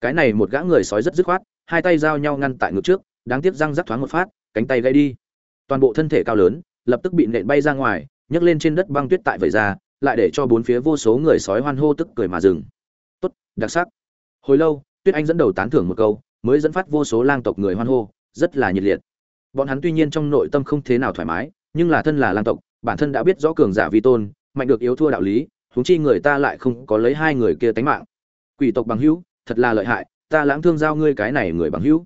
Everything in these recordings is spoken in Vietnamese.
cái này một gã người sói rất dứt khoát, hai tay giao nhau ngăn tại ngực trước, đáng tiếc răng rắc thoáng một phát, cánh tay gãy đi. Toàn bộ thân thể cao lớn, lập tức bị nện bay ra ngoài, nhấc lên trên đất băng tuyết tại vẩy ra, lại để cho bốn phía vô số người sói hoan hô tức cười mà dừng. Tốt, đặc sắc. Hồi lâu, tuyết anh dẫn đầu tán thưởng một câu, mới dẫn phát vô số lang tộc người hoan hô, rất là nhiệt liệt. Bọn hắn tuy nhiên trong nội tâm không thế nào thoải mái, nhưng là thân là lang tộc, bản thân đã biết rõ cường giả vi tôn, mạnh được yếu thua đạo lý, huống chi người ta lại không có lấy hai người kia tánh mạng. Quỷ tộc bằng hữu thật là lợi hại, ta lãng thương giao ngươi cái này người bằng hữu.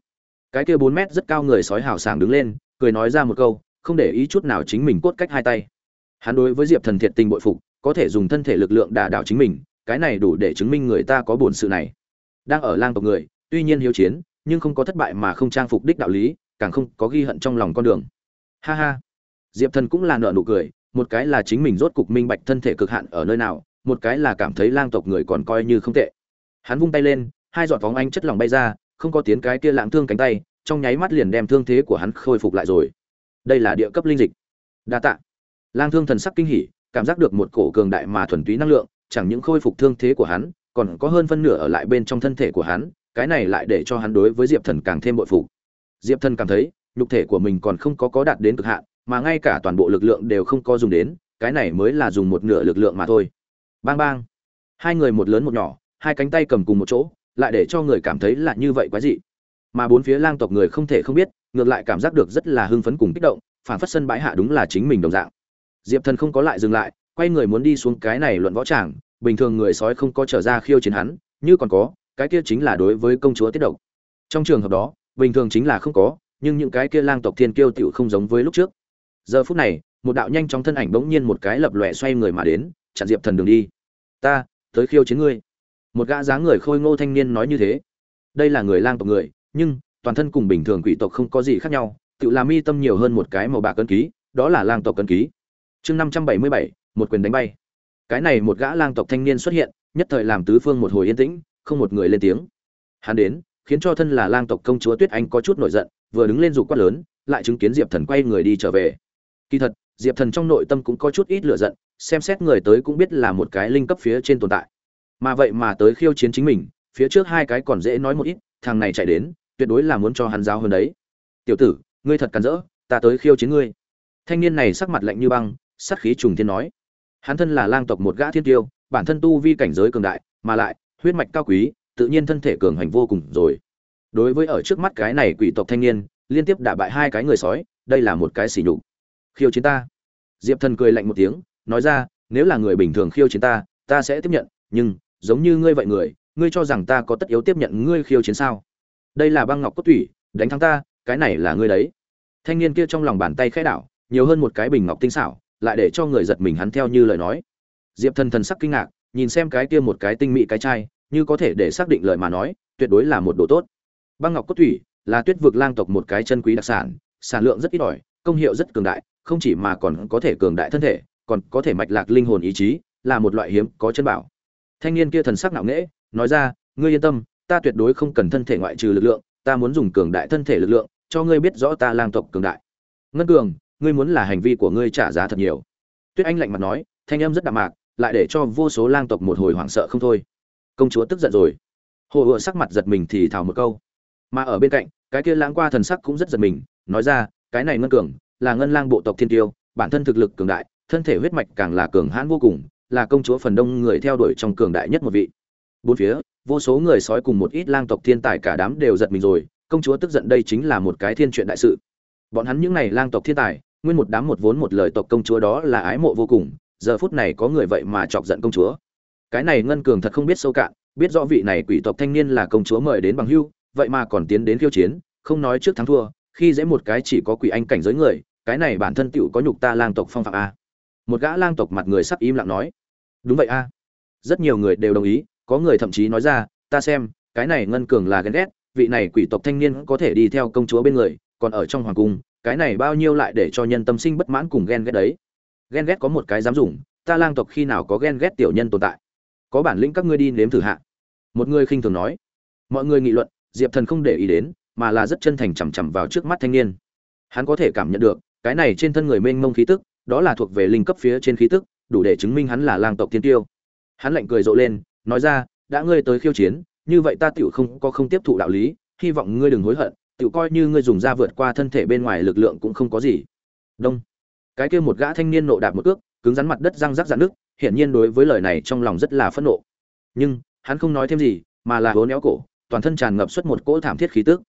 Cái kia bốn mét rất cao người sói hào sảng đứng lên, cười nói ra một câu, không để ý chút nào chính mình cốt cách hai tay. Hắn đối với diệp thần thiệt tình bội phục, có thể dùng thân thể lực lượng đả đảo chính mình, cái này đủ để chứng minh người ta có bổn sự này. Đang ở lang tộc người, tuy nhiên hiếu chiến, nhưng không có thất bại mà không trang phục đích đạo lý, càng không có ghi hận trong lòng con đường. Ha ha. Diệp thần cũng là nợ nụ cười, một cái là chính mình rốt cục minh bạch thân thể cực hạn ở nơi nào, một cái là cảm thấy lang tộc người còn coi như không tệ hắn vung tay lên, hai giọt phóng anh chất lỏng bay ra, không có tiếng cái kia lãng thương cánh tay, trong nháy mắt liền đem thương thế của hắn khôi phục lại rồi. Đây là địa cấp linh dịch. Đa tạ. Lang thương thần sắc kinh hỉ, cảm giác được một cổ cường đại mà thuần túy năng lượng, chẳng những khôi phục thương thế của hắn, còn có hơn phân nửa ở lại bên trong thân thể của hắn, cái này lại để cho hắn đối với diệp thần càng thêm bội phục. Diệp thần cảm thấy, nhục thể của mình còn không có có đạt đến cực hạn, mà ngay cả toàn bộ lực lượng đều không có dùng đến, cái này mới là dùng một nửa lực lượng mà thôi. Bang bang. Hai người một lớn một nhỏ hai cánh tay cầm cùng một chỗ, lại để cho người cảm thấy là như vậy quái dị. Mà bốn phía lang tộc người không thể không biết, ngược lại cảm giác được rất là hưng phấn cùng kích động, phản phất sân bãi hạ đúng là chính mình đồng dạng. Diệp thần không có lại dừng lại, quay người muốn đi xuống cái này luận võ tràng, bình thường người sói không có trở ra khiêu chiến hắn, như còn có, cái kia chính là đối với công chúa tiết độc. Trong trường hợp đó, bình thường chính là không có, nhưng những cái kia lang tộc thiên kiêu tiểu không giống với lúc trước. Giờ phút này, một đạo nhanh chóng thân ảnh bỗng nhiên một cái lập lòe xoay người mà đến, chặn diệp thần đường đi. Ta, tới khiêu chiến ngươi một gã dáng người khôi ngô thanh niên nói như thế. Đây là người lang tộc người, nhưng toàn thân cùng bình thường quỷ tộc không có gì khác nhau, tự làm mi tâm nhiều hơn một cái màu bạc cân ký, đó là lang tộc cân ký. Chương năm trăm bảy mươi bảy, một quyền đánh bay. Cái này một gã lang tộc thanh niên xuất hiện, nhất thời làm tứ phương một hồi yên tĩnh, không một người lên tiếng. Hắn đến, khiến cho thân là lang tộc công chúa tuyết anh có chút nổi giận, vừa đứng lên rục quát lớn, lại chứng kiến diệp thần quay người đi trở về. Kỳ thật, diệp thần trong nội tâm cũng có chút ít lựa giận, xem xét người tới cũng biết là một cái linh cấp phía trên tồn tại mà vậy mà tới khiêu chiến chính mình, phía trước hai cái còn dễ nói một ít, thằng này chạy đến, tuyệt đối là muốn cho hắn giáo hơn đấy. Tiểu tử, ngươi thật cắn rỡ, ta tới khiêu chiến ngươi. Thanh niên này sắc mặt lạnh như băng sắc khí trùng thiên nói. Hắn thân là lang tộc một gã thiên tiêu, bản thân tu vi cảnh giới cường đại, mà lại, huyết mạch cao quý, tự nhiên thân thể cường hành vô cùng rồi. Đối với ở trước mắt cái này quỷ tộc thanh niên, liên tiếp đả bại hai cái người sói, đây là một cái sỉ nhục. Khiêu chiến ta. Diệp thần cười lạnh một tiếng, nói ra, nếu là người bình thường khiêu chiến ta ta sẽ tiếp nhận, nhưng giống như ngươi vậy người, ngươi cho rằng ta có tất yếu tiếp nhận ngươi khiêu chiến sao? Đây là băng ngọc cốt thủy đánh thắng ta, cái này là ngươi đấy. Thanh niên kia trong lòng bàn tay khẽ đảo, nhiều hơn một cái bình ngọc tinh xảo, lại để cho người giật mình hắn theo như lời nói. Diệp thần thần sắc kinh ngạc, nhìn xem cái kia một cái tinh mỹ cái chai, như có thể để xác định lời mà nói, tuyệt đối là một đồ tốt. Băng ngọc cốt thủy là tuyết vực lang tộc một cái chân quý đặc sản sản lượng rất ít ỏi, công hiệu rất cường đại, không chỉ mà còn có thể cường đại thân thể, còn có thể mạch lạc linh hồn ý chí, là một loại hiếm có chân bảo thanh niên kia thần sắc nặng nễ nói ra, ngươi yên tâm, ta tuyệt đối không cần thân thể ngoại trừ lực lượng, ta muốn dùng cường đại thân thể lực lượng, cho ngươi biết rõ ta lang tộc cường đại. Ngân cường, ngươi muốn là hành vi của ngươi trả giá thật nhiều. Tuyết anh lạnh mặt nói, thanh âm rất đạm mạc, lại để cho vô số lang tộc một hồi hoảng sợ không thôi. Công chúa tức giận rồi. Hồ ựa sắc mặt giật mình thì thào một câu. Mà ở bên cạnh, cái kia lãng qua thần sắc cũng rất giật mình, nói ra, cái này ngân cường, là ngân lang bộ tộc thiên tiêu, bản thân thực lực cường đại, thân thể huyết mạch càng là cường hãn vô cùng là công chúa phần đông người theo đuổi trong cường đại nhất một vị. Bốn phía, vô số người sói cùng một ít lang tộc thiên tài cả đám đều giật mình rồi, công chúa tức giận đây chính là một cái thiên chuyện đại sự. Bọn hắn những này lang tộc thiên tài, nguyên một đám một vốn một lời tộc công chúa đó là ái mộ vô cùng, giờ phút này có người vậy mà chọc giận công chúa. Cái này ngân cường thật không biết sâu cạn, biết rõ vị này quỷ tộc thanh niên là công chúa mời đến bằng hưu, vậy mà còn tiến đến khiêu chiến, không nói trước thắng thua, khi dễ một cái chỉ có quỷ anh cảnh giới người, cái này bản thân tựu có nhục ta lang tộc phong phạm a một gã lang tộc mặt người sắp im lặng nói. Đúng vậy a. Rất nhiều người đều đồng ý, có người thậm chí nói ra, ta xem, cái này ngân cường là ghen ghét, vị này quỷ tộc thanh niên có thể đi theo công chúa bên người, còn ở trong hoàng cung, cái này bao nhiêu lại để cho nhân tâm sinh bất mãn cùng ghen ghét đấy. Ghen ghét có một cái dám dùng, ta lang tộc khi nào có ghen ghét tiểu nhân tồn tại? Có bản lĩnh các ngươi đi nếm thử hạ. Một người khinh thường nói. Mọi người nghị luận, diệp thần không để ý đến, mà là rất chân thành chằm chằm vào trước mắt thanh niên. Hắn có thể cảm nhận được, cái này trên thân người mênh mông khí tức đó là thuộc về linh cấp phía trên khí tức, đủ để chứng minh hắn là lang tộc thiên tiêu. Hắn lạnh cười rộ lên, nói ra, đã ngươi tới khiêu chiến, như vậy ta tiểu không có không tiếp thụ đạo lý, hy vọng ngươi đừng hối hận, tiểu coi như ngươi dùng ra vượt qua thân thể bên ngoài lực lượng cũng không có gì. Đông. Cái kia một gã thanh niên nộ đạp một cước, cứng rắn mặt đất răng rắc rạn nước hiển nhiên đối với lời này trong lòng rất là phẫn nộ. Nhưng, hắn không nói thêm gì, mà là uốn néo cổ, toàn thân tràn ngập xuất một cỗ thảm thiết khí tức.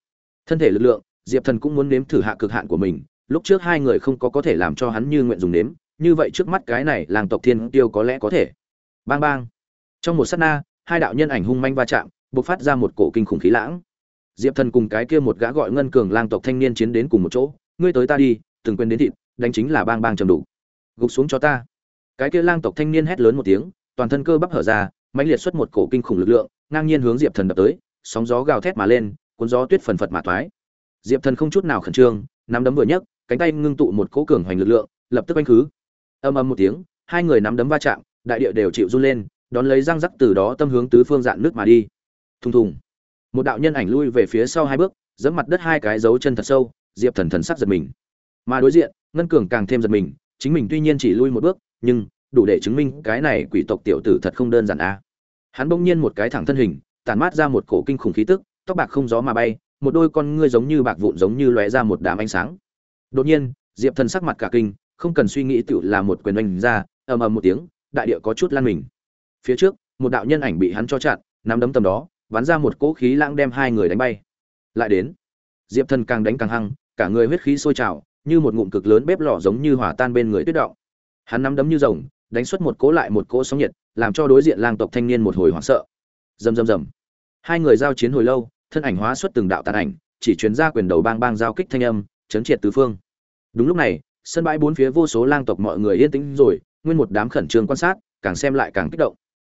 Thân thể lực lượng, diệp thần cũng muốn nếm thử hạ cực hạn của mình lúc trước hai người không có có thể làm cho hắn như nguyện dùng nếm, như vậy trước mắt cái này làng tộc thiên tiêu có lẽ có thể. Bang bang. Trong một sát na, hai đạo nhân ảnh hung manh va chạm, bộc phát ra một cổ kinh khủng khí lãng. Diệp thần cùng cái kia một gã gọi ngân cường lang tộc thanh niên chiến đến cùng một chỗ, ngươi tới ta đi, từng quên đến thịt, đánh chính là bang bang trầm đủ. Gục xuống cho ta. Cái kia lang tộc thanh niên hét lớn một tiếng, toàn thân cơ bắp hở ra, mãnh liệt xuất một cổ kinh khủng lực lượng, ngang nhiên hướng diệp thần đập tới, sóng gió gào thét mà lên, cuốn gió tuyết phần phật mà thoái. Diệp thần không chút nào khẩn trương, nắm đấm vừa nhấc cánh tay ngưng tụ một cỗ cường hoành lực lượng, lập tức đánh khứ. Ầm ầm một tiếng, hai người nắm đấm va chạm, đại địa đều chịu run lên, đón lấy răng rắc từ đó tâm hướng tứ phương dạn nước mà đi. Thùng thùng. Một đạo nhân ảnh lui về phía sau hai bước, giẫm mặt đất hai cái dấu chân thật sâu, diệp thần thần sắc giật mình. Mà đối diện, ngân cường càng thêm giật mình, chính mình tuy nhiên chỉ lui một bước, nhưng đủ để chứng minh cái này quỷ tộc tiểu tử thật không đơn giản a hắn bỗng nhiên một cái thẳng thân hình, tản mát ra một cổ kinh khủng khí tức, tóc bạc không gió mà bay, một đôi con ngươi giống như bạc vụn giống như lóe ra một đám ánh sáng đột nhiên, diệp thần sắc mặt cả kinh, không cần suy nghĩ tự là một quyền oanh ra, ầm ầm một tiếng, đại địa có chút lan mình. Phía trước, một đạo nhân ảnh bị hắn cho chặn, nắm đấm tầm đó, bắn ra một cỗ khí lãng đem hai người đánh bay. Lại đến, diệp thần càng đánh càng hăng, cả người huyết khí sôi trào, như một ngụm cực lớn bếp lò giống như hỏa tan bên người tuyết động. Hắn nắm đấm như rồng, đánh xuất một cỗ lại một cỗ sóng nhiệt, làm cho đối diện lang tộc thanh niên một hồi hoảng sợ. Rầm rầm rầm. Hai người giao chiến hồi lâu, thân ảnh hóa xuất từng đạo tàn ảnh, chỉ chuyến ra quyền đầu bang bang giao kích thanh âm chấn triệt tứ phương. Đúng lúc này, sân bãi bốn phía vô số lang tộc mọi người yên tĩnh rồi, nguyên một đám khẩn trương quan sát, càng xem lại càng kích động.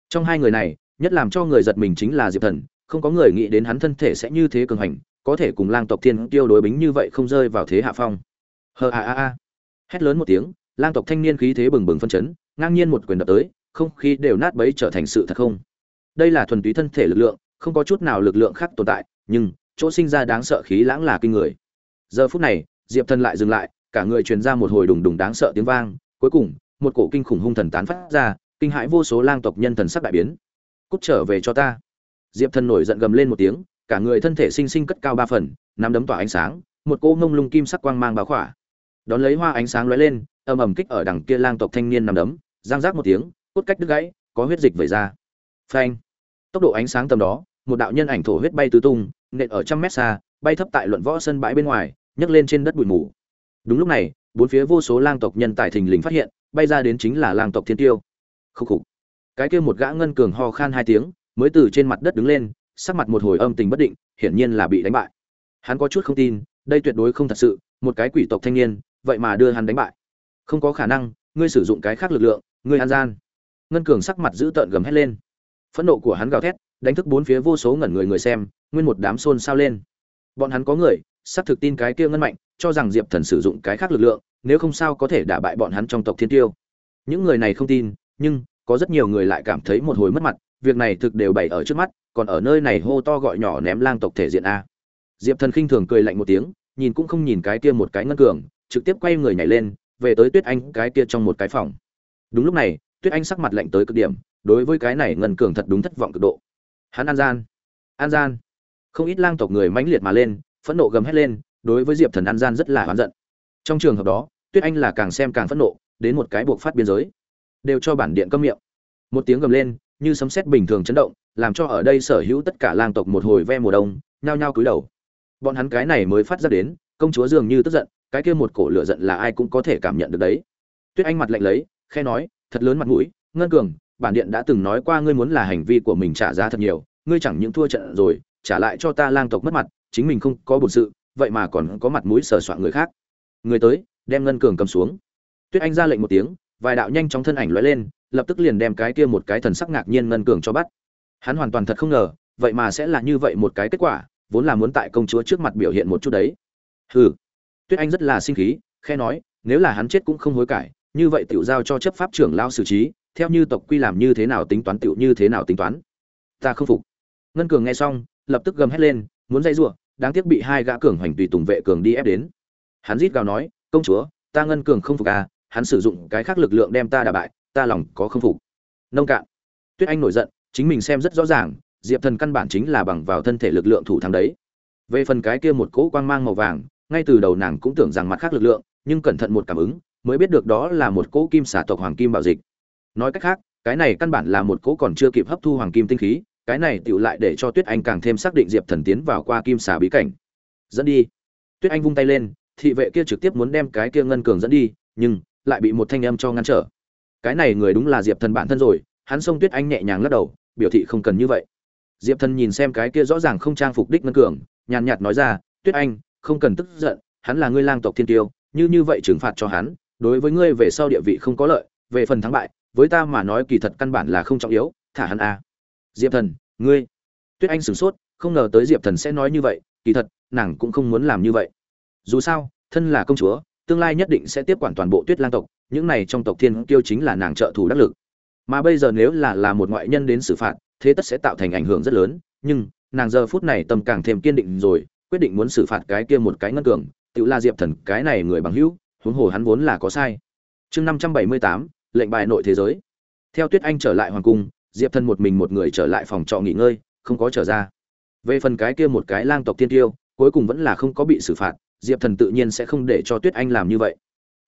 Trong hai người này, nhất làm cho người giật mình chính là diệp thần, không có người nghĩ đến hắn thân thể sẽ như thế cường hành, có thể cùng lang tộc thiên tiêu đối bính như vậy không rơi vào thế hạ phong. Hờ a a a. Hét lớn một tiếng, lang tộc thanh niên khí thế bừng bừng phân chấn, ngang nhiên một quyền đập tới, không khí đều nát bấy trở thành sự thật không. Đây là thuần túy thân thể lực lượng, không có chút nào lực lượng khác tồn tại, nhưng, chỗ sinh ra đáng sợ khí lãng là kinh người giờ phút này, diệp thần lại dừng lại, cả người truyền ra một hồi đùng đùng đáng sợ tiếng vang, cuối cùng, một cổ kinh khủng hung thần tán phát ra, kinh hãi vô số lang tộc nhân thần sắc đại biến. Cút trở về cho ta. Diệp thần nổi giận gầm lên một tiếng, cả người thân thể sinh sinh cất cao ba phần, nắm đấm tỏa ánh sáng, một cỗ ngông lung kim sắc quang mang báo khỏa. Đón lấy hoa ánh sáng lóe lên, ầm ầm kích ở đằng kia lang tộc thanh niên nằm đấm, giang rác một tiếng, cốt cách đứt gãy, có huyết dịch vẩy ra. Phanh! Tốc độ ánh sáng tầm đó, một đạo nhân ảnh thổ huyết bay tứ tung, nện ở trăm mét xa bay thấp tại luận võ sân bãi bên ngoài, nhấc lên trên đất bụi mù. Đúng lúc này, bốn phía vô số lang tộc nhân tài thình lình phát hiện, bay ra đến chính là lang tộc thiên tiêu. Khúc khục. Cái kia một gã ngân cường ho khan hai tiếng, mới từ trên mặt đất đứng lên, sắc mặt một hồi âm tình bất định, hiển nhiên là bị đánh bại. Hắn có chút không tin, đây tuyệt đối không thật sự, một cái quỷ tộc thanh niên, vậy mà đưa hắn đánh bại. Không có khả năng, ngươi sử dụng cái khác lực lượng, ngươi an gian. Ngân cường sắc mặt giữ tợn gầm hét lên. Phẫn nộ của hắn gào thét, đánh thức bốn phía vô số ngẩn người người xem, nguyên một đám xôn xao lên bọn hắn có người, xác thực tin cái kia ngân mạnh, cho rằng diệp thần sử dụng cái khác lực lượng, nếu không sao có thể đả bại bọn hắn trong tộc thiên tiêu. Những người này không tin, nhưng có rất nhiều người lại cảm thấy một hồi mất mặt, việc này thực đều bày ở trước mắt, còn ở nơi này hô to gọi nhỏ ném lang tộc thể diện a. Diệp thần khinh thường cười lạnh một tiếng, nhìn cũng không nhìn cái kia một cái ngân cường, trực tiếp quay người nhảy lên, về tới tuyết anh cái kia trong một cái phòng. Đúng lúc này, tuyết anh sắc mặt lạnh tới cực điểm, đối với cái này ngân cường thật đúng thất vọng cực độ. Hắn an gian. An gian không ít lang tộc người mãnh liệt mà lên, phẫn nộ gầm hét lên, đối với diệp thần an gian rất là oán giận. Trong trường hợp đó, tuyết anh là càng xem càng phẫn nộ, đến một cái buộc phát biên giới. Đều cho bản điện câm miệng. Một tiếng gầm lên, như sấm sét bình thường chấn động, làm cho ở đây sở hữu tất cả lang tộc một hồi ve mùa đông, nhao nhao cúi đầu. Bọn hắn cái này mới phát ra đến, công chúa dường như tức giận, cái kia một cổ lửa giận là ai cũng có thể cảm nhận được đấy. Tuyết anh mặt lạnh lấy khe nói, thật lớn mặt mũi, ngân cường, bản điện đã từng nói qua ngươi muốn là hành vi của mình trả giá thật nhiều, ngươi chẳng những thua trận rồi trả lại cho ta lang tộc mất mặt, chính mình không có bổn sự, vậy mà còn có mặt mũi sờ soạn người khác. Người tới, đem ngân cường cầm xuống. Tuyết anh ra lệnh một tiếng, vài đạo nhanh chóng thân ảnh lóe lên, lập tức liền đem cái kia một cái thần sắc ngạc nhiên ngân cường cho bắt. Hắn hoàn toàn thật không ngờ, vậy mà sẽ là như vậy một cái kết quả, vốn là muốn tại công chúa trước mặt biểu hiện một chút đấy. Hừ. Tuyết anh rất là sinh khí, khe nói, nếu là hắn chết cũng không hối cải, như vậy tiểu giao cho chấp pháp trưởng lao xử trí, theo như tộc quy làm như thế nào tính toán tiểu như thế nào tính toán. Ta không phục. Ngân cường nghe xong lập tức gầm hét lên, muốn dây giụa đáng tiếc bị hai gã cường hoành tùy tùng vệ cường đi ép đến. Hắn rít gào nói, công chúa, ta ngân cường không phục à hắn sử dụng cái khác lực lượng đem ta đả bại, ta lòng có không phục. Nông cạn. Tuyết anh nổi giận, chính mình xem rất rõ ràng, diệp thần căn bản chính là bằng vào thân thể lực lượng thủ thắng đấy. Về phần cái kia một cỗ quang mang màu vàng, ngay từ đầu nàng cũng tưởng rằng mặt khác lực lượng, nhưng cẩn thận một cảm ứng, mới biết được đó là một cỗ kim xả tộc hoàng kim bảo dịch. Nói cách khác, cái này căn bản là một cỗ còn chưa kịp hấp thu hoàng kim tinh khí cái này tựu lại để cho tuyết anh càng thêm xác định diệp thần tiến vào qua kim xà bí cảnh. Dẫn đi. Tuyết anh vung tay lên, thị vệ kia trực tiếp muốn đem cái kia ngân cường dẫn đi, nhưng lại bị một thanh âm cho ngăn trở. Cái này người đúng là diệp thần bản thân rồi, hắn xông tuyết anh nhẹ nhàng lắc đầu, biểu thị không cần như vậy. Diệp thần nhìn xem cái kia rõ ràng không trang phục đích ngân cường, nhàn nhạt nói ra, tuyết anh, không cần tức giận, hắn là ngươi lang tộc thiên tiêu, như như vậy trừng phạt cho hắn, đối với ngươi về sau địa vị không có lợi, về phần thắng bại, với ta mà nói kỳ thật căn bản là không trọng yếu, thả hắn a diệp thần, ngươi. Tuyết anh sửng sốt, không ngờ tới diệp thần sẽ nói như vậy, kỳ thật, nàng cũng không muốn làm như vậy. Dù sao, thân là công chúa, tương lai nhất định sẽ tiếp quản toàn bộ tuyết lang tộc, những này trong tộc thiên kiêu chính là nàng trợ thủ đắc lực. Mà bây giờ nếu là là một ngoại nhân đến xử phạt, thế tất sẽ tạo thành ảnh hưởng rất lớn, nhưng, nàng giờ phút này tâm càng thêm kiên định rồi, quyết định muốn xử phạt cái kia một cái ngân cường, tự la diệp thần, cái này người bằng hữu, huống hồ hắn vốn là có sai. Chương năm trăm bảy mươi tám, lệnh bài nội thế giới. Theo tuyết anh trở lại hoàng cung diệp thần một mình một người trở lại phòng trọ nghỉ ngơi, không có trở ra. Về phần cái kia một cái lang tộc tiên tiêu, cuối cùng vẫn là không có bị xử phạt, diệp thần tự nhiên sẽ không để cho tuyết anh làm như vậy.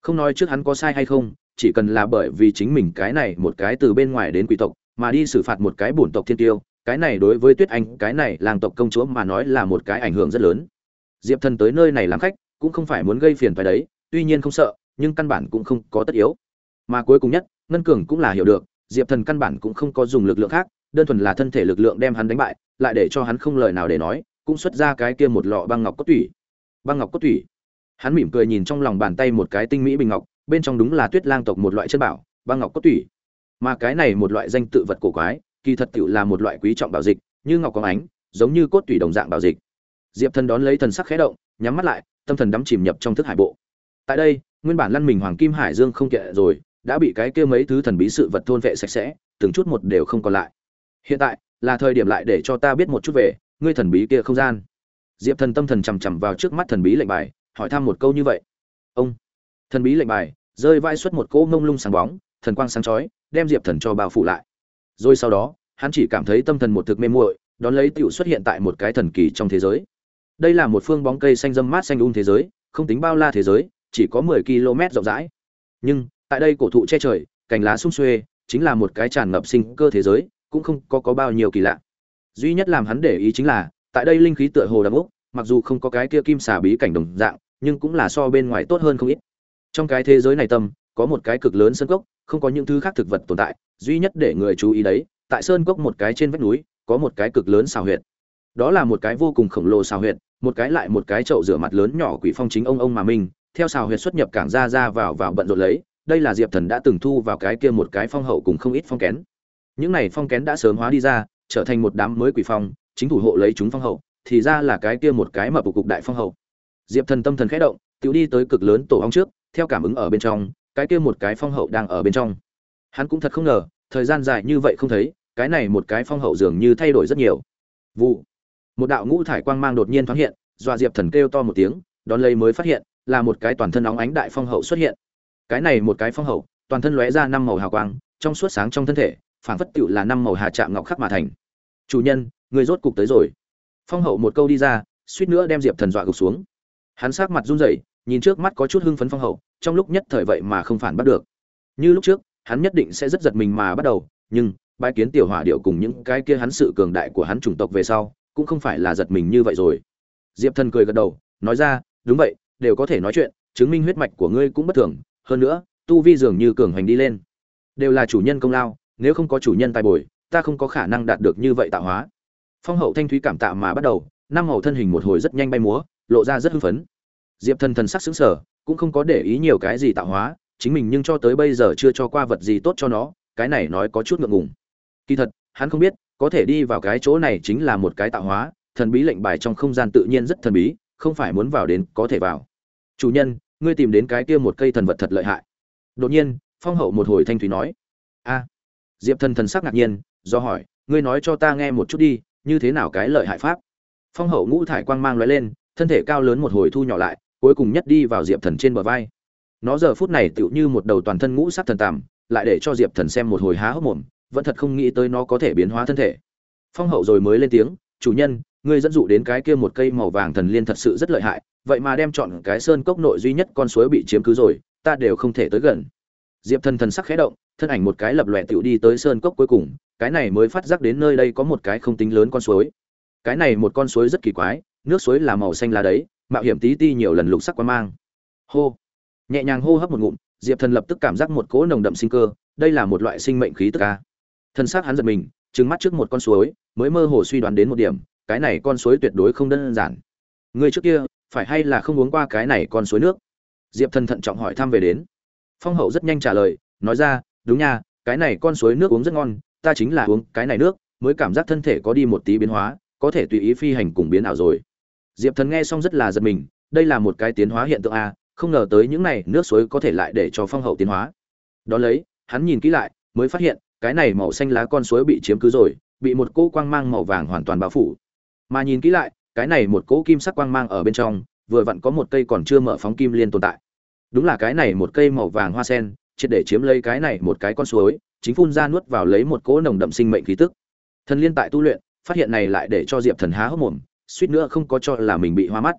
Không nói trước hắn có sai hay không, chỉ cần là bởi vì chính mình cái này một cái từ bên ngoài đến quỷ tộc, mà đi xử phạt một cái bổn tộc thiên tiêu, cái này đối với tuyết anh, cái này lang tộc công chúa mà nói là một cái ảnh hưởng rất lớn. Diệp thần tới nơi này làm khách, cũng không phải muốn gây phiền phải đấy, tuy nhiên không sợ, nhưng căn bản cũng không có tất yếu. Mà cuối cùng nhất, ngân cường cũng là hiểu được diệp thần căn bản cũng không có dùng lực lượng khác, đơn thuần là thân thể lực lượng đem hắn đánh bại, lại để cho hắn không lời nào để nói, cũng xuất ra cái kia một lọ băng ngọc cốt tủy. Băng ngọc cốt tủy. Hắn mỉm cười nhìn trong lòng bàn tay một cái tinh mỹ bình ngọc, bên trong đúng là tuyết lang tộc một loại chân bảo, băng ngọc cốt tủy. Mà cái này một loại danh tự vật cổ quái, kỳ thật tựu là một loại quý trọng bảo dịch, như ngọc có ánh, giống như cốt tủy đồng dạng bảo dịch. Diệp thần đón lấy thần sắc khẽ động, nhắm mắt lại, tâm thần đắm chìm nhập trong thức hải bộ. Tại đây, nguyên bản lăn mình hoàng kim hải dương không kệ rồi đã bị cái kia mấy thứ thần bí sự vật thôn vệ sạch sẽ, từng chút một đều không còn lại. Hiện tại, là thời điểm lại để cho ta biết một chút về, ngươi thần bí kia không gian. Diệp thần tâm thần chằm chằm vào trước mắt thần bí lệnh bài, hỏi thăm một câu như vậy. Ông. Thần bí lệnh bài, rơi vai xuất một cỗ mông lung sáng bóng, thần quang sáng chói, đem diệp thần cho bao phủ lại. Rồi sau đó, hắn chỉ cảm thấy tâm thần một thực mê muội, đón lấy tựu xuất hiện tại một cái thần kỳ trong thế giới. Đây là một phương bóng cây xanh dâm mát xanh um thế giới, không tính bao la thế giới, chỉ có mười km rộng rãi. Nhưng tại đây cổ thụ che trời, cành lá sung xuê, chính là một cái tràn ngập sinh cơ thế giới, cũng không có có bao nhiêu kỳ lạ. Duy nhất làm hắn để ý chính là, tại đây linh khí tựa hồ đậm úc, mặc dù không có cái kia kim xà bí cảnh đồng dạng, nhưng cũng là so bên ngoài tốt hơn không ít. Trong cái thế giới này tâm, có một cái cực lớn sơn cốc, không có những thứ khác thực vật tồn tại, duy nhất để người chú ý đấy, tại sơn cốc một cái trên vách núi, có một cái cực lớn xào huyệt. Đó là một cái vô cùng khổng lồ xào huyệt, một cái lại một cái chậu rửa mặt lớn nhỏ quỷ phong chính ông ông mà mình, theo xào huyệt xuất nhập cảng ra ra vào vào bận rộn lấy đây là diệp thần đã từng thu vào cái kia một cái phong hậu cùng không ít phong kén. Những này phong kén đã sớm hóa đi ra, trở thành một đám mới quỷ phong, chính thủ hộ lấy chúng phong hậu, thì ra là cái kia một cái mập của cục đại phong hậu. Diệp thần tâm thần khẽ động tự đi tới cực lớn tổ ong trước, theo cảm ứng ở bên trong, cái kia một cái phong hậu đang ở bên trong. Hắn cũng thật không ngờ, thời gian dài như vậy không thấy, cái này một cái phong hậu dường như thay đổi rất nhiều. Vụ. Một đạo ngũ thải quang mang đột nhiên thoáng hiện, dọa diệp thần kêu to một tiếng, đón lấy mới phát hiện, là một cái toàn thân óng ánh đại phong hậu xuất hiện cái này một cái phong hậu, toàn thân lóe ra năm màu hào quang, trong suốt sáng trong thân thể, phảng phất tựu là năm màu hà trạm ngọc khắc mà thành. Chủ nhân, người rốt cục tới rồi. Phong hậu một câu đi ra, suýt nữa đem diệp thần dọa gục xuống. Hắn sát mặt run rẩy, nhìn trước mắt có chút hưng phấn phong hậu, trong lúc nhất thời vậy mà không phản bắt được. Như lúc trước, hắn nhất định sẽ rất giật mình mà bắt đầu, nhưng bãi kiến tiểu hỏa điệu cùng những cái kia hắn sự cường đại của hắn chủng tộc về sau, cũng không phải là giật mình như vậy rồi. Diệp thần cười gật đầu, nói ra, đúng vậy, đều có thể nói chuyện, chứng minh huyết mạch của ngươi cũng bất thường hơn nữa, tu vi dường như cường hành đi lên. Đều là chủ nhân công lao, nếu không có chủ nhân tài bồi, ta không có khả năng đạt được như vậy tạo hóa. Phong hậu thanh thúy cảm tạ mà bắt đầu, năm hậu thân hình một hồi rất nhanh bay múa, lộ ra rất hưng phấn. Diệp thần thần sắc xứng sở cũng không có để ý nhiều cái gì tạo hóa, chính mình nhưng cho tới bây giờ chưa cho qua vật gì tốt cho nó, cái này nói có chút ngượng ngùng. Kỳ thật, hắn không biết, có thể đi vào cái chỗ này chính là một cái tạo hóa, thần bí lệnh bài trong không gian tự nhiên rất thần bí, không phải muốn vào đến có thể vào. Chủ nhân ngươi tìm đến cái kia một cây thần vật thật lợi hại. Đột nhiên, phong hậu một hồi thanh thúy nói, a. Diệp thần thần sắc ngạc nhiên, do hỏi, ngươi nói cho ta nghe một chút đi, như thế nào cái lợi hại pháp? Phong hậu ngũ thải quang mang lóe lên, thân thể cao lớn một hồi thu nhỏ lại, cuối cùng nhất đi vào diệp thần trên bờ vai. Nó giờ phút này tựu như một đầu toàn thân ngũ sắc thần tàm, lại để cho diệp thần xem một hồi há hốc mồm, vẫn thật không nghĩ tới nó có thể biến hóa thân thể. Phong hậu rồi mới lên tiếng, chủ nhân ngươi dẫn dụ đến cái kia một cây màu vàng thần liên thật sự rất lợi hại, vậy mà đem chọn cái sơn cốc nội duy nhất con suối bị chiếm cứ rồi, ta đều không thể tới gần. Diệp thần thần sắc khẽ động, thân ảnh một cái lập lòe tiểu đi tới sơn cốc cuối cùng, cái này mới phát giác đến nơi đây có một cái không tính lớn con suối. Cái này một con suối rất kỳ quái, nước suối là màu xanh lá đấy, mạo hiểm tí ti nhiều lần lục sắc quan mang. Hô! Nhẹ nhàng hô hấp một ngụm, diệp thần lập tức cảm giác một cỗ nồng đậm sinh cơ, đây là một loại sinh mệnh khí tức a. Thần sắc hắn giật mình, trừng mắt trước một con suối, mới mơ hồ suy đoán đến một điểm cái này con suối tuyệt đối không đơn giản. Người trước kia, phải hay là không uống qua cái này con suối nước? Diệp thần thận trọng hỏi thăm về đến. Phong hậu rất nhanh trả lời, nói ra, đúng nha, cái này con suối nước uống rất ngon, ta chính là uống cái này nước, mới cảm giác thân thể có đi một tí biến hóa, có thể tùy ý phi hành cùng biến ảo rồi. Diệp thần nghe xong rất là giật mình, đây là một cái tiến hóa hiện tượng a, không ngờ tới những này nước suối có thể lại để cho phong hậu tiến hóa. Đ ó lấy, hắn nhìn kỹ lại, mới phát hiện, cái này màu xanh lá con suối bị chiếm cứ rồi, bị một cỗ quang mang màu vàng hoàn toàn bao phủ mà nhìn kỹ lại, cái này một cỗ kim sắc quang mang ở bên trong, vừa vặn có một cây còn chưa mở phóng kim liên tồn tại. Đúng là cái này một cây màu vàng hoa sen, triệt để chiếm lấy cái này một cái con suối, chính phun ra nuốt vào lấy một cỗ nồng đậm sinh mệnh khí tức. Thần liên tại tu luyện, phát hiện này lại để cho diệp thần há hốc mồm, suýt nữa không có cho là mình bị hoa mắt.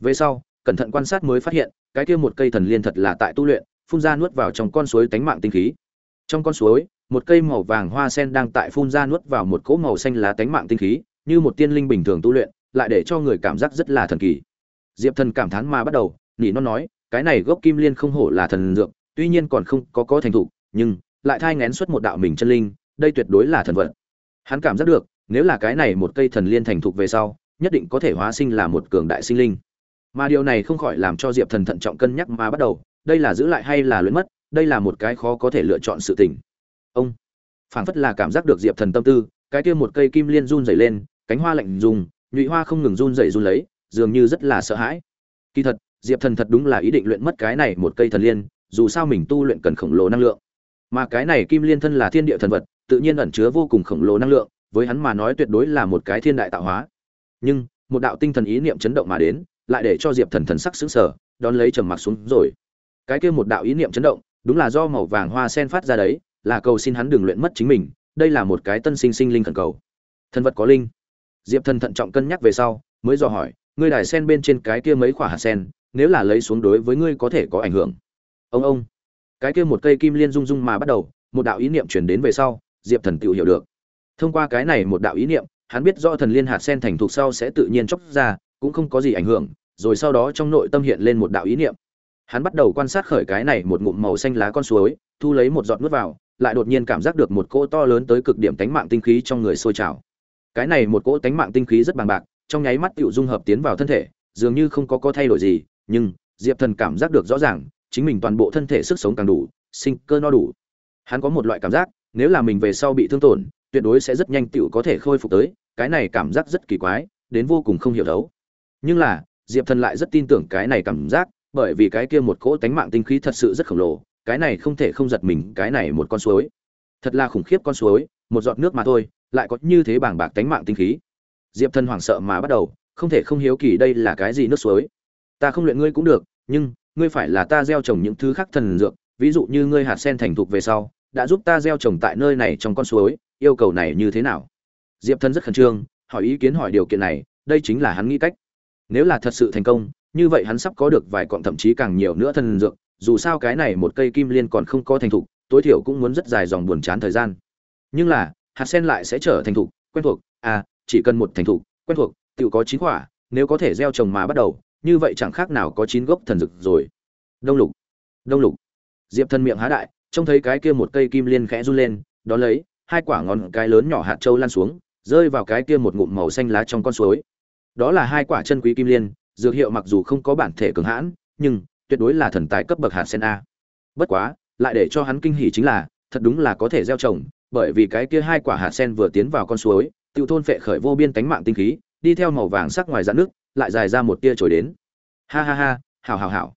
Về sau, cẩn thận quan sát mới phát hiện, cái kia một cây thần liên thật là tại tu luyện, phun ra nuốt vào trong con suối tánh mạng tinh khí. Trong con suối, một cây màu vàng hoa sen đang tại phun ra nuốt vào một cỗ màu xanh lá tánh mạng tinh khí như một tiên linh bình thường tu luyện, lại để cho người cảm giác rất là thần kỳ. Diệp thần cảm thán mà bắt đầu, nỉ nó nói, cái này gốc kim liên không hổ là thần dược, tuy nhiên còn không có có thành thục, nhưng lại thai ngén xuất một đạo mình chân linh, đây tuyệt đối là thần vật. Hắn cảm giác được, nếu là cái này một cây thần liên thành thục về sau, nhất định có thể hóa sinh là một cường đại sinh linh. Mà điều này không khỏi làm cho diệp thần thận trọng cân nhắc mà bắt đầu, đây là giữ lại hay là luyện mất, đây là một cái khó có thể lựa chọn sự tình. Ông phảng phất là cảm giác được diệp thần tâm tư, cái kia một cây kim liên run rẩy lên cánh hoa lạnh dùng, nhụy hoa không ngừng run rẩy run lấy, dường như rất là sợ hãi. Kỳ thật, diệp thần thật đúng là ý định luyện mất cái này một cây thần liên, dù sao mình tu luyện cần khổng lồ năng lượng. Mà cái này kim liên thân là thiên địa thần vật, tự nhiên ẩn chứa vô cùng khổng lồ năng lượng, với hắn mà nói tuyệt đối là một cái thiên đại tạo hóa. Nhưng, một đạo tinh thần ý niệm chấn động mà đến, lại để cho diệp thần thần sắc xứng sở đón lấy trầm mặc xuống rồi. Cái kia một đạo ý niệm chấn động, đúng là do màu vàng hoa sen phát ra đấy, là cầu xin hắn đừng luyện mất chính mình, đây là một cái tân sinh sinh linh khẩn cầu. Thần vật có linh diệp thần thận trọng cân nhắc về sau, mới dò hỏi, ngươi đài sen bên trên cái kia mấy quả hạt sen, nếu là lấy xuống đối với ngươi có thể có ảnh hưởng? Ông ông. Cái kia một cây kim liên rung rung mà bắt đầu, một đạo ý niệm chuyển đến về sau, diệp thần tự hiểu được. Thông qua cái này một đạo ý niệm, hắn biết do thần liên hạt sen thành thục sau sẽ tự nhiên chóc ra, cũng không có gì ảnh hưởng, rồi sau đó trong nội tâm hiện lên một đạo ý niệm. Hắn bắt đầu quan sát khởi cái này một ngụm màu xanh lá con suối, thu lấy một giọt nước vào, lại đột nhiên cảm giác được một cỗ to lớn tới cực điểm tánh mạng tinh khí trong người sôi trào cái này một cỗ tánh mạng tinh khí rất bằng bạc, trong nháy mắt tựu dung hợp tiến vào thân thể, dường như không có có thay đổi gì, nhưng diệp thần cảm giác được rõ ràng, chính mình toàn bộ thân thể sức sống càng đủ, sinh cơ no đủ. Hắn có một loại cảm giác, nếu là mình về sau bị thương tổn, tuyệt đối sẽ rất nhanh tựu có thể khôi phục tới, cái này cảm giác rất kỳ quái, đến vô cùng không hiểu đấu. Nhưng là, diệp thần lại rất tin tưởng cái này cảm giác, bởi vì cái kia một cỗ tánh mạng tinh khí thật sự rất khổng lồ, cái này không thể không giật mình, cái này một con suối. Thật là khủng khiếp con suối, một giọt nước mà thôi lại có như thế bảng bạc tánh mạng tinh khí. Diệp thần hoảng sợ mà bắt đầu, không thể không hiếu kỳ đây là cái gì nước suối. Ta không luyện ngươi cũng được, nhưng, ngươi phải là ta gieo trồng những thứ khác thần dược, ví dụ như ngươi hạt sen thành thục về sau, đã giúp ta gieo trồng tại nơi này trong con suối, yêu cầu này như thế nào? Diệp thần rất khẩn trương, hỏi ý kiến hỏi điều kiện này, đây chính là hắn nghĩ cách. Nếu là thật sự thành công, như vậy hắn sắp có được vài cọng thậm chí càng nhiều nữa thần dược, dù sao cái này một cây kim liên còn không có thành thục, tối thiểu cũng muốn rất dài dòng buồn chán thời gian. Nhưng là hạt sen lại sẽ trở thành thục, quen thuộc. À chỉ cần một thành thục, quen thuộc tự có chín quả, nếu có thể gieo trồng mà bắt đầu, như vậy chẳng khác nào có chín gốc thần dược rồi. Đông lục đông lục. Diệp thần miệng há đại, trông thấy cái kia một cây kim liên khẽ run lên, đó lấy, hai quả ngón cái lớn nhỏ hạt trâu lan xuống, rơi vào cái kia một ngụm màu xanh lá trong con suối. Đó là hai quả chân quý kim liên, dược hiệu mặc dù không có bản thể cường hãn, nhưng tuyệt đối là thần tài cấp bậc hạt sen a. Bất quá, lại để cho hắn kinh hỉ chính là, thật đúng là có thể gieo trồng bởi vì cái kia hai quả hạt sen vừa tiến vào con suối tiêu thôn phệ khởi vô biên tánh mạng tinh khí, đi theo màu vàng sắc ngoài dạn nước, lại dài ra một tia trồi đến. Ha ha ha, hảo hảo hảo.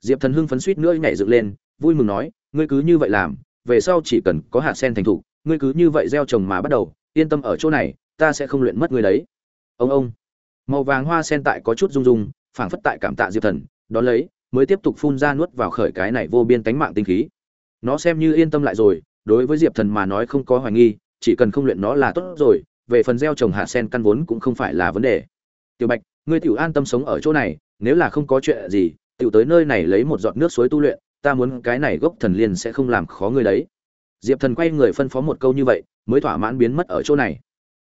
Diệp thần hưng phấn suýt nữa nhảy dựng lên, vui mừng nói, ngươi cứ như vậy làm, về sau chỉ cần có hạt sen thành thục, ngươi cứ như vậy gieo trồng mà bắt đầu, yên tâm ở chỗ này, ta sẽ không luyện mất ngươi đấy. Ông ông. Màu vàng hoa sen tại có chút rung rung, phảng phất tại cảm tạ diệp thần, đón lấy, mới tiếp tục phun ra nuốt vào khởi cái này vô biên tánh mạng tinh khí. Nó xem như yên tâm lại rồi đối với diệp thần mà nói không có hoài nghi, chỉ cần không luyện nó là tốt rồi, về phần gieo trồng hạ sen căn vốn cũng không phải là vấn đề. Tiểu bạch, ngươi tiểu an tâm sống ở chỗ này, nếu là không có chuyện gì, tiểu tới nơi này lấy một giọt nước suối tu luyện, ta muốn cái này gốc thần liên sẽ không làm khó ngươi đấy. Diệp thần quay người phân phó một câu như vậy, mới thỏa mãn biến mất ở chỗ này.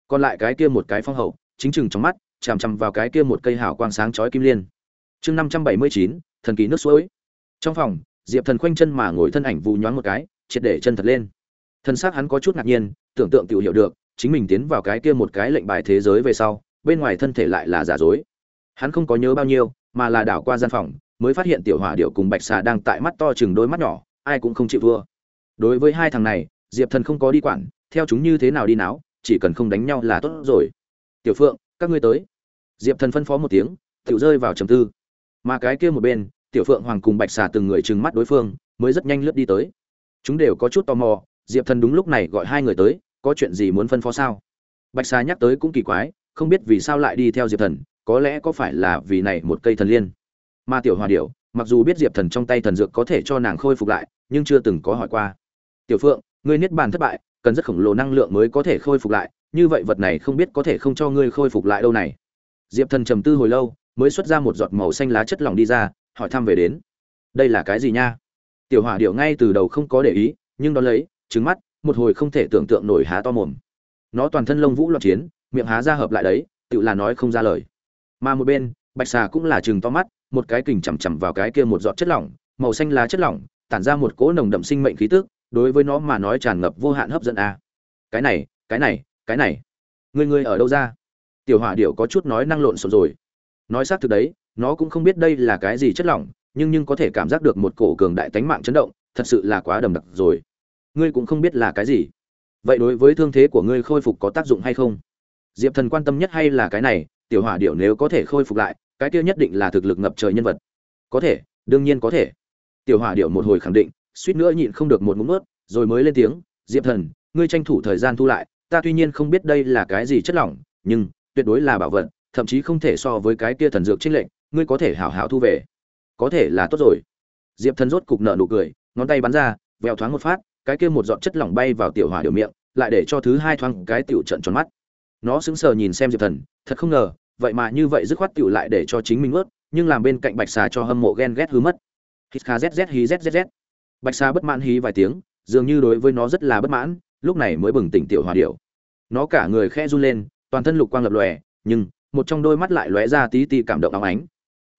Còn lại cái kia một cái phong hậu, chính chừng trong mắt, chằm chằm vào cái kia một cây hào quang sáng chói kim liên. Chương năm trăm bảy mươi chín, thần kỳ nước suối. Trong phòng, diệp thần khoanh chân mà ngồi thân ảnh vụ nhoáng một cái triệt để chân thật lên. Thân xác hắn có chút ngạc nhiên, tưởng tượng tự hiểu được, chính mình tiến vào cái kia một cái lệnh bài thế giới về sau, bên ngoài thân thể lại là giả dối. Hắn không có nhớ bao nhiêu, mà là đảo qua gian phòng, mới phát hiện tiểu hỏa điệu cùng bạch xà đang tại mắt to chừng đôi mắt nhỏ, ai cũng không chịu thua. Đối với hai thằng này, diệp thần không có đi quản, theo chúng như thế nào đi náo, chỉ cần không đánh nhau là tốt rồi. Tiểu phượng, các ngươi tới. Diệp thần phân phó một tiếng tự rơi vào trầm tư. Mà cái kia một bên, tiểu phượng hoàng cùng bạch xà từng người trừng mắt đối phương, mới rất nhanh lướt đi tới chúng đều có chút tò mò, diệp thần đúng lúc này gọi hai người tới, có chuyện gì muốn phân phó sao? Bạch xà nhắc tới cũng kỳ quái, không biết vì sao lại đi theo diệp thần, có lẽ có phải là vì này một cây thần liên. Mà tiểu hòa điệu mặc dù biết diệp thần trong tay thần dược có thể cho nàng khôi phục lại, nhưng chưa từng có hỏi qua. Tiểu phượng, ngươi niết bàn thất bại, cần rất khổng lồ năng lượng mới có thể khôi phục lại, như vậy vật này không biết có thể không cho ngươi khôi phục lại đâu này. Diệp thần trầm tư hồi lâu, mới xuất ra một giọt màu xanh lá chất lỏng đi ra, hỏi thăm về đến. Đây là cái gì nha? Tiểu hỏa điệu ngay từ đầu không có để ý, nhưng đón lấy trứng mắt, một hồi không thể tưởng tượng nổi há to mồm. Nó toàn thân lông vũ loạn chiến, miệng há ra hợp lại đấy tự là nói không ra lời. Mà một bên, bạch xà cũng là chừng to mắt, một cái kình chằm chằm vào cái kia một giọt chất lỏng, màu xanh lá chất lỏng, tản ra một cỗ nồng đậm sinh mệnh khí tức, đối với nó mà nói tràn ngập vô hạn hấp dẫn a. À. cái này cái này cái này. Người người ở đâu ra? Tiểu hỏa điệu có chút nói năng lộn xộn rồi. Nói xác thực đấy, nó cũng không biết đây là cái gì chất lỏng nhưng nhưng có thể cảm giác được một cổ cường đại tánh mạng chấn động, thật sự là quá đầm đặc rồi. Ngươi cũng không biết là cái gì. Vậy đối với thương thế của ngươi khôi phục có tác dụng hay không? Diệp thần quan tâm nhất hay là cái này, tiểu hỏa điệu nếu có thể khôi phục lại, cái kia nhất định là thực lực ngập trời nhân vật. Có thể, đương nhiên có thể. Tiểu hỏa điệu một hồi khẳng định, suýt nữa nhịn không được một ngụm ướt rồi mới lên tiếng, diệp thần, ngươi tranh thủ thời gian thu lại, ta tuy nhiên không biết đây là cái gì chất lỏng, nhưng tuyệt đối là bảo vật, thậm chí không thể so với cái kia thần dược trinh lệnh ngươi có thể hảo hảo thu về có thể là tốt rồi. Diệp thần rốt cục nợ nụ cười, ngón tay bắn ra, vèo thoáng một phát, cái kia một giọt chất lỏng bay vào tiểu hỏa điều miệng, lại để cho thứ hai thoáng cái tiểu trận tròn mắt. Nó sững sờ nhìn xem diệp thần, thật không ngờ, vậy mà như vậy dứt khoát tiểu lại để cho chính mình ướt, nhưng làm bên cạnh bạch xà cho hâm mộ ghen ghét hư mất. Hít kha zz hí zzz bạch xà bất mãn hí vài tiếng, dường như đối với nó rất là bất mãn, lúc này mới bừng tỉnh tiểu hòa điệu nó cả người khẽ run lên, toàn thân lục quang lập lòe, nhưng một trong đôi mắt lại lóe ra tí tí cảm động óng ánh.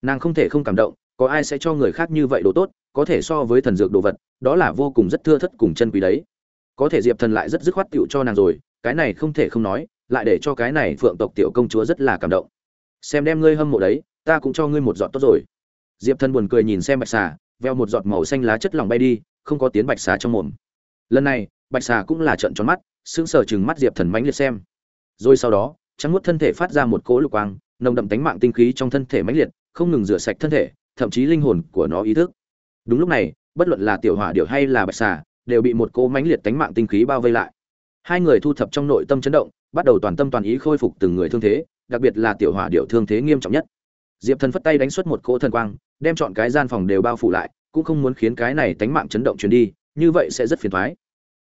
Nàng không thể không cảm động có ai sẽ cho người khác như vậy đồ tốt, có thể so với thần dược đồ vật, đó là vô cùng rất thưa thất cùng chân quý đấy. Có thể diệp thần lại rất dứt khoát tựu cho nàng rồi, cái này không thể không nói, lại để cho cái này phượng tộc tiểu công chúa rất là cảm động. Xem đem ngươi hâm mộ đấy, ta cũng cho ngươi một giọt tốt rồi. Diệp thần buồn cười nhìn xem bạch xà, veo một giọt màu xanh lá chất lỏng bay đi, không có tiếng bạch xà trong mồm. Lần này, bạch xà cũng là trận tròn mắt, sững sờ chừng mắt diệp thần mãnh liệt xem. Rồi sau đó, trắng nuốt thân thể phát ra một cỗ lục quang, nồng đậm tánh mạng tinh khí trong thân thể mãnh liệt, không ngừng rửa sạch thân thể thậm chí linh hồn của nó ý thức. Đúng lúc này, bất luận là tiểu hỏa điệu hay là bạch xà, đều bị một cỗ mãnh liệt tánh mạng tinh khí bao vây lại. Hai người thu thập trong nội tâm chấn động, bắt đầu toàn tâm toàn ý khôi phục từng người thương thế, đặc biệt là tiểu hỏa điệu thương thế nghiêm trọng nhất. Diệp thần phất tay đánh xuất một cỗ thần quang, đem chọn cái gian phòng đều bao phủ lại, cũng không muốn khiến cái này tánh mạng chấn động truyền đi, như vậy sẽ rất phiền thoái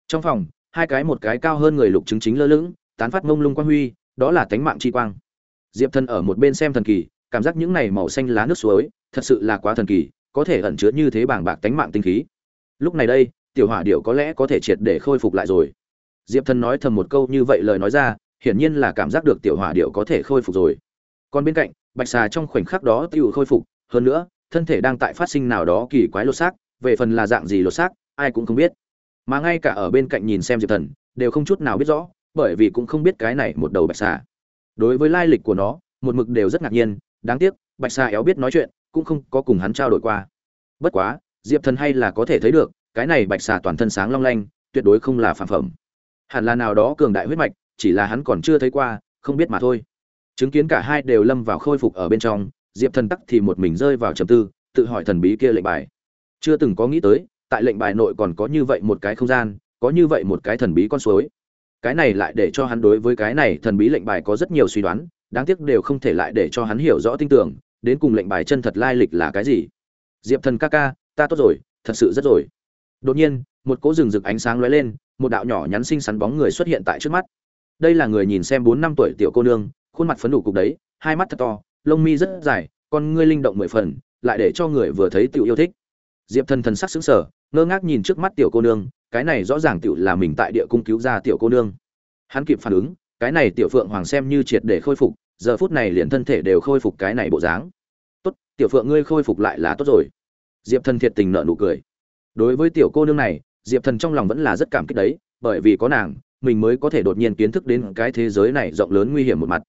trong phòng, hai cái một cái cao hơn người lục chứng chính lơ lửng, tán phát mông lung quang huy, đó là tánh mạng chi quang. Diệp thần ở một bên xem thần kỳ cảm giác những này màu xanh lá nước suối, thật sự là quá thần kỳ, có thể ẩn chứa như thế bảng bạc tánh mạng tinh khí. Lúc này đây, tiểu hỏa điệu có lẽ có thể triệt để khôi phục lại rồi. Diệp thần nói thầm một câu như vậy lời nói ra, hiển nhiên là cảm giác được tiểu hỏa điệu có thể khôi phục rồi. Còn bên cạnh, bạch xà trong khoảnh khắc đó tiêu khôi phục, hơn nữa, thân thể đang tại phát sinh nào đó kỳ quái lột xác, về phần là dạng gì lột xác, ai cũng không biết. Mà ngay cả ở bên cạnh nhìn xem diệp thần, đều không chút nào biết rõ, bởi vì cũng không biết cái này một đầu bạch xà. Đối với lai lịch của nó, một mực đều rất ngạc nhiên đáng tiếc, bạch xà éo biết nói chuyện, cũng không có cùng hắn trao đổi qua. Bất quá, diệp thần hay là có thể thấy được, cái này bạch xà toàn thân sáng long lanh, tuyệt đối không là phản phẩm. Hẳn là nào đó cường đại huyết mạch, chỉ là hắn còn chưa thấy qua, không biết mà thôi. Chứng kiến cả hai đều lâm vào khôi phục ở bên trong, diệp thần tắc thì một mình rơi vào trầm tư, tự hỏi thần bí kia lệnh bài. Chưa từng có nghĩ tới, tại lệnh bài nội còn có như vậy một cái không gian, có như vậy một cái thần bí con suối. Cái này lại để cho hắn đối với cái này thần bí lệnh bài có rất nhiều suy đoán đáng tiếc đều không thể lại để cho hắn hiểu rõ tin tưởng, đến cùng lệnh bài chân thật lai lịch là cái gì. Diệp thần ca ca, ta tốt rồi, thật sự rất rồi. Đột nhiên, một cỗ rừng rực ánh sáng lóe lên, một đạo nhỏ nhắn xinh xắn bóng người xuất hiện tại trước mắt. Đây là người nhìn xem bốn năm tuổi tiểu cô nương, khuôn mặt phấn đủ cục đấy, hai mắt thật to, lông mi rất dài, con ngươi linh động mười phần, lại để cho người vừa thấy tiểu yêu thích. Diệp thần thần sắc sững sờ, ngơ ngác nhìn trước mắt tiểu cô nương, cái này rõ ràng tiểu là mình tại địa cung cứu ra tiểu cô nương. Hắn kịp phản ứng cái này tiểu phượng hoàng xem như triệt để khôi phục, giờ phút này liền thân thể đều khôi phục cái này bộ dáng. Tốt, tiểu phượng ngươi khôi phục lại là tốt rồi. Diệp thần thiệt tình nợ nụ cười. Đối với tiểu cô nương này, diệp thần trong lòng vẫn là rất cảm kích đấy, bởi vì có nàng, mình mới có thể đột nhiên kiến thức đến cái thế giới này rộng lớn nguy hiểm một mặt.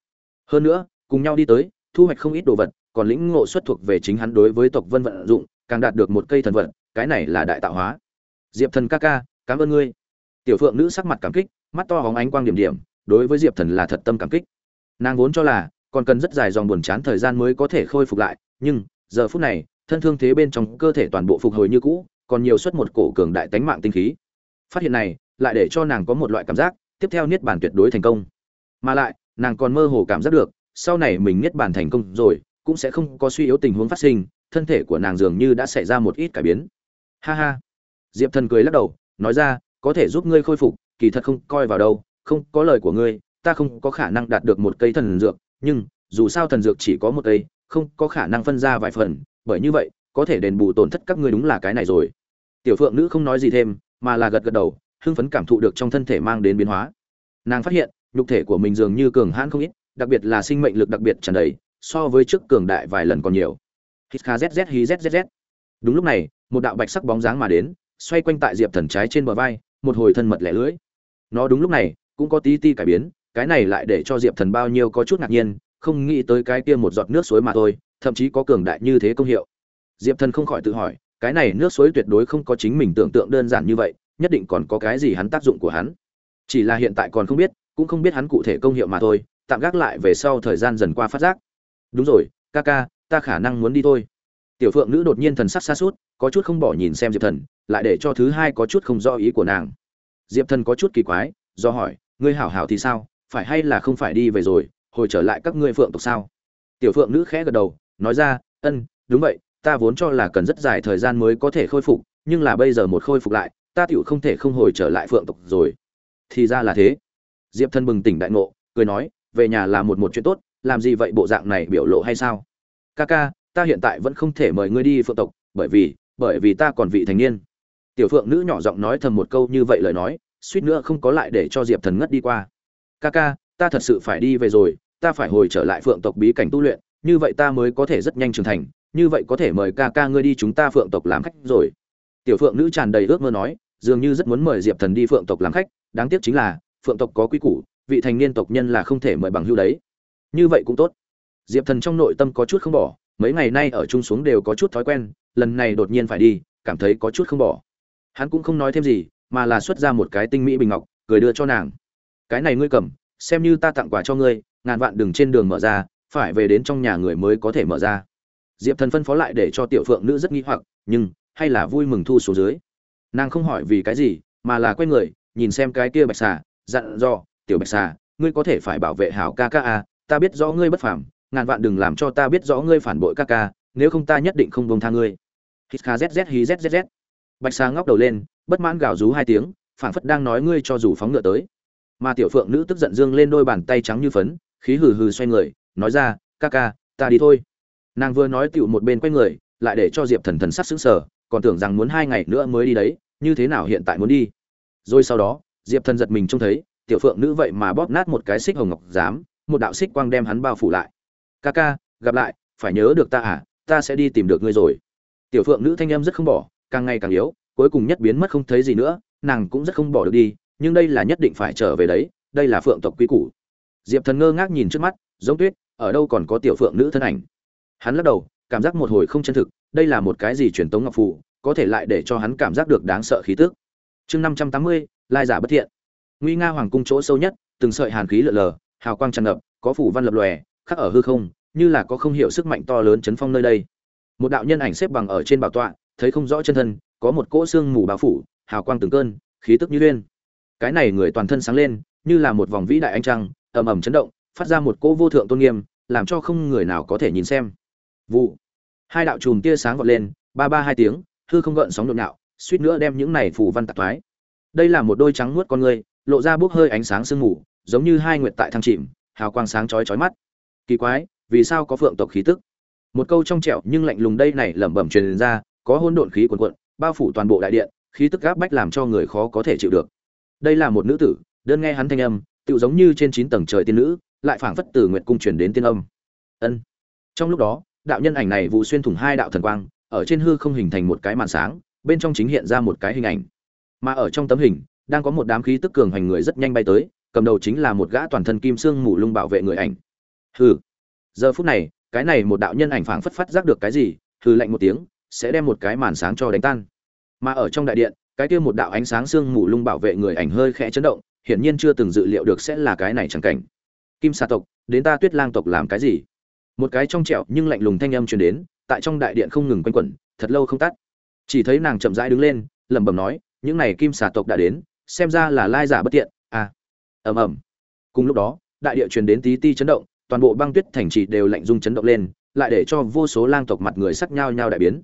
Hơn nữa, cùng nhau đi tới, thu hoạch không ít đồ vật, còn lĩnh ngộ xuất thuộc về chính hắn đối với tộc vân vận dụng, càng đạt được một cây thần vật cái này là đại tạo hóa. Diệp thần ca ca, cảm ơn ngươi. Tiểu phượng nữ sắc mặt cảm kích, mắt to hóng ánh quang điểm điểm đối với diệp thần là thật tâm cảm kích. Nàng vốn cho là, còn cần rất dài dòng buồn chán thời gian mới có thể khôi phục lại, nhưng, giờ phút này, thân thương thế bên trong cơ thể toàn bộ phục hồi như cũ, còn nhiều suất một cổ cường đại tánh mạng tinh khí. Phát hiện này, lại để cho nàng có một loại cảm giác, tiếp theo niết bàn tuyệt đối thành công. Mà lại, nàng còn mơ hồ cảm giác được, sau này mình niết bàn thành công rồi, cũng sẽ không có suy yếu tình huống phát sinh, thân thể của nàng dường như đã xảy ra một ít cải biến. Ha ha. Diệp thần cười lắc đầu, nói ra, có thể giúp ngươi khôi phục, kỳ thật không coi vào đâu không có lời của ngươi, ta không có khả năng đạt được một cây thần dược, nhưng, dù sao thần dược chỉ có một cây, không có khả năng phân ra vài phần, bởi như vậy, có thể đền bù tổn thất các ngươi đúng là cái này rồi. Tiểu phượng nữ không nói gì thêm, mà là gật gật đầu, hưng phấn cảm thụ được trong thân thể mang đến biến hóa. Nàng phát hiện, nhục thể của mình dường như cường hãn không ít, đặc biệt là sinh mệnh lực đặc biệt tràn đầy, so với trước cường đại vài lần còn nhiều. Hít kha zz hí zzz đúng lúc này, một đạo bạch sắc bóng dáng mà đến, xoay quanh tại diệp thần trái trên bờ vai, một hồi thân mật lẻ lưỡi. Nó đúng lúc này cũng có tí ti cải biến, cái này lại để cho diệp thần bao nhiêu có chút ngạc nhiên, không nghĩ tới cái kia một giọt nước suối mà thôi, thậm chí có cường đại như thế công hiệu. Diệp thần không khỏi tự hỏi, cái này nước suối tuyệt đối không có chính mình tưởng tượng đơn giản như vậy, nhất định còn có cái gì hắn tác dụng của hắn. Chỉ là hiện tại còn không biết, cũng không biết hắn cụ thể công hiệu mà thôi, tạm gác lại về sau thời gian dần qua phát giác. Đúng rồi, ca ca, ta khả năng muốn đi thôi. Tiểu phượng nữ đột nhiên thần sắc xa suốt có chút không bỏ nhìn xem diệp thần, lại để cho thứ hai có chút không do ý của nàng. Diệp thần có chút kỳ quái, do hỏi ngươi hảo hảo thì sao? Phải hay là không phải đi về rồi, hồi trở lại các ngươi phượng tộc sao? Tiểu phượng nữ khẽ gật đầu, nói ra, ân, đúng vậy, ta vốn cho là cần rất dài thời gian mới có thể khôi phục, nhưng là bây giờ một khôi phục lại, ta tựu không thể không hồi trở lại phượng tộc rồi. Thì ra là thế. Diệp thân bừng tỉnh đại ngộ, cười nói, về nhà là một một chuyện tốt, làm gì vậy bộ dạng này biểu lộ hay sao? Ca ca, ta hiện tại vẫn không thể mời ngươi đi phượng tộc, bởi vì bởi vì ta còn vị thành niên. Tiểu phượng nữ nhỏ giọng nói thầm một câu như vậy lời nói suýt nữa không có lại để cho diệp thần ngất đi qua. Ca ca, ta thật sự phải đi về rồi, ta phải hồi trở lại phượng tộc bí cảnh tu luyện, như vậy ta mới có thể rất nhanh trưởng thành, như vậy có thể mời ca ca ngươi đi chúng ta phượng tộc làm khách rồi. Tiểu phượng nữ tràn đầy ước mơ nói, dường như rất muốn mời diệp thần đi phượng tộc làm khách, đáng tiếc chính là, phượng tộc có quy củ, vị thành niên tộc nhân là không thể mời bằng hưu đấy. Như vậy cũng tốt. Diệp thần trong nội tâm có chút không bỏ, mấy ngày nay ở chung xuống đều có chút thói quen, lần này đột nhiên phải đi, cảm thấy có chút không bỏ. Hắn cũng không nói thêm gì mà là xuất ra một cái tinh mỹ bình ngọc, cười đưa cho nàng. Cái này ngươi cầm, xem như ta tặng quà cho ngươi, ngàn vạn đừng trên đường mở ra, phải về đến trong nhà người mới có thể mở ra. Diệp thần phân phó lại để cho tiểu phượng nữ rất nghi hoặc, nhưng, hay là vui mừng thu số dưới? Nàng không hỏi vì cái gì, mà là quay người, nhìn xem cái kia bạch xà, dặn dò, tiểu bạch xà, ngươi có thể phải bảo vệ hảo ca ca a ta biết rõ ngươi bất phàm, ngàn vạn đừng làm cho ta biết rõ ngươi phản bội ca ca, nếu không ta nhất định không bông tha ngươi. Hít kha zz hí zzz bạch xà ngóc đầu lên bất mãn gào rú hai tiếng, phảng phất đang nói ngươi cho dù phóng ngựa tới. Mà tiểu phượng nữ tức giận dương lên đôi bàn tay trắng như phấn, khí hừ hừ xoay người, nói ra, ca ca, ta đi thôi. Nàng vừa nói tựu một bên quay người, lại để cho diệp thần thần sắc xứng sở còn tưởng rằng muốn hai ngày nữa mới đi đấy, như thế nào hiện tại muốn đi. Rồi sau đó, diệp thần giật mình trông thấy, tiểu phượng nữ vậy mà bóp nát một cái xích hồng ngọc giám, một đạo xích quang đem hắn bao phủ lại. Ca ca, gặp lại, phải nhớ được ta à ta sẽ đi tìm được ngươi rồi. Tiểu phượng nữ thanh em rất không bỏ, càng ngày càng yếu cuối cùng nhất biến mất không thấy gì nữa, nàng cũng rất không bỏ được đi, nhưng đây là nhất định phải trở về đấy, đây là phượng tộc quý củ. Diệp thần ngơ ngác nhìn trước mắt, giống tuyết, ở đâu còn có tiểu phượng nữ thân ảnh? Hắn lắc đầu, cảm giác một hồi không chân thực, đây là một cái gì truyền tống ngọc phù, có thể lại để cho hắn cảm giác được đáng sợ khí tức. Chương năm trăm tám mươi, lai giả bất thiện. Nguy nga hoàng cung chỗ sâu nhất, từng sợi hàn khí lượn lờ, hào quang tràn ngập, có phủ văn lập lòe, khắc ở hư không, như là có không hiểu sức mạnh to lớn chấn phong nơi đây. Một đạo nhân ảnh xếp bằng ở trên bảo tọa, thấy không rõ chân thân có một cỗ xương mù bao phủ, hào quang từng cơn, khí tức như liên cái này người toàn thân sáng lên, như là một vòng vĩ đại ánh trăng, ầm ầm chấn động, phát ra một cỗ vô thượng tôn nghiêm, làm cho không người nào có thể nhìn xem. Vụ. Hai đạo chùm tia sáng vọt lên, ba ba hai tiếng, hư không gợn sóng nhộn nhạo, suýt nữa đem những này phủ văn tạc thoái. Đây là một đôi trắng nuốt con người, lộ ra bốc hơi ánh sáng sương mù, giống như hai nguyệt tại thăng chìm, hào quang sáng chói chói mắt. Kỳ quái, vì sao có phượng tộc khí tức? Một câu trong trẻo nhưng lạnh lùng đây này lẩm bẩm truyền ra, có hôn độn khí cuồn cuộn bao phủ toàn bộ đại điện, khí tức gáp bách làm cho người khó có thể chịu được. Đây là một nữ tử, đơn nghe hắn thanh âm tự giống như trên chín tầng trời tiên nữ, lại phảng phất từ nguyệt cung truyền đến tiên âm. Ân. Trong lúc đó, đạo nhân ảnh này vụ xuyên thủng hai đạo thần quang, ở trên hư không hình thành một cái màn sáng, bên trong chính hiện ra một cái hình ảnh. Mà ở trong tấm hình, đang có một đám khí tức cường hành người rất nhanh bay tới, cầm đầu chính là một gã toàn thân kim xương mù lung bảo vệ người ảnh. Hừ. Giờ phút này, cái này một đạo nhân ảnh phảng phất phát giác được cái gì, hừ lạnh một tiếng sẽ đem một cái màn sáng cho đánh tan. Mà ở trong đại điện, cái kia một đạo ánh sáng xương mù lung bảo vệ người ảnh hơi khẽ chấn động, hiển nhiên chưa từng dự liệu được sẽ là cái này chẳng cảnh. Kim xà tộc, đến ta tuyết lang tộc làm cái gì? Một cái trong trẹo nhưng lạnh lùng thanh âm truyền đến, tại trong đại điện không ngừng quanh quẩn, thật lâu không tắt. Chỉ thấy nàng chậm rãi đứng lên, lẩm bẩm nói, những này kim xà tộc đã đến, xem ra là lai giả bất tiện. À ầm ầm. Cùng lúc đó, đại địa truyền đến tí ti chấn động, toàn bộ băng tuyết thành trì đều lạnh rung chấn động lên, lại để cho vô số lang tộc mặt người sắc nhau nhau đại biến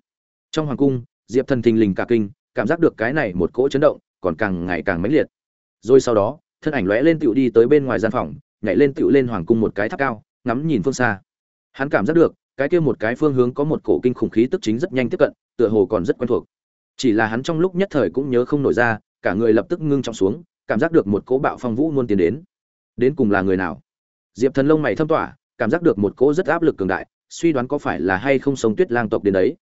trong hoàng cung, diệp thần thình lình cả kinh, cảm giác được cái này một cỗ chấn động còn càng ngày càng mãnh liệt. Rồi sau đó, thân ảnh lóe lên tựu đi tới bên ngoài gian phòng, nhảy lên tựu lên hoàng cung một cái tháp cao, ngắm nhìn phương xa. Hắn cảm giác được, cái kia một cái phương hướng có một cổ kinh khủng khí tức chính rất nhanh tiếp cận, tựa hồ còn rất quen thuộc. Chỉ là hắn trong lúc nhất thời cũng nhớ không nổi ra, cả người lập tức ngưng trọng xuống, cảm giác được một cỗ bạo phong vũ luôn tiến đến. Đến cùng là người nào? Diệp thần lông mày thâm tỏa, cảm giác được một cỗ rất áp lực cường đại, suy đoán có phải là hay không sống tuyết lang tộc đến đấy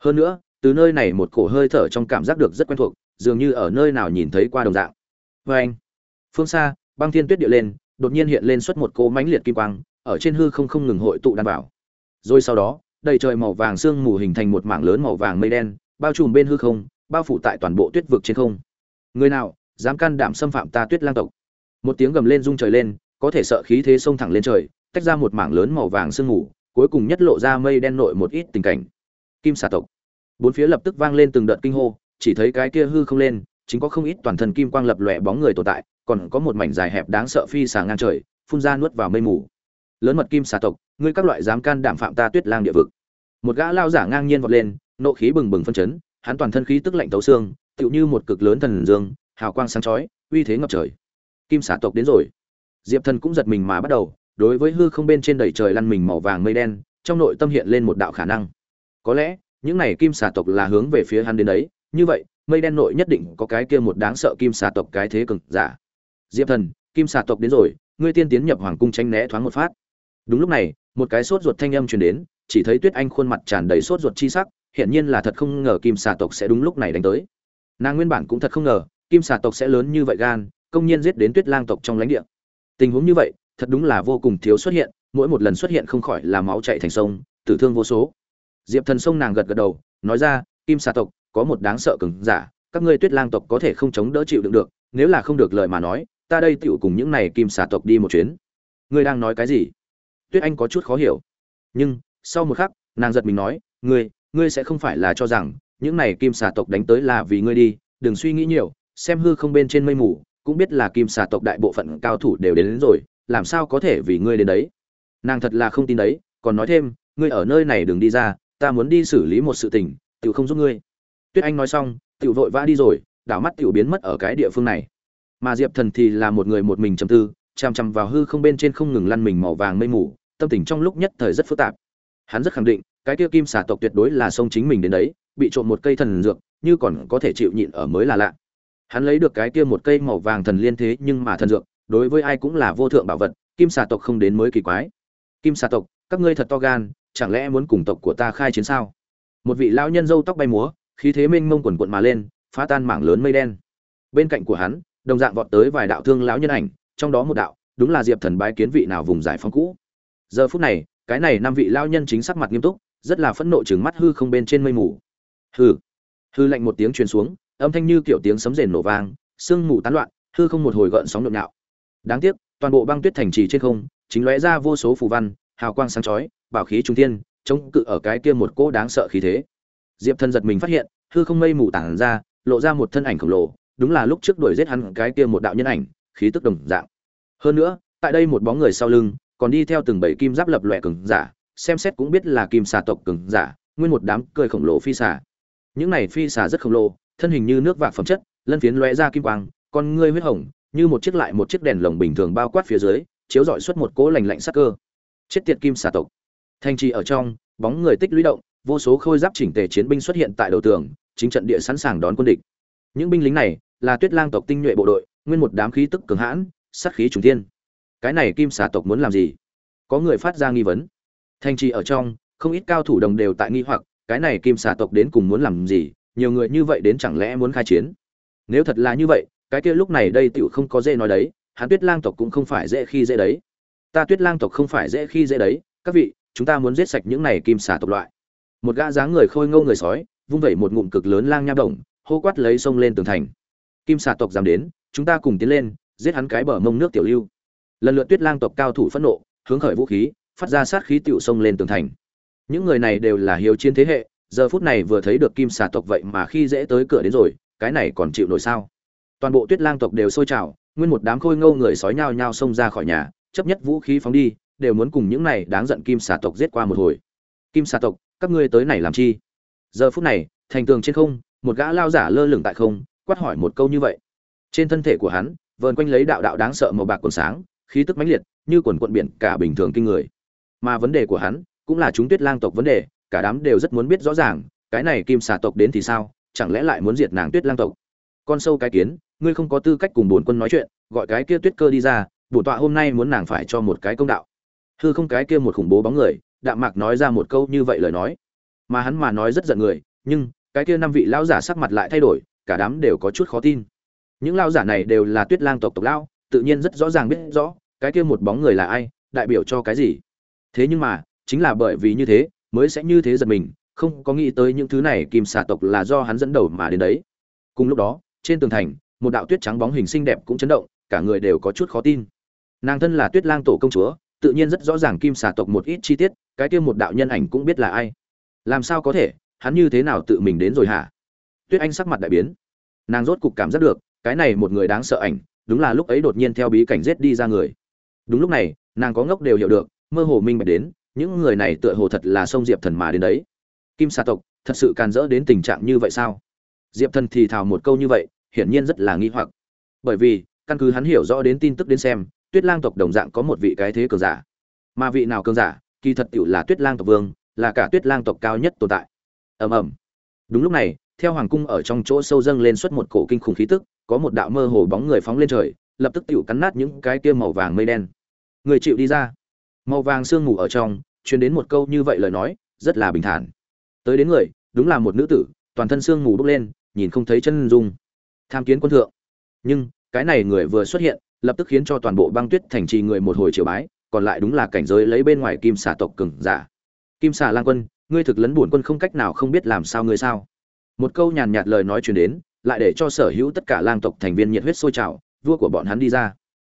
hơn nữa, từ nơi này một cổ hơi thở trong cảm giác được rất quen thuộc, dường như ở nơi nào nhìn thấy qua đồng dạng. Vê anh, phương xa, băng thiên tuyết địa lên, đột nhiên hiện lên xuất một cỗ mãnh liệt kim quang, ở trên hư không không ngừng hội tụ đan vào rồi sau đó, đầy trời màu vàng sương mù hình thành một mảng lớn màu vàng mây đen, bao trùm bên hư không, bao phủ tại toàn bộ tuyết vực trên không. Người nào, dám can đảm xâm phạm ta tuyết lang tộc? Một tiếng gầm lên rung trời lên, có thể sợ khí thế xông thẳng lên trời, tách ra một mảng lớn màu vàng sương mù, cuối cùng nhất lộ ra mây đen nội một ít tình cảnh kim xà tộc. Bốn phía lập tức vang lên từng đợt kinh hô, chỉ thấy cái kia hư không lên, chính có không ít toàn thân kim quang lập lòe bóng người tồn tại, còn có một mảnh dài hẹp đáng sợ phi xà ngang trời, phun ra nuốt vào mây mù. Lớn mật kim xà tộc, ngươi các loại dám can đảm phạm ta tuyết lang địa vực. Một gã lao giả ngang nhiên vọt lên, nộ khí bừng bừng phân chấn, hắn toàn thân khí tức lạnh tấu xương, tựu như một cực lớn thần dương, hào quang sáng chói, uy thế ngập trời. Kim xà tộc đến rồi. Diệp thần cũng giật mình mà bắt đầu, đối với hư không bên trên đầy trời lăn mình màu vàng mây đen, trong nội tâm hiện lên một đạo khả năng có lẽ, những này kim xà tộc là hướng về phía hắn đến đấy. Như vậy, mây đen nội nhất định có cái kia một đáng sợ kim xà tộc cái thế cực giả. Diệp thần, kim xà tộc đến rồi, ngươi tiên tiến nhập hoàng cung tranh né thoáng một phát. Đúng lúc này, một cái sốt ruột thanh âm truyền đến, chỉ thấy tuyết anh khuôn mặt tràn đầy sốt ruột chi sắc hiện nhiên là thật không ngờ kim xà tộc sẽ đúng lúc này đánh tới. Nàng nguyên bản cũng thật không ngờ, kim xà tộc sẽ lớn như vậy gan, công nhiên giết đến tuyết lang tộc trong lãnh địa. Tình huống như vậy, thật đúng là vô cùng thiếu xuất hiện, mỗi một lần xuất hiện không khỏi là máu chạy thành sông, tử thương vô số diệp thần sông nàng gật gật đầu nói ra kim xà tộc có một đáng sợ cứng giả các ngươi tuyết lang tộc có thể không chống đỡ chịu đựng được nếu là không được lời mà nói ta đây tựu cùng những này kim xà tộc đi một chuyến. Ngươi đang nói cái gì? Tuyết anh có chút khó hiểu. Nhưng sau một khắc nàng giật mình nói ngươi ngươi sẽ không phải là cho rằng những này kim xà tộc đánh tới là vì ngươi đi đừng suy nghĩ nhiều xem hư không bên trên mây mù cũng biết là kim xà tộc đại bộ phận cao thủ đều đến, đến rồi làm sao có thể vì ngươi đến đấy? Nàng thật là không tin đấy còn nói thêm ngươi ở nơi này đừng đi ra ta muốn đi xử lý một sự tình, tiểu không giúp ngươi. Tuyết anh nói xong, tiểu vội vã đi rồi, đảo mắt tiểu biến mất ở cái địa phương này. Mà diệp thần thì là một người một mình trầm tư, chằm chằm vào hư không bên trên không ngừng lăn mình màu vàng mây mù, tâm tình trong lúc nhất thời rất phức tạp. Hắn rất khẳng định, cái kia kim xà tộc tuyệt đối là sông chính mình đến đấy, bị trộm một cây thần dược, như còn có thể chịu nhịn ở mới là lạ. Hắn lấy được cái kia một cây màu vàng thần liên thế nhưng mà thần dược, đối với ai cũng là vô thượng bảo vật, kim xà tộc không đến mới kỳ quái. Kim xà tộc, các ngươi thật to gan chẳng lẽ muốn cùng tộc của ta khai chiến sao? Một vị lão nhân râu tóc bay múa, khí thế mênh mông quần quận mà lên, phá tan mảng lớn mây đen. Bên cạnh của hắn, đồng dạng vọt tới vài đạo thương lão nhân ảnh, trong đó một đạo, đúng là diệp thần bái kiến vị nào vùng giải phóng cũ. Giờ phút này, cái này năm vị lão nhân chính sắc mặt nghiêm túc, rất là phẫn nộ chừng mắt hư không bên trên mây mù. Hư hư lạnh một tiếng truyền xuống, âm thanh như kiểu tiếng sấm rền nổ vang, sương mù tán loạn, hư không một hồi gợn sóng nhộn nhạo. Đáng tiếc, toàn bộ băng tuyết thành trì trên không, chính lóe ra vô số phù văn, hào quang sáng chói bảo khí trung thiên, chống cự ở cái kia một cỗ đáng sợ khí thế. Diệp thân giật mình phát hiện, hư không mây mù tản ra, lộ ra một thân ảnh khổng lồ, đúng là lúc trước đuổi giết hắn cái kia một đạo nhân ảnh, khí tức đồng dạng. Hơn nữa, tại đây một bóng người sau lưng, còn đi theo từng bảy kim giáp lập loè cường giả, xem xét cũng biết là kim xà tộc cường giả, nguyên một đám cười khổng lồ phi xà. Những này phi xà rất khổng lồ, thân hình như nước vạc phẩm chất, lân phiến lóe ra kim quang, con ngươi huyết hồng, như một chiếc lại một chiếc đèn lồng bình thường bao quát phía dưới, chiếu rọi xuất một cỗ lành lạnh sắc cơ. Chết tiệt kim xà tộc thanh trì ở trong, bóng người tích lũy động, vô số khôi giáp chỉnh tề chiến binh xuất hiện tại đầu tường, chính trận địa sẵn sàng đón quân địch. Những binh lính này là tuyết lang tộc tinh nhuệ bộ đội, nguyên một đám khí tức cường hãn, sát khí trùng thiên. Cái này kim xà tộc muốn làm gì? Có người phát ra nghi vấn. Thanh trì ở trong, không ít cao thủ đồng đều tại nghi hoặc, cái này kim xà tộc đến cùng muốn làm gì? Nhiều người như vậy đến chẳng lẽ muốn khai chiến? Nếu thật là như vậy, cái kia lúc này đây tựu không có dễ nói đấy, hắn tuyết lang tộc cũng không phải dễ khi dễ đấy. Ta tuyết lang tộc không phải dễ khi dễ đấy, các vị chúng ta muốn giết sạch những này kim xà tộc loại. Một gã dáng người khôi ngâu người sói, vung vẩy một ngụm cực lớn lang nha đồng hô quát lấy sông lên tường thành. Kim xà tộc dám đến, chúng ta cùng tiến lên, giết hắn cái bờ mông nước tiểu lưu. Lần lượt tuyết lang tộc cao thủ phẫn nộ, hướng khởi vũ khí, phát ra sát khí tiểu sông lên tường thành. Những người này đều là hiếu chiến thế hệ, giờ phút này vừa thấy được kim xà tộc vậy mà khi dễ tới cửa đến rồi, cái này còn chịu nổi sao? Toàn bộ tuyết lang tộc đều sôi trào, nguyên một đám khôi ngâu người sói nhao nhao xông ra khỏi nhà, chấp nhất vũ khí phóng đi đều muốn cùng những này đáng giận kim xà tộc giết qua một hồi. Kim xà tộc, các ngươi tới này làm chi? Giờ phút này, thành tường trên không, một gã lao giả lơ lửng tại không, quát hỏi một câu như vậy. Trên thân thể của hắn, vờn quanh lấy đạo đạo đáng sợ màu bạc cuồn sáng, khí tức mãnh liệt, như quần quận biển cả bình thường kinh người. Mà vấn đề của hắn, cũng là chúng tuyết lang tộc vấn đề, cả đám đều rất muốn biết rõ ràng, cái này kim xà tộc đến thì sao, chẳng lẽ lại muốn diệt nàng tuyết lang tộc? Con sâu cái kiến, ngươi không có tư cách cùng bổn quân nói chuyện, gọi cái kia tuyết cơ đi ra, bổn tọa hôm nay muốn nàng phải cho một cái công đạo hư không cái kia một khủng bố bóng người, đạm mạc nói ra một câu như vậy lời nói. Mà hắn mà nói rất giận người, nhưng cái kia năm vị lão giả sắc mặt lại thay đổi, cả đám đều có chút khó tin. Những lão giả này đều là tuyết lang tộc tộc lão, tự nhiên rất rõ ràng biết rõ, cái kia một bóng người là ai, đại biểu cho cái gì. Thế nhưng mà, chính là bởi vì như thế, mới sẽ như thế giật mình, không có nghĩ tới những thứ này kim xà tộc là do hắn dẫn đầu mà đến đấy. Cùng lúc đó, trên tường thành, một đạo tuyết trắng bóng hình xinh đẹp cũng chấn động, cả người đều có chút khó tin. Nàng thân là tuyết lang tổ công chúa tự nhiên rất rõ ràng kim xà tộc một ít chi tiết, cái kia một đạo nhân ảnh cũng biết là ai. Làm sao có thể? Hắn như thế nào tự mình đến rồi hả? Tuyết anh sắc mặt đại biến. Nàng rốt cục cảm giác được, cái này một người đáng sợ ảnh, đúng là lúc ấy đột nhiên theo bí cảnh giết đi ra người. Đúng lúc này, nàng có ngốc đều hiểu được, mơ hồ minh bạch đến, những người này tựa hồ thật là sông diệp thần mà đến đấy. Kim xà tộc, thật sự càn rỡ đến tình trạng như vậy sao? Diệp thần thì thào một câu như vậy, hiển nhiên rất là nghi hoặc. Bởi vì, căn cứ hắn hiểu rõ đến tin tức đến xem tuyết lang tộc đồng dạng có một vị cái thế cường giả. Mà vị nào cường giả, kỳ thật tiểu là tuyết lang tộc vương, là cả tuyết lang tộc cao nhất tồn tại. Ầm ầm. Đúng lúc này, theo hoàng cung ở trong chỗ sâu dâng lên xuất một cổ kinh khủng khí tức, có một đạo mơ hồ bóng người phóng lên trời, lập tức tiểu cắn nát những cái kia màu vàng mây đen. Người chịu đi ra. Màu vàng sương mù ở trong, truyền đến một câu như vậy lời nói, rất là bình thản. Tới đến người, đúng là một nữ tử, toàn thân sương mù bốc lên, nhìn không thấy chân dung. Tham kiến quân thượng. Nhưng, cái này người vừa xuất hiện lập tức khiến cho toàn bộ băng tuyết thành trì người một hồi triều bái, còn lại đúng là cảnh giới lấy bên ngoài kim xà tộc cừng giả. Kim xà lang quân, ngươi thực lấn bổn quân không cách nào không biết làm sao ngươi sao? Một câu nhàn nhạt lời nói truyền đến, lại để cho sở hữu tất cả lang tộc thành viên nhiệt huyết sôi trào, vua của bọn hắn đi ra.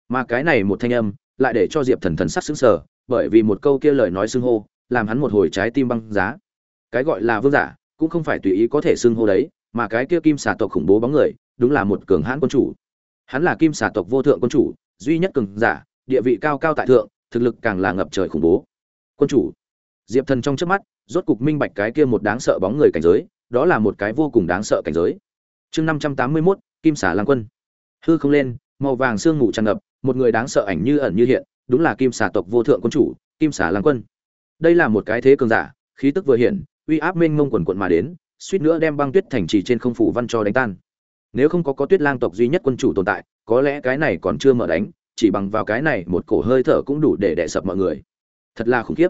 Mà cái này một thanh âm, lại để cho diệp thần thần sắc xứng sở bởi vì một câu kia lời nói xưng hô, làm hắn một hồi trái tim băng giá. Cái gọi là vương giả, cũng không phải tùy ý có thể xưng hô đấy, mà cái kia kim xà tộc khủng bố bóng người, đúng là một cường hãn quân chủ hắn là kim xà tộc vô thượng quân chủ, duy nhất cường giả, địa vị cao cao tại thượng, thực lực càng là ngập trời khủng bố. Quân chủ. Diệp thần trong trước mắt, rốt cục minh bạch cái kia một đáng sợ bóng người cảnh giới, đó là một cái vô cùng đáng sợ cảnh giới. Chương năm trăm tám mươi mốt, kim xà lang quân. Hư không lên, màu vàng sương mù tràn ngập, một người đáng sợ ảnh như ẩn như hiện, đúng là kim xà tộc vô thượng quân chủ, kim xà lang quân. Đây là một cái thế cường giả, khí tức vừa hiện, uy áp mênh mông quần quận mà đến, suýt nữa đem băng tuyết thành trì trên không phủ văn cho đánh tan nếu không có có tuyết lang tộc duy nhất quân chủ tồn tại, có lẽ cái này còn chưa mở đánh, chỉ bằng vào cái này một cổ hơi thở cũng đủ để đè sập mọi người. Thật là khủng khiếp.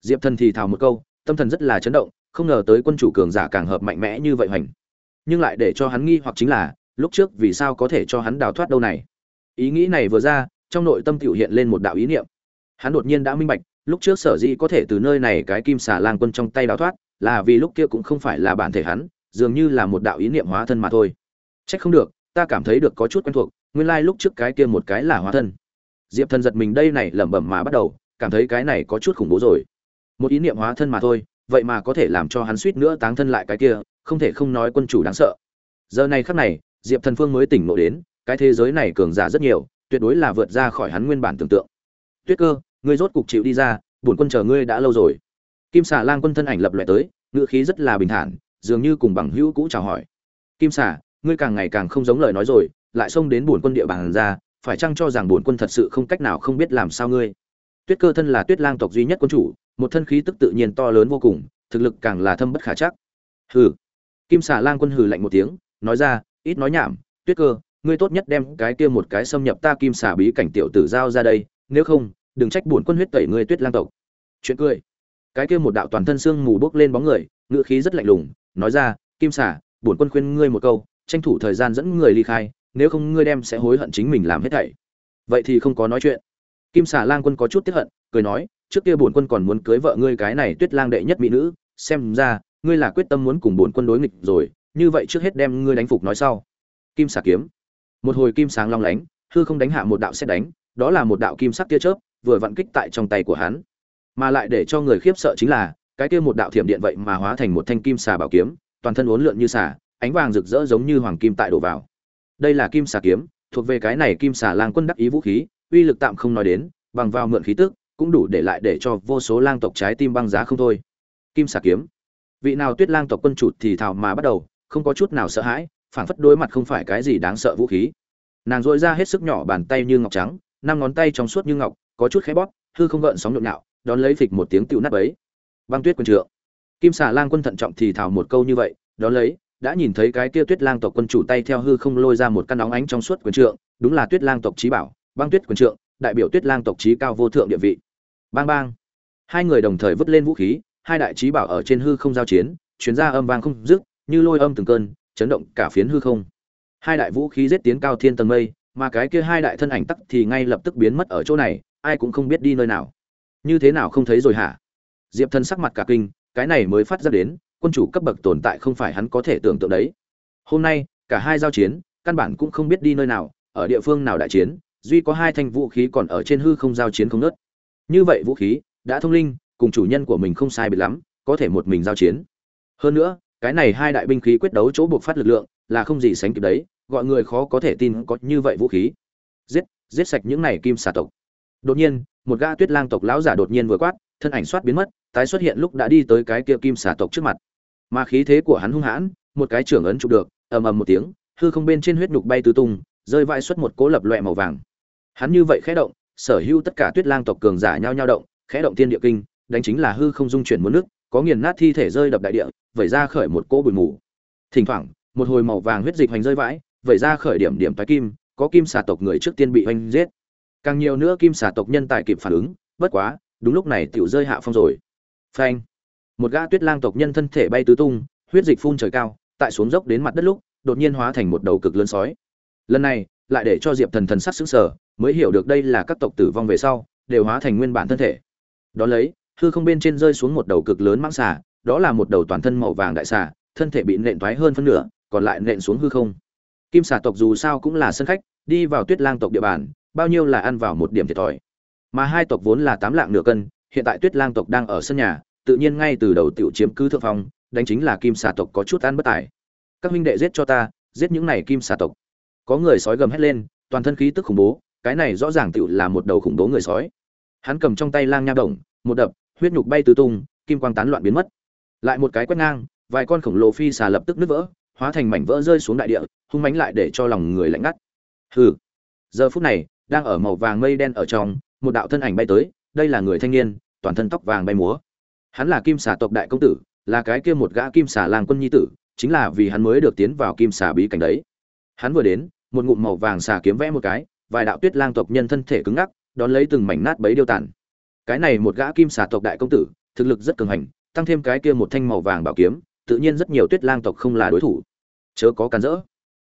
Diệp thần thì thào một câu, tâm thần rất là chấn động, không ngờ tới quân chủ cường giả càng hợp mạnh mẽ như vậy hoành. Nhưng lại để cho hắn nghi hoặc chính là, lúc trước vì sao có thể cho hắn đào thoát đâu này? Ý nghĩ này vừa ra, trong nội tâm tiểu hiện lên một đạo ý niệm. Hắn đột nhiên đã minh bạch, lúc trước sở dĩ có thể từ nơi này cái kim xà lang quân trong tay đào thoát, là vì lúc kia cũng không phải là bản thể hắn, dường như là một đạo ý niệm hóa thân mà thôi. Chắc không được, ta cảm thấy được có chút quen thuộc, nguyên lai lúc trước cái kia một cái là hóa thân. Diệp thần giật mình đây này lẩm bẩm mà bắt đầu, cảm thấy cái này có chút khủng bố rồi. Một ý niệm hóa thân mà thôi, vậy mà có thể làm cho hắn suýt nữa táng thân lại cái kia, không thể không nói quân chủ đáng sợ. Giờ này khắc này, diệp thần phương mới tỉnh ngộ đến, cái thế giới này cường giả rất nhiều, tuyệt đối là vượt ra khỏi hắn nguyên bản tưởng tượng. Tuyết cơ, ngươi rốt cục chịu đi ra, bổn quân chờ ngươi đã lâu rồi. Kim xà lang quân thân ảnh lập loại tới, ngữ khí rất là bình thản, dường như cùng bằng hữu cũ chào hỏi. Kim xà ngươi càng ngày càng không giống lời nói rồi, lại xông đến bổn quân địa bàn ra, phải chăng cho rằng bổn quân thật sự không cách nào không biết làm sao ngươi? Tuyết cơ thân là tuyết lang tộc duy nhất quân chủ, một thân khí tức tự nhiên to lớn vô cùng, thực lực càng là thâm bất khả chắc. Hừ. Kim xà lang quân hừ lạnh một tiếng, nói ra, ít nói nhảm, tuyết cơ, ngươi tốt nhất đem cái kia một cái xâm nhập ta kim xà bí cảnh tiểu tử giao ra đây, nếu không, đừng trách bổn quân huyết tẩy ngươi tuyết lang tộc. Chuyện cười. Cái kia một đạo toàn thân xương mù bốc lên bóng người ngựa khí rất lạnh lùng, nói ra, kim xà, bổn quân khuyên ngươi một câu tranh thủ thời gian dẫn người ly khai, nếu không ngươi đem sẽ hối hận chính mình làm hết thảy. Vậy thì không có nói chuyện. Kim xà lang quân có chút tiếp hận, cười nói, trước kia bổn quân còn muốn cưới vợ ngươi cái này tuyết lang đệ nhất mỹ nữ, xem ra, ngươi là quyết tâm muốn cùng bổn quân đối nghịch rồi, như vậy trước hết đem ngươi đánh phục nói sau. Kim xà kiếm. Một hồi kim sáng long lánh, hư không đánh hạ một đạo xét đánh, đó là một đạo kim sắc tia chớp, vừa vặn kích tại trong tay của hắn. Mà lại để cho người khiếp sợ chính là, cái kia một đạo thiểm điện vậy mà hóa thành một thanh kim xà bảo kiếm, toàn thân uốn lượn như xà ánh vàng rực rỡ giống như hoàng kim tại đổ vào. Đây là kim xà kiếm, thuộc về cái này kim xà lang quân đắc ý vũ khí, uy lực tạm không nói đến, bằng vào mượn khí tức, cũng đủ để lại để cho vô số lang tộc trái tim băng giá không thôi. Kim xà kiếm. Vị nào tuyết lang tộc quân chủ thì thào mà bắt đầu, không có chút nào sợ hãi, phảng phất đối mặt không phải cái gì đáng sợ vũ khí. Nàng dội ra hết sức nhỏ bàn tay như ngọc trắng, năm ngón tay trong suốt như ngọc, có chút khẽ bóp, hư không gợn sóng nhộn nhạo, đón lấy phịch một tiếng tựu nát ấy băng tuyết quân trượng. Kim xà lang quân thận trọng thì thào một câu như vậy, đón lấy đã nhìn thấy cái kia tuyết lang tộc quân chủ tay theo hư không lôi ra một căn nóng ánh trong suốt quyền trượng, đúng là tuyết lang tộc chí bảo, băng tuyết quyền trượng, đại biểu tuyết lang tộc chí cao vô thượng địa vị. Bang bang. Hai người đồng thời vứt lên vũ khí, hai đại chí bảo ở trên hư không giao chiến chuyến ra âm vang không dứt, như lôi âm từng cơn, chấn động cả phiến hư không. Hai đại vũ khí giết tiến cao thiên tầng mây, mà cái kia hai đại thân ảnh tắc thì ngay lập tức biến mất ở chỗ này, ai cũng không biết đi nơi nào. Như thế nào không thấy rồi hả? Diệp thân sắc mặt cả kinh, cái này mới phát ra đến quân chủ cấp bậc tồn tại không phải hắn có thể tưởng tượng đấy. Hôm nay, cả hai giao chiến, căn bản cũng không biết đi nơi nào, ở địa phương nào đại chiến, duy có hai thanh vũ khí còn ở trên hư không giao chiến không ngớt. như vậy vũ khí, đã thông linh, cùng chủ nhân của mình không sai biệt lắm, có thể một mình giao chiến. Hơn nữa, cái này hai đại binh khí quyết đấu chỗ buộc phát lực lượng, là không gì sánh kịp đấy, gọi người khó có thể tin có như vậy vũ khí. Giết giết sạch những này kim xà tộc. Đột nhiên, một gã tuyết lang tộc lão giả đột nhiên vừa quát, thân ảnh xoát biến mất, tái xuất hiện lúc đã đi tới cái kia kim xà tộc trước mặt mà khí thế của hắn hung hãn, một cái trưởng ấn chụp được, ầm ầm một tiếng, hư không bên trên huyết nhục bay tứ tung, rơi vãi xuất một cố lập loẹ màu vàng. Hắn như vậy khẽ động, sở hữu tất cả tuyết lang tộc cường giả nhao nhao động, khẽ động tiên địa kinh, đánh chính là hư không dung chuyển muốn nước, có nghiền nát thi thể rơi đập đại địa, vẩy ra khởi một cỗ bụi mù. Thỉnh thoảng, một hồi màu vàng huyết dịch hoành rơi vãi, vẩy ra khởi điểm điểm tái kim, có kim xà tộc người trước tiên bị hoành giết. Càng nhiều nữa kim xà tộc nhân tài kịp phản ứng, bất quá, đúng lúc này tiểu rơi hạ phong rồi. Phanh một gã tuyết lang tộc nhân thân thể bay tứ tung, huyết dịch phun trời cao, tại xuống dốc đến mặt đất lúc, đột nhiên hóa thành một đầu cực lớn sói. Lần này, lại để cho diệp thần thần sắc xứng sở mới hiểu được đây là các tộc tử vong về sau, đều hóa thành nguyên bản thân thể. Đón lấy, hư không bên trên rơi xuống một đầu cực lớn mãng xà, đó là một đầu toàn thân màu vàng đại xà, thân thể bị nện thoái hơn phân nửa, còn lại nện xuống hư không. Kim xà tộc dù sao cũng là sân khách, đi vào tuyết lang tộc địa bàn, bao nhiêu là ăn vào một điểm thiệt thòi. Mà hai tộc vốn là tám lạng nửa cân, hiện tại tuyết lang tộc đang ở sân nhà tự nhiên ngay từ đầu tiểu chiếm cứ thượng phong đánh chính là kim xà tộc có chút ăn bất tài. Các huynh đệ giết cho ta giết những này kim xà tộc. Có người sói gầm hét lên toàn thân khí tức khủng bố cái này rõ ràng tiểu là một đầu khủng bố người sói. Hắn cầm trong tay lang nha Động, một đập huyết nhục bay tứ tung kim quang tán loạn biến mất. Lại một cái quét ngang vài con khổng lồ phi xà lập tức nứt vỡ hóa thành mảnh vỡ rơi xuống đại địa hung mãnh lại để cho lòng người lạnh ngắt. Hừ. Giờ phút này đang ở màu vàng mây đen ở trong một đạo thân ảnh bay tới đây là người thanh niên toàn thân tóc vàng bay múa hắn là kim xà tộc đại công tử, là cái kia một gã kim xà làng quân nhi tử, chính là vì hắn mới được tiến vào kim xà bí cảnh đấy. Hắn vừa đến, một ngụm màu vàng xà kiếm vẽ một cái, vài đạo tuyết lang tộc nhân thân thể cứng ngắc, đón lấy từng mảnh nát bấy điêu tàn. Cái này một gã kim xà tộc đại công tử, thực lực rất cường hành, tăng thêm cái kia một thanh màu vàng bảo kiếm, tự nhiên rất nhiều tuyết lang tộc không là đối thủ. Chớ có cản rỡ.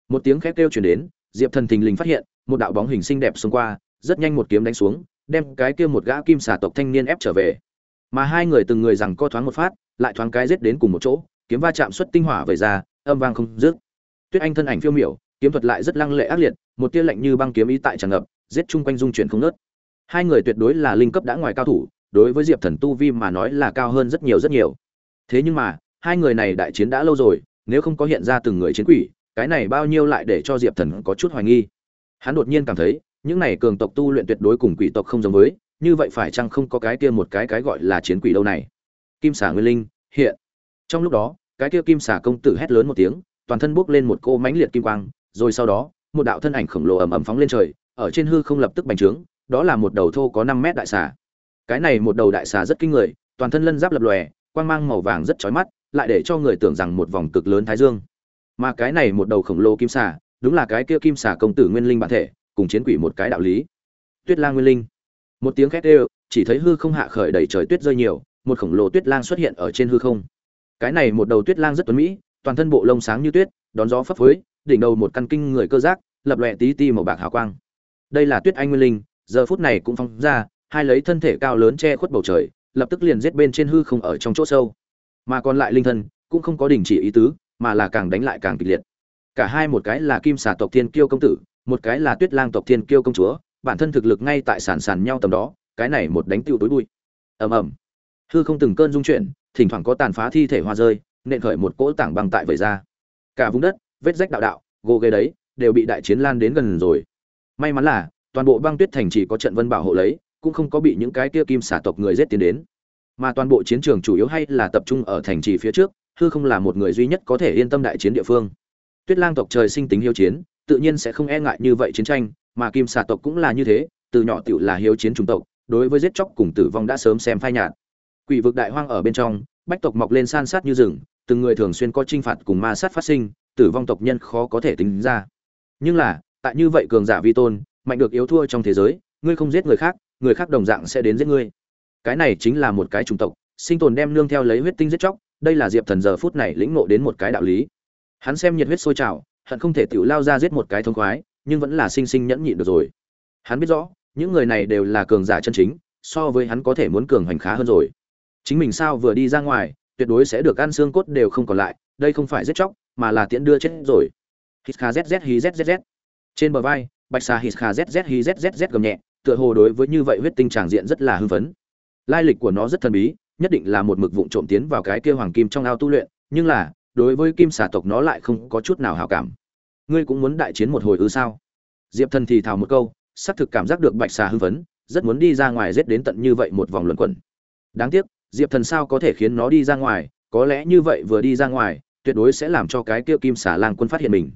Một tiếng khét kêu truyền đến, diệp thần thình lình phát hiện, một đạo bóng hình xinh đẹp xông qua, rất nhanh một kiếm đánh xuống, đem cái kia một gã kim xà tộc thanh niên ép trở về mà hai người từng người rằng co thoáng một phát, lại thoáng cái giết đến cùng một chỗ, kiếm va chạm xuất tinh hỏa về ra, âm vang không dứt. Tuyết anh thân ảnh phiêu miểu, kiếm thuật lại rất lăng lệ ác liệt, một tia lạnh như băng kiếm ý tại tràn ngập, giết chung quanh dung chuyển không nớt hai người tuyệt đối là linh cấp đã ngoài cao thủ, đối với diệp thần tu vi mà nói là cao hơn rất nhiều rất nhiều. Thế nhưng mà, hai người này đại chiến đã lâu rồi, nếu không có hiện ra từng người chiến quỷ, cái này bao nhiêu lại để cho diệp thần có chút hoài nghi. Hắn đột nhiên cảm thấy, những này cường tộc tu luyện tuyệt đối cùng quỷ tộc không giống với như vậy phải chăng không có cái kia một cái cái gọi là chiến quỷ đâu này? Kim xà nguyên linh, hiện. Trong lúc đó, cái kia kim xà công tử hét lớn một tiếng, toàn thân bốc lên một cô mãnh liệt kim quang, rồi sau đó, một đạo thân ảnh khổng lồ ầm ầm phóng lên trời, ở trên hư không lập tức bành trướng, đó là một đầu thô có năm mét đại xà. Cái này một đầu đại xà rất kinh người, toàn thân lân giáp lập lòe, quang mang màu vàng rất chói mắt, lại để cho người tưởng rằng một vòng cực lớn thái dương. Mà cái này một đầu khổng lồ kim xà, đúng là cái kia kim xà công tử nguyên linh bản thể, cùng chiến quỷ một cái đạo lý. Tuyết lang nguyên linh một tiếng khét đều chỉ thấy hư không hạ khởi đầy trời tuyết rơi nhiều, một khổng lồ tuyết lang xuất hiện ở trên hư không. Cái này một đầu tuyết lang rất tuấn mỹ, toàn thân bộ lông sáng như tuyết, đón gió phấp phới, đỉnh đầu một căn kinh người cơ giác, lập lòe tí ti màu bạc hào quang. Đây là tuyết anh nguyên linh, giờ phút này cũng phóng ra, hai lấy thân thể cao lớn che khuất bầu trời, lập tức liền giết bên trên hư không ở trong chỗ sâu. Mà còn lại linh thân, cũng không có đình chỉ ý tứ, mà là càng đánh lại càng kịch liệt. Cả hai một cái là kim xà tộc thiên kiêu công tử, một cái là tuyết lang tộc thiên kiêu công chúa bản thân thực lực ngay tại sàn sàn nhau tầm đó, cái này một đánh tiêu tối bụi. Ầm ầm. Hư không từng cơn dung chuyển, thỉnh thoảng có tàn phá thi thể hoa rơi, nện khởi một cỗ tảng băng tại vẩy ra. Cả vùng đất, vết rách đạo đạo gồ ghề đấy, đều bị đại chiến lan đến gần rồi. May mắn là, toàn bộ băng tuyết thành chỉ có trận vân bảo hộ lấy, cũng không có bị những cái kia kim xả tộc người giết tiến đến. Mà toàn bộ chiến trường chủ yếu hay là tập trung ở thành trì phía trước, hư không là một người duy nhất có thể yên tâm đại chiến địa phương. Tuyết lang tộc trời sinh tính hiếu chiến, tự nhiên sẽ không e ngại như vậy chiến tranh mà kim xà tộc cũng là như thế, từ nhỏ tiểu là hiếu chiến chủng tộc, đối với giết chóc cùng tử vong đã sớm xem phai nhạt. Quỷ vực đại hoang ở bên trong, bách tộc mọc lên san sát như rừng, từng người thường xuyên có trinh phạt cùng ma sát phát sinh, tử vong tộc nhân khó có thể tính ra. Nhưng là, tại như vậy cường giả vi tôn, mạnh được yếu thua trong thế giới, ngươi không giết người khác người khác đồng dạng sẽ đến giết ngươi. Cái này chính là một cái chủng tộc, sinh tồn đem nương theo lấy huyết tinh giết chóc, đây là diệp thần giờ phút này lĩnh ngộ đến một cái đạo lý. Hắn xem nhiệt huyết sôi trào, hận không thể tự lao ra giết một cái thông khoái nhưng vẫn là sinh sinh nhẫn nhịn được rồi. Hắn biết rõ, những người này đều là cường giả chân chính, so với hắn có thể muốn cường hành khá hơn rồi. Chính mình sao vừa đi ra ngoài, tuyệt đối sẽ được ăn xương cốt đều không còn lại, đây không phải giết chóc, mà là tiễn đưa chết rồi. Hít kha zz hi zz trên bờ vai, bạch Sa hít kha zz hi zz gầm nhẹ, tựa hồ đối với như vậy huyết tinh tràng diện rất là hưng phấn. Lai lịch của nó rất thần bí, nhất định là một mực vụng trộm tiến vào cái kia hoàng kim trong ao tu luyện, nhưng là, đối với kim xà tộc nó lại không có chút nào hảo cảm ngươi cũng muốn đại chiến một hồi ư sao? Diệp thần thì thào một câu, xác thực cảm giác được bạch xà hưng phấn, rất muốn đi ra ngoài giết đến tận như vậy một vòng luẩn quẩn. Đáng tiếc, diệp thần sao có thể khiến nó đi ra ngoài, có lẽ như vậy vừa đi ra ngoài, tuyệt đối sẽ làm cho cái kia kim xà lang quân phát hiện mình.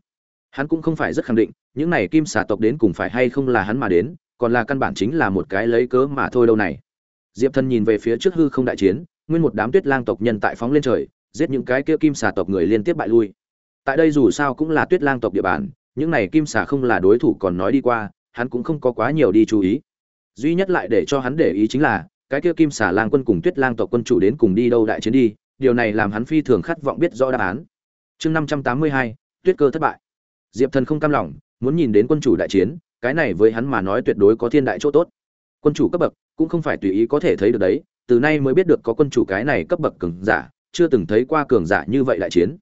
Hắn cũng không phải rất khẳng định, những này kim xà tộc đến cùng phải hay không là hắn mà đến, còn là căn bản chính là một cái lấy cớ mà thôi đâu này. Diệp thần nhìn về phía trước hư không đại chiến, nguyên một đám tuyết lang tộc nhân tại phóng lên trời, giết những cái kia kim xà tộc người liên tiếp bại lui tại đây dù sao cũng là tuyết lang tộc địa bàn, những này kim xà không là đối thủ còn nói đi qua, hắn cũng không có quá nhiều đi chú ý. Duy nhất lại để cho hắn để ý chính là, cái kia kim xà lang quân cùng tuyết lang tộc quân chủ đến cùng đi đâu đại chiến đi, điều này làm hắn phi thường khát vọng biết rõ đáp án. Chương năm trăm tám mươi hai, tuyết cơ thất bại. Diệp thần không cam lòng, muốn nhìn đến quân chủ đại chiến, cái này với hắn mà nói tuyệt đối có thiên đại chỗ tốt. Quân chủ cấp bậc cũng không phải tùy ý có thể thấy được đấy, từ nay mới biết được có quân chủ cái này cấp bậc cường giả, chưa từng thấy qua cường giả như vậy đại chiến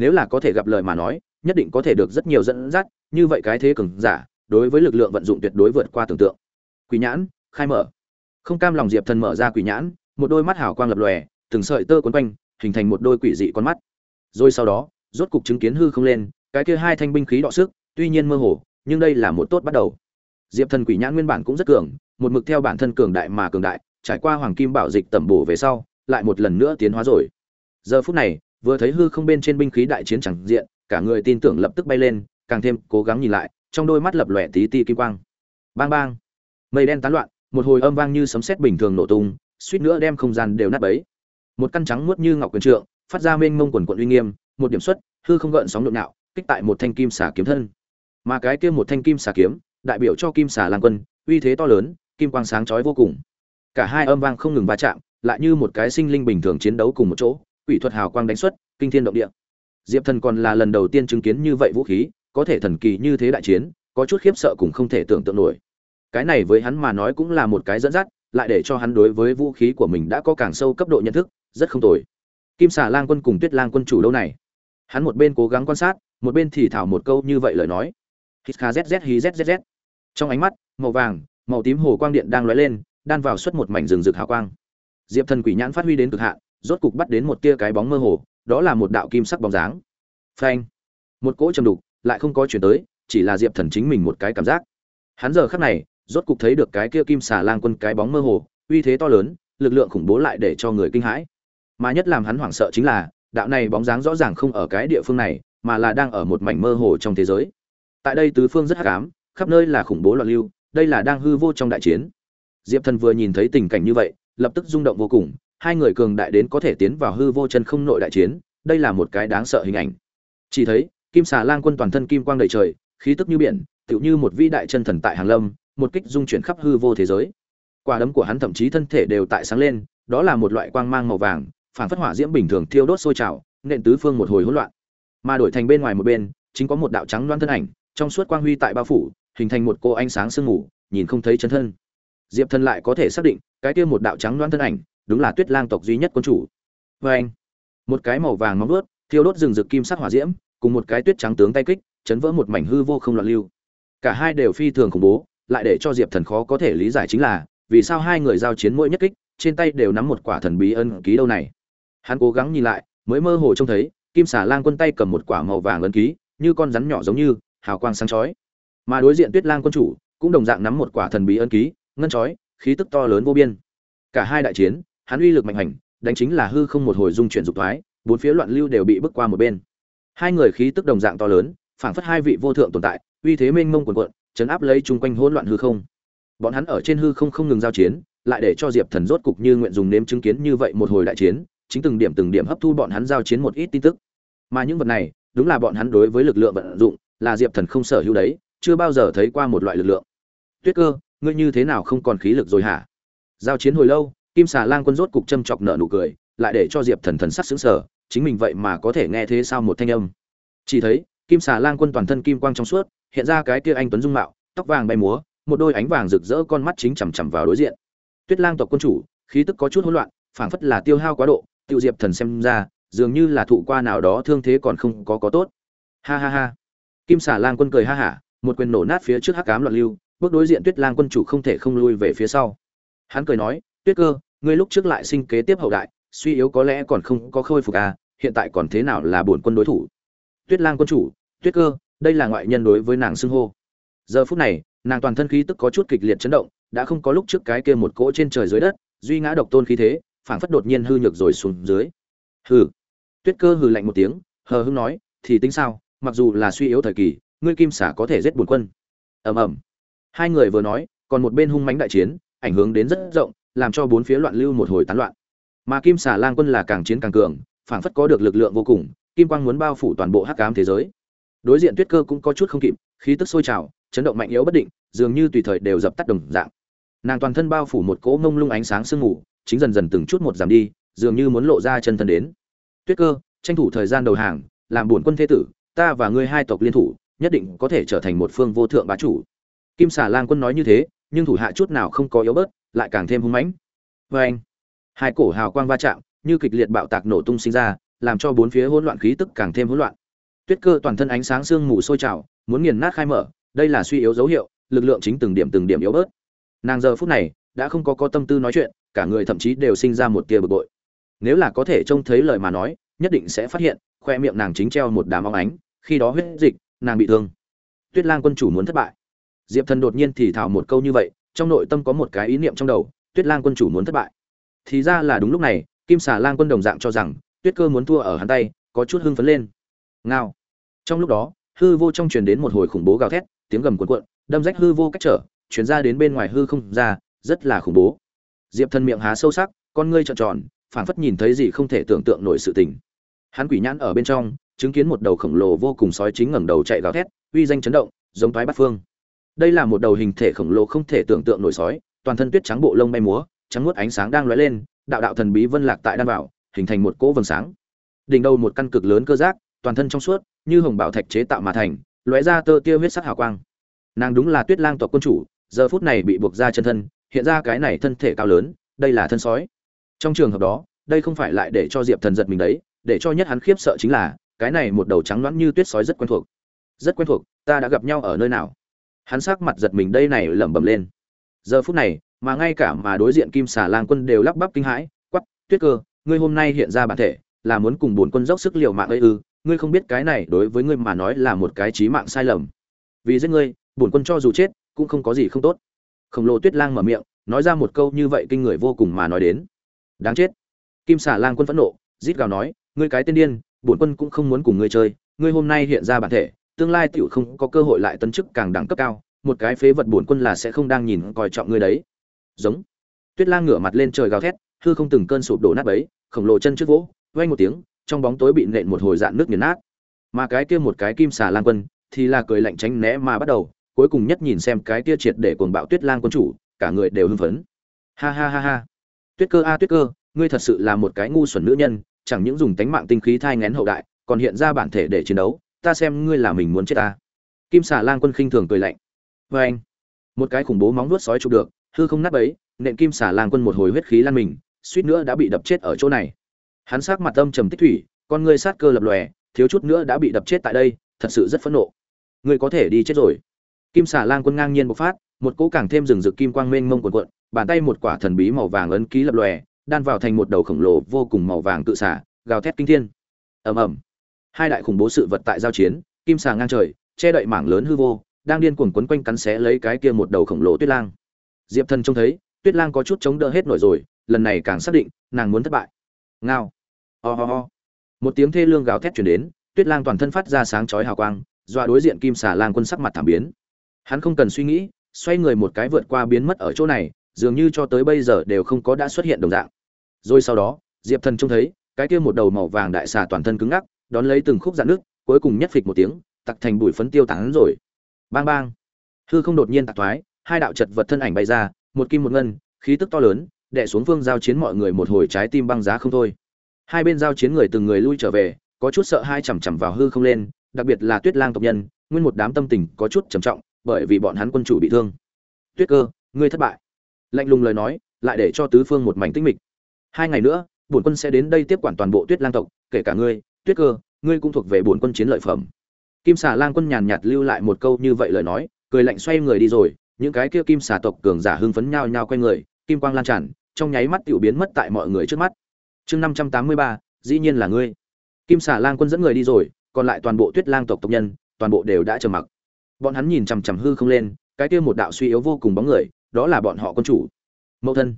nếu là có thể gặp lời mà nói, nhất định có thể được rất nhiều dẫn dắt, như vậy cái thế cường giả, đối với lực lượng vận dụng tuyệt đối vượt qua tưởng tượng. Quỷ nhãn, khai mở. Không cam lòng diệp thần mở ra quỷ nhãn, một đôi mắt hào quang lập lòe, từng sợi tơ quấn quanh, hình thành một đôi quỷ dị con mắt. Rồi sau đó, rốt cục chứng kiến hư không lên, cái kia hai thanh binh khí đọ sức, tuy nhiên mơ hồ, nhưng đây là một tốt bắt đầu. Diệp thần quỷ nhãn nguyên bản cũng rất cường, một mực theo bản thân cường đại mà cường đại, trải qua hoàng kim bảo dịch tẩm bổ về sau, lại một lần nữa tiến hóa rồi. Giờ phút này vừa thấy hư không bên trên binh khí đại chiến chẳng diện, cả người tin tưởng lập tức bay lên, càng thêm cố gắng nhìn lại, trong đôi mắt lập lòe tí ti kim quang. Bang bang! Mây đen tán loạn, một hồi âm vang như sấm sét bình thường nổ tung, suýt nữa đem không gian đều nát bấy. Một căn trắng muốt như ngọc quyền trượng, phát ra mênh mông quần quận uy nghiêm, một điểm xuất, hư không gợn sóng nhộn nhạo kích tại một thanh kim xà kiếm thân. Mà cái kia một thanh kim xà kiếm, đại biểu cho kim xà lang quân, uy thế to lớn, kim quang sáng chói vô cùng. Cả hai âm vang không ngừng va chạm, lại như một cái sinh linh bình thường chiến đấu cùng một chỗ quỷ thuật hào quang đánh xuất, kinh thiên động địa. Diệp thần còn là lần đầu tiên chứng kiến như vậy vũ khí, có thể thần kỳ như thế đại chiến, có chút khiếp sợ cũng không thể tưởng tượng nổi. Cái này với hắn mà nói cũng là một cái dẫn dắt, lại để cho hắn đối với vũ khí của mình đã có càng sâu cấp độ nhận thức, rất không tồi. Kim xà lang quân cùng tuyết lang quân chủ đâu này? Hắn một bên cố gắng quan sát, một bên thì thảo một câu như vậy lời nói. Hít kha zz hí zzz trong ánh mắt, màu vàng, màu tím hồ quang điện đang lóe lên, đan vào xuất một mảnh rừng rực hào quang. Diệp thần quỷ nhãn phát huy đến cực hạn rốt cục bắt đến một tia cái bóng mơ hồ, đó là một đạo kim sắc bóng dáng. Phanh! Một cỗ trầm đục lại không có chuyển tới, chỉ là diệp thần chính mình một cái cảm giác. Hắn giờ khắc này, rốt cục thấy được cái kia kim xà lang quân cái bóng mơ hồ, uy thế to lớn, lực lượng khủng bố lại để cho người kinh hãi. Mà nhất làm hắn hoảng sợ chính là, đạo này bóng dáng rõ ràng không ở cái địa phương này, mà là đang ở một mảnh mơ hồ trong thế giới. Tại đây tứ phương rất hắc ám, khắp nơi là khủng bố loạn lưu, đây là đang hư vô trong đại chiến. Diệp thần vừa nhìn thấy tình cảnh như vậy, lập tức rung động vô cùng hai người cường đại đến có thể tiến vào hư vô chân không nội đại chiến, đây là một cái đáng sợ hình ảnh. Chỉ thấy, kim xà lang quân toàn thân kim quang đầy trời, khí tức như biển, tựu như một vĩ đại chân thần tại hàng lâm, một kích dung chuyển khắp hư vô thế giới. Quả đấm của hắn thậm chí thân thể đều tại sáng lên, đó là một loại quang mang màu vàng, phản phất hỏa diễm bình thường thiêu đốt sôi trào, nện tứ phương một hồi hỗn loạn. Mà đổi thành bên ngoài một bên, chính có một đạo trắng loan thân ảnh, trong suốt quang huy tại bao phủ, hình thành một cô ánh sáng sương mù, nhìn không thấy chân thân. Diệp thần lại có thể xác định, cái kia một đạo trắng loan thân ảnh đúng là tuyết lang tộc duy nhất quân chủ. Vê anh, một cái màu vàng móng ướt thiêu đốt rừng rực kim sắc hỏa diễm, cùng một cái tuyết trắng tướng tay kích, chấn vỡ một mảnh hư vô không loạn lưu. Cả hai đều phi thường khủng bố, lại để cho diệp thần khó có thể lý giải chính là, vì sao hai người giao chiến mỗi nhất kích, trên tay đều nắm một quả thần bí ân ký đâu này. Hắn cố gắng nhìn lại, mới mơ hồ trông thấy, kim xà lang quân tay cầm một quả màu vàng ân ký, như con rắn nhỏ giống như, hào quang sáng chói. Mà đối diện tuyết lang quân chủ, cũng đồng dạng nắm một quả thần bí ân ký, ngân chói, khí tức to lớn vô biên. Cả hai đại chiến hắn uy lực mạnh hành, đánh chính là hư không một hồi dung chuyển dục thoái, bốn phía loạn lưu đều bị bước qua một bên. Hai người khí tức đồng dạng to lớn, phảng phất hai vị vô thượng tồn tại, uy thế mênh mông quần quận chấn áp lấy chung quanh hỗn loạn hư không. Bọn hắn ở trên hư không không ngừng giao chiến, lại để cho diệp thần rốt cục như nguyện dùng nếm chứng kiến như vậy một hồi đại chiến, chính từng điểm từng điểm hấp thu bọn hắn giao chiến một ít tin tức. Mà những vật này, đúng là bọn hắn đối với lực lượng vận dụng, là diệp thần không sở hữu đấy, chưa bao giờ thấy qua một loại lực lượng. Tuyết cơ, ngươi như thế nào không còn khí lực rồi hả? Giao chiến hồi lâu kim xà lang quân rốt cục châm chọc nợ nụ cười, lại để cho diệp thần thần sắc xứng sở chính mình vậy mà có thể nghe thế sao một thanh âm. Chỉ thấy, kim xà lang quân toàn thân kim quang trong suốt, hiện ra cái kia anh tuấn dung mạo, tóc vàng bay múa, một đôi ánh vàng rực rỡ con mắt chính chằm chằm vào đối diện. Tuyết lang tộc quân chủ, khí tức có chút hỗn loạn, phảng phất là tiêu hao quá độ, tiêu diệp thần xem ra, dường như là thụ qua nào đó thương thế còn không có có tốt. Ha ha ha. Kim xà lang quân cười ha hả, một quyền nổ nát phía trước hắc cám loạn lưu, bước đối diện tuyết lang quân chủ không thể không lui về phía sau. Hắn cười nói tuyết cơ, ngươi lúc trước lại sinh kế tiếp hậu đại, suy yếu có lẽ còn không có khôi phục à hiện tại còn thế nào là bổn quân đối thủ? Tuyết lang quân chủ, tuyết cơ, đây là ngoại nhân đối với nàng xưng hô. Giờ phút này, nàng toàn thân khí tức có chút kịch liệt chấn động, đã không có lúc trước cái kia một cỗ trên trời dưới đất, duy ngã độc tôn khí thế, phảng phất đột nhiên hư nhược rồi xuống dưới. Hừ. Tuyết cơ hừ lạnh một tiếng, hờ hững nói, thì tính sao, mặc dù là suy yếu thời kỳ, ngươi kim xả có thể giết bổn quân. Ầm ầm. Hai người vừa nói, còn một bên hung mãnh đại chiến, ảnh hưởng đến rất rộng làm cho bốn phía loạn lưu một hồi tán loạn. Mà kim xà lang quân là càng chiến càng cường, phảng phất có được lực lượng vô cùng, kim quang muốn bao phủ toàn bộ hắc ám thế giới. Đối diện tuyết cơ cũng có chút không kịp, khí tức sôi trào, chấn động mạnh yếu bất định, dường như tùy thời đều dập tắt đồng dạng. Nàng toàn thân bao phủ một cỗ mông lung ánh sáng sương mù, chính dần dần từng chút một giảm đi, dường như muốn lộ ra chân thân đến. Tuyết cơ, tranh thủ thời gian đầu hàng, làm buồn quân thế tử, ta và ngươi hai tộc liên thủ, nhất định có thể trở thành một phương vô thượng bá chủ. Kim xà lang quân nói như thế, nhưng thủ hạ chút nào không có yếu bớt lại càng thêm hung mãnh. Vê anh, hai cổ hào quang va chạm như kịch liệt bạo tạc nổ tung sinh ra, làm cho bốn phía hỗn loạn khí tức càng thêm hỗn loạn. Tuyết cơ toàn thân ánh sáng sương mù sôi trào, muốn nghiền nát khai mở, đây là suy yếu dấu hiệu, lực lượng chính từng điểm từng điểm yếu bớt. Nàng giờ phút này đã không có có tâm tư nói chuyện, cả người thậm chí đều sinh ra một tia bực bội. Nếu là có thể trông thấy lời mà nói, nhất định sẽ phát hiện, khoe miệng nàng chính treo một đám óng ánh, khi đó huyết dịch, nàng bị thương. Tuyết lang quân chủ muốn thất bại. Diệp thần đột nhiên thì thào một câu như vậy trong nội tâm có một cái ý niệm trong đầu, tuyết lang quân chủ muốn thất bại. Thì ra là đúng lúc này, kim xà lang quân đồng dạng cho rằng, tuyết cơ muốn thua ở hắn tay, có chút hưng phấn lên. Ngao. Trong lúc đó, hư vô trong truyền đến một hồi khủng bố gào thét, tiếng gầm cuộn cuộn, đâm rách hư vô cách trở, chuyển ra đến bên ngoài hư không ra, rất là khủng bố. Diệp thần miệng há sâu sắc, con ngươi trợn tròn, phảng phất nhìn thấy gì không thể tưởng tượng nổi sự tình. Hắn quỷ nhãn ở bên trong, chứng kiến một đầu khổng lồ vô cùng sói chính ngẩng đầu chạy gào thét, uy danh chấn động, giống toái bát phương đây là một đầu hình thể khổng lồ không thể tưởng tượng nổi sói, toàn thân tuyết trắng bộ lông bay múa, trắng nuốt ánh sáng đang lóe lên, đạo đạo thần bí vân lạc tại đan bảo, hình thành một cỗ vầng sáng. Đỉnh đầu một căn cực lớn cơ giác, toàn thân trong suốt, như hồng bảo thạch chế tạo mà thành, lóe ra tơ tia huyết sắc hào quang. Nàng đúng là tuyết lang tộc quân chủ, giờ phút này bị buộc ra chân thân, hiện ra cái này thân thể cao lớn, đây là thân sói. Trong trường hợp đó, đây không phải lại để cho diệp thần giật mình đấy, để cho nhất hắn khiếp sợ chính là, cái này một đầu trắng loãng như tuyết sói rất quen thuộc. Rất quen thuộc, ta đã gặp nhau ở nơi nào? Hắn sắc mặt giật mình đây này lẩm bẩm lên. Giờ phút này, mà ngay cả mà đối diện kim xà lang quân đều lắp bắp kinh hãi quắp tuyết cơ, ngươi hôm nay hiện ra bản thể, là muốn cùng bổn quân dốc sức liều mạng ấy ư, ngươi không biết cái này đối với ngươi mà nói là một cái chí mạng sai lầm. Vì giết ngươi, bổn quân cho dù chết, cũng không có gì không tốt. Khổng lồ tuyết lang mở miệng, nói ra một câu như vậy kinh người vô cùng mà nói đến. Đáng chết. Kim xà lang quân phẫn nộ, rít gào nói, ngươi cái tên điên, bổn quân cũng không muốn cùng ngươi chơi, ngươi hôm nay hiện ra bản thể tương lai tiểu không có cơ hội lại tấn chức càng đẳng cấp cao, một cái phế vật bổn quân là sẽ không đang nhìn coi trọng ngươi đấy. Giống. Tuyết lang ngửa mặt lên trời gào thét, hư không từng cơn sụp đổ nát bấy, khổng lồ chân trước vỗ, vang một tiếng, trong bóng tối bị nện một hồi dạn nước nghiền nát. Mà cái kia một cái kim xà lang quân thì là cười lạnh tránh né mà bắt đầu, cuối cùng nhất nhìn xem cái kia triệt để cuồng bạo tuyết lang quân chủ, cả người đều hưng phấn. Ha ha ha ha. Tuyết cơ a, tuyết cơ, ngươi thật sự là một cái ngu xuẩn nữ nhân, chẳng những dùng tánh mạng tinh khí thai ngén hậu đại, còn hiện ra bản thể để chiến đấu ta xem ngươi là mình muốn chết ta. Kim xà lang quân khinh thường cười lạnh. Vê anh, một cái khủng bố móng vuốt sói chụp được, hư không nát bấy, nện kim xà lang quân một hồi huyết khí lan mình, suýt nữa đã bị đập chết ở chỗ này. Hắn sát mặt âm trầm tích thủy, con ngươi sát cơ lập lòe, thiếu chút nữa đã bị đập chết tại đây, thật sự rất phẫn nộ. Ngươi có thể đi chết rồi. Kim xà lang quân ngang nhiên bộc phát, một cỗ càng thêm rừng rực kim quang mênh mông cuộn cuộn, bàn tay một quả thần bí màu vàng ấn ký lập lòe, đan vào thành một đầu khổng lồ vô cùng màu vàng tự xả gào thét kinh thiên. Ầm ầm hai đại khủng bố sự vật tại giao chiến, kim sàng ngang trời, che đậy mảng lớn hư vô, đang điên cuồng quấn quanh cắn xé lấy cái kia một đầu khổng lồ tuyết lang. Diệp thần trông thấy, tuyết lang có chút chống đỡ hết nổi rồi, lần này càng xác định, nàng muốn thất bại. Ngao. Ho、oh、ho、oh. ho. Một tiếng thê lương gào thét chuyển đến, tuyết lang toàn thân phát ra sáng chói hào quang, dọa đối diện kim xà lang quân sắc mặt thảm biến. Hắn không cần suy nghĩ, xoay người một cái vượt qua biến mất ở chỗ này, dường như cho tới bây giờ đều không có đã xuất hiện đồng dạng. Rồi sau đó, diệp thần trông thấy, cái kia một đầu màu vàng đại xà toàn thân cứng ngắc đón lấy từng khúc dạn nước, cuối cùng nhất phịch một tiếng, tặc thành bụi phấn tiêu tán rồi. Bang bang. Hư không đột nhiên tạc thoái, hai đạo chật vật thân ảnh bay ra, một kim một ngân, khí tức to lớn, đè xuống phương giao chiến mọi người một hồi trái tim băng giá không thôi. Hai bên giao chiến người từng người lui trở về, có chút sợ hai chằm chằm vào hư không lên, đặc biệt là tuyết lang tộc nhân, nguyên một đám tâm tình có chút trầm trọng, bởi vì bọn hắn quân chủ bị thương. Tuyết cơ, ngươi thất bại. Lạnh lùng lời nói, lại để cho tứ phương một mảnh tĩnh mịch. Hai ngày nữa, bổn quân sẽ đến đây tiếp quản toàn bộ tuyết lang tộc, kể cả ngươi tuyết cơ, ngươi cũng thuộc về bổn quân chiến lợi phẩm. Kim xà lang quân nhàn nhạt lưu lại một câu như vậy lời nói, cười lạnh xoay người đi rồi, những cái kia kim xà tộc cường giả hưng phấn nhao nhao quay người, kim quang lan tràn, trong nháy mắt tiểu biến mất tại mọi người trước mắt. Chương năm trăm tám mươi ba, dĩ nhiên là ngươi. Kim xà lang quân dẫn người đi rồi, còn lại toàn bộ tuyết lang tộc tộc nhân, toàn bộ đều đã trầm mặc. Bọn hắn nhìn chằm chằm hư không lên, cái kia một đạo suy yếu vô cùng bóng người, đó là bọn họ quân chủ. Mẫu thân.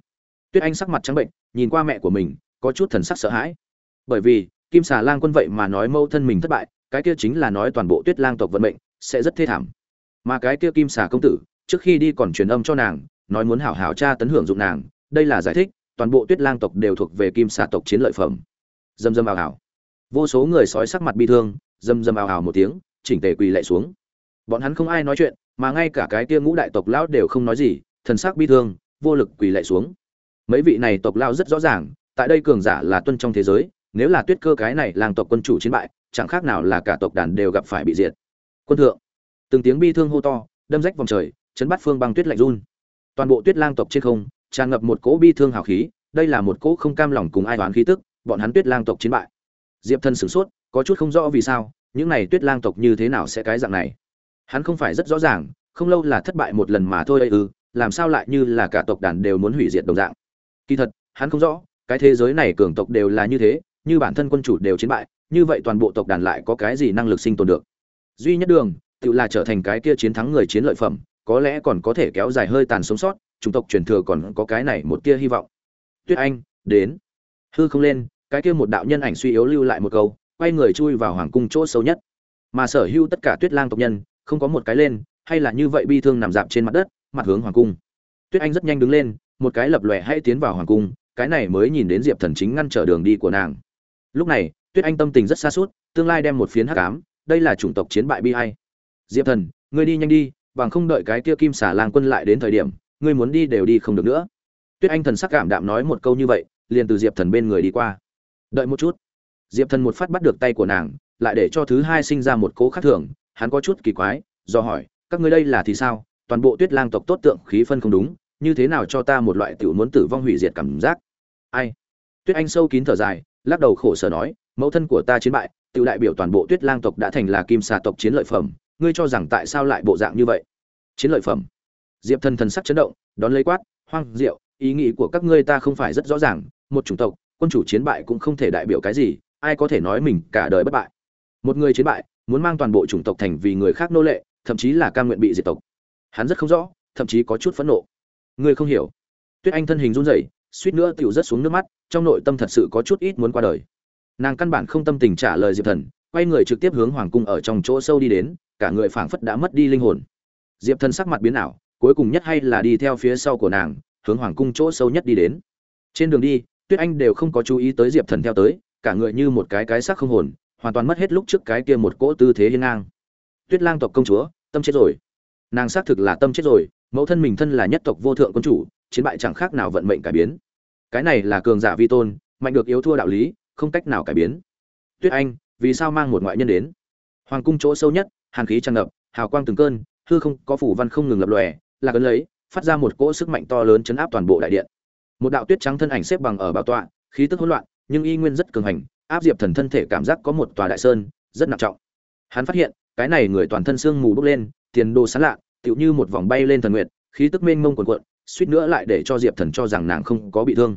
Tuyết anh sắc mặt trắng bệnh, nhìn qua mẹ của mình, có chút thần sắc sợ hãi. Bởi vì kim xà lang quân vậy mà nói mâu thân mình thất bại, cái kia chính là nói toàn bộ tuyết lang tộc vận mệnh sẽ rất thê thảm. Mà cái kia kim xà công tử, trước khi đi còn truyền âm cho nàng, nói muốn hảo hảo tra tấn hưởng dụng nàng, đây là giải thích, toàn bộ tuyết lang tộc đều thuộc về kim xà tộc chiến lợi phẩm. Dâm dâm ào ảo vô số người sói sắc mặt bi thương dâm dâm ào ảo một tiếng, chỉnh tề quỳ lạy xuống. Bọn hắn không ai nói chuyện, mà ngay cả cái kia ngũ đại tộc lão đều không nói gì, thần sắc bi thương, vô lực quỳ lạy xuống. Mấy vị này tộc lão rất rõ ràng, tại đây cường giả là tuân trong thế giới nếu là tuyết cơ cái này làng tộc quân chủ chiến bại, chẳng khác nào là cả tộc đàn đều gặp phải bị diệt. Quân thượng. Từng tiếng bi thương hô to, đâm rách vòng trời, chấn bắt phương băng tuyết lạnh run. Toàn bộ tuyết lang tộc trên không, tràn ngập một cỗ bi thương hào khí, đây là một cỗ không cam lòng cùng ai toán khí tức, bọn hắn tuyết lang tộc chiến bại. Diệp thân sửng sốt, có chút không rõ vì sao, những này tuyết lang tộc như thế nào sẽ cái dạng này? Hắn không phải rất rõ ràng, không lâu là thất bại một lần mà thôi ư, làm sao lại như là cả tộc đàn đều muốn hủy diệt đồng dạng? Kỳ thật, hắn không rõ, cái thế giới này cường tộc đều là như thế như bản thân quân chủ đều chiến bại, như vậy toàn bộ tộc đàn lại có cái gì năng lực sinh tồn được? Duy nhất đường, tự là trở thành cái kia chiến thắng người chiến lợi phẩm, có lẽ còn có thể kéo dài hơi tàn sống sót, chủng tộc truyền thừa còn có cái này một tia hy vọng. Tuyết anh, đến. Hư không lên, cái kia một đạo nhân ảnh suy yếu lưu lại một câu, quay người chui vào hoàng cung chỗ sâu nhất. Mà sở hữu tất cả tuyết lang tộc nhân, không có một cái lên, hay là như vậy bi thương nằm dạp trên mặt đất, mặt hướng hoàng cung. Tuyết anh rất nhanh đứng lên, một cái lập lòe hay tiến vào hoàng cung, cái này mới nhìn đến diệp thần chính ngăn trở đường đi của nàng lúc này, tuyết anh tâm tình rất xa suốt, tương lai đem một phiến hắc ám, đây là chủng tộc chiến bại bi hay diệp thần, ngươi đi nhanh đi, bằng không đợi cái kia kim xà lang quân lại đến thời điểm, ngươi muốn đi đều đi không được nữa. Tuyết anh thần sắc cảm đạm nói một câu như vậy, liền từ diệp thần bên người đi qua. Đợi một chút. Diệp thần một phát bắt được tay của nàng, lại để cho thứ hai sinh ra một cố khác thường, hắn có chút kỳ quái, do hỏi, các ngươi đây là thì sao? Toàn bộ tuyết lang tộc tốt tượng khí phân không đúng, như thế nào cho ta một loại tiểu muốn tử vong hủy diệt cảm giác? Ai? Tuyết anh sâu kín thở dài lắc đầu khổ sở nói, mẫu thân của ta chiến bại tự đại biểu toàn bộ tuyết lang tộc đã thành là kim xà tộc chiến lợi phẩm, ngươi cho rằng tại sao lại bộ dạng như vậy? Chiến lợi phẩm? Diệp thần thần sắc chấn động, đón lấy quát, hoang diệu ý nghĩ của các ngươi ta không phải rất rõ ràng, một chủng tộc, quân chủ chiến bại cũng không thể đại biểu cái gì, ai có thể nói mình cả đời bất bại? Một người chiến bại, muốn mang toàn bộ chủng tộc thành vì người khác nô lệ, thậm chí là cam nguyện bị diệt tộc. Hắn rất không rõ, thậm chí có chút phẫn nộ. Ngươi không hiểu. Tuyết anh thân hình run rẩy suýt nữa tiểu rất xuống nước mắt, trong nội tâm thật sự có chút ít muốn qua đời. Nàng căn bản không tâm tình trả lời diệp thần, quay người trực tiếp hướng hoàng cung ở trong chỗ sâu đi đến, cả người phảng phất đã mất đi linh hồn. Diệp thần sắc mặt biến ảo, cuối cùng nhất hay là đi theo phía sau của nàng, hướng hoàng cung chỗ sâu nhất đi đến. Trên đường đi, tuyết anh đều không có chú ý tới diệp thần theo tới, cả người như một cái cái xác không hồn, hoàn toàn mất hết lúc trước cái kia một cỗ tư thế hiên ngang. Tuyết lang tộc công chúa, tâm chết rồi. Nàng xác thực là tâm chết rồi, mẫu thân mình thân là nhất tộc vô thượng quân chủ chiến bại chẳng khác nào vận mệnh cải biến. Cái này là cường giả vi tôn, mạnh được yếu thua đạo lý, không cách nào cải biến. Tuyết anh, vì sao mang một ngoại nhân đến? Hoàng cung chỗ sâu nhất, hàn khí tràn ngập, hào quang từng cơn, hư không có phủ văn không ngừng lập lòe là cấn lấy, phát ra một cỗ sức mạnh to lớn chấn áp toàn bộ đại điện. Một đạo tuyết trắng thân ảnh xếp bằng ở bảo tọa, khí tức hỗn loạn, nhưng y nguyên rất cường hành, áp diệp thần thân thể cảm giác có một tòa đại sơn, rất nặng trọng. Hắn phát hiện, cái này người toàn thân xương mù bốc lên, tiền đồ sán lạ, tựu như một vòng bay lên thần nguyệt, khí tức mênh mông quần quận suýt nữa lại để cho diệp thần cho rằng nàng không có bị thương.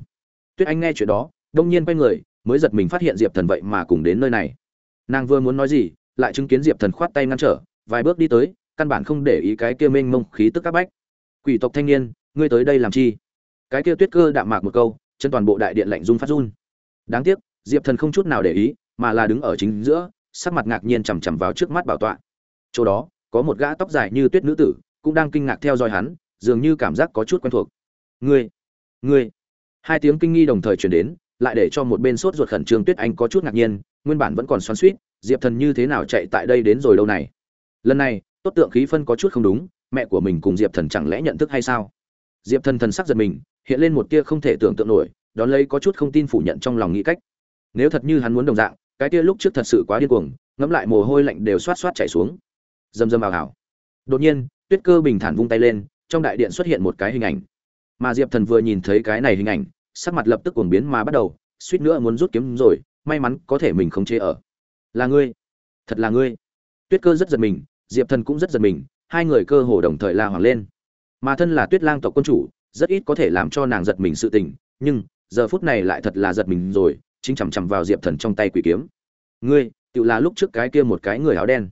Tuyết anh nghe chuyện đó, đông nhiên quay người, mới giật mình phát hiện diệp thần vậy mà cùng đến nơi này. Nàng vừa muốn nói gì, lại chứng kiến diệp thần khoát tay ngăn trở, vài bước đi tới, căn bản không để ý cái kia mênh mông khí tức các bách. Quỷ tộc thanh niên, ngươi tới đây làm chi? Cái kia tuyết cơ đạm mạc một câu, chân toàn bộ đại điện lạnh run phát run. Đáng tiếc, diệp thần không chút nào để ý, mà là đứng ở chính giữa, sắc mặt ngạc nhiên chằm chằm vào trước mắt bảo tọa. Chỗ đó, có một gã tóc dài như tuyết nữ tử, cũng đang kinh ngạc theo dõi hắn dường như cảm giác có chút quen thuộc. Ngươi ngươi. Hai tiếng kinh nghi đồng thời truyền đến, lại để cho một bên sốt ruột khẩn trương tuyết anh có chút ngạc nhiên, nguyên bản vẫn còn xoắn suýt diệp thần như thế nào chạy tại đây đến rồi đâu này? Lần này, tốt tượng khí phân có chút không đúng, mẹ của mình cùng diệp thần chẳng lẽ nhận thức hay sao? Diệp thần thần sắc giật mình, hiện lên một tia không thể tưởng tượng nổi, đón lấy có chút không tin phủ nhận trong lòng nghĩ cách. Nếu thật như hắn muốn đồng dạng, cái tia lúc trước thật sự quá điên cuồng, ngẫm lại mồ hôi lạnh đều xoát xoát chảy xuống. Dầm dầm ào ào. Đột nhiên, tuyết cơ bình thản vung tay lên trong đại điện xuất hiện một cái hình ảnh. Mà diệp thần vừa nhìn thấy cái này hình ảnh, sắc mặt lập tức cuồng biến mà bắt đầu, suýt nữa muốn rút kiếm rồi, may mắn có thể mình không chế ở. Là ngươi. Thật là ngươi. Tuyết cơ rất giật mình, diệp thần cũng rất giật mình, hai người cơ hồ đồng thời la hoàng lên. Mà thân là tuyết lang tộc quân chủ, rất ít có thể làm cho nàng giật mình sự tình, nhưng, giờ phút này lại thật là giật mình rồi, chính chằm chằm vào diệp thần trong tay quỷ kiếm. Ngươi, tự là lúc trước cái kia một cái người áo đen.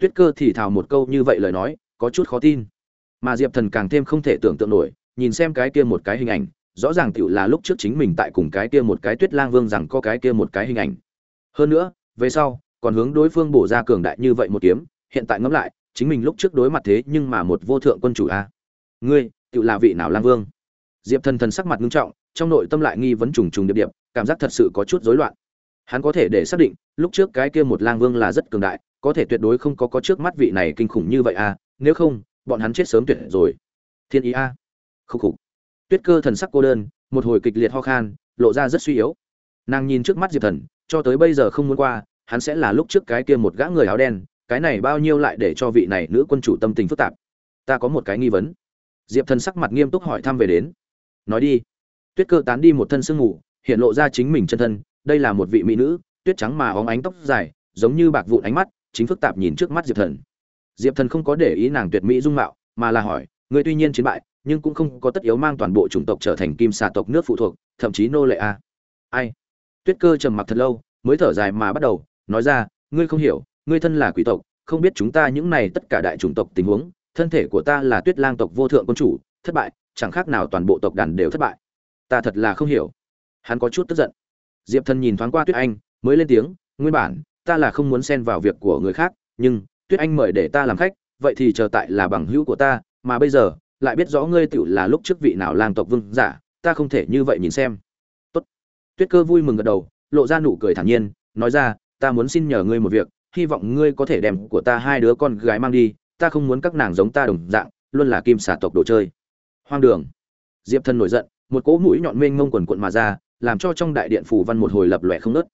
Tuyết cơ thì thào một câu như vậy lời nói, có chút khó tin mà diệp thần càng thêm không thể tưởng tượng nổi, nhìn xem cái kia một cái hình ảnh, rõ ràng tựu là lúc trước chính mình tại cùng cái kia một cái tuyết lang vương rằng có cái kia một cái hình ảnh. Hơn nữa, về sau, còn hướng đối phương bổ ra cường đại như vậy một kiếm, hiện tại ngẫm lại, chính mình lúc trước đối mặt thế nhưng mà một vô thượng quân chủ a. Ngươi, tựu là vị nào lang vương? Diệp thần thần sắc mặt nghiêm trọng, trong nội tâm lại nghi vấn trùng trùng điệp điệp, cảm giác thật sự có chút rối loạn. Hắn có thể để xác định, lúc trước cái kia một lang vương là rất cường đại, có thể tuyệt đối không có có trước mắt vị này kinh khủng như vậy a, nếu không bọn hắn chết sớm tuyệt rồi. Thiên ý a. À. khúc khục. Tuyết cơ thần sắc cô đơn, một hồi kịch liệt ho khan, lộ ra rất suy yếu. Nàng nhìn trước mắt diệp thần, cho tới bây giờ không muốn qua, hắn sẽ là lúc trước cái kia một gã người áo đen, cái này bao nhiêu lại để cho vị này nữ quân chủ tâm tình phức tạp. Ta có một cái nghi vấn. Diệp thần sắc mặt nghiêm túc hỏi thăm về đến. Nói đi. Tuyết cơ tán đi một thân sương ngủ hiện lộ ra chính mình chân thân, đây là một vị mỹ nữ, tuyết trắng mà óng ánh tóc dài, giống như bạc vụn ánh mắt, chính phức tạp nhìn trước mắt diệp thần diệp thần không có để ý nàng tuyệt mỹ dung mạo, mà là hỏi người tuy nhiên chiến bại, nhưng cũng không có tất yếu mang toàn bộ chủng tộc trở thành kim xà tộc nước phụ thuộc, thậm chí nô lệ a ai? Tuyết cơ trầm mặc thật lâu, mới thở dài mà bắt đầu, nói ra, ngươi không hiểu, ngươi thân là quỷ tộc, không biết chúng ta những này tất cả đại chủng tộc tình huống, thân thể của ta là tuyết lang tộc vô thượng quân chủ, thất bại, chẳng khác nào toàn bộ tộc đàn đều thất bại. Ta thật là không hiểu. Hắn có chút tức giận. Diệp thần nhìn thoáng qua tuyết anh, mới lên tiếng, nguyên bản, ta là không muốn xen vào việc của người khác, nhưng tuyết anh mời để ta làm khách, vậy thì chờ tại là bằng hữu của ta, mà bây giờ, lại biết rõ ngươi tựu là lúc trước vị nào lang tộc vương giả, ta không thể như vậy nhìn xem. Tốt. tuyết cơ vui mừng gật đầu, lộ ra nụ cười thản nhiên, nói ra, ta muốn xin nhờ ngươi một việc, hy vọng ngươi có thể đem của ta hai đứa con gái mang đi, ta không muốn các nàng giống ta đồng dạng, luôn là kim xà tộc đồ chơi. Hoang đường. Diệp thần nổi giận, một cỗ mũi nhọn mênh mông quần quận mà ra, làm cho trong đại điện phủ văn một hồi lập lòe không nớt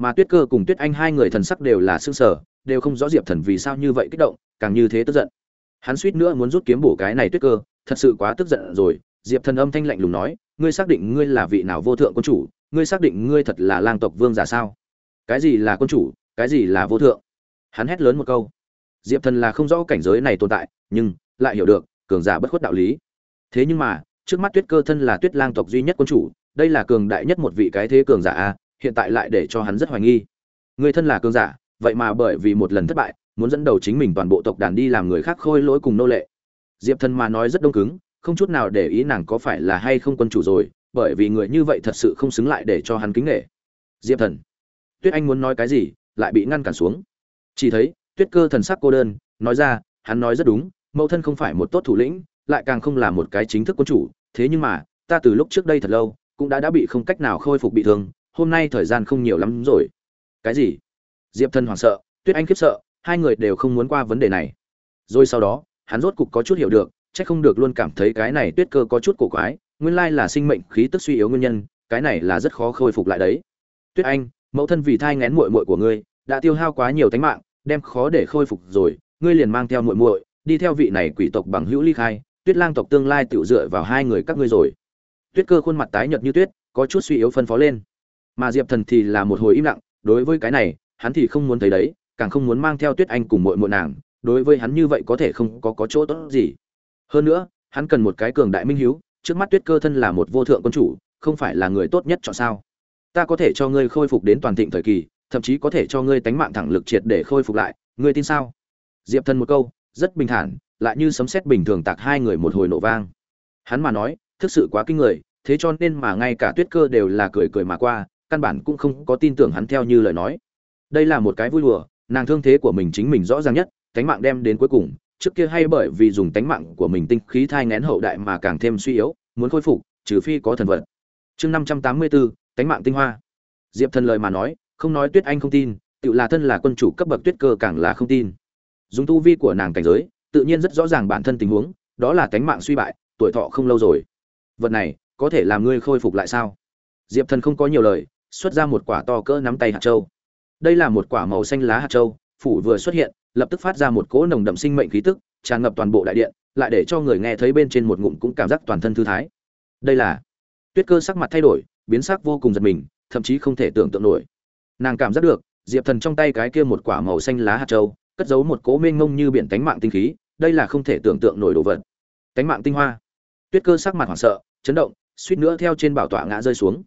mà tuyết cơ cùng tuyết anh hai người thần sắc đều là xương sở đều không rõ diệp thần vì sao như vậy kích động, càng như thế tức giận. Hắn suýt nữa muốn rút kiếm bổ cái này tuyết cơ, thật sự quá tức giận rồi. Diệp thần âm thanh lạnh lùng nói, ngươi xác định ngươi là vị nào vô thượng quân chủ? Ngươi xác định ngươi thật là lang tộc vương giả sao? Cái gì là quân chủ, cái gì là vô thượng? Hắn hét lớn một câu. Diệp thần là không rõ cảnh giới này tồn tại, nhưng lại hiểu được, cường giả bất khuất đạo lý. Thế nhưng mà, trước mắt tuyết cơ thân là tuyết lang tộc duy nhất quân chủ, đây là cường đại nhất một vị cái thế cường giả a, hiện tại lại để cho hắn rất hoài nghi. Người thân là cường giả vậy mà bởi vì một lần thất bại, muốn dẫn đầu chính mình toàn bộ tộc đàn đi làm người khác khôi lỗi cùng nô lệ. Diệp thần mà nói rất đông cứng, không chút nào để ý nàng có phải là hay không quân chủ rồi, bởi vì người như vậy thật sự không xứng lại để cho hắn kính nghệ diệp thần, tuyết anh muốn nói cái gì, lại bị ngăn cản xuống. Chỉ thấy, tuyết cơ thần sắc cô đơn, nói ra, hắn nói rất đúng, mẫu thân không phải một tốt thủ lĩnh, lại càng không là một cái chính thức quân chủ, thế nhưng mà, ta từ lúc trước đây thật lâu, cũng đã đã bị không cách nào khôi phục bị thương, hôm nay thời gian không nhiều lắm rồi. Cái gì? Diệp thần hoảng sợ, tuyết anh khiếp sợ, hai người đều không muốn qua vấn đề này. Rồi sau đó, hắn rốt cục có chút hiểu được c h ắ c không được luôn cảm thấy cái này tuyết cơ có chút cổ quái, nguyên lai là sinh mệnh khí tức suy yếu nguyên nhân, cái này là rất khó khôi phục lại đấy. Tuyết anh, mẫu thân vì thai ngén mội mội của ngươi, đã tiêu hao quá nhiều tánh mạng, đem khó để khôi phục rồi, ngươi liền mang theo mội mội đi theo vị này quỷ tộc bằng hữu ly khai, tuyết lang tộc tương lai tự dựa vào hai người các ngươi rồi. Tuyết cơ khuôn mặt tái nhợt như tuyết, có chút suy yếu phân phó lên. Mà diệp thần thì là một hồi im lặng, đối với cái này hắn thì không muốn thấy đấy càng không muốn mang theo tuyết anh cùng mội mội nàng đối với hắn như vậy có thể không có, có chỗ tốt gì. Hơn nữa hắn cần một cái cường đại minh hiếu trước mắt tuyết cơ thân là một vô thượng quân chủ không phải là người tốt nhất chọn sao. Ta có thể cho ngươi khôi phục đến toàn thịnh thời kỳ thậm chí có thể cho ngươi tánh mạng thẳng lực triệt để khôi phục lại ngươi tin sao? Diệp Thân một câu rất bình thản lại như sấm sét bình thường tạc hai người một hồi nổ vang. Hắn mà nói thực sự quá kinh người thế cho nên mà ngay cả tuyết cơ đều là cười cười mà qua căn bản cũng không có tin tưởng hắn theo như lời nói đây là một cái vui đùa, nàng thương thế của mình chính mình rõ ràng nhất, tánh mạng đem đến cuối cùng. Trước kia hay bởi vì dùng tánh mạng của mình tinh khí thai ngén hậu đại mà càng thêm suy yếu, muốn khôi phục, trừ phi có thần vật. Chương năm trăm tám mươi bốn tánh mạng tinh hoa. Diệp thần lời mà nói, không nói tuyết anh không tin, tự là thân là quân chủ cấp bậc tuyết cơ càng là không tin. Dùng tu vi của nàng cảnh giới, tự nhiên rất rõ ràng bản thân tình huống, đó là tánh mạng suy bại, tuổi thọ không lâu rồi. Vật này, có thể làm ngươi khôi phục lại sao? Diệp thần không có nhiều lời, xuất ra một quả to cỡ nắm tay hạt châu đây là một quả màu xanh lá hạt châu, phủ vừa xuất hiện, lập tức phát ra một cỗ nồng đậm sinh mệnh khí tức, tràn ngập toàn bộ đại điện, lại để cho người nghe thấy bên trên một ngụm cũng cảm giác toàn thân thư thái. Đây là tuyết cơ sắc mặt thay đổi, biến sắc vô cùng giật mình, thậm chí không thể tưởng tượng nổi. Nàng cảm giác được, diệp thần trong tay cái kia một quả màu xanh lá hạt châu, cất giấu một cỗ mênh mông như biển tánh mạng tinh khí, đây là không thể tưởng tượng nổi đồ vật. Tánh mạng tinh hoa. Tuyết cơ sắc mặt hoảng sợ, chấn động, suýt nữa theo trên bảo tọa ngã rơi xuống.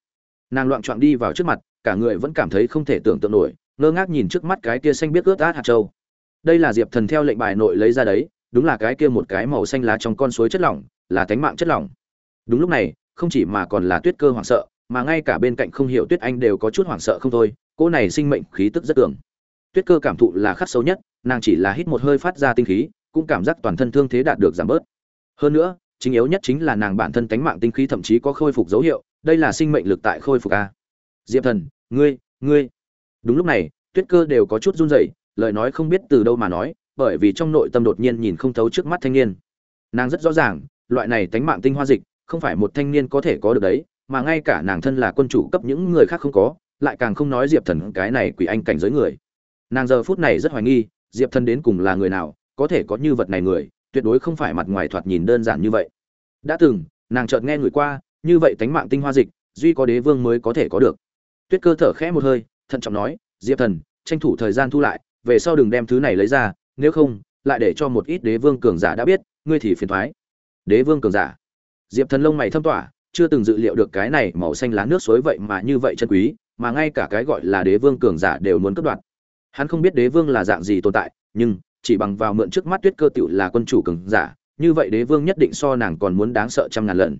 Nàng loạn trọng đi vào trước mặt, cả người vẫn cảm thấy không thể tưởng tượng nổi ngơ ngác nhìn trước mắt cái kia xanh biết ướt át hạt châu. Đây là diệp thần theo lệnh bài nội lấy ra đấy, đúng là cái kia một cái màu xanh lá trong con suối chất lỏng, là tánh mạng chất lỏng. Đúng lúc này, không chỉ mà còn là tuyết cơ hoảng sợ, mà ngay cả bên cạnh không hiểu tuyết anh đều có chút hoảng sợ không thôi cô này sinh mệnh khí tức rất cường. Tuyết cơ cảm thụ là khắc xấu nhất, nàng chỉ là hít một hơi phát ra tinh khí, cũng cảm giác toàn thân thương thế đạt được giảm bớt. Hơn nữa, chính yếu nhất chính là nàng bản thân tánh mạng tinh khí thậm chí có khôi phục dấu hiệu, đây là sinh mệnh lực tại khôi phục a. Diệp thần, ngươi ngươi đúng lúc này, tuyết cơ đều có chút run rẩy, lời nói không biết từ đâu mà nói, bởi vì trong nội tâm đột nhiên nhìn không thấu trước mắt thanh niên. Nàng rất rõ ràng, loại này tánh mạng tinh hoa dịch, không phải một thanh niên có thể có được đấy, mà ngay cả nàng thân là quân chủ cấp những người khác không có, lại càng không nói diệp thần cái này quỷ anh cảnh giới người. Nàng giờ phút này rất hoài nghi, diệp thần đến cùng là người nào, có thể có như vật này người, tuyệt đối không phải mặt ngoài thoạt nhìn đơn giản như vậy. Đã từng, nàng chợt nghe người qua, như vậy tánh mạng tinh hoa dịch, duy có đế vương mới có thể có được. Tuyết cơ thở khẽ một hơi thận trọng nói, diệp thần, tranh thủ thời gian thu lại, về sau đừng đem thứ này lấy ra, nếu không, lại để cho một ít đế vương cường giả đã biết, ngươi thì phiền thoái. Đế vương cường giả? Diệp thần lông mày thâm tỏa, chưa từng dự liệu được cái này màu xanh lá nước suối vậy mà như vậy chân quý, mà ngay cả cái gọi là đế vương cường giả đều muốn cất đoạt. Hắn không biết đế vương là dạng gì tồn tại, nhưng chỉ bằng vào mượn trước mắt tuyết cơ tựu là quân chủ cường giả, như vậy đế vương nhất định so nàng còn muốn đáng sợ trăm ngàn lần.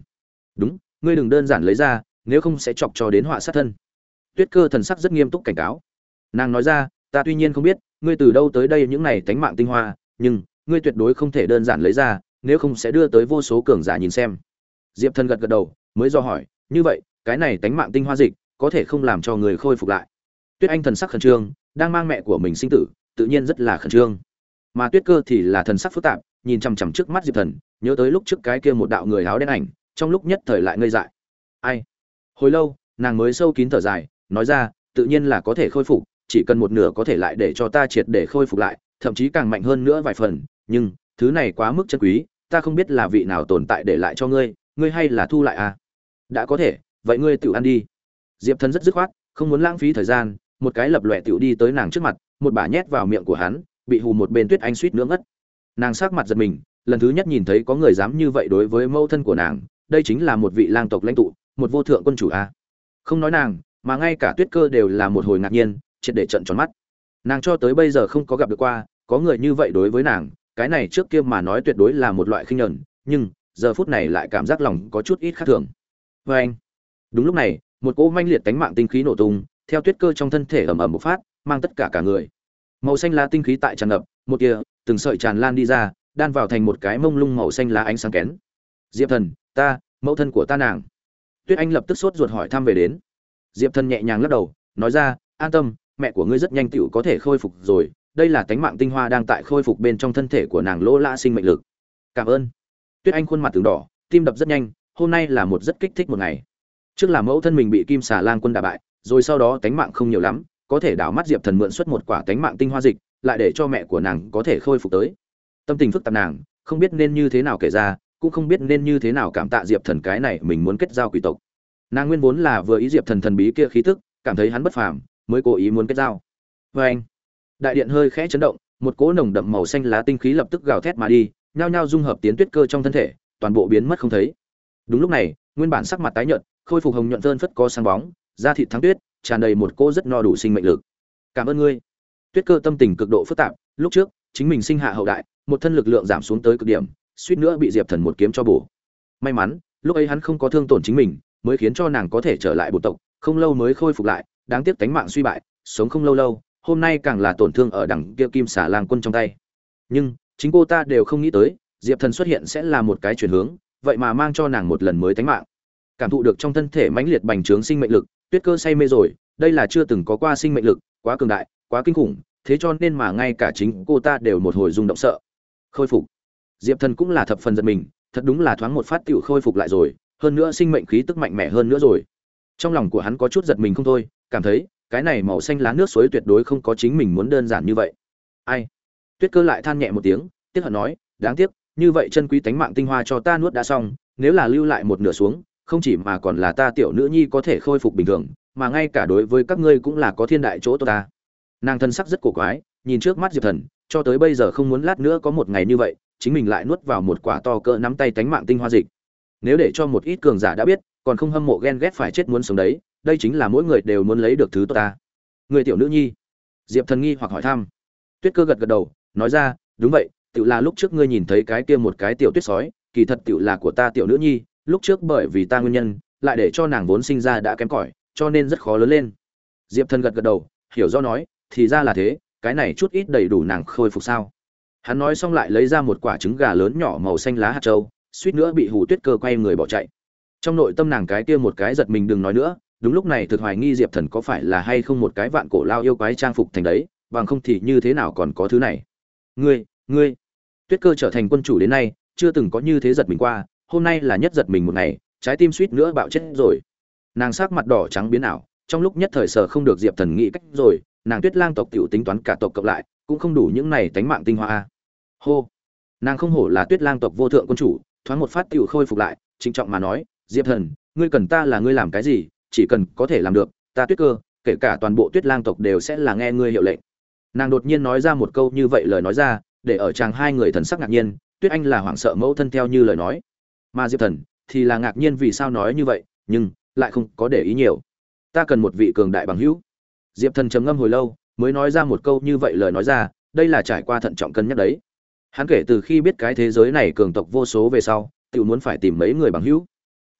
Đúng, ngươi đừng đơn giản lấy ra, nếu không sẽ chọc cho đến họa sát thân tuyết cơ thần sắc rất nghiêm túc cảnh cáo. Nàng nói ra, ta tuy nhiên không biết, ngươi từ đâu tới đây những này tánh mạng tinh hoa, nhưng ngươi tuyệt đối không thể đơn giản lấy ra, nếu không sẽ đưa tới vô số cường giả nhìn xem. Diệp thần gật gật đầu, mới do hỏi, như vậy, cái này tánh mạng tinh hoa dịch, có thể không làm cho người khôi phục lại? Tuyết anh thần sắc khẩn trương, đang mang mẹ của mình sinh tử, tự nhiên rất là khẩn trương. Mà tuyết cơ thì là thần sắc phức tạp, nhìn chằm chằm trước mắt diệp thần, nhớ tới lúc trước cái kia một đạo người áo đen ảnh, trong lúc nhất thời lại ngây dại. Ai? Hồi lâu, nàng mới sâu kín thở dài nói ra, tự nhiên là có thể khôi phục, chỉ cần một nửa có thể lại để cho ta triệt để khôi phục lại, thậm chí càng mạnh hơn nữa vài phần, nhưng, thứ này quá mức chân quý, ta không biết là vị nào tồn tại để lại cho ngươi ngươi hay là thu lại à? Đã có thể, vậy ngươi tự ăn đi. Diệp thần rất dứt khoát, không muốn lãng phí thời gian, một cái lập lòe tiểu đi tới nàng trước mặt, một bà nhét vào miệng của hắn, bị hù một bên tuyết anh suýt nữa ngất. Nàng sắc mặt giật mình, lần thứ nhất nhìn thấy có người dám như vậy đối với mẫu thân của nàng, đây chính là một vị lang tộc lãnh tụ, một vô thượng quân chủ a. Không nói nàng mà ngay cả tuyết cơ đều là một hồi ngạc nhiên, triệt để trận tròn mắt. Nàng cho tới bây giờ không có gặp được qua, có người như vậy đối với nàng, cái này trước kia mà nói tuyệt đối là một loại khinh nhẫn, nhưng, giờ phút này lại cảm giác lòng có chút ít khác thường. Vê anh, đúng lúc này, một cỗ manh liệt tánh mạng tinh khí nổ tung, theo tuyết cơ trong thân thể ầm ầm một phát, mang tất cả cả người. Màu xanh lá tinh khí tại tràn ngập, một kia từng sợi tràn lan đi ra, đan vào thành một cái mông lung màu xanh lá ánh sáng kén. Diệp thần, ta, mẫu thân của ta nàng. Tuyết anh lập tức sốt ruột hỏi thăm về đến diệp thần nhẹ nhàng lắc đầu, nói ra, an tâm, mẹ của ngươi rất nhanh tựu có thể khôi phục rồi, đây là tánh mạng tinh hoa đang tại khôi phục bên trong thân thể của nàng lỗ lã sinh mệnh lực. Cảm ơn. Tuyết anh khuôn mặt từng đỏ, tim đập rất nhanh, hôm nay là một rất kích thích một ngày. Trước là mẫu thân mình bị kim xà lan quân đà bại, rồi sau đó tánh mạng không nhiều lắm, có thể đảo mắt diệp thần mượn xuất một quả tánh mạng tinh hoa dịch, lại để cho mẹ của nàng có thể khôi phục tới. Tâm tình phức tạp nàng, không biết nên như thế nào kể ra, cũng không biết nên như thế nào cảm tạ diệp thần cái này mình muốn kết giao quỷ tộc nàng nguyên vốn là vừa ý diệp thần thần bí kia khí tức, cảm thấy hắn bất phàm, mới cố ý muốn kết giao. Vê anh, đại điện hơi khẽ chấn động, một cỗ nồng đậm màu xanh lá tinh khí lập tức gào thét mà đi, nhao nhao dung hợp tiến tuyết cơ trong thân thể, toàn bộ biến mất không thấy. Đúng lúc này, nguyên bản sắc mặt tái nhợt, khôi phục hồng nhuận thơn phất có sáng bóng, da thịt thắng tuyết, tràn đầy một cỗ rất no đủ sinh mệnh lực. Cảm ơn ngươi. Tuyết cơ tâm tình cực độ phức tạp, lúc trước, chính mình sinh hạ hậu đại, một thân lực lượng giảm xuống tới cực điểm, suýt nữa bị diệp thần một kiếm cho bổ. May mắn, lúc ấy hắn không có thương tổn chính mình mới khiến cho nàng có thể trở lại bộ tộc, không lâu mới khôi phục lại, đáng tiếc tánh mạng suy bại, sống không lâu lâu, hôm nay càng là tổn thương ở đằng kia kim xả lang quân trong tay. Nhưng, chính cô ta đều không nghĩ tới, diệp thần xuất hiện sẽ là một cái chuyển hướng, vậy mà mang cho nàng một lần mới tánh mạng. Cảm thụ được trong thân thể mãnh liệt bành trướng sinh mệnh lực, tuyết cơ say mê rồi, đây là chưa từng có qua sinh mệnh lực, quá cường đại, quá kinh khủng, thế cho nên mà ngay cả chính cô ta đều một hồi rung động sợ. Khôi phục. Diệp thần cũng là thập phần giật mình, thật đúng là thoáng một phát tiểu khôi phục lại rồi hơn nữa sinh mệnh khí tức mạnh mẽ hơn nữa rồi. Trong lòng của hắn có chút giật mình không thôi, cảm thấy, cái này màu xanh lá nước suối tuyệt đối không có chính mình muốn đơn giản như vậy. Ai? Tuyết cơ lại than nhẹ một tiếng, tiếc hận nói, đáng tiếc, như vậy chân quý tánh mạng tinh hoa cho ta nuốt đã xong, nếu là lưu lại một nửa xuống, không chỉ mà còn là ta tiểu nữ nhi có thể khôi phục bình thường, mà ngay cả đối với các ngươi cũng là có thiên đại chỗ tốt ta. Nàng thân sắc rất cổ quái, nhìn trước mắt diệp thần, cho tới bây giờ không muốn lát nữa có một ngày như vậy, chính mình lại nuốt vào một quả to cỡ nắm tay tánh mạng tinh hoa dịch nếu để cho một ít cường giả đã biết, còn không hâm mộ ghen ghét phải chết muốn sống đấy, đây chính là mỗi người đều muốn lấy được thứ tốt ta. Người tiểu nữ nhi. Diệp thần nghi hoặc hỏi thăm. Tuyết cơ gật gật đầu, nói ra, đúng vậy tự là lúc trước ngươi nhìn thấy cái kia một cái tiểu tuyết sói, kỳ thật tự là của ta tiểu nữ nhi, lúc trước bởi vì ta nguyên nhân, lại để cho nàng vốn sinh ra đã kém cỏi, cho nên rất khó lớn lên. Diệp thần gật gật đầu, hiểu do nói, thì ra là thế, cái này chút ít đầy đủ nàng khôi phục sao? Hắn nói xong lại lấy ra một quả trứng gà lớn nhỏ màu xanh lá hạt trâu suýt nữa bị hù tuyết cơ quay người bỏ chạy. Trong nội tâm nàng cái kia một cái giật mình đừng nói nữa, đúng lúc này thực hoài nghi diệp thần có phải là hay không một cái vạn cổ lao yêu quái trang phục thành đấy, bằng không thì như thế nào còn có thứ này. Ngươi ngươi. Tuyết cơ trở thành quân chủ đến nay, chưa từng có như thế giật mình qua, hôm nay là nhất giật mình một ngày, trái tim suýt nữa bạo chết rồi. Nàng sắc mặt đỏ trắng biến ảo, trong lúc nhất thời sở không được diệp thần nghĩ cách rồi, nàng tuyết lang tộc tiểu tính toán cả tộc cộng lại, cũng không đủ những này tánh mạng tinh hoa. Hô. Nàng không hổ là tuyết lang tộc vô thượng quân chủ thoáng một phát tiểu khôi phục lại, trịnh trọng mà nói, diệp thần, ngươi cần ta là ngươi làm cái gì, chỉ cần có thể làm được, ta tuyết cơ, kể cả toàn bộ tuyết lang tộc đều sẽ là nghe ngươi hiệu lệnh. Nàng đột nhiên nói ra một câu như vậy lời nói ra, để ở chàng hai người thần sắc ngạc nhiên, tuyết anh là hoảng sợ mẫu thân theo như lời nói. Mà diệp thần, thì là ngạc nhiên vì sao nói như vậy, nhưng lại không có để ý nhiều. Ta cần một vị cường đại bằng hữu. Diệp thần trầm ngâm hồi lâu, mới nói ra một câu như vậy lời nói ra, đây là trải qua thận trọng cân nhắc đấy hắn kể từ khi biết cái thế giới này cường tộc vô số về sau tự muốn phải tìm mấy người bằng hữu.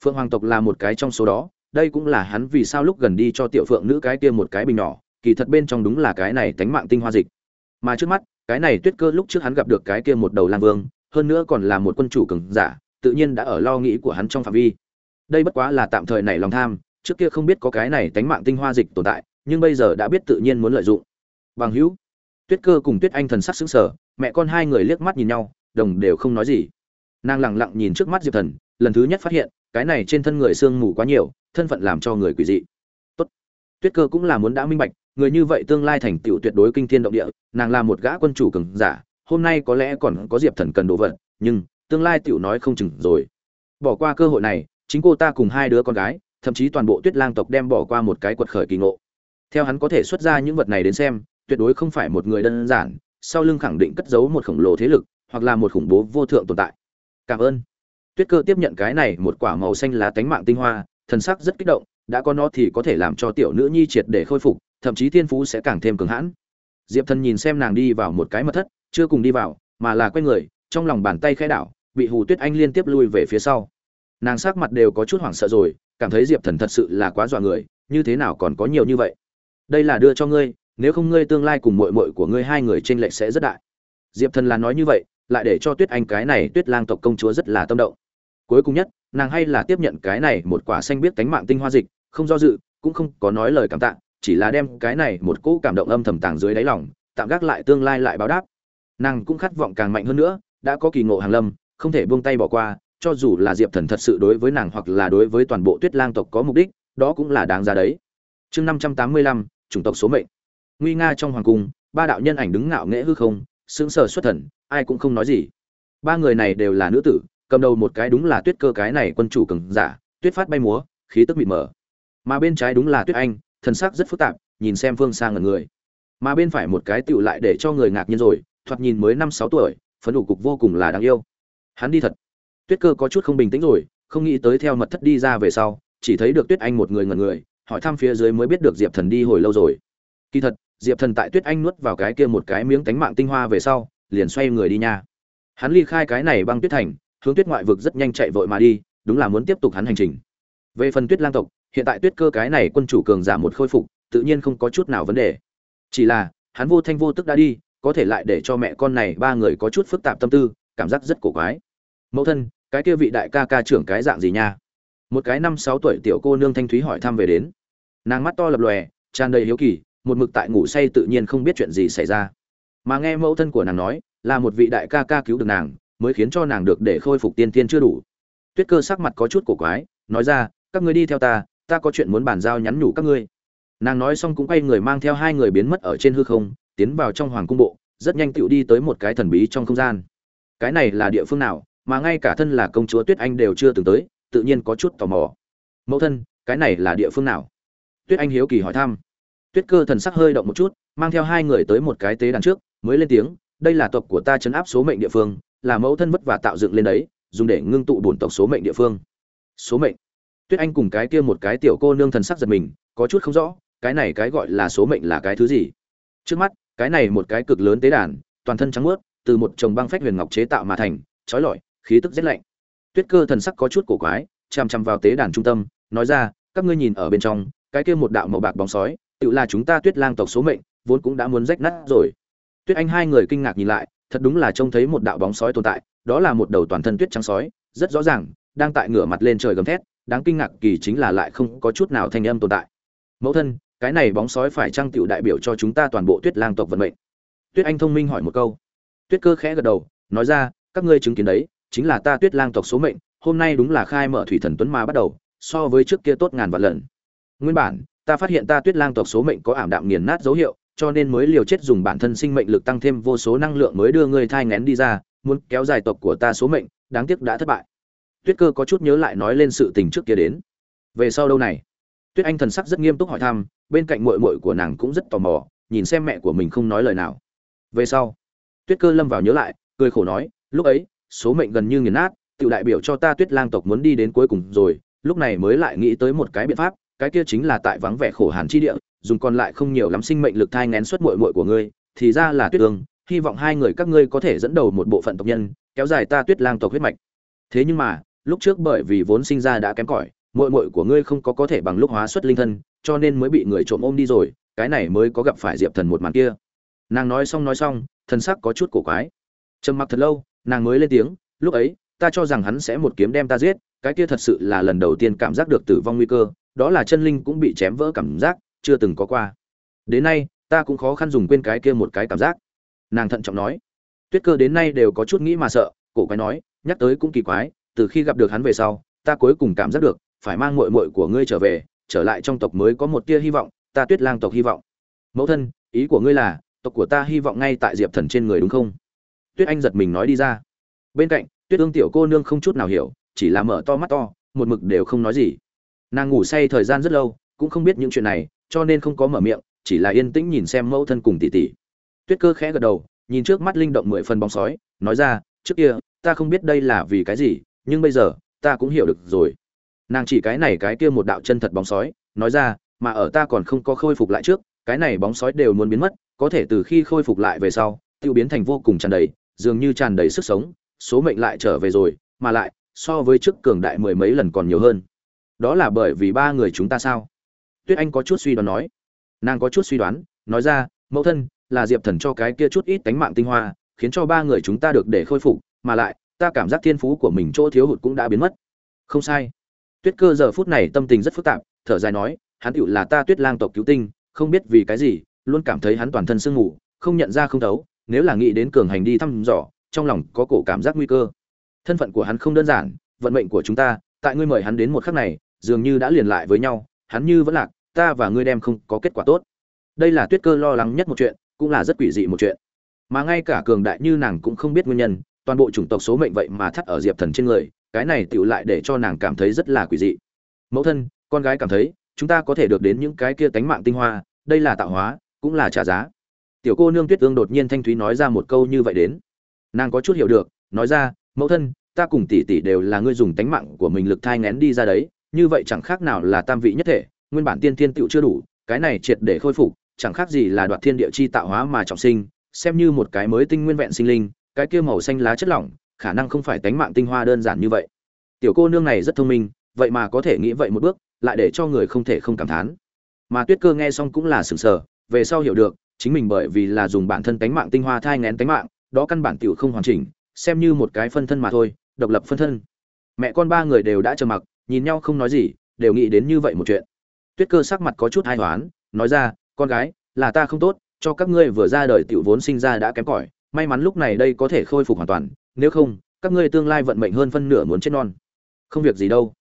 Phượng hoàng tộc là một cái trong số đó, đây cũng là hắn vì sao lúc gần đi cho tiểu phượng nữ cái kia một cái bình nhỏ, kỳ thật bên trong đúng là cái này tánh mạng tinh hoa dịch. Mà trước mắt, cái này tuyết cơ lúc trước hắn gặp được cái kia một đầu lang vương, hơn nữa còn là một quân chủ cường giả, tự nhiên đã ở lo nghĩ của hắn trong phạm vi. Đây bất quá là tạm thời nảy lòng tham, trước kia không biết có cái này tánh mạng tinh hoa dịch tồn tại, nhưng bây giờ đã biết tự nhiên muốn lợi dụng. Bằng hữu, tuyết cơ cùng tuyết anh thần sắc xứng sở mẹ con hai người liếc mắt nhìn nhau, đồng đều không nói gì. Nàng lẳng lặng nhìn trước mắt diệp thần, lần thứ nhất phát hiện, cái này trên thân người sương mù quá nhiều, thân phận làm cho người quỷ dị. Tốt. Tuyết cơ cũng là muốn đã minh bạch, người như vậy tương lai thành tựu tuyệt đối kinh thiên động địa, nàng là một gã quân chủ cường giả, hôm nay có lẽ còn có diệp thần cần đồ vật, nhưng tương lai tựu nói không chừng rồi. Bỏ qua cơ hội này, chính cô ta cùng hai đứa con gái, thậm chí toàn bộ tuyết lang tộc đem bỏ qua một cái quật khởi kỳ ngộ. Theo hắn có thể xuất ra những vật này đến xem, tuyệt đối không phải một người đơn giản sau lưng khẳng định cất giấu một khổng lồ thế lực, hoặc là một khủng bố vô thượng tồn tại. Cảm ơn. Tuyết cơ tiếp nhận cái này một quả màu xanh lá tánh mạng tinh hoa, thần sắc rất kích động, đã có nó thì có thể làm cho tiểu nữ nhi triệt để khôi phục, thậm chí thiên phú sẽ càng thêm cường hãn. Diệp thần nhìn xem nàng đi vào một cái mật thất, chưa cùng đi vào, mà là quay người, trong lòng bàn tay khai đảo, bị hù tuyết anh liên tiếp lui về phía sau. Nàng sắc mặt đều có chút hoảng sợ rồi, cảm thấy diệp thần thật sự là quá dọa người, như thế nào còn có nhiều như vậy? Đây là đưa cho ngươi nếu không ngươi tương lai cùng mội mội của ngươi hai người t r ê n lệch sẽ rất đại. Diệp thần là nói như vậy, lại để cho tuyết anh cái này tuyết lang tộc công chúa rất là tâm động. Cuối cùng nhất, nàng hay là tiếp nhận cái này một quả xanh biết cánh mạng tinh hoa dịch, không do dự, cũng không có nói lời cảm tạ, chỉ là đem cái này một cỗ cảm động âm thầm tàng dưới đáy lòng, tạm gác lại tương lai lại báo đáp. Nàng cũng khát vọng càng mạnh hơn nữa, đã có kỳ ngộ hàng lâm, không thể buông tay bỏ qua, cho dù là diệp thần thật sự đối với nàng hoặc là đối với toàn bộ tuyết lang tộc có mục đích, đó cũng là đáng ra đấy. Chương năm trăm tám mươi lăm, chủng tộc số mệnh nguy nga trong hoàng cung, ba đạo nhân ảnh đứng ngạo nghễ hư không, sững sờ xuất thần, ai cũng không nói gì. Ba người này đều là nữ tử, cầm đầu một cái đúng là tuyết cơ cái này quân chủ cường giả, tuyết phát bay múa, khí tức mịt mờ. Mà bên trái đúng là tuyết anh, thần sắc rất phức tạp, nhìn xem phương sang ngẩn người. Mà bên phải một cái tựu lại để cho người ngạc nhiên rồi, thoạt nhìn mới năm sáu tuổi, phấn đủ cục vô cùng là đáng yêu. Hắn đi thật. Tuyết cơ có chút không bình tĩnh rồi, không nghĩ tới theo mật thất đi ra về sau, chỉ thấy được tuyết anh một người ngẩn người, hỏi thăm phía dưới mới biết được diệp thần đi hồi lâu rồi kỳ thật, diệp thần tại tuyết anh nuốt vào cái kia một cái miếng tánh mạng tinh hoa về sau, liền xoay người đi nha. Hắn ly khai cái này băng tuyết thành, hướng tuyết ngoại vực rất nhanh chạy vội mà đi, đúng là muốn tiếp tục hắn hành trình. Về phần tuyết lang tộc, hiện tại tuyết cơ cái này quân chủ cường giảm một khôi phục, tự nhiên không có chút nào vấn đề. Chỉ là, hắn vô thanh vô tức đã đi, có thể lại để cho mẹ con này ba người có chút phức tạp tâm tư, cảm giác rất cổ quái. Mẫu thân, cái kia vị đại ca ca trưởng cái dạng gì nha? Một cái năm sáu tuổi tiểu cô nương thanh thúy hỏi thăm về đến. Nàng mắt to lập lòe, tràn đầy hiếu kỳ một mực tại ngủ say tự nhiên không biết chuyện gì xảy ra. Mà nghe mẫu thân của nàng nói, là một vị đại ca ca cứu được nàng, mới khiến cho nàng được để khôi phục tiên tiên chưa đủ. Tuyết cơ sắc mặt có chút cổ quái, nói ra, các ngươi đi theo ta ta có chuyện muốn bàn giao nhắn nhủ các ngươi. Nàng nói xong cũng quay người mang theo hai người biến mất ở trên hư không, tiến vào trong hoàng cung bộ, rất nhanh tựu đi tới một cái thần bí trong không gian. Cái này là địa phương nào, mà ngay cả thân là công chúa tuyết anh đều chưa từng tới, tự nhiên có chút tò mò. Mẫu thân, cái này là địa phương nào? Tuyết anh hiếu kỳ hỏi thăm tuyết cơ thần sắc hơi động một chút, mang theo hai người tới một cái tế đàn trước, mới lên tiếng, đây là tộc của ta chấn áp số mệnh địa phương, là mẫu thân vất vả tạo dựng lên đấy, dùng để ngưng tụ bổn tộc số mệnh địa phương. Số mệnh? Tuyết anh cùng cái kia một cái tiểu cô nương thần sắc giật mình, có chút không rõ, cái này cái gọi là số mệnh là cái thứ gì? Trước mắt, cái này một cái cực lớn tế đàn, toàn thân trắng muốt, từ một chồng băng phách huyền ngọc chế tạo mà thành, trói lọi, khí tức rét lạnh. Tuyết cơ thần sắc có chút cổ quái, chằm chằm vào tế đàn trung tâm, nói ra, các ngươi nhìn ở bên trong, cái kia một đạo màu bạc bóng sói tự là chúng ta tuyết lang tộc số mệnh, vốn cũng đã muốn rách nát rồi. Tuyết anh hai người kinh ngạc nhìn lại, thật đúng là trông thấy một đạo bóng sói tồn tại, đó là một đầu toàn thân tuyết trắng sói, rất rõ ràng, đang tại ngửa mặt lên trời gầm thét, đáng kinh ngạc kỳ chính là lại không có chút nào thanh âm tồn tại. Mẫu thân, cái này bóng sói phải trang tựu đại biểu cho chúng ta toàn bộ tuyết lang tộc vận mệnh? Tuyết anh thông minh hỏi một câu. Tuyết cơ khẽ gật đầu, nói ra, các ngươi chứng kiến đấy, chính là ta tuyết lang tộc số mệnh, hôm nay đúng là khai mở thủy thần tuấn ma bắt đầu, so với trước kia tốt ngàn vạn lần. Nguyên bản ta phát hiện ta tuyết lang tộc số mệnh có ảm đạm nghiền nát dấu hiệu, cho nên mới liều chết dùng bản thân sinh mệnh lực tăng thêm vô số năng lượng mới đưa ngươi thai ngén đi ra, muốn kéo dài tộc của ta số mệnh, đáng tiếc đã thất bại. Tuyết cơ có chút nhớ lại nói lên sự tình trước kia đến. Về sau đâu này? Tuyết anh thần sắc rất nghiêm túc hỏi thăm, bên cạnh mội mội của nàng cũng rất tò mò, nhìn xem mẹ của mình không nói lời nào. Về sau, tuyết cơ lâm vào nhớ lại, cười khổ nói, lúc ấy, số mệnh gần như nghiền nát tự đại biểu cho ta tuyết lang tộc muốn đi đến cuối cùng rồi, lúc này mới lại nghĩ tới một cái biện pháp cái kia chính là tại vắng vẻ khổ hàn chi địa, dùng còn lại không nhiều lắm sinh mệnh lực thai ngén suất muội muội của ngươi, thì ra là tuyết ương hy vọng hai người các ngươi có thể dẫn đầu một bộ phận tộc nhân, kéo dài ta tuyết lang tộc huyết mạch. Thế nhưng mà, lúc trước bởi vì vốn sinh ra đã kém cỏi, muội muội của ngươi không có có thể bằng lúc hóa xuất linh thân, cho nên mới bị người trộm ôm đi rồi, cái này mới có gặp phải diệp thần một màn kia. Nàng nói xong nói xong, thần sắc có chút cổ quái. Trầm mặc thật lâu, nàng mới lên tiếng, lúc ấy, ta cho rằng hắn sẽ một kiếm đem ta giết, cái kia thật sự là lần đầu tiên cảm giác được tử vong nguy cơ đó là chân linh cũng bị chém vỡ cảm giác, chưa từng có qua. Đến nay, ta cũng khó khăn dùng quên cái kia một cái cảm giác. Nàng thận trọng nói. Tuyết cơ đến nay đều có chút nghĩ mà sợ, cổ quái nói, nhắc tới cũng kỳ quái, từ khi gặp được hắn về sau, ta cuối cùng cảm giác được, phải mang muội muội của ngươi trở về, trở lại trong tộc mới có một tia hy vọng, ta tuyết lang tộc hy vọng. Mẫu thân, ý của ngươi là, tộc của ta hy vọng ngay tại diệp thần trên người đúng không? Tuyết anh giật mình nói đi ra. Bên cạnh, tuyết ương tiểu cô nương không chút nào hiểu, chỉ là mở to mắt to, một mực đều không nói gì nàng ngủ say thời gian rất lâu, cũng không biết những chuyện này, cho nên không có mở miệng, chỉ là yên tĩnh nhìn xem mẫu thân cùng tỷ tỷ. Tuyết cơ khẽ gật đầu, nhìn trước mắt linh động mười phần bóng sói, nói ra, trước kia, ta không biết đây là vì cái gì, nhưng bây giờ, ta cũng hiểu được rồi. Nàng chỉ cái này cái kia một đạo chân thật bóng sói, nói ra, mà ở ta còn không có khôi phục lại trước, cái này bóng sói đều muốn biến mất, có thể từ khi khôi phục lại về sau, tiêu biến thành vô cùng tràn đầy, dường như tràn đầy sức sống, số mệnh lại trở về rồi, mà lại, so với trước cường đại mười mấy lần còn nhiều hơn đó là bởi vì ba người chúng ta sao? Tuyết anh có chút suy đoán nói. Nàng có chút suy đoán, nói ra, mẫu thân, là diệp thần cho cái kia chút ít tánh mạng tinh hoa, khiến cho ba người chúng ta được để khôi phục, mà lại, ta cảm giác thiên phú của mình chỗ thiếu hụt cũng đã biến mất. Không sai. Tuyết cơ giờ phút này tâm tình rất phức tạp, thở dài nói, hắn tựu là ta tuyết lang tộc cứu tinh, không biết vì cái gì, luôn cảm thấy hắn toàn thân sương ngủ không nhận ra không thấu, nếu là nghĩ đến cường hành đi thăm dò, trong lòng có cổ cảm giác nguy cơ. Thân phận của hắn không đơn giản, vận mệnh của chúng ta, tại ngươi mời hắn đến một khắc này dường như đã liền lại với nhau, hắn như vẫn lạc, ta và ngươi đem không có kết quả tốt. Đây là tuyết cơ lo lắng nhất một chuyện, cũng là rất quỷ dị một chuyện. Mà ngay cả cường đại như nàng cũng không biết nguyên nhân, toàn bộ chủng tộc số mệnh vậy mà thắt ở diệp thần trên người, cái này tựu lại để cho nàng cảm thấy rất là quỷ dị. Mẫu thân, con gái cảm thấy, chúng ta có thể được đến những cái kia tánh mạng tinh hoa, đây là tạo hóa, cũng là trả giá. Tiểu cô nương tuyết ương đột nhiên thanh thúy nói ra một câu như vậy đến. Nàng có chút hiểu được, nói ra, mẫu thân, ta cùng tỷ tỷ đều là ngươi dùng tánh mạng của mình lực thai ngén đi ra đấy như vậy chẳng khác nào là tam vị nhất thể, nguyên bản tiên thiên tựu chưa đủ, cái này triệt để khôi phục, chẳng khác gì là đoạt thiên địa chi tạo hóa mà trọng sinh, xem như một cái mới tinh nguyên vẹn sinh linh, cái kia màu xanh lá chất lỏng, khả năng không phải tánh mạng tinh hoa đơn giản như vậy. Tiểu cô nương này rất thông minh, vậy mà có thể nghĩ vậy một bước, lại để cho người không thể không cảm thán. Mà tuyết cơ nghe xong cũng là sừng sờ, về sau hiểu được, chính mình bởi vì là dùng bản thân tánh mạng tinh hoa thai ngén tánh mạng, đó căn bản tiểu không hoàn chỉnh, xem như một cái phân thân mà thôi, độc lập phân thân. Mẹ con ba người đều đã trầm mặc nhìn nhau không nói gì, đều nghĩ đến như vậy một chuyện. Tuyết cơ sắc mặt có chút hai hoán, nói ra, con gái, là ta không tốt, cho các ngươi vừa ra đời tiểu vốn sinh ra đã kém cỏi, may mắn lúc này đây có thể khôi phục hoàn toàn, nếu không, các ngươi tương lai vận mệnh hơn phân nửa muốn chết non. Không việc gì đâu.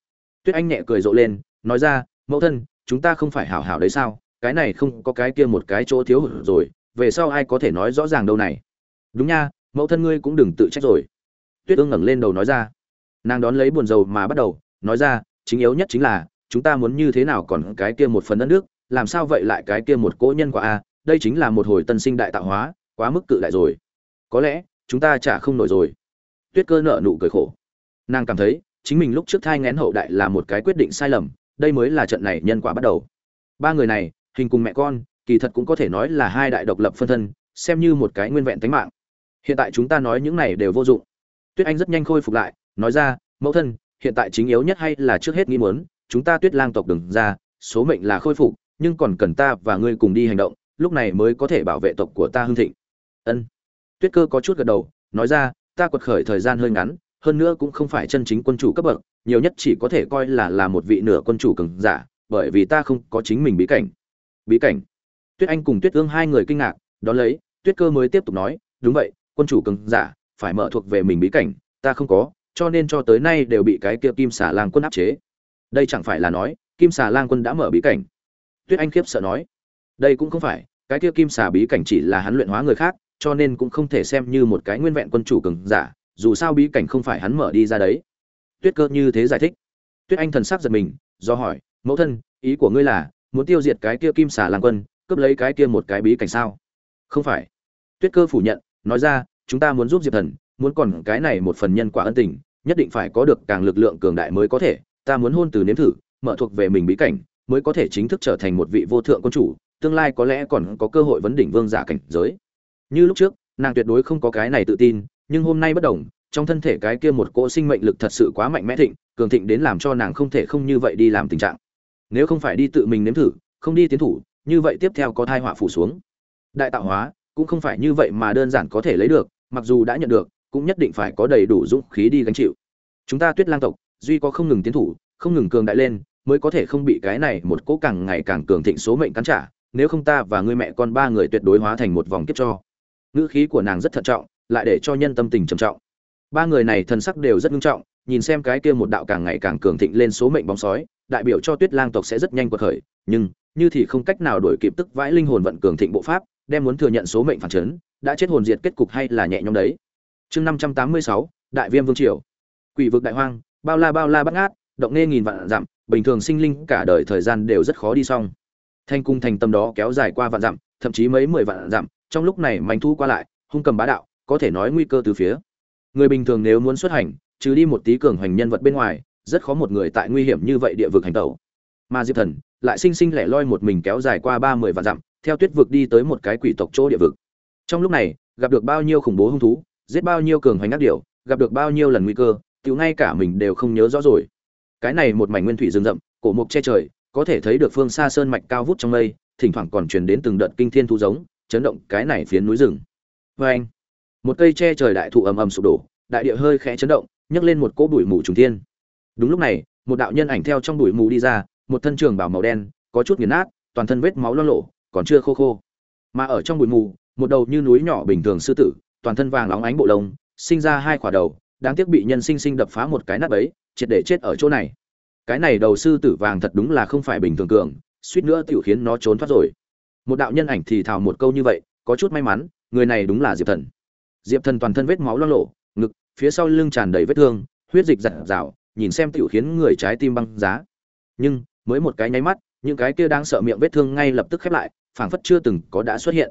Tuyết anh nhẹ cười rộ lên, nói ra, mẫu thân, chúng ta không phải hảo hảo đấy sao? Cái này không có cái kia một cái chỗ thiếu hụt rồi, về sau ai có thể nói rõ ràng đâu này? Đúng nha, mẫu thân ngươi cũng đừng tự trách rồi. Tuyết ương ngẩng lên đầu nói ra. Nàng đón lấy buồn rầu mà bắt đầu nói ra, chính yếu nhất chính là, chúng ta muốn như thế nào còn cái kia một phần đất nước, làm sao vậy lại cái kia một cỗ nhân quả a? Đây chính là một hồi tân sinh đại tạo hóa, quá mức cự đại rồi. Có lẽ, chúng ta chả không nổi rồi. Tuyết cơ nợ nụ cười khổ. Nàng cảm thấy, chính mình lúc trước thai ngén hậu đại là một cái quyết định sai lầm, đây mới là trận này nhân quả bắt đầu. Ba người này, hình cùng mẹ con, kỳ thật cũng có thể nói là hai đại độc lập phân thân, xem như một cái nguyên vẹn tánh mạng. Hiện tại chúng ta nói những này đều vô dụng. Tuyết anh rất nhanh khôi phục lại, nói ra, mẫu thân hiện tại chính yếu nhất hay là trước hết nghĩ muốn, chúng ta tuyết lang tộc đừng ra, số mệnh là khôi phục, nhưng còn cần ta và ngươi cùng đi hành động, lúc này mới có thể bảo vệ tộc của ta hưng thịnh. Ân. Tuyết cơ có chút gật đầu, nói ra, ta quật khởi thời gian hơi ngắn, hơn nữa cũng không phải chân chính quân chủ cấp bậc, nhiều nhất chỉ có thể coi là là một vị nửa quân chủ cường giả, bởi vì ta không có chính mình bí cảnh. Bí cảnh? Tuyết anh cùng tuyết ương hai người kinh ngạc đó lấy, tuyết cơ mới tiếp tục nói, đúng vậy, quân chủ cường giả, phải mở thuộc về mình bí cảnh, ta không có cho nên cho tới nay đều bị cái kia kim xà lang quân áp chế. Đây chẳng phải là nói, kim xà lang quân đã mở bí cảnh. Tuyết anh khiếp sợ nói, đây cũng không phải, cái kia kim xà bí cảnh chỉ là hắn luyện hóa người khác, cho nên cũng không thể xem như một cái nguyên vẹn quân chủ cường giả, dù sao bí cảnh không phải hắn mở đi ra đấy. Tuyết cơ như thế giải thích. Tuyết anh thần sắc giật mình, do hỏi, mẫu thân, ý của ngươi là, muốn tiêu diệt cái kia kim xà lang quân, cướp lấy cái kia một cái bí cảnh sao? Không phải. Tuyết cơ phủ nhận, nói ra, chúng ta muốn giúp diệp thần muốn còn cái này một phần nhân quả ân tình, nhất định phải có được càng lực lượng cường đại mới có thể. Ta muốn hôn từ nếm thử, mở thuộc về mình bí cảnh, mới có thể chính thức trở thành một vị vô thượng quân chủ, tương lai có lẽ còn có cơ hội vấn đỉnh vương giả cảnh giới. Như lúc trước, nàng tuyệt đối không có cái này tự tin, nhưng hôm nay bất đồng, trong thân thể cái kia một cỗ sinh mệnh lực thật sự quá mạnh mẽ thịnh, cường thịnh đến làm cho nàng không thể không như vậy đi làm tình trạng. Nếu không phải đi tự mình nếm thử, không đi tiến thủ, như vậy tiếp theo có thai họa phủ xuống. Đại tạo hóa, cũng không phải như vậy mà đơn giản có thể lấy được, mặc dù đã nhận được cũng nhất định phải có đầy đủ dũng khí đi gánh chịu. Chúng ta tuyết lang tộc, duy có không ngừng tiến thủ, không ngừng cường đại lên, mới có thể không bị cái này một cỗ càng ngày càng cường thịnh số mệnh cắn trả, nếu không ta và ngươi mẹ con ba người tuyệt đối hóa thành một vòng kiếp cho. Ngữ khí của nàng rất thận trọng, lại để cho nhân tâm tình trầm trọng. Ba người này thần sắc đều rất nghiêm trọng, nhìn xem cái kia một đạo càng ngày càng cường thịnh lên số mệnh bóng sói, đại biểu cho tuyết lang tộc sẽ rất nhanh quật khởi, nhưng, như thì không cách nào đổi kịp tức vãi linh hồn vận cường thịnh bộ pháp, đem muốn thừa nhận số mệnh phản chấn, đã chết hồn diệt kết cục hay là nhẹ nhõm đấy chương năm trăm tám mươi sáu, đại viêm vương triều. Quỷ vực đại hoang, bao la bao la bắt ngát, động nghe nghìn vạn dặm, bình thường sinh linh cả đời thời gian đều rất khó đi xong. Thanh cung thành tâm đó kéo dài qua vạn dặm, thậm chí mấy mười vạn dặm, trong lúc này manh thu qua lại, hung cầm bá đạo, có thể nói nguy cơ từ phía. Người bình thường nếu muốn xuất hành, trừ đi một tí cường hoành nhân vật bên ngoài, rất khó một người tại nguy hiểm như vậy địa vực hành tẩu. Mà diệp thần lại sinh sinh lẻ loi một mình kéo dài qua ba mươi vạn dặm, theo tuyết vực đi tới một cái quỷ tộc chỗ địa vực. Trong lúc này, gặp được bao nhiêu khủng bố hung thú giết bao nhiêu cường hoành ác điểu, gặp được bao nhiêu lần nguy cơ, tiểu ngay cả mình đều không nhớ rõ rồi. Cái này một mảnh nguyên thủy rừng rậm, cổ mục che trời, có thể thấy được phương xa sơn mạch cao vút trong mây, thỉnh thoảng còn truyền đến từng đợt kinh thiên thu giống, chấn động cái này phiến núi rừng. Vê anh, một cây che trời đại thụ ầm ầm sụp đổ, đại địa hơi khẽ chấn động, nhấc lên một cỗ bụi mù trùng thiên. Đúng lúc này, một đạo nhân ảnh theo trong bụi mù đi ra, một thân trường bảo màu đen, có chút nghiền nát, toàn thân vết máu lo lộ, còn chưa khô khô. Mà ở trong bụi mù, một đầu như núi nhỏ bình thường sư tử toàn thân vàng óng ánh bộ lông, sinh ra hai quả đầu, đáng tiếc bị nhân sinh sinh đập phá một cái nát ấy triệt để chết ở chỗ này. Cái này đầu sư tử vàng thật đúng là không phải bình thường cường, suýt nữa tiểu khiến nó trốn thoát rồi. Một đạo nhân ảnh thì thào một câu như vậy, có chút may mắn, người này đúng là diệp thần. Diệp thần toàn thân vết máu loang lộ ngực, phía sau lưng tràn đầy vết thương, huyết dịch giặt rào, nhìn xem tiểu khiến người trái tim băng giá. Nhưng, mới một cái nháy mắt, những cái kia đang sợ miệng vết thương ngay lập tức khép lại, phảng phất chưa từng có đã xuất hiện.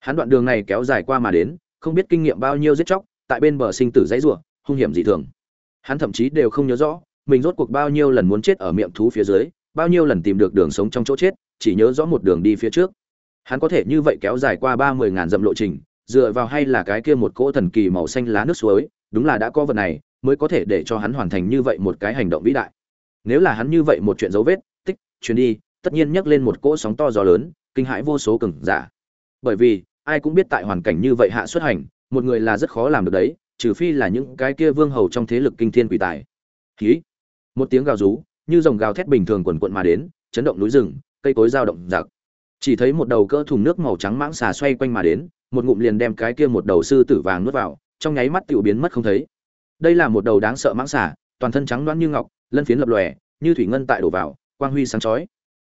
Hắn đoạn đường này kéo dài qua mà đến không biết kinh nghiệm bao nhiêu giết chóc, tại bên bờ sinh tử dãy rủa, hung hiểm dị thường. Hắn thậm chí đều không nhớ rõ, mình rốt cuộc bao nhiêu lần muốn chết ở miệng thú phía dưới, bao nhiêu lần tìm được đường sống trong chỗ chết, chỉ nhớ rõ một đường đi phía trước. Hắn có thể như vậy kéo dài qua ba mươi ngàn dặm lộ trình, dựa vào hay là cái kia một cỗ thần kỳ màu xanh lá nước suối, đúng là đã có vật này, mới có thể để cho hắn hoàn thành như vậy một cái hành động vĩ đại. Nếu là hắn như vậy một chuyện dấu vết, tích chuyến đi, tất nhiên nhắc lên một cỗ sóng to gió lớn, kinh hãi vô số cường giả. Bởi vì ai cũng biết tại hoàn cảnh như vậy hạ xuất hành, một người là rất khó làm được đấy, trừ phi là những cái kia vương hầu trong thế lực kinh thiên quỷ tài. Khí một tiếng gào rú, như dòng gào thét bình thường quần quận mà đến, chấn động núi rừng, cây cối dao động giặc. Chỉ thấy một đầu cỡ thùng nước màu trắng mãng xà xoay quanh mà đến, một ngụm liền đem cái kia một đầu sư tử vàng nuốt vào, trong nháy mắt tiểu biến mất không thấy. Đây là một đầu đáng sợ mãng xà, toàn thân trắng đoán như ngọc, lân phiến lập lòe, như thủy ngân tại đổ vào, quang huy sáng chói.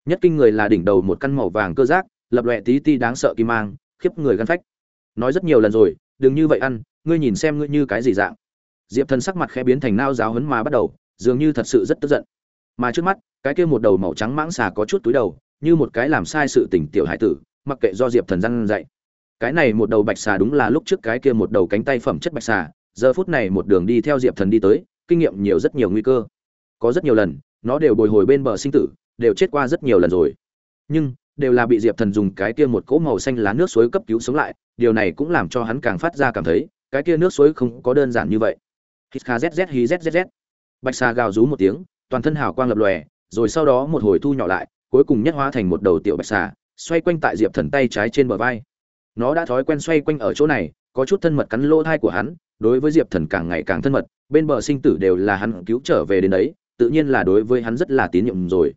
Nhất kinh người là đỉnh đầu một căn màu vàng cơ giác, lập lòe tí ti đáng sợ kim mang khiếp người gan phách. Nói rất nhiều lần rồi, đừng như vậy ăn, ngươi nhìn xem ngươi như cái gì dạng. Diệp thần sắc mặt khẽ biến thành nao giáo hấn mà bắt đầu, dường như thật sự rất tức giận. Mà trước mắt, cái kia một đầu màu trắng mãng xà có chút túi đầu, như một cái làm sai sự tình tiểu hải tử, mặc kệ do diệp thần răn dạy. Cái này một đầu bạch xà đúng là lúc trước cái kia một đầu cánh tay phẩm chất bạch xà, giờ phút này một đường đi theo diệp thần đi tới, kinh nghiệm nhiều rất nhiều nguy cơ. Có rất nhiều lần, nó đều bồi hồi bên bờ sinh tử, đều chết qua rất nhiều lần rồi. Nhưng đều là bị diệp thần dùng cái kia một cỗ màu xanh lá nước suối cấp cứu sống lại, điều này cũng làm cho hắn càng phát ra cảm thấy, cái kia nước suối không có đơn giản như vậy. Hít kha zz hí zzz bạch xà gào rú một tiếng, toàn thân hào quang lập lòe, rồi sau đó một hồi thu nhỏ lại, cuối cùng nhất hóa thành một đầu tiểu bạch xà xoay quanh tại diệp thần tay trái trên bờ vai. Nó đã thói quen xoay quanh ở chỗ này, có chút thân mật cắn lỗ thai của hắn, đối với diệp thần càng ngày càng thân mật, bên bờ sinh tử đều là hắn cứu trở về đến đấy, tự nhiên là đối với hắn rất là tín nhiệm rồi.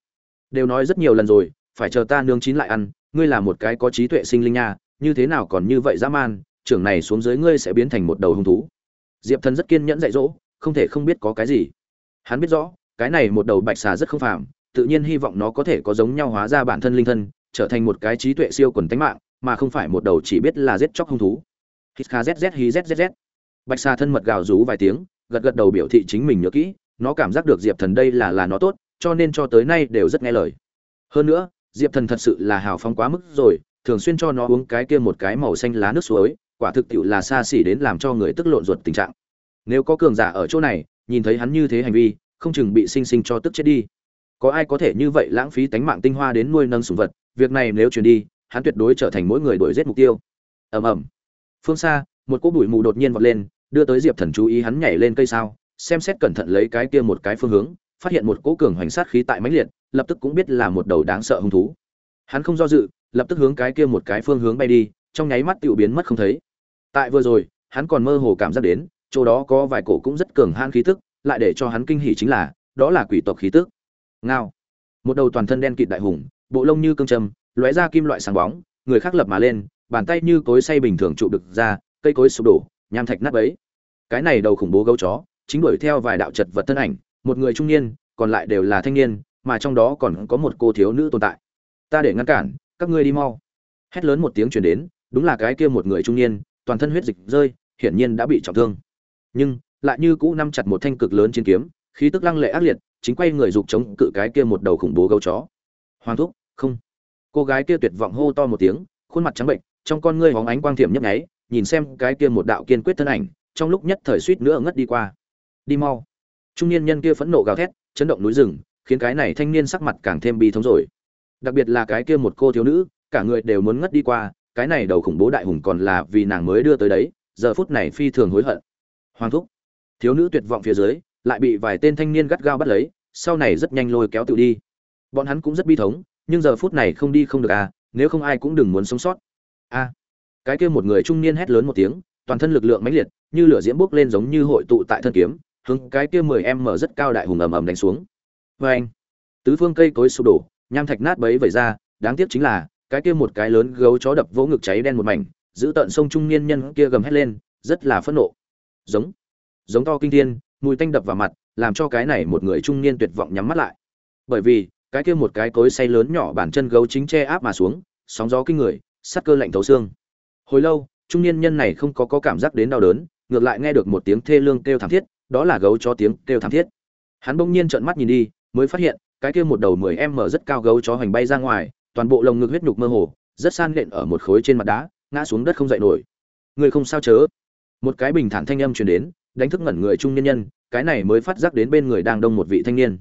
Đều nói rất nhiều lần rồi phải chờ ta nướng chín lại ăn, ngươi là một cái có trí tuệ sinh linh nha, như thế nào còn như vậy dã man, trưởng này xuống dưới ngươi sẽ biến thành một đầu hung thú. Diệp thần rất kiên nhẫn dạy dỗ, không thể không biết có cái gì. Hắn biết rõ, cái này một đầu bạch xà rất không phàm, tự nhiên hy vọng nó có thể có giống nhau hóa ra bản thân linh thân, trở thành một cái trí tuệ siêu quần tánh mạng, mà không phải một đầu chỉ biết là giết chóc hung thú. Hít kha zz hí zzz bạch xà thân mật gào rú vài tiếng, gật gật đầu biểu thị chính mình nhớ kỹ, nó cảm giác được diệp thần đây là là nó tốt, cho nên cho tới nay đều rất nghe lời. Hơn nữa diệp thần thật sự là hào phóng quá mức rồi, thường xuyên cho nó uống cái kia một cái màu xanh lá nước suối, quả thực tiệu là xa xỉ đến làm cho người tức lộn ruột tình trạng. Nếu có cường giả ở chỗ này, nhìn thấy hắn như thế hành vi, không chừng bị sinh sinh cho tức chết đi. Có ai có thể như vậy lãng phí tánh mạng tinh hoa đến nuôi nâng sủng vật, việc này nếu truyền đi, hắn tuyệt đối trở thành mỗi người đuổi giết mục tiêu. Ầm ầm. Phương xa, một cỗ bụi mù đột nhiên vọt lên, đưa tới diệp thần chú ý hắn nhảy lên cây sao, xem xét cẩn thận lấy cái kia một cái phương hướng phát hiện một cỗ cường hoành sát khí tại mãnh liệt, lập tức cũng biết là một đầu đáng sợ hung thú. Hắn không do dự, lập tức hướng cái kia một cái phương hướng bay đi, trong nháy mắt tiểu biến mất không thấy. Tại vừa rồi, hắn còn mơ hồ cảm giác đến, chỗ đó có vài cổ cũng rất cường han khí tức, lại để cho hắn kinh hỉ chính là, đó là quỷ tộc khí tức. Ngao. Một đầu toàn thân đen kịt đại hùng, bộ lông như cương châm, lóe ra kim loại sáng bóng, người khác lập mà lên, bàn tay như cối xay bình thường trụ được ra, cây cối sụp đổ, nham thạch nát bấy. Cái này đầu khủng bố gấu chó, chính đuổi theo vài đạo chật vật thân ảnh một người trung niên, còn lại đều là thanh niên, mà trong đó còn có một cô thiếu nữ tồn tại. Ta để ngăn cản, các ngươi đi mau. Hét lớn một tiếng chuyển đến, đúng là cái kia một người trung niên, toàn thân huyết dịch rơi, hiển nhiên đã bị trọng thương. Nhưng, lại như cũ nắm chặt một thanh cực lớn chiến kiếm, khí tức lăng lệ ác liệt, chính quay người dục chống cự cái kia một đầu khủng bố gấu chó. Hoàng thúc, không. Cô gái kia tuyệt vọng hô to một tiếng, khuôn mặt trắng bệnh, trong con ngươi hóng ánh quang thiểm nhấp nháy, nhìn xem cái kia một đạo kiên quyết thân ảnh, trong lúc nhất thời suýt nữa ngất đi qua. Đi mau trung niên nhân kia phẫn nộ gào thét, chấn động núi rừng, khiến cái này thanh niên sắc mặt càng thêm bi thống rồi. Đặc biệt là cái kia một cô thiếu nữ, cả người đều muốn ngất đi qua, cái này đầu khủng bố đại hùng còn là vì nàng mới đưa tới đấy, giờ phút này phi thường hối hận. Hoàng thúc, thiếu nữ tuyệt vọng phía dưới, lại bị vài tên thanh niên gắt gao bắt lấy, sau này rất nhanh lôi kéo tự đi. Bọn hắn cũng rất bi thống, nhưng giờ phút này không đi không được à nếu không ai cũng đừng muốn sống sót. A cái kia một người trung niên hét lớn một tiếng, toàn thân lực lượng mãnh liệt, như lửa diễm bốc lên giống như hội tụ tại thân kiếm hướng cái kia mười em mở rất cao đại hùng ầm ầm đánh xuống. Vê anh tứ phương cây cối sụp đổ nham thạch nát bấy vẩy ra đáng tiếc chính là cái kia một cái lớn gấu chó đập vỗ ngực cháy đen một mảnh giữ tận sông trung niên nhân kia gầm hét lên rất là phẫn nộ. Giống giống to kinh thiên mùi tanh đập vào mặt làm cho cái này một người trung niên tuyệt vọng nhắm mắt lại. Bởi vì cái kia một cái cối say lớn nhỏ bản chân gấu chính che áp mà xuống sóng gió kinh người sắt cơ lạnh thấu xương. Hồi lâu trung niên nhân này không có, có cảm giác đến đau đớn ngược lại nghe được một tiếng thê lương kêu thảm thiết đó là gấu chó tiếng kêu thảm thiết. Hắn bỗng nhiên trợn mắt nhìn đi, mới phát hiện, cái kia một đầu mười em mở rất cao gấu chó hoành bay ra ngoài, toàn bộ lồng ngực huyết nhục mơ hồ, rất san lện ở một khối trên mặt đá, ngã xuống đất không dậy nổi. Người không sao chớ? Một cái bình thản thanh âm truyền đến, đánh thức ngẩn người trung niên nhân, cái này mới phát giác đến bên người đang đông một vị thanh niên.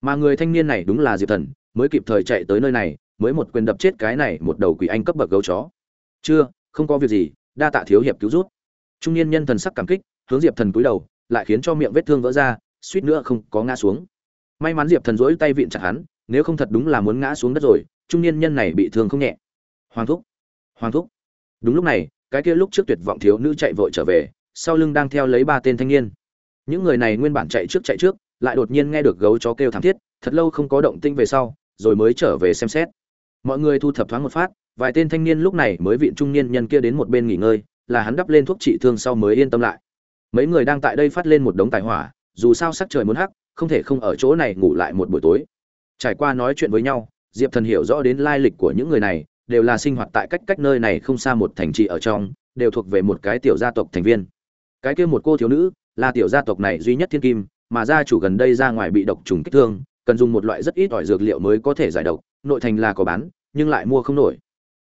Mà người thanh niên này đúng là diệp thần, mới kịp thời chạy tới nơi này, mới một quyền đập chết cái này một đầu quỷ anh cấp bậc gấu chó. Chưa, không có việc gì, đa tạ thiếu hiệp cứu giúp. Trung niên nhân thần sắc cảm kích, hướng diệp thần cúi đầu lại khiến cho miệng vết thương vỡ ra, suýt nữa không có ngã xuống. May mắn diệp thần dỗi tay vịn chặt hắn, nếu không thật đúng là muốn ngã xuống đất rồi, trung niên nhân này bị thương không nhẹ. Hoàng thúc hoàng thúc. Đúng lúc này, cái kia lúc trước tuyệt vọng thiếu nữ chạy vội trở về, sau lưng đang theo lấy ba tên thanh niên. Những người này nguyên bản chạy trước chạy trước, lại đột nhiên nghe được gấu chó kêu thảm thiết, thật lâu không có động tinh về sau, rồi mới trở về xem xét. Mọi người thu thập thoáng một phát, vài tên thanh niên lúc này mới viện trung niên nhân kia đến một bên nghỉ ngơi, là hắn đắp lên thuốc trị thương sau mới yên tâm lại mấy người đang tại đây phát lên một đống tài hỏa, dù sao sắc trời muốn hắc, không thể không ở chỗ này ngủ lại một buổi tối. Trải qua nói chuyện với nhau, diệp thần hiểu rõ đến lai lịch của những người này, đều là sinh hoạt tại cách cách nơi này không xa một thành trì ở trong, đều thuộc về một cái tiểu gia tộc thành viên. Cái kia một cô thiếu nữ, là tiểu gia tộc này duy nhất thiên kim, mà gia chủ gần đây ra ngoài bị độc trùng kích thương, cần dùng một loại rất ít ỏi dược liệu mới có thể giải độc, nội thành là có bán, nhưng lại mua không nổi.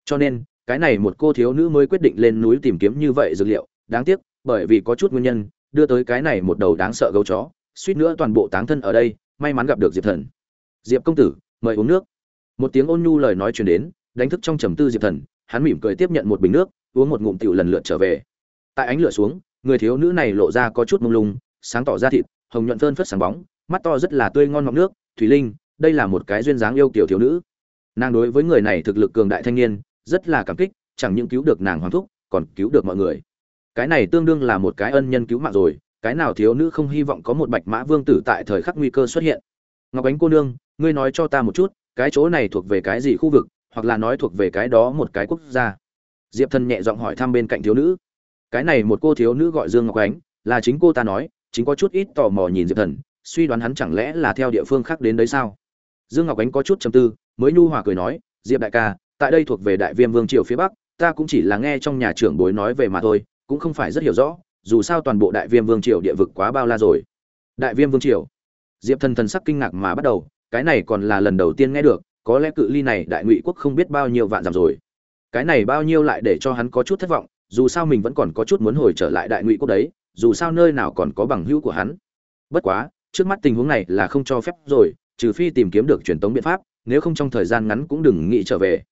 Cho nên, cái này một cô thiếu nữ mới quyết định lên núi tìm kiếm như vậy dược liệu, đáng tiếc bởi vì có chút nguyên nhân, đưa tới cái này một đầu đáng sợ gấu chó, suýt nữa toàn bộ táng thân ở đây, may mắn gặp được diệp thần. Diệp công tử, mời uống nước. Một tiếng ôn nhu lời nói truyền đến, đánh thức trong trầm tư diệp thần, hắn mỉm cười tiếp nhận một bình nước, uống một ngụm tiểu lần lượt trở về. Tại ánh lửa xuống, người thiếu nữ này lộ ra có chút mông lung, sáng tỏ ra thịt, hồng nhuận phơn phất sáng bóng, mắt to rất là tươi ngon ngọc nước, thủy linh, đây là một cái duyên dáng yêu kiểu thiếu nữ. Nàng đối với người này thực lực cường đại thanh niên, rất là cảm kích, chẳng những cứu được nàng hoàng thúc, còn cứu được mọi người cái này tương đương là một cái ân nhân cứu mạng rồi, cái nào thiếu nữ không hy vọng có một bạch mã vương tử tại thời khắc nguy cơ xuất hiện. Ngọc ánh cô nương, ngươi nói cho ta một chút, cái chỗ này thuộc về cái gì khu vực, hoặc là nói thuộc về cái đó một cái quốc gia? Diệp thần nhẹ giọng hỏi thăm bên cạnh thiếu nữ. Cái này một cô thiếu nữ gọi dương ngọc ánh, là chính cô ta nói, chính có chút ít tò mò nhìn diệp thần, suy đoán hắn chẳng lẽ là theo địa phương khác đến đấy sao? Dương ngọc ánh có chút chầm tư, mới nhu hòa cười nói, diệp đại ca, tại đây thuộc về đại viêm vương triều phía bắc, ta cũng chỉ là nghe trong nhà trưởng bối nói về mà thôi cũng không phải rất hiểu rõ, dù sao toàn bộ đại viêm vương triều địa vực quá bao la rồi. Đại viêm vương triều. Diệp thần thần sắc kinh ngạc mà bắt đầu, cái này còn là lần đầu tiên nghe được, có lẽ cự ly này đại ngụy quốc không biết bao nhiêu vạn dặm rồi. Cái này bao nhiêu lại để cho hắn có chút thất vọng, dù sao mình vẫn còn có chút muốn hồi trở lại đại ngụy quốc đấy, dù sao nơi nào còn có bằng hữu của hắn. Bất quá, trước mắt tình huống này là không cho phép rồi, trừ phi tìm kiếm được truyền tống biện pháp, nếu không trong thời gian ngắn cũng đừng nghĩ trở về.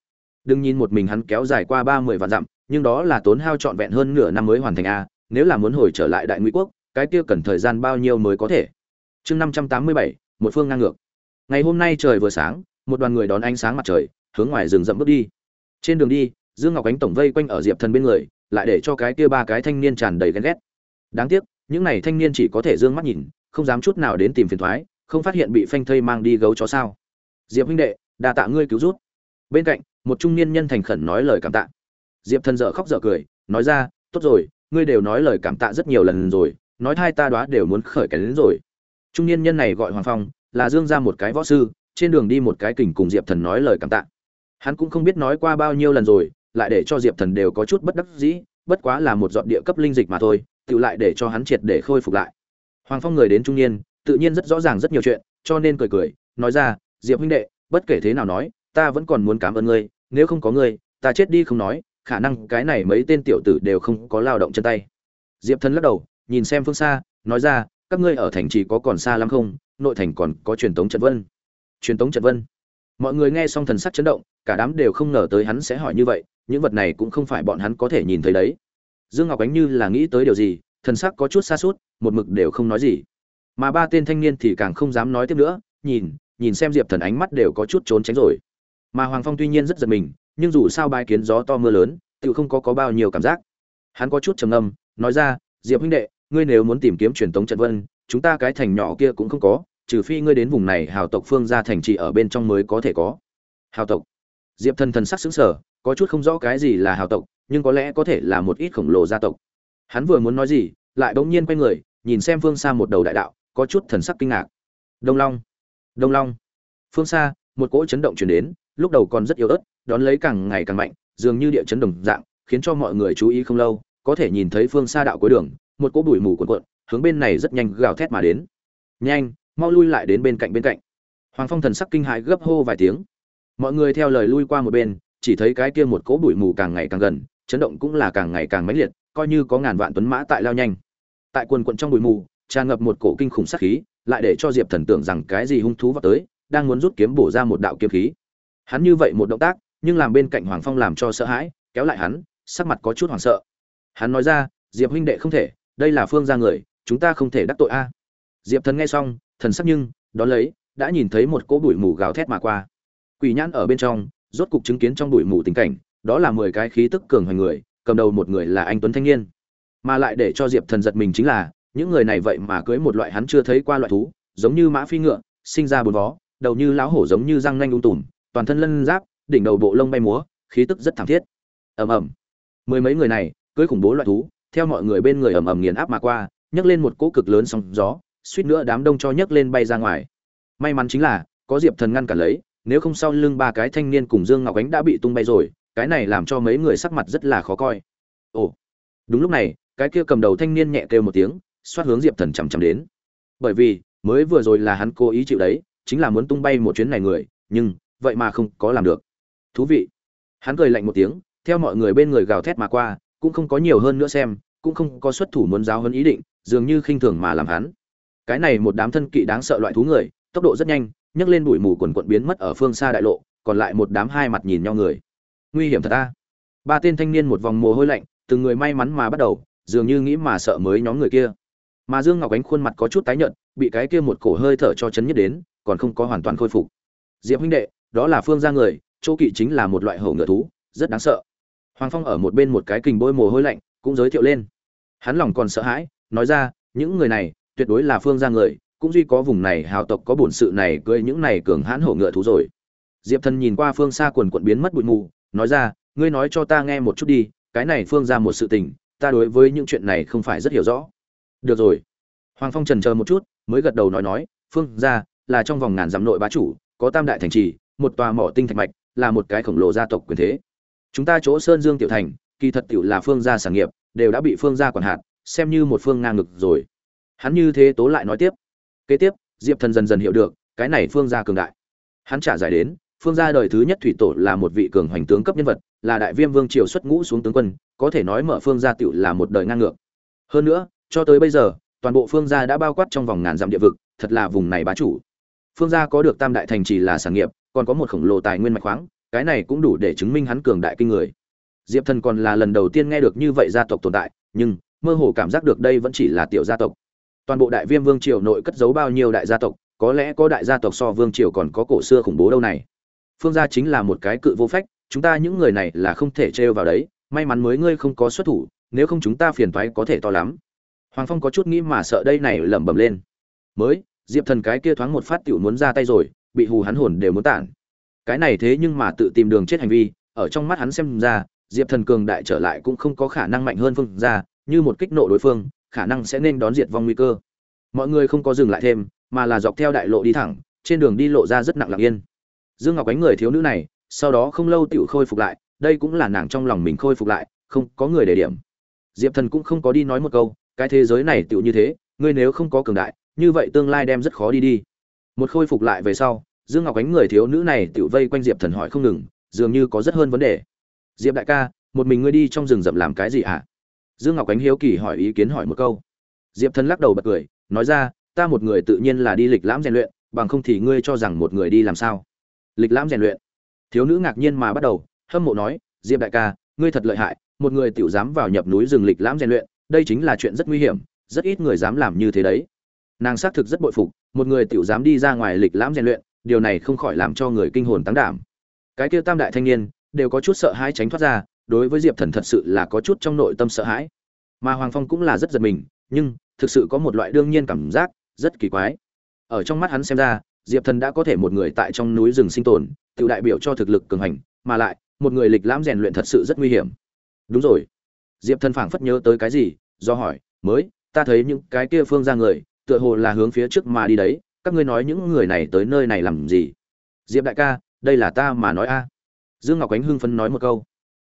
Đừng nhìn một mình hắn kéo dài qua ba mươi vạn dặm nhưng đó là tốn hao trọn vẹn hơn nửa năm mới hoàn thành a, nếu là muốn hồi trở lại đại ngụy quốc, cái kia cần thời gian bao nhiêu mới có thể? Chương năm trăm tám mươi bảy, một phương ngang ngược. Ngày hôm nay trời vừa sáng, một đoàn người đón ánh sáng mặt trời, hướng ngoài rừng rậm bước đi. Trên đường đi, dương ngọc ánh tổng vây quanh ở diệp thần bên người, lại để cho cái kia ba cái thanh niên tràn đầy ghen ghét. Đáng tiếc, những này thanh niên chỉ có thể dương mắt nhìn, không dám chút nào đến tìm phiền toái không phát hiện bị phanh thây mang đi gấu chó sao. Diệp huynh đệ, đa tạ ngươi cứu giúp. Bên cạnh, một trung niên nhân thành khẩn nói lời cảm tạ diệp thần dở khóc dở cười, nói ra, tốt rồi, ngươi đều nói lời cảm tạ rất nhiều lần rồi, nói thay ta đoá đều muốn khởi cái đến rồi. Trung niên nhân này gọi hoàng phong, là dương ra một cái võ sư, trên đường đi một cái kình cùng diệp thần nói lời cảm tạ. Hắn cũng không biết nói qua bao nhiêu lần rồi, lại để cho diệp thần đều có chút bất đắc dĩ, bất quá là một dọn địa cấp linh dịch mà thôi, tự lại để cho hắn triệt để khôi phục lại. Hoàng phong người đến trung niên, tự nhiên rất rõ ràng rất nhiều chuyện, cho nên cười cười, nói ra, diệp huynh đệ, bất kể thế nào nói, ta vẫn còn muốn cảm ơn ngươi, nếu không có ngươi, ta chết đi không nói khả năng cái này mấy tên tiểu tử đều không có lao động chân tay. Diệp thần lắc đầu, nhìn xem phương xa, nói ra, các ngươi ở thành trì có còn xa lắm không? Nội thành còn có truyền thống trận vân. Truyền thống trận vân. Mọi người nghe xong thần sắc chấn động, cả đám đều không ngờ tới hắn sẽ hỏi như vậy, những vật này cũng không phải bọn hắn có thể nhìn thấy đấy. Dương ngọc ánh như là nghĩ tới điều gì, thần sắc có chút xa suốt một mực đều không nói gì. Mà ba tên thanh niên thì càng không dám nói tiếp nữa, nhìn nhìn xem diệp thần ánh mắt đều có chút trốn tránh rồi. Mà hoàng phong tuy nhiên rất giật mình nhưng dù sao bài kiến gió to mưa lớn, tự không có có bao nhiêu cảm giác. Hắn có chút trầm âm nói ra, diệp huynh đệ, ngươi nếu muốn tìm kiếm truyền tống trận vân, chúng ta cái thành nhỏ kia cũng không có, trừ phi ngươi đến vùng này hào tộc phương gia thành trì ở bên trong mới có thể có. Hào tộc? Diệp thần thần sắc xứng sở có chút không rõ cái gì là hào tộc, nhưng có lẽ có thể là một ít khổng lồ gia tộc. Hắn vừa muốn nói gì, lại bỗng nhiên quay người, nhìn xem phương xa một đầu đại đạo, có chút thần sắc kinh ngạc. Đông long đông long. Phương xa, một cỗ chấn động chuyển đến, lúc đầu còn rất yếu ớt đón lấy càng ngày càng mạnh, dường như địa chấn đồng dạng, khiến cho mọi người chú ý không lâu, có thể nhìn thấy phương xa đạo cuối đường, một cỗ bụi mù cuộn cuộn, hướng bên này rất nhanh gào thét mà đến. Nhanh, mau lui lại đến bên cạnh bên cạnh. Hoàng phong thần sắc kinh hãi gấp hô vài tiếng. Mọi người theo lời lui qua một bên, chỉ thấy cái kia một cỗ bụi mù càng ngày càng gần, chấn động cũng là càng ngày càng mãnh liệt, coi như có ngàn vạn tuấn mã tại lao nhanh. Tại quần quận trong bụi mù, tràn ngập một cổ kinh khủng sát khí, lại để cho diệp thần tưởng rằng cái gì hung thú vào tới, đang muốn rút kiếm bổ ra một đạo kiếm khí. Hắn như vậy một động tác nhưng làm bên cạnh hoàng phong làm cho sợ hãi, kéo lại hắn, sắc mặt có chút hoảng sợ. Hắn nói ra, diệp huynh đệ không thể, đây là phương gia người, chúng ta không thể đắc tội a. Diệp thần nghe xong, thần sắc nhưng đó lấy, đã nhìn thấy một cỗ bụi mù gào thét mà qua. Quỷ nhãn ở bên trong, rốt cục chứng kiến trong bụi mù tình cảnh, đó là mười cái khí tức cường hoành người, cầm đầu một người là anh tuấn thanh niên. Mà lại để cho diệp thần giật mình chính là, những người này vậy mà cưới một loại hắn chưa thấy qua loại thú, giống như mã phi ngựa, sinh ra bốn vó, đầu như lão hổ giống như răng nanh ung tùm, toàn thân lân giáp đỉnh đầu bộ lông bay múa, khí tức rất thảm thiết. Ầm ầm. Mười mấy người này, cưới khủng bố loại thú, theo mọi người bên người ầm ầm nghiền áp mà qua, nhấc lên một cỗ cực lớn sóng gió, suýt nữa đám đông cho nhấc lên bay ra ngoài. May mắn chính là, có diệp thần ngăn cản lấy, nếu không sau lưng ba cái thanh niên cùng dương ngọc ánh đã bị tung bay rồi, cái này làm cho mấy người sắc mặt rất là khó coi. Ồ. Đúng lúc này, cái kia cầm đầu thanh niên nhẹ kêu một tiếng, xoát hướng diệp thần chằm chằm đến. Bởi vì, mới vừa rồi là hắn cố ý chịu đấy, chính là muốn tung bay một chuyến này người, nhưng, vậy mà không có làm được thú vị. Hắn cười lạnh một tiếng, theo mọi người bên người gào thét mà qua, cũng không có nhiều hơn nữa xem, cũng không có xuất thủ muốn giáo hơn ý định, dường như khinh thường mà làm hắn. Cái này một đám thân kỵ đáng sợ loại thú người, tốc độ rất nhanh, nhấc lên bụi mù quần quận biến mất ở phương xa đại lộ, còn lại một đám hai mặt nhìn nhau người. Nguy hiểm thật ta. Ba tên thanh niên một vòng mồ hôi lạnh, từng người may mắn mà bắt đầu, dường như nghĩ mà sợ mới nhóm người kia. Mà dương ngọc ánh khuôn mặt có chút tái nhợt, bị cái kia một cổ hơi thở cho chấn nhất đến, còn không có hoàn toàn khôi phục. Diệp huynh đệ, đó là phương gia người chỗ kỵ chính là một loại hổ ngựa thú, rất đáng sợ. Hoàng phong ở một bên một cái kình bôi mồ hôi lạnh, cũng giới thiệu lên. Hắn lòng còn sợ hãi, nói ra, những người này, tuyệt đối là phương gia người, cũng duy có vùng này hào tộc có bổn sự này cưỡi những này cường hãn hổ ngựa thú rồi. Diệp thần nhìn qua phương xa quần quận biến mất bụi mù, nói ra, ngươi nói cho ta nghe một chút đi, cái này phương ra một sự tình, ta đối với những chuyện này không phải rất hiểu rõ. Được rồi. Hoàng phong trần chờ một chút, mới gật đầu nói nói, phương ra là trong vòng ngàn dặm nội bá chủ, có tam đại thành trì, một tòa mỏ tinh thạch mạch là một cái khổng lồ gia tộc quyền thế. Chúng ta chỗ sơn dương tiểu thành, kỳ thật tiểu là phương gia sản nghiệp, đều đã bị phương gia quản hạt, xem như một phương ngang ngực rồi. Hắn như thế tố lại nói tiếp. Kế tiếp, diệp thần dần dần hiểu được, cái này phương gia cường đại. Hắn trả giải đến, phương gia đời thứ nhất thủy tổ là một vị cường hoành tướng cấp nhân vật, là đại viêm vương triều xuất ngũ xuống tướng quân, có thể nói mở phương gia tiểu là một đời ngang ngược. Hơn nữa, cho tới bây giờ, toàn bộ phương gia đã bao quát trong vòng ngàn dặm địa vực, thật là vùng này bá chủ. Phương gia có được tam đại thành trì là sản nghiệp còn có một khổng lồ tài nguyên mạch khoáng, cái này cũng đủ để chứng minh hắn cường đại kinh người. Diệp thần còn là lần đầu tiên nghe được như vậy gia tộc tồn tại, nhưng mơ hồ cảm giác được đây vẫn chỉ là tiểu gia tộc. Toàn bộ đại viêm vương triều nội cất giấu bao nhiêu đại gia tộc, có lẽ có đại gia tộc so vương triều còn có cổ xưa khủng bố đâu này. Phương gia chính là một cái cự vô phách, chúng ta những người này là không thể trêu vào đấy, may mắn mới ngươi không có xuất thủ, nếu không chúng ta phiền toái có thể to lắm. Hoàng phong có chút nghĩ mà sợ đây này lẩm bẩm lên. Mới, diệp thần cái kia thoáng một phát tiểu muốn ra tay rồi bị hù hắn hồn đều muốn tản. Cái này thế nhưng mà tự tìm đường chết hành vi, ở trong mắt hắn xem ra, diệp thần cường đại trở lại cũng không có khả năng mạnh hơn phương ra như một kích nộ đối phương, khả năng sẽ nên đón diệt vong nguy cơ. Mọi người không có dừng lại thêm, mà là dọc theo đại lộ đi thẳng, trên đường đi lộ ra rất nặng lặng yên. Dương ngọc ánh người thiếu nữ này, sau đó không lâu tựu khôi phục lại, đây cũng là nàng trong lòng mình khôi phục lại, không có người để điểm. Diệp thần cũng không có đi nói một câu, cái thế giới này tựu như thế, ngươi nếu không có cường đại, như vậy tương lai đem rất khó đi đi một khôi phục lại về sau, dương ngọc ánh người thiếu nữ này tiểu vây quanh diệp thần hỏi không ngừng, dường như có rất hơn vấn đề. Diệp đại ca, một mình ngươi đi trong rừng rậm làm cái gì hả dương ngọc ánh hiếu kỳ hỏi ý kiến hỏi một câu. Diệp thần lắc đầu bật cười, nói ra, ta một người tự nhiên là đi lịch lãm rèn luyện, bằng không thì ngươi cho rằng một người đi làm sao? Lịch lãm rèn luyện? Thiếu nữ ngạc nhiên mà bắt đầu, hâm mộ nói, diệp đại ca, ngươi thật lợi hại, một người tiểu dám vào nhập núi rừng lịch lãm rèn luyện, đây chính là chuyện rất nguy hiểm, rất ít người dám làm như thế đấy nàng xác thực rất bội phục, một người tiểu dám đi ra ngoài lịch lãm rèn luyện, điều này không khỏi làm cho người kinh hồn tăng đảm. Cái kia tam đại thanh niên, đều có chút sợ hãi tránh thoát ra, đối với diệp thần thật sự là có chút trong nội tâm sợ hãi. Mà hoàng phong cũng là rất giật mình, nhưng, thực sự có một loại đương nhiên cảm giác, rất kỳ quái. Ở trong mắt hắn xem ra, diệp thần đã có thể một người tại trong núi rừng sinh tồn, tự đại biểu cho thực lực cường hành, mà lại, một người lịch lãm rèn luyện thật sự rất nguy hiểm. Đúng rồi. Diệp thần phảng phất nhớ tới cái gì, do hỏi, mới, ta thấy những cái kia phương ra người tựa hồ là hướng phía trước mà đi đấy, các ngươi nói những người này tới nơi này làm gì? Diệp đại ca, đây là ta mà nói a. Dương ngọc ánh hưng phấn nói một câu.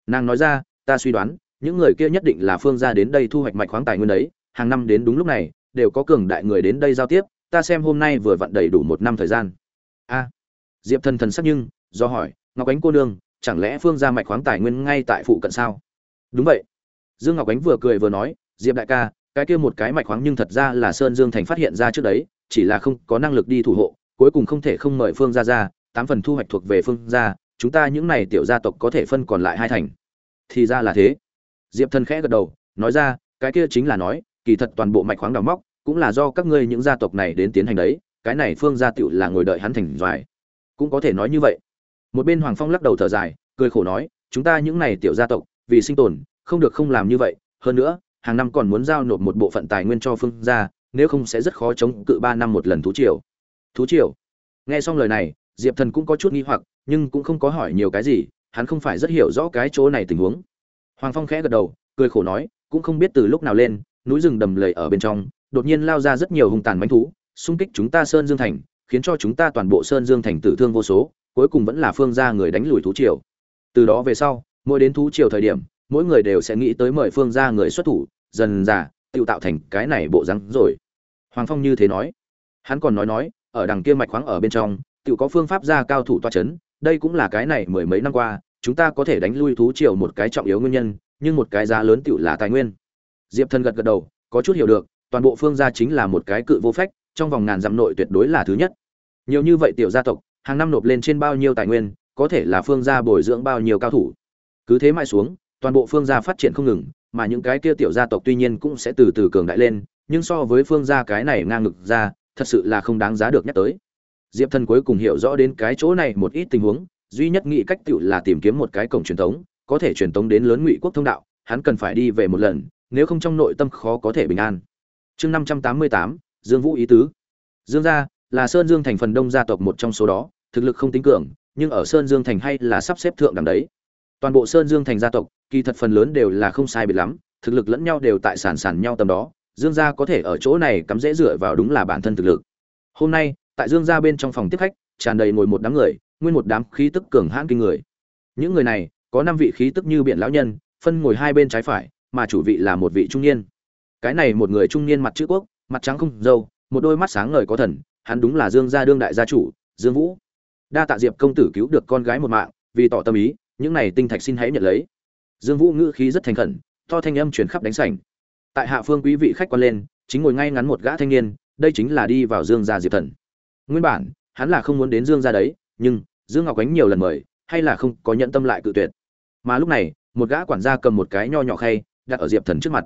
Nàng nói ra, ta suy đoán, những người kia nhất định là phương ra đến đây thu hoạch mạch khoáng tài nguyên đấy, hàng năm đến đúng lúc này, đều có cường đại người đến đây giao tiếp, ta xem hôm nay vừa vặn đầy đủ một năm thời gian. A. Diệp thần thần sắc nhưng, do hỏi, ngọc ánh cô nương, chẳng lẽ phương ra mạch khoáng tài nguyên ngay tại phụ cận sao? Đúng vậy. Dương ngọc ánh vừa cười vừa nói, diệp đại ca cái kia một cái mạch khoáng nhưng thật ra là sơn dương thành phát hiện ra trước đấy, chỉ là không có năng lực đi thủ hộ, cuối cùng không thể không mời phương ra ra tám phần thu hoạch thuộc về phương gia, chúng ta những này tiểu gia tộc có thể phân còn lại hai thành. Thì ra là thế. Diệp thần khẽ gật đầu, nói ra, cái kia chính là nói, kỳ thật toàn bộ mạch khoáng đào móc cũng là do các ngươi những gia tộc này đến tiến hành đấy, cái này phương gia tựu là ngồi đợi hắn thành doài. Cũng có thể nói như vậy. Một bên hoàng phong lắc đầu thở dài, cười khổ nói, chúng ta những này tiểu gia tộc vì sinh tồn, không được không làm như vậy, hơn nữa hàng năm còn muốn giao nộp một bộ phận tài nguyên cho phương gia, nếu không sẽ rất khó chống cự ba năm một lần thú triều. Thú triều? Nghe xong lời này, diệp thần cũng có chút nghi hoặc, nhưng cũng không có hỏi nhiều cái gì, hắn không phải rất hiểu rõ cái chỗ này tình huống. Hoàng phong khẽ gật đầu, cười khổ nói, cũng không biết từ lúc nào lên, núi rừng đầm lầy ở bên trong, đột nhiên lao ra rất nhiều hung tàn manh thú, xung kích chúng ta sơn dương thành, khiến cho chúng ta toàn bộ sơn dương thành tử thương vô số, cuối cùng vẫn là phương gia người đánh lùi thú triều. Từ đó về sau, mỗi đến thú triều thời điểm mỗi người đều sẽ nghĩ tới mời phương gia người xuất thủ dần dà tự tạo thành cái này bộ rắn rồi hoàng phong như thế nói hắn còn nói nói ở đằng kia mạch khoáng ở bên trong tự có phương pháp ra cao thủ toa chấn, đây cũng là cái này mười mấy năm qua, chúng ta có thể đánh lui thú triều một cái trọng yếu nguyên nhân, nhưng một cái giá lớn tự là tài nguyên. Diệp Thần gật gật đầu, có chút hiểu được, toàn bộ phương gia chính là một cái cự vô phách, trong vòng ngàn dặm nội tuyệt đối là thứ nhất. Nhiều như vậy tiểu gia tộc, hàng năm nộp lên trên bao nhiêu tài nguyên, có thể là phương gia bồi dưỡng bao nhiêu cao thủ. Cứ thế mãi xuống, toàn bộ phương gia phát triển không ngừng, mà những cái kia tiểu gia tộc tuy nhiên cũng sẽ từ từ cường đại lên, nhưng so với phương gia cái này ngang ngực ra, thật sự là không đáng giá được nhắc tới. Diệp thần cuối cùng hiểu rõ đến cái chỗ này một ít tình huống duy nhất nghĩ cách tiểu là tìm kiếm một cái cổng truyền thống có thể truyền thống đến lớn ngụy quốc thông đạo hắn cần phải đi về một lần nếu không trong nội tâm khó có thể bình an. Chương năm trăm tám mươi tám dương vũ ý tứ. Dương gia là sơn dương thành phần đông gia tộc một trong số đó thực lực không tính cường nhưng ở sơn dương thành hay là sắp xếp thượng đẳng đấy toàn bộ sơn dương thành gia tộc, kỳ thật phần lớn đều là không sai biệt lắm, thực lực lẫn nhau đều tại sản sản nhau tầm đó, dương gia có thể ở chỗ này cắm dễ dựa vào đúng là bản thân thực lực. Hôm nay, tại dương gia bên trong phòng tiếp khách, tràn đầy ngồi một đám người, nguyên một đám khí tức cường hãn kinh người. Những người này, có năm vị khí tức như biển lão nhân, phân ngồi hai bên trái phải, mà chủ vị là một vị trung niên. Cái này một người trung niên mặt chữ quốc, mặt trắng không dâu một đôi mắt sáng ngời có thần, hắn đúng là dương gia đương đại gia chủ, dương vũ. Đa tạ diệp công tử cứu được con gái một mạng, vì tỏ tâm ý những này tinh thạch xin hãy nhận lấy. Dương vũ ngữ khí rất thành khẩn, to thanh âm chuyển khắp đánh sảnh. Tại hạ phương quý vị khách quan lên, chính ngồi ngay ngắn một gã thanh niên, đây chính là đi vào dương gia diệp thần. Nguyên bản, hắn là không muốn đến dương gia đấy, nhưng dương ngọc ánh nhiều lần mời, hay là không có nhận tâm lại cự tuyệt. Mà lúc này, một gã quản gia cầm một cái nho nhỏ khay, đặt ở diệp thần trước mặt.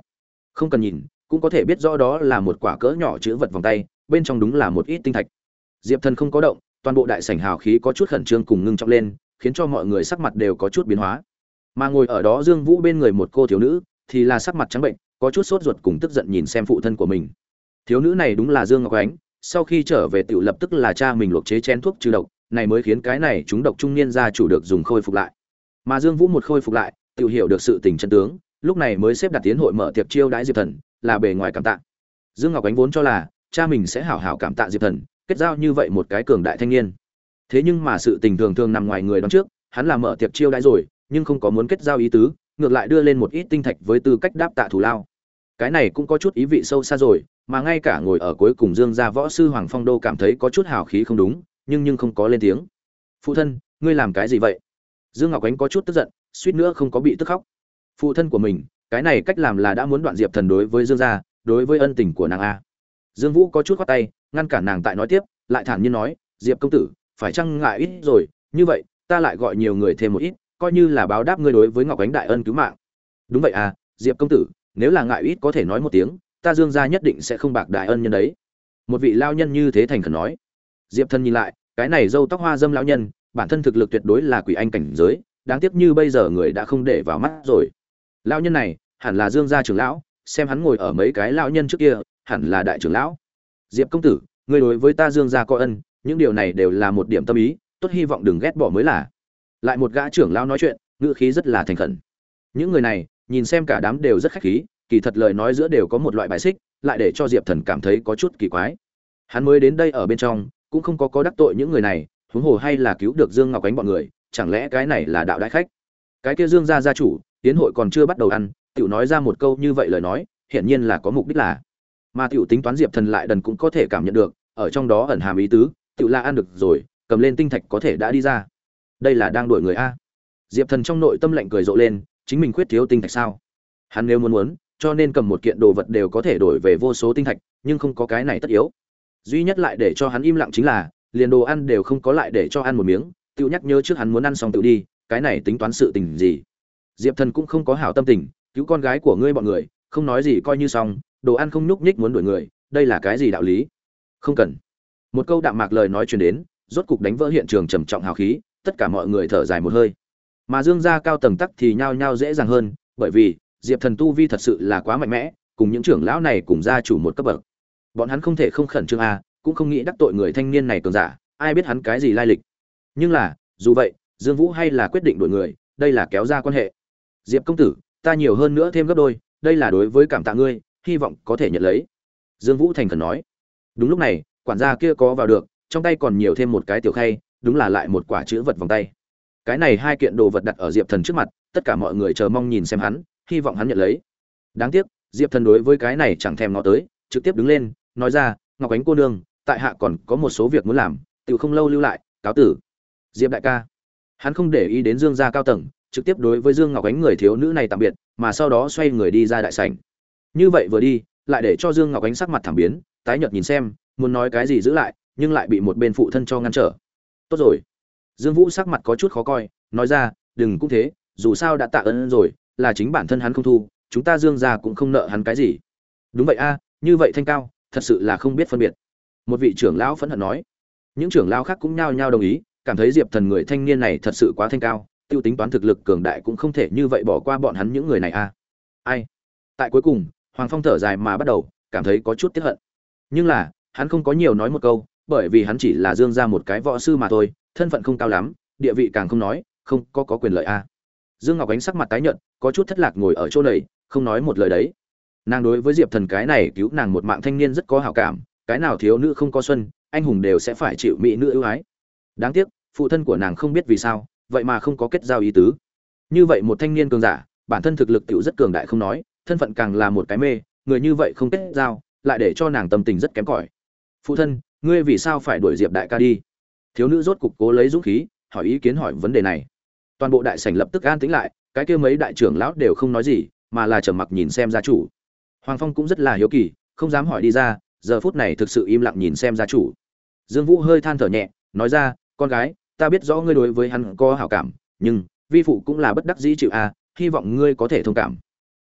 Không cần nhìn, cũng có thể biết rõ đó là một quả cỡ nhỏ chữ vật vòng tay, bên trong đúng là một ít tinh thạch. Diệp thần không có động, toàn bộ đại sảnh hào khí có chút khẩn trương cùng ngưng trọng lên khiến cho mọi người sắc mặt đều có chút biến hóa mà ngồi ở đó dương vũ bên người một cô thiếu nữ thì là sắc mặt trắng bệnh có chút sốt ruột cùng tức giận nhìn xem phụ thân của mình thiếu nữ này đúng là dương ngọc ánh sau khi trở về tiểu lập tức là cha mình luộc chế chén thuốc trừ độc, này mới khiến cái này chúng độc trung niên gia chủ được dùng khôi phục lại. Mà Dương Vũ một khôi phục lại, tiểu hiểu được sự tình chân tướng, lúc này mới xếp đặt tiến hội mở tiệc chiêu đãi Diệp Thần, là bề ngoài cảm tạ. Dương Ngọc Ánh vốn cho là cha mình sẽ hảo hảo cảm tạ Diệp Thần, kết giao như vậy một cái cường đại thanh niên. Thế nhưng mà sự tình thường thường nằm ngoài người đón trước, hắn là mở tiệc chiêu đãi rồi, nhưng không có muốn kết giao ý tứ, ngược lại đưa lên một ít tinh thạch với tư cách đáp tạ thủ lao. Cái này cũng có chút ý vị sâu xa rồi, mà ngay cả ngồi ở cuối cùng dương gia võ sư hoàng phong đô cảm thấy có chút hào khí không đúng nhưng nhưng không có lên tiếng. Phụ thân ngươi làm cái gì vậy? Dương ngọc ánh có chút tức giận suýt nữa không có bị tức khóc. Phụ thân của mình cái này cách làm là đã muốn đoạn diệp thần đối với dương gia đối với ân tình của nàng a. Dương vũ có chút khoát tay ngăn cản nàng tại nói tiếp lại thản nhiên nói diệp công tử phải chăng ngại ít rồi? Như vậy, ta lại gọi nhiều người thêm một ít, coi như là báo đáp ngươi đối với ngọc ánh đại ân cứu mạng. Đúng vậy à diệp công tử, nếu là ngại ít có thể nói một tiếng, ta dương gia nhất định sẽ không bạc đại ân nhân đấy. Một vị lao nhân như thế thành khẩn nói. Diệp thân nhìn lại, cái này dâu tóc hoa dâm lão nhân, bản thân thực lực tuyệt đối là quỷ anh cảnh giới, đáng tiếc như bây giờ người đã không để vào mắt rồi. Lão nhân này, hẳn là dương gia trưởng lão, xem hắn ngồi ở mấy cái lão nhân trước kia, hẳn là đại trưởng lão. Diệp công tử ngươi đối với ta dương gia có ân những điều này đều là một điểm tâm ý, tốt hy vọng đừng ghét bỏ mới là. Lại một gã trưởng lão nói chuyện, ngữ khí rất là thành khẩn. Những người này, nhìn xem cả đám đều rất khách khí, kỳ thật lời nói giữa đều có một loại bài xích, lại để cho diệp thần cảm thấy có chút kỳ quái. Hắn mới đến đây ở bên trong, cũng không có có đắc tội những người này, huống hồ hay là cứu được dương ngọc ánh bọn người, chẳng lẽ cái này là đạo đại khách? Cái kia dương gia gia chủ, tiến hội còn chưa bắt đầu ăn, tiểu nói ra một câu như vậy lời nói, hiển nhiên là có mục đích là. Mà tiểu tính toán diệp thần lại đần cũng có thể cảm nhận được, ở trong đó ẩn hàm ý tứ tiểu là ăn được rồi, cầm lên tinh thạch có thể đã đi ra. Đây là đang đuổi người a. Diệp thần trong nội tâm lạnh cười rộ lên, chính mình khuyết thiếu tinh thạch sao? Hắn nếu muốn muốn, cho nên cầm một kiện đồ vật đều có thể đổi về vô số tinh thạch, nhưng không có cái này tất yếu. Duy nhất lại để cho hắn im lặng chính là, liền đồ ăn đều không có lại để cho ăn một miếng tự nhắc nhớ trước hắn muốn ăn xong tự đi, cái này tính toán sự tình gì? Diệp thần cũng không có hảo tâm tình, cứu con gái của ngươi bọn người, không nói gì coi như xong, đồ ăn không nhúc nhích muốn đuổi người, đây là cái gì đạo lý? Không cần một câu đạm mạc lời nói truyền đến, rốt cục đánh vỡ hiện trường trầm trọng hào khí, tất cả mọi người thở dài một hơi. Mà dương gia cao tầng tắc thì nhao nhao dễ dàng hơn, bởi vì, diệp thần tu vi thật sự là quá mạnh mẽ, cùng những trưởng lão này cùng gia chủ một cấp bậc. Bọn hắn không thể không khẩn trương a, cũng không nghĩ đắc tội người thanh niên này cường giả, ai biết hắn cái gì lai lịch. Nhưng là, dù vậy, dương vũ hay là quyết định đổi người, đây là kéo ra quan hệ. Diệp công tử, ta nhiều hơn nữa thêm gấp đôi, đây là đối với cảm tạ ngươi, hy vọng có thể nhận lấy. Dương vũ thành khẩn nói. Đúng lúc này quản gia kia có vào được, trong tay còn nhiều thêm một cái tiểu khay, đúng là lại một quả chữ vật vòng tay. Cái này hai kiện đồ vật đặt ở diệp thần trước mặt, tất cả mọi người chờ mong nhìn xem hắn, hy vọng hắn nhận lấy. Đáng tiếc, diệp thần đối với cái này chẳng thèm ngó tới, trực tiếp đứng lên, nói ra, ngọc ánh cô nương, tại hạ còn có một số việc muốn làm tự không lâu lưu lại, cáo tử. Diệp đại ca. Hắn không để ý đến dương gia cao tầng, trực tiếp đối với dương ngọc ánh người thiếu nữ này tạm biệt, mà sau đó xoay người đi ra đại sảnh. Như vậy vừa đi, lại để cho dương ngọc ánh sắc mặt thảm biến, tái nhợt nhìn xem muốn nói cái gì giữ lại, nhưng lại bị một bên phụ thân cho ngăn trở. Tốt rồi. Dương vũ sắc mặt có chút khó coi, nói ra, đừng cũng thế, dù sao đã tạ ơn rồi, là chính bản thân hắn không thu, chúng ta dương gia cũng không nợ hắn cái gì. Đúng vậy a, như vậy thanh cao, thật sự là không biết phân biệt. Một vị trưởng lão phẫn hận nói. Những trưởng lão khác cũng nhao nhao đồng ý, cảm thấy diệp thần người thanh niên này thật sự quá thanh cao, tiêu tính toán thực lực cường đại cũng không thể như vậy bỏ qua bọn hắn những người này a. Ai? Tại cuối cùng, hoàng phong thở dài mà bắt đầu, cảm thấy có chút tiếc hận. Nhưng là hắn không có nhiều nói một câu, bởi vì hắn chỉ là dương gia một cái võ sư mà thôi, thân phận không cao lắm, địa vị càng không nói, không có có quyền lợi a. Dương ngọc ánh sắc mặt tái nhợt, có chút thất lạc ngồi ở chỗ này, không nói một lời đấy. Nàng đối với diệp thần cái này cứu nàng một mạng thanh niên rất có hảo cảm, cái nào thiếu nữ không có xuân, anh hùng đều sẽ phải chịu mỹ nữ ưu ái. Đáng tiếc, phụ thân của nàng không biết vì sao, vậy mà không có kết giao ý tứ. Như vậy một thanh niên cường giả, bản thân thực lực tiểu rất cường đại không nói, thân phận càng là một cái mê, người như vậy không kết giao, lại để cho nàng tâm tình rất kém cỏi phụ thân ngươi vì sao phải đuổi diệp đại ca đi? Thiếu nữ rốt cục cố lấy dũng khí hỏi ý kiến hỏi vấn đề này. Toàn bộ đại sảnh lập tức an tĩnh lại cái kia mấy đại trưởng lão đều không nói gì mà là trầm mặc nhìn xem gia chủ. Hoàng phong cũng rất là hiếu kỳ không dám hỏi đi ra giờ phút này thực sự im lặng nhìn xem gia chủ. Dương vũ hơi than thở nhẹ nói ra con gái ta biết rõ ngươi đối với hắn có hảo cảm nhưng vi phụ cũng là bất đắc dĩ chịu a à, hy vọng ngươi có thể thông cảm.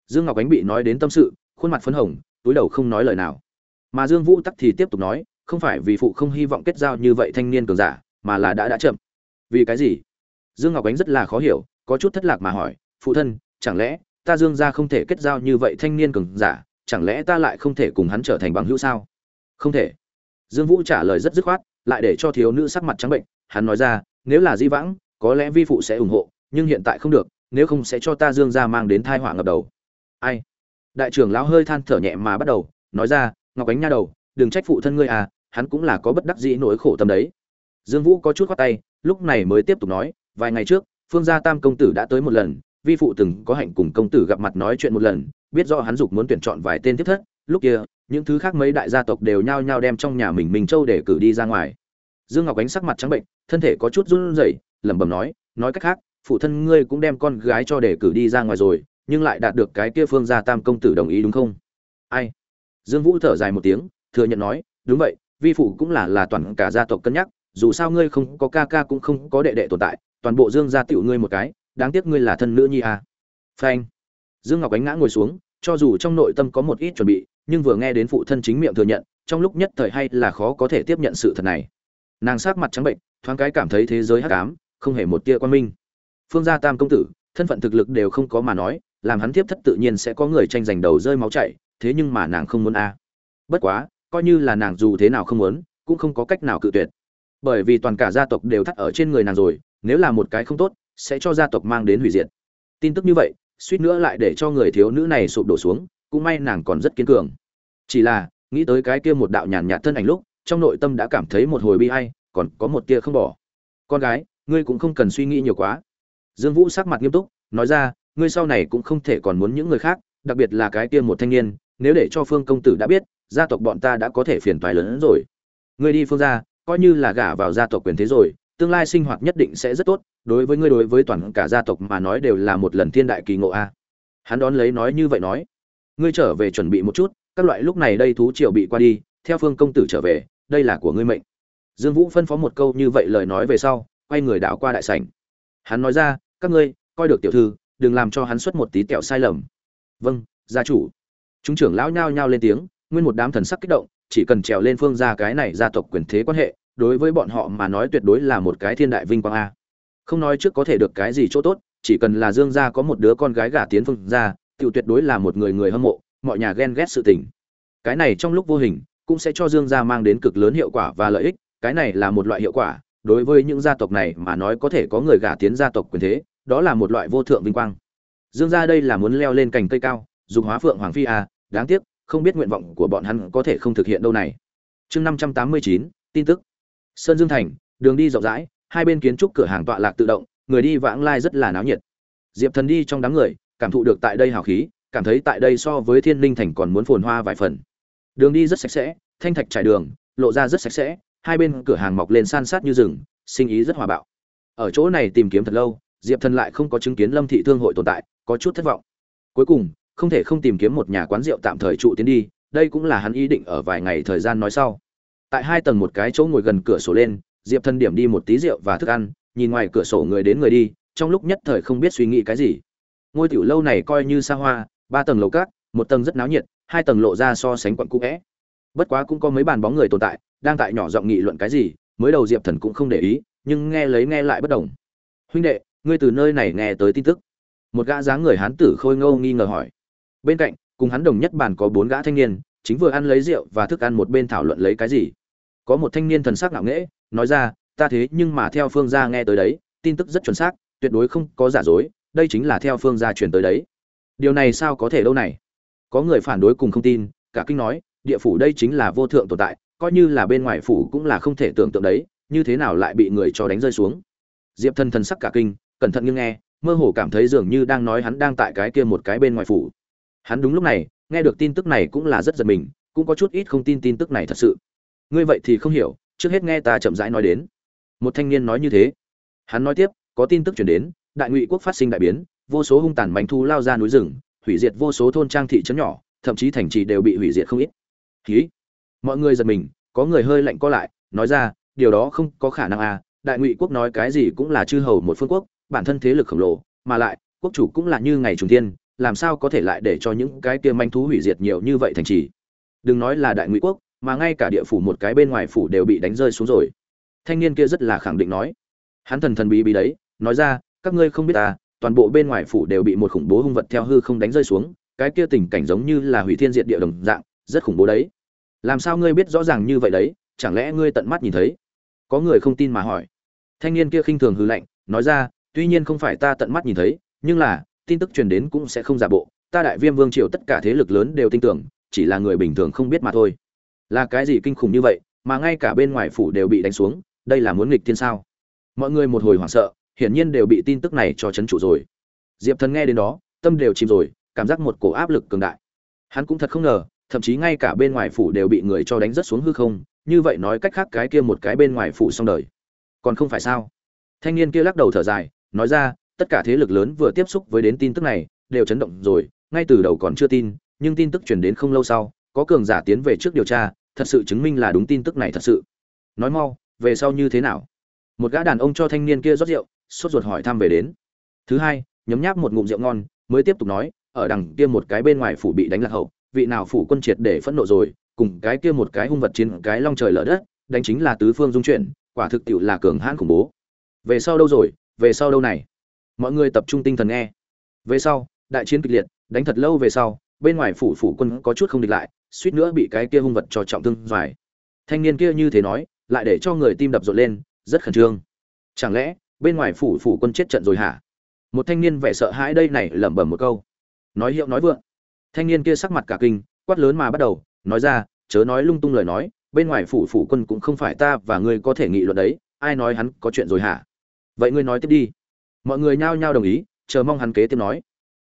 Dương ngọc ánh bị nói đến tâm sự khuôn mặt phấn hồng túi đầu không nói lời nào mà dương vũ tắc thì tiếp tục nói, không phải vì phụ không hy vọng kết giao như vậy thanh niên cường giả, mà là đã đã chậm. Vì cái gì? Dương ngọc ánh rất là khó hiểu, có chút thất lạc mà hỏi, phụ thân, chẳng lẽ ta dương gia không thể kết giao như vậy thanh niên cường giả, chẳng lẽ ta lại không thể cùng hắn trở thành bằng hữu sao? Không thể. Dương vũ trả lời rất dứt khoát, lại để cho thiếu nữ sắc mặt trắng bệnh, hắn nói ra, nếu là di vãng, có lẽ vi phụ sẽ ủng hộ, nhưng hiện tại không được, nếu không sẽ cho ta dương gia mang đến thai họa ngập đầu. Ai? Đại trưởng lão hơi than thở nhẹ mà bắt đầu, nói ra ngọc ánh nha đầu, đừng trách phụ thân ngươi à hắn cũng là có bất đắc dĩ nỗi khổ tâm đấy. Dương vũ có chút khoát tay, lúc này mới tiếp tục nói, vài ngày trước, phương gia tam công tử đã tới một lần, vi phụ từng có hạnh cùng công tử gặp mặt nói chuyện một lần, biết rõ hắn dục muốn tuyển chọn vài tên tiếp thất, lúc kia, những thứ khác mấy đại gia tộc đều nhao nhao đem trong nhà mình mình châu để cử đi ra ngoài. Dương ngọc ánh sắc mặt trắng bệnh, thân thể có chút run rẩy, lẩm bẩm nói nói cách khác, phụ thân ngươi cũng đem con gái cho để cử đi ra ngoài rồi, nhưng lại đạt được cái kia phương gia tam công tử đồng ý đúng không? Ai? Dương vũ thở dài một tiếng, thừa nhận nói, đúng vậy, vi phụ cũng là là toàn cả gia tộc cân nhắc, dù sao ngươi không có ca ca cũng không có đệ đệ tồn tại, toàn bộ dương gia tiểu ngươi một cái, đáng tiếc ngươi là thân nữ nhi à. phanh. Dương ngọc ánh ngã ngồi xuống, cho dù trong nội tâm có một ít chuẩn bị, nhưng vừa nghe đến phụ thân chính miệng thừa nhận, trong lúc nhất thời hay là khó có thể tiếp nhận sự thật này. Nàng sát mặt trắng bệnh, thoáng cái cảm thấy thế giới hắc ám, không hề một tia quan minh. Phương gia tam công tử, thân phận thực lực đều không có mà nói, làm hắn tiếp thất tự nhiên sẽ có người tranh giành đầu rơi máu chảy thế nhưng mà nàng không muốn a. Bất quá, coi như là nàng dù thế nào không muốn, cũng không có cách nào cự tuyệt. Bởi vì toàn cả gia tộc đều thắt ở trên người nàng rồi, nếu là một cái không tốt, sẽ cho gia tộc mang đến hủy diệt. Tin tức như vậy, suýt nữa lại để cho người thiếu nữ này sụp đổ xuống, cũng may nàng còn rất kiên cường. Chỉ là, nghĩ tới cái kia một đạo nhàn nhạt thân ảnh lúc, trong nội tâm đã cảm thấy một hồi bi ai, còn có một tia không bỏ. Con gái, ngươi cũng không cần suy nghĩ nhiều quá. Dương vũ sắc mặt nghiêm túc, nói ra, ngươi sau này cũng không thể còn muốn những người khác, đặc biệt là cái kia một thanh niên nếu để cho phương công tử đã biết, gia tộc bọn ta đã có thể phiền toái lớn hơn rồi. Ngươi đi phương gia, coi như là gả vào gia tộc quyền thế rồi, tương lai sinh hoạt nhất định sẽ rất tốt, đối với ngươi đối với toàn cả gia tộc mà nói đều là một lần thiên đại kỳ ngộ a. Hắn đón lấy nói như vậy nói, ngươi trở về chuẩn bị một chút, các loại lúc này đây thú triều bị qua đi, theo phương công tử trở về, đây là của ngươi mệnh. Dương vũ phân phó một câu như vậy lời nói về sau, quay người đảo qua đại sảnh. Hắn nói ra, các ngươi, coi được tiểu thư, đừng làm cho hắn xuất một tí tẹo sai lầm. Vâng gia chủ chúng trưởng lão nhao nhao lên tiếng, nguyên một đám thần sắc kích động, chỉ cần trèo lên phương gia cái này gia tộc quyền thế quan hệ, đối với bọn họ mà nói tuyệt đối là một cái thiên đại vinh quang a không nói trước có thể được cái gì chỗ tốt, chỉ cần là dương gia có một đứa con gái gả tiến phương gia tự tuyệt đối là một người người hâm mộ, mọi nhà ghen ghét sự tình cái này trong lúc vô hình, cũng sẽ cho dương gia mang đến cực lớn hiệu quả và lợi ích, cái này là một loại hiệu quả, đối với những gia tộc này mà nói có thể có người gả tiến gia tộc quyền thế, đó là một loại vô thượng vinh quang dương gia đây là muốn leo lên cành cây cao dùng hóa phượng hoàng phi a đáng tiếc, không biết nguyện vọng của bọn hắn có thể không thực hiện đâu này. Chương năm trăm tám mươi chín, tin tức. Sơn dương thành, đường đi rộng rãi, hai bên kiến trúc cửa hàng tọa lạc tự động, người đi vãng lai rất là náo nhiệt. Diệp thần đi trong đám người, cảm thụ được tại đây hào khí, cảm thấy tại đây so với thiên linh thành còn muốn phồn hoa vài phần. Đường đi rất sạch sẽ, thanh thạch trải đường, lộ ra rất sạch sẽ, hai bên cửa hàng mọc lên san sát như rừng, sinh ý rất hòa bạo. Ở chỗ này tìm kiếm thật lâu, diệp thần lại không có chứng kiến lâm thị thương hội tồn tại, có chút thất vọng. Cuối cùng không thể không tìm kiếm một nhà quán rượu tạm thời trụ tiến đi, đây cũng là hắn ý định ở vài ngày thời gian nói sau. Tại hai tầng một cái chỗ ngồi gần cửa sổ lên, diệp thần điểm đi một tí rượu và thức ăn, nhìn ngoài cửa sổ người đến người đi, trong lúc nhất thời không biết suy nghĩ cái gì. Ngôi tiểu lâu này coi như xa hoa, ba tầng lầu cát, một tầng rất náo nhiệt, hai tầng lộ ra so sánh quận cũ vẽ. Bất quá cũng có mấy bàn bóng người tồn tại, đang tại nhỏ giọng nghị luận cái gì, mới đầu diệp thần cũng không để ý, nhưng nghe lấy nghe lại bất đồng. Huynh đệ, ngươi từ nơi này nghe tới tin tức. Một gã dáng người hán tử khôi ngâu nghi ngờ hỏi bên cạnh, cùng hắn đồng nhất bàn có bốn gã thanh niên, chính vừa ăn lấy rượu và thức ăn một bên thảo luận lấy cái gì. Có một thanh niên thần sắc ngạo nghễ, nói ra, ta thế nhưng mà theo phương gia nghe tới đấy, tin tức rất chuẩn xác, tuyệt đối không có giả dối, đây chính là theo phương gia truyền tới đấy. Điều này sao có thể đâu này? Có người phản đối cùng không tin, cả kinh nói, địa phủ đây chính là vô thượng tồn tại, coi như là bên ngoài phủ cũng là không thể tưởng tượng đấy, như thế nào lại bị người cho đánh rơi xuống? Diệp thần thần sắc cả kinh, cẩn thận nhưng nghe, mơ hồ cảm thấy dường như đang nói hắn đang tại cái kia một cái bên ngoài phủ hắn đúng lúc này, nghe được tin tức này cũng là rất giật mình, cũng có chút ít không tin tin tức này thật sự. Ngươi vậy thì không hiểu, trước hết nghe ta chậm rãi nói đến. Một thanh niên nói như thế. Hắn nói tiếp, có tin tức chuyển đến, đại ngụy quốc phát sinh đại biến, vô số hung tàn bánh thu lao ra núi rừng, hủy diệt vô số thôn trang thị trấn nhỏ, thậm chí thành trì đều bị hủy diệt không ít. Ký mọi người giật mình, có người hơi lạnh co lại, nói ra, điều đó không có khả năng à đại ngụy quốc nói cái gì cũng là chư hầu một phương quốc, bản thân thế lực khổng lồ, mà lại, quốc chủ cũng là như ngày trùng tiên làm sao có thể lại để cho những cái kia manh thú hủy diệt nhiều như vậy thành trì? Đừng nói là đại ngụy quốc, mà ngay cả địa phủ một cái bên ngoài phủ đều bị đánh rơi xuống rồi. Thanh niên kia rất là khẳng định nói. Hắn thần thần bí bí đấy, nói ra, các ngươi không biết ta toàn bộ bên ngoài phủ đều bị một khủng bố hung vật theo hư không đánh rơi xuống, cái kia tình cảnh giống như là hủy thiên diệt địa đồng dạng, rất khủng bố đấy. Làm sao ngươi biết rõ ràng như vậy đấy, chẳng lẽ ngươi tận mắt nhìn thấy? Có người không tin mà hỏi. Thanh niên kia khinh thường hư lạnh, nói ra, tuy nhiên không phải ta tận mắt nhìn thấy, nhưng là tin tức truyền đến cũng sẽ không giả bộ, ta đại viêm vương triều tất cả thế lực lớn đều tin tưởng, chỉ là người bình thường không biết mà thôi. Là cái gì kinh khủng như vậy, mà ngay cả bên ngoài phủ đều bị đánh xuống, đây là muốn nghịch thiên sao? Mọi người một hồi hoảng sợ, hiển nhiên đều bị tin tức này cho chấn trụ rồi. Diệp thần nghe đến đó, tâm đều chìm rồi, cảm giác một cổ áp lực cường đại. Hắn cũng thật không ngờ, thậm chí ngay cả bên ngoài phủ đều bị người cho đánh rất xuống hư không, như vậy nói cách khác cái kia một cái bên ngoài phủ xong đời. Còn không phải sao? Thanh niên kia lắc đầu thở dài, nói ra tất cả thế lực lớn vừa tiếp xúc với đến tin tức này, đều chấn động rồi, ngay từ đầu còn chưa tin, nhưng tin tức truyền đến không lâu sau, có cường giả tiến về trước điều tra, thật sự chứng minh là đúng tin tức này thật sự. Nói mau, về sau như thế nào? Một gã đàn ông cho thanh niên kia rót rượu, sốt ruột hỏi thăm về đến. Thứ hai, nhấm nháp một ngụm rượu ngon, mới tiếp tục nói, ở đằng kia một cái bên ngoài phủ bị đánh lạc hậu, vị nào phủ quân triệt để phẫn nộ rồi, cùng cái kia một cái hung vật chiến, cái long trời lở đất, đánh chính là tứ phương dung chuyển, quả thực tiệu là cường hãn khủng bố. Về sau đâu rồi? Về sau đâu này? Mọi người tập trung tinh thần nghe. Về sau, đại chiến kịch liệt, đánh thật lâu về sau, bên ngoài phủ phủ quân có chút không địch lại, suýt nữa bị cái kia hung vật cho trọng thương dài thanh niên kia như thế nói, lại để cho người tim đập rộn lên, rất khẩn trương. Chẳng lẽ, bên ngoài phủ phủ quân chết trận rồi hả? Một thanh niên vẻ sợ hãi đây này lẩm bẩm một câu. Nói hiệu nói vượng. Thanh niên kia sắc mặt cả kinh, quát lớn mà bắt đầu, nói ra, chớ nói lung tung lời nói, bên ngoài phủ phủ quân cũng không phải ta và ngươi có thể nghị luận đấy, ai nói hắn có chuyện rồi hả? Vậy ngươi nói tiếp đi mọi người nhao nhao đồng ý, chờ mong hắn kế tiếp nói.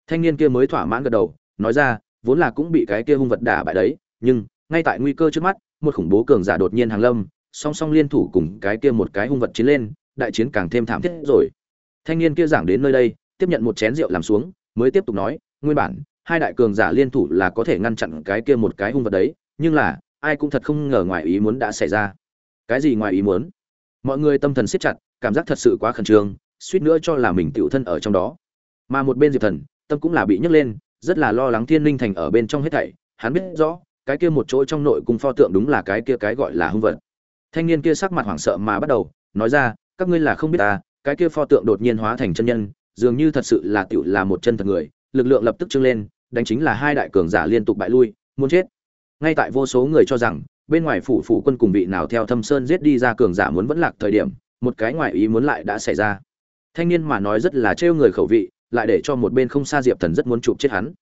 Thanh niên kia mới thỏa mãn gật đầu, nói ra, vốn là cũng bị cái kia hung vật đả bại đấy, nhưng, ngay tại nguy cơ trước mắt, một khủng bố cường giả đột nhiên hàng lâm, song song liên thủ cùng cái kia một cái hung vật chiến lên, đại chiến càng thêm thảm thiết rồi. Thanh niên kia giảng đến nơi đây, tiếp nhận một chén rượu làm xuống, mới tiếp tục nói, nguyên bản, hai đại cường giả liên thủ là có thể ngăn chặn cái kia một cái hung vật đấy, nhưng là, ai cũng thật không ngờ ngoài ý muốn đã xảy ra. Cái gì ngoài ý muốn? Mọi người tâm thần siết chặt, cảm giác thật sự quá khẩn trương suýt nữa cho là mình tiểu thân ở trong đó. Mà một bên diệp thần, tâm cũng là bị nhấc lên, rất là lo lắng thiên linh thành ở bên trong hết thảy. Hắn biết rõ, cái kia một chỗ trong nội cung pho tượng đúng là cái kia cái gọi là hung vật. Thanh niên kia sắc mặt hoảng sợ mà bắt đầu, nói ra, các ngươi là không biết ta, cái kia pho tượng đột nhiên hóa thành chân nhân, dường như thật sự là tiểu là một chân thật người. Lực lượng lập tức trưng lên, đánh chính là hai đại cường giả liên tục bại lui, muốn chết. Ngay tại vô số người cho rằng, bên ngoài phủ phủ quân cùng vị nào theo thâm sơn giết đi ra cường giả muốn vẫn lạc thời điểm, một cái ngoại ý muốn lại đã xảy ra thanh niên mà nói rất là trêu người khẩu vị, lại để cho một bên không xa diệp thần rất muốn chụp chết hắn.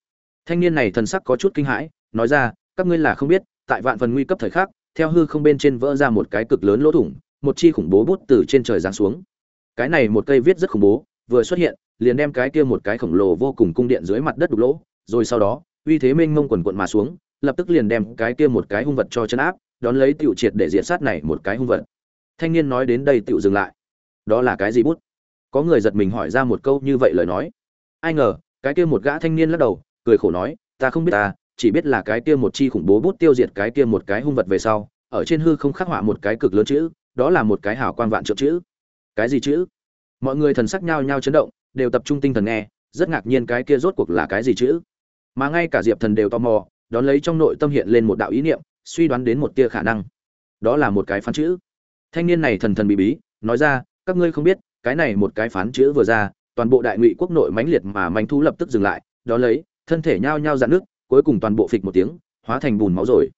Thanh niên này thần sắc có chút kinh hãi, nói ra, các ngươi là không biết, tại vạn phần nguy cấp thời khắc, theo hư không bên trên vỡ ra một cái cực lớn lỗ thủng, một chi khủng bố bút từ trên trời giáng xuống. Cái này một cây viết rất khủng bố, vừa xuất hiện, liền đem cái kia một cái khổng lồ vô cùng cung điện dưới mặt đất đục lỗ, rồi sau đó, uy thế mênh mông quần quận mà xuống, lập tức liền đem cái kia một cái hung vật cho chân áp, đón lấy tiểu triệt để diệt sát này một cái hung vật. Thanh niên nói đến đây tiểu dừng lại. Đó là cái gì bút? Có người giật mình hỏi ra một câu như vậy lời nói. Ai ngờ, cái kia một gã thanh niên lắc đầu, cười khổ nói, ta không biết ta, chỉ biết là cái kia một chi khủng bố bút tiêu diệt cái kia một cái hung vật về sau, ở trên hư không khắc họa một cái cực lớn chữ, đó là một cái hảo quan vạn trượng chữ. Cái gì chữ? Mọi người thần sắc nhao nhao chấn động, đều tập trung tinh thần nghe, rất ngạc nhiên cái kia rốt cuộc là cái gì chữ. Mà ngay cả diệp thần đều tò mò, đón lấy trong nội tâm hiện lên một đạo ý niệm, suy đoán đến một tia khả năng. Đó là một cái phán chữ. Thanh niên này thần thần bí bí, nói ra, các ngươi không biết cái này một cái phán chữ vừa ra, toàn bộ đại ngụy quốc nội mãnh liệt mà manh thú lập tức dừng lại, đó lấy, thân thể nhao nhao dạn nước, cuối cùng toàn bộ phịch một tiếng, hóa thành bùn máu rồi.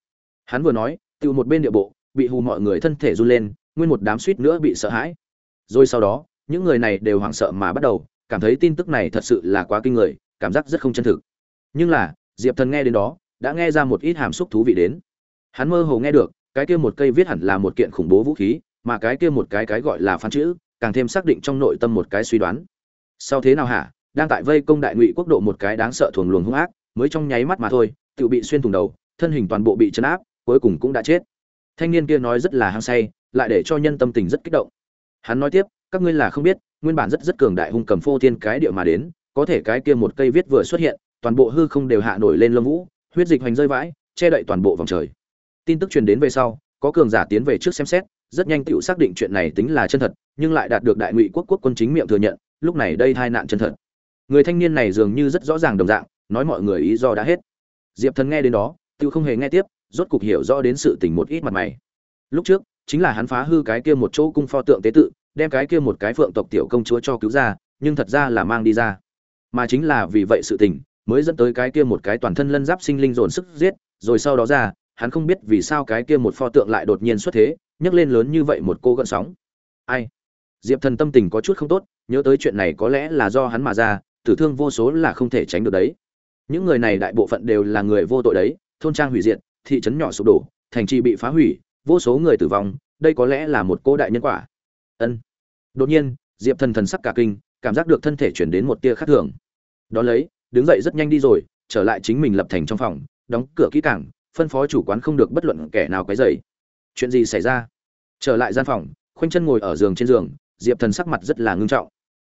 Hắn vừa nói tự một bên địa bộ, bị hù mọi người thân thể run lên, nguyên một đám suýt nữa bị sợ hãi. Rồi sau đó, những người này đều hoảng sợ mà bắt đầu, cảm thấy tin tức này thật sự là quá kinh người, cảm giác rất không chân thực. Nhưng là, diệp thần nghe đến đó, đã nghe ra một ít hàm xúc thú vị đến. Hắn mơ hồ nghe được, cái kia một cây viết hẳn là một kiện khủng bố vũ khí, mà cái kia một cái cái gọi là phán chữ càng thêm xác định trong nội tâm một cái suy đoán. Sau thế nào hả? Đang tại vây công đại ngụy quốc độ một cái đáng sợ thuồng luồng hung ác, mới trong nháy mắt mà thôi, tự bị xuyên thủng đầu, thân hình toàn bộ bị chấn áp, cuối cùng cũng đã chết. Thanh niên kia nói rất là hăng say, lại để cho nhân tâm tình rất kích động. Hắn nói tiếp, các ngươi là không biết, nguyên bản rất rất cường đại hung cầm phô thiên cái địa mà đến, có thể cái kia một cây viết vừa xuất hiện, toàn bộ hư không đều hạ nổi lên lông vũ, huyết dịch hoành rơi vãi, che đậy toàn bộ vòng trời. Tin tức truyền đến về sau, có cường giả tiến về trước xem xét rất nhanh tựu xác định chuyện này tính là chân thật, nhưng lại đạt được đại ngụy quốc quốc quân chính miệng thừa nhận, lúc này đây tai nạn chân thật. Người thanh niên này dường như rất rõ ràng đồng dạng, nói mọi người ý do đã hết. Diệp thần nghe đến đó tựu không hề nghe tiếp, rốt cục hiểu rõ đến sự tình một ít mặt mày. Lúc trước, chính là hắn phá hư cái kia một chỗ cung pho tượng tế tự, đem cái kia một cái phượng tộc tiểu công chúa cho cứu ra, nhưng thật ra là mang đi ra. Mà chính là vì vậy sự tình, mới dẫn tới cái kia một cái toàn thân lân giáp sinh linh dồn sức giết, rồi sau đó ra hắn không biết vì sao cái kia một pho tượng lại đột nhiên xuất thế, nhấc lên lớn như vậy một cô gợn sóng. Ai? Diệp thần tâm tình có chút không tốt, nhớ tới chuyện này có lẽ là do hắn mà ra, tử thương vô số là không thể tránh được đấy. Những người này đại bộ phận đều là người vô tội đấy, thôn trang hủy diệt, thị trấn nhỏ sụp đổ, thành trì bị phá hủy, vô số người tử vong, đây có lẽ là một cô đại nhân quả. Ân. Đột nhiên, diệp thần thần sắc cả kinh, cảm giác được thân thể chuyển đến một tia khác thường. Đón lấy, đứng dậy rất nhanh đi rồi, trở lại chính mình lập thành trong phòng, đóng cửa kỹ càng phân phó chủ quán không được bất luận kẻ nào quấy rầy. Chuyện gì xảy ra? Trở lại gian phòng, khoanh chân ngồi ở giường trên giường, diệp thần sắc mặt rất là ngưng trọng.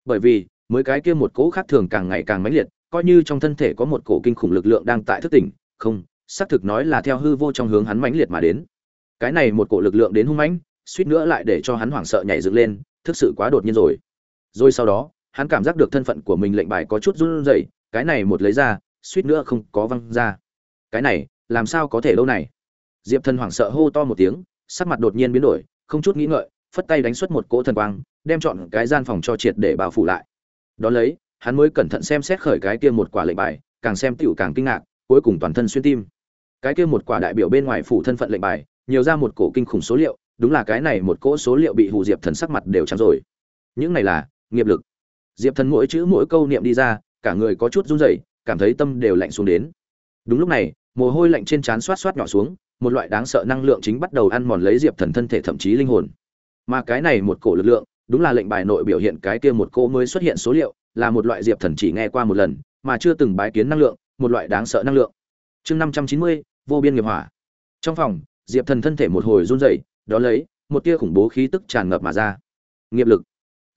Bởi vì, mới cái kia một cỗ khác thường càng ngày càng mãnh liệt, coi như trong thân thể có một cổ kinh khủng lực lượng đang tại thức tỉnh, không, xác thực nói là theo hư vô trong hướng hắn mãnh liệt mà đến. Cái này một cổ lực lượng đến hung mãnh, suýt nữa lại để cho hắn hoảng sợ nhảy dựng lên, thực sự quá đột nhiên rồi. Rồi sau đó, hắn cảm giác được thân phận của mình lệnh bài có chút run rẩy, cái này một lấy ra, suýt nữa không có văng ra. Cái này làm sao có thể lâu này? Diệp thần hoảng sợ hô to một tiếng, sắc mặt đột nhiên biến đổi, không chút nghĩ ngợi, phất tay đánh xuất một cỗ thần quang, đem chọn cái gian phòng cho triệt để bao phủ lại. Đón lấy, hắn mới cẩn thận xem xét khởi cái kia một quả lệnh bài, càng xem tựu càng kinh ngạc, cuối cùng toàn thân xuyên tim. Cái kia một quả đại biểu bên ngoài phủ thân phận lệnh bài, nhiều ra một cổ kinh khủng số liệu, đúng là cái này một cỗ số liệu bị hù diệp thần sắc mặt đều trắng rồi. Những này là, nghiệp lực. Diệp thần mỗi chữ mỗi câu niệm đi ra, cả người có chút run rẩy, cảm thấy tâm đều lạnh xuống đến. Đúng lúc này mồ hôi lạnh trên trán xoát xoát nhỏ xuống, một loại đáng sợ năng lượng chính bắt đầu ăn mòn lấy diệp thần thân thể thậm chí linh hồn. Mà cái này một cổ lực lượng, đúng là lệnh bài nội biểu hiện cái kia một cỗ mới xuất hiện số liệu, là một loại diệp thần chỉ nghe qua một lần, mà chưa từng bái kiến năng lượng, một loại đáng sợ năng lượng. Chương năm trăm chín mươi, vô biên nghiệp hỏa. Trong phòng, diệp thần thân thể một hồi run rẩy, đó lấy, một tia khủng bố khí tức tràn ngập mà ra. Nghiệp lực.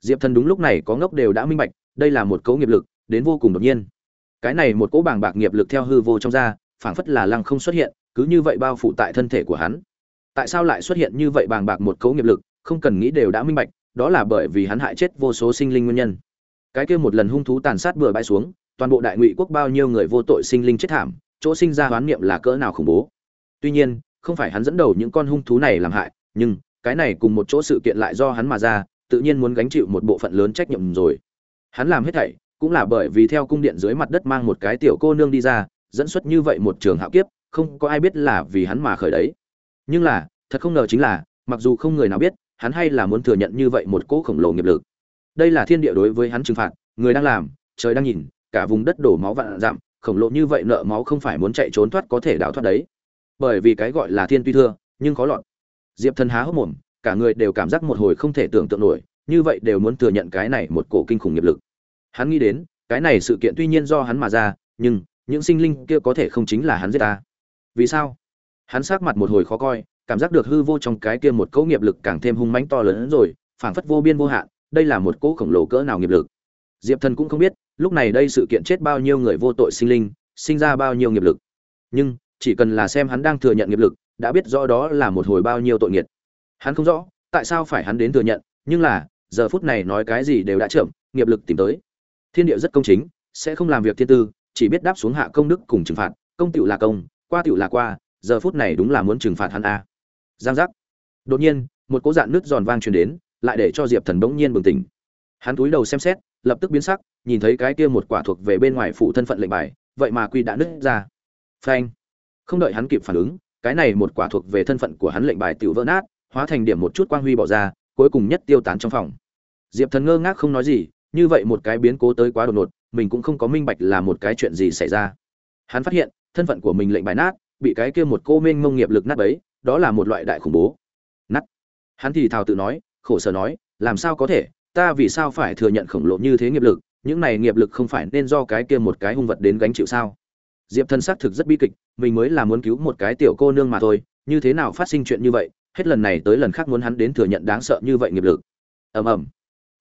Diệp thần đúng lúc này có ngốc đều đã minh bạch, đây là một cấu nghiệp lực, đến vô cùng đột nhiên. Cái này một cỗ bảng bạc nghiệp lực theo hư vô trong da phảng phất là lăng không xuất hiện, cứ như vậy bao phủ tại thân thể của hắn. Tại sao lại xuất hiện như vậy bàng bạc một cấu nghiệp lực, không cần nghĩ đều đã minh bạch, đó là bởi vì hắn hại chết vô số sinh linh nguyên nhân. Cái kia một lần hung thú tàn sát bừa bãi xuống, toàn bộ đại ngụy quốc bao nhiêu người vô tội sinh linh chết thảm, chỗ sinh ra hoán niệm là cỡ nào khủng bố. Tuy nhiên, không phải hắn dẫn đầu những con hung thú này làm hại, nhưng, cái này cùng một chỗ sự kiện lại do hắn mà ra, tự nhiên muốn gánh chịu một bộ phận lớn trách nhiệm rồi. Hắn làm hết thảy, cũng là bởi vì theo cung điện dưới mặt đất mang một cái tiểu cô nương đi ra dẫn xuất như vậy một trường hạo kiếp, không có ai biết là vì hắn mà khởi đấy. Nhưng là, thật không ngờ chính là, mặc dù không người nào biết, hắn hay là muốn thừa nhận như vậy một cỗ khổng lồ nghiệp lực. Đây là thiên địa đối với hắn trừng phạt, người đang làm, trời đang nhìn, cả vùng đất đổ máu vạn dặm, khổng lồ như vậy nợ máu không phải muốn chạy trốn thoát có thể đào thoát đấy. Bởi vì cái gọi là thiên tuy thưa, nhưng khó lọt. Diệp thần há hốc mồm, cả người đều cảm giác một hồi không thể tưởng tượng nổi, như vậy đều muốn thừa nhận cái này một cổ kinh khủng nghiệp lực. Hắn nghĩ đến, cái này sự kiện tuy nhiên do hắn mà ra, nhưng những sinh linh kia có thể không chính là hắn giết ta. Vì sao? Hắn sát mặt một hồi khó coi, cảm giác được hư vô trong cái kia một cỗ nghiệp lực càng thêm hung mãnh to lớn hơn rồi, phảng phất vô biên vô hạn, đây là một cỗ khổng lồ cỡ nào nghiệp lực. Diệp thần cũng không biết, lúc này đây sự kiện chết bao nhiêu người vô tội sinh linh, sinh ra bao nhiêu nghiệp lực. Nhưng, chỉ cần là xem hắn đang thừa nhận nghiệp lực, đã biết rõ đó là một hồi bao nhiêu tội nghiệt hắn không rõ, tại sao phải hắn đến thừa nhận, nhưng là, giờ phút này nói cái gì đều đã chậm, nghiệp lực tìm tới. Thiên địa rất công chính, sẽ không làm việc thiên tư chỉ biết đáp xuống hạ công đức cùng trừng phạt, công tựu là công, qua tựu là qua, giờ phút này đúng là muốn trừng phạt hắn a. Giang giác. Đột nhiên, một cỗ dạn nước giòn vang truyền đến, lại để cho diệp thần bỗng nhiên bừng tỉnh. Hắn cúi đầu xem xét, lập tức biến sắc, nhìn thấy cái kia một quả thuộc về bên ngoài phụ thân phận lệnh bài, vậy mà quy đã nứt ra. Phanh. Không đợi hắn kịp phản ứng, cái này một quả thuộc về thân phận của hắn lệnh bài tiểu vỡ nát, hóa thành điểm một chút quang huy bỏ ra, cuối cùng nhất tiêu tán trong phòng. Diệp thần ngơ ngác không nói gì, như vậy một cái biến cố tới quá đột ngột mình cũng không có minh bạch là một cái chuyện gì xảy ra. Hắn phát hiện, thân phận của mình lệnh bài nát, bị cái kia một cô mênh mông nghiệp lực nát bấy, đó là một loại đại khủng bố. Nát. Hắn thì thào tự nói, khổ sở nói, làm sao có thể? Ta vì sao phải thừa nhận khổng lồ như thế nghiệp lực? Những này nghiệp lực không phải nên do cái kia một cái hung vật đến gánh chịu sao? Diệp thân xác thực rất bi kịch, mình mới là muốn cứu một cái tiểu cô nương mà thôi, như thế nào phát sinh chuyện như vậy? Hết lần này tới lần khác muốn hắn đến thừa nhận đáng sợ như vậy nghiệp lực. Ầm ầm.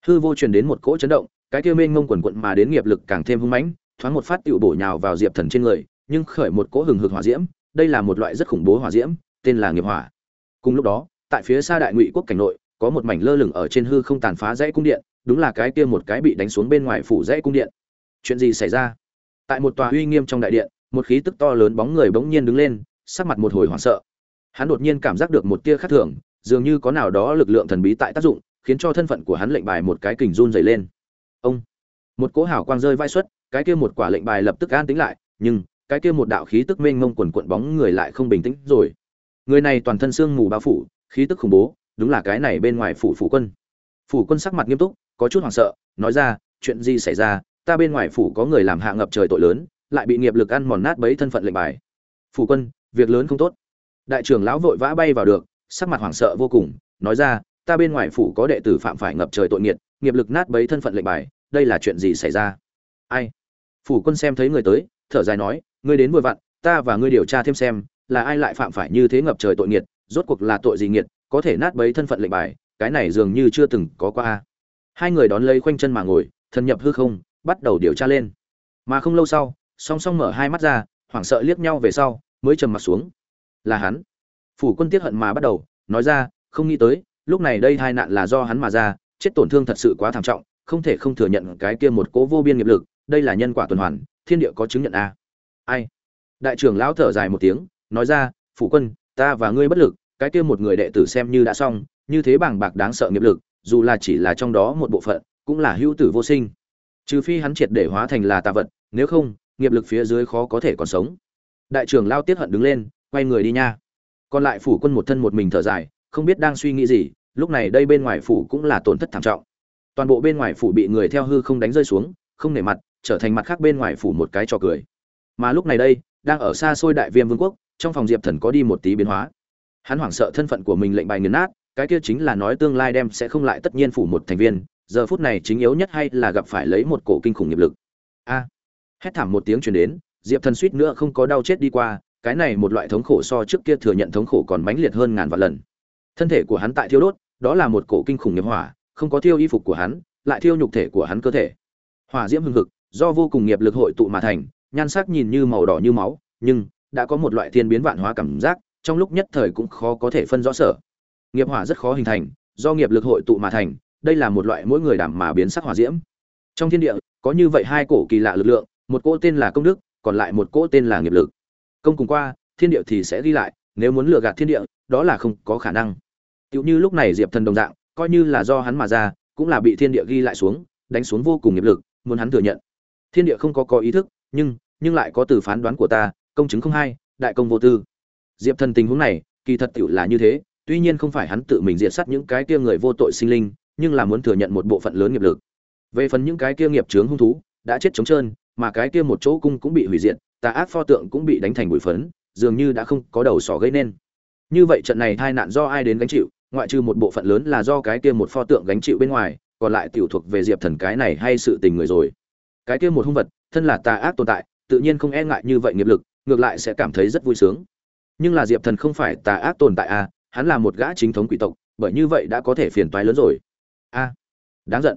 Hư vô truyền đến một cỗ chấn động cái kia mênh ngông quần quận mà đến nghiệp lực càng thêm hung mãnh, thoáng một phát tựu bổ nhào vào diệp thần trên người, nhưng khởi một cỗ hừng hực hỏa diễm, đây là một loại rất khủng bố hỏa diễm, tên là nghiệp hỏa. Cùng lúc đó, tại phía xa đại ngụy quốc cảnh nội, có một mảnh lơ lửng ở trên hư không tàn phá dãy cung điện, đúng là cái kia một cái bị đánh xuống bên ngoài phủ dãy cung điện. Chuyện gì xảy ra? Tại một tòa uy nghiêm trong đại điện, một khí tức to lớn bóng người bỗng nhiên đứng lên, sắc mặt một hồi hoảng sợ. Hắn đột nhiên cảm giác được một tia khác thường, dường như có nào đó lực lượng thần bí tại tác dụng, khiến cho thân phận của hắn lệnh bài một cái kình run rẩy lên ông. Một cỗ hào quang rơi vai xuất, cái kia một quả lệnh bài lập tức an tính lại, nhưng, cái kia một đạo khí tức mênh mông quần quận bóng người lại không bình tĩnh rồi. Người này toàn thân xương mù bao phủ, khí tức khủng bố, đúng là cái này bên ngoài phủ phủ quân. Phủ quân sắc mặt nghiêm túc, có chút hoảng sợ, nói ra, chuyện gì xảy ra? Ta bên ngoài phủ có người làm hạ ngập trời tội lớn, lại bị nghiệp lực ăn mòn nát bấy thân phận lệnh bài. Phủ quân, việc lớn không tốt. Đại trưởng lão vội vã bay vào được, sắc mặt hoảng sợ vô cùng, nói ra, ta bên ngoài phủ có đệ tử phạm phải ngập trời tội nghiệt nghiệp lực nát bấy thân phận lệnh bài, đây là chuyện gì xảy ra? Ai? Phủ quân xem thấy người tới, thở dài nói, ngươi đến vội vặn, ta và ngươi điều tra thêm xem, là ai lại phạm phải như thế ngập trời tội nghiệt, rốt cuộc là tội gì nghiệt, có thể nát bấy thân phận lệnh bài, cái này dường như chưa từng có qua hai người đón lấy khoanh chân mà ngồi thần nhập hư không, bắt đầu điều tra lên. Mà không lâu sau, song song mở hai mắt ra, hoảng sợ liếc nhau về sau, mới trầm mặt xuống. Là hắn. Phủ quân tiết hận mà bắt đầu, nói ra, không nghĩ tới, lúc này đây hai nạn là do hắn mà ra chết tổn thương thật sự quá thảm trọng, không thể không thừa nhận cái kia một cố vô biên nghiệp lực, đây là nhân quả tuần hoàn, thiên địa có chứng nhận a. Ai? Đại trưởng lão thở dài một tiếng, nói ra, phủ quân, ta và ngươi bất lực, cái kia một người đệ tử xem như đã xong, như thế bảng bạc đáng sợ nghiệp lực, dù là chỉ là trong đó một bộ phận, cũng là hữu tử vô sinh. Trừ phi hắn triệt để hóa thành là tà vật, nếu không, nghiệp lực phía dưới khó có thể còn sống. Đại trưởng lao tiết hận đứng lên, quay người đi nha. Còn lại phủ quân một thân một mình thở dài, không biết đang suy nghĩ gì lúc này đây bên ngoài phủ cũng là tổn thất thảm trọng. Toàn bộ bên ngoài phủ bị người theo hư không đánh rơi xuống, không nể mặt, trở thành mặt khác bên ngoài phủ một cái trò cười. Mà lúc này đây, đang ở xa xôi đại viêm vương quốc, trong phòng diệp thần có đi một tí biến hóa. Hắn hoảng sợ thân phận của mình lệnh bài nghiền nát, cái kia chính là nói tương lai đem sẽ không lại tất nhiên phủ một thành viên, giờ phút này chính yếu nhất hay là gặp phải lấy một cổ kinh khủng nghiệp lực. A! À, hét thảm một tiếng truyền đến, diệp thần suýt nữa không có đau chết đi qua, cái này một loại thống khổ so trước kia thừa nhận thống khổ còn mãnh liệt hơn ngàn vạn lần. Thân thể của hắn tại thiêu đốt đó là một cổ kinh khủng nghiệp hỏa, không có thiêu y phục của hắn, lại thiêu nhục thể của hắn cơ thể. Hỏa diễm hưng hực, do vô cùng nghiệp lực hội tụ mà thành, nhan sắc nhìn như màu đỏ như máu, nhưng đã có một loại thiên biến vạn hóa cảm giác, trong lúc nhất thời cũng khó có thể phân rõ sở. Nghiệp hỏa rất khó hình thành, do nghiệp lực hội tụ mà thành, đây là một loại mỗi người đảm mà biến sắc hỏa diễm. Trong thiên địa, có như vậy hai cổ kỳ lạ lực lượng, một cỗ tên là công đức, còn lại một cỗ tên là nghiệp lực. Công cùng qua, thiên địa thì sẽ ghi lại, nếu muốn lừa gạt thiên địa, đó là không có khả năng. Tiểu như lúc này diệp thần đồng dạng, coi như là do hắn mà ra, cũng là bị thiên địa ghi lại xuống, đánh xuống vô cùng nghiệp lực, muốn hắn thừa nhận. Thiên địa không có có ý thức, nhưng nhưng lại có từ phán đoán của ta, công chứng không hay đại công vô tư. Diệp thần tình huống này, kỳ thật tiểu là như thế, tuy nhiên không phải hắn tự mình diệt sát những cái kia người vô tội sinh linh, nhưng là muốn thừa nhận một bộ phận lớn nghiệp lực. Về phần những cái kia nghiệp chướng hung thú, đã chết trống trơn, mà cái kia một chỗ cung cũng bị hủy diệt, tà ác pho tượng cũng bị đánh thành bụi phấn, dường như đã không có đầu sỏ gây nên. Như vậy trận này tai nạn do ai đến gánh chịu? Ngoại trừ một bộ phận lớn là do cái kia một pho tượng gánh chịu bên ngoài, còn lại tiểu thuộc về diệp thần cái này hay sự tình người rồi. Cái kia một hung vật, thân là tà ác tồn tại, tự nhiên không e ngại như vậy nghiệp lực, ngược lại sẽ cảm thấy rất vui sướng. Nhưng là diệp thần không phải tà ác tồn tại à hắn là một gã chính thống quỷ tộc, bởi như vậy đã có thể phiền toái lớn rồi. A, đáng giận.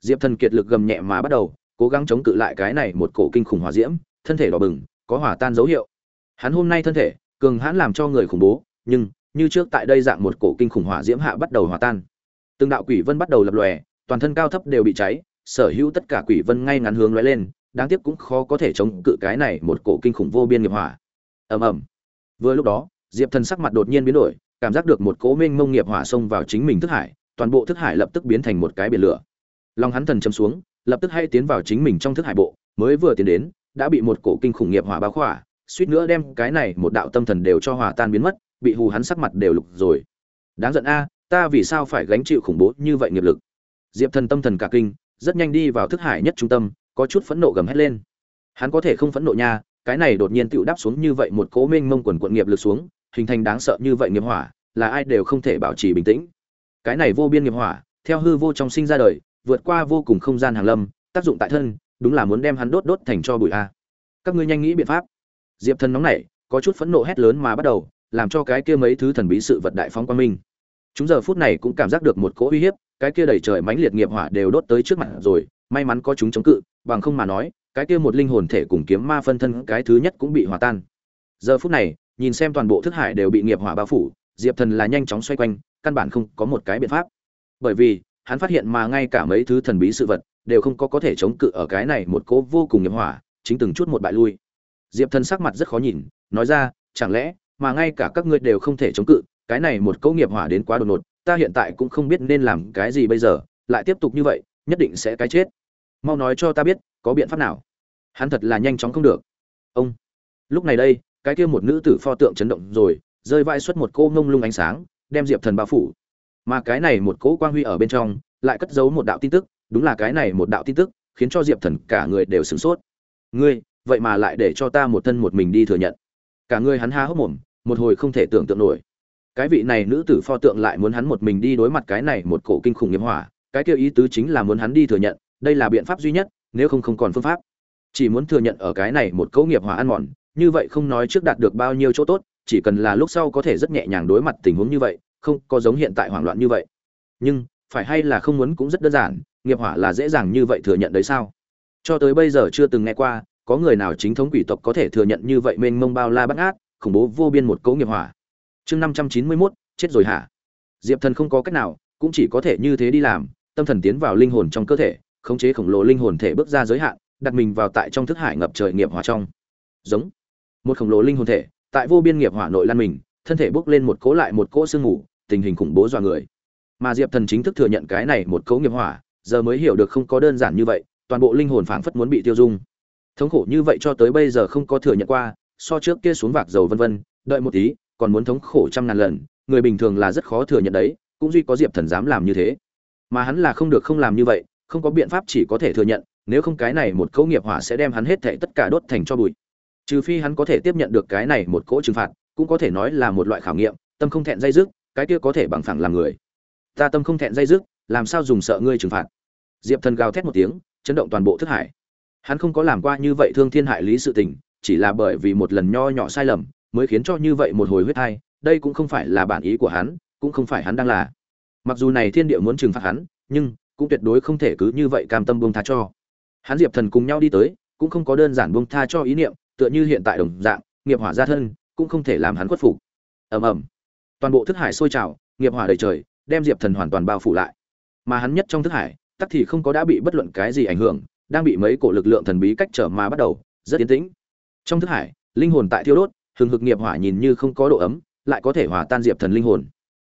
Diệp thần kiệt lực gầm nhẹ mà bắt đầu, cố gắng chống cự lại cái này một cổ kinh khủng hỏa diễm, thân thể đỏ bừng, có hỏa tan dấu hiệu. Hắn hôm nay thân thể, cường hãn làm cho người khủng bố, nhưng như trước tại đây dạng một cổ kinh khủng hỏa diễm hạ bắt đầu hòa tan. Từng đạo quỷ vân bắt đầu lập lòe, toàn thân cao thấp đều bị cháy, sở hữu tất cả quỷ vân ngay ngắn hướng lóe lên, đáng tiếc cũng khó có thể chống cự cái này một cổ kinh khủng vô biên nghiệp hỏa. Ầm ầm. Vừa lúc đó, diệp thần sắc mặt đột nhiên biến đổi, cảm giác được một cỗ mênh mông nghiệp hỏa xông vào chính mình thức hải, toàn bộ thức hải lập tức biến thành một cái biển lửa. Lòng hắn thần châm xuống, lập tức hay tiến vào chính mình trong thức hải bộ, mới vừa tiến đến, đã bị một cổ kinh khủng nghiệp hỏa bao khỏa, suýt nữa đem cái này một đạo tâm thần đều cho hòa tan biến mất bị hù hắn sắc mặt đều lục rồi. Đáng giận a, ta vì sao phải gánh chịu khủng bố như vậy nghiệp lực? Diệp thần tâm thần cả kinh, rất nhanh đi vào thức hải nhất trung tâm, có chút phẫn nộ gầm hét lên. Hắn có thể không phẫn nộ nha, cái này đột nhiên tựu đáp xuống như vậy một cố mênh mông quần quận nghiệp lực xuống, hình thành đáng sợ như vậy nghiệp hỏa, là ai đều không thể bảo trì bình tĩnh. Cái này vô biên nghiệp hỏa, theo hư vô trong sinh ra đời, vượt qua vô cùng không gian hàng lâm, tác dụng tại thân, đúng là muốn đem hắn đốt đốt thành cho bụi a. Các ngươi nhanh nghĩ biện pháp. Diệp thần nóng nảy, có chút phẫn nộ hét lớn mà bắt đầu làm cho cái kia mấy thứ thần bí sự vật đại phóng quang minh. Chúng giờ phút này cũng cảm giác được một cỗ uy hiếp, cái kia đầy trời mãnh liệt nghiệp hỏa đều đốt tới trước mặt rồi, may mắn có chúng chống cự, bằng không mà nói, cái kia một linh hồn thể cùng kiếm ma phân thân cái thứ nhất cũng bị hòa tan. Giờ phút này, nhìn xem toàn bộ thức hải đều bị nghiệp hỏa bao phủ, diệp thần là nhanh chóng xoay quanh, căn bản không có một cái biện pháp. Bởi vì, hắn phát hiện mà ngay cả mấy thứ thần bí sự vật đều không có có thể chống cự ở cái này một cỗ vô cùng nghiệp hỏa, chính từng chút một bại lui. Diệp thần sắc mặt rất khó nhìn, nói ra, chẳng lẽ mà ngay cả các ngươi đều không thể chống cự, cái này một câu nghiệp hỏa đến quá đột ngột, ta hiện tại cũng không biết nên làm cái gì bây giờ, lại tiếp tục như vậy, nhất định sẽ cái chết. Mau nói cho ta biết, có biện pháp nào? Hắn thật là nhanh chóng không được. Ông. Lúc này đây, cái kia một nữ tử pho tượng chấn động rồi, rơi vai xuất một cô ngông lung ánh sáng, đem diệp thần bao phủ. Mà cái này một cỗ quang huy ở bên trong, lại cất giấu một đạo tin tức, đúng là cái này một đạo tin tức, khiến cho diệp thần cả người đều sửng sốt. Ngươi, vậy mà lại để cho ta một thân một mình đi thừa nhận. Cả người hắn há hốc mồm một hồi không thể tưởng tượng nổi. Cái vị này nữ tử pho tượng lại muốn hắn một mình đi đối mặt cái này một cổ kinh khủng nghiệp hỏa, cái kia ý tứ chính là muốn hắn đi thừa nhận, đây là biện pháp duy nhất, nếu không không còn phương pháp. Chỉ muốn thừa nhận ở cái này một cấu nghiệp hỏa ăn mòn, như vậy không nói trước đạt được bao nhiêu chỗ tốt, chỉ cần là lúc sau có thể rất nhẹ nhàng đối mặt tình huống như vậy, không có giống hiện tại hoảng loạn như vậy. Nhưng, phải hay là không muốn cũng rất đơn giản, nghiệp hỏa là dễ dàng như vậy thừa nhận đấy sao? Cho tới bây giờ chưa từng nghe qua, có người nào chính thống quỷ tộc có thể thừa nhận như vậy mênh mông bao la bắt ác khủng bố vô biên một cấu nghiệp hỏa. Chương năm trăm chín mươi mốt, chết rồi hả? Diệp thần không có cách nào, cũng chỉ có thể như thế đi làm, tâm thần tiến vào linh hồn trong cơ thể, khống chế khổng lồ linh hồn thể bước ra giới hạn, đặt mình vào tại trong thức hải ngập trời nghiệp hỏa trong. Giống. Một khổng lồ linh hồn thể, tại vô biên nghiệp hỏa nội lan mình, thân thể bước lên một cỗ lại một cỗ sương mù, tình hình khủng bố dọa người. Mà diệp thần chính thức thừa nhận cái này một cấu nghiệp hỏa, giờ mới hiểu được không có đơn giản như vậy, toàn bộ linh hồn phảng phất muốn bị tiêu dung. Thống khổ như vậy cho tới bây giờ không có thừa nhận qua so trước kia xuống vạc dầu vân vân, đợi một tí, còn muốn thống khổ trăm ngàn lần, người bình thường là rất khó thừa nhận đấy, cũng duy có diệp thần dám làm như thế. Mà hắn là không được không làm như vậy, không có biện pháp chỉ có thể thừa nhận, nếu không cái này một cỗ nghiệp hỏa sẽ đem hắn hết thảy tất cả đốt thành cho bụi. Trừ phi hắn có thể tiếp nhận được cái này một cỗ trừng phạt, cũng có thể nói là một loại khảo nghiệm, tâm không thẹn dây dứt, cái kia có thể bằng phẳng làm người. Ta tâm không thẹn dây dứt, làm sao dùng sợ ngươi trừng phạt? Diệp thần gào thét một tiếng, chấn động toàn bộ thức hải. Hắn không có làm qua như vậy thương thiên hại lý sự tình chỉ là bởi vì một lần nho nhỏ sai lầm mới khiến cho như vậy một hồi huyết thai, đây cũng không phải là bản ý của hắn, cũng không phải hắn đang là. Mặc dù này thiên địa muốn trừng phạt hắn, nhưng cũng tuyệt đối không thể cứ như vậy cam tâm buông tha cho. Hắn diệp thần cùng nhau đi tới, cũng không có đơn giản buông tha cho ý niệm, tựa như hiện tại đồng dạng, nghiệp hỏa gia thân cũng không thể làm hắn khuất phục. Ầm ầm. Toàn bộ thức hải sôi trào, nghiệp hỏa đầy trời, đem diệp thần hoàn toàn bao phủ lại. Mà hắn nhất trong thức hải, tắc thì không có đã bị bất luận cái gì ảnh hưởng, đang bị mấy cổ lực lượng thần bí cách trở mà bắt đầu, rất yên tĩnh trong thức hải, linh hồn tại thiêu đốt, hừng hực nghiệp hỏa nhìn như không có độ ấm, lại có thể hòa tan diệp thần linh hồn.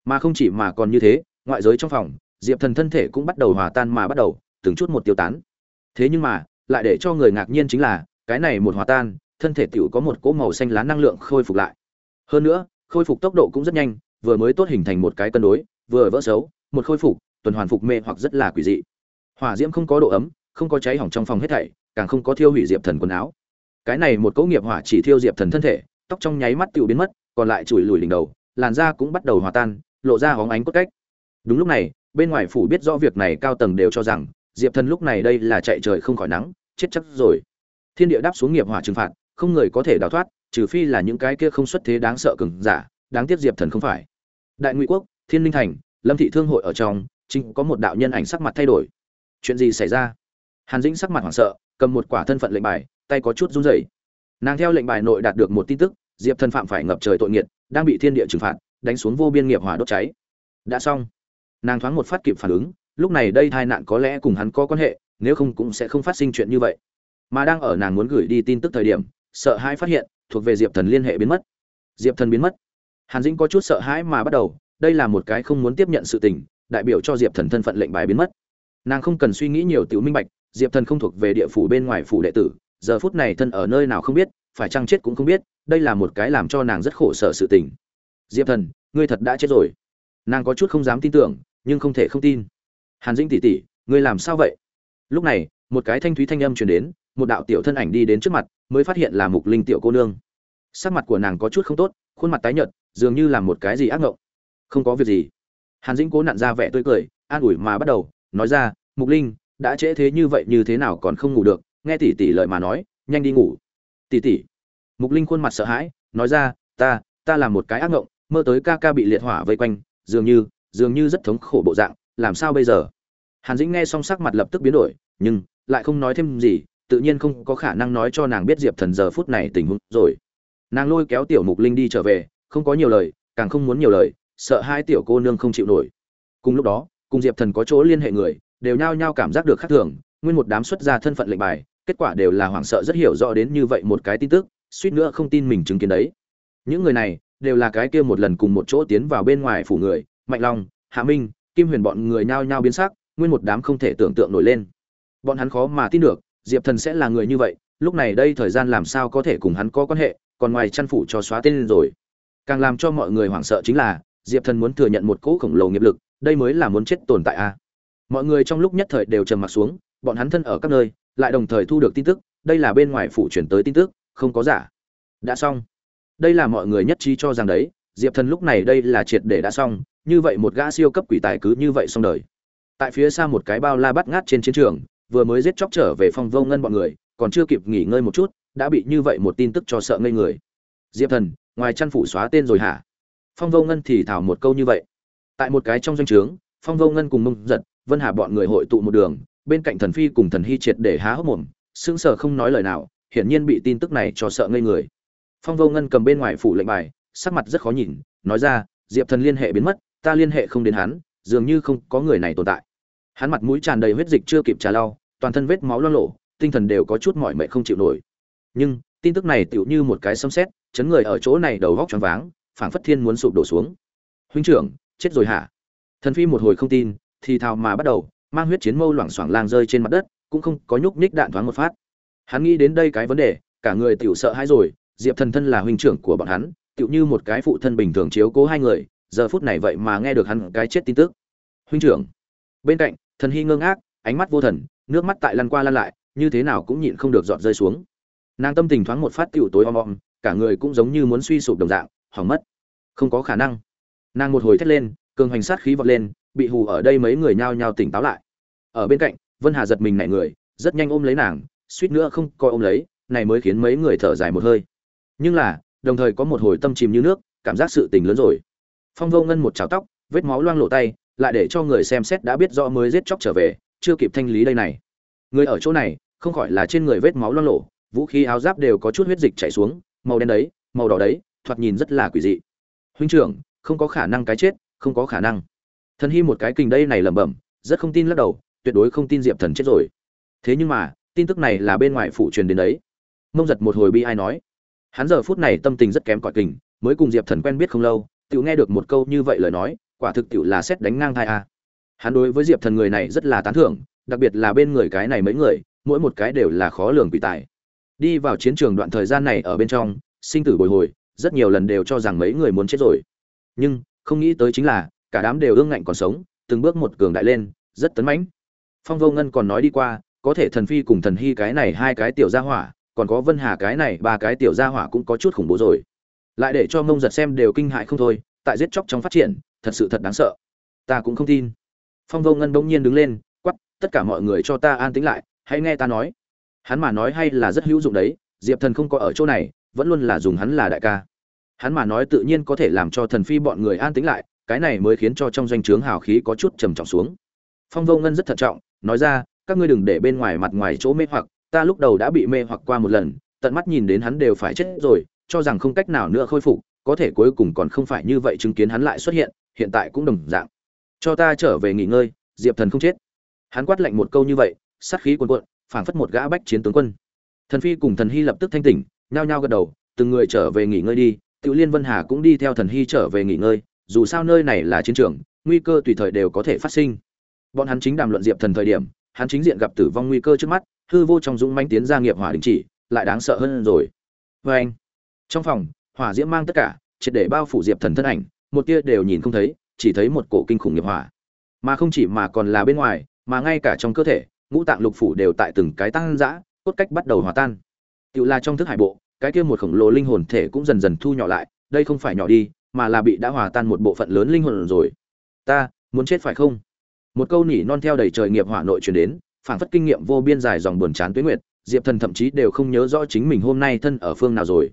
Mà không chỉ mà còn như thế, ngoại giới trong phòng, diệp thần thân thể cũng bắt đầu hòa tan mà bắt đầu, từng chút một tiêu tán. Thế nhưng mà, lại để cho người ngạc nhiên chính là, cái này một hòa tan, thân thể tiểu có một cỗ màu xanh lá năng lượng khôi phục lại. Hơn nữa, khôi phục tốc độ cũng rất nhanh, vừa mới tốt hình thành một cái cân đối, vừa vỡ xấu, một khôi phục, tuần hoàn phục mê hoặc rất là quỷ dị. Hỏa diễm không có độ ấm, không có cháy hỏng trong phòng hết thảy, càng không có thiêu hủy diệp thần quần áo cái này một cỗ nghiệp hỏa chỉ thiêu diệp thần thân thể, tóc trong nháy mắt tự biến mất, còn lại chùi lùi đỉnh đầu, làn da cũng bắt đầu hòa tan, lộ ra hóng ánh cốt cách. Đúng lúc này, bên ngoài phủ biết rõ việc này cao tầng đều cho rằng, diệp thần lúc này đây là chạy trời không khỏi nắng, chết chắc rồi. Thiên địa đáp xuống nghiệp hỏa trừng phạt, không người có thể đào thoát, trừ phi là những cái kia không xuất thế đáng sợ cừng giả, đáng tiếc diệp thần không phải. Đại ngụy quốc, thiên linh thành, lâm thị thương hội ở trong, chính có một đạo nhân ảnh sắc mặt thay đổi. Chuyện gì xảy ra? Hàn dĩnh sắc mặt hoảng sợ, cầm một quả thân phận lệnh bài tay có chút run rẩy. Nàng theo lệnh bài nội đạt được một tin tức, diệp thần phạm phải ngập trời tội nghiệt, đang bị thiên địa trừng phạt, đánh xuống vô biên nghiệp hỏa đốt cháy. Đã xong. Nàng thoáng một phát kịp phản ứng, lúc này đây tai nạn có lẽ cùng hắn có quan hệ, nếu không cũng sẽ không phát sinh chuyện như vậy. Mà đang ở nàng muốn gửi đi tin tức thời điểm, sợ hãi phát hiện, thuộc về diệp thần liên hệ biến mất. Diệp thần biến mất. Hàn dĩnh có chút sợ hãi mà bắt đầu, đây là một cái không muốn tiếp nhận sự tình, đại biểu cho diệp thần thân phận lệnh bài biến mất. Nàng không cần suy nghĩ nhiều tiểu minh bạch, diệp thần không thuộc về địa phủ bên ngoài phủ đệ tử giờ phút này thân ở nơi nào không biết, phải chăng chết cũng không biết, đây là một cái làm cho nàng rất khổ sở sự tình. Diệp thần, ngươi thật đã chết rồi. Nàng có chút không dám tin tưởng, nhưng không thể không tin. Hàn dĩnh tỉ tỉ ngươi làm sao vậy? Lúc này, một cái thanh thúy thanh âm truyền đến, một đạo tiểu thân ảnh đi đến trước mặt, mới phát hiện là mục linh tiểu cô nương. Sắc mặt của nàng có chút không tốt, khuôn mặt tái nhợt, dường như là một cái gì ác ngộng. Không có việc gì. Hàn dĩnh cố nặn ra vẻ tươi cười, an ủi mà bắt đầu, nói ra, mục linh, đã trễ thế như vậy như thế nào còn không ngủ được nghe tỷ tỷ lời mà nói, nhanh đi ngủ. Tỷ tỷ mục linh khuôn mặt sợ hãi, nói ra, ta ta là một cái ác ngộng, mơ tới ca ca bị liệt hỏa vây quanh, dường như dường như rất thống khổ bộ dạng, làm sao bây giờ? Hàn dĩnh nghe xong sắc mặt lập tức biến đổi, nhưng lại không nói thêm gì, tự nhiên không có khả năng nói cho nàng biết diệp thần giờ phút này tình huống rồi. Nàng lôi kéo tiểu mục linh đi trở về, không có nhiều lời, càng không muốn nhiều lời, sợ hai tiểu cô nương không chịu nổi. Cùng lúc đó, cùng diệp thần có chỗ liên hệ người, đều nhao nhao cảm giác được khác thường nguyên một đám xuất ra thân phận lệnh bài, kết quả đều là hoảng sợ rất hiểu rõ đến như vậy một cái tin tức, suýt nữa không tin mình chứng kiến đấy. Những người này đều là cái kia một lần cùng một chỗ tiến vào bên ngoài phủ người, mạnh long, hạ minh, kim huyền bọn người nhao nhao biến sắc, nguyên một đám không thể tưởng tượng nổi lên. Bọn hắn khó mà tin được, diệp thần sẽ là người như vậy, lúc này đây thời gian làm sao có thể cùng hắn có quan hệ, còn ngoài chăn phủ cho xóa tên rồi. Càng làm cho mọi người hoảng sợ chính là, diệp thần muốn thừa nhận một cỗ khổng lồ nghiệp lực, đây mới là muốn chết tồn tại a mọi người trong lúc nhất thời đều trầm mặt xuống bọn hắn thân ở các nơi, lại đồng thời thu được tin tức, đây là bên ngoài phủ chuyển tới tin tức, không có giả. Đã xong. Đây là mọi người nhất trí cho rằng đấy, diệp thần lúc này đây là triệt để đã xong, như vậy một gã siêu cấp quỷ tài cứ như vậy xong đời. Tại phía xa một cái bao la bắt ngát trên chiến trường, vừa mới giết chóc trở về phong vô ngân bọn người, còn chưa kịp nghỉ ngơi một chút, đã bị như vậy một tin tức cho sợ ngây người. Diệp thần, ngoài chăn phủ xóa tên rồi hả? Phong vô ngân thì thảo một câu như vậy. Tại một cái trong doanh trướng, phong vô ngân cùng mông giật, vân hà bọn người hội tụ một đường bên cạnh thần phi cùng thần hy triệt để há hốc mồm, sững sờ không nói lời nào, hiển nhiên bị tin tức này cho sợ ngây người. Phong vô ngân cầm bên ngoài phủ lệnh bài, sắc mặt rất khó nhìn, nói ra, diệp thần liên hệ biến mất, ta liên hệ không đến hắn, dường như không có người này tồn tại. Hắn mặt mũi tràn đầy huyết dịch chưa kịp trà lau, toàn thân vết máu lo lộ, tinh thần đều có chút mỏi mệt không chịu nổi. Nhưng, tin tức này tựu như một cái sấm sét, chấn người ở chỗ này đầu góc choáng váng, phảng phất thiên muốn sụp đổ xuống. Huynh trưởng, chết rồi hả? Thần phi một hồi không tin, thì thào mà bắt đầu mang huyết chiến mâu loảng xoảng lang rơi trên mặt đất, cũng không có nhúc nhích đạn thoáng một phát. Hắn nghĩ đến đây cái vấn đề, cả người tiểu sợ hãi rồi, diệp thần thân là huynh trưởng của bọn hắn, tiểu như một cái phụ thân bình thường chiếu cố hai người, giờ phút này vậy mà nghe được hắn cái chết tin tức. Huynh trưởng. Bên cạnh, thần hy ngơ ngác, ánh mắt vô thần, nước mắt tại lăn qua lăn lại, như thế nào cũng nhịn không được giọt rơi xuống. Nàng tâm tình thoáng một phát tiểu tối om om, cả người cũng giống như muốn suy sụp đồng dạng, hỏng mất. Không có khả năng. Nàng một hồi thét lên, cường hoành sát khí vọt lên bị hù ở đây mấy người nhao nhao tỉnh táo lại. Ở bên cạnh, vân hà giật mình nảy người, rất nhanh ôm lấy nàng, suýt nữa không coi ôm lấy, này mới khiến mấy người thở dài một hơi. Nhưng là, đồng thời có một hồi tâm chìm như nước, cảm giác sự tình lớn rồi. Phong vô ngân một chảo tóc, vết máu loang lộ tay, lại để cho người xem xét đã biết rõ mới giết chóc trở về, chưa kịp thanh lý đây này. Người ở chỗ này, không khỏi là trên người vết máu loang lộ vũ khí áo giáp đều có chút huyết dịch chảy xuống, màu đen đấy, màu đỏ đấy, thoạt nhìn rất là quỷ dị. Huynh trưởng, không có khả năng cái chết, không có khả năng thần hy một cái kình đây này lẩm bẩm, rất không tin lắc đầu, tuyệt đối không tin diệp thần chết rồi. Thế nhưng mà, tin tức này là bên ngoài phụ truyền đến đấy. Mông giật một hồi bi ai nói. Hắn giờ phút này tâm tình rất kém cỏi kình, mới cùng diệp thần quen biết không lâu tự nghe được một câu như vậy lời nói, quả thực tự là xét đánh ngang thai a. Hắn đối với diệp thần người này rất là tán thưởng, đặc biệt là bên người cái này mấy người, mỗi một cái đều là khó lường quỷ tài. Đi vào chiến trường đoạn thời gian này ở bên trong, sinh tử bồi hồi, rất nhiều lần đều cho rằng mấy người muốn chết rồi. Nhưng, không nghĩ tới chính là cả đám đều ương ngạnh còn sống, từng bước một cường đại lên, rất tấn mãnh. Phong vô ngân còn nói đi qua, có thể thần phi cùng thần hy cái này hai cái tiểu gia hỏa, còn có vân hà cái này ba cái tiểu gia hỏa cũng có chút khủng bố rồi. Lại để cho mông giật xem đều kinh hại không thôi, tại giết chóc trong phát triển, thật sự thật đáng sợ. Ta cũng không tin. Phong vô ngân bỗng nhiên đứng lên quắp tất cả mọi người cho ta an tĩnh lại, hãy nghe ta nói. Hắn mà nói hay là rất hữu dụng đấy, diệp thần không có ở chỗ này, vẫn luôn là dùng hắn là đại ca. Hắn mà nói tự nhiên có thể làm cho thần phi bọn người an tĩnh lại cái này mới khiến cho trong doanh trướng hào khí có chút trầm trọng xuống. Phong vô ngân rất thận trọng, nói ra, các ngươi đừng để bên ngoài mặt ngoài chỗ mê hoặc, ta lúc đầu đã bị mê hoặc qua một lần, tận mắt nhìn đến hắn đều phải chết rồi, cho rằng không cách nào nữa khôi phục, có thể cuối cùng còn không phải như vậy chứng kiến hắn lại xuất hiện hiện tại cũng đồng dạng. Cho ta trở về nghỉ ngơi, diệp thần không chết. Hắn quát lạnh một câu như vậy, sát khí cuồn cuộn, phảng phất một gã bách chiến tướng quân. Thần phi cùng thần hy lập tức thanh tỉnh, nhao nhao gật đầu, từng người trở về nghỉ ngơi đi tự liên vân hà cũng đi theo thần hy trở về nghỉ ngơi dù sao nơi này là chiến trường, nguy cơ tùy thời đều có thể phát sinh. Bọn hắn chính đàm luận diệp thần thời điểm, hắn chính diện gặp tử vong nguy cơ trước mắt, hư vô trong dũng manh tiến ra nghiệp hỏa đình chỉ, lại đáng sợ hơn rồi. Vê anh, trong phòng, hỏa diễm mang tất cả, triệt để bao phủ diệp thần thân ảnh, một tia đều nhìn không thấy, chỉ thấy một cổ kinh khủng nghiệp hỏa. Mà không chỉ mà còn là bên ngoài, mà ngay cả trong cơ thể, ngũ tạng lục phủ đều tại từng cái tăng dã, cốt cách bắt đầu hòa tan. Tự là trong thức hải bộ, cái kia một khổng lồ linh hồn thể cũng dần dần thu nhỏ lại, đây không phải nhỏ đi mà là bị đã hòa tan một bộ phận lớn linh hồn rồi. Ta, muốn chết phải không? Một câu nỉ non theo đầy trời nghiệp hỏa nội truyền đến phản phất kinh nghiệm vô biên dài dòng buồn chán tuyết nguyệt, diệp thần thậm chí đều không nhớ rõ chính mình hôm nay thân ở phương nào rồi.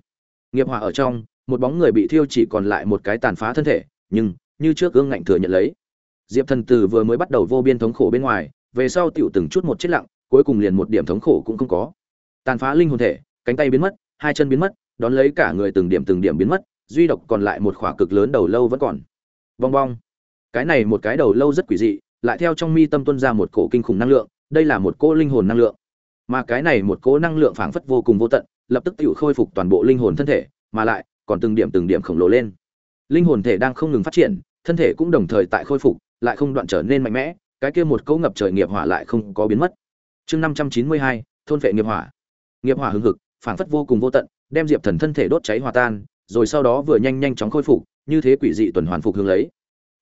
Nghiệp hỏa ở trong, một bóng người bị thiêu chỉ còn lại một cái tàn phá thân thể, nhưng, như trước gương ngạnh thừa nhận lấy. Diệp thần từ vừa mới bắt đầu vô biên thống khổ bên ngoài, về sau tiểu từng chút một chết lặng, cuối cùng liền một điểm thống khổ cũng không có. Tàn phá linh hồn thể, cánh tay biến mất, hai chân biến mất, đón lấy cả người từng điểm từng điểm biến mất duy độc còn lại một khỏa cực lớn đầu lâu vẫn còn. Bong bong. Cái này một cái đầu lâu rất quỷ dị, lại theo trong mi tâm tuân ra một cổ kinh khủng năng lượng, đây là một cỗ linh hồn năng lượng. Mà cái này một cỗ năng lượng phảng phất vô cùng vô tận, lập tức tự khôi phục toàn bộ linh hồn thân thể, mà lại còn từng điểm từng điểm khổng lồ lên. Linh hồn thể đang không ngừng phát triển, thân thể cũng đồng thời tại khôi phục, lại không đoạn trở nên mạnh mẽ, cái kia một cỗ ngập trời nghiệp hỏa lại không có biến mất. Chương năm trăm chín mươi hai, thôn vệ nghiệp hỏa. Nghiệp hỏa hưng hực, phảng phất vô cùng vô tận, đem diệp thần thân thể đốt cháy hòa tan rồi sau đó vừa nhanh nhanh chóng khôi phục, như thế quỷ dị tuần hoàn phục hướng lấy.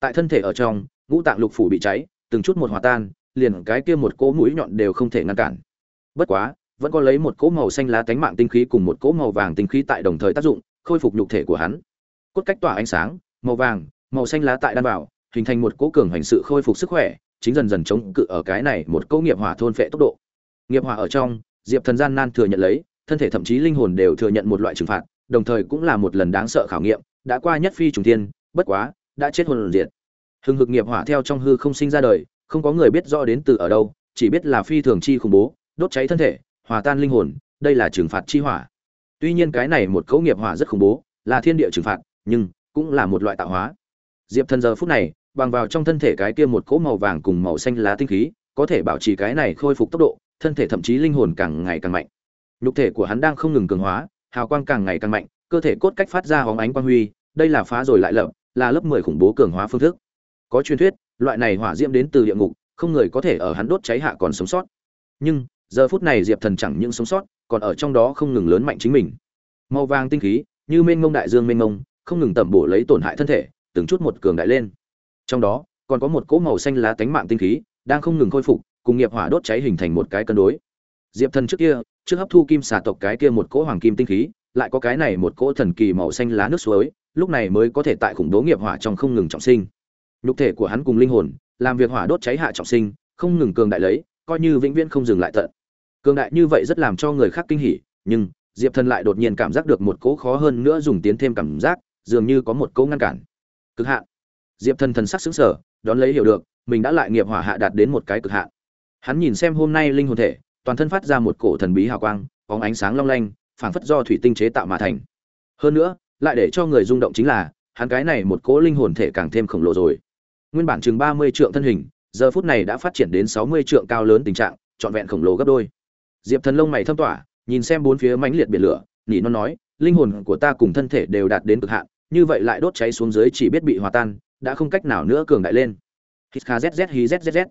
Tại thân thể ở trong, ngũ tạng lục phủ bị cháy, từng chút một hòa tan, liền cái kia một cỗ mũi nhọn đều không thể ngăn cản. Bất quá, vẫn có lấy một cỗ màu xanh lá cánh mạng tinh khí cùng một cỗ màu vàng tinh khí tại đồng thời tác dụng, khôi phục nhục thể của hắn. Cốt cách tỏa ánh sáng, màu vàng, màu xanh lá tại đan bảo hình thành một cỗ cường hành sự khôi phục sức khỏe, chính dần dần chống cự ở cái này một cỗ nghiệp hỏa thôn phệ tốc độ. Nghiệp hỏa ở trong, diệp thần gian nan thừa nhận lấy, thân thể thậm chí linh hồn đều thừa nhận một loại trừng phạt đồng thời cũng là một lần đáng sợ khảo nghiệm, đã qua nhất phi trùng thiên, bất quá, đã chết hồn diệt. Hưng hực nghiệp hỏa theo trong hư không sinh ra đời, không có người biết rõ đến từ ở đâu, chỉ biết là phi thường chi khủng bố, đốt cháy thân thể, hòa tan linh hồn, đây là trừng phạt chi hỏa. Tuy nhiên cái này một cấu nghiệp hỏa rất khủng bố, là thiên địa trừng phạt, nhưng cũng là một loại tạo hóa. Diệp thần giờ phút này, bằng vào trong thân thể cái kia một cỗ màu vàng cùng màu xanh lá tinh khí, có thể bảo trì cái này khôi phục tốc độ, thân thể thậm chí linh hồn càng ngày càng mạnh. Lục thể của hắn đang không ngừng cường hóa hào quang càng ngày càng mạnh, cơ thể cốt cách phát ra hóng ánh quang huy, đây là phá rồi lại lập, là lớp mười khủng bố cường hóa phương thức. Có truyền thuyết, loại này hỏa diễm đến từ địa ngục, không người có thể ở hắn đốt cháy hạ còn sống sót. Nhưng, giờ phút này diệp thần chẳng những sống sót, còn ở trong đó không ngừng lớn mạnh chính mình. Màu vàng tinh khí, như mênh mông đại dương mênh mông, không ngừng tẩm bổ lấy tổn hại thân thể, từng chút một cường đại lên. Trong đó, còn có một cỗ màu xanh lá tánh mạng tinh khí, đang không ngừng khôi phục, cùng nghiệp hỏa đốt cháy hình thành một cái cân đối. Diệp thần trước kia trước hấp thu kim xà tộc cái kia một cỗ hoàng kim tinh khí lại có cái này một cỗ thần kỳ màu xanh lá nước suối lúc này mới có thể tại khủng bố nghiệp hỏa trong không ngừng trọng sinh. Nhục thể của hắn cùng linh hồn làm việc hỏa đốt cháy hạ trọng sinh không ngừng cường đại lấy coi như vĩnh viễn không dừng lại tận. Cường đại như vậy rất làm cho người khác kinh hỉ nhưng diệp thần lại đột nhiên cảm giác được một cỗ khó hơn nữa dùng tiến thêm cảm giác dường như có một cỗ ngăn cản. Cực hạn. Diệp thần thần sắc sững sờ, đón lấy hiểu được mình đã lại nghiệp hỏa hạ đạt đến một cái cực hạn. Hắn nhìn xem hôm nay linh hồn thể toàn thân phát ra một cổ thần bí hào quang, bóng ánh sáng long lanh, phảng phất do thủy tinh chế tạo mà thành. Hơn nữa, lại để cho người rung động chính là, hắn cái này một cỗ linh hồn thể càng thêm khổng lồ rồi. Nguyên bản chừng ba mươi trượng thân hình, giờ phút này đã phát triển đến sáu mươi trượng cao lớn tình trạng, trọn vẹn khổng lồ gấp đôi. Diệp thần lông mày thâm tỏa, nhìn xem bốn phía mãnh liệt biển lửa nhỉ nó nói, linh hồn của ta cùng thân thể đều đạt đến cực hạn, như vậy lại đốt cháy xuống dưới chỉ biết bị hòa tan, đã không cách nào nữa cường đại lên. Hít kha zz hí zzz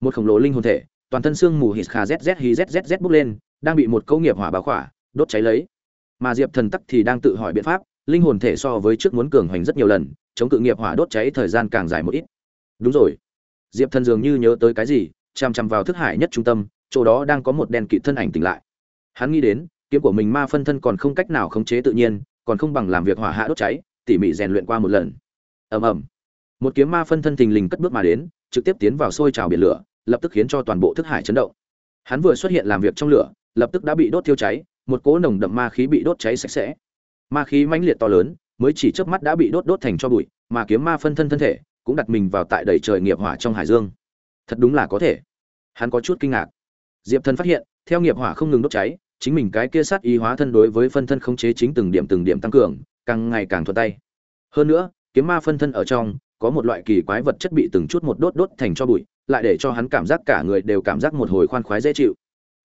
một khổng lồ linh hồn thể toàn thân xương mù hít kha zz hí zzz bốc lên, đang bị một câu nghiệp hỏa báo khỏa, đốt cháy lấy. Mà diệp thần tắc thì đang tự hỏi biện pháp, linh hồn thể so với trước muốn cường hoành rất nhiều lần, chống cự nghiệp hỏa đốt cháy thời gian càng dài một ít. Đúng rồi. Diệp thần dường như nhớ tới cái gì chằm chằm vào thức hải nhất trung tâm, chỗ đó đang có một đen kịt thân ảnh tỉnh lại. Hắn nghĩ đến, kiếm của mình ma phân thân còn không cách nào khống chế tự nhiên, còn không bằng làm việc hỏa hạ đốt cháy, tỉ mỉ rèn luyện qua một lần. Ầm ầm. Một kiếm ma phân thân thình lình cất bước mà đến, trực tiếp tiến vào sôi trào biển lửa lập tức khiến cho toàn bộ thức hải chấn động. Hắn vừa xuất hiện làm việc trong lửa, lập tức đã bị đốt thiêu cháy, một cỗ nồng đậm ma khí bị đốt cháy sạch sẽ. Ma khí mãnh liệt to lớn, mới chỉ chớp mắt đã bị đốt đốt thành cho bụi, mà kiếm ma phân thân thân thể cũng đặt mình vào tại đầy trời nghiệp hỏa trong hải dương. Thật đúng là có thể. Hắn có chút kinh ngạc. Diệp thần phát hiện, theo nghiệp hỏa không ngừng đốt cháy, chính mình cái kia sát ý hóa thân đối với phân thân khống chế chính từng điểm từng điểm tăng cường, càng ngày càng thuận tay. Hơn nữa, kiếm ma phân thân ở trong, có một loại kỳ quái vật chất bị từng chút một đốt đốt thành cho bụi lại để cho hắn cảm giác cả người đều cảm giác một hồi khoan khoái dễ chịu.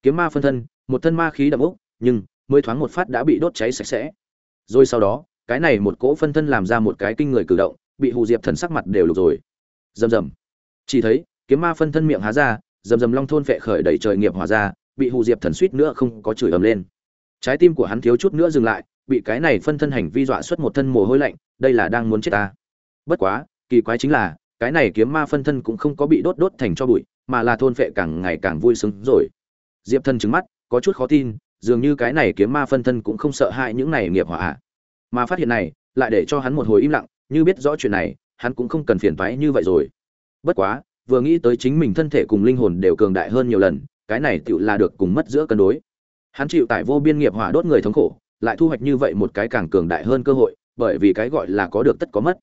Kiếm ma phân thân, một thân ma khí đậm ốc nhưng mới thoáng một phát đã bị đốt cháy sạch sẽ. Rồi sau đó, cái này một cỗ phân thân làm ra một cái kinh người cử động, bị hù diệp thần sắc mặt đều lục rồi. Rầm rầm. Chỉ thấy, kiếm ma phân thân miệng há ra, rầm rầm long thôn phệ khởi đầy trời nghiệp hòa ra, bị hù diệp thần suýt nữa không có chửi ầm lên. Trái tim của hắn thiếu chút nữa dừng lại, bị cái này phân thân hành vi dọa xuất một thân mồ hôi lạnh, đây là đang muốn chết ta. Bất quá, kỳ quái chính là cái này kiếm ma phân thân cũng không có bị đốt đốt thành cho bụi, mà là thôn phệ càng ngày càng vui sướng rồi. Diệp thần trứng mắt, có chút khó tin, dường như cái này kiếm ma phân thân cũng không sợ hãi những này nghiệp hỏa mà phát hiện này, lại để cho hắn một hồi im lặng, như biết rõ chuyện này, hắn cũng không cần phiền toái như vậy rồi. Bất quá, vừa nghĩ tới chính mình thân thể cùng linh hồn đều cường đại hơn nhiều lần, cái này tựu là được cùng mất giữa cân đối. Hắn chịu tại vô biên nghiệp hỏa đốt người thống khổ, lại thu hoạch như vậy một cái càng cường đại hơn cơ hội, bởi vì cái gọi là có được tất có mất.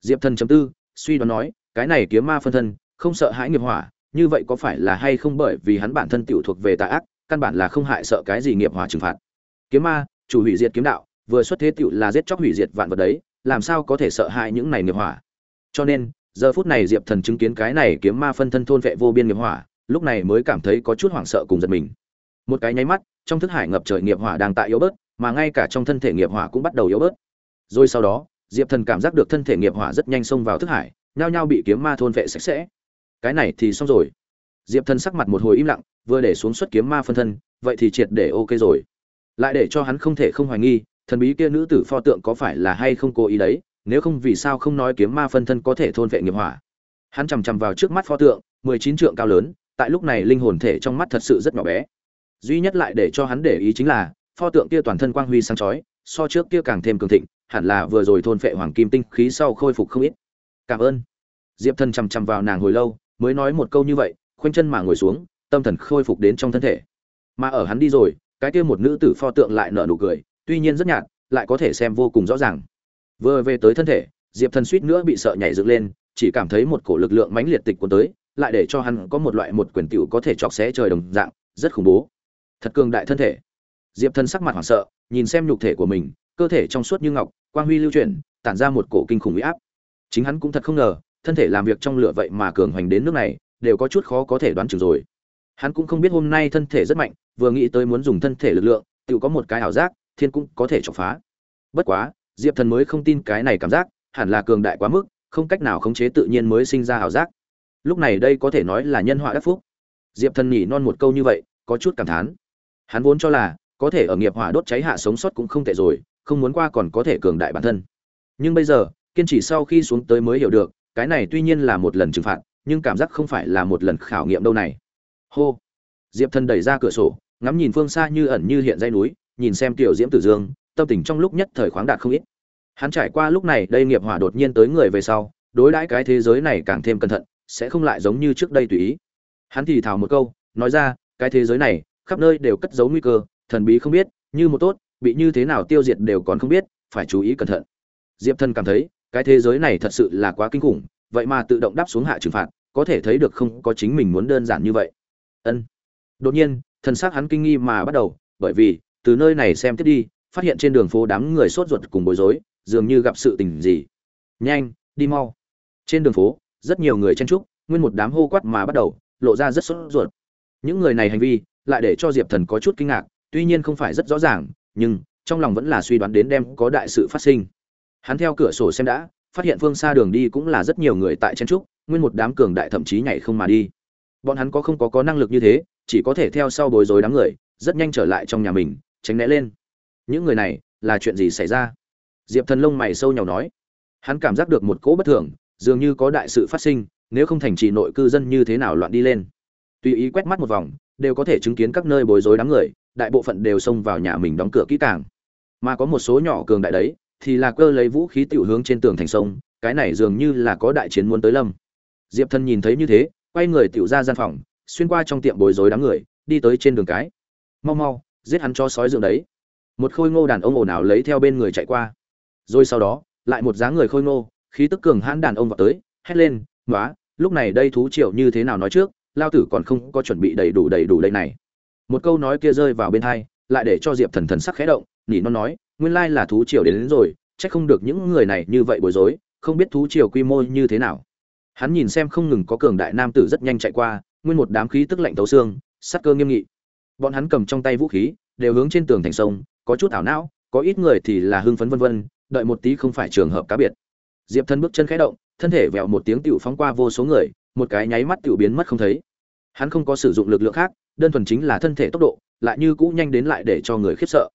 Diệp thần chấm tư suy đoán nói, cái này kiếm ma phân thân, không sợ hãi nghiệp hỏa, như vậy có phải là hay không bởi vì hắn bản thân tiểu thuộc về tà ác, căn bản là không hại sợ cái gì nghiệp hỏa trừng phạt. Kiếm ma, chủ hủy diệt kiếm đạo, vừa xuất thế tiểu là giết chóc hủy diệt vạn vật đấy, làm sao có thể sợ hãi những này nghiệp hỏa? Cho nên, giờ phút này diệp thần chứng kiến cái này kiếm ma phân thân thôn vệ vô biên nghiệp hỏa, lúc này mới cảm thấy có chút hoảng sợ cùng giật mình. Một cái nháy mắt, trong thức hải ngập trời nghiệp hỏa đang tại yếu bớt, mà ngay cả trong thân thể nghiệp hỏa cũng bắt đầu yếu bớt. Rồi sau đó diệp thần cảm giác được thân thể nghiệp hỏa rất nhanh xông vào thức hải, nhao nhao bị kiếm ma thôn vệ sạch sẽ. Cái này thì xong rồi. Diệp thần sắc mặt một hồi im lặng, vừa để xuống xuất kiếm ma phân thân, vậy thì triệt để ok rồi. Lại để cho hắn không thể không hoài nghi, thần bí kia nữ tử pho tượng có phải là hay không cố ý đấy, nếu không vì sao không nói kiếm ma phân thân có thể thôn vệ nghiệp hỏa. Hắn chằm chằm vào trước mắt pho tượng, mười chín trượng cao lớn, tại lúc này linh hồn thể trong mắt thật sự rất nhỏ bé. Duy nhất lại để cho hắn để ý chính là, pho tượng kia toàn thân quang huy sáng chói, so trước kia càng thêm cường thịnh hẳn là vừa rồi thôn phệ hoàng kim tinh khí sau khôi phục không ít. Cảm ơn. Diệp thần chằm chằm vào nàng hồi lâu, mới nói một câu như vậy, khoanh chân mà ngồi xuống, tâm thần khôi phục đến trong thân thể. Mà ở hắn đi rồi, cái kia một nữ tử pho tượng lại nở nụ cười, tuy nhiên rất nhạt, lại có thể xem vô cùng rõ ràng. Vừa về tới thân thể, diệp thần suýt nữa bị sợ nhảy dựng lên, chỉ cảm thấy một cổ lực lượng mãnh liệt tịch cuốn tới, lại để cho hắn có một loại một quyền tiểu có thể chọc xé trời đồng dạng, rất khủng bố. Thật cường đại thân thể. Diệp thần sắc mặt hoảng sợ, nhìn xem nhục thể của mình cơ thể trong suốt như ngọc, quang huy lưu chuyển, tản ra một cổ kinh khủng uy áp. Chính hắn cũng thật không ngờ, thân thể làm việc trong lửa vậy mà cường hoành đến nước này, đều có chút khó có thể đoán chừng rồi. Hắn cũng không biết hôm nay thân thể rất mạnh, vừa nghĩ tới muốn dùng thân thể lực lượng, tự có một cái ảo giác, thiên cũng có thể chọc phá. Bất quá, diệp thần mới không tin cái này cảm giác, hẳn là cường đại quá mức, không cách nào khống chế tự nhiên mới sinh ra ảo giác. Lúc này đây có thể nói là nhân họa đắc phúc. Diệp thần nhỉ non một câu như vậy, có chút cảm thán. Hắn vốn cho là, có thể ở nghiệp hỏa đốt cháy hạ sống sót cũng không tệ rồi không muốn qua còn có thể cường đại bản thân. Nhưng bây giờ, kiên trì sau khi xuống tới mới hiểu được, cái này tuy nhiên là một lần trừng phạt, nhưng cảm giác không phải là một lần khảo nghiệm đâu này. Hô! Diệp thần đẩy ra cửa sổ, ngắm nhìn phương xa như ẩn như hiện dây núi, nhìn xem tiểu diễm tử dương, tâm tình trong lúc nhất thời khoáng đạt không ít. Hắn trải qua lúc này, đây nghiệp hỏa đột nhiên tới người về sau, đối đãi cái thế giới này càng thêm cẩn thận, sẽ không lại giống như trước đây tùy ý. Hắn thì thào một câu, nói ra, cái thế giới này, khắp nơi đều cất giấu nguy cơ, thần bí không biết, như một tốt bị như thế nào tiêu diệt đều còn không biết, phải chú ý cẩn thận. Diệp thần cảm thấy, cái thế giới này thật sự là quá kinh khủng, vậy mà tự động đáp xuống hạ trừng phạt, có thể thấy được không có chính mình muốn đơn giản như vậy. Ân. Đột nhiên, thần xác hắn kinh nghi mà bắt đầu, bởi vì, từ nơi này xem tiếp đi, phát hiện trên đường phố đám người sốt ruột cùng bối rối, dường như gặp sự tình gì. Nhanh, đi mau. Trên đường phố, rất nhiều người chen trúc nguyên một đám hô quát mà bắt đầu, lộ ra rất sốt ruột. Những người này hành vi, lại để cho diệp thần có chút kinh ngạc, tuy nhiên không phải rất rõ ràng nhưng trong lòng vẫn là suy đoán đến đem có đại sự phát sinh. Hắn theo cửa sổ xem đã, phát hiện phương xa đường đi cũng là rất nhiều người tại chen trúc, nguyên một đám cường đại thậm chí nhảy không mà đi. Bọn hắn có không có có năng lực như thế, chỉ có thể theo sau bối rối đám người, rất nhanh trở lại trong nhà mình, tránh né lên. Những người này, là chuyện gì xảy ra? Diệp thần lông mày sâu nhàu nói. Hắn cảm giác được một cỗ bất thường, dường như có đại sự phát sinh, nếu không thành trì nội cư dân như thế nào loạn đi lên. Tùy ý quét mắt một vòng, đều có thể chứng kiến các nơi bối rối đám người đại bộ phận đều xông vào nhà mình đóng cửa kỹ càng. Mà có một số nhỏ cường đại đấy, thì là cơ lấy vũ khí tiểu hướng trên tường thành sông, cái này dường như là có đại chiến muốn tới lâm. Diệp thân nhìn thấy như thế, quay người tiểu ra gian phòng, xuyên qua trong tiệm bối rối đám người, đi tới trên đường cái. Mau mau, giết hắn cho sói dựng đấy. Một khôi ngô đàn ông ồn ào lấy theo bên người chạy qua. Rồi sau đó, lại một dáng người khôi ngô, khí tức cường hãn đàn ông vào tới, hét lên nói lúc này đây thú triệu như thế nào nói trước, lao tử còn không có chuẩn bị đầy đủ đầy đủ đây này một câu nói kia rơi vào bên hai lại để cho diệp thần thần sắc khẽ động nỉ non nói nguyên lai là thú triều đến, đến rồi chắc không được những người này như vậy bối rối không biết thú triều quy mô như thế nào. Hắn nhìn xem không ngừng có cường đại nam tử rất nhanh chạy qua nguyên một đám khí tức lạnh tấu xương sắc cơ nghiêm nghị. Bọn hắn cầm trong tay vũ khí đều hướng trên tường thành sông có chút ảo não có ít người thì là hưng phấn vân vân đợi một tí không phải trường hợp cá biệt. Diệp thân bước chân khẽ động thân thể vẹo một tiếng tựu phóng qua vô số người một cái nháy mắt tựu biến mất không thấy. Hắn không có sử dụng lực lượng khác đơn thuần chính là thân thể tốc độ, lại như cũ nhanh đến lại để cho người khiếp sợ.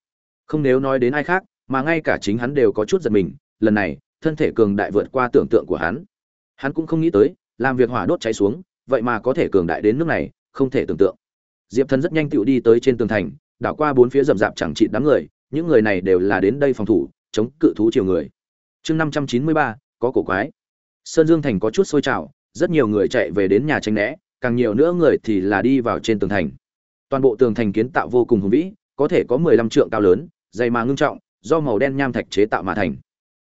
Không nếu nói đến ai khác, mà ngay cả chính hắn đều có chút giật mình, lần này, thân thể cường đại vượt qua tưởng tượng của hắn. Hắn cũng không nghĩ tới, làm việc hỏa đốt cháy xuống, vậy mà có thể cường đại đến nước này, không thể tưởng tượng. Diệp thần rất nhanh tựu đi tới trên tường thành, đảo qua bốn phía rậm rạp chẳng trị đám người, những người này đều là đến đây phòng thủ, chống cự thú chiều người. Chương năm trăm chín mươi ba, có cổ quái. Sơn dương thành có chút sôi trào, rất nhiều người chạy về đến nhà tranh né càng nhiều nữa người thì là đi vào trên tường thành. Toàn bộ tường thành kiến tạo vô cùng hùng vĩ, có thể có mười lăm trượng cao lớn, dày mà ngưng trọng, do màu đen nham thạch chế tạo mà thành.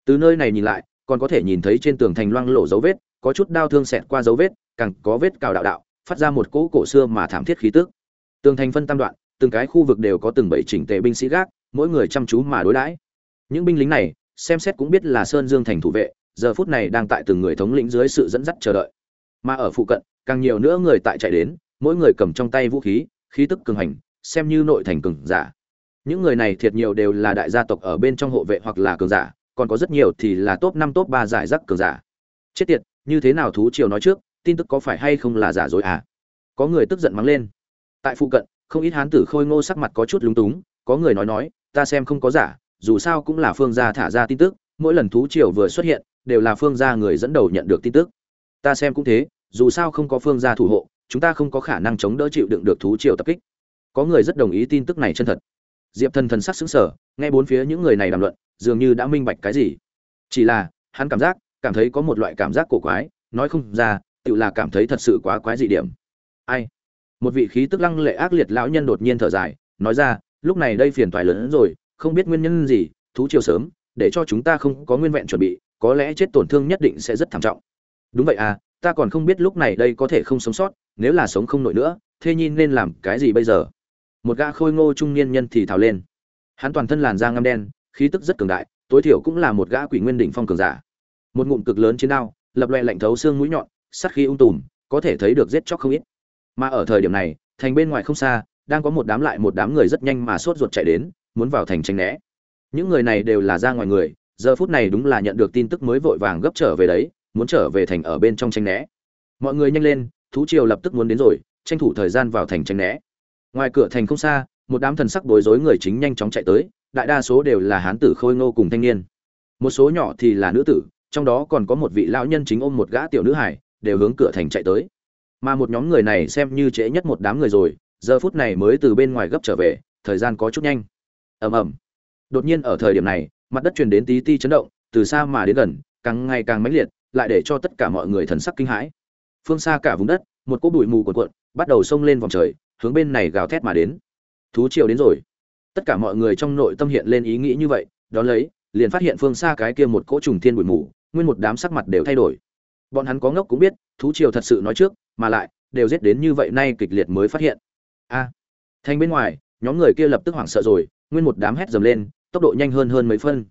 Từ nơi này nhìn lại, còn có thể nhìn thấy trên tường thành loang lổ dấu vết, có chút đao thương xẹt qua dấu vết, càng có vết cào đạo đạo, phát ra một cỗ cổ xưa mà thảm thiết khí tức. Tường thành phân tam đoạn, từng cái khu vực đều có từng bảy chỉnh tề binh sĩ gác, mỗi người chăm chú mà đối đãi. Những binh lính này, xem xét cũng biết là sơn dương thành thủ vệ, giờ phút này đang tại từng người thống lĩnh dưới sự dẫn dắt chờ đợi. Mà ở phụ cận càng nhiều nữa người tại chạy đến, mỗi người cầm trong tay vũ khí khí tức cường hành, xem như nội thành cường giả. Những người này thiệt nhiều đều là đại gia tộc ở bên trong hộ vệ hoặc là cường giả, còn có rất nhiều thì là top năm, top ba giải rác cường giả. Chết tiệt, như thế nào thú triều nói trước, tin tức có phải hay không là giả dối à? Có người tức giận mắng lên. Tại phụ cận, không ít hán tử khôi ngô sắc mặt có chút lúng túng, có người nói nói, ta xem không có giả, dù sao cũng là phương gia thả ra tin tức, mỗi lần thú triều vừa xuất hiện, đều là phương gia người dẫn đầu nhận được tin tức. Ta xem cũng thế dù sao không có phương gia thủ hộ, chúng ta không có khả năng chống đỡ chịu đựng được thú triều tập kích. Có người rất đồng ý tin tức này chân thật. Diệp thần thần sắc xứng sở nghe bốn phía những người này đàm luận, dường như đã minh bạch cái gì. Chỉ là, hắn cảm giác, cảm thấy có một loại cảm giác cổ quái, nói không ra, tự là cảm thấy thật sự quá quái dị điểm. Ai? Một vị khí tức lăng lệ ác liệt lão nhân đột nhiên thở dài, nói ra, lúc này đây phiền toái lớn hơn rồi, không biết nguyên nhân gì, thú chiều sớm, để cho chúng ta không có nguyên vẹn chuẩn bị, có lẽ chết tổn thương nhất định sẽ rất thảm trọng. Đúng vậy à ta còn không biết lúc này đây có thể không sống sót, nếu là sống không nổi nữa, thế nhi nên làm cái gì bây giờ? Một gã khôi ngô trung niên nhân thì thào lên. Hắn toàn thân làn da ngăm đen, khí tức rất cường đại, tối thiểu cũng là một gã quỷ nguyên đỉnh phong cường giả. Một ngụm cực lớn chiến đao, lập loẹ lạnh thấu xương mũi nhọn sắt khí ung tùm, có thể thấy được giết chóc không ít. Mà ở thời điểm này, thành bên ngoài không xa, đang có một đám lại một đám người rất nhanh mà sốt ruột chạy đến, muốn vào thành tranh né. Những người này đều là ra ngoài người, giờ phút này đúng là nhận được tin tức mới vội vàng gấp trở về đấy muốn trở về thành ở bên trong tranh né. Mọi người nhanh lên, thú triều lập tức muốn đến rồi, tranh thủ thời gian vào thành tranh né. Ngoài cửa thành không xa, một đám thần sắc bối rối người chính nhanh chóng chạy tới, đại đa số đều là hán tử khôi ngô cùng thanh niên. Một số nhỏ thì là nữ tử, trong đó còn có một vị lão nhân chính ôm một gã tiểu nữ hải đều hướng cửa thành chạy tới. Mà một nhóm người này xem như trễ nhất một đám người rồi, giờ phút này mới từ bên ngoài gấp trở về, thời gian có chút nhanh. Ầm ầm. Đột nhiên ở thời điểm này, mặt đất truyền đến tí ti chấn động, từ xa mà đến gần, càng ngày càng mãnh liệt lại để cho tất cả mọi người thần sắc kinh hãi. Phương xa cả vùng đất một cỗ bụi mù cuộn cuộn bắt đầu xông lên vòng trời hướng bên này gào thét mà đến. Thú triều đến rồi. Tất cả mọi người trong nội tâm hiện lên ý nghĩ như vậy đón lấy liền phát hiện phương xa cái kia một cỗ trùng thiên bụi mù nguyên một đám sắc mặt đều thay đổi. Bọn hắn có ngốc cũng biết thú triều thật sự nói trước mà lại đều giết đến như vậy nay kịch liệt mới phát hiện. A. À, thành bên ngoài nhóm người kia lập tức hoảng sợ rồi nguyên một đám hét dầm lên tốc độ nhanh hơn hơn mấy phân.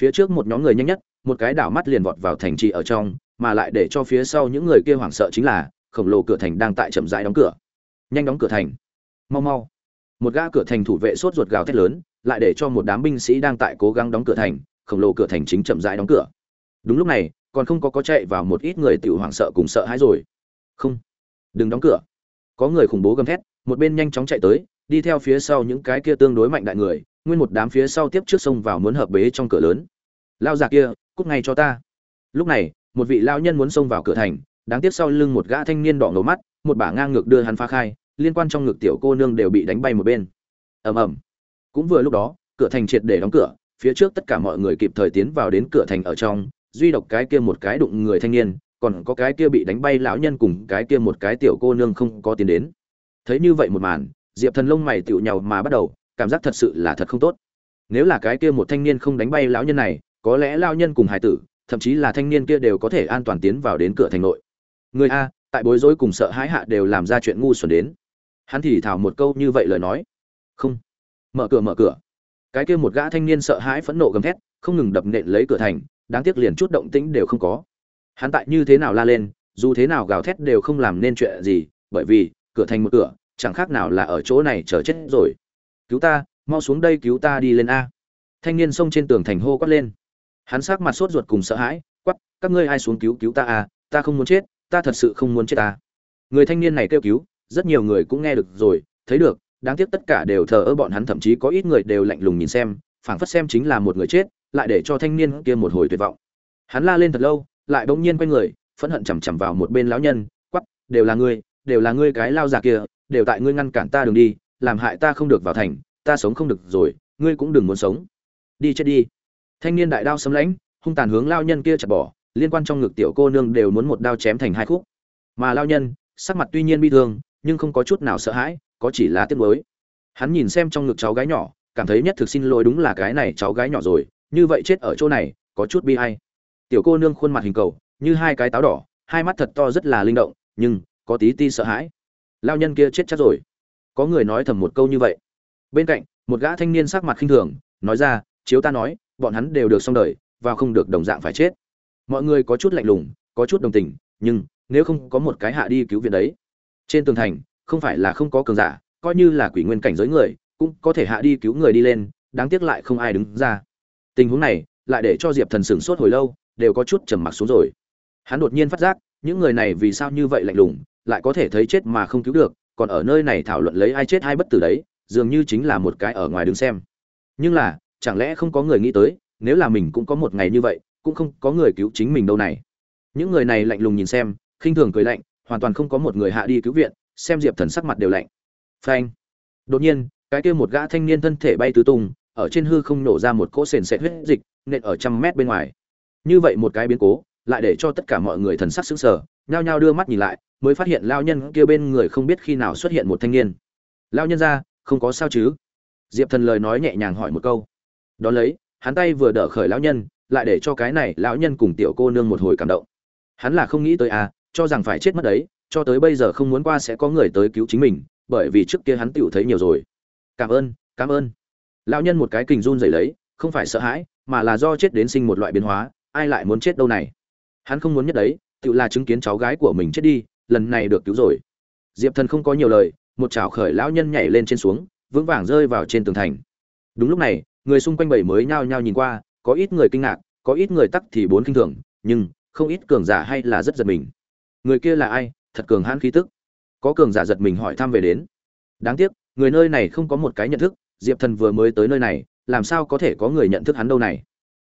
Phía trước một nhóm người nhanh nhất một cái đảo mắt liền vọt vào thành trì ở trong, mà lại để cho phía sau những người kia hoảng sợ chính là, khổng lồ cửa thành đang tại chậm rãi đóng cửa. Nhanh đóng cửa thành. Mau mau. Một gã cửa thành thủ vệ sốt ruột gào thét lớn, lại để cho một đám binh sĩ đang tại cố gắng đóng cửa thành, khổng lồ cửa thành chính chậm rãi đóng cửa. Đúng lúc này, còn không có có chạy vào một ít người tiểu hoảng sợ cùng sợ hãi rồi. Không. Đừng đóng cửa. Có người khủng bố gầm thét, một bên nhanh chóng chạy tới, đi theo phía sau những cái kia tương đối mạnh đại người, nguyên một đám phía sau tiếp trước xông vào muốn hợp bế trong cửa lớn. Lao già kia cút ngay cho ta. Lúc này, một vị lao nhân muốn xông vào cửa thành, đáng tiếc sau lưng một gã thanh niên đỏ ngầu mắt, một bả ngang ngược đưa hắn phá khai, liên quan trong ngực tiểu cô nương đều bị đánh bay một bên. Ầm ầm. Cũng vừa lúc đó, cửa thành triệt để đóng cửa, phía trước tất cả mọi người kịp thời tiến vào đến cửa thành ở trong, duy độc cái kia một cái đụng người thanh niên, còn có cái kia bị đánh bay lão nhân cùng cái kia một cái tiểu cô nương không có tiến đến. Thấy như vậy một màn, diệp thần lông mày tựu nhàu mà bắt đầu, cảm giác thật sự là thật không tốt. Nếu là cái kia một thanh niên không đánh bay lão nhân này có lẽ lão nhân cùng hải tử, thậm chí là thanh niên kia đều có thể an toàn tiến vào đến cửa thành nội. Người a, tại bối rối cùng sợ hãi hạ đều làm ra chuyện ngu xuẩn đến. Hắn thì thảo một câu như vậy lời nói. Không. Mở cửa mở cửa. Cái kia một gã thanh niên sợ hãi phẫn nộ gầm thét, không ngừng đập nện lấy cửa thành, đáng tiếc liền chút động tĩnh đều không có. Hắn tại như thế nào la lên, dù thế nào gào thét đều không làm nên chuyện gì, bởi vì, cửa thành một cửa, chẳng khác nào là ở chỗ này chờ chết rồi. Cứu ta, mau xuống đây cứu ta đi lên a. Thanh niên xông trên tường thành hô quát lên hắn sắc mặt sốt ruột cùng sợ hãi quắp các ngươi ai xuống cứu cứu ta à? ta không muốn chết, ta thật sự không muốn chết ta người thanh niên này kêu cứu, rất nhiều người cũng nghe được rồi, thấy được, đáng tiếc tất cả đều thờ ơ bọn hắn, thậm chí có ít người đều lạnh lùng nhìn xem, phảng phất xem chính là một người chết, lại để cho thanh niên kia một hồi tuyệt vọng. Hắn la lên thật lâu, lại bỗng nhiên quay người, phẫn hận chằm chằm vào một bên lão nhân quắp đều là ngươi, đều là ngươi cái lao già kia, đều tại ngươi ngăn cản ta đường đi, làm hại ta không được vào thành, ta sống không được rồi, ngươi cũng đừng muốn sống. Đi chết đi thanh niên đại đao sấm lãnh hung tàn hướng lao nhân kia chặt bỏ, liên quan trong ngực tiểu cô nương đều muốn một đao chém thành hai khúc. Mà lao nhân, sắc mặt tuy nhiên bi thương, nhưng không có chút nào sợ hãi, có chỉ là tiếc mới hắn nhìn xem trong ngực cháu gái nhỏ, cảm thấy nhất thực xin lỗi đúng là cái này cháu gái nhỏ rồi, như vậy chết ở chỗ này, có chút bi hay tiểu cô nương khuôn mặt hình cầu, như hai cái táo đỏ, hai mắt thật to rất là linh động, nhưng có tí ti sợ hãi. Lao nhân kia chết chắc rồi. Có người nói thầm một câu như vậy. Bên cạnh, một gã thanh niên sắc mặt khinh thường, nói ra, chiếu ta nói bọn hắn đều được xong đời và không được đồng dạng phải chết. Mọi người có chút lạnh lùng, có chút đồng tình, nhưng nếu không có một cái hạ đi cứu viện đấy, trên tường thành, không phải là không có cường giả, coi như là quỷ nguyên cảnh giới người, cũng có thể hạ đi cứu người đi lên, đáng tiếc lại không ai đứng ra. Tình huống này lại để cho diệp thần sửng sốt hồi lâu, đều có chút trầm mặc xuống rồi. Hắn đột nhiên phát giác, những người này vì sao như vậy lạnh lùng, lại có thể thấy chết mà không cứu được, còn ở nơi này thảo luận lấy ai chết ai bất tử đấy, dường như chính là một cái ở ngoài đứng xem. Nhưng là chẳng lẽ không có người nghĩ tới, nếu là mình cũng có một ngày như vậy, cũng không có người cứu chính mình đâu này? Những người này lạnh lùng nhìn xem, khinh thường cười lạnh, hoàn toàn không có một người hạ đi cứu viện, xem diệp thần sắc mặt đều lạnh. Phanh. Đột nhiên, cái kia một gã thanh niên thân thể bay tứ tung, ở trên hư không nổ ra một cỗ sền sệt huyết dịch, nện ở trăm mét bên ngoài. Như vậy một cái biến cố, lại để cho tất cả mọi người thần sắc sững sờ, nhao nhao đưa mắt nhìn lại, mới phát hiện lao nhân kia bên người không biết khi nào xuất hiện một thanh niên. Lao nhân ra, không có sao chứ? Diệp thần lời nói nhẹ nhàng hỏi một câu đón lấy, hắn tay vừa đỡ khởi lão nhân, lại để cho cái này lão nhân cùng tiểu cô nương một hồi cảm động. Hắn là không nghĩ tới à cho rằng phải chết mất đấy, cho tới bây giờ không muốn qua sẽ có người tới cứu chính mình, bởi vì trước kia hắn tựu thấy nhiều rồi. Cảm ơn cảm ơn. Lão nhân một cái kình run rẩy lấy, không phải sợ hãi, mà là do chết đến sinh một loại biến hóa, ai lại muốn chết đâu này. Hắn không muốn nhất đấy, tự là chứng kiến cháu gái của mình chết đi, lần này được cứu rồi. Diệp thần không có nhiều lời, một chảo khởi lão nhân nhảy lên trên xuống, vững vàng rơi vào trên tường thành. Đúng lúc này người xung quanh bảy mới nhao nhao nhìn qua có ít người kinh ngạc có ít người tắc thì bốn kinh thường nhưng không ít cường giả hay là rất giật mình. Người kia là ai? Thật cường hãn khí tức. Có cường giả giật mình hỏi thăm về đến. Đáng tiếc người nơi này không có một cái nhận thức diệp thần vừa mới tới nơi này làm sao có thể có người nhận thức hắn đâu này?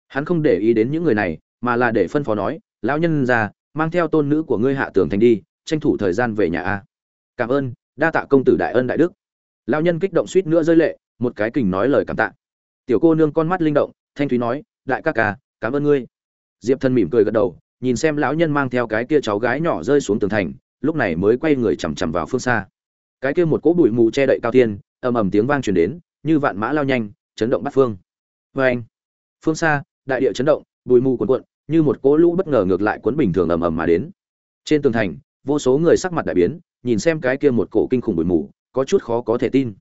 Hắn không để ý đến những người này mà là để phân phó nói lão nhân già, mang theo tôn nữ của ngươi hạ tường thành đi tranh thủ thời gian về nhà a. Cảm ơn đa tạ công tử đại ân đại đức. Lão nhân kích động suýt nữa rơi lệ một cái kình nói lời cảm tạ tiểu cô nương con mắt linh động, thanh thúy nói, đại ca ca, cảm ơn ngươi. Diệp thần mỉm cười gật đầu, nhìn xem lão nhân mang theo cái kia cháu gái nhỏ rơi xuống tường thành, lúc này mới quay người chằm chằm vào phương xa. Cái kia một cỗ bụi mù che đậy cao thiên, ầm ầm tiếng vang truyền đến, như vạn mã lao nhanh, chấn động bắt phương. Vê anh, phương xa, đại địa chấn động, bụi mù cuồn cuộn, như một cỗ lũ bất ngờ ngược lại cuốn bình thường ầm ầm mà đến. Trên tường thành, vô số người sắc mặt đại biến, nhìn xem cái kia một cổ kinh khủng bụi mù, có chút khó có thể tin.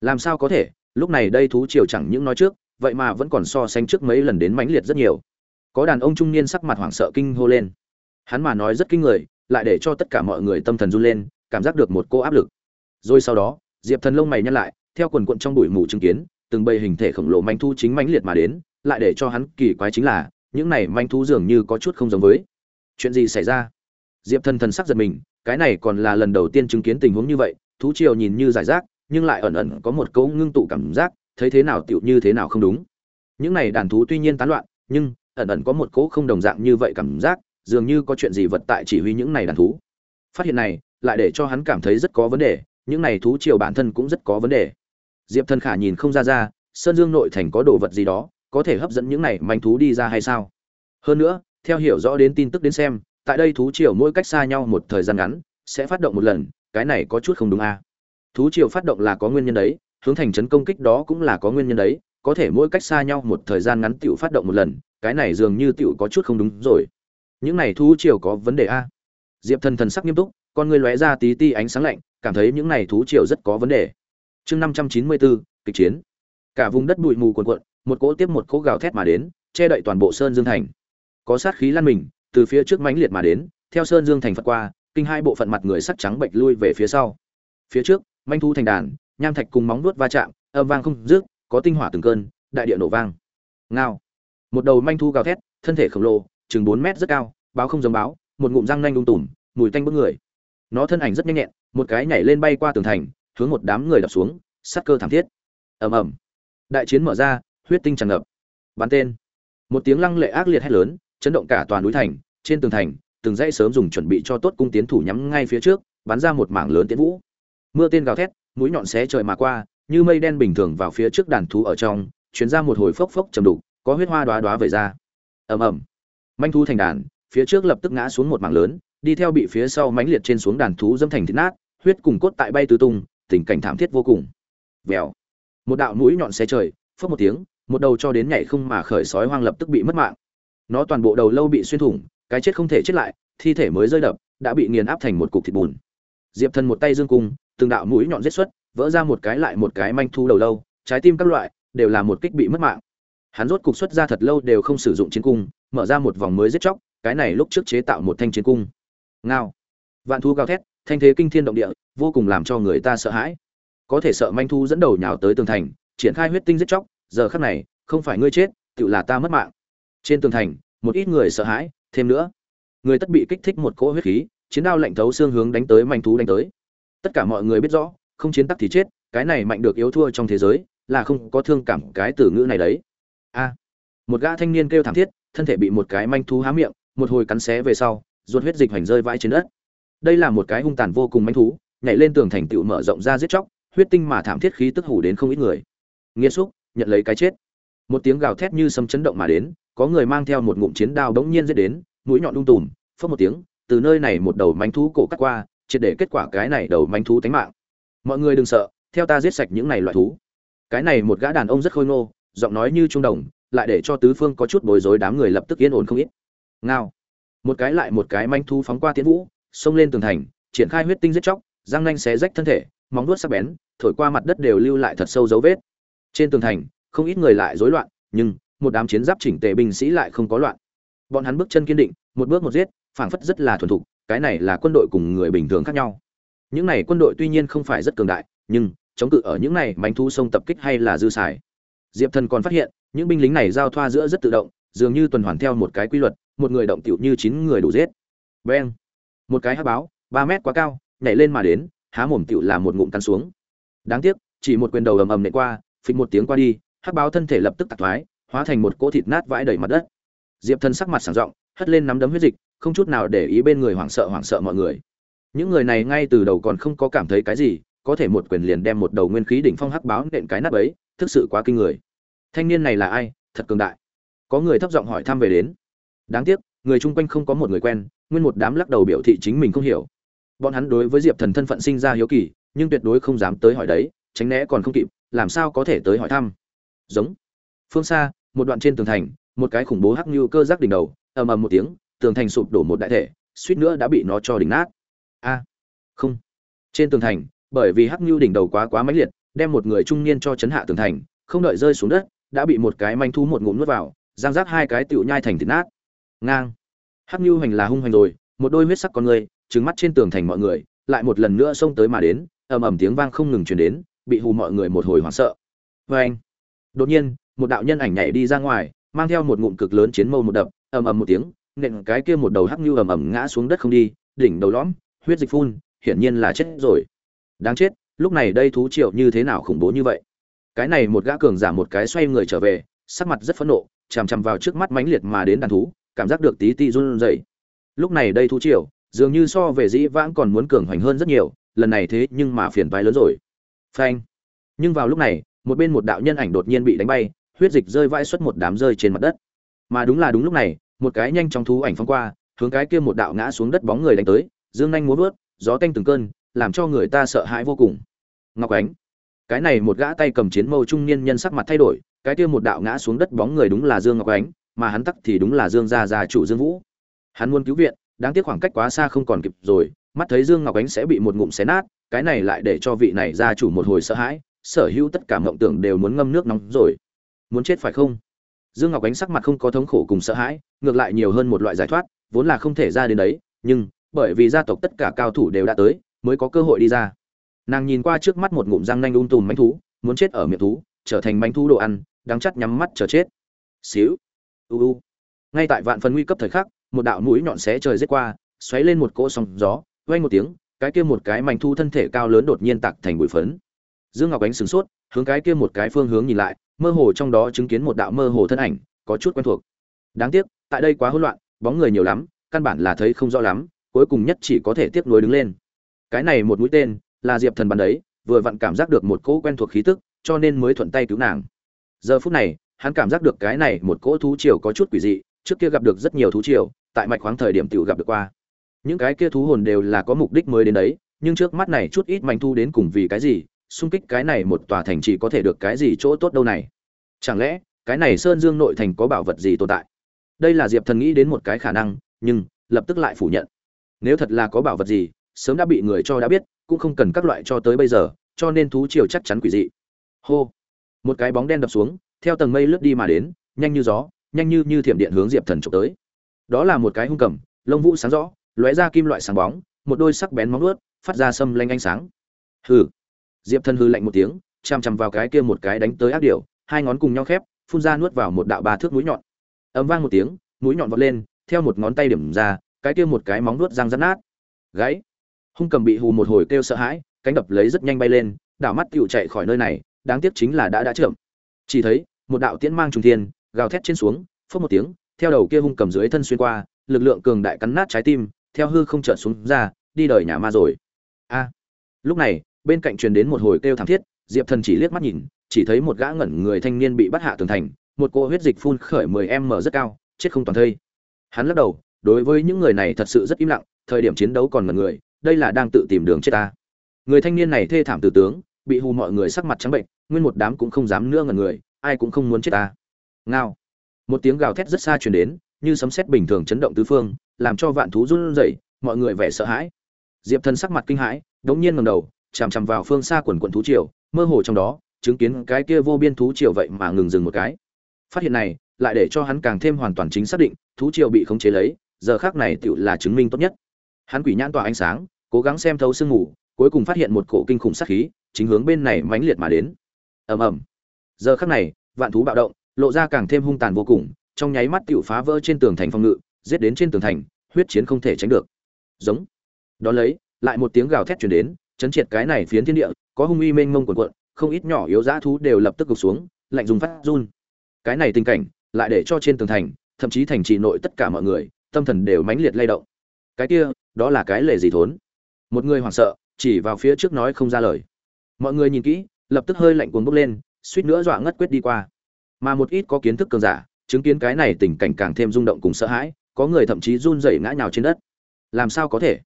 Làm sao có thể? Lúc này đây thú triều chẳng những nói trước, vậy mà vẫn còn so sánh trước mấy lần đến mãnh liệt rất nhiều. Có đàn ông trung niên sắc mặt hoảng sợ kinh hô lên. Hắn mà nói rất kinh người, lại để cho tất cả mọi người tâm thần run lên, cảm giác được một cô áp lực. Rồi sau đó, diệp thần lông mày nhăn lại, theo quần quận trong bụi mù chứng kiến, từng bầy hình thể khổng lồ manh thu chính mãnh liệt mà đến, lại để cho hắn kỳ quái chính là, những này manh thu dường như có chút không giống với. Chuyện gì xảy ra? Diệp thần thần sắc giật mình, cái này còn là lần đầu tiên chứng kiến tình huống như vậy, thú triều nhìn như giải rác nhưng lại ẩn ẩn có một cấu ngưng tụ cảm giác, thấy thế nào tựu như thế nào không đúng. Những này đàn thú tuy nhiên tán loạn, nhưng ẩn ẩn có một cỗ không đồng dạng như vậy cảm giác, dường như có chuyện gì vật tại chỉ huy những này đàn thú. Phát hiện này, lại để cho hắn cảm thấy rất có vấn đề, những này thú triều bản thân cũng rất có vấn đề. Diệp thần khả nhìn không ra ra, sơn dương nội thành có đồ vật gì đó, có thể hấp dẫn những này manh thú đi ra hay sao? Hơn nữa, theo hiểu rõ đến tin tức đến xem, tại đây thú triều mỗi cách xa nhau một thời gian ngắn, sẽ phát động một lần, cái này có chút không đúng a à thú triều phát động là có nguyên nhân đấy, hướng thành trấn công kích đó cũng là có nguyên nhân đấy, có thể mỗi cách xa nhau một thời gian ngắn tiểu phát động một lần, cái này dường như tiểu có chút không đúng rồi. Những này thú triều có vấn đề a? Diệp thần thần sắc nghiêm túc, con người lóe ra tí ti ánh sáng lạnh, cảm thấy những này thú triều rất có vấn đề. Chương năm trăm chín mươi bốn kịch chiến. Cả vùng đất bụi mù cuồn cuộn, một cỗ tiếp một cỗ gào thét mà đến, che đậy toàn bộ sơn dương thành. Có sát khí lan mình, từ phía trước mãnh liệt mà đến, theo sơn dương thành phật qua, kinh hai bộ phận mặt người sắc trắng bệnh lui về phía sau. Phía trước manh thu thành đàn, nham thạch cùng móng vuốt va chạm, âm vang không rước có tinh hỏa từng cơn, đại địa nổ vang. Ngao. Một đầu manh thu gào thét, thân thể khổng lồ, chừng bốn mét rất cao, báo không giống báo, một ngụm răng nanh đung tủm mùi tanh bức người. Nó thân ảnh rất nhanh nhẹn, một cái nhảy lên bay qua tường thành, hướng một đám người đập xuống sát cơ thảm thiết. Ầm ầm. Đại chiến mở ra, huyết tinh tràn ngập. Bắn tên. Một tiếng lăng lệ ác liệt hét lớn, chấn động cả toàn núi thành, trên tường thành, từng dãy sớm dùng chuẩn bị cho tốt cung tiến thủ nhắm ngay phía trước, bắn ra một mảng lớn tiến vũ mưa tên gào thét, mũi nhọn xé trời mà qua, như mây đen bình thường vào phía trước đàn thú ở trong, chuyến ra một hồi phốc phốc trầm đục, có huyết hoa đoá đoá về ra. Ầm ầm. Manh thú thành đàn, phía trước lập tức ngã xuống một mảng lớn, đi theo bị phía sau mãnh liệt trên xuống đàn thú dâm thành thịt nát, huyết cùng cốt tại bay tứ tung, tình cảnh thảm thiết vô cùng. Vèo. Một đạo mũi nhọn xé trời, phốc một tiếng, một đầu cho đến nhảy không mà khởi sói hoang lập tức bị mất mạng. Nó toàn bộ đầu lâu bị xuyên thủng, cái chết không thể chết lại, thi thể mới rơi đập, đã bị nghiền áp thành một cục thịt bùn. Diệp thần một tay dương cung từng đạo mũi nhọn giết xuất, vỡ ra một cái lại một cái manh thu đầu lâu, trái tim các loại đều là một kích bị mất mạng. Hắn rốt cục xuất ra thật lâu đều không sử dụng chiến cung, mở ra một vòng mới giết chóc, cái này lúc trước chế tạo một thanh chiến cung. Ngao. Vạn thu gào thét, thanh thế kinh thiên động địa, vô cùng làm cho người ta sợ hãi. Có thể sợ manh thu dẫn đầu nhào tới tường thành, triển khai huyết tinh giết chóc, giờ khắc này, không phải ngươi chết, tự là ta mất mạng. Trên tường thành, một ít người sợ hãi, thêm nữa. Người tất bị kích thích một cỗ huyết khí, chiến đao lạnh thấu xương hướng đánh tới manh thú đánh tới tất cả mọi người biết rõ, không chiến tắc thì chết, cái này mạnh được yếu thua trong thế giới, là không có thương cảm cái từ ngữ này đấy. A. Một gã thanh niên kêu thảm thiết, thân thể bị một cái manh thú há miệng, một hồi cắn xé về sau, ruột huyết dịch hoành rơi vãi trên đất. Đây là một cái hung tàn vô cùng manh thú, nhảy lên tường thành tựu mở rộng ra giết chóc, huyết tinh mà thảm thiết khí tức hủ đến không ít người. Nghiêm xúc, nhận lấy cái chết. Một tiếng gào thét như sấm chấn động mà đến, có người mang theo một ngụm chiến đao bỗng nhiên giết đến, mũi nhọn đung tùm phất một tiếng, từ nơi này một đầu manh thú cổ cắt qua triệt để kết quả cái này đầu manh thú tánh mạng. Mọi người đừng sợ, theo ta giết sạch những này loại thú. Cái này một gã đàn ông rất khôi ngô, giọng nói như trung đồng, lại để cho tứ phương có chút bối rối đám người lập tức yên ổn không ít. Ngao. Một cái lại một cái manh thú phóng qua tiến vũ, xông lên tường thành, triển khai huyết tinh giết chóc, răng nanh xé rách thân thể, móng vuốt sắc bén, thổi qua mặt đất đều lưu lại thật sâu dấu vết. Trên tường thành, không ít người lại rối loạn, nhưng một đám chiến giáp chỉnh tề binh sĩ lại không có loạn. Bọn hắn bước chân kiên định, một bước một giết, phảng phất rất là thuần thục cái này là quân đội cùng người bình thường khác nhau. Những này quân đội tuy nhiên không phải rất cường đại, nhưng chống cự ở những này manh thu sông tập kích hay là dư xài. Diệp thần còn phát hiện, những binh lính này giao thoa giữa rất tự động, dường như tuần hoàn theo một cái quy luật, một người động tiểu như chín người đủ giết. Beng! Một cái hắc báo, ba mét quá cao, nhảy lên mà đến, há mồm tiểu là một ngụm cắn xuống. Đáng tiếc, chỉ một quyền đầu ầm ầm nện qua, phịch một tiếng qua đi, hắc báo thân thể lập tức tạc thoái, hóa thành một cỗ thịt nát vãi đầy mặt đất. Diệp thần sắc mặt sảng rộng, hất lên nắm đấm huyết dịch không chút nào để ý bên người hoảng sợ hoảng sợ mọi người. Những người này ngay từ đầu còn không có cảm thấy cái gì, có thể một quyền liền đem một đầu nguyên khí đỉnh phong hắc báo nện cái nát ấy, thực sự quá kinh người. Thanh niên này là ai? Thật cường đại. Có người thấp giọng hỏi thăm về đến. Đáng tiếc, người chung quanh không có một người quen, nguyên một đám lắc đầu biểu thị chính mình không hiểu. Bọn hắn đối với diệp thần thân phận sinh ra hiếu kỳ, nhưng tuyệt đối không dám tới hỏi đấy, tránh né còn không kịp, làm sao có thể tới hỏi thăm? Giống. Phương xa, một đoạn trên tường thành, một cái khủng bố hắc như cơ giác đỉnh đầu, ầm ầm một tiếng tường thành sụp đổ một đại thể, suýt nữa đã bị nó cho đỉnh nát. A, không. Trên tường thành, bởi vì hắc như đỉnh đầu quá quá mãnh liệt, đem một người trung niên cho chấn hạ tường thành, không đợi rơi xuống đất, đã bị một cái manh thú một ngụm nuốt vào, giang rác hai cái tựu nhai thành thịt nát. Ngang. Hắc như hoành là hung hoành rồi, một đôi huyết sắc con người trứng mắt trên tường thành mọi người, lại một lần nữa xông tới mà đến, ầm ầm tiếng vang không ngừng truyền đến, bị hù mọi người một hồi hoảng sợ. Vê anh. Đột nhiên, một đạo nhân ảnh nhảy đi ra ngoài, mang theo một ngụm cực lớn chiến mâu một đập, ầm ầm một tiếng nện cái kia một đầu hắc như ầm ầm ngã xuống đất không đi, đỉnh đầu lõm, huyết dịch phun, hiển nhiên là chết rồi. Đáng chết, lúc này đây thú triệu như thế nào khủng bố như vậy? Cái này một gã cường giả một cái xoay người trở về, sắc mặt rất phẫn nộ, chằm chằm vào trước mắt mãnh liệt mà đến đàn thú, cảm giác được tí ti run rẩy. Lúc này đây thú triệu dường như so về dĩ vãng còn muốn cường hoành hơn rất nhiều, lần này thế nhưng mà phiền toái lớn rồi. Phanh. Nhưng vào lúc này, một bên một đạo nhân ảnh đột nhiên bị đánh bay, huyết dịch rơi vãi xuất một đám rơi trên mặt đất. Mà đúng là đúng lúc này một cái nhanh chóng thú ảnh phong qua, hướng cái kia một đạo ngã xuống đất bóng người đánh tới, dương nhanh muốn vớt, gió tanh từng cơn, làm cho người ta sợ hãi vô cùng. Ngọc ánh, cái này một gã tay cầm chiến mâu trung niên nhân sắc mặt thay đổi, cái kia một đạo ngã xuống đất bóng người đúng là dương ngọc ánh, mà hắn tắc thì đúng là dương gia gia chủ dương vũ. Hắn muốn cứu viện, đáng tiếc khoảng cách quá xa không còn kịp rồi, mắt thấy dương ngọc ánh sẽ bị một ngụm xé nát, cái này lại để cho vị này gia chủ một hồi sợ hãi, sở hữu tất cả mộng tưởng đều muốn ngâm nước nóng rồi. Muốn chết phải không? Dương ngọc ánh sắc mặt không có thống khổ cùng sợ hãi ngược lại nhiều hơn một loại giải thoát, vốn là không thể ra đến đấy, nhưng, bởi vì gia tộc tất cả cao thủ đều đã tới, mới có cơ hội đi ra. Nàng nhìn qua trước mắt một ngụm răng nanh ung tùm manh thú, muốn chết ở miệng thú, trở thành manh thú đồ ăn, đáng chắc nhắm mắt chờ chết. Xíu. U u. Ngay tại vạn phần nguy cấp thời khắc, một đạo mũi nhọn xé trời giết qua, xoáy lên một cỗ sóng gió, vang một tiếng, cái kia một cái mảnh thu thân thể cao lớn đột nhiên tạc thành bụi phấn. Dương ngọc ánh sửng sốt, hướng cái kia một cái phương hướng nhìn lại, mơ hồ trong đó chứng kiến một đạo mơ hồ thân ảnh, có chút quen thuộc. Đáng tiếc tại đây quá hỗn loạn, bóng người nhiều lắm, căn bản là thấy không rõ lắm, cuối cùng nhất chỉ có thể tiếp nối đứng lên. Cái này một mũi tên, là diệp thần bắn đấy, vừa vặn cảm giác được một cỗ quen thuộc khí tức, cho nên mới thuận tay cứu nàng. Giờ phút này, hắn cảm giác được cái này một cỗ thú triều có chút quỷ dị, trước kia gặp được rất nhiều thú triều, tại mạch khoáng thời điểm tiểu gặp được qua. Những cái kia thú hồn đều là có mục đích mới đến đấy, nhưng trước mắt này chút ít manh thu đến cùng vì cái gì, xung kích cái này một tòa thành chỉ có thể được cái gì chỗ tốt đâu này? Chẳng lẽ, cái này sơn dương nội thành có bảo vật gì tồn tại? Đây là diệp thần nghĩ đến một cái khả năng, nhưng lập tức lại phủ nhận. Nếu thật là có bảo vật gì, sớm đã bị người cho đã biết, cũng không cần các loại cho tới bây giờ, cho nên thú triều chắc chắn quỷ dị. Hô! Một cái bóng đen đập xuống, theo tầng mây lướt đi mà đến, nhanh như gió, nhanh như như thiểm điện hướng diệp thần trộm tới. Đó là một cái hung cầm, lông vũ sáng rõ, lóe ra kim loại sáng bóng, một đôi sắc bén móng ướt phát ra sâm lanh ánh sáng. Hừ! Diệp thần hư lạnh một tiếng chằm chằm vào cái kia một cái đánh tới ác điểu, hai ngón cùng nhau khép, phun ra nuốt vào một đạo ba thước mũi nhọn ấm vang một tiếng, mũi nhọn vọt lên, theo một ngón tay điểm ra, cái kia một cái móng nuốt răng rắn nát. Gáy hung cầm bị hù một hồi kêu sợ hãi, cánh đập lấy rất nhanh bay lên, đảo mắt tựu chạy khỏi nơi này, đáng tiếc chính là đã đã trượm chỉ thấy, một đạo tiễn mang trùng thiên, gào thét trên xuống phất một tiếng, theo đầu kia hung cầm dưới thân xuyên qua, lực lượng cường đại cắn nát trái tim, theo hư không trợn xuống ra, đi đời nhà ma rồi. A. Lúc này, bên cạnh truyền đến một hồi kêu thảm thiết, diệp thần chỉ liếc mắt nhìn, chỉ thấy một gã ngẩn người thanh niên bị bắt hạ tường thành một cô huyết dịch phun khởi mười em mở rất cao, chết không toàn thây. Hắn lắc đầu, đối với những người này thật sự rất im lặng, thời điểm chiến đấu còn ngẩn người, đây là đang tự tìm đường chết ta. Người thanh niên này thê thảm tử tướng, bị hù mọi người sắc mặt trắng bệnh, nguyên một đám cũng không dám nữa ngẩn người, ai cũng không muốn chết ta. Ngao. Một tiếng gào thét rất xa truyền đến, như sấm sét bình thường chấn động tứ phương, làm cho vạn thú run rẩy, mọi người vẻ sợ hãi. Diệp thần sắc mặt kinh hãi, đống nhiên ngẩng đầu, chằm chằm vào phương xa quần quần thú triều, mơ hồ trong đó, chứng kiến cái kia vô biên thú triều vậy mà ngừng dừng một cái phát hiện này, lại để cho hắn càng thêm hoàn toàn chính xác định, thú triều bị khống chế lấy, giờ khác này tựu là chứng minh tốt nhất. Hắn quỷ nhãn tỏa ánh sáng, cố gắng xem thấu sương mù, cuối cùng phát hiện một cổ kinh khủng sát khí, chính hướng bên này mãnh liệt mà đến. Ầm ầm. Giờ khắc này, vạn thú bạo động, lộ ra càng thêm hung tàn vô cùng, trong nháy mắt tựu phá vỡ trên tường thành phòng ngự, giết đến trên tường thành, huyết chiến không thể tránh được. Giống. Đón lấy, lại một tiếng gào thét truyền đến, chấn triệt cái này phiến thiên địa, có hung uy mênh mông cuộn cuộn, không ít nhỏ yếu dã thú đều lập tức gục xuống, lạnh dùng phát run cái này tình cảnh lại để cho trên tường thành, thậm chí thành trì nội tất cả mọi người, tâm thần đều mãnh liệt lay động. Cái kia, đó là cái lề gì thốn? Một người hoảng sợ, chỉ vào phía trước nói không ra lời. Mọi người nhìn kỹ, lập tức hơi lạnh cuồng bốc lên, suýt nữa dọa ngất quyết đi qua. Mà một ít có kiến thức cường giả, chứng kiến cái này tình cảnh càng thêm rung động cùng sợ hãi, có người thậm chí run rẩy ngã nhào trên đất. Làm sao có thể?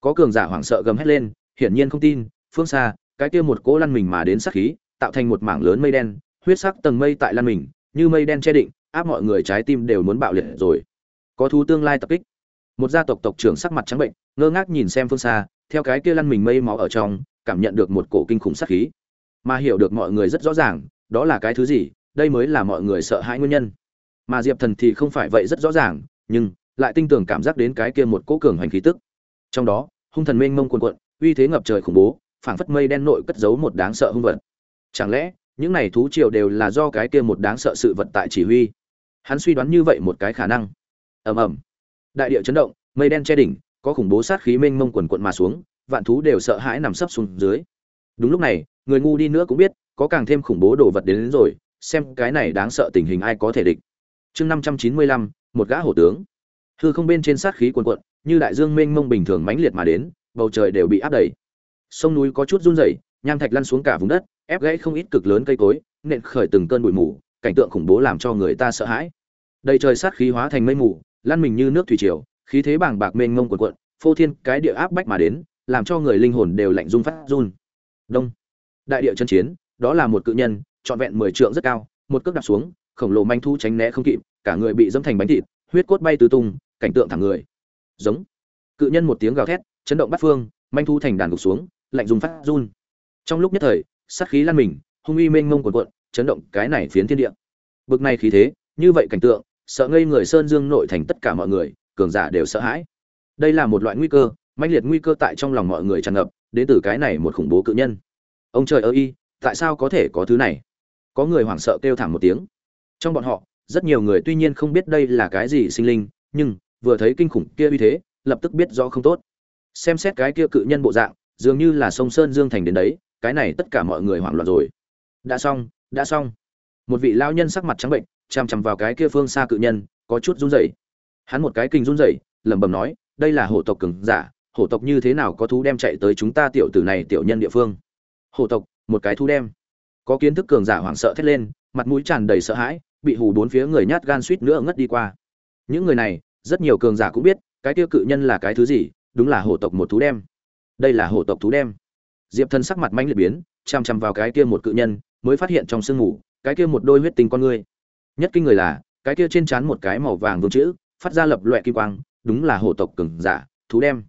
Có cường giả hoảng sợ gầm hét lên, hiển nhiên không tin, phương xa, cái kia một cỗ lăn mình mà đến sát khí, tạo thành một mảng lớn mây đen, huyết sắc tầng mây tại lăn mình như mây đen che định áp mọi người trái tim đều muốn bạo liệt rồi. Có thú tương lai tập kích. Một gia tộc tộc trưởng sắc mặt trắng bệnh ngơ ngác nhìn xem phương xa theo cái kia lăn mình mây máu ở trong cảm nhận được một cổ kinh khủng sát khí. Mà hiểu được mọi người rất rõ ràng đó là cái thứ gì đây mới là mọi người sợ hãi nguyên nhân. Mà diệp thần thì không phải vậy rất rõ ràng nhưng lại tinh tường cảm giác đến cái kia một cỗ cường hành khí tức. Trong đó hung thần mênh mông cuồn cuộn, uy thế ngập trời khủng bố phảng phất mây đen nội cất giấu một đáng sợ hung vật. Chẳng lẽ những này thú triều đều là do cái kia một đáng sợ sự vật tại chỉ huy. Hắn suy đoán như vậy một cái khả năng. Ầm ầm. Đại địa chấn động mây đen che đỉnh có khủng bố sát khí mênh mông quần quận mà xuống vạn thú đều sợ hãi nằm sấp xuống dưới. Đúng lúc này người ngu đi nữa cũng biết có càng thêm khủng bố đồ vật đến, đến rồi xem cái này đáng sợ tình hình ai có thể địch. Chương năm trăm chín mươi lăm một gã hổ tướng. Hư không bên trên sát khí quần cuộn như đại dương mênh mông bình thường mãnh liệt mà đến bầu trời đều bị áp đầy sông núi có chút run rẩy nham thạch lăn xuống cả vùng đất, ép gãy không ít cực lớn cây cối, nện khởi từng cơn bụi mù, cảnh tượng khủng bố làm cho người ta sợ hãi. Đầy trời sát khí hóa thành mây mù, lăn mình như nước thủy triều, khí thế bàng bạc mênh mông quần cuộn, phô thiên cái địa áp bách mà đến, làm cho người linh hồn đều lạnh run phát run. Đông. Đại địa chân chiến, đó là một cự nhân, trọn vẹn mười trượng rất cao, một cước đạp xuống, khổng lồ manh thu tránh né không kịp, cả người bị dẫm thành bánh thịt, huyết cốt bay tứ tung, cảnh tượng thẳng người. Giống. Cự nhân một tiếng gào thét, chấn động bắt phương, manh thu thành đàn gục xuống, lạnh dùng phát run trong lúc nhất thời, sát khí lan mình, hung uy mênh mông cuồn cuộn, chấn động cái này phiến thiên địa. Bực này khí thế, như vậy cảnh tượng, sợ ngây người sơn dương nội thành tất cả mọi người, cường giả đều sợ hãi. Đây là một loại nguy cơ, mãnh liệt nguy cơ tại trong lòng mọi người tràn ngập, đến từ cái này một khủng bố cự nhân. Ông trời ơi, tại sao có thể có thứ này? Có người hoảng sợ kêu thảm một tiếng. Trong bọn họ, rất nhiều người tuy nhiên không biết đây là cái gì sinh linh, nhưng vừa thấy kinh khủng kia uy thế, lập tức biết rõ không tốt. Xem xét cái kia cự nhân bộ dạng, dường như là sông sơn dương thành đến đấy cái này tất cả mọi người hoảng loạn rồi. Đã xong đã xong. Một vị lao nhân sắc mặt trắng bệnh, chằm chằm vào cái kia phương xa cự nhân, có chút run rẩy. Hắn một cái kinh run rẩy, lẩm bẩm nói, đây là hổ tộc cường giả, hổ tộc như thế nào có thú đem chạy tới chúng ta tiểu tử này tiểu nhân địa phương? Hổ tộc, một cái thú đem. Có kiến thức cường giả hoảng sợ thét lên, mặt mũi tràn đầy sợ hãi, bị hù bốn phía người nhát gan suýt nữa ngất đi qua. Những người này, rất nhiều cường giả cũng biết, cái tiêu cự nhân là cái thứ gì, đúng là hổ tộc một thú đem. Đây là hổ tộc thú đem diệp thần sắc mặt manh liệt biến chằm chằm vào cái kia một cự nhân, mới phát hiện trong sương mù, cái kia một đôi huyết tình con người nhất kinh người là, cái kia trên trán một cái màu vàng vương chữ, phát ra lập loẹ kim quang, đúng là hổ tộc cường giả, thú đem.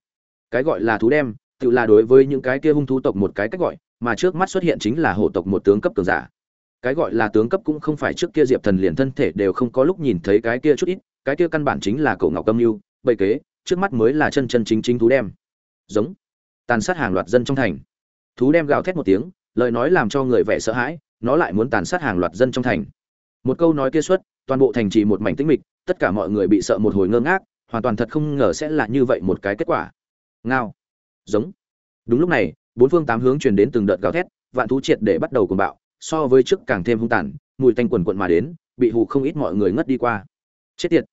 Cái gọi là thú đem, tự là đối với những cái kia hung thú tộc một cái cách gọi, mà trước mắt xuất hiện chính là hổ tộc một tướng cấp cường giả. Cái gọi là tướng cấp cũng không phải trước kia diệp thần liền thân thể đều không có lúc nhìn thấy cái kia chút ít, cái kia căn bản chính là cậu ngọc âm mưu bậy kế, trước mắt mới là chân chân chính chính thú đem. Giống. Tàn sát hàng loạt dân trong thành thú đem gào thét một tiếng, lời nói làm cho người vẻ sợ hãi, nó lại muốn tàn sát hàng loạt dân trong thành. Một câu nói kia xuất, toàn bộ thành trì một mảnh tĩnh mịch, tất cả mọi người bị sợ một hồi ngơ ngác, hoàn toàn thật không ngờ sẽ là như vậy một cái kết quả. Ngao. Giống. Đúng lúc này, bốn phương tám hướng truyền đến từng đợt gào thét, vạn thú triệt để bắt đầu cuồng bạo, so với trước càng thêm hung tàn, mùi tanh quần quận mà đến, bị hụ không ít mọi người ngất đi qua. Chết tiệt.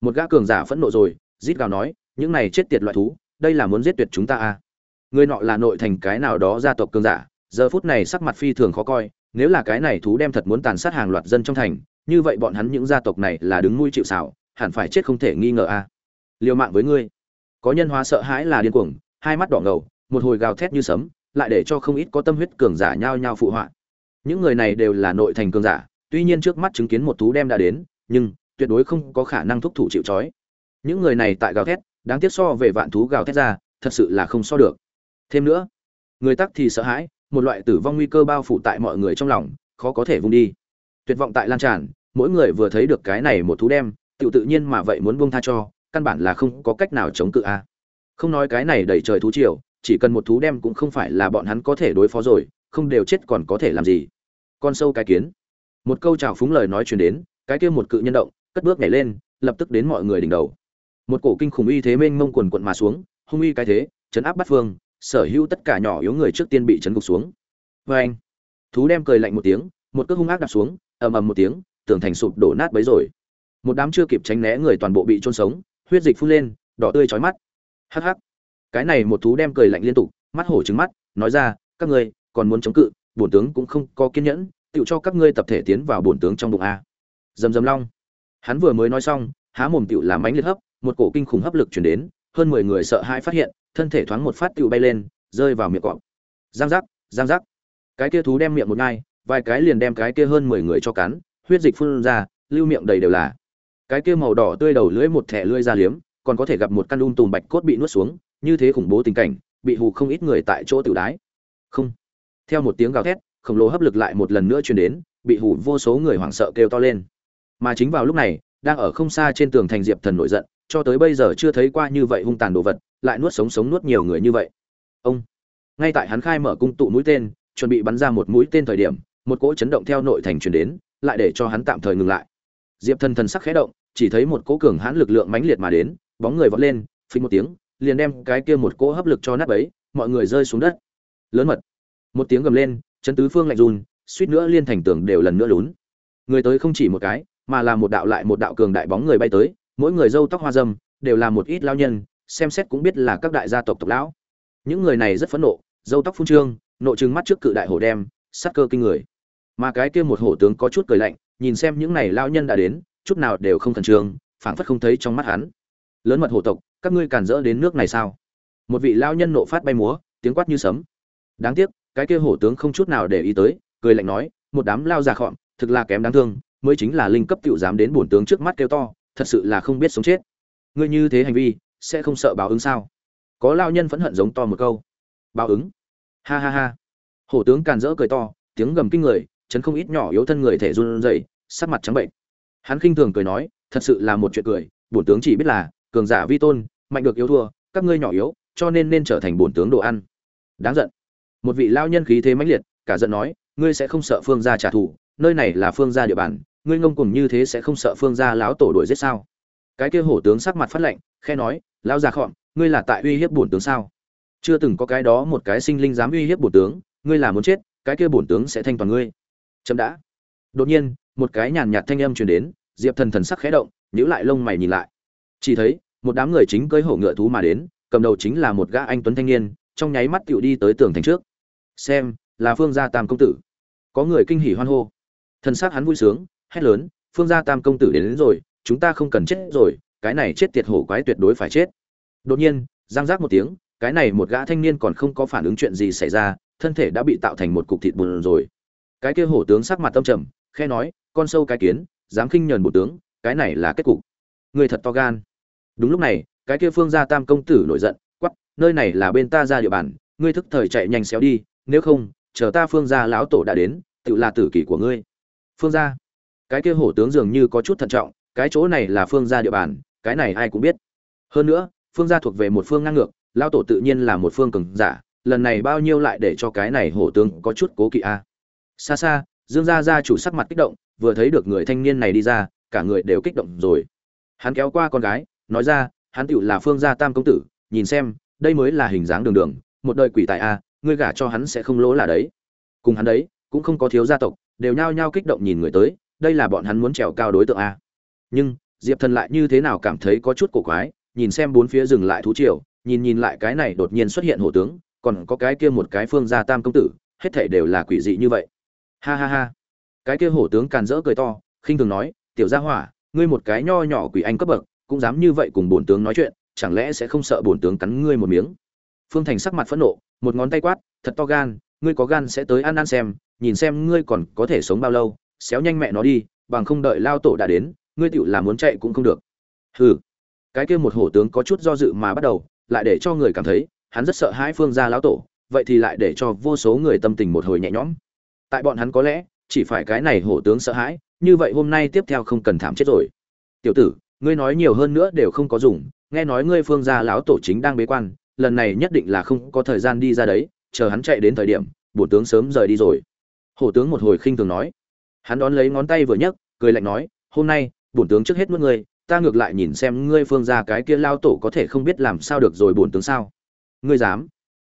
Một gã cường giả phẫn nộ rồi, rít gào nói, những này chết tiệt loại thú, đây là muốn giết tuyệt chúng ta à? Người nọ là nội thành cái nào đó gia tộc cường giả, giờ phút này sắc mặt phi thường khó coi, nếu là cái này thú đem thật muốn tàn sát hàng loạt dân trong thành, như vậy bọn hắn những gia tộc này là đứng nuôi chịu xảo hẳn phải chết không thể nghi ngờ a. À. liều mạng với ngươi. Có nhân hóa sợ hãi là điên cuồng, hai mắt đỏ ngầu, một hồi gào thét như sấm, lại để cho không ít có tâm huyết cường giả nhao nhao phụ họa. Những người này đều là nội thành cường giả, tuy nhiên trước mắt chứng kiến một thú đem đã đến, nhưng tuyệt đối không có khả năng thúc thủ chịu trói. Những người này tại gào thét, đáng tiếc so về vạn thú gào thét ra, thật sự là không so được thêm nữa, người tắc thì sợ hãi, một loại tử vong nguy cơ bao phủ tại mọi người trong lòng, khó có thể vung đi. Tuyệt vọng tại lan tràn, mỗi người vừa thấy được cái này một thú đem tự tự nhiên mà vậy muốn buông tha cho, căn bản là không có cách nào chống cự a. Không nói cái này đẩy trời thú triều, chỉ cần một thú đem cũng không phải là bọn hắn có thể đối phó rồi, không đều chết còn có thể làm gì. Con sâu cái kiến. Một câu chào phúng lời nói truyền đến, cái kia một cự nhân động, cất bước nhảy lên, lập tức đến mọi người đỉnh đầu. Một cổ kinh khủng uy thế mênh mông quần quận mà xuống, hung uy cái thế, chấn áp bắt phương sở hữu tất cả nhỏ yếu người trước tiên bị chấn gục xuống. Vê anh, thú đem cười lạnh một tiếng, một cước hung ác đạp xuống, ầm ầm một tiếng, tường thành sụp đổ nát bấy rồi. Một đám chưa kịp tránh né người toàn bộ bị trôn sống, huyết dịch phun lên, đỏ tươi chói mắt. Hắc hắc. Cái này một thú đem cười lạnh liên tục, mắt hổ trứng mắt, nói ra, các ngươi, còn muốn chống cự, bổn tướng cũng không có kiên nhẫn tựu cho các ngươi tập thể tiến vào bổn tướng trong bụng a. Dầm dầm long. Hắn vừa mới nói xong, há mồm tựu làm bánh liệt hấp, một cổ kinh khủng hấp lực chuyển đến hơn mười người sợ hãi phát hiện, thân thể thoáng một phát tựu bay lên, rơi vào miệng cọp. Giang giác giang giác. Cái kia thú đem miệng một ngai vài cái liền đem cái kia hơn mười người cho cắn, huyết dịch phun ra, lưu miệng đầy đều là. Cái kia màu đỏ tươi đầu lưỡi một thẻ lưỡi ra liếm, còn có thể gặp một căn um tùm bạch cốt bị nuốt xuống, như thế khủng bố tình cảnh, bị hù không ít người tại chỗ tử đái. Không. Theo một tiếng gào thét, khổng lồ hấp lực lại một lần nữa truyền đến, bị hù vô số người hoảng sợ kêu to lên. Mà chính vào lúc này, đang ở không xa trên tường thành diệp thần nổi giận cho tới bây giờ chưa thấy qua như vậy hung tàn đồ vật, lại nuốt sống sống nuốt nhiều người như vậy. Ông, ngay tại hắn khai mở cung tụ mũi tên, chuẩn bị bắn ra một mũi tên thời điểm, một cỗ chấn động theo nội thành truyền đến, lại để cho hắn tạm thời ngừng lại. Diệp thần thần sắc khẽ động, chỉ thấy một cỗ cường hãn lực lượng mãnh liệt mà đến, bóng người vọt lên, phình một tiếng, liền đem cái kia một cỗ hấp lực cho nát bấy, mọi người rơi xuống đất. Lớn mật, một tiếng gầm lên, chấn tứ phương lạnh run, suýt nữa liên thành tường đều lần nữa lún. Người tới không chỉ một cái, mà là một đạo lại một đạo cường đại bóng người bay tới mỗi người râu tóc hoa dâm đều là một ít lao nhân, xem xét cũng biết là các đại gia tộc tộc lão. Những người này rất phẫn nộ râu tóc phun trương, nộ trừng mắt trước cự đại hổ đem sắc cơ kinh người. Mà cái kia một hổ tướng có chút cười lạnh, nhìn xem những này lao nhân đã đến, chút nào đều không khẩn trương, phảng phất không thấy trong mắt hắn. Lớn mật hổ tộc, các ngươi cản rỡ đến nước này sao? Một vị lao nhân nộ phát bay múa, tiếng quát như sấm. Đáng tiếc, cái kia hổ tướng không chút nào để ý tới, cười lạnh nói, một đám lao già khọm, thực là kém đáng thương, mới chính là linh cấp tiểu dám đến bổn tướng trước mắt kêu to thật sự là không biết sống chết. Ngươi như thế hành vi, sẽ không sợ báo ứng sao? Có lao nhân phẫn hận giống to một câu. Báo ứng? Ha ha ha. Hổ tướng càn rỡ cười to, tiếng gầm kinh người, chấn không ít nhỏ yếu thân người thể run rẩy, sắc mặt trắng bệnh. Hắn khinh thường cười nói, thật sự là một chuyện cười, bổn tướng chỉ biết là, cường giả vi tôn, mạnh được yếu thua, các ngươi nhỏ yếu, cho nên nên trở thành bổn tướng đồ ăn. Đáng giận. Một vị lao nhân khí thế mãnh liệt, cả giận nói, ngươi sẽ không sợ phương gia trả thù, nơi này là phương gia địa bàn ngươi ngông cuồng như thế sẽ không sợ phương gia lão tổ đuổi giết sao? Cái kia hổ tướng sắc mặt phát lạnh khe nói, lão già khọn ngươi là tại uy hiếp bổn tướng sao? Chưa từng có cái đó một cái sinh linh dám uy hiếp bổn tướng, ngươi là muốn chết, cái kia bổn tướng sẽ thanh toàn ngươi. Chậm đã. Đột nhiên, một cái nhàn nhạt thanh âm truyền đến, diệp thần thần sắc khẽ động, nhíu lại lông mày nhìn lại. Chỉ thấy, một đám người chính cưỡi hổ ngựa thú mà đến, cầm đầu chính là một gã anh tuấn thanh niên, trong nháy mắt tựu đi tới tường thành trước. Xem, là phương gia tam công tử. Có người kinh hỉ hoan hô. Thần sắc hắn vui sướng hét lớn phương gia tam công tử đến, đến rồi chúng ta không cần chết rồi cái này chết tiệt hổ quái tuyệt đối phải chết. Đột nhiên giang giác một tiếng cái này một gã thanh niên còn không có phản ứng chuyện gì xảy ra thân thể đã bị tạo thành một cục thịt bùn rồi. Cái kia hổ tướng sắc mặt tâm trầm khe nói con sâu cái kiến dám khinh nhờn bộ tướng cái này là kết cục. Người thật to gan. Đúng lúc này cái kia phương gia tam công tử nổi giận quắp nơi này là bên ta ra địa bàn ngươi thức thời chạy nhanh xéo đi nếu không chờ ta phương gia lão tổ đã đến tự là tử kỷ của ngươi. Phương gia cái kia hổ tướng dường như có chút thận trọng, cái chỗ này là phương gia địa bàn, cái này ai cũng biết. Hơn nữa, phương gia thuộc về một phương ngang ngược, lão tổ tự nhiên là một phương cường giả, lần này bao nhiêu lại để cho cái này hổ tướng có chút cố kỵ a. Xa xa, dương gia gia chủ sắc mặt kích động, vừa thấy được người thanh niên này đi ra, cả người đều kích động rồi. Hắn kéo qua con gái, nói ra, hắn tựu là phương gia tam công tử, nhìn xem, đây mới là hình dáng đường đường, một đời quỷ tại a, ngươi gả cho hắn sẽ không lỗ là đấy. Cùng hắn đấy, cũng không có thiếu gia tộc, đều nhao nhao kích động nhìn người tới đây là bọn hắn muốn trèo cao đối tượng a. Nhưng, diệp thần lại như thế nào cảm thấy có chút cổ quái, nhìn xem bốn phía dừng lại thú triều, nhìn nhìn lại cái này đột nhiên xuất hiện hổ tướng, còn có cái kia một cái phương gia tam công tử, hết thảy đều là quỷ dị như vậy. Ha ha ha. Cái kia hổ tướng càn rỡ cười to, khinh thường nói, tiểu gia hỏa, ngươi một cái nho nhỏ quỷ anh cấp bậc, cũng dám như vậy cùng bổn tướng nói chuyện, chẳng lẽ sẽ không sợ bổn tướng cắn ngươi một miếng? Phương thành sắc mặt phẫn nộ, một ngón tay quát, thật to gan, ngươi có gan sẽ tới ăn ăn xem, nhìn xem ngươi còn có thể sống bao lâu xéo nhanh mẹ nó đi, bằng không đợi lao tổ đã đến, ngươi tựu là muốn chạy cũng không được. Hừ. Cái kia một hổ tướng có chút do dự mà bắt đầu, lại để cho người cảm thấy, hắn rất sợ hãi phương gia lão tổ, vậy thì lại để cho vô số người tâm tình một hồi nhẹ nhõm. Tại bọn hắn có lẽ, chỉ phải cái này hổ tướng sợ hãi, như vậy hôm nay tiếp theo không cần thảm chết rồi. Tiểu tử, ngươi nói nhiều hơn nữa đều không có dùng, nghe nói ngươi phương gia lão tổ chính đang bế quan, lần này nhất định là không có thời gian đi ra đấy, chờ hắn chạy đến thời điểm, bổ tướng sớm rời đi rồi. Hổ tướng một hồi khinh thường nói hắn đón lấy ngón tay vừa nhấc, cười lạnh nói, hôm nay, bổn tướng trước hết nuốt ngươi, ta ngược lại nhìn xem ngươi phương gia cái kia lao tổ có thể không biết làm sao được rồi bổn tướng sao. Ngươi dám?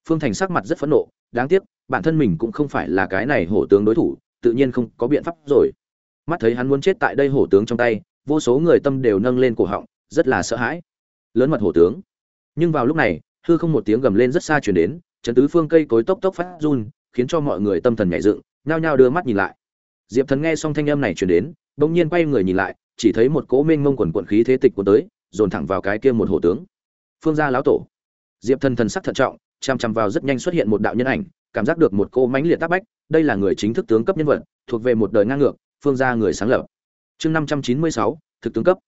Phương thành sắc mặt rất phẫn nộ, đáng tiếc, bản thân mình cũng không phải là cái này hổ tướng đối thủ, tự nhiên không có biện pháp rồi. Mắt thấy hắn muốn chết tại đây hổ tướng trong tay, vô số người tâm đều nâng lên cổ họng, rất là sợ hãi. Lớn mật hổ tướng. Nhưng vào lúc này, hư không một tiếng gầm lên rất xa chuyển đến, chấn tứ phương cây cối tốc tốc phát run, khiến cho mọi người tâm thần nhảy dựng, nhao nhao đưa mắt nhìn lại diệp thần nghe xong thanh âm này chuyển đến, bỗng nhiên quay người nhìn lại, chỉ thấy một cỗ mênh mông quần quận khí thế tịch của tới, dồn thẳng vào cái kia một hổ tướng. Phương gia lão tổ. Diệp thần thần sắc thận trọng, chăm chăm vào rất nhanh xuất hiện một đạo nhân ảnh, cảm giác được một cô mãnh liệt tác bách, đây là người chính thức tướng cấp nhân vật, thuộc về một đời ngang ngược, phương gia người sáng lập. Chương năm trăm chín mươi sáu, thực tướng cấp.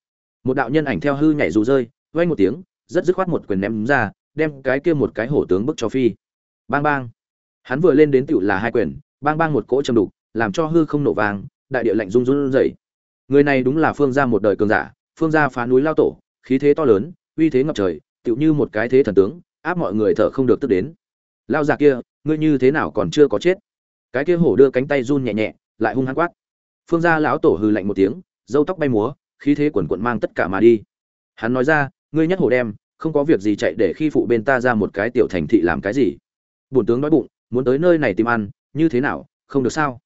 Một đạo nhân ảnh theo hư nhảy dù rơi vay một tiếng, rất dứt khoát một quyền ném ra, đem cái kia một cái hổ tướng bức cho phi. Bang bang. Hắn vừa lên đến tựu là hai quyền, bang bang một cỗ châm đục làm cho hư không nổ vang, đại địa lạnh run run rẩy. Người này đúng là phương gia một đời cường giả, phương gia phá núi lao tổ, khí thế to lớn, uy thế ngập trời, tựu như một cái thế thần tướng, áp mọi người thở không được tức đến. Lao già kia, ngươi như thế nào còn chưa có chết? Cái kia hổ đưa cánh tay run nhẹ nhẹ, lại hung hăng quát. Phương gia lão tổ hừ lạnh một tiếng râu tóc bay múa, khí thế quần quận mang tất cả mà đi. Hắn nói ra, ngươi nhất hổ đem, không có việc gì chạy để khi phụ bên ta ra một cái tiểu thành thị làm cái gì? Bổn tướng đói bụng, muốn tới nơi này tìm ăn, như thế nào, không được sao?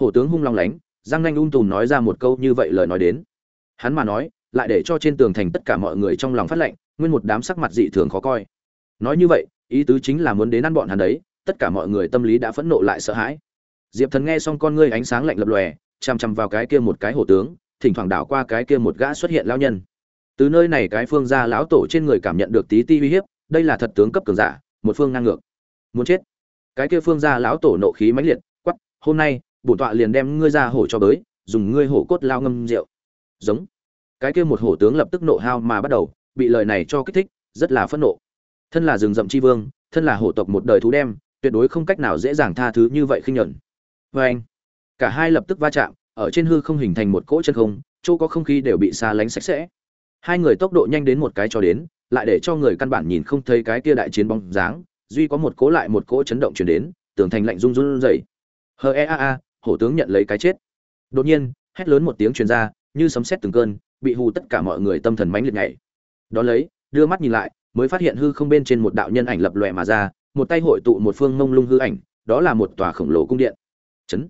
Hổ tướng hung long lánh, giang nanh ung tùm nói ra một câu như vậy lời nói đến. Hắn mà nói, lại để cho trên tường thành tất cả mọi người trong lòng phát lệnh, nguyên một đám sắc mặt dị thường khó coi. Nói như vậy, ý tứ chính là muốn đến ăn bọn hắn đấy, tất cả mọi người tâm lý đã phẫn nộ lại sợ hãi. Diệp thần nghe xong con ngươi ánh sáng lạnh lập lòe, chằm chằm vào cái kia một cái hổ tướng, thỉnh thoảng đảo qua cái kia một gã xuất hiện lao nhân. Từ nơi này cái phương gia lão tổ trên người cảm nhận được tí ti uy hiếp, đây là thật tướng cấp cường giả, một phương ngang ngược. Muốn chết. Cái kia phương gia lão tổ nộ khí mãnh liệt quắp hôm nay bổn tọa liền đem ngươi ra hổ cho bới, dùng ngươi hổ cốt lao ngâm rượu. Giống. Cái kia một hổ tướng lập tức nộ hao mà bắt đầu, bị lời này cho kích thích, rất là phẫn nộ. Thân là rừng rậm chi vương, thân là hổ tộc một đời thú đem, tuyệt đối không cách nào dễ dàng tha thứ như vậy khinh nhẫn vê anh, cả hai lập tức va chạm, ở trên hư không hình thành một cỗ chân không, chỗ có không khí đều bị xa lánh sạch sẽ. Hai người tốc độ nhanh đến một cái cho đến, lại để cho người căn bản nhìn không thấy cái kia đại chiến bóng dáng, duy có một cỗ lại một cỗ chấn động chuyển đến, tường thành lạnh run run rẩy. Hờ e a a hổ tướng nhận lấy cái chết. Đột nhiên, hét lớn một tiếng truyền ra, như sấm sét từng cơn, bị hù tất cả mọi người tâm thần mãnh liệt nhảy. Đón lấy, đưa mắt nhìn lại, mới phát hiện hư không bên trên một đạo nhân ảnh lập lòe mà ra, một tay hội tụ một phương mông lung hư ảnh, đó là một tòa khổng lồ cung điện. Chấn.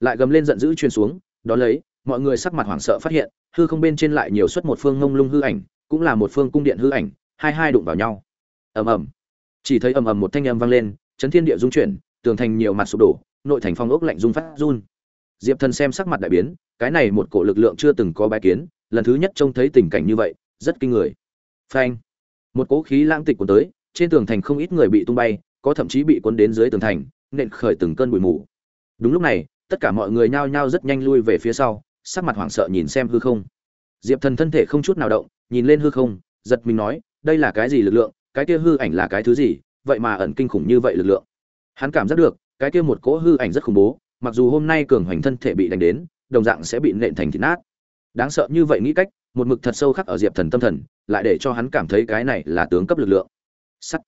Lại gầm lên giận dữ truyền xuống, đón lấy, mọi người sắc mặt hoảng sợ phát hiện, hư không bên trên lại nhiều xuất một phương mông lung hư ảnh, cũng là một phương cung điện hư ảnh, hai hai đụng vào nhau. Ầm ầm. Chỉ thấy ầm ầm một thanh âm vang lên, chấn thiên địa dung chuyển, tường thành nhiều mặt sụp đổ nội thành phong ốc lạnh rung phát run. Diệp thần xem sắc mặt đại biến, cái này một cổ lực lượng chưa từng có bái kiến, lần thứ nhất trông thấy tình cảnh như vậy, rất kinh người. Phanh. Một cỗ khí lãng tịch cuốn tới, trên tường thành không ít người bị tung bay, có thậm chí bị cuốn đến dưới tường thành, nện khởi từng cơn bụi mù. Đúng lúc này, tất cả mọi người nhao nhao rất nhanh lui về phía sau, sắc mặt hoảng sợ nhìn xem hư không. Diệp thần thân thể không chút nào động, nhìn lên hư không, giật mình nói, đây là cái gì lực lượng? Cái kia hư ảnh là cái thứ gì? Vậy mà ẩn kinh khủng như vậy lực lượng. Hắn cảm giác được cái kia một cỗ hư ảnh rất khủng bố, mặc dù hôm nay cường hoành thân thể bị đánh đến, đồng dạng sẽ bị nện thành thịt nát. Đáng sợ như vậy nghĩ cách, một mực thật sâu khắc ở diệp thần tâm thần, lại để cho hắn cảm thấy cái này là tướng cấp lực lượng. Sắt.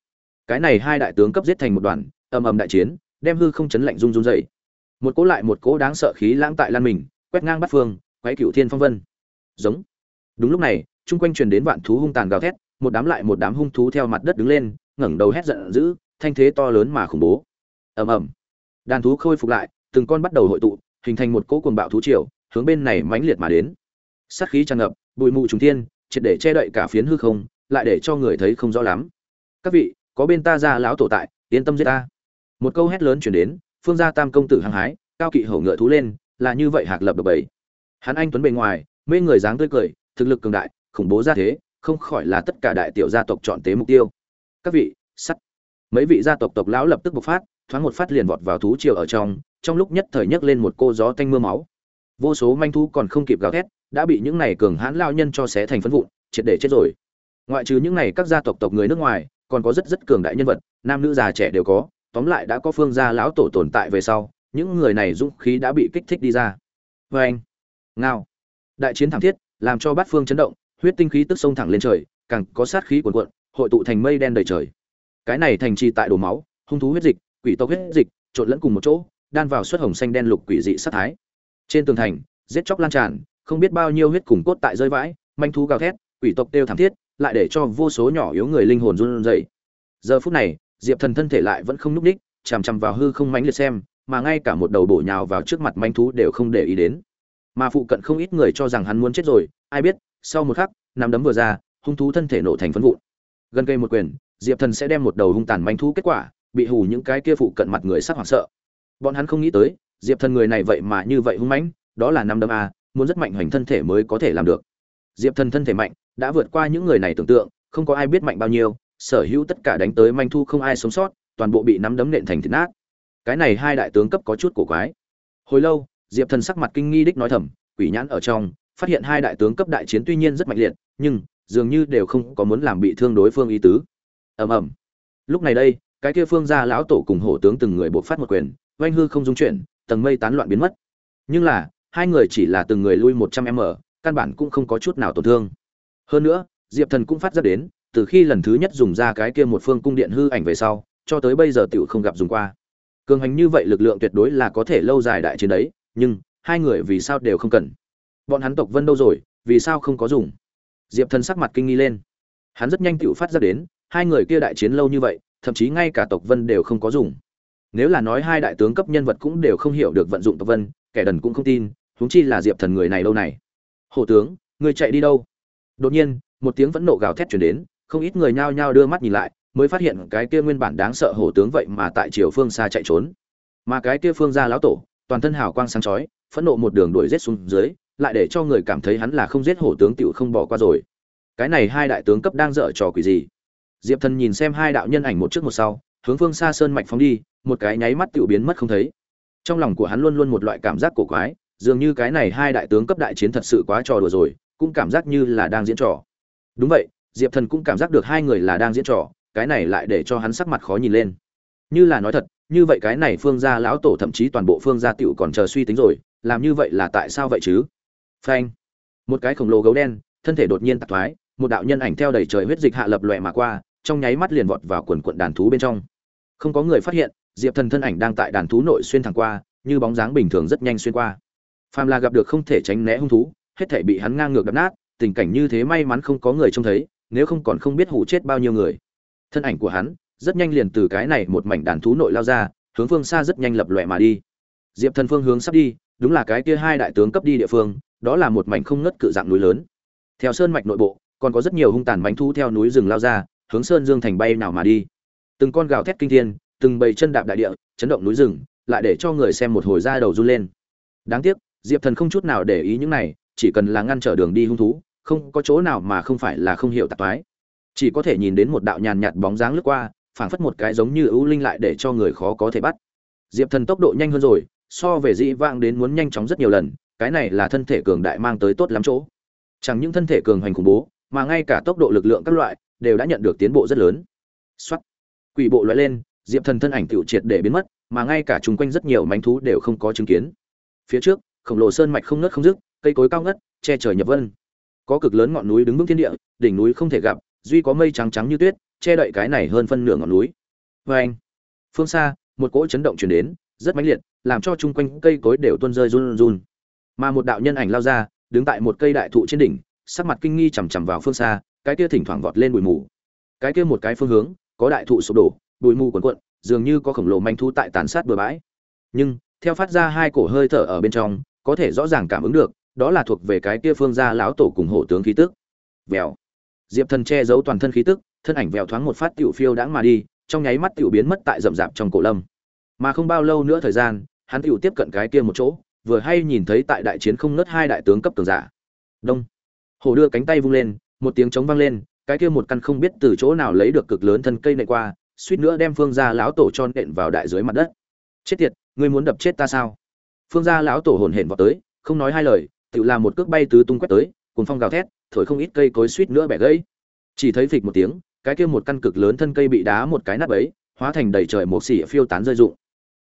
Cái này hai đại tướng cấp giết thành một đoàn, ầm ầm đại chiến, đem hư không chấn lạnh run run dậy. Một cỗ lại một cỗ đáng sợ khí lãng tại lan mình, quét ngang bát phương, quấy cửu thiên phong vân. Giống. Đúng lúc này, chung quanh truyền đến vạn thú hung tàn gào thét, một đám lại một đám hung thú theo mặt đất đứng lên, ngẩng đầu hét giận dữ, thanh thế to lớn mà khủng bố. Ầm ầm đàn thú khôi phục lại, từng con bắt đầu hội tụ, hình thành một cỗ cuồng bạo thú triều, hướng bên này mãnh liệt mà đến. Sát khí tràn ngập, bụi mù trùng thiên, triệt để che đậy cả phiến hư không, lại để cho người thấy không rõ lắm. Các vị, có bên ta ra lão tổ tại, yên tâm giết ta. Một câu hét lớn chuyển đến, phương gia tam công tử hăng hái, cao kỵ hổ ngựa thú lên, là như vậy hạc lập độc bảy hắn anh tuấn bề ngoài, mê người dáng tươi cười, thực lực cường đại, khủng bố ra thế, không khỏi là tất cả đại tiểu gia tộc chọn tế mục tiêu. Các vị, sắt. Mấy vị gia tộc tộc lão lập tức bộc phát thoáng một phát liền vọt vào thú triều ở trong trong lúc nhất thời nhấc lên một cô gió tanh mưa máu. Vô số manh thú còn không kịp gào thét, đã bị những này cường hãn lao nhân cho xé thành phấn vụn, triệt để chết rồi. Ngoại trừ những này các gia tộc tộc người nước ngoài, còn có rất rất cường đại nhân vật, nam nữ già trẻ đều có, tóm lại đã có phương gia lão tổ tồn tại về sau, những người này dũng khí đã bị kích thích đi ra. Vê anh, ngao. Đại chiến thảm thiết, làm cho bát phương chấn động, huyết tinh khí tức sông thẳng lên trời, càng có sát khí cuồn cuộn, hội tụ thành mây đen đầy trời. Cái này thành trì tại đổ máu, hung thú huyết dịch quỷ tộc huyết dịch, trộn lẫn cùng một chỗ, đan vào suất hồng xanh đen lục quỷ dị sát thái. Trên tường thành, giết chóc lan tràn, không biết bao nhiêu huyết cùng cốt tại rơi vãi, manh thú gào thét, quỷ tộc kêu thảm thiết, lại để cho vô số nhỏ yếu người linh hồn run rẩy. Giờ phút này, diệp thần thân thể lại vẫn không nhúc ních chằm chằm vào hư không mãnh liệt xem, mà ngay cả một đầu bổ nhào vào trước mặt manh thú đều không để ý đến. Mà phụ cận không ít người cho rằng hắn muốn chết rồi, ai biết, sau một khắc, nắm đấm vừa ra, hung thú thân thể nổ thành phân vụn. Gần cây một quyền, diệp thần sẽ đem một đầu hung tàn manh thú kết quả bị hù những cái kia phụ cận mặt người sắc hoảng sợ. Bọn hắn không nghĩ tới, diệp thần người này vậy mà như vậy hung mãnh, đó là năm đấm a, muốn rất mạnh hoành thân thể mới có thể làm được. Diệp thần thân thể mạnh, đã vượt qua những người này tưởng tượng, không có ai biết mạnh bao nhiêu, sở hữu tất cả đánh tới manh thu không ai sống sót, toàn bộ bị nắm đấm nện thành thịt nát. Cái này hai đại tướng cấp có chút cổ quái. Hồi lâu, diệp thần sắc mặt kinh nghi đích nói thầm, quỷ nhãn ở trong, phát hiện hai đại tướng cấp đại chiến tuy nhiên rất mạnh liệt, nhưng dường như đều không có muốn làm bị thương đối phương ý tứ. Ầm ầm. Lúc này đây cái kia phương gia lão tổ cùng hổ tướng từng người buộc phát một quyền, oanh hư không dung chuyển, tầng mây tán loạn biến mất. Nhưng là, hai người chỉ là từng người lui một trăm m, căn bản cũng không có chút nào tổn thương. Hơn nữa, diệp thần cũng phát ra đến, từ khi lần thứ nhất dùng ra cái kia một phương cung điện hư ảnh về sau, cho tới bây giờ tiểu không gặp dùng qua. Cường hành như vậy lực lượng tuyệt đối là có thể lâu dài đại chiến đấy, nhưng, hai người vì sao đều không cần? Bọn hắn tộc vân đâu rồi, vì sao không có dùng? Diệp thần sắc mặt kinh nghi lên. Hắn rất nhanh tiểu phát ra đến hai người kia đại chiến lâu như vậy, thậm chí ngay cả tộc vân đều không có dùng. Nếu là nói hai đại tướng cấp nhân vật cũng đều không hiểu được vận dụng tộc vân, kẻ đần cũng không tin, huống chi là diệp thần người này lâu này. Hổ tướng, người chạy đi đâu? Đột nhiên, một tiếng vẫn nộ gào thét chuyển đến, không ít người nhao nhao đưa mắt nhìn lại, mới phát hiện cái kia nguyên bản đáng sợ hổ tướng vậy mà tại chiều phương xa chạy trốn. Mà cái kia phương gia lão tổ, toàn thân hào quang sáng chói, phẫn nộ một đường đuổi giết xuống dưới, lại để cho người cảm thấy hắn là không giết hổ tướng tiểu không bỏ qua rồi. Cái này hai đại tướng cấp đang dở trò quỷ gì? Diệp thần nhìn xem hai đạo nhân ảnh một trước một sau, hướng phương xa sơn mạch phóng đi, một cái nháy mắt tiểu biến mất không thấy. Trong lòng của hắn luôn luôn một loại cảm giác cổ quái, dường như cái này hai đại tướng cấp đại chiến thật sự quá trò đùa rồi, cũng cảm giác như là đang diễn trò. Đúng vậy, diệp thần cũng cảm giác được hai người là đang diễn trò, cái này lại để cho hắn sắc mặt khó nhìn lên. Như là nói thật, như vậy cái này phương gia lão tổ thậm chí toàn bộ phương gia tựu còn chờ suy tính rồi, làm như vậy là tại sao vậy chứ? Phanh. Một cái khổng lồ gấu đen, thân thể đột nhiên tạc thoái, một đạo nhân ảnh theo đầy trời huyết dịch hạ lập lòe mà qua trong nháy mắt liền vọt vào quần quận đàn thú bên trong. Không có người phát hiện, diệp thần thân ảnh đang tại đàn thú nội xuyên thẳng qua, như bóng dáng bình thường rất nhanh xuyên qua. Phàm là gặp được không thể tránh né hung thú, hết thể bị hắn ngang ngược đập nát, tình cảnh như thế may mắn không có người trông thấy, nếu không còn không biết hủ chết bao nhiêu người. Thân ảnh của hắn rất nhanh liền từ cái này một mảnh đàn thú nội lao ra, hướng phương xa rất nhanh lập lòe mà đi. Diệp thần phương hướng sắp đi, đúng là cái kia hai đại tướng cấp đi địa phương, đó là một mảnh không ngất cự dạng núi lớn. Theo sơn mạch nội bộ, còn có rất nhiều hung tàn bánh thú theo núi rừng lao ra hướng sơn dương thành bay nào mà đi. Từng con gào thét kinh thiên, từng bầy chân đạp đại địa, chấn động núi rừng, lại để cho người xem một hồi da đầu run lên. Đáng tiếc, diệp thần không chút nào để ý những này, chỉ cần là ngăn trở đường đi hung thú, không có chỗ nào mà không phải là không hiểu tạp toái chỉ có thể nhìn đến một đạo nhàn nhạt bóng dáng lướt qua, phảng phất một cái giống như ưu linh lại để cho người khó có thể bắt. Diệp thần tốc độ nhanh hơn rồi, so về dĩ vãng đến muốn nhanh chóng rất nhiều lần, cái này là thân thể cường đại mang tới tốt lắm chỗ. Chẳng những thân thể cường hành khủng bố, mà ngay cả tốc độ lực lượng các loại đều đã nhận được tiến bộ rất lớn. Xuất quỷ bộ loại lên, diệp thần thân ảnh tiểu triệt để biến mất, mà ngay cả chung quanh rất nhiều mánh thú đều không có chứng kiến. Phía trước, khổng lồ sơn mạch không ngớt không dứt, cây cối cao ngất, che trời nhập vân. Có cực lớn ngọn núi đứng vững thiên địa, đỉnh núi không thể gặp, duy có mây trắng trắng như tuyết, che đậy cái này hơn phân nửa ngọn núi. Vê anh, phương xa, một cỗ chấn động chuyển đến, rất mãnh liệt, làm cho chung quanh cây cối đều tuôn rơi run run. Mà một đạo nhân ảnh lao ra, đứng tại một cây đại thụ trên đỉnh, sắc mặt kinh nghi chằm chằm vào phương xa cái kia thỉnh thoảng vọt lên bụi mù. Cái kia một cái phương hướng, có đại thụ sụp đổ, bụi mù cuồn cuộn, dường như có khổng lồ manh thu tại tàn sát bừa bãi. Nhưng, theo phát ra hai cổ hơi thở ở bên trong, có thể rõ ràng cảm ứng được, đó là thuộc về cái kia phương gia lão tổ cùng hổ tướng khí tức. Vèo. Diệp thần che giấu toàn thân khí tức, thân ảnh vèo thoáng một phát tiểu phiêu đãng mà đi, trong nháy mắt tiểu biến mất tại rậm rạp trong cổ lâm. Mà không bao lâu nữa thời gian, hắn tiểu tiếp cận cái kia một chỗ, vừa hay nhìn thấy tại đại chiến không nớt hai đại tướng cấp tường giả. Đông. Hổ đưa cánh tay vung lên một tiếng trống vang lên, cái kia một căn không biết từ chỗ nào lấy được cực lớn thân cây này qua, suýt nữa đem phương gia lão tổ cho nện vào đại dưới mặt đất. Chết tiệt, ngươi muốn đập chết ta sao? Phương gia lão tổ hồn hển vào tới, không nói hai lời, tự làm một cước bay tứ tung quét tới cùng phong gào thét, thổi không ít cây cối suýt nữa bẻ gãy. Chỉ thấy phịch một tiếng, cái kia một căn cực lớn thân cây bị đá một cái nát bấy, hóa thành đầy trời một xỉ phiêu tán rơi rụng.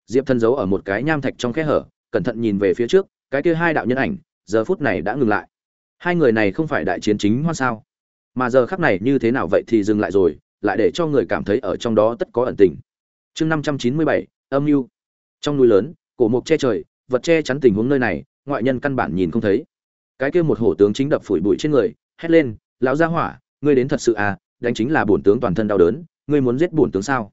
Diệp thân giấu ở một cái nham thạch trong khe hở, cẩn thận nhìn về phía trước, cái kia hai đạo nhân ảnh, giờ phút này đã ngừng lại. Hai người này không phải đại chiến chính hoa sao? Mà giờ khắc này như thế nào vậy thì dừng lại rồi, lại để cho người cảm thấy ở trong đó tất có ẩn tình. Chương năm trăm chín mươi bảy, âm mưu. Trong núi lớn, cổ mộc che trời, vật che chắn tình huống nơi này, ngoại nhân căn bản nhìn không thấy. Cái kia một hổ tướng chính đập phủi bụi trên người, hét lên, lão gia hỏa, ngươi đến thật sự à đánh chính là bổn tướng toàn thân đau đớn, ngươi muốn giết bổn tướng sao?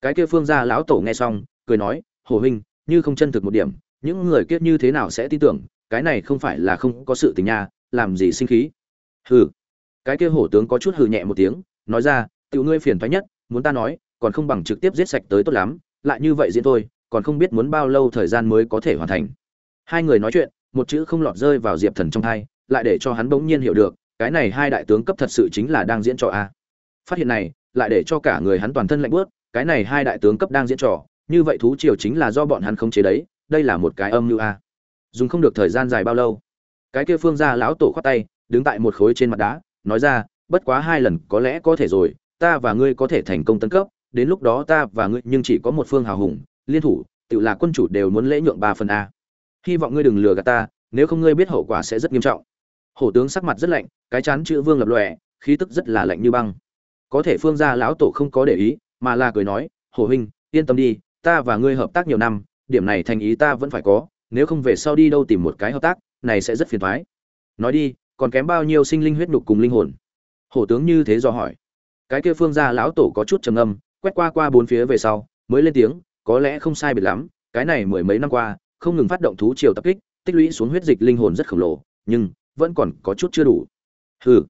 Cái kia phương gia lão tổ nghe xong, cười nói, hổ huynh, như không chân thực một điểm, những người kiết như thế nào sẽ tin tưởng, cái này không phải là không có sự tình nha, làm gì sinh khí? Hừ cái kia hổ tướng có chút hừ nhẹ một tiếng, nói ra, tiểu ngươi phiền thoái nhất, muốn ta nói, còn không bằng trực tiếp giết sạch tới tốt lắm, lại như vậy diễn thôi, còn không biết muốn bao lâu thời gian mới có thể hoàn thành. Hai người nói chuyện, một chữ không lọt rơi vào diệp thần trong thai, lại để cho hắn bỗng nhiên hiểu được, cái này hai đại tướng cấp thật sự chính là đang diễn trò a. Phát hiện này, lại để cho cả người hắn toàn thân lạnh bớt cái này hai đại tướng cấp đang diễn trò, như vậy thú triều chính là do bọn hắn khống chế đấy, đây là một cái âm mưu a. Dùng không được thời gian dài bao lâu. Cái kia phương gia lão tổ khoát tay, đứng tại một khối trên mặt đá nói ra, bất quá hai lần có lẽ có thể rồi, ta và ngươi có thể thành công tấn cấp, đến lúc đó ta và ngươi nhưng chỉ có một phương hào hùng, liên thủ, tự là quân chủ đều muốn lễ nhượng ba phần a. Hy vọng ngươi đừng lừa gạt ta, nếu không ngươi biết hậu quả sẽ rất nghiêm trọng. Hổ tướng sắc mặt rất lạnh, cái chán chữ vương lập lòe, khí tức rất là lạnh như băng. Có thể phương gia lão tổ không có để ý, mà là cười nói, hổ huynh, yên tâm đi, ta và ngươi hợp tác nhiều năm, điểm này thành ý ta vẫn phải có, nếu không về sau đi đâu tìm một cái hợp tác, này sẽ rất phiền thoái. Nói đi còn kém bao nhiêu sinh linh huyết nhục cùng linh hồn? Hổ tướng như thế do hỏi. Cái kia phương gia lão tổ có chút trầm âm quét qua qua bốn phía về sau, mới lên tiếng, có lẽ không sai biệt lắm, cái này mười mấy năm qua, không ngừng phát động thú triều tập kích, tích lũy xuống huyết dịch linh hồn rất khổng lồ, nhưng, vẫn còn có chút chưa đủ. Hừ.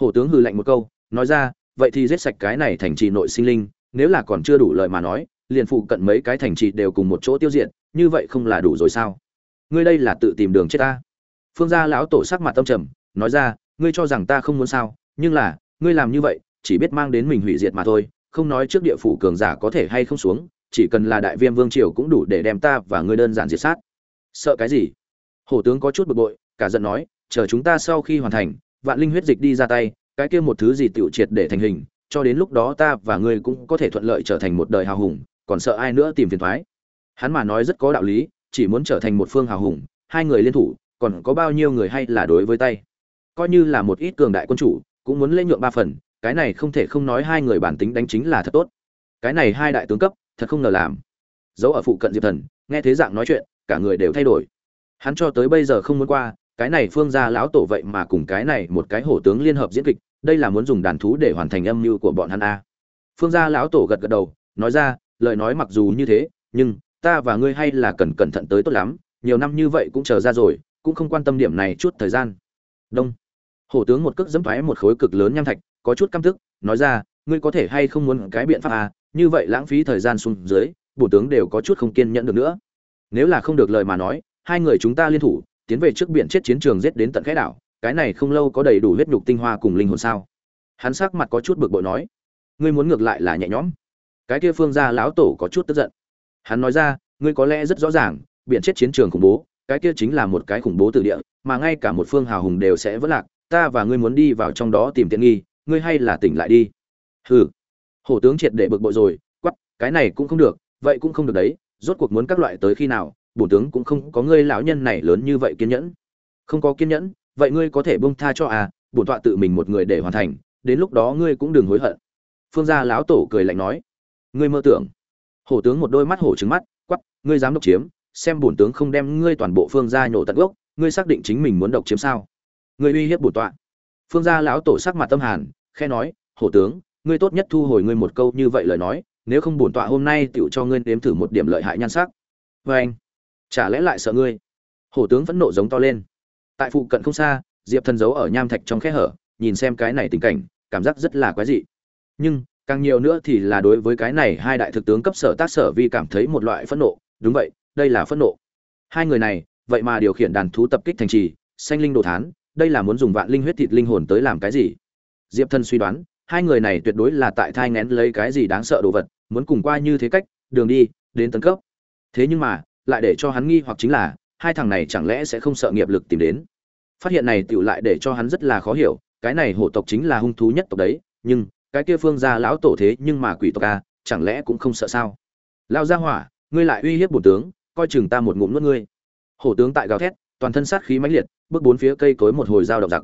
Hổ tướng hừ lạnh một câu, nói ra, vậy thì giết sạch cái này thành trì nội sinh linh, nếu là còn chưa đủ lời mà nói, liền phụ cận mấy cái thành trì đều cùng một chỗ tiêu diệt, như vậy không là đủ rồi sao? Ngươi đây là tự tìm đường chết ta. Phương gia lão tổ sắc mặt tâm trầm nói ra, ngươi cho rằng ta không muốn sao, nhưng là, ngươi làm như vậy, chỉ biết mang đến mình hủy diệt mà thôi, không nói trước địa phủ cường giả có thể hay không xuống, chỉ cần là đại viêm vương triều cũng đủ để đem ta và ngươi đơn giản diệt sát. Sợ cái gì? Hổ tướng có chút bực bội, cả giận nói, chờ chúng ta sau khi hoàn thành, vạn linh huyết dịch đi ra tay, cái kia một thứ gì tiểu triệt để thành hình, cho đến lúc đó ta và ngươi cũng có thể thuận lợi trở thành một đời hào hùng, còn sợ ai nữa tìm phiền thoái? Hắn mà nói rất có đạo lý, chỉ muốn trở thành một phương hào hùng, hai người liên thủ, còn có bao nhiêu người hay là đối với tay? Coi như là một ít cường đại quân chủ, cũng muốn lễ nhượng ba phần, cái này không thể không nói hai người bản tính đánh chính là thật tốt. Cái này hai đại tướng cấp, thật không ngờ làm. Dấu ở phụ cận diệp thần, nghe thế dạng nói chuyện, cả người đều thay đổi. Hắn cho tới bây giờ không muốn qua, cái này phương gia lão tổ vậy mà cùng cái này một cái hổ tướng liên hợp diễn kịch, đây là muốn dùng đàn thú để hoàn thành âm mưu của bọn hắn a. Phương gia lão tổ gật gật đầu, nói ra, lời nói mặc dù như thế, nhưng, ta và ngươi hay là cần cẩn thận tới tốt lắm, nhiều năm như vậy cũng chờ ra rồi, cũng không quan tâm điểm này chút thời gian. Đông hổ tướng một cước dẫm thoái một khối cực lớn nham thạch, có chút căm tức, nói ra, ngươi có thể hay không muốn cái biện pháp à? Như vậy lãng phí thời gian xuống dưới, bổ tướng đều có chút không kiên nhẫn được nữa. Nếu là không được lời mà nói, hai người chúng ta liên thủ, tiến về trước biển chết chiến trường giết đến tận khẽ đảo, cái này không lâu có đầy đủ huyết nhục tinh hoa cùng linh hồn sao? Hắn sắc mặt có chút bực bội nói, ngươi muốn ngược lại là nhẹ nhõm. Cái kia phương gia lão tổ có chút tức giận. Hắn nói ra, ngươi có lẽ rất rõ ràng, biển chết chiến trường khủng bố, cái kia chính là một cái khủng bố từ địa, mà ngay cả một phương hào hùng đều sẽ vỡ lạc ta và ngươi muốn đi vào trong đó tìm tiện nghi, ngươi hay là tỉnh lại đi. Hừ. Hổ tướng triệt để bực bội rồi quắp cái này cũng không được, vậy cũng không được đấy, rốt cuộc muốn các loại tới khi nào, bổ tướng cũng không có ngươi lão nhân này lớn như vậy kiên nhẫn. Không có kiên nhẫn, vậy ngươi có thể bông tha cho à bổn tọa tự mình một người để hoàn thành, đến lúc đó ngươi cũng đừng hối hận. Phương gia lão tổ cười lạnh nói. Ngươi mơ tưởng. Hổ tướng một đôi mắt hổ trứng mắt quắp ngươi dám độc chiếm, xem bổn tướng không đem ngươi toàn bộ phương gia nhổ tận gốc, ngươi xác định chính mình muốn độc chiếm sao? Ngươi uy hiếp bổn tọa. Phương gia lão tổ sắc mặt tâm hàn khe nói, hổ tướng, ngươi tốt nhất thu hồi ngươi một câu như vậy lời nói, nếu không bổn tọa hôm nay tựu cho ngươi nếm thử một điểm lợi hại nhan sắc. Vê anh, chả lẽ lại sợ ngươi? Hổ tướng vẫn nộ giống to lên. Tại phụ cận không xa, diệp thần giấu ở nham thạch trong khe hở, nhìn xem cái này tình cảnh, cảm giác rất là quái dị. Nhưng, càng nhiều nữa thì là đối với cái này hai đại thực tướng cấp sở tác sở vi cảm thấy một loại phẫn nộ. Đúng vậy, đây là phẫn nộ. Hai người này, vậy mà điều khiển đàn thú tập kích thành trì xanh linh đồ thán đây là muốn dùng vạn linh huyết thịt linh hồn tới làm cái gì? Diệp thân suy đoán, hai người này tuyệt đối là tại thai ngén lấy cái gì đáng sợ đồ vật, muốn cùng qua như thế cách, đường đi, đến tấn cấp. Thế nhưng mà, lại để cho hắn nghi hoặc chính là, hai thằng này chẳng lẽ sẽ không sợ nghiệp lực tìm đến? Phát hiện này tựu lại để cho hắn rất là khó hiểu, cái này hổ tộc chính là hung thú nhất tộc đấy, nhưng, cái kia phương gia lão tổ thế nhưng mà quỷ tộc a chẳng lẽ cũng không sợ sao? Lao ra hỏa, ngươi lại uy hiếp bổn tướng, coi chừng ta một ngụm nuốt ngươi. Hổ tướng tại gào thét toàn thân sát khí mãnh liệt, bước bốn phía cây cối một hồi dao động giặc.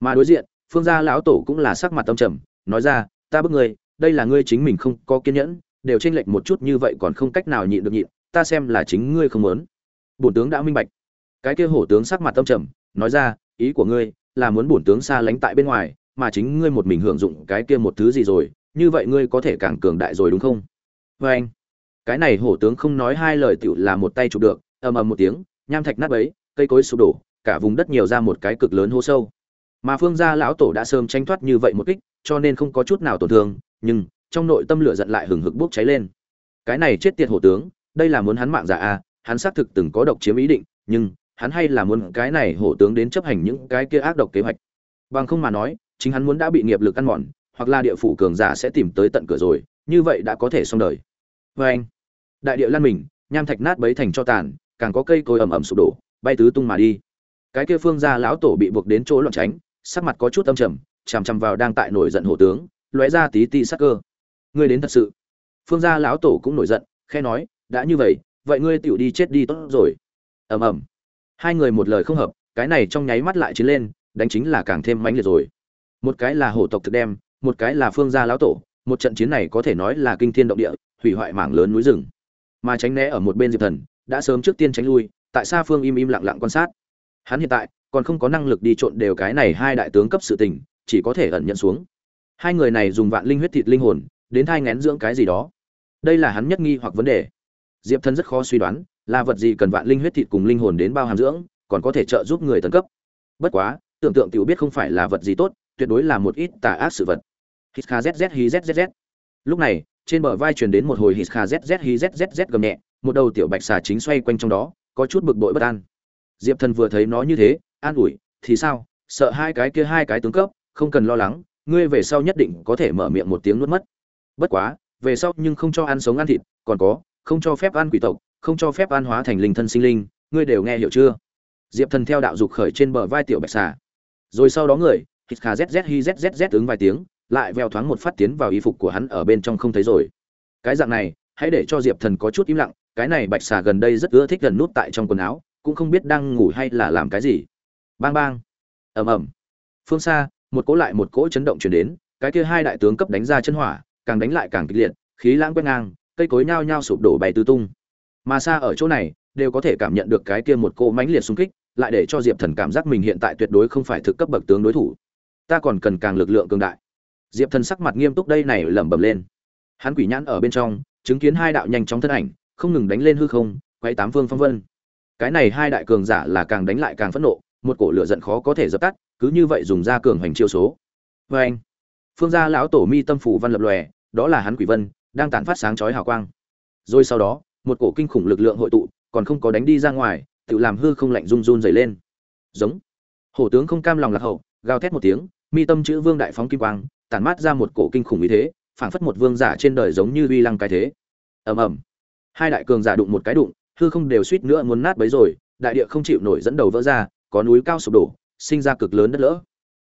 Mà đối diện, phương gia lão tổ cũng là sắc mặt tâm trầm, nói ra, ta bức ngươi, đây là ngươi chính mình không có kiên nhẫn, đều chênh lệch một chút như vậy còn không cách nào nhịn được nhịn, ta xem là chính ngươi không muốn. Bổn tướng đã minh bạch. Cái kia hổ tướng sắc mặt tâm trầm, nói ra, ý của ngươi là muốn bổn tướng xa lánh tại bên ngoài, mà chính ngươi một mình hưởng dụng cái kia một thứ gì rồi, như vậy ngươi có thể càng cường đại rồi đúng không? Vê anh, cái này hổ tướng không nói hai lời tiểu là một tay chụp được, ầm ầm một tiếng, nham thạch nát bấy cây cối sụp đổ, cả vùng đất nhiều ra một cái cực lớn hố sâu. Mà phương gia lão tổ đã sớm tranh thoát như vậy một kích, cho nên không có chút nào tổn thương, nhưng trong nội tâm lửa giận lại hừng hực bốc cháy lên. Cái này chết tiệt hổ tướng, đây là muốn hắn mạng giả a, hắn xác thực từng có độc chiếm ý định, nhưng hắn hay là muốn cái này hổ tướng đến chấp hành những cái kia ác độc kế hoạch. Bằng không mà nói, chính hắn muốn đã bị nghiệp lực ăn mòn, hoặc là địa phủ cường giả sẽ tìm tới tận cửa rồi, như vậy đã có thể xong đời. Vê anh đại địa lan mình, nham thạch nát bấy thành cho tàn, càng có cây cối ẩm ẩm sụp đổ bay tứ tung mà đi. Cái kia phương gia lão tổ bị buộc đến chỗ loạn tránh, sắc mặt có chút âm trầm, chằm chằm vào đang tại nổi giận hổ tướng, lóe ra tí ti sắc cơ. Ngươi đến thật sự. Phương gia lão tổ cũng nổi giận khe nói, đã như vậy vậy ngươi tiểu đi chết đi tốt rồi. Ầm ầm. Hai người một lời không hợp, cái này trong nháy mắt lại chiến lên, đánh chính là càng thêm mãnh liệt rồi. Một cái là hổ tộc thực đem, một cái là phương gia lão tổ, một trận chiến này có thể nói là kinh thiên động địa, hủy hoại mảng lớn núi rừng. Mà tránh né ở một bên diệp thần, đã sớm trước tiên tránh lui tại sao phương im im lặng lặng quan sát. Hắn hiện tại còn không có năng lực đi trộn đều cái này hai đại tướng cấp sự tình, chỉ có thể ẩn nhận xuống. Hai người này dùng vạn linh huyết thịt linh hồn, đến thai ngén dưỡng cái gì đó. Đây là hắn nhất nghi hoặc vấn đề. Diệp thân rất khó suy đoán là vật gì cần vạn linh huyết thịt cùng linh hồn đến bao hàm dưỡng, còn có thể trợ giúp người tấn cấp. Bất quá, tưởng tượng tiểu biết không phải là vật gì tốt, tuyệt đối là một ít tà ác sự vật. Hít kha zz hi zzz lúc này, trên bờ vai truyền đến một hồi hít kha zz hi zzz gầm nhẹ, một đầu tiểu bạch xà chính xoay quanh trong đó có chút bực bội bất an. Diệp thần vừa thấy nó như thế, an ủi, thì sao? Sợ hai cái kia hai cái tướng cấp, không cần lo lắng, ngươi về sau nhất định có thể mở miệng một tiếng nuốt mất. Bất quá, về sau nhưng không cho ăn sống ăn thịt, còn có, không cho phép ăn quỷ tộc, không cho phép ăn hóa thành linh thân sinh linh, ngươi đều nghe hiểu chưa? Diệp thần theo đạo dục khởi trên bờ vai tiểu bạch xà. Rồi sau đó người, hít khà zz hi zzz ứng vài tiếng, lại veo thoáng một phát tiến vào y phục của hắn ở bên trong không thấy rồi. Cái dạng này, hãy để cho diệp thần có chút im lặng cái này bạch xà gần đây rất ưa thích gần nút tại trong quần áo, cũng không biết đang ngủ hay là làm cái gì. Bang bang. Ầm ầm. Phương xa, một cỗ lại một cỗ chấn động chuyển đến, cái kia hai đại tướng cấp đánh ra chân hỏa, càng đánh lại càng kịch liệt, khí lãng quét ngang, cây cối nhao nhao sụp đổ bay tứ tung. Mà xa ở chỗ này, đều có thể cảm nhận được cái kia một cỗ mãnh liệt xung kích, lại để cho diệp thần cảm giác mình hiện tại tuyệt đối không phải thực cấp bậc tướng đối thủ. Ta còn cần càng lực lượng cường đại. Diệp thần sắc mặt nghiêm túc đây này lẩm bẩm lên. Hắn quỷ nhãn ở bên trong, chứng kiến hai đạo nhanh chóng thân ảnh không ngừng đánh lên hư không, quay tám phương phong vân. Cái này hai đại cường giả là càng đánh lại càng phẫn nộ, một cổ lửa giận khó có thể dập tắt, cứ như vậy dùng ra cường hành chiêu số. Vê anh phương gia lão tổ mi tâm phủ văn lập lòe, đó là hắn quỷ vân, đang tản phát sáng chói hào quang. Rồi sau đó, một cổ kinh khủng lực lượng hội tụ, còn không có đánh đi ra ngoài, tự làm hư không lạnh run run dày lên. Giống. Hổ tướng không cam lòng lạc hậu, gào thét một tiếng, mi tâm chữ vương đại phóng kim quang, tản mát ra một cổ kinh khủng ý thế, phảng phất một vương giả trên đời giống như uy lăng cái thế. Ầm ầm hai đại cường giả đụng một cái đụng, hư không đều suýt nữa muốn nát bấy rồi, đại địa không chịu nổi dẫn đầu vỡ ra, có núi cao sụp đổ, sinh ra cực lớn đất lỡ.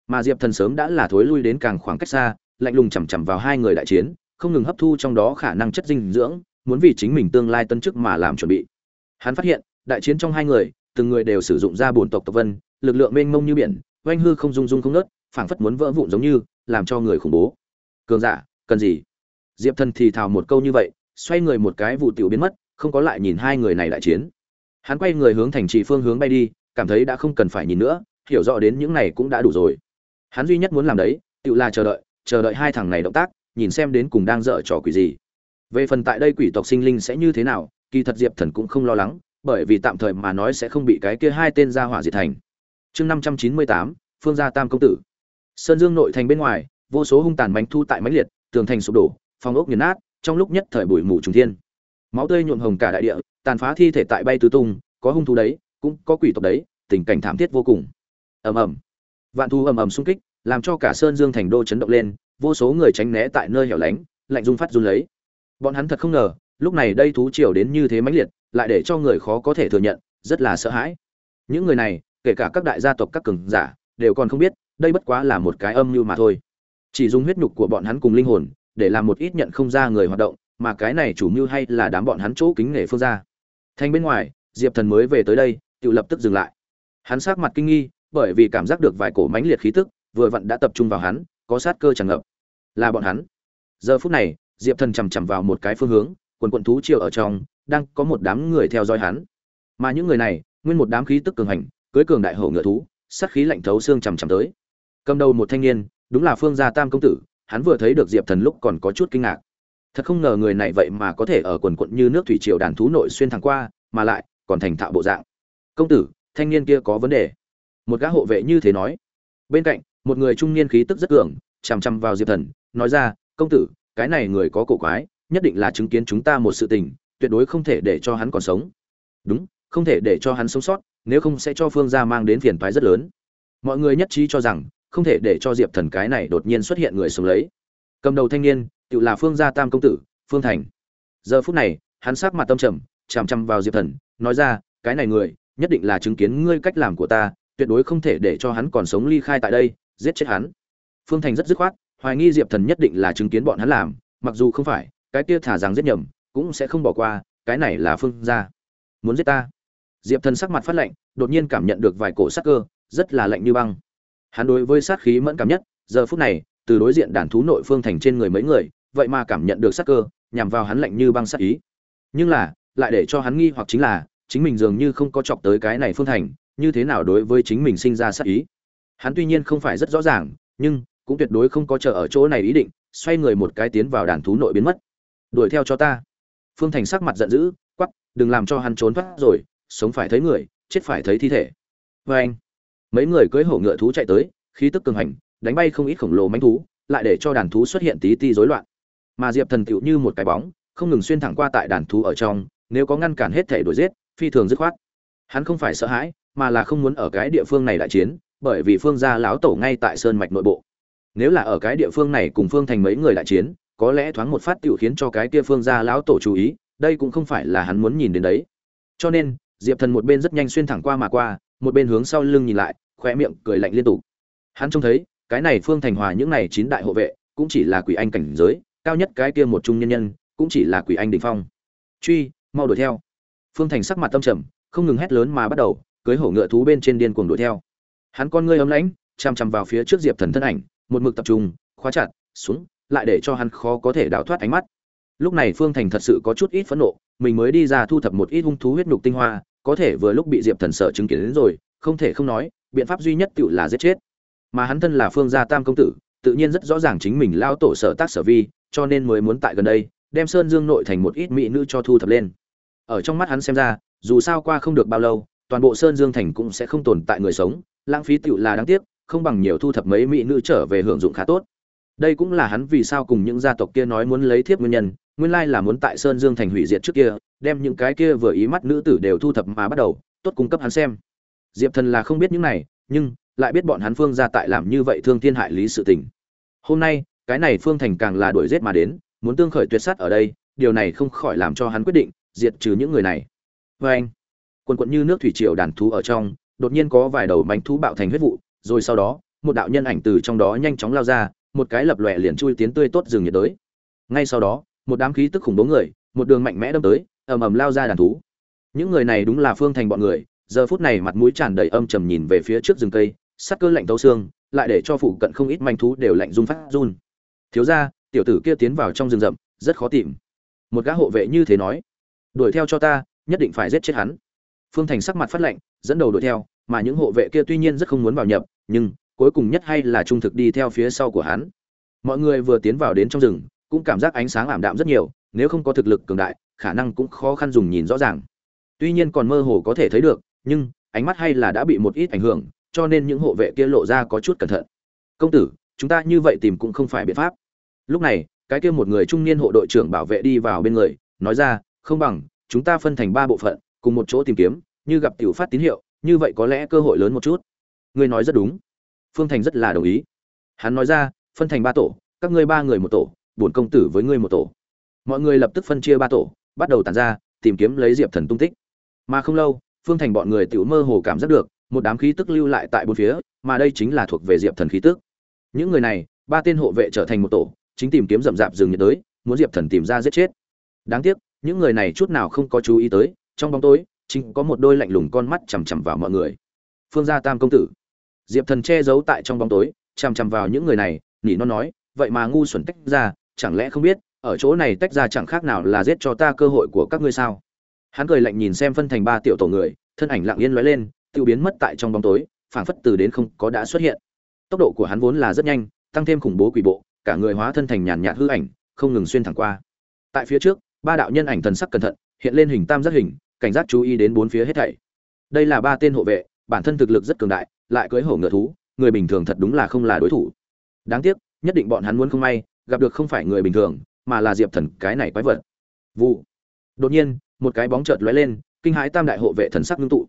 Mà diệp thần sớm đã là thối lui đến càng khoảng cách xa, lạnh lùng chằm chằm vào hai người đại chiến, không ngừng hấp thu trong đó khả năng chất dinh dưỡng, muốn vì chính mình tương lai tân chức mà làm chuẩn bị. Hắn phát hiện, đại chiến trong hai người, từng người đều sử dụng ra bổn tộc tộc vân, lực lượng mênh mông như biển, oanh hư không rung rung không nớt phảng phất muốn vỡ vụn giống như, làm cho người khủng bố. Cường giả, cần gì? Diệp thần thì thào một câu như vậy xoay người một cái vụ tiểu biến mất, không có lại nhìn hai người này đại chiến. Hắn quay người hướng thành trì phương hướng bay đi, cảm thấy đã không cần phải nhìn nữa, hiểu rõ đến những này cũng đã đủ rồi. Hắn duy nhất muốn làm đấy tiểu là chờ đợi chờ đợi hai thằng này động tác, nhìn xem đến cùng đang dở trò quỷ gì. Về phần tại đây quỷ tộc sinh linh sẽ như thế nào, kỳ thật diệp thần cũng không lo lắng, bởi vì tạm thời mà nói sẽ không bị cái kia hai tên gia hỏa diệt thành. Chương năm trăm chín mươi tám, phương gia tam công tử. Sơn dương nội thành bên ngoài, vô số hung tàn mãnh thu tại mãnh liệt, tường thành sụp đổ, phòng ốc nghiền nát trong lúc nhất thời bụi mù trùng thiên. Máu tươi nhuộm hồng cả đại địa, tàn phá thi thể tại bay tứ tung, có hung thú đấy, cũng có quỷ tộc đấy, tình cảnh thảm thiết vô cùng. Ầm ầm. Vạn thú ầm ầm xung kích, làm cho cả sơn dương thành đô chấn động lên, vô số người tránh né tại nơi hẻo lánh, lạnh run phát run lấy. Bọn hắn thật không ngờ, lúc này đây thú triều đến như thế mãnh liệt, lại để cho người khó có thể thừa nhận, rất là sợ hãi. Những người này, kể cả các đại gia tộc các cường giả, đều còn không biết, đây bất quá là một cái âm mưu mà thôi. Chỉ dùng huyết nhục của bọn hắn cùng linh hồn để làm một ít nhận không ra người hoạt động, mà cái này chủ mưu hay là đám bọn hắn chỗ kính nể phương gia. thành bên ngoài, diệp thần mới về tới đây, tự lập tức dừng lại. Hắn sắc mặt kinh nghi, bởi vì cảm giác được vài cổ mãnh liệt khí tức, vừa vặn đã tập trung vào hắn, có sát cơ tràn ngập. Là bọn hắn. Giờ phút này, diệp thần chầm chậm vào một cái phương hướng, quần quần thú triều ở trong, đang có một đám người theo dõi hắn. Mà những người này, nguyên một đám khí tức cường hành, cưới cường đại hổ ngựa thú, sát khí lạnh thấu xương chầm chậm tới. Cầm đầu một thanh niên, đúng là phương gia tam công tử hắn vừa thấy được diệp thần lúc còn có chút kinh ngạc. Thật không ngờ người này vậy mà có thể ở quần quận như nước thủy triều đàn thú nội xuyên thẳng qua, mà lại còn thành thạo bộ dạng. Công tử, thanh niên kia có vấn đề. Một gã hộ vệ như thế nói. Bên cạnh, một người trung niên khí tức rất cường, chằm chằm vào diệp thần, nói ra, công tử, cái này người có cổ quái, nhất định là chứng kiến chúng ta một sự tình, tuyệt đối không thể để cho hắn còn sống. Đúng, không thể để cho hắn sống sót, nếu không sẽ cho phương gia mang đến phiền toái rất lớn. Mọi người nhất trí cho rằng không thể để cho diệp thần cái này đột nhiên xuất hiện người sống lấy. Cầm đầu thanh niên, tự là phương gia tam công tử, phương thành. Giờ phút này, hắn sắc mặt tâm trầm, chằm chằm vào diệp thần, nói ra, cái này người, nhất định là chứng kiến ngươi cách làm của ta, tuyệt đối không thể để cho hắn còn sống ly khai tại đây, giết chết hắn. Phương thành rất dứt khoát, hoài nghi diệp thần nhất định là chứng kiến bọn hắn làm, mặc dù không phải, cái kia thả rằng giết nhầm, cũng sẽ không bỏ qua, cái này là phương gia. Muốn giết ta? Diệp thần sắc mặt phát lạnh, đột nhiên cảm nhận được vài cổ sắc cơ, rất là lạnh như băng hắn đối với sát khí mẫn cảm nhất, giờ phút này, từ đối diện đàn thú nội phương thành trên người mấy người, vậy mà cảm nhận được sát cơ, nhằm vào hắn lạnh như băng sát ý. Nhưng là, lại để cho hắn nghi hoặc chính là, chính mình dường như không có chọc tới cái này phương thành, như thế nào đối với chính mình sinh ra sát ý? Hắn tuy nhiên không phải rất rõ ràng, nhưng cũng tuyệt đối không có chờ ở chỗ này ý định, xoay người một cái tiến vào đàn thú nội biến mất. Đuổi theo cho ta. Phương thành sắc mặt giận dữ quắp đừng làm cho hắn trốn thoát rồi, sống phải thấy người, chết phải thấy thi thể. Vê anh mấy người cưỡi hổ ngựa thú chạy tới, khí tức cường hành, đánh bay không ít khổng lồ manh thú, lại để cho đàn thú xuất hiện tí ti rối loạn. Mà diệp thần tựu như một cái bóng, không ngừng xuyên thẳng qua tại đàn thú ở trong, nếu có ngăn cản hết thể đuổi giết, phi thường dứt khoát. Hắn không phải sợ hãi, mà là không muốn ở cái địa phương này đại chiến, bởi vì phương gia lão tổ ngay tại sơn mạch nội bộ. Nếu là ở cái địa phương này cùng phương thành mấy người đại chiến, có lẽ thoáng một phát tựu khiến cho cái kia phương gia lão tổ chú ý, đây cũng không phải là hắn muốn nhìn đến đấy. Cho nên, diệp thần một bên rất nhanh xuyên thẳng qua mà qua, một bên hướng sau lưng nhìn lại khoe miệng cười lạnh liên tục. Hắn trông thấy, cái này phương thành hòa những này chín đại hộ vệ, cũng chỉ là quỷ anh cảnh giới, cao nhất cái kia một trung nhân nhân, cũng chỉ là quỷ anh đỉnh phong. Truy, mau đuổi theo. Phương thành sắc mặt tâm trầm, không ngừng hét lớn mà bắt đầu, cưới hổ ngựa thú bên trên điên cuồng đuổi theo. Hắn con ngươi ấm lãnh chằm chằm vào phía trước diệp thần thân ảnh, một mực tập trung, khóa chặt, xuống, lại để cho hắn khó có thể đào thoát ánh mắt. Lúc này phương thành thật sự có chút ít phẫn nộ, mình mới đi ra thu thập một ít hung thú huyết nhục tinh hoa có thể vừa lúc bị diệp thần sợ chứng kiến đến rồi, không thể không nói, biện pháp duy nhất tự là giết chết. Mà hắn thân là phương gia tam công tử, tự nhiên rất rõ ràng chính mình lao tổ sở tác sở vi, cho nên mới muốn tại gần đây, đem sơn dương nội thành một ít mỹ nữ cho thu thập lên. Ở trong mắt hắn xem ra, dù sao qua không được bao lâu, toàn bộ sơn dương thành cũng sẽ không tồn tại người sống, lãng phí tựu là đáng tiếc, không bằng nhiều thu thập mấy mỹ nữ trở về hưởng dụng khá tốt. Đây cũng là hắn vì sao cùng những gia tộc kia nói muốn lấy thiếp nguyên nhân nguyên lai là muốn tại sơn dương thành hủy diệt trước kia, đem những cái kia vừa ý mắt nữ tử đều thu thập mà bắt đầu, tốt cung cấp hắn xem. Diệp thần là không biết những này, nhưng lại biết bọn hắn phương ra tại làm như vậy thương thiên hại lý sự tình. Hôm nay, cái này phương thành càng là đuổi giết mà đến, muốn tương khởi tuyệt sát ở đây, điều này không khỏi làm cho hắn quyết định, diệt trừ những người này. Vê anh, quần quận như nước thủy triều đàn thú ở trong, đột nhiên có vài đầu bánh thú bạo thành huyết vụ, rồi sau đó, một đạo nhân ảnh từ trong đó nhanh chóng lao ra, một cái lập lòe liền chui tiến tươi tốt rừng nhiệt đới. Ngay sau đó một đám khí tức khủng bố người, một đường mạnh mẽ đâm tới, ầm ầm lao ra đàn thú. Những người này đúng là phương thành bọn người, giờ phút này mặt mũi tràn đầy âm trầm nhìn về phía trước rừng cây, sắc cơ lạnh tấu xương, lại để cho phụ cận không ít manh thú đều lạnh run phát run. Thiếu ra tiểu tử kia tiến vào trong rừng rậm, rất khó tìm. Một gã hộ vệ như thế nói, đuổi theo cho ta, nhất định phải giết chết hắn. Phương thành sắc mặt phát lạnh, dẫn đầu đuổi theo, mà những hộ vệ kia tuy nhiên rất không muốn vào nhập, nhưng cuối cùng nhất hay là trung thực đi theo phía sau của hắn. Mọi người vừa tiến vào đến trong rừng cũng cảm giác ánh sáng ảm đạm rất nhiều, nếu không có thực lực cường đại, khả năng cũng khó khăn dùng nhìn rõ ràng. Tuy nhiên còn mơ hồ có thể thấy được, nhưng ánh mắt hay là đã bị một ít ảnh hưởng, cho nên những hộ vệ kia lộ ra có chút cẩn thận. Công tử, chúng ta như vậy tìm cũng không phải biện pháp. Lúc này, cái kia một người trung niên hộ đội trưởng bảo vệ đi vào bên người, nói ra, không bằng, chúng ta phân thành ba bộ phận, cùng một chỗ tìm kiếm, như gặp tiểu phát tín hiệu, như vậy có lẽ cơ hội lớn một chút. Ngươi nói rất đúng. Phương thành rất là đồng ý. Hắn nói ra, phân thành ba tổ, các ngươi ba người một tổ bổn công tử với ngươi một tổ. Mọi người lập tức phân chia ba tổ, bắt đầu tàn ra, tìm kiếm lấy diệp thần tung tích. Mà không lâu, phương thành bọn người tiểu mơ hồ cảm giác được, một đám khí tức lưu lại tại bốn phía, mà đây chính là thuộc về diệp thần khí tức. Những người này, ba tên hộ vệ trở thành một tổ, chính tìm kiếm rậm rạp rừng nhiệt đới, muốn diệp thần tìm ra giết chết. Đáng tiếc, những người này chút nào không có chú ý tới, trong bóng tối, chính có một đôi lạnh lùng con mắt chằm chằm vào mọi người. Phương gia tam công tử. Diệp thần che giấu tại trong bóng tối, chằm chằm vào những người này, nỉ nó nói, vậy mà ngu xuẩn tách ra chẳng lẽ không biết, ở chỗ này tách ra chẳng khác nào là giết cho ta cơ hội của các ngươi sao? Hắn cười lạnh nhìn xem phân thành ba tiểu tổ người, thân ảnh lặng yên lóe lên tự biến mất tại trong bóng tối, phảng phất từ đến không có đã xuất hiện. Tốc độ của hắn vốn là rất nhanh, tăng thêm khủng bố quỷ bộ, cả người hóa thân thành nhàn nhạt hư ảnh, không ngừng xuyên thẳng qua. Tại phía trước, ba đạo nhân ảnh thần sắc cẩn thận, hiện lên hình tam giác hình, cảnh giác chú ý đến bốn phía hết thảy. Đây là ba tên hộ vệ, bản thân thực lực rất cường đại, lại cưỡi hổ ngựa thú, người bình thường thật đúng là không là đối thủ. Đáng tiếc, nhất định bọn hắn muốn không may gặp được không phải người bình thường, mà là diệp thần, cái này quái vật. Vụ. Đột nhiên, một cái bóng chợt lóe lên, kinh hãi tam đại hộ vệ thần sắc ngưng tụ.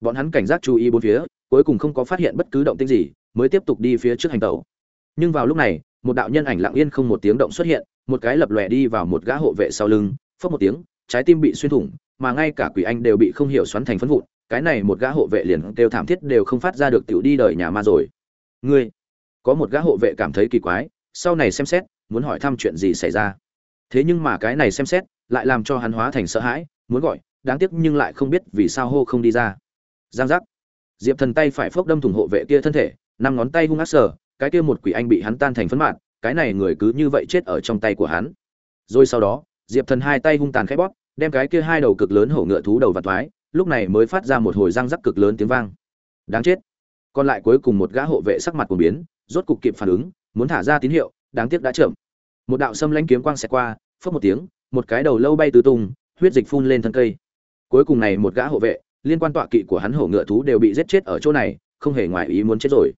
Bọn hắn cảnh giác chú ý bốn phía, cuối cùng không có phát hiện bất cứ động tĩnh gì, mới tiếp tục đi phía trước hành tẩu. Nhưng vào lúc này, một đạo nhân ảnh lặng yên không một tiếng động xuất hiện, một cái lập lòe đi vào một gã hộ vệ sau lưng, phốc một tiếng, trái tim bị xuyên thủng, mà ngay cả quỷ anh đều bị không hiểu xoắn thành phấn vụn, cái này một gã hộ vệ liền kêu thảm thiết đều không phát ra được tiểu đi đời nhà ma rồi. Ngươi, có một gã hộ vệ cảm thấy kỳ quái, sau này xem xét muốn hỏi thăm chuyện gì xảy ra. Thế nhưng mà cái này xem xét, lại làm cho hắn hóa thành sợ hãi, muốn gọi, đáng tiếc nhưng lại không biết vì sao hô không đi ra. Giang giác. Diệp thần tay phải phốc đâm thủng hộ vệ kia thân thể, năm ngón tay hung ác sờ, cái kia một quỷ anh bị hắn tan thành phấn mạn, cái này người cứ như vậy chết ở trong tay của hắn. Rồi sau đó, diệp thần hai tay hung tàn khẽ bóp, đem cái kia hai đầu cực lớn hổ ngựa thú đầu và thoái, lúc này mới phát ra một hồi răng rắc cực lớn tiếng vang. Đáng chết. Còn lại cuối cùng một gã hộ vệ sắc mặt của biến, rốt cục kịp phản ứng, muốn thả ra tín hiệu đáng tiếc đã chậm. Một đạo sâm lãnh kiếm quang xẹt qua phất một tiếng, một cái đầu lâu bay tứ tung, huyết dịch phun lên thân cây. Cuối cùng này một gã hộ vệ, liên quan tọa kỵ của hắn hổ ngựa thú đều bị giết chết ở chỗ này, không hề ngoài ý muốn chết rồi.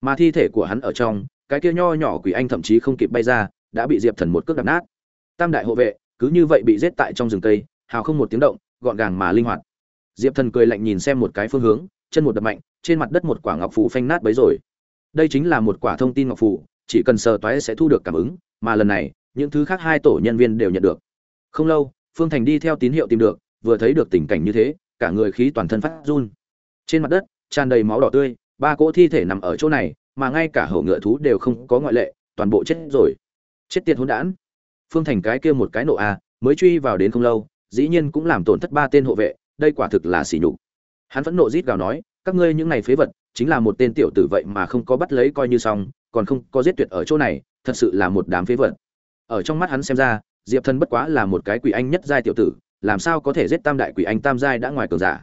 Mà thi thể của hắn ở trong, cái kia nho nhỏ quỷ anh thậm chí không kịp bay ra, đã bị diệp thần một cước đập nát. Tam đại hộ vệ, cứ như vậy bị giết tại trong rừng cây, hào không một tiếng động, gọn gàng mà linh hoạt. Diệp thần cười lạnh nhìn xem một cái phương hướng, chân một đập mạnh, trên mặt đất một quả ngọc phù phanh nát bấy rồi. Đây chính là một quả thông tin ngọc phù chỉ cần sờ toái sẽ thu được cảm ứng, mà lần này, những thứ khác hai tổ nhân viên đều nhận được. Không lâu, phương thành đi theo tín hiệu tìm được, vừa thấy được tình cảnh như thế, cả người khí toàn thân phát run. Trên mặt đất, tràn đầy máu đỏ tươi, ba cỗ thi thể nằm ở chỗ này, mà ngay cả hổ ngựa thú đều không có ngoại lệ, toàn bộ chết rồi. Chết tiệt hỗn đản. Phương thành cái kia một cái nộ a mới truy vào đến không lâu, dĩ nhiên cũng làm tổn thất ba tên hộ vệ, đây quả thực là sỉ nhục. Hắn phẫn nộ rít gào nói các ngươi những này phế vật, chính là một tên tiểu tử vậy mà không có bắt lấy coi như xong, còn không có giết tuyệt ở chỗ này, thật sự là một đám phế vật. Ở trong mắt hắn xem ra, diệp thần bất quá là một cái quỷ anh nhất giai tiểu tử, làm sao có thể giết tam đại quỷ anh tam giai đã ngoài cường giả.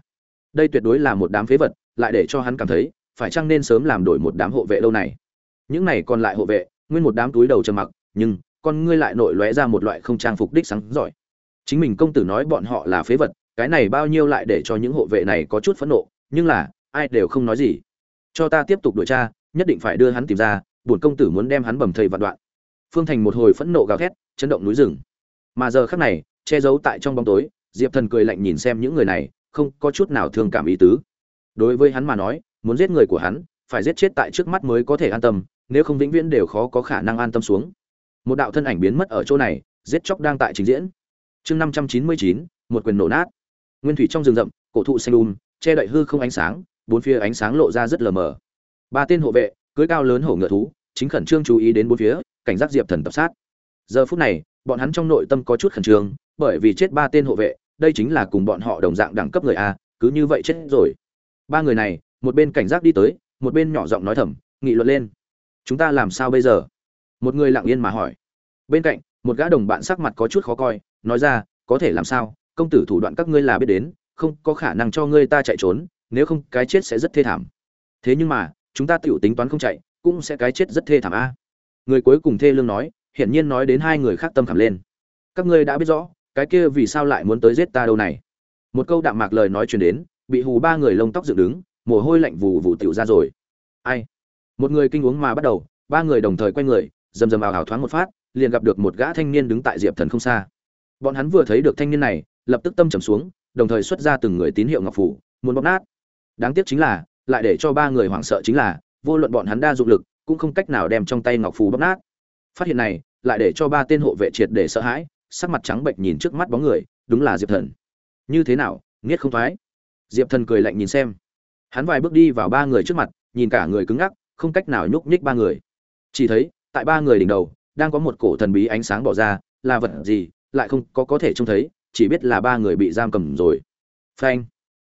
Đây tuyệt đối là một đám phế vật, lại để cho hắn cảm thấy, phải chăng nên sớm làm đổi một đám hộ vệ lâu này. Những này còn lại hộ vệ, nguyên một đám túi đầu trầm mặc, nhưng, con ngươi lại nội lóe ra một loại không trang phục đích sáng giỏi. Chính mình công tử nói bọn họ là phế vật, cái này bao nhiêu lại để cho những hộ vệ này có chút phẫn nộ, nhưng là ai đều không nói gì. Cho ta tiếp tục đuổi tra nhất định phải đưa hắn tìm ra, bổn công tử muốn đem hắn bầm thây vạn đoạn. Phương thành một hồi phẫn nộ gào thét, chấn động núi rừng. Mà giờ khắc này, che giấu tại trong bóng tối, diệp thần cười lạnh nhìn xem những người này, không có chút nào thương cảm ý tứ. Đối với hắn mà nói, muốn giết người của hắn, phải giết chết tại trước mắt mới có thể an tâm, nếu không vĩnh viễn đều khó có khả năng an tâm xuống. Một đạo thân ảnh biến mất ở chỗ này, giết chóc đang tại trình diễn. Chương năm trăm chín mươi chín, một quyền nổ nát. Nguyên thủy trong rừng rậm, cổ thụ xanh um che đậy hư không ánh sáng bốn phía ánh sáng lộ ra rất lờ mờ. Ba tên hộ vệ, cưới cao lớn hổ ngựa thú, chính khẩn trương chú ý đến bốn phía, cảnh giác diệp thần tập sát. Giờ phút này, bọn hắn trong nội tâm có chút khẩn trương, bởi vì chết ba tên hộ vệ, đây chính là cùng bọn họ đồng dạng đẳng cấp người a, cứ như vậy chết rồi. Ba người này, một bên cảnh giác đi tới, một bên nhỏ giọng nói thầm, nghị luận lên. Chúng ta làm sao bây giờ? Một người lặng yên mà hỏi. Bên cạnh, một gã đồng bạn sắc mặt có chút khó coi, nói ra, có thể làm sao? Công tử thủ đoạn các ngươi là biết đến, không có khả năng cho ngươi ta chạy trốn nếu không cái chết sẽ rất thê thảm. Thế nhưng mà, chúng ta tiểu tính toán không chạy, cũng sẽ cái chết rất thê thảm a. Người cuối cùng thê lương nói, hiển nhiên nói đến hai người khác tâm khảm lên. Các ngươi đã biết rõ, cái kia vì sao lại muốn tới giết ta đâu này? Một câu đạm mạc lời nói truyền đến, bị hù ba người lông tóc dựng đứng, mồ hôi lạnh vù vù tiểu ra rồi. Ai? Một người kinh uống mà bắt đầu, ba người đồng thời quay người, rầm rầm ào ào thoáng một phát, liền gặp được một gã thanh niên đứng tại diệp thần không xa. Bọn hắn vừa thấy được thanh niên này, lập tức tâm trầm xuống, đồng thời xuất ra từng người tín hiệu ngọc phủ, muốn bóp nát đáng tiếc chính là, lại để cho ba người hoảng sợ chính là, vô luận bọn hắn đa dụng lực, cũng không cách nào đem trong tay ngọc phù bóp nát. Phát hiện này, lại để cho ba tên hộ vệ triệt để sợ hãi, sắc mặt trắng bệnh nhìn trước mắt bóng người, đúng là diệp thần. Như thế nào, nghiết không thoái? Diệp thần cười lạnh nhìn xem. Hắn vài bước đi vào ba người trước mặt, nhìn cả người cứng ngắc, không cách nào nhúc nhích ba người. Chỉ thấy, tại ba người đỉnh đầu, đang có một cổ thần bí ánh sáng bỏ ra, là vật gì, lại không có có thể trông thấy, chỉ biết là ba người bị giam cầm rồi. Phanh.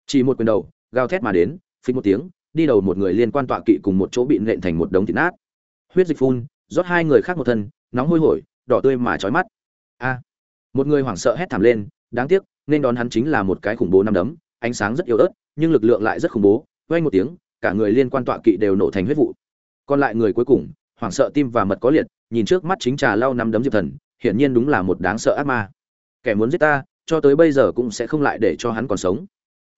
Chỉ một quyền đầu gào thét mà đến, phình một tiếng, đi đầu một người liên quan tọa kỵ cùng một chỗ bị nện thành một đống thịt nát. Huyết dịch phun, rót hai người khác một thân, nóng hôi hổi, đỏ tươi mà chói mắt. A! Một người hoảng sợ hét thảm lên, đáng tiếc, nên đón hắn chính là một cái khủng bố năm đấm, ánh sáng rất yếu ớt, nhưng lực lượng lại rất khủng bố vang một tiếng, cả người liên quan tọa kỵ đều nổ thành huyết vụ. Còn lại người cuối cùng, hoảng sợ tim và mật có liệt, nhìn trước mắt chính trà lau năm đấm diệp thần, hiển nhiên đúng là một đáng sợ ác ma. Kẻ muốn giết ta, cho tới bây giờ cũng sẽ không lại để cho hắn còn sống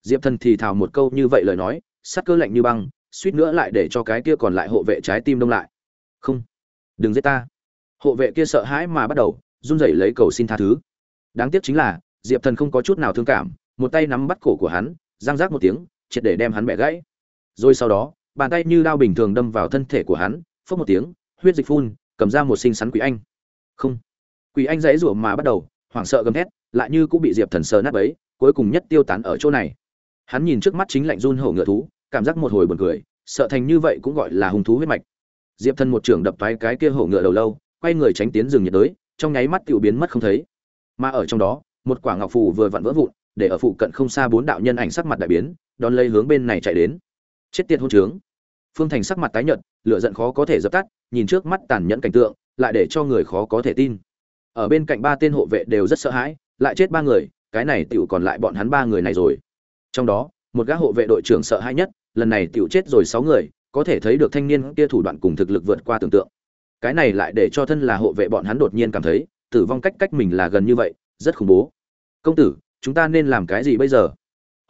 diệp thần thì thào một câu như vậy lời nói, sắc cơ lạnh như băng, suýt nữa lại để cho cái kia còn lại hộ vệ trái tim đông lại. Không, đừng giết ta. Hộ vệ kia sợ hãi mà bắt đầu, run rẩy lấy cầu xin tha thứ. Đáng tiếc chính là, diệp thần không có chút nào thương cảm, một tay nắm bắt cổ của hắn giang rác một tiếng, triệt để đem hắn bẻ gãy. Rồi sau đó, bàn tay như đao bình thường đâm vào thân thể của hắn, phốc một tiếng, huyết dịch phun, cầm ra một sinh sắn quỷ anh. Không, quỷ anh dãy rủa mà bắt đầu, hoảng sợ gầm thét, lại như cũng bị diệp thần sờ nát ấy cuối cùng nhất tiêu tán ở chỗ này hắn nhìn trước mắt chính lạnh run hổ ngựa thú, cảm giác một hồi buồn cười, sợ thành như vậy cũng gọi là hung thú huyết mạch. Diệp thần một trưởng đập toái cái kia hổ ngựa đầu lâu, quay người tránh tiến rừng nhiệt đới, trong nháy mắt tiểu biến mất không thấy. Mà ở trong đó, một quả ngọc phù vừa vặn vỡ vụn, để ở phụ cận không xa bốn đạo nhân ảnh sắc mặt đại biến, đón lấy hướng bên này chạy đến. Chết tiệt hôn trướng. Phương thành sắc mặt tái nhợt, lửa giận khó có thể dập tắt, nhìn trước mắt tàn nhẫn cảnh tượng, lại để cho người khó có thể tin. Ở bên cạnh ba tên hộ vệ đều rất sợ hãi, lại chết ba người, cái này tiểu còn lại bọn hắn ba người này rồi trong đó, một gã hộ vệ đội trưởng sợ hãi nhất, lần này tiểu chết rồi sáu người, có thể thấy được thanh niên kia thủ đoạn cùng thực lực vượt qua tưởng tượng. Cái này lại để cho thân là hộ vệ bọn hắn đột nhiên cảm thấy, tử vong cách cách mình là gần như vậy, rất khủng bố. Công tử, chúng ta nên làm cái gì bây giờ?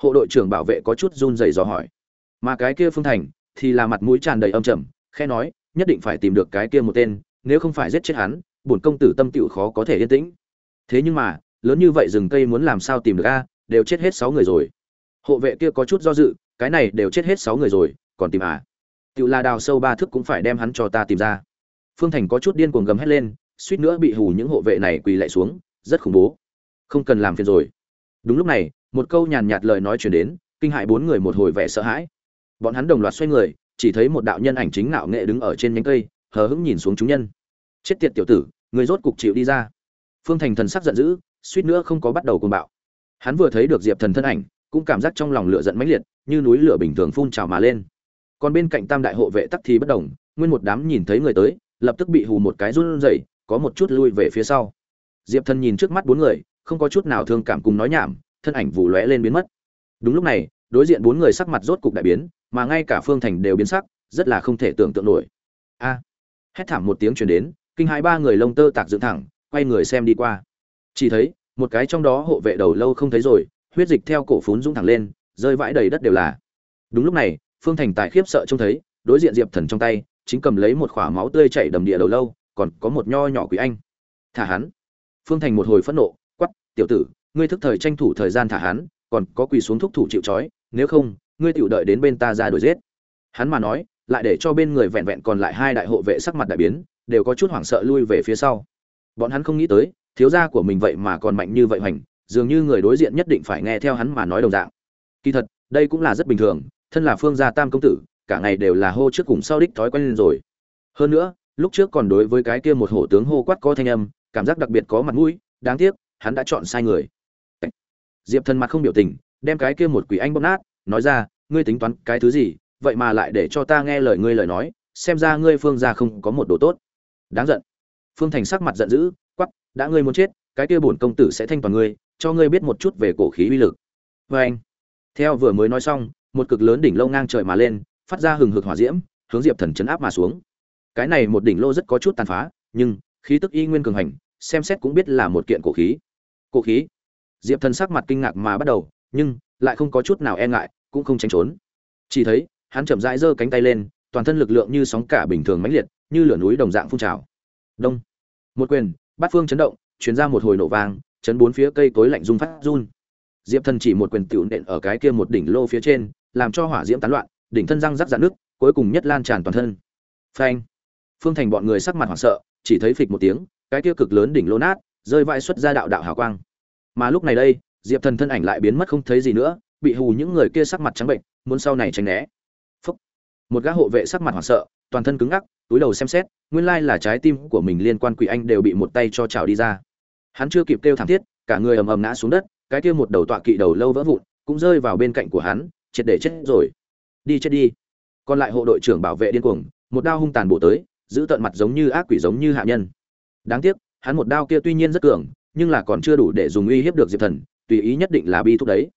Hộ đội trưởng bảo vệ có chút run rẩy dò hỏi. Mà cái kia phương thành thì là mặt mũi tràn đầy âm trầm khe nói, nhất định phải tìm được cái kia một tên, nếu không phải giết chết hắn, bổn công tử tâm tiểu khó có thể yên tĩnh. Thế nhưng mà, lớn như vậy rừng cây muốn làm sao tìm được a, đều chết hết sáu người rồi hộ vệ kia có chút do dự, cái này đều chết hết sáu người rồi, còn tìm à? Tự là đào sâu ba thước cũng phải đem hắn cho ta tìm ra. Phương thành có chút điên cuồng gầm hét lên, suýt nữa bị hù những hộ vệ này quỳ lại xuống, rất khủng bố. Không cần làm phiền rồi. Đúng lúc này, một câu nhàn nhạt lời nói chuyển đến, kinh hại bốn người một hồi vẻ sợ hãi. Bọn hắn đồng loạt xoay người, chỉ thấy một đạo nhân ảnh chính nạo nghệ đứng ở trên nhánh cây, hờ hững nhìn xuống chúng nhân. Chết tiệt tiểu tử, người rốt cục chịu đi ra. Phương thành thần sắc giận dữ, suýt nữa không có bắt đầu cuồng bạo. Hắn vừa thấy được diệp thần thân ảnh cũng cảm giác trong lòng lửa giận mãnh liệt như núi lửa bình thường phun trào mà lên. Còn bên cạnh tam đại hộ vệ tắc thì bất động, nguyên một đám nhìn thấy người tới lập tức bị hù một cái run rẩy có một chút lui về phía sau. Diệp thần nhìn trước mắt bốn người không có chút nào thương cảm cùng nói nhảm thân ảnh vụ lóe lên biến mất. Đúng lúc này đối diện bốn người sắc mặt rốt cục đại biến mà ngay cả phương thành đều biến sắc rất là không thể tưởng tượng nổi. A! Hét thảm một tiếng truyền đến kinh hai ba người lông tơ tạc dựng thẳng quay người xem đi qua. Chỉ thấy một cái trong đó hộ vệ đầu lâu không thấy rồi huyết dịch theo cổ phún dũng thẳng lên, rơi vãi đầy đất đều là. Đúng lúc này, phương thành tại khiếp sợ trông thấy, đối diện diệp thần trong tay, chính cầm lấy một khỏa máu tươi chảy đầm địa đầu lâu, còn có một nho nhỏ quý anh. Thả hắn. Phương thành một hồi phẫn nộ quắp tiểu tử, ngươi thức thời tranh thủ thời gian thả hắn, còn có quỳ xuống thúc thủ chịu trói, nếu không, ngươi tiểu đợi đến bên ta ra đuổi giết. Hắn mà nói, lại để cho bên người vẹn vẹn còn lại hai đại hộ vệ sắc mặt đại biến, đều có chút hoảng sợ lui về phía sau. Bọn hắn không nghĩ tới, thiếu gia của mình vậy mà còn mạnh như vậy hoành dường như người đối diện nhất định phải nghe theo hắn mà nói đồng dạng. Kỳ thật, đây cũng là rất bình thường, thân là phương gia tam công tử, cả ngày đều là hô trước cùng sau đích thói quen lên rồi. Hơn nữa, lúc trước còn đối với cái kia một hổ tướng hô quát có thanh âm, cảm giác đặc biệt có mặt mũi, đáng tiếc, hắn đã chọn sai người. Diệp thần mặt không biểu tình, đem cái kia một quỷ anh bóp nát, nói ra, ngươi tính toán cái thứ gì, vậy mà lại để cho ta nghe lời ngươi lời nói, xem ra ngươi phương gia không có một đồ tốt. Đáng giận. Phương thành sắc mặt giận dữ quắp đã ngươi muốn chết cái kia bổn công tử sẽ thanh toàn ngươi, cho ngươi biết một chút về cổ khí uy lực. Và anh, theo vừa mới nói xong, một cực lớn đỉnh lâu ngang trời mà lên, phát ra hừng hực hỏa diễm, hướng diệp thần chấn áp mà xuống. Cái này một đỉnh lô rất có chút tàn phá, nhưng khí tức y nguyên cường hành, xem xét cũng biết là một kiện cổ khí. Cổ khí? Diệp thần sắc mặt kinh ngạc mà bắt đầu, nhưng lại không có chút nào e ngại, cũng không tránh trốn. Chỉ thấy, hắn chậm rãi giơ cánh tay lên, toàn thân lực lượng như sóng cả bình thường mãnh liệt, như lửa núi đồng dạng phun trào. Đông. Một quyền, bát phương chấn động chuyển ra một hồi nổ vang, chấn bốn phía cây cối lạnh rung phát run. Diệp thần chỉ một quyền tiểu nện ở cái kia một đỉnh lô phía trên, làm cho hỏa diễm tán loạn, đỉnh thân răng rắc rạn nước cuối cùng nhất lan tràn toàn thân. Phanh! Phương thành bọn người sắc mặt hoảng sợ, chỉ thấy phịch một tiếng, cái kia cực lớn đỉnh lô nát, rơi vãi xuất ra đạo đạo hào quang. Mà lúc này đây, diệp thần thân ảnh lại biến mất không thấy gì nữa, bị hù những người kia sắc mặt trắng bệnh, muốn sau này tránh né. Phúc. một gã hộ vệ sắc mặt hoảng sợ, toàn thân cứng ngắc, túi đầu xem xét, nguyên lai là trái tim của mình liên quan quỷ anh đều bị một tay cho trào đi ra hắn chưa kịp kêu thảm thiết, cả người ầm ầm ngã xuống đất, cái kia một đầu tọa kỵ đầu lâu vỡ vụn, cũng rơi vào bên cạnh của hắn, triệt để chết rồi. Đi chết đi. Còn lại hộ đội trưởng bảo vệ điên cuồng, một đao hung tàn bổ tới, giữ tận mặt giống như ác quỷ giống như hạ nhân. Đáng tiếc, hắn một đao kia tuy nhiên rất cường, nhưng là còn chưa đủ để dùng uy hiếp được diệp thần, tùy ý nhất định là bi thúc đấy.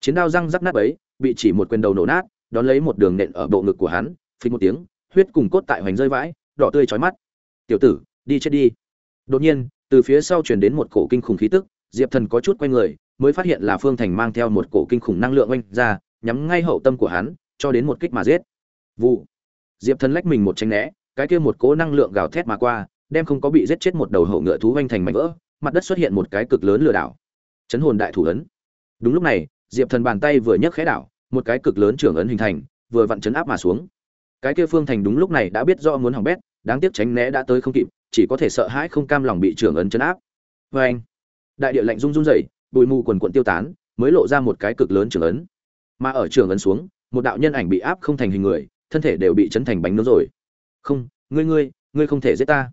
Chiến đao răng rắc nát ấy, bị chỉ một quyền đầu nổ nát, đón lấy một đường nện ở bộ ngực của hắn, phình một tiếng, huyết cùng cốt tại hoành rơi vãi, đỏ tươi chói mắt. Tiểu tử, đi chết đi. Đột nhiên từ phía sau truyền đến một cổ kinh khủng khí tức, diệp thần có chút quay người, mới phát hiện là phương thành mang theo một cổ kinh khủng năng lượng oanh ra, nhắm ngay hậu tâm của hắn, cho đến một kích mà giết. Vụ. Diệp thần lách mình một tranh né, cái kia một cỗ năng lượng gào thét mà qua, đem không có bị giết chết một đầu hậu ngựa thú oanh thành mảnh vỡ, mặt đất xuất hiện một cái cực lớn lừa đảo. Chấn hồn đại thủ ấn. Đúng lúc này, diệp thần bàn tay vừa nhấc khẽ đảo, một cái cực lớn trưởng ấn hình thành, vừa vặn chấn áp mà xuống. Cái kia phương thành đúng lúc này đã biết do muốn hỏng bét, đáng tiếc tránh né đã tới không kịp chỉ có thể sợ hãi không cam lòng bị trưởng ấn chấn áp. Vê anh, đại địa lạnh rung rung dậy bụi mù quần quận tiêu tán, mới lộ ra một cái cực lớn trưởng ấn. Mà ở trưởng ấn xuống, một đạo nhân ảnh bị áp không thành hình người, thân thể đều bị chấn thành bánh nướng rồi. Không, ngươi ngươi ngươi không thể giết ta.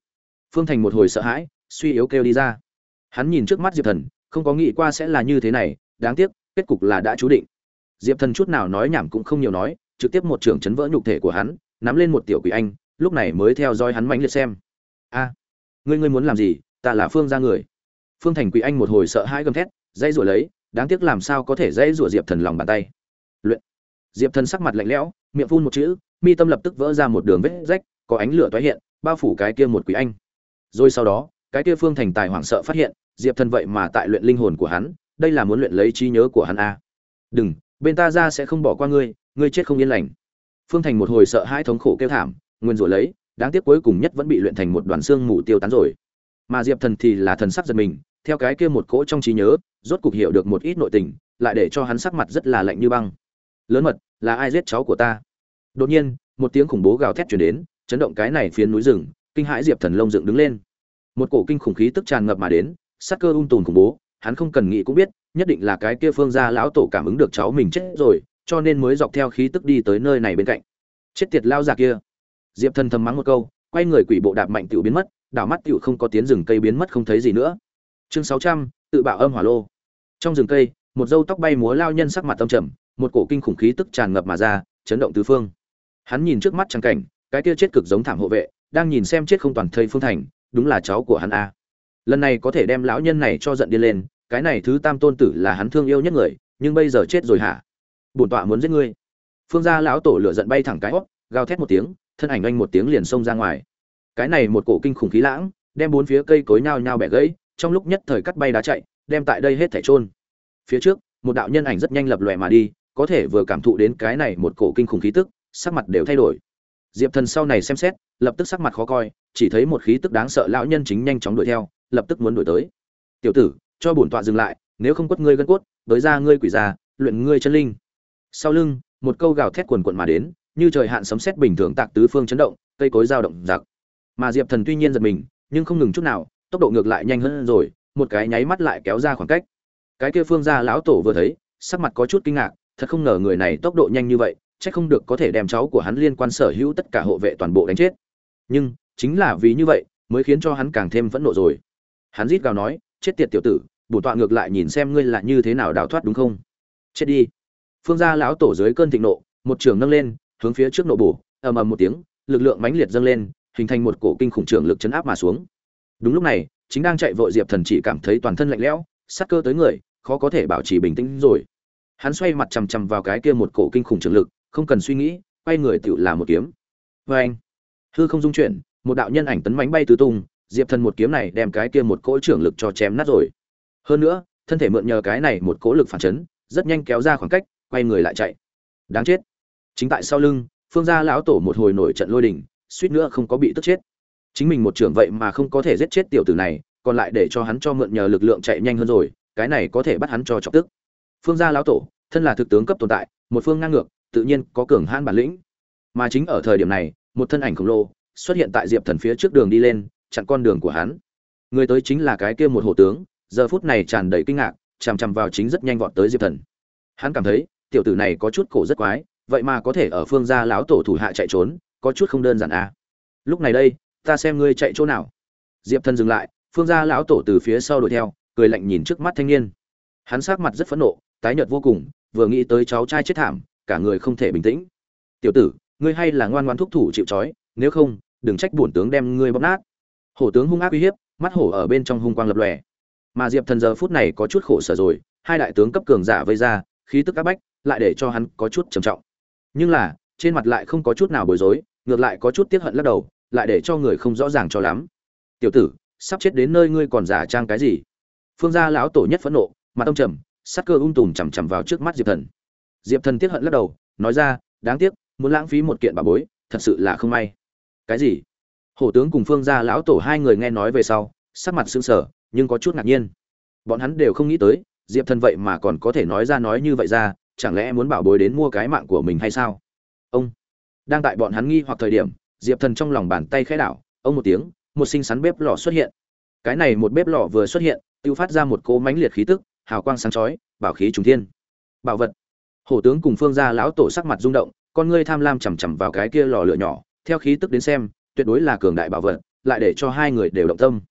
Phương thành một hồi sợ hãi, suy yếu kêu đi ra. Hắn nhìn trước mắt diệp thần, không có nghĩ qua sẽ là như thế này, đáng tiếc, kết cục là đã chú định. Diệp thần chút nào nói nhảm cũng không nhiều nói, trực tiếp một trưởng chấn vỡ nhục thể của hắn, nắm lên một tiểu quỷ anh, lúc này mới theo dõi hắn mãnh liệt xem a, ngươi ngươi muốn làm gì? Ta là phương ra người. Phương thành quỷ anh một hồi sợ hãi gầm thét dây rủa lấy, đáng tiếc làm sao có thể dây rủa diệp thần lòng bàn tay. Luyện. Diệp thần sắc mặt lạnh lẽo, miệng phun một chữ, mi tâm lập tức vỡ ra một đường vết rách, có ánh lửa tái hiện, bao phủ cái kia một quỷ anh. Rồi sau đó, cái kia phương thành tài hoảng sợ phát hiện, diệp thần vậy mà tại luyện linh hồn của hắn, đây là muốn luyện lấy trí nhớ của hắn a. Đừng, bên ta ra sẽ không bỏ qua ngươi ngươi chết không yên lành. Phương thành một hồi sợ hai thống khổ kêu thảm, nguyên rủa lấy đáng tiếc cuối cùng nhất vẫn bị luyện thành một đoàn xương mù tiêu tán rồi. Mà diệp thần thì là thần sắc giật mình, theo cái kia một cỗ trong trí nhớ, rốt cục hiểu được một ít nội tình, lại để cho hắn sắc mặt rất là lạnh như băng. Lớn mật, là ai giết cháu của ta? Đột nhiên, một tiếng khủng bố gào thét chuyển đến, chấn động cái này phiến núi rừng, kinh hãi diệp thần lông dựng đứng lên. Một cổ kinh khủng khí tức tràn ngập mà đến, sắc cơ ung tùn khủng bố, hắn không cần nghĩ cũng biết, nhất định là cái kia phương gia lão tổ cảm ứng được cháu mình chết rồi, cho nên mới dọc theo khí tức đi tới nơi này bên cạnh. Chết tiệt lao già kia! Diệp thần thầm mắng một câu, quay người quỷ bộ đạp mạnh tiểu biến mất, đảo mắt tiểu không có tiếng rừng cây biến mất không thấy gì nữa. Chương sáu trăm, tự bạo âm hỏa lô. Trong rừng cây, một dâu tóc bay múa lao nhân sắc mặt tâm trầm, một cổ kinh khủng khí tức tràn ngập mà ra, chấn động tứ phương. Hắn nhìn trước mắt trang cảnh, cái kia chết cực giống thảm hộ vệ, đang nhìn xem chết không toàn thây phương thành, đúng là cháu của hắn a. Lần này có thể đem lão nhân này cho giận đi lên, cái này thứ tam tôn tử là hắn thương yêu nhất người, nhưng bây giờ chết rồi hả? Bổn tọa muốn giết ngươi. Phương gia lão tổ lửa giận bay thẳng cái hót, gào thét một tiếng thân ảnh anh một tiếng liền xông ra ngoài. Cái này một cổ kinh khủng khí lãng, đem bốn phía cây cối nhao nhao bẻ gãy, trong lúc nhất thời cắt bay đá chạy, đem tại đây hết thảy trôn phía trước, một đạo nhân ảnh rất nhanh lập lòe mà đi, có thể vừa cảm thụ đến cái này một cổ kinh khủng khí tức, sắc mặt đều thay đổi. Diệp thần sau này xem xét, lập tức sắc mặt khó coi, chỉ thấy một khí tức đáng sợ lão nhân chính nhanh chóng đuổi theo, lập tức muốn đuổi tới. Tiểu tử, cho bổn tọa dừng lại, nếu không quất ngươi gân cốt tới ra ngươi quỷ già, luyện ngươi chân linh. Sau lưng, một câu gào thét quần quận mà đến như trời hạn sấm sét bình thường tạc tứ phương chấn động, cây cối dao động giặc. Mà diệp thần tuy nhiên giật mình, nhưng không ngừng chút nào, tốc độ ngược lại nhanh hơn rồi, một cái nháy mắt lại kéo ra khoảng cách. Cái kia phương gia lão tổ vừa thấy, sắc mặt có chút kinh ngạc, thật không ngờ người này tốc độ nhanh như vậy, chắc không được có thể đem cháu của hắn liên quan sở hữu tất cả hộ vệ toàn bộ đánh chết. Nhưng, chính là vì như vậy, mới khiến cho hắn càng thêm phẫn nộ rồi. Hắn rít gào nói, chết tiệt tiểu tử, bổn tọa ngược lại nhìn xem ngươi là như thế nào đào thoát đúng không? Chết đi. Phương gia lão tổ dưới cơn thịnh nộ, một trường nâng lên hướng phía trước nội bổ, ầm ầm một tiếng, lực lượng mãnh liệt dâng lên, hình thành một cổ kinh khủng trường lực chấn áp mà xuống. Đúng lúc này, chính đang chạy vội diệp thần chỉ cảm thấy toàn thân lạnh lẽo, sát cơ tới người, khó có thể bảo trì bình tĩnh rồi. Hắn xoay mặt chằm chằm vào cái kia một cổ kinh khủng trường lực, không cần suy nghĩ, quay người tựu là một kiếm. Vê anh, hư không dung chuyển, một đạo nhân ảnh tấn mánh bay tứ tung, diệp thần một kiếm này đem cái kia một cỗ trưởng lực cho chém nát rồi. Hơn nữa, thân thể mượn nhờ cái này một cỗ lực phản chấn, rất nhanh kéo ra khoảng cách, quay người lại chạy. Đáng chết chính tại sau lưng, phương gia lão tổ một hồi nổi trận lôi đình, suýt nữa không có bị tức chết. Chính mình một trưởng vậy mà không có thể giết chết tiểu tử này, còn lại để cho hắn cho mượn nhờ lực lượng chạy nhanh hơn rồi, cái này có thể bắt hắn cho chọc tức. Phương gia lão tổ, thân là thực tướng cấp tồn tại, một phương ngang ngược, tự nhiên có cường hãn bản lĩnh. Mà chính ở thời điểm này, một thân ảnh khổng lồ xuất hiện tại diệp thần phía trước đường đi lên, chặn con đường của hắn. Người tới chính là cái kia một hộ tướng, giờ phút này tràn đầy kinh ngạc, chằm chằm vào chính rất nhanh vọt tới diệp thần. Hắn cảm thấy, tiểu tử này có chút cổ rất quái vậy mà có thể ở phương gia lão tổ thủ hạ chạy trốn, có chút không đơn giản à. Lúc này đây, ta xem ngươi chạy chỗ nào. Diệp thần dừng lại, phương gia lão tổ từ phía sau đuổi theo, cười lạnh nhìn trước mắt thanh niên. Hắn sát mặt rất phẫn nộ, tái nhợt vô cùng, vừa nghĩ tới cháu trai chết thảm, cả người không thể bình tĩnh. Tiểu tử, ngươi hay là ngoan ngoan thúc thủ chịu trói, nếu không, đừng trách bổn tướng đem ngươi bóp nát. Hổ tướng hung ác uy hiếp, mắt hổ ở bên trong hung quang lập lòe. Mà diệp thần giờ phút này có chút khổ sở rồi, hai đại tướng cấp cường giả vây ra, khí tức áp bách, lại để cho hắn có chút trầm trọng nhưng là, trên mặt lại không có chút nào bối rối, ngược lại có chút tiếc hận lắc đầu, lại để cho người không rõ ràng cho lắm. Tiểu tử, sắp chết đến nơi ngươi còn giả trang cái gì? Phương gia lão tổ nhất phẫn nộ, mặt ông trầm, sắc cơ ung tùm chằm chằm vào trước mắt diệp thần. Diệp thần tiếc hận lắc đầu, nói ra, đáng tiếc, muốn lãng phí một kiện bà bối, thật sự là không may. Cái gì? Hổ tướng cùng phương gia lão tổ hai người nghe nói về sau, sắc mặt sững sờ, nhưng có chút ngạc nhiên. Bọn hắn đều không nghĩ tới, diệp thần vậy mà còn có thể nói ra nói như vậy ra chẳng lẽ muốn bảo bối đến mua cái mạng của mình hay sao? Ông đang tại bọn hắn nghi hoặc thời điểm, diệp thần trong lòng bàn tay khẽ đảo, ông một tiếng, một xinh xắn bếp lò xuất hiện. Cái này một bếp lò vừa xuất hiện tự phát ra một cỗ mãnh liệt khí tức, hào quang sáng chói, bảo khí trùng thiên. Bảo vật. Hổ tướng cùng phương gia lão tổ sắc mặt rung động, con ngươi tham lam chằm chằm vào cái kia lò lửa nhỏ, theo khí tức đến xem, tuyệt đối là cường đại bảo vật, lại để cho hai người đều động tâm.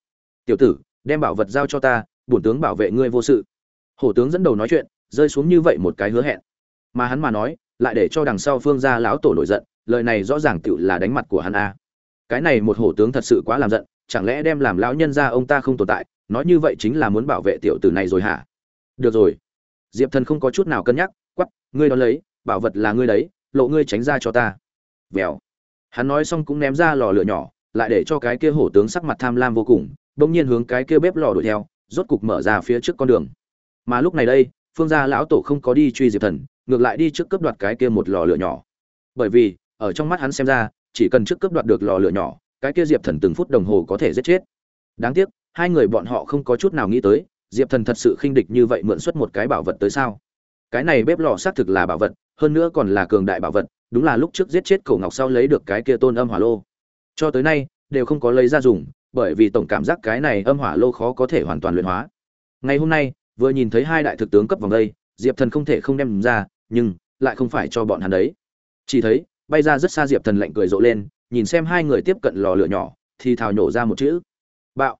Tiểu tử, đem bảo vật giao cho ta, bổn tướng bảo vệ ngươi vô sự. Hổ tướng dẫn đầu nói chuyện rơi xuống như vậy một cái hứa hẹn. Mà hắn mà nói, lại để cho đằng sau phương gia lão tổ nổi giận, lời này rõ ràng tựu là đánh mặt của hắn a. Cái này một hổ tướng thật sự quá làm giận, chẳng lẽ đem làm lão nhân ra ông ta không tồn tại, nói như vậy chính là muốn bảo vệ tiểu tử này rồi hả? Được rồi. Diệp thần không có chút nào cân nhắc quắp ngươi đón lấy, bảo vật là ngươi đấy, lộ ngươi tránh ra cho ta. Vèo. Hắn nói xong cũng ném ra lò lửa nhỏ, lại để cho cái kia hổ tướng sắc mặt tham lam vô cùng, bỗng nhiên hướng cái kia bếp lò đuổi theo, rốt cục mở ra phía trước con đường. Mà lúc này đây phương gia lão tổ không có đi truy diệp thần, ngược lại đi trước cướp đoạt cái kia một lò lửa nhỏ. Bởi vì, ở trong mắt hắn xem ra, chỉ cần trước cướp đoạt được lò lửa nhỏ, cái kia diệp thần từng phút đồng hồ có thể giết chết. Đáng tiếc, hai người bọn họ không có chút nào nghĩ tới, diệp thần thật sự khinh địch như vậy mượn xuất một cái bảo vật tới sao? Cái này bếp lò xác thực là bảo vật, hơn nữa còn là cường đại bảo vật, đúng là lúc trước giết chết cổ ngọc sau lấy được cái kia tôn âm hỏa lô. Cho tới nay, đều không có lấy ra dùng, bởi vì tổng cảm giác cái này âm hỏa lô khó có thể hoàn toàn luyện hóa. Ngày hôm nay vừa nhìn thấy hai đại thực tướng cấp vòng đây, diệp thần không thể không đem ra, nhưng lại không phải cho bọn hắn đấy. Chỉ thấy, bay ra rất xa diệp thần lạnh cười rộ lên, nhìn xem hai người tiếp cận lò lửa nhỏ, thì thào nhổ ra một chữ. Bạo.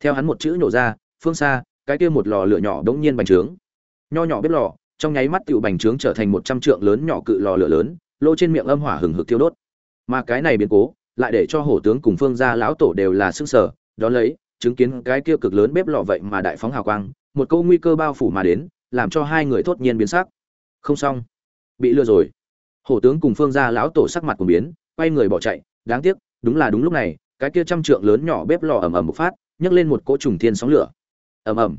Theo hắn một chữ nhổ ra, phương xa, cái kia một lò lửa nhỏ đống nhiên bành trướng. Nho nhỏ bếp lò, trong nháy mắt tiểu bành trướng trở thành một trăm trượng lớn nhỏ cự lò lửa lớn, lô trên miệng âm hỏa hừng hực thiêu đốt. Mà cái này biến cố, lại để cho hổ tướng cùng phương gia lão tổ đều là sức sở đó lấy chứng kiến cái kia cực lớn bếp lò vậy mà đại phóng hào quang, một câu nguy cơ bao phủ mà đến, làm cho hai người thốt nhiên biến sắc. Không xong. Bị lừa rồi. Hổ tướng cùng phương gia lão tổ sắc mặt cũng biến, quay người bỏ chạy, đáng tiếc, đúng là đúng lúc này, cái kia trăm trượng lớn nhỏ bếp lò ầm ầm một phát, nhấc lên một cỗ trùng thiên sóng lửa. Ầm ầm.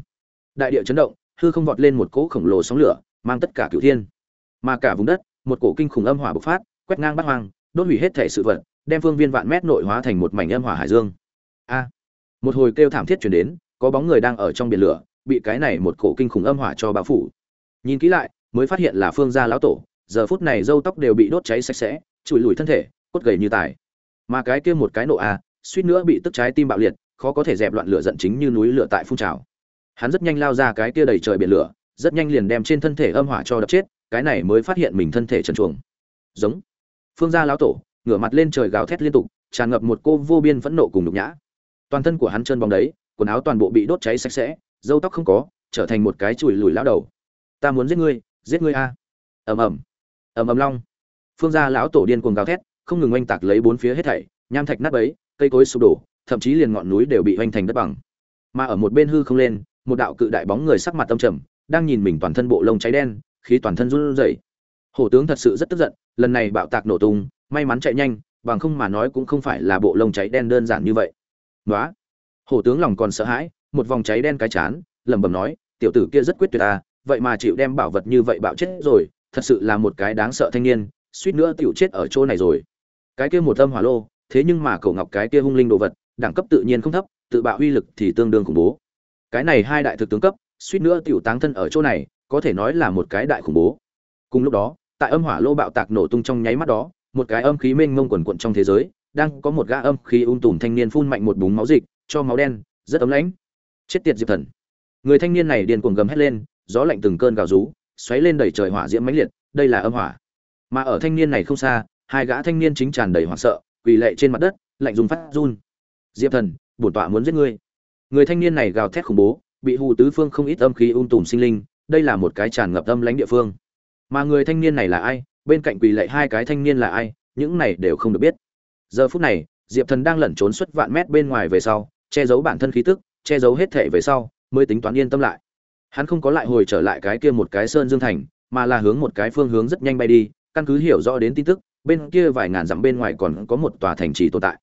Đại địa chấn động, hư không vọt lên một cỗ khổng lồ sóng lửa, mang tất cả cửu thiên. Mà cả vùng đất, một cổ kinh khủng âm hỏa bộc phát, quét ngang bát hoang, đốt hủy hết thể sự vật, đem phương viên vạn mét nội hóa thành một mảnh âm hỏa hải dương. A một hồi kêu thảm thiết chuyển đến, có bóng người đang ở trong biển lửa, bị cái này một cổ kinh khủng âm hỏa cho bao phủ. Nhìn kỹ lại, mới phát hiện là phương gia lão tổ, giờ phút này râu tóc đều bị đốt cháy sạch sẽ, chùi lùi thân thể, cốt gầy như tài. Mà cái kia một cái nộ a, suýt nữa bị tức trái tim bạo liệt, khó có thể dẹp loạn lửa giận chính như núi lửa tại phun trào. Hắn rất nhanh lao ra cái kia đầy trời biển lửa, rất nhanh liền đem trên thân thể âm hỏa cho đập chết, cái này mới phát hiện mình thân thể trần chuồng. giống. Phương gia lão tổ, ngửa mặt lên trời gào thét liên tục, tràn ngập một cô vô biên phẫn nộ cùng nhục nhã toàn thân của hắn trơn bóng đấy, quần áo toàn bộ bị đốt cháy sạch sẽ, râu tóc không có, trở thành một cái chùi lùi lão đầu. Ta muốn giết ngươi giết ngươi a. Ầm ầm. Ầm ầm long. Phương gia lão tổ điên cuồng gào thét, không ngừng oanh tạc lấy bốn phía hết thảy, nham thạch nát bấy, cây cối sụp đổ, thậm chí liền ngọn núi đều bị oanh thành đất bằng. Mà ở một bên hư không lên, một đạo cự đại bóng người sắc mặt tâm trầm, đang nhìn mình toàn thân bộ lông cháy đen, khí toàn thân run rẩy. Hổ tướng thật sự rất tức giận, lần này bạo tạc nổ tung, may mắn chạy nhanh, bằng không mà nói cũng không phải là bộ lông cháy đen đơn giản như vậy nói hổ tướng lòng còn sợ hãi, một vòng cháy đen cái chán, lẩm bẩm nói, tiểu tử kia rất quyết tuyệt à vậy mà chịu đem bảo vật như vậy bạo chết rồi, thật sự là một cái đáng sợ thanh niên, suýt nữa tiểu chết ở chỗ này rồi. Cái kia một âm hỏa lô, thế nhưng mà cậu ngọc cái kia hung linh đồ vật, đẳng cấp tự nhiên không thấp, tự bạo uy lực thì tương đương khủng bố. Cái này hai đại thực tướng cấp, suýt nữa tiểu táng thân ở chỗ này, có thể nói là một cái đại khủng bố. Cùng lúc đó, tại âm hỏa lô bạo tạc nổ tung trong nháy mắt đó, một cái âm khí mênh mông quần quận trong thế giới đang có một gã âm khí ung tùm thanh niên phun mạnh một búng máu dịch, cho máu đen, rất ấm lãnh. Chết tiệt diệp thần. Người thanh niên này điên cuồng gầm hét lên, gió lạnh từng cơn gào rú, xoáy lên đẩy trời hỏa diễm mãnh liệt, đây là âm hỏa. Mà ở thanh niên này không xa, hai gã thanh niên chính tràn đầy hoảng sợ, quỳ lệ trên mặt đất, lạnh dùng phát run. Diệp thần, bổn tọa muốn giết ngươi. Người thanh niên này gào thét khủng bố, bị hù tứ phương không ít âm khí ung tùm sinh linh, đây là một cái tràn ngập âm lãnh địa phương. Mà người thanh niên này là ai? Bên cạnh quỳ lệ hai cái thanh niên là ai? Những này đều không được biết giờ phút này, diệp thần đang lẩn trốn suốt vạn mét bên ngoài về sau, che giấu bản thân khí tức, che giấu hết thể về sau, mới tính toán yên tâm lại. Hắn không có lại hồi trở lại cái kia một cái sơn dương thành, mà là hướng một cái phương hướng rất nhanh bay đi, căn cứ hiểu rõ đến tin tức, bên kia vài ngàn dặm bên ngoài còn có một tòa thành trì tồn tại.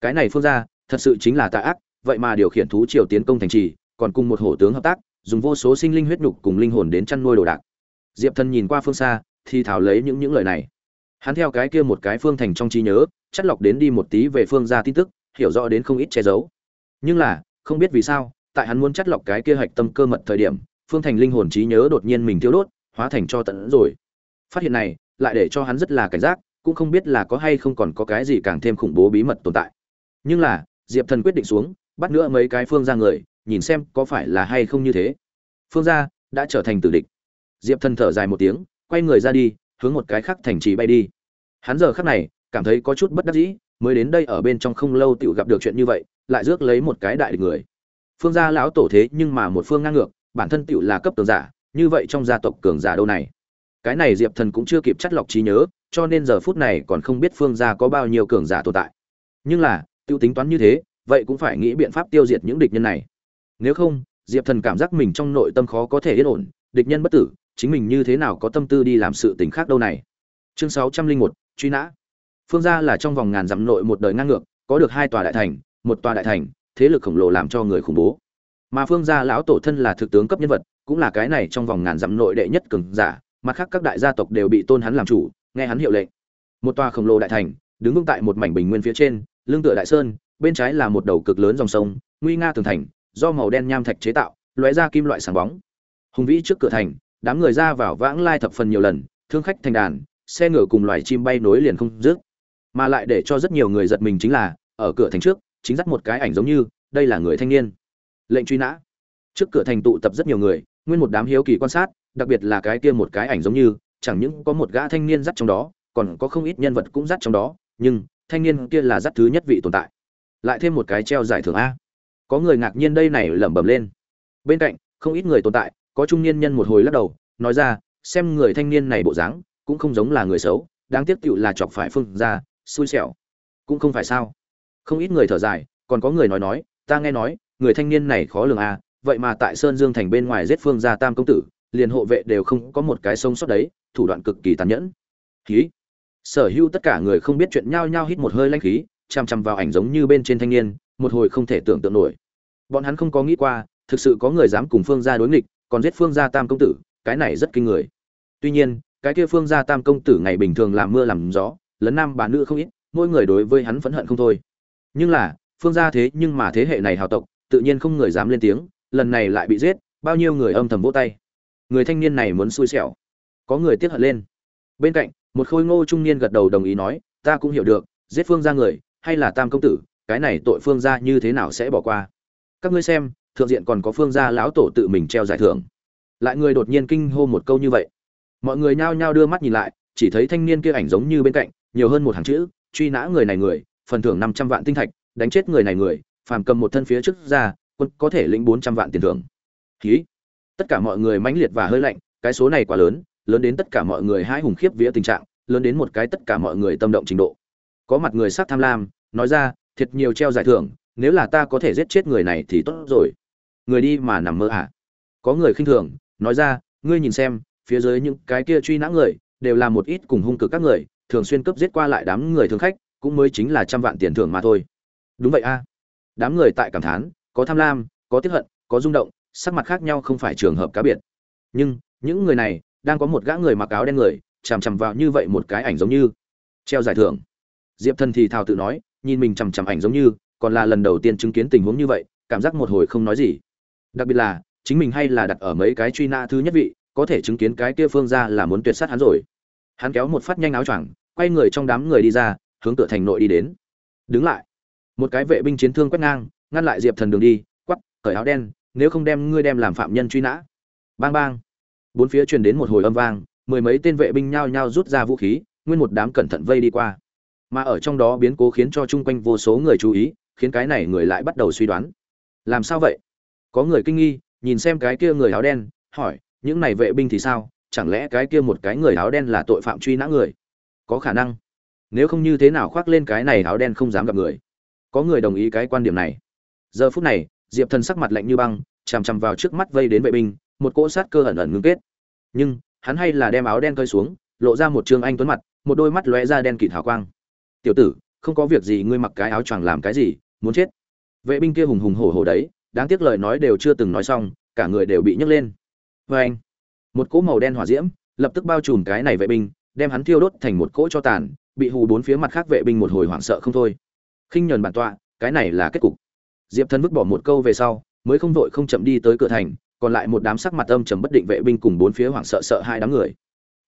Cái này phương ra, thật sự chính là tà ác, vậy mà điều khiển thú triều tiến công thành trì, còn cùng một hổ tướng hợp tác, dùng vô số sinh linh huyết nhục cùng linh hồn đến chăn nuôi đồ đạc. Diệp thần nhìn qua phương xa, thì thảo lấy những những lời này. Hắn theo cái kia một cái phương thành trong trí nhớ chắt lọc đến đi một tí về phương ra tin tức, hiểu rõ đến không ít che giấu. Nhưng là, không biết vì sao, tại hắn muốn chắt lọc cái kia hạch tâm cơ mật thời điểm, phương thành linh hồn trí nhớ đột nhiên mình thiếu đốt, hóa thành cho tận rồi. Phát hiện này, lại để cho hắn rất là cảnh giác, cũng không biết là có hay không còn có cái gì càng thêm khủng bố bí mật tồn tại. Nhưng là, diệp thần quyết định xuống, bắt nữa mấy cái phương ra người, nhìn xem có phải là hay không như thế. Phương gia đã trở thành tử địch. Diệp thần thở dài một tiếng, quay người ra đi, hướng một cái khác thành trì bay đi. Hắn giờ khắc này cảm thấy có chút bất đắc dĩ, mới đến đây ở bên trong không lâu tựu gặp được chuyện như vậy, lại rước lấy một cái đại địch người. Phương gia lão tổ thế nhưng mà một phương ngang ngược, bản thân tựu là cấp cường giả, như vậy trong gia tộc cường giả đâu này? Cái này diệp thần cũng chưa kịp chắt lọc trí nhớ, cho nên giờ phút này còn không biết phương gia có bao nhiêu cường giả tồn tại. Nhưng là tựu tính toán như thế, vậy cũng phải nghĩ biện pháp tiêu diệt những địch nhân này. Nếu không, diệp thần cảm giác mình trong nội tâm khó có thể yên ổn, địch nhân bất tử, chính mình như thế nào có tâm tư đi làm sự tình khác đâu này? Chương sáu trăm linh một, truy nã phương gia là trong vòng ngàn dặm nội một đời ngang ngược, có được hai tòa đại thành, một tòa đại thành, thế lực khổng lồ làm cho người khủng bố. Mà phương gia lão tổ thân là thực tướng cấp nhân vật, cũng là cái này trong vòng ngàn dặm nội đệ nhất cường giả, mặt khác các đại gia tộc đều bị tôn hắn làm chủ, nghe hắn hiệu lệnh. Một tòa khổng lồ đại thành, đứng vững tại một mảnh bình nguyên phía trên, lưng tựa đại sơn, bên trái là một đầu cực lớn dòng sông, nguy nga tường thành, do màu đen nham thạch chế tạo, lóe ra kim loại sáng bóng. Hùng vĩ trước cửa thành, đám người ra vào vãng lai thập phần nhiều lần, thương khách thành đàn, xe ngựa cùng loài chim bay nối liền không dứt mà lại để cho rất nhiều người giật mình chính là, ở cửa thành trước, chính dắt một cái ảnh giống như, đây là người thanh niên. Lệnh truy nã. Trước cửa thành tụ tập rất nhiều người, nguyên một đám hiếu kỳ quan sát, đặc biệt là cái kia một cái ảnh giống như, chẳng những có một gã thanh niên dắt trong đó, còn có không ít nhân vật cũng dắt trong đó, nhưng, thanh niên kia là dắt thứ nhất vị tồn tại. Lại thêm một cái treo giải thưởng a. Có người ngạc nhiên đây này lẩm bẩm lên. Bên cạnh, không ít người tồn tại, có trung niên nhân một hồi lắc đầu, nói ra, xem người thanh niên này bộ dáng, cũng không giống là người xấu, đáng tiếc tựu là chọc phải phương ra xui xẻo. Cũng không phải sao? Không ít người thở dài, còn có người nói nói, ta nghe nói, người thanh niên này khó lường à vậy mà tại sơn dương thành bên ngoài giết phương gia tam công tử, liền hộ vệ đều không có một cái sông sót đấy, thủ đoạn cực kỳ tàn nhẫn. Khí sở hữu tất cả người không biết chuyện nhao nhao hít một hơi lanh khí chằm chằm vào ảnh giống như bên trên thanh niên, một hồi không thể tưởng tượng nổi. Bọn hắn không có nghĩ qua, thực sự có người dám cùng phương gia đối nghịch, còn giết phương gia tam công tử, cái này rất kinh người. Tuy nhiên, cái kia phương gia tam công tử ngày bình thường làm mưa làm gió lấn nam bà nữ không ít, mỗi người đối với hắn phẫn hận không thôi. Nhưng là, phương gia thế nhưng mà thế hệ này hào tộc, tự nhiên không người dám lên tiếng, lần này lại bị giết, bao nhiêu người âm thầm vỗ tay. Người thanh niên này muốn xui xẻo. Có người tiếc hận lên. Bên cạnh, một khôi ngô trung niên gật đầu đồng ý nói, ta cũng hiểu được, giết phương gia người, hay là tam công tử, cái này tội phương gia như thế nào sẽ bỏ qua? Các ngươi xem, thượng diện còn có phương gia lão tổ tự mình treo giải thưởng. Lại người đột nhiên kinh hô một câu như vậy. Mọi người nhao nhao đưa mắt nhìn lại, chỉ thấy thanh niên kia ảnh giống như bên cạnh nhiều hơn một hàng chữ, truy nã người này người, phần thưởng năm trăm vạn tinh thạch, đánh chết người này người, phàm cầm một thân phía trước ra, quân có thể lĩnh bốn trăm vạn tiền thưởng. Khí tất cả mọi người mãnh liệt và hơi lạnh, cái số này quá lớn lớn đến tất cả mọi người hai hùng khiếp vía tình trạng, lớn đến một cái tất cả mọi người tâm động trình độ. Có mặt người sát tham lam, nói ra, thiệt nhiều treo giải thưởng, nếu là ta có thể giết chết người này thì tốt rồi. Người đi mà nằm mơ à? Có người khinh thường, nói ra, ngươi nhìn xem, phía dưới những cái kia truy nã người, đều là một ít cùng hung cực các người thường xuyên cấp giết qua lại đám người thương khách, cũng mới chính là trăm vạn tiền thưởng mà thôi. Đúng vậy a. Đám người tại cảm thán, có tham lam, có tiếc hận, có rung động, sắc mặt khác nhau không phải trường hợp cá biệt. Nhưng, những người này, đang có một gã người mặc áo đen người, chằm chằm vào như vậy một cái ảnh giống như. Treo giải thưởng. Diệp thần thì thào tự nói, nhìn mình chằm chằm ảnh giống như, còn là lần đầu tiên chứng kiến tình huống như vậy, cảm giác một hồi không nói gì. Đặc biệt là, chính mình hay là đặt ở mấy cái truy nã thứ nhất vị, có thể chứng kiến cái kia phương ra là muốn tuyệt sát hắn rồi hắn kéo một phát nhanh áo choàng, quay người trong đám người đi ra, hướng cửa thành nội đi đến. Đứng lại. Một cái vệ binh chiến thương quét ngang, ngăn lại diệp thần đường đi quắp cởi áo đen, nếu không đem ngươi đem làm phạm nhân truy nã. Bang bang. Bốn phía truyền đến một hồi âm vang, mười mấy tên vệ binh nhao nhao rút ra vũ khí, nguyên một đám cẩn thận vây đi qua. Mà ở trong đó biến cố khiến cho chung quanh vô số người chú ý, khiến cái này người lại bắt đầu suy đoán. Làm sao vậy? Có người kinh nghi, nhìn xem cái kia người áo đen, hỏi, những này vệ binh thì sao? Chẳng lẽ cái kia một cái người áo đen là tội phạm truy nã người? Có khả năng. Nếu không như thế nào khoác lên cái này áo đen không dám gặp người? Có người đồng ý cái quan điểm này. Giờ phút này, diệp thần sắc mặt lạnh như băng, chằm chằm vào trước mắt vây đến vệ binh, một cỗ sát cơ ẩn ẩn ngưng kết. Nhưng, hắn hay là đem áo đen cơi xuống, lộ ra một trương anh tuấn mặt, một đôi mắt lóe ra đen kịt hào quang. Tiểu tử, không có việc gì, ngươi mặc cái áo choàng làm cái gì, muốn chết? Vệ binh kia hùng hùng hổ hổ đấy, đáng tiếc lời nói đều chưa từng nói xong, cả người đều bị nhấc lên. Vê anh một cỗ màu đen hỏa diễm, lập tức bao trùm cái này vệ binh, đem hắn thiêu đốt thành một cỗ cho tàn, bị hù bốn phía mặt khác vệ binh một hồi hoảng sợ không thôi. Khinh nhờn bản tọa, cái này là kết cục. Diệp thần vứt bỏ một câu về sau, mới không vội không chậm đi tới cửa thành, còn lại một đám sắc mặt âm trầm bất định vệ binh cùng bốn phía hoảng sợ sợ hai đám người.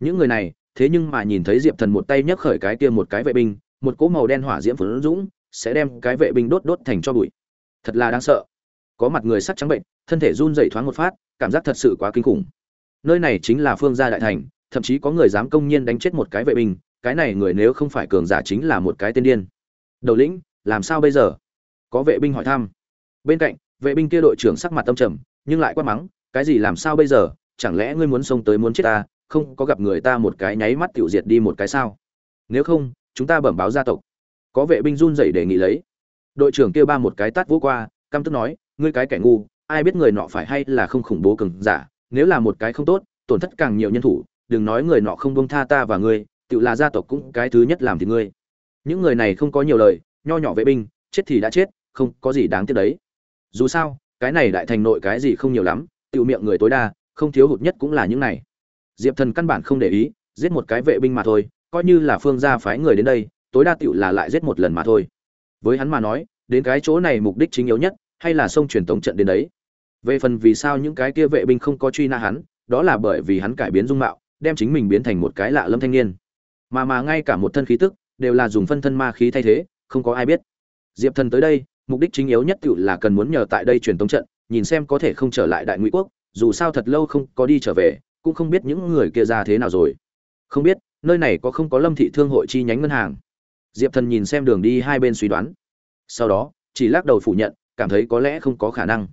Những người này, thế nhưng mà nhìn thấy diệp thần một tay nhấc khởi cái kia một cái vệ binh, một cỗ màu đen hỏa diễm phấn dũng, sẽ đem cái vệ binh đốt đốt thành cho bụi. Thật là đáng sợ. Có mặt người sắc trắng bệnh, thân thể run rẩy thoáng một phát, cảm giác thật sự quá kinh khủng nơi này chính là phương gia đại thành, thậm chí có người dám công nhiên đánh chết một cái vệ binh, cái này người nếu không phải cường giả chính là một cái tên điên. Đầu lĩnh, làm sao bây giờ? Có vệ binh hỏi thăm. Bên cạnh, vệ binh kia đội trưởng sắc mặt tâm trầm, nhưng lại quát mắng, cái gì làm sao bây giờ? Chẳng lẽ ngươi muốn xông tới muốn chết ta? Không, có gặp người ta một cái nháy mắt tiểu diệt đi một cái sao? Nếu không, chúng ta bẩm báo gia tộc. Có vệ binh run rẩy đề nghị lấy. Đội trưởng kia ba một cái tát vỗ qua, căm tức nói, ngươi cái kẻ ngu, ai biết người nọ phải hay là không khủng bố cường giả? Nếu là một cái không tốt, tổn thất càng nhiều nhân thủ, đừng nói người nọ không buông tha ta và ngươi, tự là gia tộc cũng cái thứ nhất làm thì ngươi. Những người này không có nhiều lời, nho nhỏ vệ binh, chết thì đã chết, không có gì đáng tiếc đấy. Dù sao, cái này đại thành nội cái gì không nhiều lắm, tự miệng người tối đa, không thiếu hụt nhất cũng là những này. Diệp thần căn bản không để ý, giết một cái vệ binh mà thôi, coi như là phương gia phái người đến đây, tối đa tựu là lại giết một lần mà thôi. Với hắn mà nói, đến cái chỗ này mục đích chính yếu nhất, hay là sông truyền tống trận đến đấy về phần vì sao những cái kia vệ binh không có truy nã hắn, đó là bởi vì hắn cải biến dung mạo, đem chính mình biến thành một cái lạ lâm thanh niên. Mà mà ngay cả một thân khí tức, đều là dùng phân thân ma khí thay thế, không có ai biết. Diệp thần tới đây, mục đích chính yếu nhất tự là cần muốn nhờ tại đây truyền tống trận, nhìn xem có thể không trở lại đại ngụy quốc, dù sao thật lâu không có đi trở về, cũng không biết những người kia ra thế nào rồi. Không biết, nơi này có không có lâm thị thương hội chi nhánh ngân hàng? Diệp thần nhìn xem đường đi hai bên suy đoán. Sau đó, chỉ lắc đầu phủ nhận, cảm thấy có lẽ không có khả năng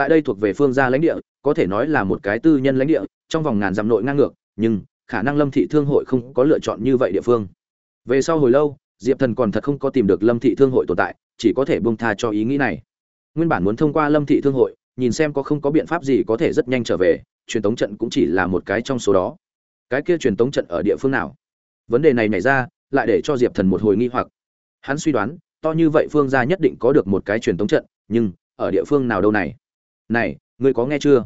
tại đây thuộc về phương gia lãnh địa, có thể nói là một cái tư nhân lãnh địa, trong vòng ngàn dặm nội ngang ngược, nhưng khả năng lâm thị thương hội không có lựa chọn như vậy địa phương. Về sau hồi lâu, diệp thần còn thật không có tìm được lâm thị thương hội tồn tại, chỉ có thể buông tha cho ý nghĩ này. Nguyên bản muốn thông qua lâm thị thương hội, nhìn xem có không có biện pháp gì có thể rất nhanh trở về, truyền tống trận cũng chỉ là một cái trong số đó. Cái kia truyền tống trận ở địa phương nào? Vấn đề này nảy ra, lại để cho diệp thần một hồi nghi hoặc. Hắn suy đoán, to như vậy phương gia nhất định có được một cái truyền tống trận, nhưng ở địa phương nào đâu này? Này, ngươi có nghe chưa?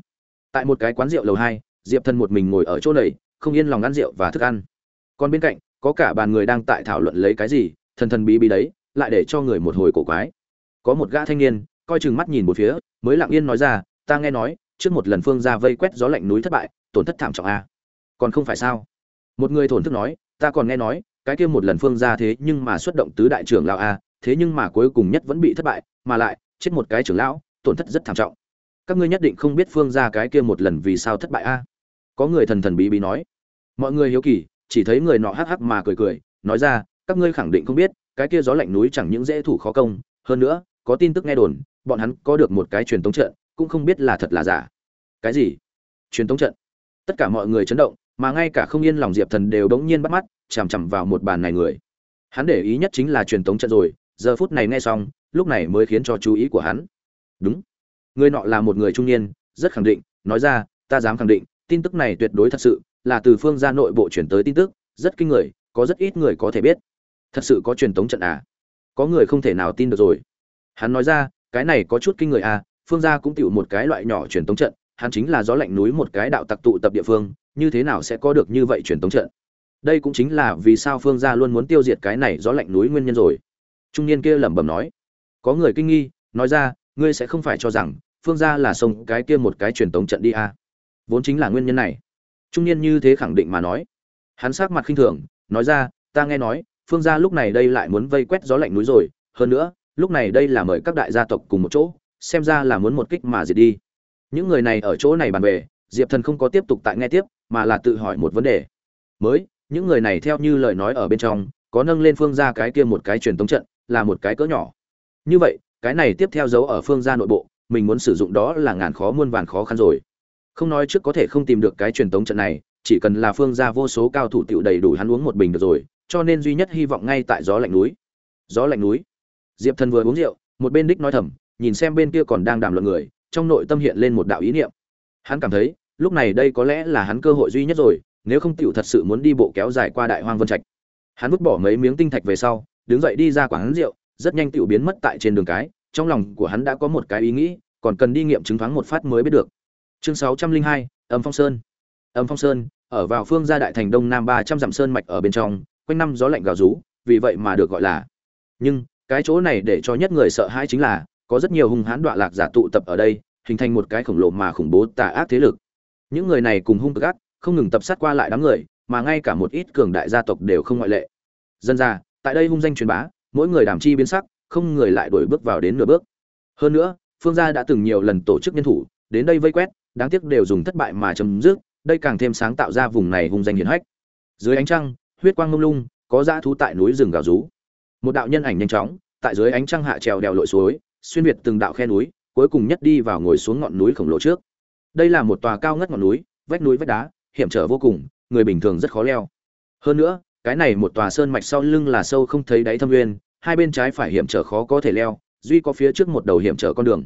Tại một cái quán rượu lầu hai, diệp thần một mình ngồi ở chỗ này, không yên lòng ăn rượu và thức ăn. Còn bên cạnh, có cả bàn người đang tại thảo luận lấy cái gì, thần thần bí bí đấy, lại để cho người một hồi cổ quái. Có một gã thanh niên, coi chừng mắt nhìn một phía, mới lặng yên nói ra, ta nghe nói, trước một lần phương ra vây quét gió lạnh núi thất bại, tổn thất thảm trọng a. Còn không phải sao? Một người thổn thức nói, ta còn nghe nói, cái kia một lần phương ra thế nhưng mà xuất động tứ đại trưởng lão a, thế nhưng mà cuối cùng nhất vẫn bị thất bại, mà lại, chết một cái trưởng lão, tổn thất rất thảm trọng các ngươi nhất định không biết phương ra cái kia một lần vì sao thất bại a. Có người thần thần bí bí nói. Mọi người hiếu kỳ, chỉ thấy người nọ hắc hắc mà cười cười, nói ra, các ngươi khẳng định không biết, cái kia gió lạnh núi chẳng những dễ thủ khó công, hơn nữa, có tin tức nghe đồn, bọn hắn có được một cái truyền tống trận, cũng không biết là thật là giả. Cái gì? Truyền tống trận? Tất cả mọi người chấn động, mà ngay cả không yên lòng diệp thần đều đống nhiên bắt mắt, chằm chằm vào một bàn này người. Hắn để ý nhất chính là truyền tống trận rồi, giờ phút này nghe xong, lúc này mới khiến cho chú ý của hắn. Đúng người nọ là một người trung niên, rất khẳng định, nói ra, ta dám khẳng định, tin tức này tuyệt đối thật sự, là từ phương gia nội bộ chuyển tới tin tức, rất kinh người, có rất ít người có thể biết. Thật sự có truyền tống trận à? Có người không thể nào tin được rồi. Hắn nói ra, cái này có chút kinh người à phương gia cũng tựu một cái loại nhỏ truyền tống trận, hắn chính là gió lạnh núi một cái đạo tặc tụ tập địa phương, như thế nào sẽ có được như vậy truyền tống trận? Đây cũng chính là vì sao phương gia luôn muốn tiêu diệt cái này gió lạnh núi nguyên nhân rồi. Trung niên kia lẩm bẩm nói, có người kinh nghi, nói ra, ngươi sẽ không phải cho rằng phương gia là sông, cái kia một cái truyền tống trận đi à vốn chính là nguyên nhân này. Trung niên như thế khẳng định mà nói. Hắn sắc mặt khinh thường, nói ra, ta nghe nói, phương gia lúc này đây lại muốn vây quét gió lạnh núi rồi. Hơn nữa, lúc này đây là mời các đại gia tộc cùng một chỗ, xem ra là muốn một kích mà diệt đi. Những người này ở chỗ này bàn về, diệp thần không có tiếp tục tại nghe tiếp, mà là tự hỏi một vấn đề. Mới, những người này theo như lời nói ở bên trong, có nâng lên phương gia cái kia một cái truyền tống trận, là một cái cỡ nhỏ. Như vậy, cái này tiếp theo giấu ở phương gia nội bộ mình muốn sử dụng đó là ngàn khó muôn vàn khó khăn rồi. Không nói trước có thể không tìm được cái truyền tống trận này, chỉ cần là phương gia vô số cao thủ tiểu đầy đủ hắn uống một bình được rồi, cho nên duy nhất hy vọng ngay tại gió lạnh núi. Gió lạnh núi. Diệp thần vừa uống rượu, một bên đích nói thầm, nhìn xem bên kia còn đang đàm luận người, trong nội tâm hiện lên một đạo ý niệm. Hắn cảm thấy, lúc này đây có lẽ là hắn cơ hội duy nhất rồi, nếu không tiểu thật sự muốn đi bộ kéo dài qua đại hoang vân trạch. Hắn vứt bỏ mấy miếng tinh thạch về sau, đứng dậy đi ra quán rượu, rất nhanh tiểu biến mất tại trên đường cái, trong lòng của hắn đã có một cái ý nghĩ còn cần đi nghiệm chứng thoáng một phát mới biết được. Chương sáu trăm linh hai, âm phong sơn. Âm phong sơn, ở vào phương gia đại thành đông nam ba trăm dặm sơn mạch ở bên trong, quanh năm gió lạnh gào rú, vì vậy mà được gọi là. Nhưng, cái chỗ này để cho nhất người sợ hãi chính là, có rất nhiều hung hãn đọa lạc giả tụ tập ở đây, hình thành một cái khổng lồ mà khủng bố tà ác thế lực. Những người này cùng hung ác, không ngừng tập sát qua lại đám người, mà ngay cả một ít cường đại gia tộc đều không ngoại lệ. Dân ra, tại đây hung danh truyền bá, mỗi người đảm chi biến sắc, không người lại đổi bước vào đến nửa bước. Hơn nữa phương gia đã từng nhiều lần tổ chức nhân thủ, đến đây vây quét, đáng tiếc đều dùng thất bại mà chấm dứt, đây càng thêm sáng tạo ra vùng này hung danh hiển hách. Dưới ánh trăng, huyết quang mông lung, có dã thú tại núi rừng gào rú. Một đạo nhân ảnh nhanh chóng, tại dưới ánh trăng hạ trèo đèo lội suối, xuyên việt từng đạo khe núi, cuối cùng nhất đi vào ngồi xuống ngọn núi khổng lồ trước. Đây là một tòa cao ngất ngọn núi, vách núi vách đá, hiểm trở vô cùng, người bình thường rất khó leo. Hơn nữa, cái này một tòa sơn mạch sau lưng là sâu không thấy đáy thâm nguyên, hai bên trái phải hiểm trở khó có thể leo duy có phía trước một đầu hiểm trở con đường.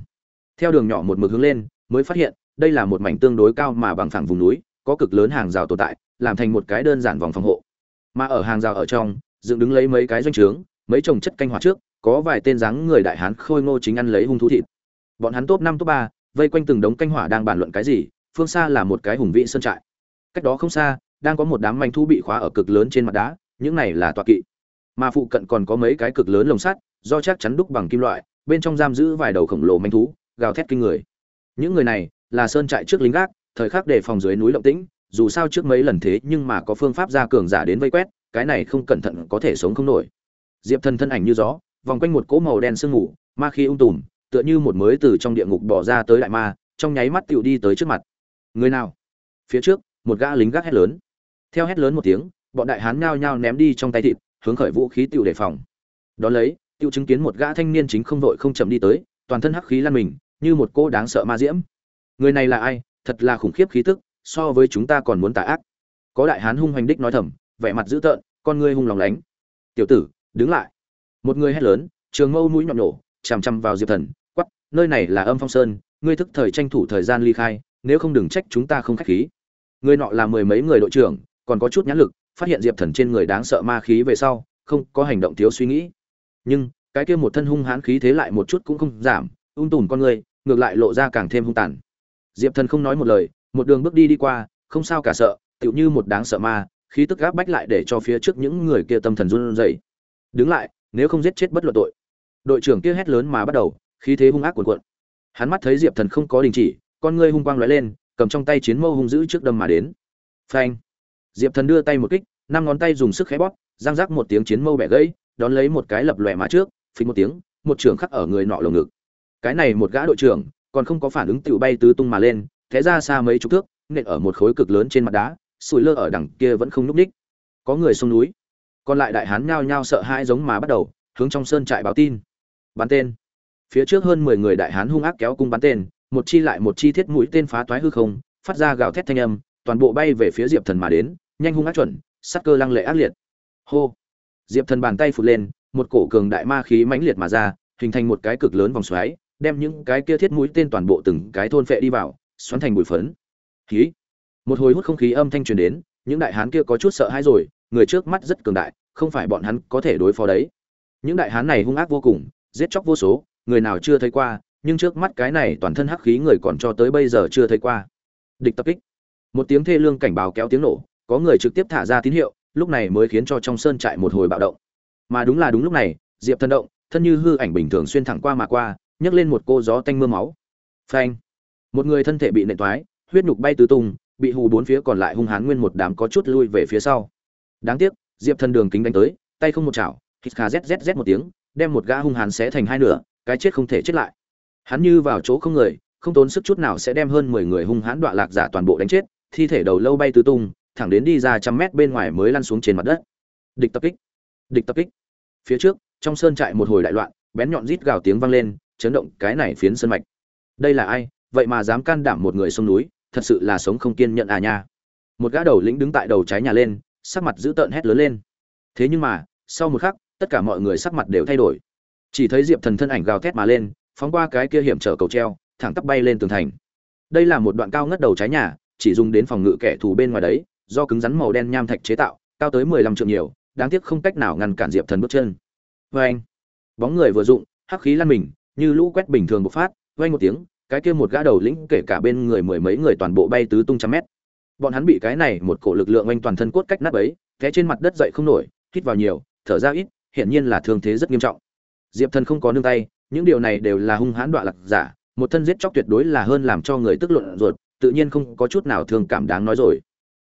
Theo đường nhỏ một mực hướng lên, mới phát hiện, đây là một mảnh tương đối cao mà bằng phẳng vùng núi, có cực lớn hàng rào tồn tại, làm thành một cái đơn giản vòng phòng hộ. Mà ở hàng rào ở trong, dựng đứng lấy mấy cái doanh trướng, mấy chồng chất canh hỏa trước, có vài tên dáng người đại hán khôi ngô chính ăn lấy hung thú thịt. Bọn hắn top năm, top ba, vây quanh từng đống canh hỏa đang bàn luận cái gì, phương xa là một cái hùng vĩ sơn trại. Cách đó không xa, đang có một đám manh thu bị khóa ở cực lớn trên mặt đá, những này là tọa kỵ. Mà phụ cận còn có mấy cái cực lớn lồng sắt do chắc chắn đúc bằng kim loại, bên trong giam giữ vài đầu khổng lồ manh thú, gào thét kinh người. Những người này là sơn trại trước lính gác, thời khắc để phòng dưới núi động tĩnh, dù sao trước mấy lần thế nhưng mà có phương pháp ra cường giả đến vây quét, cái này không cẩn thận có thể sống không nổi. Diệp thần thân ảnh như gió, vòng quanh một cỗ màu đen sương mù, ma khí ung tùm, tựa như một mới từ trong địa ngục bỏ ra tới đại ma, trong nháy mắt tựu đi tới trước mặt. Người nào? Phía trước, một gã lính gác hét lớn. Theo hét lớn một tiếng, bọn đại hán nhao nhao ném đi trong tay thịt, hướng khởi vũ khí tựu đề phòng. Đón lấy tựu chứng kiến một gã thanh niên chính không vội không chậm đi tới, toàn thân hắc khí lan mình, như một cô đáng sợ ma diễm. Người này là ai? Thật là khủng khiếp khí tức, so với chúng ta còn muốn tà ác. Có đại hán hung hoành đích nói thầm, vẻ mặt dữ tợn, con ngươi hung lòng lánh. Tiểu tử, đứng lại. Một người hét lớn, trường mâu mũi nhọn nổ, chằm chằm vào diệp thần quắp nơi này là âm phong sơn, ngươi thức thời tranh thủ thời gian ly khai, nếu không đừng trách chúng ta không khách khí. Người nọ là mười mấy người đội trưởng, còn có chút nhãn lực, phát hiện diệp thần trên người đáng sợ ma khí về sau, không có hành động thiếu suy nghĩ nhưng cái kia một thân hung hãn khí thế lại một chút cũng không giảm, ung tùm con người, ngược lại lộ ra càng thêm hung tàn. Diệp thần không nói một lời, một đường bước đi đi qua, không sao cả sợ, tựu như một đáng sợ ma, khí tức gáp bách lại để cho phía trước những người kia tâm thần run rẩy. Đứng lại, nếu không giết chết bất luận tội. Đội trưởng kia hét lớn mà bắt đầu, khí thế hung ác cuồn cuộn. Hắn mắt thấy diệp thần không có đình chỉ, con ngươi hung quang lóe lên, cầm trong tay chiến mâu hung dữ trước đâm mà đến. Phanh! Diệp thần đưa tay một kích, năm ngón tay dùng sức khẽ bóp giang rác một tiếng chiến mâu bẻ gãy đón lấy một cái lập lòe mà trước phình một tiếng, một trưởng khắc ở người nọ lồng ngực. Cái này một gã đội trưởng, còn không có phản ứng tự bay tứ tung mà lên, thế ra xa mấy chục thước, nện ở một khối cực lớn trên mặt đá, sủi lơ ở đằng kia vẫn không núp ních. có người xuống núi. Còn lại đại hán nhao nhao sợ hãi giống mà bắt đầu, hướng trong sơn trại báo tin. Bắn tên. Phía trước hơn mười người đại hán hung ác kéo cung bắn tên, một chi lại một chi thiết mũi tên phá toái hư không, phát ra gào thét thanh âm, toàn bộ bay về phía diệp thần mà đến, nhanh hung ác chuẩn, sắc cơ lăng lệ ác liệt. Hô diệp thần bàn tay phụt lên, một cổ cường đại ma khí mãnh liệt mà ra, hình thành một cái cực lớn vòng xoáy, đem những cái kia thiết mũi tên toàn bộ từng cái thôn phệ đi vào, xoắn thành bụi phấn. Khí. Một hồi hút không khí âm thanh truyền đến, những đại hán kia có chút sợ hãi rồi, người trước mắt rất cường đại, không phải bọn hắn có thể đối phó đấy. Những đại hán này hung ác vô cùng, giết chóc vô số, người nào chưa thấy qua, nhưng trước mắt cái này toàn thân hắc khí người còn cho tới bây giờ chưa thấy qua. Địch tập kích. Một tiếng thê lương cảnh báo kéo tiếng nổ, có người trực tiếp thả ra tín hiệu lúc này mới khiến cho trong sơn trại một hồi bạo động. Mà đúng là đúng lúc này, diệp thân động, thân như hư ảnh bình thường xuyên thẳng qua mà qua, nhấc lên một cô gió tanh mưa máu. Phanh! Một người thân thể bị nện toái, huyết nhục bay tứ tung, bị hù bốn phía còn lại hung hãn nguyên một đám có chút lui về phía sau. Đáng tiếc, diệp thần đường kính đánh tới, tay không một chảo, hít kha zzz một tiếng, đem một gã hung hãn xé thành hai nửa, cái chết không thể chết lại. Hắn như vào chỗ không người, không tốn sức chút nào sẽ đem hơn mười người hung hãn đọa lạc giả toàn bộ đánh chết, thi thể đầu lâu bay tứ tung thẳng đến đi ra trăm mét bên ngoài mới lăn xuống trên mặt đất. Địch tập kích. Địch tập kích. Phía trước, trong sơn trại một hồi đại loạn, bén nhọn rít gào tiếng vang lên, chấn động cái này phiến sơn mạch. Đây là ai? Vậy mà dám can đảm một người sông núi, thật sự là sống không kiên nhận à nha. Một gã đầu lĩnh đứng tại đầu trái nhà lên, sắc mặt dữ tợn hét lớn lên. Thế nhưng mà, sau một khắc, tất cả mọi người sắc mặt đều thay đổi. Chỉ thấy diệp thần thân ảnh gào thét mà lên, phóng qua cái kia hiểm trở cầu treo, thẳng tắp bay lên tường thành. Đây là một đoạn cao ngất đầu trái nhà, chỉ dùng đến phòng ngự kẻ thù bên ngoài đấy do cứng rắn màu đen nham thạch chế tạo, cao tới mười lăm trượng nhiều, đáng tiếc không cách nào ngăn cản diệp thần bước chân. Oeng! bóng người vừa dụng, hắc khí lan mình, như lũ quét bình thường bộc phát, vang một tiếng, cái kia một gã đầu lĩnh kể cả bên người mười mấy người toàn bộ bay tứ tung trăm mét. Bọn hắn bị cái này một cổ lực lượng oanh toàn thân cốt cách nát ấy té trên mặt đất dậy không nổi, hít vào nhiều, thở ra ít, hiển nhiên là thương thế rất nghiêm trọng. Diệp thần không có nương tay, những điều này đều là hung hãn đoạn lạc giả, một thân giết chóc tuyệt đối là hơn làm cho người tức luận ruột, tự nhiên không có chút nào thương cảm đáng nói rồi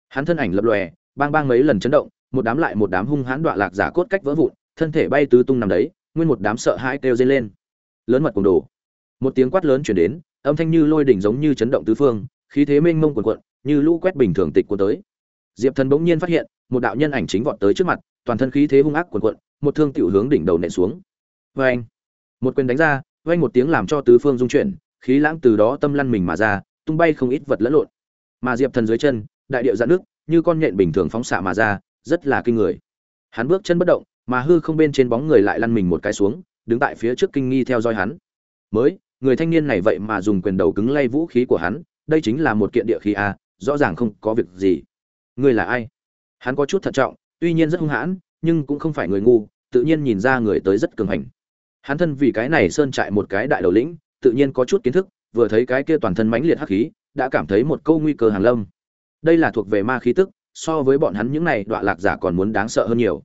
hắn thân ảnh lập lòe, bang bang mấy lần chấn động, một đám lại một đám hung hãn đoạn lạc giả cốt cách vỡ vụn, thân thể bay tứ tung nằm đấy, nguyên một đám sợ hãi kêu dây lên. Lớn mật cùng đồ. Một tiếng quát lớn chuyển đến, âm thanh như lôi đỉnh giống như chấn động tứ phương, khí thế mênh mông quần quận như lũ quét bình thường tịch cuốn tới. Diệp thần bỗng nhiên phát hiện, một đạo nhân ảnh chính vọt tới trước mặt, toàn thân khí thế hung ác quần quận một thương tiểu hướng đỉnh đầu nện xuống. Vê anh một quyền đánh ra vang một tiếng làm cho tứ phương dung chuyển, khí lãng từ đó tâm lăn mình mà ra, tung bay không ít vật lẫn lộn. Mà diệp thần dưới chân đại điệu dạn nước, như con nhện bình thường phóng xạ mà ra, rất là kinh người. Hắn bước chân bất động, mà hư không bên trên bóng người lại lăn mình một cái xuống, đứng tại phía trước kinh nghi theo dõi hắn. Mới, người thanh niên này vậy mà dùng quyền đầu cứng lay vũ khí của hắn, đây chính là một kiện địa khí a rõ ràng không có việc gì. Ngươi là ai? Hắn có chút thận trọng, tuy nhiên rất hung hãn, nhưng cũng không phải người ngu, tự nhiên nhìn ra người tới rất cường hành. Hắn thân vì cái này sơn trại một cái đại đầu lĩnh, tự nhiên có chút kiến thức, vừa thấy cái kia toàn thân mãnh liệt hắc khí, đã cảm thấy một câu nguy cơ hàng lâm đây là thuộc về ma khí tức, so với bọn hắn những này đọa lạc giả còn muốn đáng sợ hơn nhiều.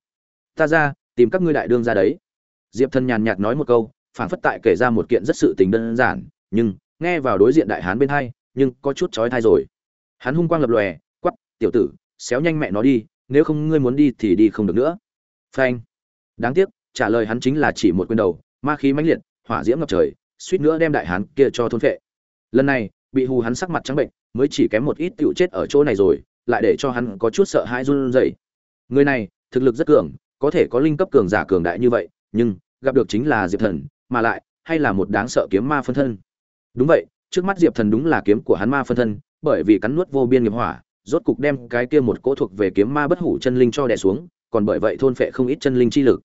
Ta ra, tìm các ngươi đại đương ra đấy. Diệp thần nhàn nhạt nói một câu, phảng phất tại kể ra một kiện rất sự tình đơn giản, nhưng, nghe vào đối diện đại hán bên hai, nhưng có chút chói thai rồi. Hắn hung quang lập lòe quắp tiểu tử, xéo nhanh mẹ nó đi, nếu không ngươi muốn đi thì đi không được nữa. Phanh. Đáng tiếc, trả lời hắn chính là chỉ một quyền đầu, ma khí mãnh liệt, hỏa diễm ngập trời, suýt nữa đem đại hán kia cho thôn phệ. Lần này, bị hù hắn sắc mặt trắng bệnh mới chỉ kém một ít tựu chết ở chỗ này rồi, lại để cho hắn có chút sợ hãi run rẩy. Người này, thực lực rất cường, có thể có linh cấp cường giả cường đại như vậy, nhưng gặp được chính là diệp thần, mà lại, hay là một đáng sợ kiếm ma phân thân. Đúng vậy, trước mắt diệp thần đúng là kiếm của hắn ma phân thân, bởi vì cắn nuốt vô biên nghiệp hỏa, rốt cục đem cái kia một cỗ thuộc về kiếm ma bất hủ chân linh cho đè xuống, còn bởi vậy thôn phệ không ít chân linh chi lực.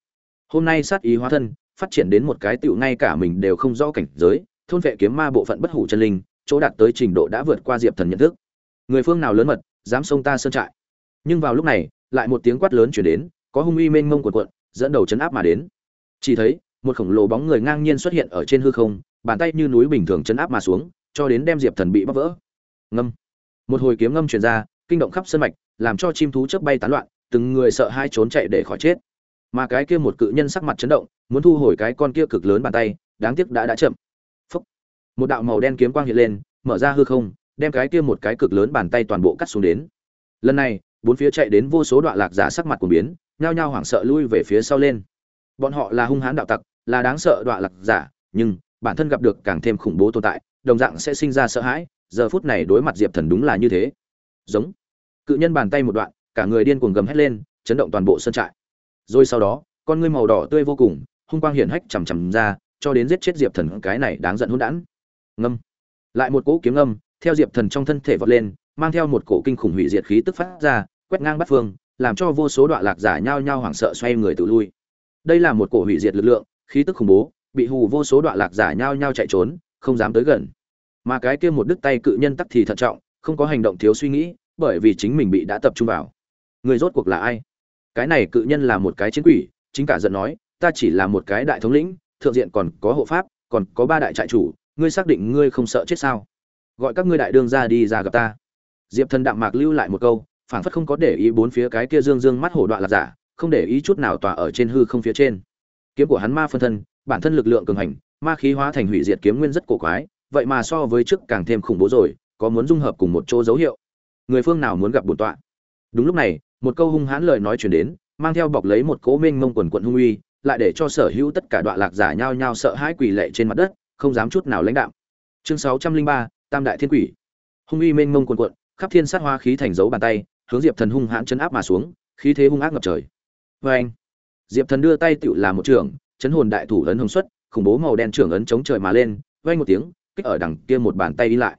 Hôm nay sát ý hóa thân, phát triển đến một cái tựu ngay cả mình đều không rõ cảnh giới, thôn phệ kiếm ma bộ phận bất hủ chân linh chỗ đạt tới trình độ đã vượt qua diệp thần nhận thức. Người phương nào lớn mật, dám xông ta sơn trại. Nhưng vào lúc này, lại một tiếng quát lớn chuyển đến, có hung uy mênh mông cuộn cuộn, dẫn đầu chấn áp mà đến. Chỉ thấy, một khổng lồ bóng người ngang nhiên xuất hiện ở trên hư không, bàn tay như núi bình thường chấn áp mà xuống, cho đến đem diệp thần bị bóc vỡ. Ngâm. Một hồi kiếm ngâm truyền ra, kinh động khắp sân mạch, làm cho chim thú chớp bay tán loạn, từng người sợ hai trốn chạy để khỏi chết. Mà cái kia một cự nhân sắc mặt chấn động, muốn thu hồi cái con kia cực lớn bàn tay, đáng tiếc đã đã chậm một đạo màu đen kiếm quang hiện lên, mở ra hư không, đem cái kia một cái cực lớn bàn tay toàn bộ cắt xuống đến. Lần này, bốn phía chạy đến vô số đoạn lạc giả sắc mặt của biến, nhao nhao hoảng sợ lui về phía sau lên. Bọn họ là hung hãn đạo tặc, là đáng sợ đoạn lạc giả, nhưng bản thân gặp được càng thêm khủng bố tồn tại, đồng dạng sẽ sinh ra sợ hãi, giờ phút này đối mặt diệp thần đúng là như thế. Giống. Cự nhân bàn tay một đoạn, cả người điên cuồng gầm hét lên, chấn động toàn bộ sân trại. Rồi sau đó, con ngươi màu đỏ tươi vô cùng, hung quang hiển hách chằm chằm ra, cho đến giết chết diệp thần, cái này đáng giận hỗn đản ngâm. Lại một cỗ kiếm ngâm, theo diệp thần trong thân thể vọt lên, mang theo một cổ kinh khủng hủy diệt khí tức phát ra, quét ngang bắt phương, làm cho vô số đoạn lạc giả nhao nhao hoảng sợ xoay người tự lui. Đây là một cổ hủy diệt lực lượng, khí tức khủng bố, bị hù vô số đoạn lạc giả nhao nhao chạy trốn, không dám tới gần. Mà cái kia một đứt tay cự nhân tắc thì thận trọng, không có hành động thiếu suy nghĩ, bởi vì chính mình bị đã tập trung vào. Người rốt cuộc là ai? Cái này cự nhân là một cái chiến quỷ, chính cả giận nói, ta chỉ là một cái đại thống lĩnh, thượng diện còn có hộ pháp, còn có ba đại trại chủ ngươi xác định ngươi không sợ chết sao? Gọi các ngươi đại đương ra đi ra gặp ta. Diệp thần đạm mạc lưu lại một câu, phảng phất không có để ý bốn phía cái kia dương dương mắt hổ đoạn là giả, không để ý chút nào tỏa ở trên hư không phía trên. Kiếm của hắn ma phân thân, bản thân lực lượng cường hành, ma khí hóa thành hủy diệt kiếm nguyên rất cổ quái, vậy mà so với trước càng thêm khủng bố rồi, có muốn dung hợp cùng một chỗ dấu hiệu. Người phương nào muốn gặp bổn tọa? Đúng lúc này, một câu hung hãn lời nói chuyển đến, mang theo bọc lấy một cố minh mông quần quận hung uy, lại để cho sở hữu tất cả đoạn lạc giả nhao nhao sợ hãi quỳ lệ trên mặt đất không dám chút nào lãnh đạo. Chương sáu trăm linh ba, tam đại thiên quỷ. Hung uy mênh mông quần quận khắp thiên sát hoa khí thành dấu bàn tay, hướng diệp thần hung hãn chấn áp mà xuống, khí thế hung ác ngập trời. Vê anh diệp thần đưa tay tựu làm một trường, chấn hồn đại thủ ấn hồng xuất, khủng bố màu đen trưởng ấn chống trời mà lên, vang một tiếng, kích ở đằng kia một bàn tay đi lại.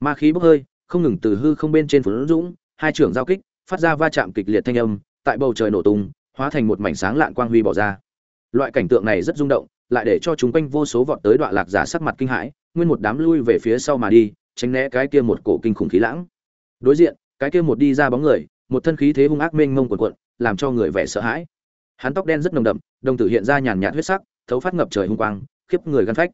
Ma khí bốc hơi, không ngừng từ hư không bên trên phấn dũng, hai trưởng giao kích, phát ra va chạm kịch liệt thanh âm, tại bầu trời nổ tung, hóa thành một mảnh sáng lạn quang huy bỏ ra. Loại cảnh tượng này rất rung động lại để cho chúng quanh vô số vọt tới đoạn lạc giả sắc mặt kinh hãi, nguyên một đám lui về phía sau mà đi, tránh né cái kia một cổ kinh khủng khí lãng. Đối diện, cái kia một đi ra bóng người, một thân khí thế hung ác mênh mông cuồn cuộn, làm cho người vẻ sợ hãi. Hắn tóc đen rất nồng đậm, đồng tử hiện ra nhàn nhạt huyết sắc, thấu phát ngập trời hung quang, khiếp người gan phách.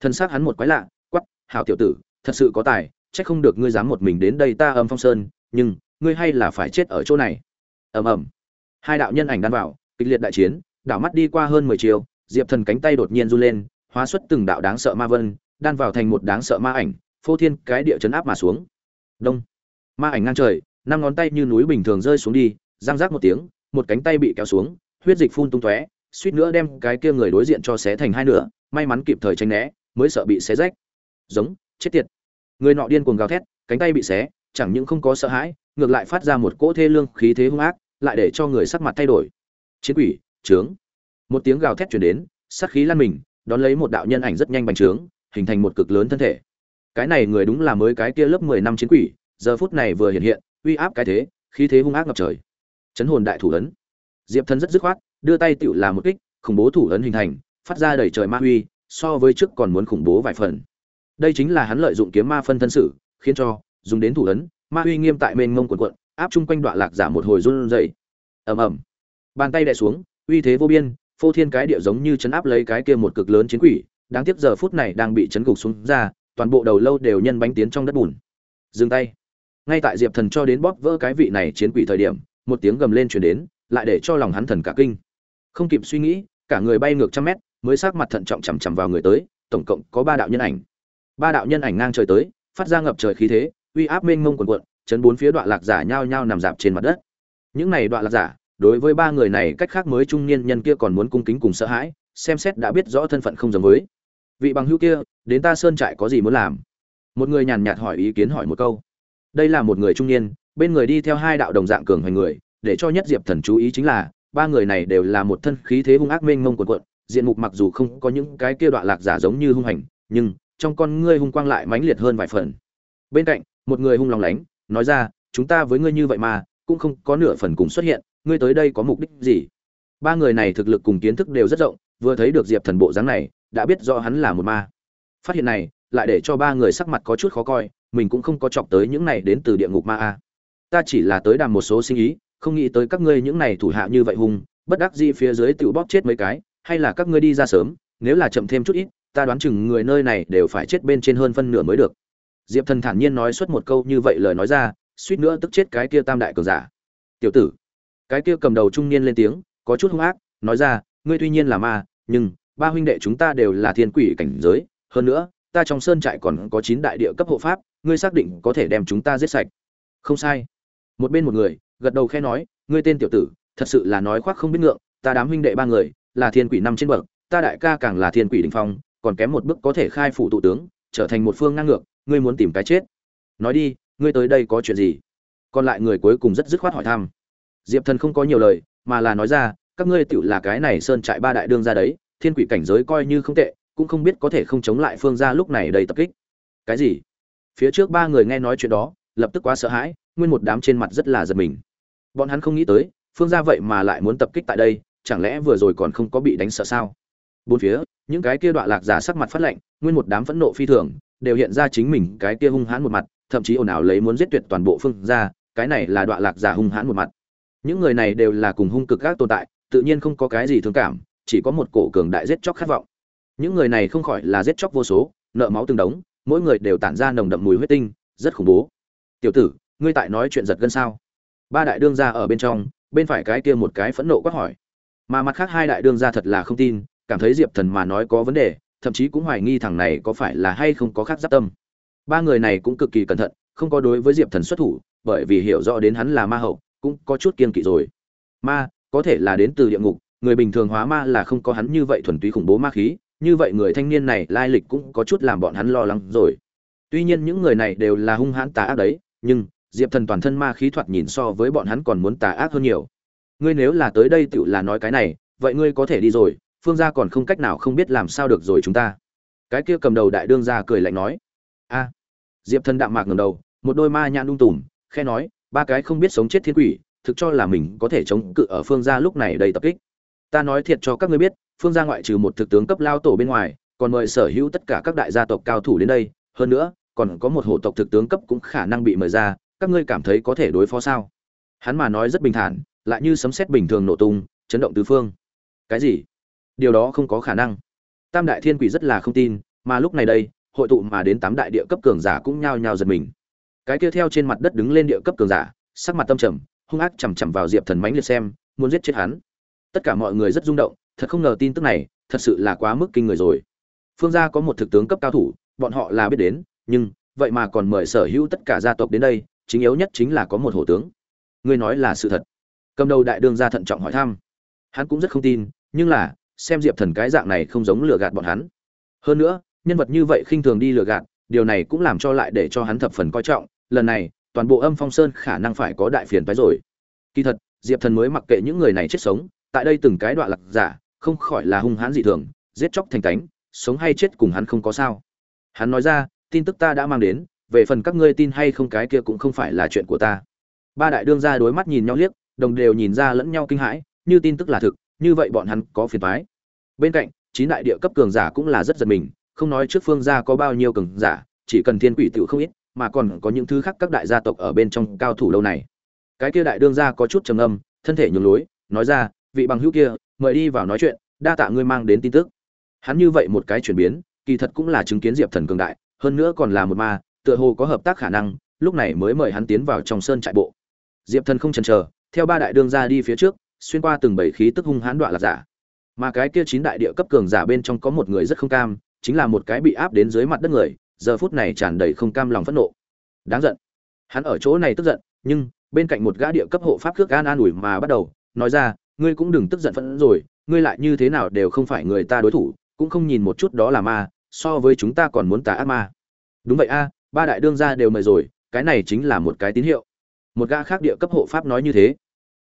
Thân xác hắn một quái lạ quắp hảo tiểu tử, thật sự có tài, chắc không được ngươi dám một mình đến đây ta âm phong sơn, nhưng ngươi hay là phải chết ở chỗ này. Ầm ầm. Hai đạo nhân ảnh đan vào, kịch liệt đại chiến, đảo mắt đi qua hơn mười chiều diệp thần cánh tay đột nhiên run lên, hóa xuất từng đạo đáng sợ ma vân, đan vào thành một đáng sợ ma ảnh, phô thiên cái địa chấn áp mà xuống. Đông. Ma ảnh ngang trời, năm ngón tay như núi bình thường rơi xuống đi, răng rác một tiếng, một cánh tay bị kéo xuống, huyết dịch phun tung tóe, suýt nữa đem cái kia người đối diện cho xé thành hai nửa, may mắn kịp thời tránh né, mới sợ bị xé rách. Giống, chết tiệt. Người nọ điên cuồng gào thét, cánh tay bị xé, chẳng những không có sợ hãi, ngược lại phát ra một cỗ thê lương khí thế hung ác, lại để cho người sắc mặt thay đổi. Chiến quỷ, trướng một tiếng gào thét chuyển đến, sát khí lan mình, đón lấy một đạo nhân ảnh rất nhanh bành trướng, hình thành một cực lớn thân thể. Cái này người đúng là mới cái kia lớp mười năm chiến quỷ, giờ phút này vừa hiện hiện, uy áp cái thế, khí thế hung ác ngập trời. Chấn hồn đại thủ ấn. Diệp thân rất dứt khoát, đưa tay tựu là một kích, khủng bố thủ ấn hình thành, phát ra đầy trời ma uy, so với trước còn muốn khủng bố vài phần. Đây chính là hắn lợi dụng kiếm ma phân thân sự, khiến cho, dùng đến thủ ấn, ma uy nghiêm tại mênh mông quần quận áp chung quanh đoạn lạc giả một hồi run rẩy. Ầm ầm. Bàn tay đè xuống, uy thế vô biên phô thiên cái địa giống như chấn áp lấy cái kia một cực lớn chiến quỷ, đáng tiếc giờ phút này đang bị chấn gục xuống ra, toàn bộ đầu lâu đều nhân bánh tiến trong đất bùn. Dừng tay. Ngay tại diệp thần cho đến bóp vỡ cái vị này chiến quỷ thời điểm, một tiếng gầm lên truyền đến, lại để cho lòng hắn thần cả kinh. Không kịp suy nghĩ, cả người bay ngược trăm mét, mới sát mặt thận trọng chằm chằm vào người tới, tổng cộng có ba đạo nhân ảnh. Ba đạo nhân ảnh ngang trời tới, phát ra ngập trời khí thế, uy áp mênh mông quần quận chấn bốn phía đoạn lạc giả nhao nhao nằm dạp trên mặt đất. Những này đoạn lạc giả đối với ba người này cách khác mới trung niên nhân kia còn muốn cung kính cùng sợ hãi, xem xét đã biết rõ thân phận không giống với. Vị bằng hữu kia, đến ta sơn trại có gì muốn làm? Một người nhàn nhạt hỏi ý kiến hỏi một câu. Đây là một người trung niên, bên người đi theo hai đạo đồng dạng cường hoành người, để cho nhất diệp thần chú ý chính là, ba người này đều là một thân khí thế hung ác mênh mông quần quận diện mục mặc dù không có những cái kia đoạn lạc giả giống như hung hành, nhưng trong con ngươi hung quang lại mãnh liệt hơn vài phần. Bên cạnh, một người hung lòng lánh, nói ra, chúng ta với ngươi như vậy mà, cũng không có nửa phần cùng xuất hiện ngươi tới đây có mục đích gì? Ba người này thực lực cùng kiến thức đều rất rộng, vừa thấy được diệp thần bộ dáng này, đã biết rõ hắn là một ma. Phát hiện này, lại để cho ba người sắc mặt có chút khó coi, mình cũng không có chọc tới những này đến từ địa ngục ma a. Ta chỉ là tới đàm một số sinh ý, không nghĩ tới các ngươi những này thủ hạ như vậy hung, bất đắc dĩ phía dưới tự bóp chết mấy cái, hay là các ngươi đi ra sớm, nếu là chậm thêm chút ít, ta đoán chừng người nơi này đều phải chết bên trên hơn phân nửa mới được. Diệp thần thản nhiên nói suốt một câu như vậy lời nói ra, suýt nữa tức chết cái kia tam đại cường giả. Tiểu tử cái kia cầm đầu trung niên lên tiếng, có chút hung ác, nói ra, ngươi tuy nhiên là ma, nhưng ba huynh đệ chúng ta đều là thiên quỷ cảnh giới. Hơn nữa, ta trong sơn trại còn có chín đại địa cấp hộ pháp, ngươi xác định có thể đem chúng ta giết sạch. Không sai. Một bên một người, gật đầu khe nói, ngươi tên tiểu tử, thật sự là nói khoác không biết ngượng, ta đám huynh đệ ba người, là thiên quỷ năm trên bậc, ta đại ca càng là thiên quỷ đình phong, còn kém một bước có thể khai phủ tụ tướng, trở thành một phương ngang ngược, ngươi muốn tìm cái chết. Nói đi, ngươi tới đây có chuyện gì? Còn lại người cuối cùng rất dứt khoát hỏi thăm diệp thần không có nhiều lời, mà là nói ra, các ngươi tựu là cái này sơn trại ba đại đương ra đấy, thiên quỷ cảnh giới coi như không tệ, cũng không biết có thể không chống lại phương gia lúc này đầy tập kích. Cái gì? Phía trước ba người nghe nói chuyện đó, lập tức quá sợ hãi, nguyên một đám trên mặt rất là giật mình. Bọn hắn không nghĩ tới, phương gia vậy mà lại muốn tập kích tại đây, chẳng lẽ vừa rồi còn không có bị đánh sợ sao? Bốn phía, những cái kia đoạn lạc giả sắc mặt phát lạnh, nguyên một đám phẫn nộ phi thường, đều hiện ra chính mình cái kia hung hãn một mặt, thậm chí ồn ào lấy muốn giết tuyệt toàn bộ phương gia, cái này là đoạn lạc giả hung hãn một mặt những người này đều là cùng hung cực các tồn tại, tự nhiên không có cái gì thương cảm, chỉ có một cổ cường đại giết chóc khát vọng. Những người này không khỏi là giết chóc vô số, nợ máu từng đống, mỗi người đều tản ra nồng đậm mùi huyết tinh, rất khủng bố. Tiểu tử, ngươi tại nói chuyện giật gân sao? Ba đại đương gia ở bên trong, bên phải cái kia một cái phẫn nộ quát hỏi. Mà mặt khác hai đại đương gia thật là không tin, cảm thấy diệp thần mà nói có vấn đề, thậm chí cũng hoài nghi thằng này có phải là hay không có khác giáp tâm. Ba người này cũng cực kỳ cẩn thận, không có đối với diệp thần xuất thủ, bởi vì hiểu rõ đến hắn là ma hậu cũng có chút kiên kỵ rồi. Ma, có thể là đến từ địa ngục, người bình thường hóa ma là không có hắn như vậy thuần túy khủng bố ma khí, như vậy người thanh niên này lai lịch cũng có chút làm bọn hắn lo lắng rồi. Tuy nhiên những người này đều là hung hãn tà ác đấy, nhưng, diệp thần toàn thân ma khí thoạt nhìn so với bọn hắn còn muốn tà ác hơn nhiều. Ngươi nếu là tới đây tựu là nói cái này, vậy ngươi có thể đi rồi, phương gia còn không cách nào không biết làm sao được rồi chúng ta. Cái kia cầm đầu đại đương gia cười lạnh nói. A, diệp thần đạm mạc ngầm đầu, một đôi ma nhãn lung tùm khe nói ba cái không biết sống chết thiên quỷ, thực cho là mình có thể chống cự ở phương gia lúc này đầy tập kích. Ta nói thiệt cho các ngươi biết, phương gia ngoại trừ một thực tướng cấp lao tổ bên ngoài, còn mời sở hữu tất cả các đại gia tộc cao thủ đến đây. Hơn nữa, còn có một hộ tộc thực tướng cấp cũng khả năng bị mời ra, các ngươi cảm thấy có thể đối phó sao? Hắn mà nói rất bình thản, lại như sấm sét bình thường nổ tung, chấn động tứ phương. Cái gì? Điều đó không có khả năng. Tam đại thiên quỷ rất là không tin, mà lúc này đây, hội tụ mà đến tám đại địa cấp cường giả cũng nhao nhao giật mình cái kia theo trên mặt đất đứng lên địa cấp cường giả, sắc mặt tâm trầm, hung ác chằm chằm vào diệp thần mãnh liệt xem, muốn giết chết hắn. Tất cả mọi người rất rung động, thật không ngờ tin tức này, thật sự là quá mức kinh người rồi. Phương gia có một thực tướng cấp cao thủ, bọn họ là biết đến, nhưng, vậy mà còn mời sở hữu tất cả gia tộc đến đây, chính yếu nhất chính là có một hổ tướng. Ngươi nói là sự thật. Cầm đầu đại đương gia thận trọng hỏi thăm. Hắn cũng rất không tin, nhưng là, xem diệp thần cái dạng này không giống lừa gạt bọn hắn. Hơn nữa, nhân vật như vậy khinh thường đi lừa gạt, điều này cũng làm cho lại để cho hắn thập phần coi trọng lần này, toàn bộ âm phong sơn khả năng phải có đại phiền phái rồi. Kỳ thật, diệp thần mới mặc kệ những người này chết sống, tại đây từng cái đoạn lạc giả, không khỏi là hung hãn dị thường, giết chóc thành cánh, sống hay chết cùng hắn không có sao. Hắn nói ra, tin tức ta đã mang đến, về phần các ngươi tin hay không cái kia cũng không phải là chuyện của ta. Ba đại đương ra đối mắt nhìn nhau liếc, đồng đều nhìn ra lẫn nhau kinh hãi, như tin tức là thực, như vậy bọn hắn có phiền phái bên cạnh, chín đại địa cấp cường giả cũng là rất giật mình, không nói trước phương gia có bao nhiêu cường giả, chỉ cần thiên quỷ tiểu không ít mà còn có những thứ khác các đại gia tộc ở bên trong cao thủ lâu này. Cái kia đại đương gia có chút trầm âm thân thể nhường lối, nói ra, vị bằng hữu kia, mời đi vào nói chuyện, đa tạ ngươi mang đến tin tức. Hắn như vậy một cái chuyển biến, kỳ thật cũng là chứng kiến diệp thần cường đại, hơn nữa còn là một ma, tựa hồ có hợp tác khả năng, lúc này mới mời hắn tiến vào trong sơn trại bộ. Diệp thần không chần chờ, theo ba đại đương gia đi phía trước, xuyên qua từng bảy khí tức hung hãn đoạn là giả. Mà cái kia chín đại địa cấp cường giả bên trong có một người rất không cam, chính là một cái bị áp đến dưới mặt đất người giờ phút này tràn đầy không cam lòng phẫn nộ. Đáng giận. Hắn ở chỗ này tức giận, nhưng bên cạnh một gã địa cấp hộ pháp cước an an ủi mà bắt đầu, nói ra, ngươi cũng đừng tức giận phẫn rồi, ngươi lại như thế nào đều không phải người ta đối thủ, cũng không nhìn một chút đó là ma, so với chúng ta còn muốn tà ác ma. Đúng vậy a, ba đại đương gia đều mời rồi, cái này chính là một cái tín hiệu. Một gã khác địa cấp hộ pháp nói như thế.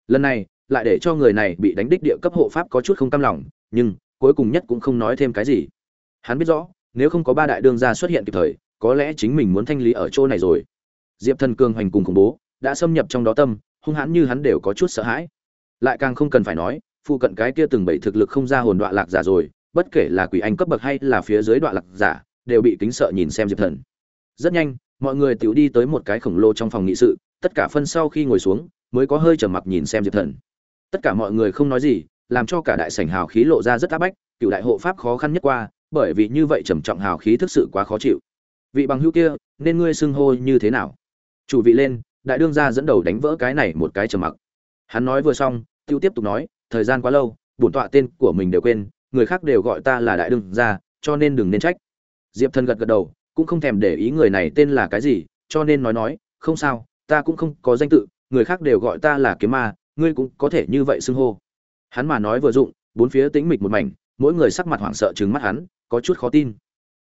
Lần này, lại để cho người này bị đánh đích địa cấp hộ pháp có chút không cam lòng, nhưng cuối cùng nhất cũng không nói thêm cái gì. Hắn biết rõ nếu không có ba đại đương gia xuất hiện kịp thời, có lẽ chính mình muốn thanh lý ở chỗ này rồi. Diệp thần cường hoành cùng khủng bố, đã xâm nhập trong đó tâm, hung hãn như hắn đều có chút sợ hãi. Lại càng không cần phải nói phụ cận cái kia từng bảy thực lực không ra hồn đoạn lạc giả rồi, bất kể là quỷ anh cấp bậc hay là phía dưới đoạn lạc giả, đều bị kính sợ nhìn xem diệp thần. Rất nhanh, mọi người tiểu đi tới một cái khổng lồ trong phòng nghị sự, tất cả phân sau khi ngồi xuống, mới có hơi trầm mặc nhìn xem diệp thần. Tất cả mọi người không nói gì, làm cho cả đại sảnh hào khí lộ ra rất áp bách, cựu đại hộ pháp khó khăn nhất qua bởi vì như vậy trầm trọng hào khí thực sự quá khó chịu. Vị bằng hữu kia, nên ngươi xưng hô như thế nào? Chủ vị lên, đại đương gia dẫn đầu đánh vỡ cái này một cái trầm mặc. Hắn nói vừa xong, tiêu tiếp tục nói, thời gian quá lâu, bổn tọa tên của mình đều quên, người khác đều gọi ta là đại đương gia, cho nên đừng nên trách. Diệp thần gật gật đầu, cũng không thèm để ý người này tên là cái gì, cho nên nói nói, không sao, ta cũng không có danh tự, người khác đều gọi ta là kiếm ma, ngươi cũng có thể như vậy xưng hô. Hắn mà nói vừa dụng, bốn phía tĩnh mịch một mảnh, mỗi người sắc mặt hoảng sợ trừng mắt hắn có chút khó tin.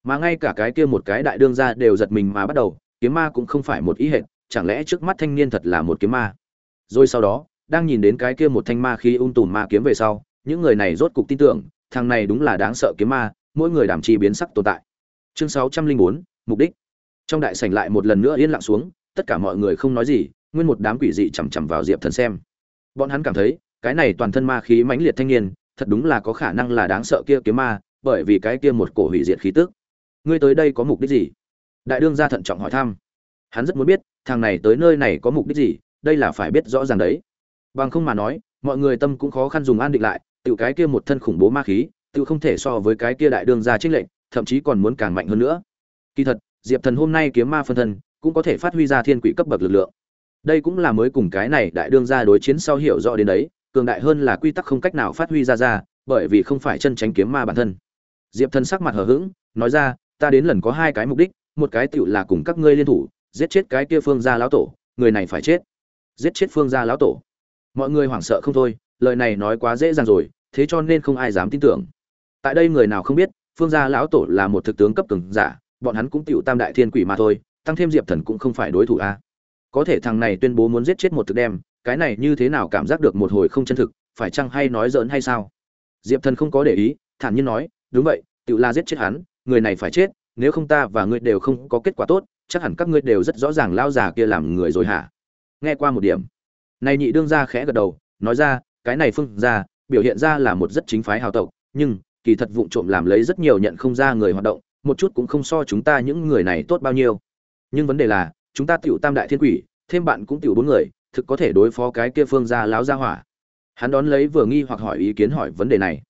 Mà ngay cả cái kia một cái đại đương gia đều giật mình mà bắt đầu, kiếm ma cũng không phải một ý hệt, chẳng lẽ trước mắt thanh niên thật là một kiếm ma? Rồi sau đó, đang nhìn đến cái kia một thanh ma khi ung tùm ma kiếm về sau, những người này rốt cục tin tưởng, thằng này đúng là đáng sợ kiếm ma, mỗi người đảm chi biến sắc tồn tại. Chương sáu trăm linh bốn, mục đích. Trong đại sảnh lại một lần nữa yên lặng xuống, tất cả mọi người không nói gì, nguyên một đám quỷ dị chằm chằm vào diệp thần xem. Bọn hắn cảm thấy, cái này toàn thân ma khí mãnh liệt thanh niên, thật đúng là có khả năng là đáng sợ kia kiếm ma bởi vì cái kia một cổ hủy diệt khí tức. Ngươi tới đây có mục đích gì? Đại đương gia thận trọng hỏi thăm. Hắn rất muốn biết, thằng này tới nơi này có mục đích gì, đây là phải biết rõ ràng đấy. Bằng không mà nói, mọi người tâm cũng khó khăn dùng an định lại, tự cái kia một thân khủng bố ma khí, tự không thể so với cái kia đại đương gia trích lệnh thậm chí còn muốn càng mạnh hơn nữa. Kỳ thật, diệp thần hôm nay kiếm ma phân thân, cũng có thể phát huy ra thiên quỷ cấp bậc lực lượng. Đây cũng là mới cùng cái này đại đương gia đối chiến sau hiểu rõ đến đấy, cường đại hơn là quy tắc không cách nào phát huy ra ra, bởi vì không phải chân tránh kiếm ma bản thân diệp thần sắc mặt hờ hững, nói ra, ta đến lần có hai cái mục đích, một cái tựu là cùng các ngươi liên thủ, giết chết cái kia phương gia lão tổ, người này phải chết. Giết chết phương gia lão tổ? Mọi người hoảng sợ không thôi, lời này nói quá dễ dàng rồi, thế cho nên không ai dám tin tưởng. Tại đây người nào không biết, phương gia lão tổ là một thực tướng cấp cường giả, bọn hắn cũng tựu tam đại thiên quỷ mà thôi, tăng thêm diệp thần cũng không phải đối thủ a. Có thể thằng này tuyên bố muốn giết chết một thực đem, cái này như thế nào cảm giác được một hồi không chân thực, phải chăng hay nói dỡn hay sao? Diệp thần không có để ý, thản nhiên nói đúng vậy tự la giết chết hắn, người này phải chết, nếu không ta và ngươi đều không có kết quả tốt, chắc hẳn các ngươi đều rất rõ ràng lao già kia làm người rồi hả? Nghe qua một điểm. Này nhị đương ra khẽ gật đầu, nói ra, cái này phương ra biểu hiện ra là một rất chính phái hào tộc, nhưng, kỳ thật vụng trộm làm lấy rất nhiều nhận không ra người hoạt động, một chút cũng không so chúng ta những người này tốt bao nhiêu. Nhưng vấn đề là, chúng ta tiểu tam đại thiên quỷ, thêm bạn cũng tiểu bốn người, thực có thể đối phó cái kia phương gia láo gia hỏa. Hắn đón lấy vừa nghi hoặc hỏi ý kiến hỏi vấn đề này.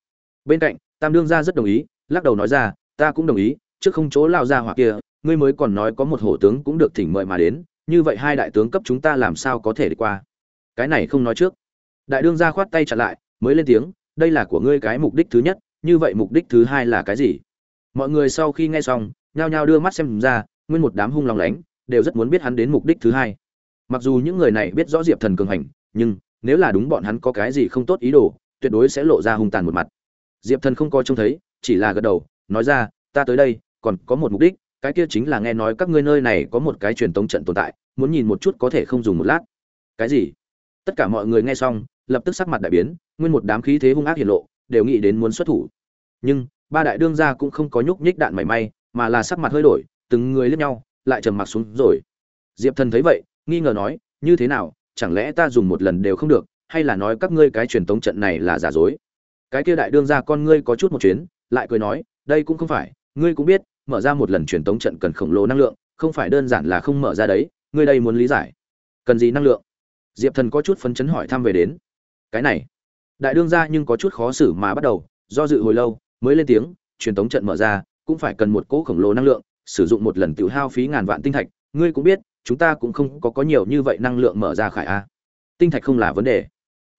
Bên cạnh tam đương gia rất đồng ý, lắc đầu nói ra, ta cũng đồng ý, trước không chỗ lao ra hoặc kia, ngươi mới còn nói có một hổ tướng cũng được thỉnh mời mà đến, như vậy hai đại tướng cấp chúng ta làm sao có thể đi qua? Cái này không nói trước. Đại đương gia khoát tay trả lại, mới lên tiếng, đây là của ngươi cái mục đích thứ nhất, như vậy mục đích thứ hai là cái gì? Mọi người sau khi nghe xong, nhao nhao đưa mắt xem ra, nguyên một đám hung lòng lánh, đều rất muốn biết hắn đến mục đích thứ hai. Mặc dù những người này biết rõ diệp thần cường hành, nhưng nếu là đúng bọn hắn có cái gì không tốt ý đồ, tuyệt đối sẽ lộ ra hung tàn một mặt diệp thần không coi trông thấy, chỉ là gật đầu, nói ra, ta tới đây, còn có một mục đích, cái kia chính là nghe nói các ngươi nơi này có một cái truyền tống trận tồn tại, muốn nhìn một chút có thể không dùng một lát. Cái gì? Tất cả mọi người nghe xong, lập tức sắc mặt đại biến, nguyên một đám khí thế hung ác hiện lộ, đều nghĩ đến muốn xuất thủ. Nhưng, ba đại đương gia cũng không có nhúc nhích đạn mảy may, mà là sắc mặt hơi đổi, từng người liếc nhau, lại trầm mặc xuống rồi. Diệp thần thấy vậy, nghi ngờ nói, như thế nào, chẳng lẽ ta dùng một lần đều không được, hay là nói các ngươi cái truyền tống trận này là giả dối? Cái kia đại đương gia con ngươi có chút một chuyến, lại cười nói, đây cũng không phải, ngươi cũng biết, mở ra một lần truyền tống trận cần khổng lồ năng lượng, không phải đơn giản là không mở ra đấy, ngươi đây muốn lý giải. Cần gì năng lượng? Diệp thần có chút phấn chấn hỏi thăm về đến. Cái này. Đại đương gia nhưng có chút khó xử mà bắt đầu, do dự hồi lâu, mới lên tiếng, truyền tống trận mở ra, cũng phải cần một cỗ khổng lồ năng lượng, sử dụng một lần tự hao phí ngàn vạn tinh thạch, ngươi cũng biết, chúng ta cũng không có có nhiều như vậy năng lượng mở ra khải a. Tinh thạch không là vấn đề.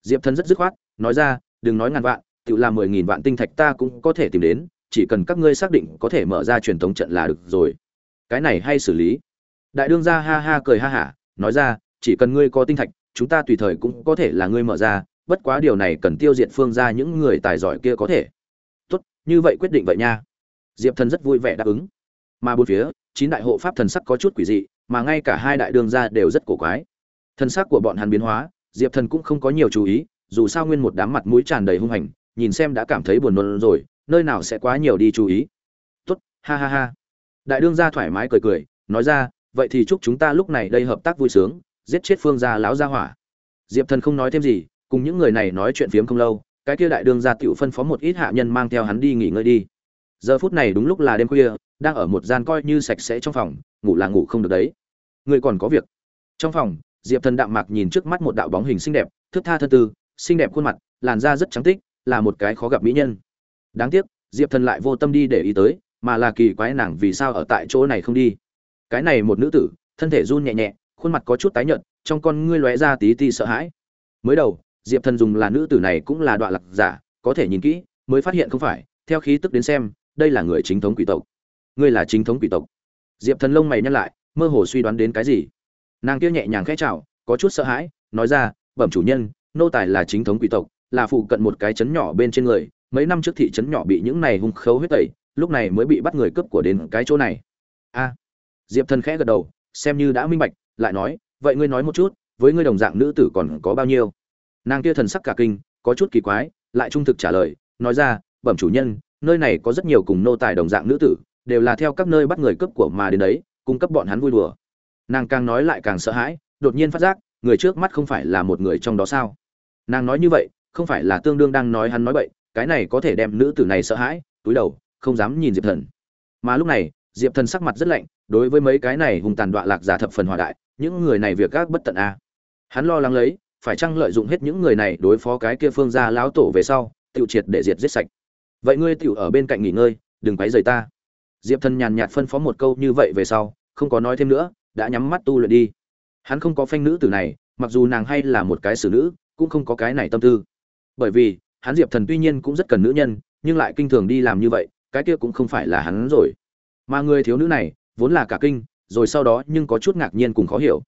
Diệp thần rất dứt khoát, nói ra, đừng nói ngàn vạn tự làm mười nghìn vạn tinh thạch ta cũng có thể tìm đến, chỉ cần các ngươi xác định có thể mở ra truyền thống trận là được rồi. Cái này hay xử lý. Đại đương gia ha ha cười ha hả, nói ra, chỉ cần ngươi có tinh thạch, chúng ta tùy thời cũng có thể là ngươi mở ra, bất quá điều này cần tiêu diệt phương ra những người tài giỏi kia có thể. Tốt, như vậy quyết định vậy nha. Diệp thần rất vui vẻ đáp ứng. Mà bốn phía, chín đại hộ pháp thần sắc có chút quỷ dị, mà ngay cả hai đại đương gia đều rất cổ quái. Thần sắc của bọn hắn biến hóa, diệp thần cũng không có nhiều chú ý, dù sao nguyên một đám mặt mũi tràn đầy hung hành nhìn xem đã cảm thấy buồn nôn rồi, nơi nào sẽ quá nhiều đi chú ý. Tốt, ha ha ha. Đại đương gia thoải mái cười cười, nói ra, vậy thì chúc chúng ta lúc này đây hợp tác vui sướng, giết chết phương gia láo gia hỏa. Diệp thần không nói thêm gì, cùng những người này nói chuyện phiếm không lâu, cái kia đại đương gia tiểu phân phó một ít hạ nhân mang theo hắn đi nghỉ ngơi đi. Giờ phút này đúng lúc là đêm khuya, đang ở một gian coi như sạch sẽ trong phòng, ngủ là ngủ không được đấy. Người còn có việc. Trong phòng, diệp thần đạm mạc nhìn trước mắt một đạo bóng hình xinh đẹp thức tha thân tư, xinh đẹp khuôn mặt, làn da rất trắng tích là một cái khó gặp mỹ nhân. Đáng tiếc, diệp thần lại vô tâm đi để ý tới, mà là kỳ quái nàng vì sao ở tại chỗ này không đi. Cái này một nữ tử, thân thể run nhẹ nhẹ, khuôn mặt có chút tái nhợt, trong con ngươi lóe ra tí ti sợ hãi. Mới đầu, diệp thần dùng là nữ tử này cũng là đoạn lạc giả, có thể nhìn kỹ, mới phát hiện không phải, theo khí tức đến xem, đây là người chính thống quỷ tộc. Ngươi là chính thống quỷ tộc. Diệp thần lông mày nhăn lại, mơ hồ suy đoán đến cái gì. Nàng kia nhẹ nhàng khẽ chào, có chút sợ hãi, nói ra, bẩm chủ nhân, nô tài là chính thống quỷ tộc là phụ cận một cái trấn nhỏ bên trên người, mấy năm trước thị trấn nhỏ bị những này hung khấu huyết tẩy, lúc này mới bị bắt người cướp của đến cái chỗ này. A. Diệp thần khẽ gật đầu, xem như đã minh bạch, lại nói, vậy ngươi nói một chút, với ngươi đồng dạng nữ tử còn có bao nhiêu? Nàng kia thần sắc cả kinh, có chút kỳ quái, lại trung thực trả lời, nói ra, bẩm chủ nhân, nơi này có rất nhiều cùng nô tài đồng dạng nữ tử, đều là theo các nơi bắt người cướp của mà đến đấy, cung cấp bọn hắn vui đùa. Nàng càng nói lại càng sợ hãi, đột nhiên phát giác, người trước mắt không phải là một người trong đó sao? Nàng nói như vậy không phải là tương đương đang nói hắn nói bậy, cái này có thể đem nữ tử này sợ hãi, túi đầu, không dám nhìn diệp thần. Mà lúc này, diệp thần sắc mặt rất lạnh, đối với mấy cái này hùng tàn đoạ lạc giả thập phần hòa đại, những người này việc các bất tận a. Hắn lo lắng lấy, phải chăng lợi dụng hết những người này đối phó cái kia phương gia lão tổ về sau tiêu triệt để diệt giết sạch. Vậy ngươi tiểu ở bên cạnh nghỉ ngơi, đừng quấy rầy ta. Diệp thần nhàn nhạt phân phó một câu như vậy về sau, không có nói thêm nữa, đã nhắm mắt tu luyện đi. Hắn không có phanh nữ tử này, mặc dù nàng hay là một cái xử nữ, cũng không có cái này tâm tư bởi vì, hắn diệp thần tuy nhiên cũng rất cần nữ nhân, nhưng lại kinh thường đi làm như vậy, cái kia cũng không phải là hắn rồi. Mà người thiếu nữ này, vốn là cả kinh, rồi sau đó nhưng có chút ngạc nhiên cùng khó hiểu.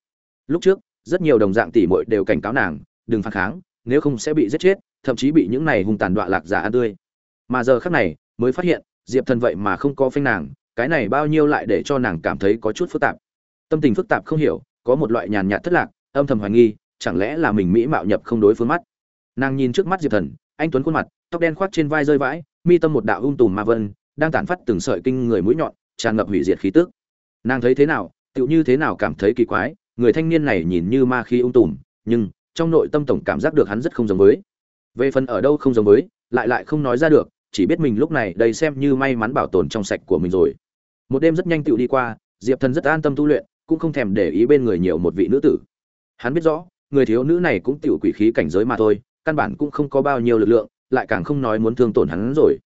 Lúc trước, rất nhiều đồng dạng tỷ muội đều cảnh cáo nàng, đừng phản kháng, nếu không sẽ bị giết chết, thậm chí bị những này hung tàn đọa lạc giả ăn tươi. Mà giờ khắc này, mới phát hiện, diệp thần vậy mà không có phanh nàng, cái này bao nhiêu lại để cho nàng cảm thấy có chút phức tạp. Tâm tình phức tạp không hiểu, có một loại nhàn nhạt thất lạc, âm thầm hoài nghi, chẳng lẽ là mình mỹ mạo nhập không đối phương mắt? Nàng nhìn trước mắt diệp thần, anh tuấn khuôn mặt, tóc đen khoác trên vai rơi vãi, mi tâm một đạo ung tùm ma vân, đang tản phát từng sợi kinh người mũi nhọn, tràn ngập hủy diệt khí tức. Nàng thấy thế nào, tựu như thế nào cảm thấy kỳ quái, người thanh niên này nhìn như ma khí ung tùm, nhưng trong nội tâm tổng cảm giác được hắn rất không giống với. Về phần ở đâu không giống với, lại lại không nói ra được, chỉ biết mình lúc này đây xem như may mắn bảo tồn trong sạch của mình rồi. Một đêm rất nhanh tựu đi qua, diệp thần rất an tâm tu luyện, cũng không thèm để ý bên người nhiều một vị nữ tử. Hắn biết rõ, người thiếu nữ này cũng tiểu quỷ khí cảnh giới mà thôi căn bản cũng không có bao nhiêu lực lượng, lại càng không nói muốn thương tổn hắn rồi.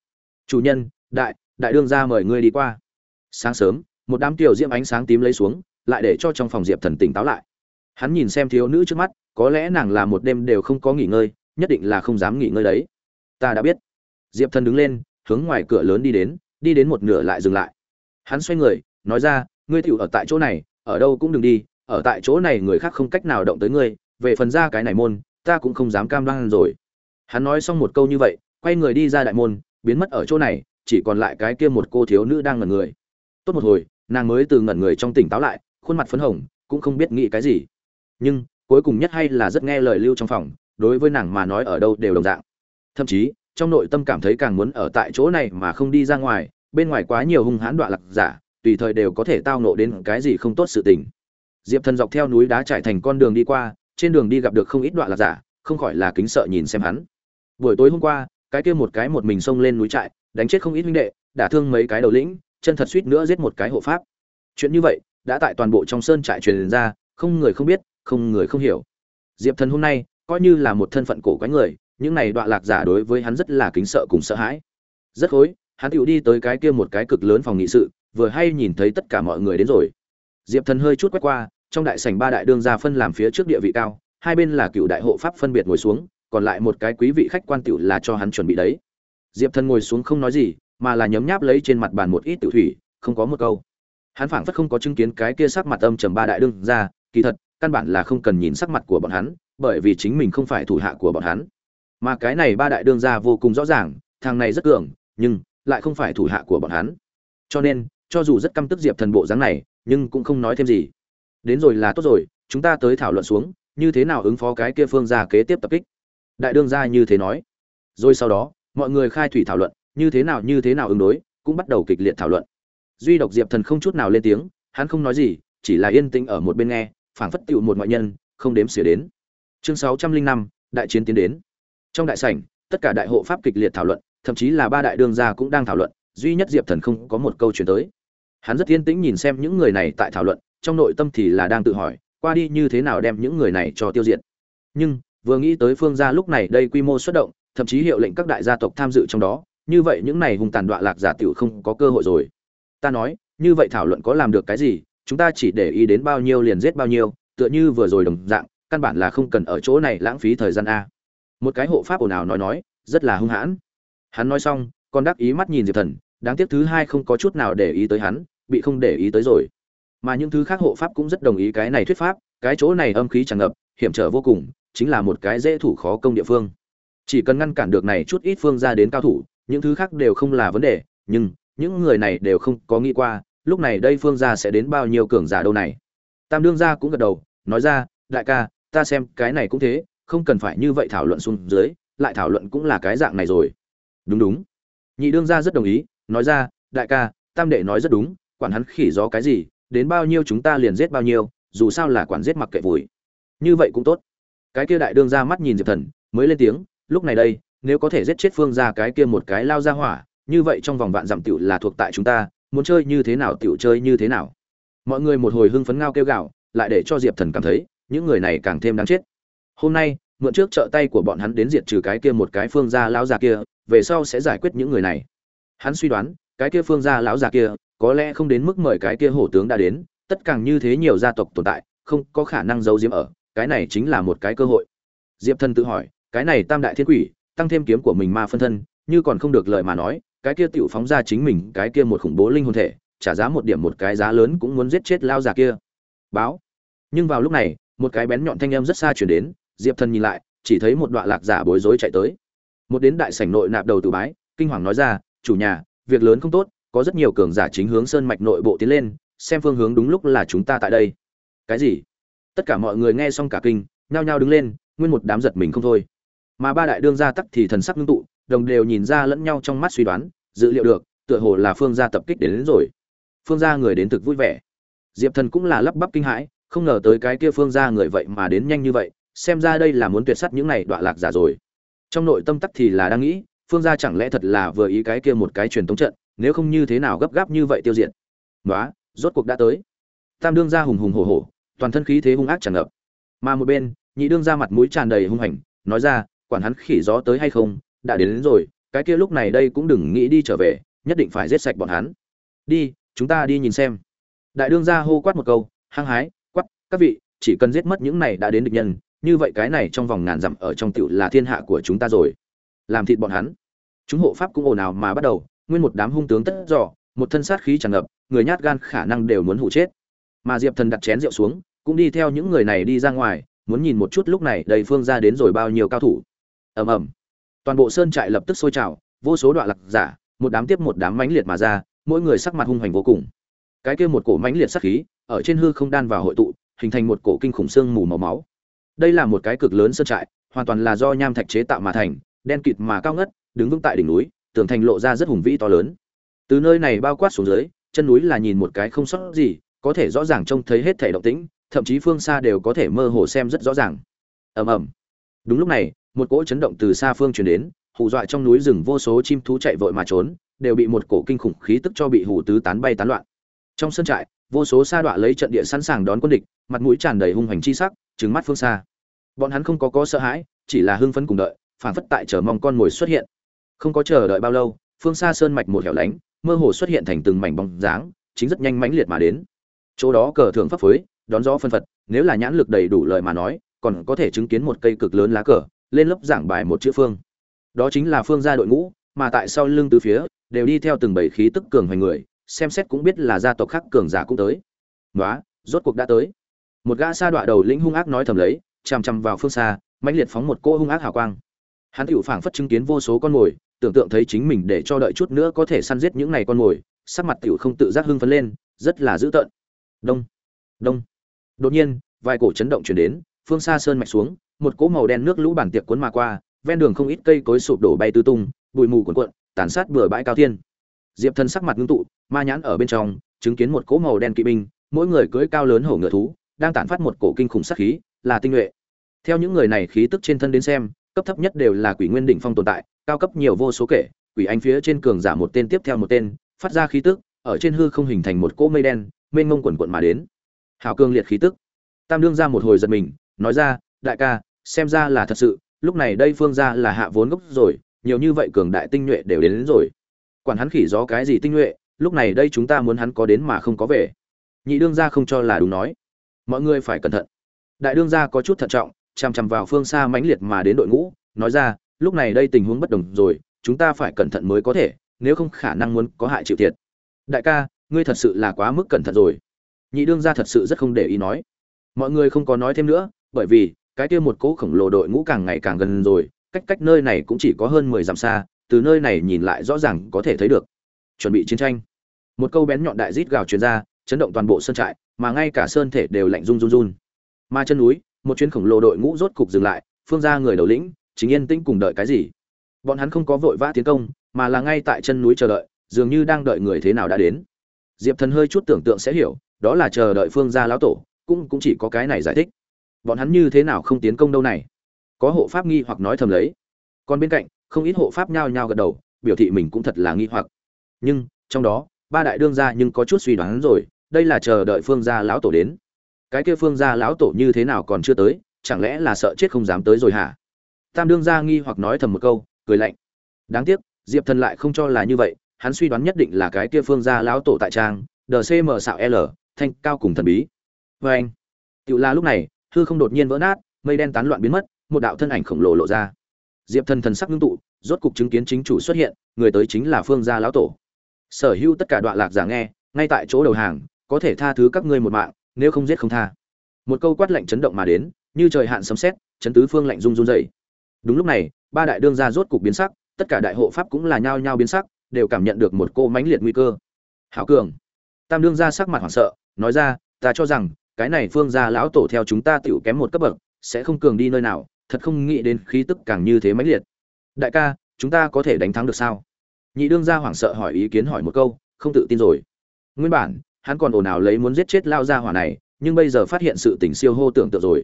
Chủ nhân, đại đại đương gia mời ngươi đi qua. Sáng sớm, một đám tiểu diễm ánh sáng tím lấy xuống, lại để cho trong phòng diệp thần tỉnh táo lại. Hắn nhìn xem thiếu nữ trước mắt, có lẽ nàng là một đêm đều không có nghỉ ngơi, nhất định là không dám nghỉ ngơi đấy. Ta đã biết. Diệp thần đứng lên, hướng ngoài cửa lớn đi đến đi đến một nửa lại dừng lại. Hắn xoay người, nói ra, ngươi tựu ở tại chỗ này, ở đâu cũng đừng đi, ở tại chỗ này người khác không cách nào động tới ngươi, về phần ra cái này môn ta cũng không dám cam đoan rồi. Hắn nói xong một câu như vậy, quay người đi ra đại môn, biến mất ở chỗ này, chỉ còn lại cái kia một cô thiếu nữ đang ngẩn người. Tốt một hồi, nàng mới từ ngẩn người trong tỉnh táo lại, khuôn mặt phấn hồng, cũng không biết nghĩ cái gì. Nhưng, cuối cùng nhất hay là rất nghe lời lưu trong phòng, đối với nàng mà nói ở đâu đều đồng dạng. Thậm chí, trong nội tâm cảm thấy càng muốn ở tại chỗ này mà không đi ra ngoài, bên ngoài quá nhiều hung hãn đoạn lạc giả, tùy thời đều có thể tao nộ đến cái gì không tốt sự tình. Diệp thần dọc theo núi đá trải thành con đường đi qua trên đường đi gặp được không ít đoạn lạc giả, không khỏi là kính sợ nhìn xem hắn. Buổi tối hôm qua, cái kia một cái một mình xông lên núi trại, đánh chết không ít huynh đệ, đả thương mấy cái đầu lĩnh, chân thật suýt nữa giết một cái hộ pháp. Chuyện như vậy, đã tại toàn bộ trong sơn trại truyền ra, không người không biết, không người không hiểu. Diệp thần hôm nay, coi như là một thân phận cổ quái người, những này đoạn lạc giả đối với hắn rất là kính sợ cùng sợ hãi. Rất khối hắn tựu đi tới cái kia một cái cực lớn phòng nghị sự, vừa hay nhìn thấy tất cả mọi người đến rồi. Diệp thần hơi chút quét qua trong đại sảnh ba đại đương gia phân làm phía trước địa vị cao, hai bên là cựu đại hộ pháp phân biệt ngồi xuống, còn lại một cái quý vị khách quan tiểu là cho hắn chuẩn bị đấy. Diệp thần ngồi xuống không nói gì, mà là nhấm nháp lấy trên mặt bàn một ít tiểu thủy, không có một câu. Hắn phảng phất không có chứng kiến cái kia sắc mặt âm trầm ba đại đương gia, kỳ thật, căn bản là không cần nhìn sắc mặt của bọn hắn, bởi vì chính mình không phải thủ hạ của bọn hắn. Mà cái này ba đại đương gia vô cùng rõ ràng, thằng này rất cường, nhưng lại không phải thủ hạ của bọn hắn. Cho nên, cho dù rất căm tức diệp thần bộ dáng này, nhưng cũng không nói thêm gì đến rồi là tốt rồi, chúng ta tới thảo luận xuống, như thế nào ứng phó cái kia phương gia kế tiếp tập kích? Đại đương gia như thế nói. Rồi sau đó, mọi người khai thủy thảo luận, như thế nào, như thế nào ứng đối, cũng bắt đầu kịch liệt thảo luận. Duy độc diệp thần không chút nào lên tiếng, hắn không nói gì, chỉ là yên tĩnh ở một bên nghe, phảng phất tựu một ngoại nhân, không đếm xỉa đến. Chương sáu trăm linh năm, đại chiến tiến đến. Trong đại sảnh, tất cả đại hộ pháp kịch liệt thảo luận, thậm chí là ba đại đương gia cũng đang thảo luận, duy nhất diệp thần không có một câu chuyển tới. Hắn rất yên tĩnh nhìn xem những người này tại thảo luận trong nội tâm thì là đang tự hỏi, qua đi như thế nào đem những người này cho tiêu diệt. Nhưng, vừa nghĩ tới phương gia lúc này đây quy mô xuất động, thậm chí hiệu lệnh các đại gia tộc tham dự trong đó, như vậy những này hùng tàn đọa lạc giả tiểu không có cơ hội rồi. Ta nói, như vậy thảo luận có làm được cái gì, chúng ta chỉ để ý đến bao nhiêu liền giết bao nhiêu, tựa như vừa rồi đồng dạng, căn bản là không cần ở chỗ này lãng phí thời gian a. Một cái hộ pháp ồn ào nói nói, rất là hung hãn. Hắn nói xong, còn đắc ý mắt nhìn diệp thần, đáng tiếc thứ hai không có chút nào để ý tới hắn, bị không để ý tới rồi mà những thứ khác hộ pháp cũng rất đồng ý cái này thuyết pháp, cái chỗ này âm khí tràn ngập, hiểm trở vô cùng, chính là một cái dễ thủ khó công địa phương. Chỉ cần ngăn cản được này chút ít phương ra đến cao thủ, những thứ khác đều không là vấn đề, nhưng những người này đều không có nghĩ qua, lúc này đây phương gia sẽ đến bao nhiêu cường giả đâu này. Tam đương gia cũng gật đầu, nói ra, đại ca, ta xem cái này cũng thế, không cần phải như vậy thảo luận xuống dưới, lại thảo luận cũng là cái dạng này rồi. Đúng đúng. Nhị đương gia rất đồng ý, nói ra, đại ca, tam đệ nói rất đúng, quản hắn khỉ gió cái gì đến bao nhiêu chúng ta liền giết bao nhiêu, dù sao là quản giết mặc kệ vùi. Như vậy cũng tốt. Cái kia đại đương ra mắt nhìn diệp thần, mới lên tiếng, lúc này đây, nếu có thể giết chết phương ra cái kia một cái lao ra hỏa, như vậy trong vòng vạn dặm tiểu là thuộc tại chúng ta, muốn chơi như thế nào tiểu chơi như thế nào. Mọi người một hồi hưng phấn ngao kêu gạo lại để cho diệp thần cảm thấy, những người này càng thêm đáng chết. Hôm nay, mượn trước trợ tay của bọn hắn đến diệt trừ cái kia một cái phương gia lão già kia, về sau sẽ giải quyết những người này. Hắn suy đoán, cái kia phương gia lão già kia có lẽ không đến mức mời cái kia hổ tướng đã đến, tất càng như thế nhiều gia tộc tồn tại, không có khả năng giấu diếm ở, cái này chính là một cái cơ hội. Diệp thần tự hỏi, cái này tam đại thiên quỷ, tăng thêm kiếm của mình ma phân thân, như còn không được lời mà nói, cái kia tựu phóng ra chính mình, cái kia một khủng bố linh hồn thể, trả giá một điểm một cái giá lớn cũng muốn giết chết lao già kia. Báo. Nhưng vào lúc này, một cái bén nhọn thanh âm rất xa chuyển đến, diệp thần nhìn lại, chỉ thấy một đoạn lạc giả bối rối chạy tới. Một đến đại sảnh nội nạp đầu tự bái, kinh hoàng nói ra, chủ nhà, việc lớn không tốt có rất nhiều cường giả chính hướng sơn mạch nội bộ tiến lên xem phương hướng đúng lúc là chúng ta tại đây. Cái gì? Tất cả mọi người nghe xong cả kinh nhao nhao đứng lên nguyên một đám giật mình không thôi. Mà ba đại đương gia tắc thì thần sắc ngưng tụ đồng đều nhìn ra lẫn nhau trong mắt suy đoán dự liệu được tựa hồ là phương gia tập kích đến, đến rồi. Phương gia người đến thực vui vẻ. Diệp thần cũng là lắp bắp kinh hãi không ngờ tới cái kia phương gia người vậy mà đến nhanh như vậy xem ra đây là muốn tuyệt sắt những này đọa lạc giả rồi. Trong nội tâm tắc thì là đang nghĩ phương gia chẳng lẽ thật là vừa ý cái kia một cái truyền thống trận nếu không như thế nào gấp gáp như vậy tiêu diệt. Nói rốt cuộc đã tới. Tam đương gia hùng hùng hổ hổ toàn thân khí thế hung ác tràn ngập. Mà một bên nhị đương gia mặt mũi tràn đầy hung hành nói ra quản hắn khỉ gió tới hay không đã đến, đến rồi cái kia lúc này đây cũng đừng nghĩ đi trở về nhất định phải giết sạch bọn hắn. Đi chúng ta đi nhìn xem. Đại đương gia hô quát một câu hăng hái quát các vị chỉ cần giết mất những này đã đến địch nhân như vậy cái này trong vòng ngàn dặm ở trong tiểu là thiên hạ của chúng ta rồi. Làm thịt bọn hắn. Chúng hộ pháp cũng ồn ào mà bắt đầu nguyên một đám hung tướng tất dò, một thân sát khí tràn ngập, người nhát gan khả năng đều muốn hụ chết. Mà diệp thần đặt chén rượu xuống, cũng đi theo những người này đi ra ngoài, muốn nhìn một chút lúc này đầy phương ra đến rồi bao nhiêu cao thủ. Ầm ầm. Toàn bộ sơn trại lập tức sôi trào, vô số đoạn lạc giả, một đám tiếp một đám mãnh liệt mà ra, mỗi người sắc mặt hung hoành vô cùng. Cái kia một cổ mãnh liệt sát khí, ở trên hư không đan vào hội tụ, hình thành một cổ kinh khủng xương mù màu máu. Đây là một cái cực lớn sơn trại, hoàn toàn là do nham thạch chế tạo mà thành, đen kịt mà cao ngất, đứng vững tại đỉnh núi tường thành lộ ra rất hùng vĩ to lớn. Từ nơi này bao quát xuống dưới, chân núi là nhìn một cái không sót gì, có thể rõ ràng trông thấy hết thể động tĩnh, thậm chí phương xa đều có thể mơ hồ xem rất rõ ràng. Ầm ầm. Đúng lúc này, một cỗ chấn động từ xa phương truyền đến, hù dọa trong núi rừng vô số chim thú chạy vội mà trốn, đều bị một cổ kinh khủng khí tức cho bị hù tứ tán bay tán loạn. Trong sân trại, vô số sa đọa lấy trận địa sẵn sàng đón quân địch, mặt mũi tràn đầy hung hành chi sắc, trừng mắt phương xa. Bọn hắn không có có sợ hãi, chỉ là hưng phấn cùng đợi, phảng phất tại chờ mong con mồi xuất hiện không có chờ đợi bao lâu phương xa sơn mạch một hẻo lánh mơ hồ xuất hiện thành từng mảnh bóng dáng chính rất nhanh mãnh liệt mà đến. Chỗ đó cờ thường pháp phới, đón gió phân phật nếu là nhãn lực đầy đủ lời mà nói còn có thể chứng kiến một cây cực lớn lá cờ lên lớp giảng bài một chữ phương. Đó chính là phương gia đội ngũ mà tại sau lưng từ phía đều đi theo từng bảy khí tức cường hoành người xem xét cũng biết là gia tộc khác cường giả cũng tới. Nói rốt cuộc đã tới. Một gã sa đọa đầu lĩnh hung ác nói thầm lấy chằm chằm vào phương xa mãnh liệt phóng một cỗ hung ác hào quang. Hắn tiểu phảng phất chứng kiến vô số con mồi tưởng tượng thấy chính mình để cho đợi chút nữa có thể săn giết những này con mồi, sắc mặt tiểu không tự giác hưng phấn lên, rất là dữ tợn. Đông đông. Đột nhiên, vài cổ chấn động truyền đến, phương xa sơn mạch xuống, một cỗ màu đen nước lũ bản tiệc cuốn mà qua, ven đường không ít cây cối sụp đổ bay tứ tung, bụi mù cuồn cuộn, tàn sát bừa bãi cao thiên. Diệp thần sắc mặt ngưng tụ, ma nhãn ở bên trong, chứng kiến một cỗ màu đen kỵ binh, mỗi người cưỡi cao lớn hổ ngựa thú, đang tản phát một cổ kinh khủng sát khí, là tinh nhuệ. Theo những người này khí tức trên thân đến xem, cấp thấp nhất đều là quỷ nguyên đỉnh phong tồn tại cao cấp nhiều vô số kể quỷ anh phía trên cường giả một tên tiếp theo một tên phát ra khí tức ở trên hư không hình thành một cỗ mây đen mênh mông quần quận mà đến. Hào cương liệt khí tức. Tam đương ra một hồi giật mình nói ra đại ca xem ra là thật sự lúc này đây phương ra là hạ vốn gốc rồi nhiều như vậy cường đại tinh nhuệ đều đến, đến rồi. Quản hắn khỉ gió cái gì tinh nhuệ lúc này đây chúng ta muốn hắn có đến mà không có về. Nhị đương gia không cho là đúng nói. Mọi người phải cẩn thận. Đại đương gia có chút thận trọng chằm chằm vào phương xa mãnh liệt mà đến đội ngũ nói ra lúc này đây tình huống bất đồng rồi, chúng ta phải cẩn thận mới có thể, nếu không khả năng muốn có hại chịu thiệt. Đại ca, ngươi thật sự là quá mức cẩn thận rồi. Nhị đương gia thật sự rất không để ý nói. Mọi người không có nói thêm nữa, bởi vì, cái kia một cỗ khổng lồ đội ngũ càng ngày càng gần rồi, cách cách nơi này cũng chỉ có hơn mười dặm xa, từ nơi này nhìn lại rõ ràng có thể thấy được. Chuẩn bị chiến tranh. Một câu bén nhọn đại rít gào truyền ra, chấn động toàn bộ sơn trại, mà ngay cả sơn thể đều lạnh run run run. Mà chân núi, một chuyến khổng lồ đội ngũ rốt cục dừng lại, phương ra người đầu lĩnh chính yên tĩnh cùng đợi cái gì? Bọn hắn không có vội vã tiến công, mà là ngay tại chân núi chờ đợi, dường như đang đợi người thế nào đã đến. Diệp thần hơi chút tưởng tượng sẽ hiểu, đó là chờ đợi phương gia lão tổ, cũng cũng chỉ có cái này giải thích. Bọn hắn như thế nào không tiến công đâu này? Có hộ pháp nghi hoặc nói thầm lấy. Còn bên cạnh, không ít hộ pháp nhao nhao gật đầu, biểu thị mình cũng thật là nghi hoặc. Nhưng, trong đó, ba đại đương gia nhưng có chút suy đoán rồi, đây là chờ đợi phương gia lão tổ đến. Cái kia phương gia lão tổ như thế nào còn chưa tới, chẳng lẽ là sợ chết không dám tới rồi hả? Tam đương gia nghi hoặc nói thầm một câu, cười lạnh. Đáng tiếc, diệp thần lại không cho là như vậy, hắn suy đoán nhất định là cái kia phương gia lão tổ tại trang đcm xạo l, thanh cao cùng thần bí. Vê anh tựu là lúc này, hư không đột nhiên vỡ nát, mây đen tán loạn biến mất, một đạo thân ảnh khổng lồ lộ ra. Diệp thần thần sắc ngưng tụ, rốt cục chứng kiến chính chủ xuất hiện, người tới chính là phương gia lão tổ. Sở hữu tất cả đoạn lạc giả nghe, ngay tại chỗ đầu hàng, có thể tha thứ các ngươi một mạng, nếu không giết không tha. Một câu quát lạnh chấn động mà đến, như trời hạn sấm sét, chấn tứ phương lạnh run run dậy đúng lúc này, ba đại đương gia rốt cục biến sắc, tất cả đại hộ pháp cũng là nhao nhao biến sắc, đều cảm nhận được một cô mãnh liệt nguy cơ. Hảo cường, tam đương gia sắc mặt hoảng sợ, nói ra, ta cho rằng, cái này phương gia lão tổ theo chúng ta tiểu kém một cấp bậc, sẽ không cường đi nơi nào, thật không nghĩ đến khí tức càng như thế mãnh liệt. Đại ca, chúng ta có thể đánh thắng được sao? Nhị đương gia hoảng sợ hỏi ý kiến hỏi một câu, không tự tin rồi. Nguyên bản, hắn còn ồn ào lấy muốn giết chết lao gia hỏa này, nhưng bây giờ phát hiện sự tình siêu hô tưởng tượng rồi.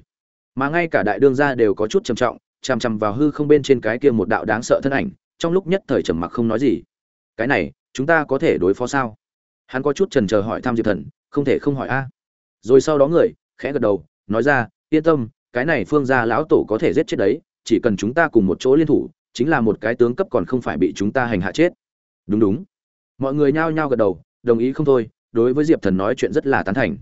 Mà ngay cả đại đương gia đều có chút trầm trọng chằm chằm vào hư không bên trên cái kia một đạo đáng sợ thân ảnh, trong lúc nhất thời trầm mặc không nói gì. Cái này, chúng ta có thể đối phó sao? Hắn có chút trần chờ hỏi Tham diệp thần, không thể không hỏi a. Rồi sau đó người, khẽ gật đầu, nói ra, yên tâm, cái này phương gia lão tổ có thể giết chết đấy, chỉ cần chúng ta cùng một chỗ liên thủ, chính là một cái tướng cấp còn không phải bị chúng ta hành hạ chết. Đúng đúng. Mọi người nhao nhao gật đầu, đồng ý không thôi, đối với diệp thần nói chuyện rất là tán thành.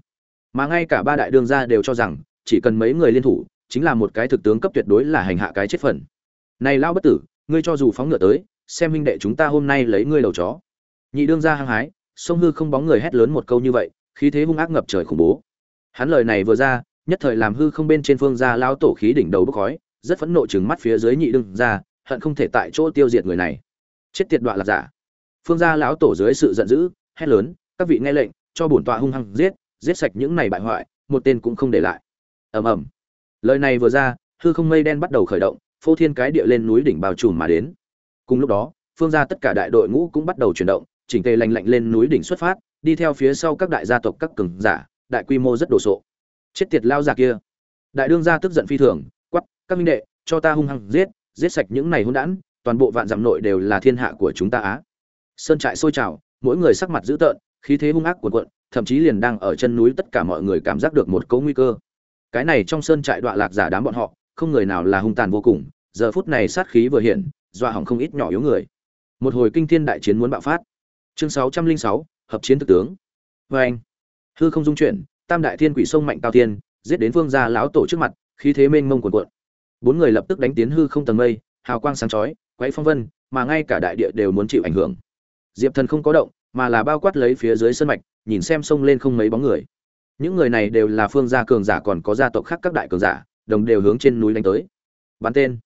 Mà ngay cả ba đại đương gia đều cho rằng, chỉ cần mấy người liên thủ chính là một cái thực tướng cấp tuyệt đối là hành hạ cái chết phần. Này lao bất tử, ngươi cho dù phóng ngựa tới, xem huynh đệ chúng ta hôm nay lấy ngươi đầu chó. Nhị đương gia hăng hái, sông hư không bóng người hét lớn một câu như vậy, khí thế hung ác ngập trời khủng bố. Hắn lời này vừa ra, nhất thời làm hư không bên trên phương gia lao tổ khí đỉnh đầu bốc khói, rất phẫn nộ chừng mắt phía dưới nhị đương gia, hận không thể tại chỗ tiêu diệt người này. Chết tiệt đoạn là giả. Phương gia lão tổ dưới sự giận dữ, hét lớn, các vị nghe lệnh, cho bổn tọa hung hăng giết giết sạch những này bại hoại, một tên cũng không để lại. Ầm ầm lời này vừa ra, hư không mây đen bắt đầu khởi động, phô thiên cái địa lên núi đỉnh bao trùm mà đến. Cùng lúc đó, phương gia tất cả đại đội ngũ cũng bắt đầu chuyển động, chỉnh tề lành lạnh lên núi đỉnh xuất phát, đi theo phía sau các đại gia tộc các cường giả, đại quy mô rất đồ sộ. Chết tiệt lao giả kia. Đại đương gia tức giận phi thường quắp các minh đệ, cho ta hung hăng giết giết sạch những này hôn đản, toàn bộ vạn dặm nội đều là thiên hạ của chúng ta á. Sơn trại sôi trào, mỗi người sắc mặt dữ tợn, khí thế hung ác cuồn cuộn, thậm chí liền đang ở chân núi tất cả mọi người cảm giác được một cấu nguy cơ cái này trong sơn trại đoạn lạc giả đám bọn họ, không người nào là hung tàn vô cùng, giờ phút này sát khí vừa hiện, dọa hỏng không ít nhỏ yếu người. Một hồi kinh thiên đại chiến muốn bạo phát. Chương sáu trăm linh sáu, hợp chiến thực tướng. Vê anh, hư không dung chuyển, tam đại thiên quỷ sông mạnh cao tiên giết đến phương gia lão tổ trước mặt, khí thế mênh mông cuồn cuộn. Bốn người lập tức đánh tiến hư không tầng mây, hào quang sáng chói, quấy phong vân, mà ngay cả đại địa đều muốn chịu ảnh hưởng. Diệp thần không có động, mà là bao quát lấy phía dưới sân mạch, nhìn xem sông lên không mấy bóng người những người này đều là phương gia cường giả, còn có gia tộc khác các đại cường giả, đồng đều hướng trên núi đánh tới. Bắn tên.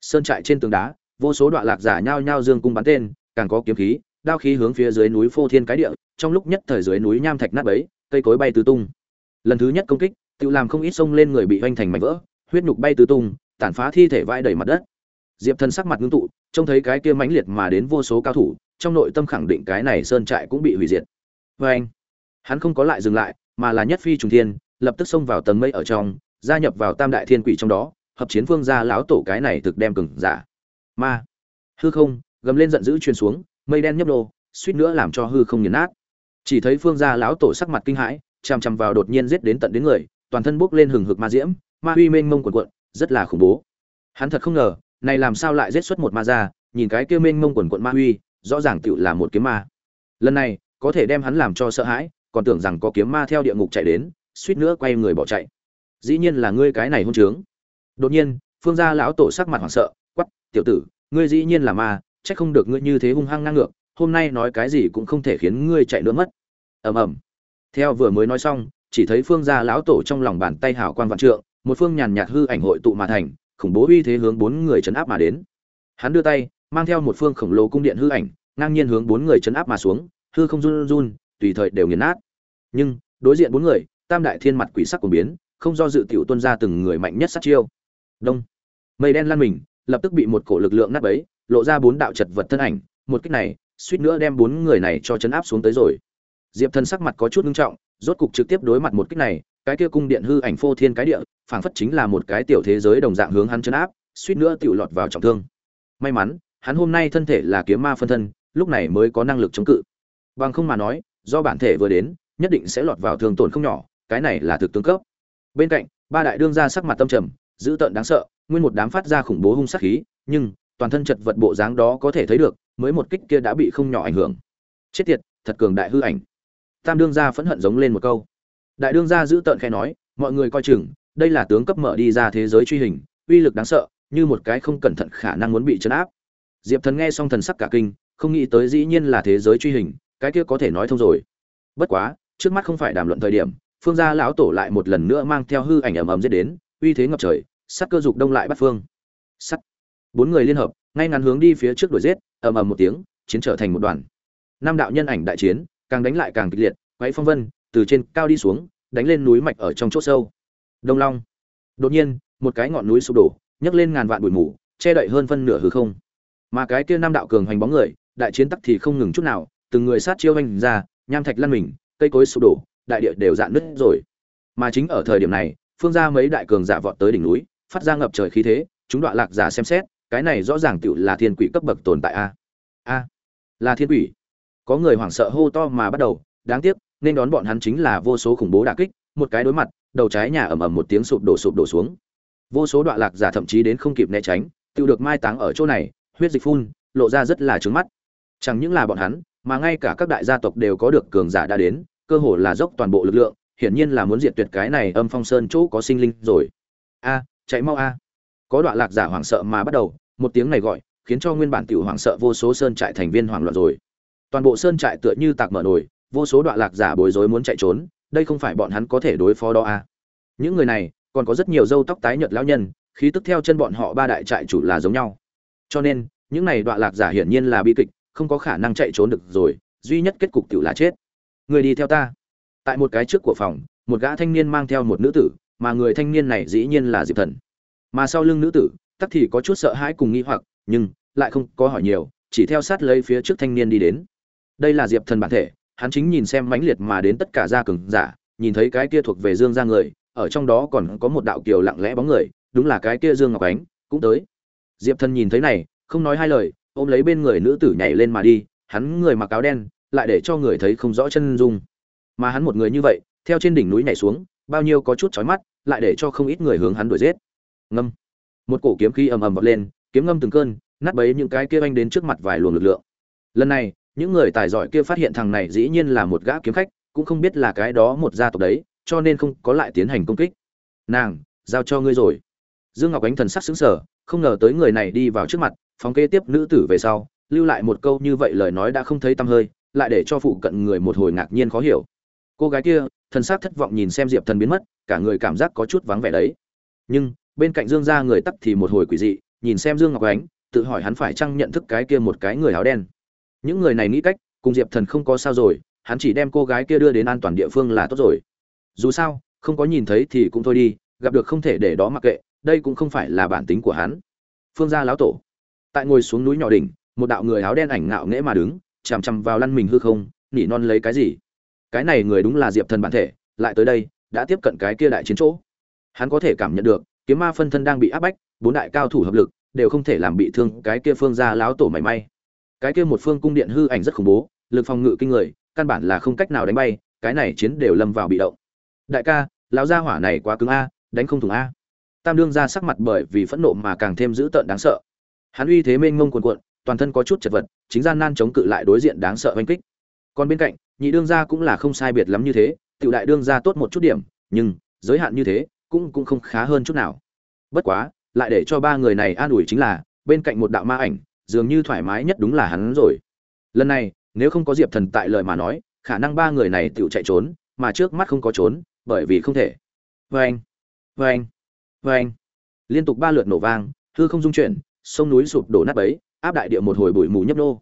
Sơn trại trên tường đá, vô số đoạn lạc giả nhao nhao dương cung bắn tên, càng có kiếm khí, đao khí hướng phía dưới núi phô thiên cái địa, trong lúc nhất thời dưới núi nham thạch nát bấy, cây cối bay tứ tung. Lần thứ nhất công kích, tự làm không ít sông lên người bị hoành thành mảnh vỡ, huyết nhục bay tứ tung, tàn phá thi thể vãi đầy mặt đất. Diệp thần sắc mặt ngưng tụ, trông thấy cái kia mãnh liệt mà đến vô số cao thủ, trong nội tâm khẳng định cái này sơn trại cũng bị hủy diệt. Vê anh hắn không có lại dừng lại mà là nhất phi trùng thiên, lập tức xông vào tầng mây ở trong, gia nhập vào tam đại thiên quỷ trong đó, hợp chiến phương gia lão tổ cái này thực đem cừng giả. Ma. Hư không, gầm lên giận dữ truyền xuống, mây đen nhấp nô, suýt nữa làm cho hư không nghiền nát. Chỉ thấy phương gia lão tổ sắc mặt kinh hãi, chằm chằm vào đột nhiên giết đến tận đến người, toàn thân bốc lên hừng hực ma diễm, ma huy mênh mông quần quận rất là khủng bố. Hắn thật không ngờ, này làm sao lại giết xuất một ma ra nhìn cái kia mênh mông quần quận ma huy, rõ ràng tựu là một kiếm ma. Lần này, có thể đem hắn làm cho sợ hãi còn tưởng rằng có kiếm ma theo địa ngục chạy đến, suýt nữa quay người bỏ chạy. Dĩ nhiên là ngươi cái này hôn trướng. Đột nhiên, phương gia lão tổ sắc mặt hoảng sợ quắp tiểu tử, ngươi dĩ nhiên là ma, chắc không được ngươi như thế hung hăng ngang ngược, hôm nay nói cái gì cũng không thể khiến ngươi chạy nữa mất. Ầm ầm. Theo vừa mới nói xong, chỉ thấy phương gia lão tổ trong lòng bàn tay hảo quan vạn trượng, một phương nhàn nhạt hư ảnh hội tụ mà thành, khủng bố uy thế hướng bốn người chấn áp mà đến. Hắn đưa tay, mang theo một phương khổng lồ cung điện hư ảnh, ngang nhiên hướng bốn người chấn áp mà xuống, hư không run run tùy thời đều nghiền nát. Nhưng, đối diện bốn người, tam đại thiên mặt quỷ sắc của biến, không do dự tiểu tuân ra từng người mạnh nhất sát chiêu. Đông. Mây đen lan mình, lập tức bị một cổ lực lượng nát bấy, lộ ra bốn đạo chật vật thân ảnh. Một kích này, suýt nữa đem bốn người này cho chấn áp xuống tới rồi. Diệp thần sắc mặt có chút nghiêm trọng, rốt cục trực tiếp đối mặt một kích này, cái kia cung điện hư ảnh phô thiên cái địa, phảng phất chính là một cái tiểu thế giới đồng dạng hướng hắn chấn áp, suýt nữa tiểu lọt vào trọng thương. May mắn, hắn hôm nay thân thể là kiếm ma phân thân, lúc này mới có năng lực chống cự. Bằng không mà nói do bản thể vừa đến, nhất định sẽ lọt vào thương tổn không nhỏ, cái này là thực tướng cấp. Bên cạnh, ba đại đương ra sắc mặt tâm trầm, dữ tợn đáng sợ, nguyên một đám phát ra khủng bố hung sát khí, nhưng, toàn thân chật vật bộ dáng đó có thể thấy được, mới một kích kia đã bị không nhỏ ảnh hưởng. Chết tiệt, thật cường đại hư ảnh. Tam đương gia phẫn hận giống lên một câu. Đại đương gia giữ tợn khai nói, mọi người coi chừng, đây là tướng cấp mở đi ra thế giới truy hình, uy lực đáng sợ, như một cái không cẩn thận khả năng muốn bị chấn áp. Diệp thần nghe xong thần sắc cả kinh, không nghĩ tới dĩ nhiên là thế giới truy hình cái kia có thể nói thông rồi. Bất quá, trước mắt không phải đàm luận thời điểm, phương gia lão tổ lại một lần nữa mang theo hư ảnh ầm ầm giết đến, uy thế ngập trời sắt cơ dục đông lại bắt phương. Sắt. Bốn người liên hợp, ngay ngắn hướng đi phía trước đuổi giết, ầm ầm một tiếng, chiến trở thành một đoàn. Năm đạo nhân ảnh đại chiến, càng đánh lại càng kịch liệt, quấy phong vân, từ trên cao đi xuống, đánh lên núi mạch ở trong chỗ sâu. Đông long. Đột nhiên, một cái ngọn núi sụp đổ, nhấc lên ngàn vạn bụi mù, che đậy hơn phân nửa hư không. Mà cái kia năm đạo cường hoành bóng người, đại chiến tắc thì không ngừng chút nào từng người sát chiêu hành ra, nham thạch lăn mình, cây cối sụp đổ, đại địa đều dạn nứt rồi. Mà chính ở thời điểm này, phương ra mấy đại cường giả vọt tới đỉnh núi, phát ra ngập trời khí thế, chúng đoạn lạc giả xem xét, cái này rõ ràng tựu là thiên quỷ cấp bậc tồn tại a. A, là thiên quỷ. Có người hoảng sợ hô to mà bắt đầu, đáng tiếc, nên đón bọn hắn chính là vô số khủng bố đả kích, một cái đối mặt, đầu trái nhà ầm ầm một tiếng sụp đổ sụp đổ xuống. Vô số đoạn lạc giả thậm chí đến không kịp né tránh tự được mai táng ở chỗ này, huyết dịch phun, lộ ra rất là trướng mắt chẳng những là bọn hắn, mà ngay cả các đại gia tộc đều có được cường giả đã đến, cơ hồ là dốc toàn bộ lực lượng, hiển nhiên là muốn diệt tuyệt cái này âm phong sơn chỗ có sinh linh rồi. A, chạy mau a. Có đoạn lạc giả hoảng sợ mà bắt đầu, một tiếng này gọi, khiến cho nguyên bản tiểu hoảng sợ vô số sơn trại thành viên hoảng loạn rồi. Toàn bộ sơn trại tựa như tạc mở nổi vô số đoạn lạc giả bối rối muốn chạy trốn, đây không phải bọn hắn có thể đối phó đó a. Những người này, còn có rất nhiều dâu tóc tái nhợt lão nhân, khí tức theo chân bọn họ ba đại trại chủ là giống nhau. Cho nên, những này đoạn lạc giả hiển nhiên là bi kịch không có khả năng chạy trốn được rồi, duy nhất kết cục tiểu là chết. Người đi theo ta. Tại một cái trước của phòng, một gã thanh niên mang theo một nữ tử, mà người thanh niên này dĩ nhiên là diệp thần. Mà sau lưng nữ tử, tắc thì có chút sợ hãi cùng nghi hoặc, nhưng lại không có hỏi nhiều, chỉ theo sát lấy phía trước thanh niên đi đến. Đây là diệp thần bản thể, hắn chính nhìn xem mãnh liệt mà đến tất cả gia cường giả, nhìn thấy cái kia thuộc về dương gia người, ở trong đó còn có một đạo kiều lặng lẽ bóng người, đúng là cái kia dương ngọc ánh, cũng tới. Diệp thần nhìn thấy này, không nói hai lời ôm lấy bên người nữ tử nhảy lên mà đi, hắn người mặc áo đen, lại để cho người thấy không rõ chân dung. Mà hắn một người như vậy, theo trên đỉnh núi nhảy xuống, bao nhiêu có chút chói mắt, lại để cho không ít người hướng hắn đuổi giết. Ngâm. Một cổ kiếm khí ầm ầm vọt lên, kiếm ngâm từng cơn, nát bấy những cái kia anh đến trước mặt vài luồng lực lượng. Lần này, những người tài giỏi kia phát hiện thằng này dĩ nhiên là một gã kiếm khách, cũng không biết là cái đó một gia tộc đấy, cho nên không có lại tiến hành công kích. Nàng, giao cho ngươi rồi. Dương ngọc ánh thần sắc xứng sở không ngờ tới người này đi vào trước mặt phóng kế tiếp nữ tử về sau, lưu lại một câu như vậy lời nói đã không thấy tăm hơi, lại để cho phụ cận người một hồi ngạc nhiên khó hiểu. Cô gái kia, thần sắc thất vọng nhìn xem diệp thần biến mất, cả người cảm giác có chút vắng vẻ đấy. Nhưng, bên cạnh dương gia người tắt thì một hồi quỷ dị, nhìn xem dương ngọc ánh, tự hỏi hắn phải chăng nhận thức cái kia một cái người áo đen. Những người này nghĩ cách, cùng diệp thần không có sao rồi, hắn chỉ đem cô gái kia đưa đến an toàn địa phương là tốt rồi. Dù sao, không có nhìn thấy thì cũng thôi đi, gặp được không thể để đó mặc kệ, đây cũng không phải là bản tính của hắn. Phương gia lão tổ tại ngồi xuống núi nhỏ đỉnh, một đạo người áo đen ảnh ngạo nghễ mà đứng, chằm chằm vào lăn mình hư không, nỉ non lấy cái gì? Cái này người đúng là diệp thần bản thể, lại tới đây, đã tiếp cận cái kia đại chiến chỗ. Hắn có thể cảm nhận được, kiếm ma phân thân đang bị áp bách, bốn đại cao thủ hợp lực, đều không thể làm bị thương cái kia phương gia láo tổ mảy may. Cái kia một phương cung điện hư ảnh rất khủng bố, lực phòng ngự kinh người, căn bản là không cách nào đánh bay, cái này chiến đều lâm vào bị động. Đại ca, lão gia hỏa này quá cứng a, đánh không thủng a. Tam đương ra sắc mặt bởi vì phẫn nộ mà càng thêm dữ tợn đáng sợ hắn uy thế mênh mông cuồn cuộn, toàn thân có chút chật vật, chính gian nan chống cự lại đối diện đáng sợ oanh kích. Còn bên cạnh, nhị đương gia cũng là không sai biệt lắm như thế, tiểu đại đương gia tốt một chút điểm, nhưng, giới hạn như thế, cũng cũng không khá hơn chút nào. Bất quá, lại để cho ba người này an ủi chính là, bên cạnh một đạo ma ảnh, dường như thoải mái nhất đúng là hắn rồi. Lần này, nếu không có diệp thần tại lời mà nói, khả năng ba người này tự chạy trốn, mà trước mắt không có trốn, bởi vì không thể. Vê anh vê anh vê anh liên tục ba lượt nổ vang, hư không dung chuyển sông núi sụp đổ nát bấy, áp đại địa một hồi bụi mù nhấp nô.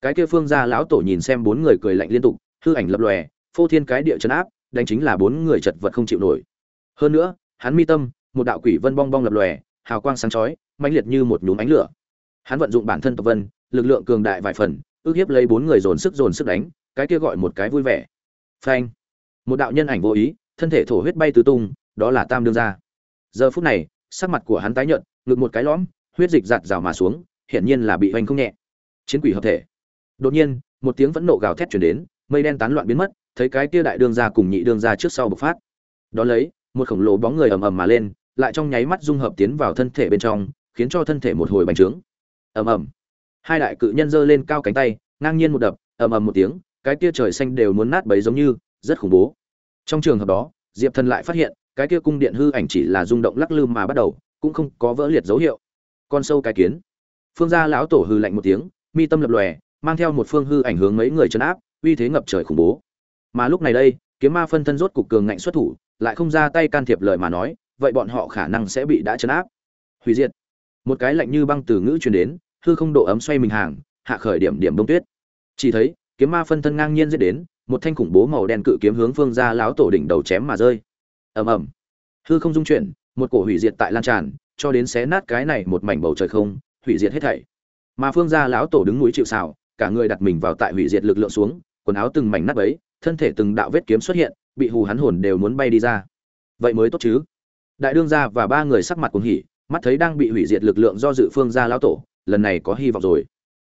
Cái kia phương gia lão tổ nhìn xem bốn người cười lạnh liên tục, hư ảnh lập lòe, phô thiên cái địa chấn áp, đánh chính là bốn người chật vật không chịu nổi. Hơn nữa, hắn mi tâm, một đạo quỷ vân bong bong lập lòe, hào quang sáng chói, mãnh liệt như một nhúm ánh lửa. Hắn vận dụng bản thân tộc vân, lực lượng cường đại vài phần, ước hiếp lấy bốn người dồn sức dồn sức đánh, cái kia gọi một cái vui vẻ. Phanh. Một đạo nhân ảnh vô ý, thân thể thổ huyết bay tứ tung, đó là tam đương gia. Giờ phút này, sắc mặt của hắn tái nhợt, ngực một cái lõm huyết dịch giạt rào mà xuống, hiển nhiên là bị hoành không nhẹ. Chiến quỷ hợp thể. Đột nhiên, một tiếng vẫn nộ gào thét chuyển đến, mây đen tán loạn biến mất, thấy cái kia đại đương gia cùng nhị đương gia trước sau bộc phát. Đó lấy, một khổng lồ bóng người ầm ầm mà lên, lại trong nháy mắt dung hợp tiến vào thân thể bên trong, khiến cho thân thể một hồi bành trướng. Ầm ầm. Hai đại cự nhân giơ lên cao cánh tay, ngang nhiên một đập, ầm ầm một tiếng, cái kia trời xanh đều muốn nát bấy giống như, rất khủng bố. Trong trường hợp đó, diệp thần lại phát hiện, cái kia cung điện hư ảnh chỉ là rung động lắc lư mà bắt đầu, cũng không có vỡ liệt dấu hiệu con sâu cái kiến. Phương gia lão tổ hư lạnh một tiếng, mi tâm lập lòe, mang theo một phương hư ảnh hướng mấy người chấn áp, uy thế ngập trời khủng bố. Mà lúc này đây, kiếm ma phân thân rốt cục cường ngạnh xuất thủ, lại không ra tay can thiệp lời mà nói, vậy bọn họ khả năng sẽ bị đã chấn áp. Hủy diệt. Một cái lạnh như băng từ ngữ truyền đến, hư không độ ấm xoay mình hàng, hạ khởi điểm điểm đông tuyết. Chỉ thấy, kiếm ma phân thân ngang nhiên dễ đến, một thanh khủng bố màu đen cự kiếm hướng phương ra láo tổ đỉnh đầu chém mà rơi. Ầm ầm. Hư không dung chuyển, một cổ hủy diệt tại lan tràn cho đến xé nát cái này một mảnh bầu trời không, hủy diệt hết thảy. Mà phương gia lão tổ đứng núi chịu sào, cả người đặt mình vào tại hủy diệt lực lượng xuống, quần áo từng mảnh nát bấy, thân thể từng đạo vết kiếm xuất hiện, bị hù hắn hồn đều muốn bay đi ra. Vậy mới tốt chứ? Đại đương gia và ba người sắc mặt cuồng hỉ, mắt thấy đang bị hủy diệt lực lượng do dự phương gia lão tổ, lần này có hy vọng rồi.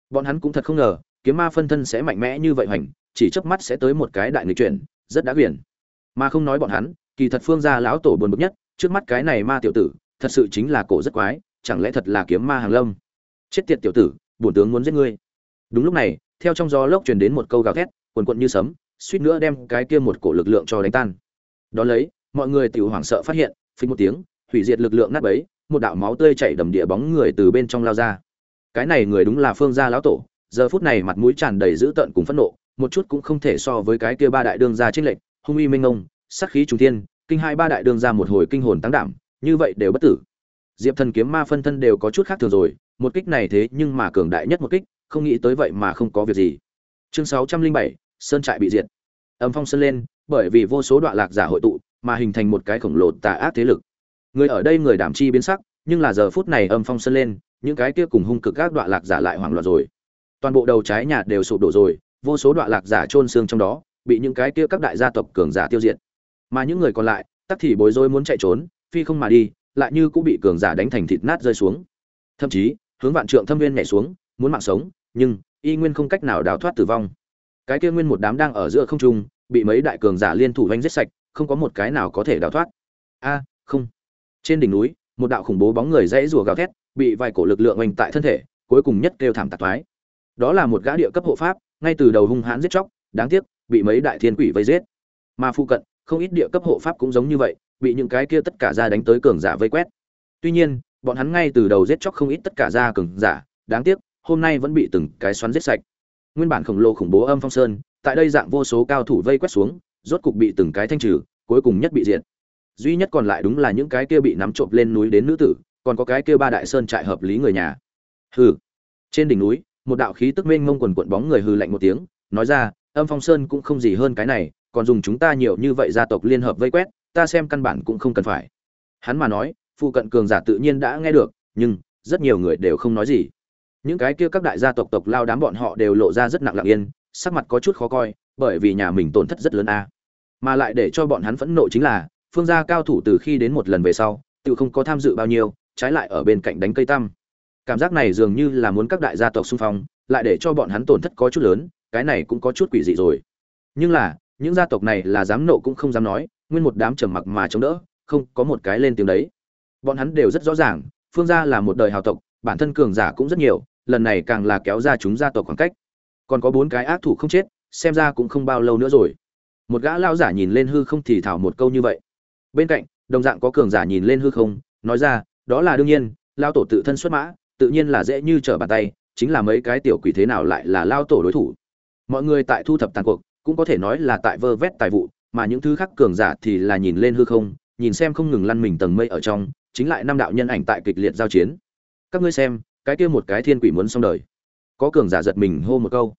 Bọn hắn cũng thật không ngờ, kiếm ma phân thân sẽ mạnh mẽ như vậy hoành, chỉ chớp mắt sẽ tới một cái đại nghịch chuyển, rất đã quyển mà không nói bọn hắn, kỳ thật phương gia lão tổ buồn bực nhất, trước mắt cái này ma tiểu tử thật sự chính là cổ rất quái, chẳng lẽ thật là kiếm ma hàng lâm? Chết tiệt tiểu tử, bổn tướng muốn giết ngươi. Đúng lúc này, theo trong gió lốc truyền đến một câu gào thét quần quận như sấm, suýt nữa đem cái kia một cổ lực lượng cho đánh tan. Đó lấy, mọi người tiểu hoảng sợ phát hiện, phình một tiếng, hủy diệt lực lượng nát bấy, một đạo máu tươi chảy đầm địa bóng người từ bên trong lao ra. Cái này người đúng là phương gia lão tổ, giờ phút này mặt mũi tràn đầy dữ tợn cùng phẫn nộ, một chút cũng không thể so với cái kia ba đại đương gia trích lệnh hung uy minh ngông, sát khí trùng thiên, kinh hai ba đại đương gia một hồi kinh hồn tăng đảm như vậy đều bất tử. Diệp thần kiếm ma phân thân đều có chút khác thường rồi, một kích này thế nhưng mà cường đại nhất một kích, không nghĩ tới vậy mà không có việc gì. Chương sáu trăm linh bảy, sơn trại bị diệt. Âm phong sơn lên, bởi vì vô số đoạn lạc giả hội tụ, mà hình thành một cái khổng lồ tà ác thế lực. Người ở đây người đảm chi biến sắc, nhưng là giờ phút này âm phong sơn lên, những cái kia cùng hung cực các đoạn lạc giả lại hoảng loạn rồi. Toàn bộ đầu trái nhà đều sụp đổ rồi, vô số đoạn lạc giả trôn xương trong đó, bị những cái kia các đại gia tộc cường giả tiêu diệt. Mà những người còn lại, tắc thì bối rối muốn chạy trốn phi không mà đi, lại như cũng bị cường giả đánh thành thịt nát rơi xuống. Thậm chí, hướng vạn trượng thâm viên nhảy xuống, muốn mạng sống, nhưng, y nguyên không cách nào đào thoát tử vong. Cái kia nguyên một đám đang ở giữa không trung, bị mấy đại cường giả liên thủ vanh giết sạch, không có một cái nào có thể đào thoát. A, không. Trên đỉnh núi, một đạo khủng bố bóng người dãy rùa gào thét, bị vài cổ lực lượng oanh tại thân thể, cuối cùng nhất kêu thảm tạc thoái đó là một gã địa cấp hộ pháp, ngay từ đầu hung hãn giết chóc, đáng tiếc, bị mấy đại thiên quỷ vây giết. Mà phụ cận, không ít địa cấp hộ pháp cũng giống như vậy bị những cái kia tất cả ra đánh tới cường giả vây quét. Tuy nhiên, bọn hắn ngay từ đầu giết chóc không ít tất cả ra cường giả, đáng tiếc, hôm nay vẫn bị từng cái xoắn giết sạch. Nguyên bản khổng lồ khủng bố âm phong sơn, tại đây dạng vô số cao thủ vây quét xuống, rốt cục bị từng cái thanh trừ, cuối cùng nhất bị diệt. Duy nhất còn lại đúng là những cái kia bị nắm trộm lên núi đến nữ tử, còn có cái kia ba đại sơn trại hợp lý người nhà. Hừ. Trên đỉnh núi, một đạo khí tức mênh mông quần quận bóng người hừ lạnh một tiếng, nói ra, âm phong sơn cũng không gì hơn cái này, còn dùng chúng ta nhiều như vậy gia tộc liên hợp vây quét ta xem căn bản cũng không cần phải. Hắn mà nói, phụ cận cường giả tự nhiên đã nghe được, nhưng rất nhiều người đều không nói gì. Những cái kia các đại gia tộc tộc lao đám bọn họ đều lộ ra rất nặng lặng yên, sắc mặt có chút khó coi, bởi vì nhà mình tổn thất rất lớn a. Mà lại để cho bọn hắn phẫn nộ chính là, phương gia cao thủ từ khi đến một lần về sau, tự không có tham dự bao nhiêu, trái lại ở bên cạnh đánh cây tăm. Cảm giác này dường như là muốn các đại gia tộc xung phong, lại để cho bọn hắn tổn thất có chút lớn, cái này cũng có chút quỷ dị rồi. Nhưng là, những gia tộc này là dám nộ cũng không dám nói nguyên một đám trầm mặc mà chống đỡ, không có một cái lên tiếng đấy. Bọn hắn đều rất rõ ràng, phương gia là một đời hào tộc, bản thân cường giả cũng rất nhiều, lần này càng là kéo ra chúng gia tộc khoảng cách. Còn có bốn cái ác thủ không chết, xem ra cũng không bao lâu nữa rồi. Một gã lao giả nhìn lên hư không thì thảo một câu như vậy. Bên cạnh, đồng dạng có cường giả nhìn lên hư không, nói ra, đó là đương nhiên lao tổ tự thân xuất mã, tự nhiên là dễ như trở bàn tay, chính là mấy cái tiểu quỷ thế nào lại là lao tổ đối thủ. Mọi người tại thu thập tàn cuộc, cũng có thể nói là tại vơ vét tài vụ mà những thứ khác cường giả thì là nhìn lên hư không, nhìn xem không ngừng lăn mình tầng mây ở trong, chính lại năm đạo nhân ảnh tại kịch liệt giao chiến. Các ngươi xem, cái kia một cái thiên quỷ muốn xong đời. Có cường giả giật mình hô một câu.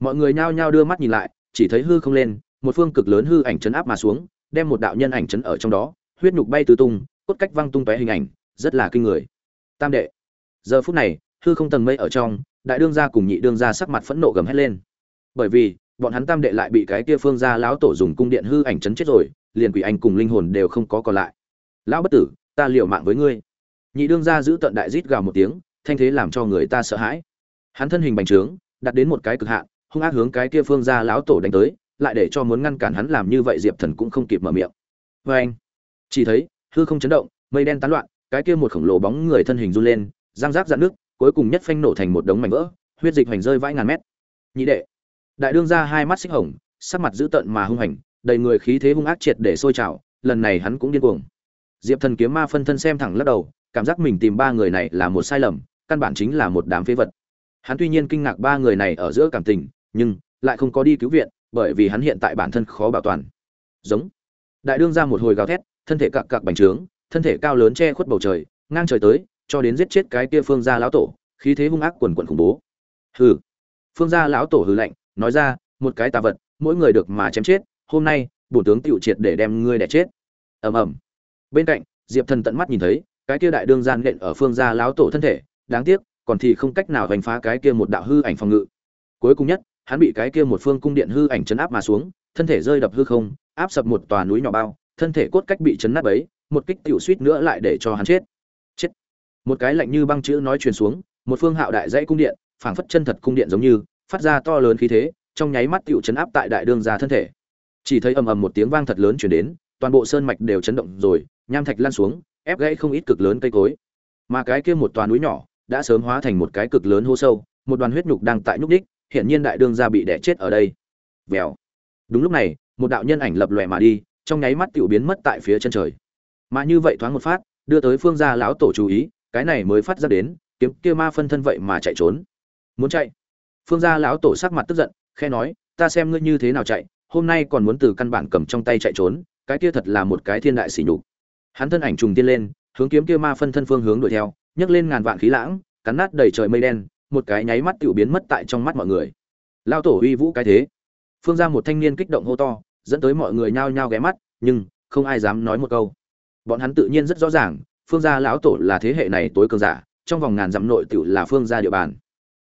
Mọi người nhao nhao đưa mắt nhìn lại, chỉ thấy hư không lên, một phương cực lớn hư ảnh chấn áp mà xuống, đem một đạo nhân ảnh chấn ở trong đó, huyết nhục bay tứ tung, cốt cách văng tung tóe hình ảnh, rất là kinh người. Tam đệ, giờ phút này, hư không tầng mây ở trong, đại đương gia cùng nhị đương gia sắc mặt phẫn nộ gầm hét lên. Bởi vì bọn hắn tam đệ lại bị cái kia phương gia lão tổ dùng cung điện hư ảnh chấn chết rồi, liền quỷ anh cùng linh hồn đều không có còn lại. Lão bất tử, ta liều mạng với ngươi. Nhị đương gia giữ tận đại rít gào một tiếng, thanh thế làm cho người ta sợ hãi. Hắn thân hình bành trướng, đặt đến một cái cực hạn, hung ác hướng cái kia phương gia lão tổ đánh tới, lại để cho muốn ngăn cản hắn làm như vậy diệp thần cũng không kịp mở miệng. Vê anh, chỉ thấy, hư không chấn động, mây đen tán loạn, cái kia một khổng lồ bóng người thân hình run lên, răng rác dạn nước cuối cùng nhất phanh nổ thành một đống mảnh vỡ, huyết dịch hoành rơi vãi ngàn mét. Nhị đệ đại đương ra hai mắt xích hồng, sắc mặt dữ tợn mà hung hành, đầy người khí thế hung ác triệt để sôi trào, lần này hắn cũng điên cuồng. Diệp thần kiếm ma phân thân xem thẳng lắc đầu, cảm giác mình tìm ba người này là một sai lầm, căn bản chính là một đám phế vật. Hắn tuy nhiên kinh ngạc ba người này ở giữa cảm tình, nhưng lại không có đi cứu viện, bởi vì hắn hiện tại bản thân khó bảo toàn. Giống. Đại đương ra một hồi gào thét, thân thể cặc cặc bành trướng, thân thể cao lớn che khuất bầu trời, ngang trời tới, cho đến giết chết cái kia phương gia lão tổ, khí thế hung ác quần quần khủng bố. Hừ. Phương gia lão tổ hừ lạnh nói ra một cái tà vật mỗi người được mà chém chết hôm nay bổ tướng tiểu triệt để đem ngươi đẻ chết. Ầm ầm. Bên cạnh diệp thần tận mắt nhìn thấy cái kia đại đương gian nện ở phương gia láo tổ thân thể đáng tiếc còn thì không cách nào đánh phá cái kia một đạo hư ảnh phòng ngự. Cuối cùng nhất hắn bị cái kia một phương cung điện hư ảnh chấn áp mà xuống thân thể rơi đập hư không áp sập một tòa núi nhỏ bao thân thể cốt cách bị chấn nát ấy, một kích tiểu suýt nữa lại để cho hắn chết. Chết. Một cái lạnh như băng chữ nói truyền xuống một phương hạo đại dãy cung điện phảng phất chân thật cung điện giống như phát ra to lớn khí thế, trong nháy mắt tựu chấn áp tại đại đương gia thân thể. Chỉ thấy ầm ầm một tiếng vang thật lớn truyền đến, toàn bộ sơn mạch đều chấn động rồi, nham thạch lan xuống, ép gãy không ít cực lớn cây cối. Mà cái kia một toàn núi nhỏ đã sớm hóa thành một cái cực lớn hô sâu, một đoàn huyết nhục đang tại nhúc đích hiện nhiên đại đương gia bị đẻ chết ở đây. Vèo. Đúng lúc này, một đạo nhân ảnh lập lòe mà đi, trong nháy mắt tiểu biến mất tại phía chân trời. Mà như vậy thoáng một phát, đưa tới phương gia lão tổ chú ý, cái này mới phát ra đến, kiếm kia ma phân thân vậy mà chạy trốn. Muốn chạy? Phương gia lão tổ sắc mặt tức giận khe nói, ta xem ngươi như thế nào chạy, hôm nay còn muốn từ căn bản cầm trong tay chạy trốn, cái kia thật là một cái thiên đại sỉ nhục. Hắn thân ảnh trùng tiên lên, hướng kiếm kia ma phân thân phương hướng đuổi theo, nhấc lên ngàn vạn khí lãng, cắn nát đầy trời mây đen, một cái nháy mắt tiểu biến mất tại trong mắt mọi người. Lao tổ uy vũ cái thế. Phương ra một thanh niên kích động hô to, dẫn tới mọi người nhao nhao ghé mắt, nhưng không ai dám nói một câu. Bọn hắn tự nhiên rất rõ ràng, phương gia lão tổ là thế hệ này tối cường giả, trong vòng ngàn dặm nội tiểu là phương gia địa bàn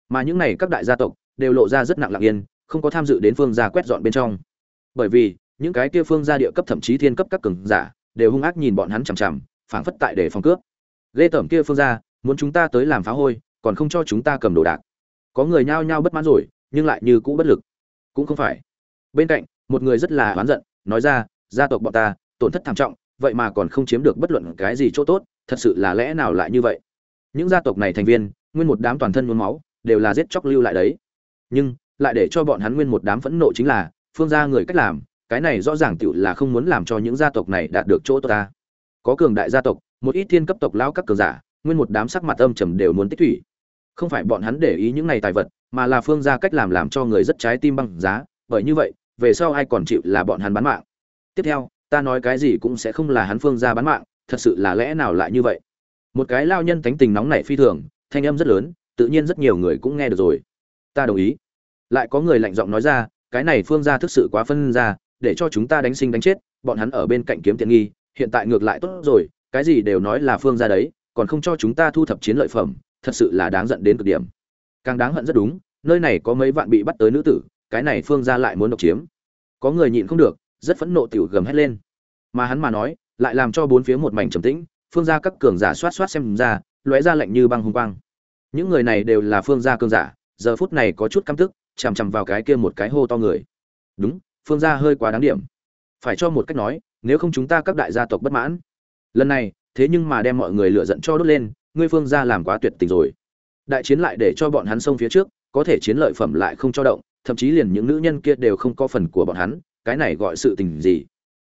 mà những này các đại gia tộc đều lộ ra rất nặng lặng yên, không có tham dự đến phương gia quét dọn bên trong. Bởi vì, những cái kia phương gia địa cấp thậm chí thiên cấp các cường giả đều hung ác nhìn bọn hắn chằm chằm, phảng phất tại để phòng cướp. Ghê tởm kia phương gia, muốn chúng ta tới làm phá hôi, còn không cho chúng ta cầm đồ đạc. Có người nhao nhao bất mãn rồi, nhưng lại như cũ bất lực. Cũng không phải. Bên cạnh, một người rất là oán giận, nói ra, gia tộc bọn ta, tổn thất thảm trọng, vậy mà còn không chiếm được bất luận cái gì chỗ tốt, thật sự là lẽ nào lại như vậy? Những gia tộc này thành viên, nguyên một đám toàn thân nhuốm máu đều là giết chóc lưu lại đấy. Nhưng, lại để cho bọn hắn nguyên một đám phẫn nộ chính là, phương gia người cách làm, cái này rõ ràng tựu là không muốn làm cho những gia tộc này đạt được chỗ tốt ta. Có cường đại gia tộc, một ít thiên cấp tộc lão các cường giả, nguyên một đám sắc mặt âm trầm đều muốn tích thủy. Không phải bọn hắn để ý những này tài vật, mà là phương gia cách làm làm cho người rất trái tim băng giá, bởi như vậy, về sau ai còn chịu là bọn hắn bán mạng. Tiếp theo, ta nói cái gì cũng sẽ không là hắn phương gia bán mạng, thật sự là lẽ nào lại như vậy? Một cái lao nhân tánh tình nóng nảy phi thường, thanh âm rất lớn tự nhiên rất nhiều người cũng nghe được rồi. Ta đồng ý. Lại có người lạnh giọng nói ra, cái này phương gia thực sự quá phân ra, để cho chúng ta đánh sinh đánh chết, bọn hắn ở bên cạnh kiếm tiện nghi, hiện tại ngược lại tốt rồi, cái gì đều nói là phương gia đấy, còn không cho chúng ta thu thập chiến lợi phẩm, thật sự là đáng giận đến cực điểm. Càng đáng hận rất đúng, nơi này có mấy vạn bị bắt tới nữ tử, cái này phương gia lại muốn độc chiếm. Có người nhịn không được, rất phẫn nộ tiểu gầm hét lên. Mà hắn mà nói, lại làm cho bốn phía một mảnh trầm tĩnh, phương gia các cường giả soát soát xem ra, lóe ra lạnh như băng hung quang những người này đều là phương gia cường giả, giờ phút này có chút căm tức, chằm chằm vào cái kia một cái hô to người. Đúng, phương gia hơi quá đáng điểm. Phải cho một cách nói, nếu không chúng ta các đại gia tộc bất mãn. Lần này, thế nhưng mà đem mọi người lựa giận cho đốt lên, ngươi phương gia làm quá tuyệt tình rồi. Đại chiến lại để cho bọn hắn xông phía trước, có thể chiến lợi phẩm lại không cho động, thậm chí liền những nữ nhân kia đều không có phần của bọn hắn, cái này gọi sự tình gì?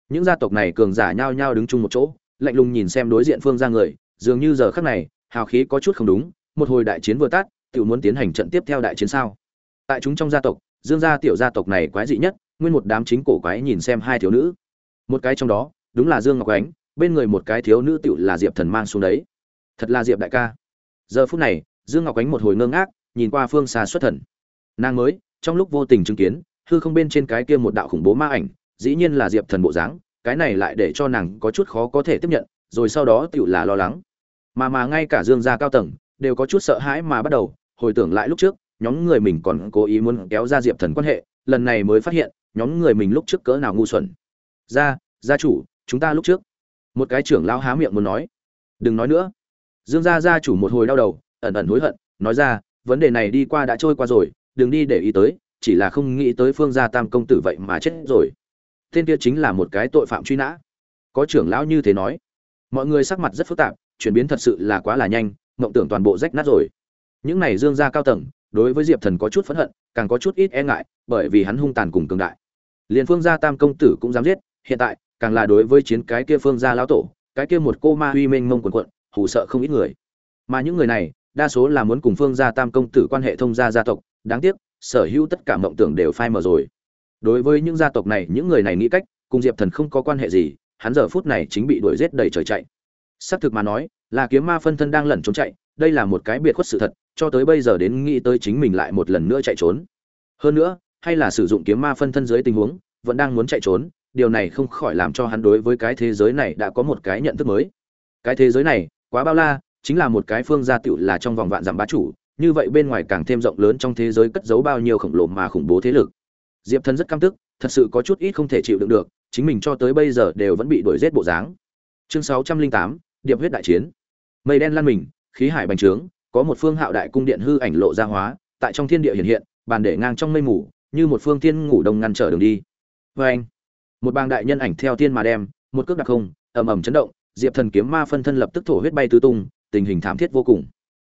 Những gia tộc này cường giả nhao nhao đứng chung một chỗ, lạnh lùng nhìn xem đối diện phương ra người, dường như giờ khắc này, hào khí có chút không đúng một hồi đại chiến vừa tắt tự muốn tiến hành trận tiếp theo đại chiến sao? Tại chúng trong gia tộc, dương gia tiểu gia tộc này quái dị nhất, nguyên một đám chính cổ quái nhìn xem hai thiếu nữ. Một cái trong đó, đúng là dương ngọc ánh, bên người một cái thiếu nữ tựu là diệp thần mang xuống đấy. Thật là diệp đại ca. Giờ phút này, dương ngọc ánh một hồi ngơ ngác, nhìn qua phương xa xuất thần. Nàng mới, trong lúc vô tình chứng kiến, hư không bên trên cái kia một đạo khủng bố ma ảnh, dĩ nhiên là diệp thần bộ dáng, cái này lại để cho nàng có chút khó có thể tiếp nhận, rồi sau đó tựu là lo lắng. Mà mà ngay cả dương gia cao tầng đều có chút sợ hãi mà bắt đầu, hồi tưởng lại lúc trước, nhóm người mình còn cố ý muốn kéo ra diệp thần quan hệ, lần này mới phát hiện, nhóm người mình lúc trước cỡ nào ngu xuẩn. Gia gia chủ, chúng ta lúc trước. Một cái trưởng lão há miệng muốn nói. Đừng nói nữa. Dương gia gia chủ một hồi đau đầu, ẩn ẩn hối hận, nói ra, vấn đề này đi qua đã trôi qua rồi, đừng đi để ý tới, chỉ là không nghĩ tới phương gia tam công tử vậy mà chết rồi. Tên kia chính là một cái tội phạm truy nã. Có trưởng lão như thế nói. Mọi người sắc mặt rất phức tạp, chuyển biến thật sự là quá là nhanh mộng tưởng toàn bộ rách nát rồi. Những này dương gia cao tầng, đối với diệp thần có chút phẫn hận, càng có chút ít e ngại, bởi vì hắn hung tàn cùng cường đại. Liền phương gia tam công tử cũng dám giết, hiện tại, càng là đối với chiến cái kia phương gia lão tổ, cái kia một cô ma uy mênh mông quần quận hù sợ không ít người. Mà những người này, đa số là muốn cùng phương gia tam công tử quan hệ thông gia gia tộc, đáng tiếc, sở hữu tất cả mộng tưởng đều phai mờ rồi. Đối với những gia tộc này, những người này nghĩ cách, cùng diệp thần không có quan hệ gì, hắn giờ phút này chính bị đuổi giết đầy trời chạy xác thực mà nói, là kiếm ma phân thân đang lẩn trốn chạy, đây là một cái biệt khuất sự thật, cho tới bây giờ đến nghĩ tới chính mình lại một lần nữa chạy trốn. Hơn nữa, hay là sử dụng kiếm ma phân thân dưới tình huống, vẫn đang muốn chạy trốn, điều này không khỏi làm cho hắn đối với cái thế giới này đã có một cái nhận thức mới. Cái thế giới này, quá bao la, chính là một cái phương gia tựu là trong vòng vạn dặm bá chủ, như vậy bên ngoài càng thêm rộng lớn trong thế giới cất giấu bao nhiêu khổng lồ mà khủng bố thế lực. Diệp thân rất căm tức, thật sự có chút ít không thể chịu đựng được, chính mình cho tới bây giờ đều vẫn bị đuổi giết bộ dáng. Chương sáu trăm linh tám điệp huyết đại chiến. Mây đen lan mình, khí hải bành trướng, có một phương hạo đại cung điện hư ảnh lộ ra hóa, tại trong thiên địa hiện hiện, bàn để ngang trong mây mù, như một phương thiên ngủ đông ngăn trở đường đi. Vê anh, một bang đại nhân ảnh theo thiên mà đem, một cước đặc không, ầm ầm chấn động, diệp thần kiếm ma phân thân lập tức thổ huyết bay tứ tung, tình hình thảm thiết vô cùng.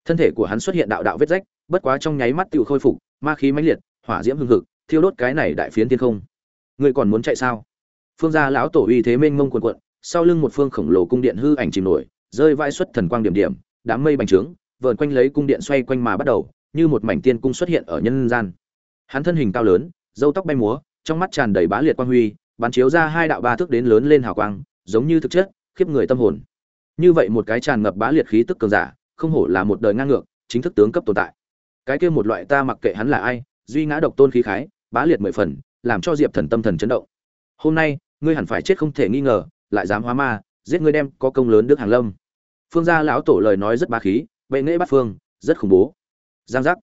Thân thể của hắn xuất hiện đạo đạo vết rách, bất quá trong nháy mắt tự khôi phục, ma khí mãnh liệt, hỏa diễm hưng hực, thiêu đốt cái này đại phiến thiên không. Ngươi còn muốn chạy sao? Phương gia lão tổ uy thế mênh mông quần quận sau lưng một phương khổng lồ cung điện hư ảnh chìm nổi, rơi vai xuất thần quang điểm điểm, đám mây bành trướng, vờn quanh lấy cung điện xoay quanh mà bắt đầu, như một mảnh tiên cung xuất hiện ở nhân gian. Hắn thân hình cao lớn, râu tóc bay múa, trong mắt tràn đầy bá liệt quang huy, bắn chiếu ra hai đạo ba thước đến lớn lên hào quang, giống như thực chất, khiếp người tâm hồn. Như vậy một cái tràn ngập bá liệt khí tức cường giả, không hổ là một đời ngang ngược, chính thức tướng cấp tồn tại. Cái kia một loại ta mặc kệ hắn là ai, duy ngã độc tôn khí khái, bá liệt mười phần, làm cho diệp thần tâm thần chấn động. Hôm nay, ngươi hẳn phải chết không thể nghi ngờ lại dám hóa ma, giết ngươi đem có công lớn đức hàng lâm. Phương gia lão tổ lời nói rất bá khí, bệ nghệ bắt phương, rất khủng bố. Giang giác.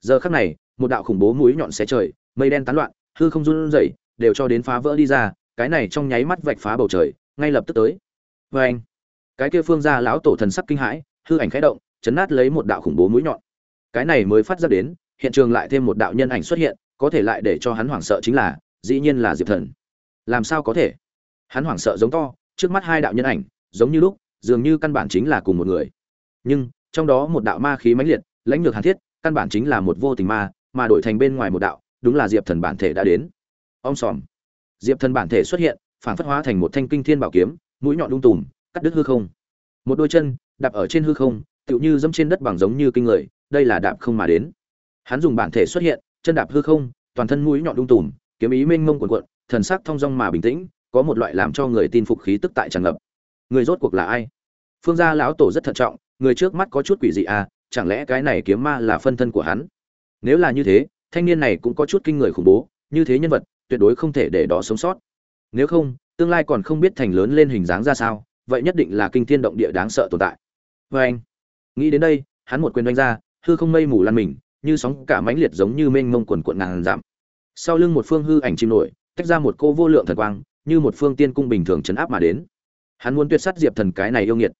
Giờ khắc này, một đạo khủng bố mũi nhọn xé trời, mây đen tán loạn, hư không run rẩy, đều cho đến phá vỡ đi ra, cái này trong nháy mắt vạch phá bầu trời, ngay lập tức tới. Vê anh, cái kia phương gia lão tổ thần sắc kinh hãi, hư ảnh khẽ động, chấn nát lấy một đạo khủng bố mũi nhọn. Cái này mới phát ra đến, hiện trường lại thêm một đạo nhân ảnh xuất hiện, có thể lại để cho hắn hoảng sợ chính là, dĩ nhiên là diệp thần. Làm sao có thể? Hắn hoảng sợ giống to, trước mắt hai đạo nhân ảnh, giống như lúc, dường như căn bản chính là cùng một người. Nhưng, trong đó một đạo ma khí mãnh liệt, lãnh lược hàn thiết, căn bản chính là một vô tình ma, mà đổi thành bên ngoài một đạo, đúng là diệp thần bản thể đã đến. Ông sòm. Diệp thần bản thể xuất hiện phản phất hóa thành một thanh kinh thiên bảo kiếm, mũi nhọn đung tùm, cắt đứt hư không. Một đôi chân, đạp ở trên hư không, tựu như dẫm trên đất bằng giống như kinh người, đây là đạp không mà đến. Hắn dùng bản thể xuất hiện, chân đạp hư không, toàn thân mũi nhọn đung tùm, kiếm ý mênh mông quần quận thần sắc thong dong mà bình tĩnh có một loại làm cho người tin phục khí tức tại tràn ngập. Người rốt cuộc là ai? Phương gia lão tổ rất thận trọng, người trước mắt có chút quỷ dị à chẳng lẽ cái này kiếm ma là phân thân của hắn? Nếu là như thế, thanh niên này cũng có chút kinh người khủng bố, như thế nhân vật, tuyệt đối không thể để đó sống sót. Nếu không, tương lai còn không biết thành lớn lên hình dáng ra sao, vậy nhất định là kinh thiên động địa đáng sợ tồn tại. Vê anh, nghĩ đến đây, hắn một quyền đánh ra, hư không mây mù lan mình, như sóng cả mãnh liệt giống như mênh mông quần cuộn ngàn giảm sau lưng một phương hư ảnh chim nổi, tách ra một cô vô lượng thần quang như một phương tiên cung bình thường chấn áp mà đến. Hắn muốn tuyệt sát diệp thần cái này yêu nghiệt.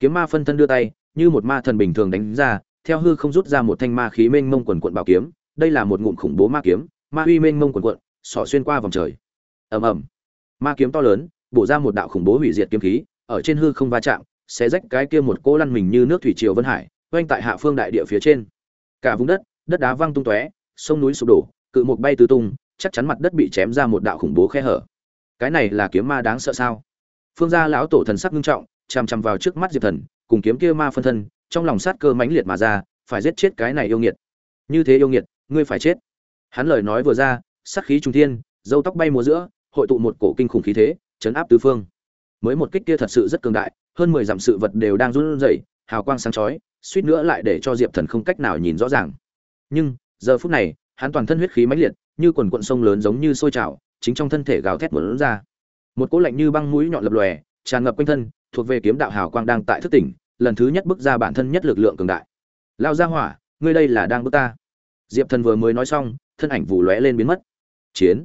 Kiếm ma phân thân đưa tay, như một ma thần bình thường đánh ra, theo hư không rút ra một thanh ma khí mênh mông quần quận bảo kiếm. Đây là một ngụm khủng bố ma kiếm, ma uy mênh mông quần quận, sọ xuyên qua vòng trời. Ầm ầm. Ma kiếm to lớn, bổ ra một đạo khủng bố hủy diệt kiếm khí, ở trên hư không va chạm sẽ rách cái kia một cỗ lăn mình như nước thủy triều vân hải quanh tại hạ phương đại địa phía trên. Cả vùng đất đất đá văng tung tóe, sông núi sụp đổ, cự mục bay tứ tung, chắc chắn mặt đất bị chém ra một đạo khủng bố khe hở cái này là kiếm ma đáng sợ sao? Phương gia lão tổ thần sắc nghiêm trọng, chằm chằm vào trước mắt diệp thần, cùng kiếm kia ma phân thân, trong lòng sát cơ mãnh liệt mà ra, phải giết chết cái này yêu nghiệt. Như thế yêu nghiệt, ngươi phải chết. Hắn lời nói vừa ra, sát khí trung thiên, dâu tóc bay múa giữa, hội tụ một cổ kinh khủng khí thế, chấn áp tứ phương. Mới một kích kia thật sự rất cường đại, hơn mười dặm sự vật đều đang run rẩy, hào quang sáng chói, suýt nữa lại để cho diệp thần không cách nào nhìn rõ ràng. Nhưng, giờ phút này, hắn toàn thân huyết khí mãnh liệt, như quần quận sông lớn giống như sôi trào chính trong thân thể gào thét muốn ra. Một cỗ lạnh như băng mũi nhọn lập lòe, tràn ngập quanh thân, thuộc về kiếm đạo hào quang đang tại thức tỉnh, lần thứ nhất bước ra bản thân nhất lực lượng cường đại. Lao ra hỏa, ngươi đây là đang bước ta. Diệp thần vừa mới nói xong, thân ảnh vụ lóe lên biến mất. Chiến.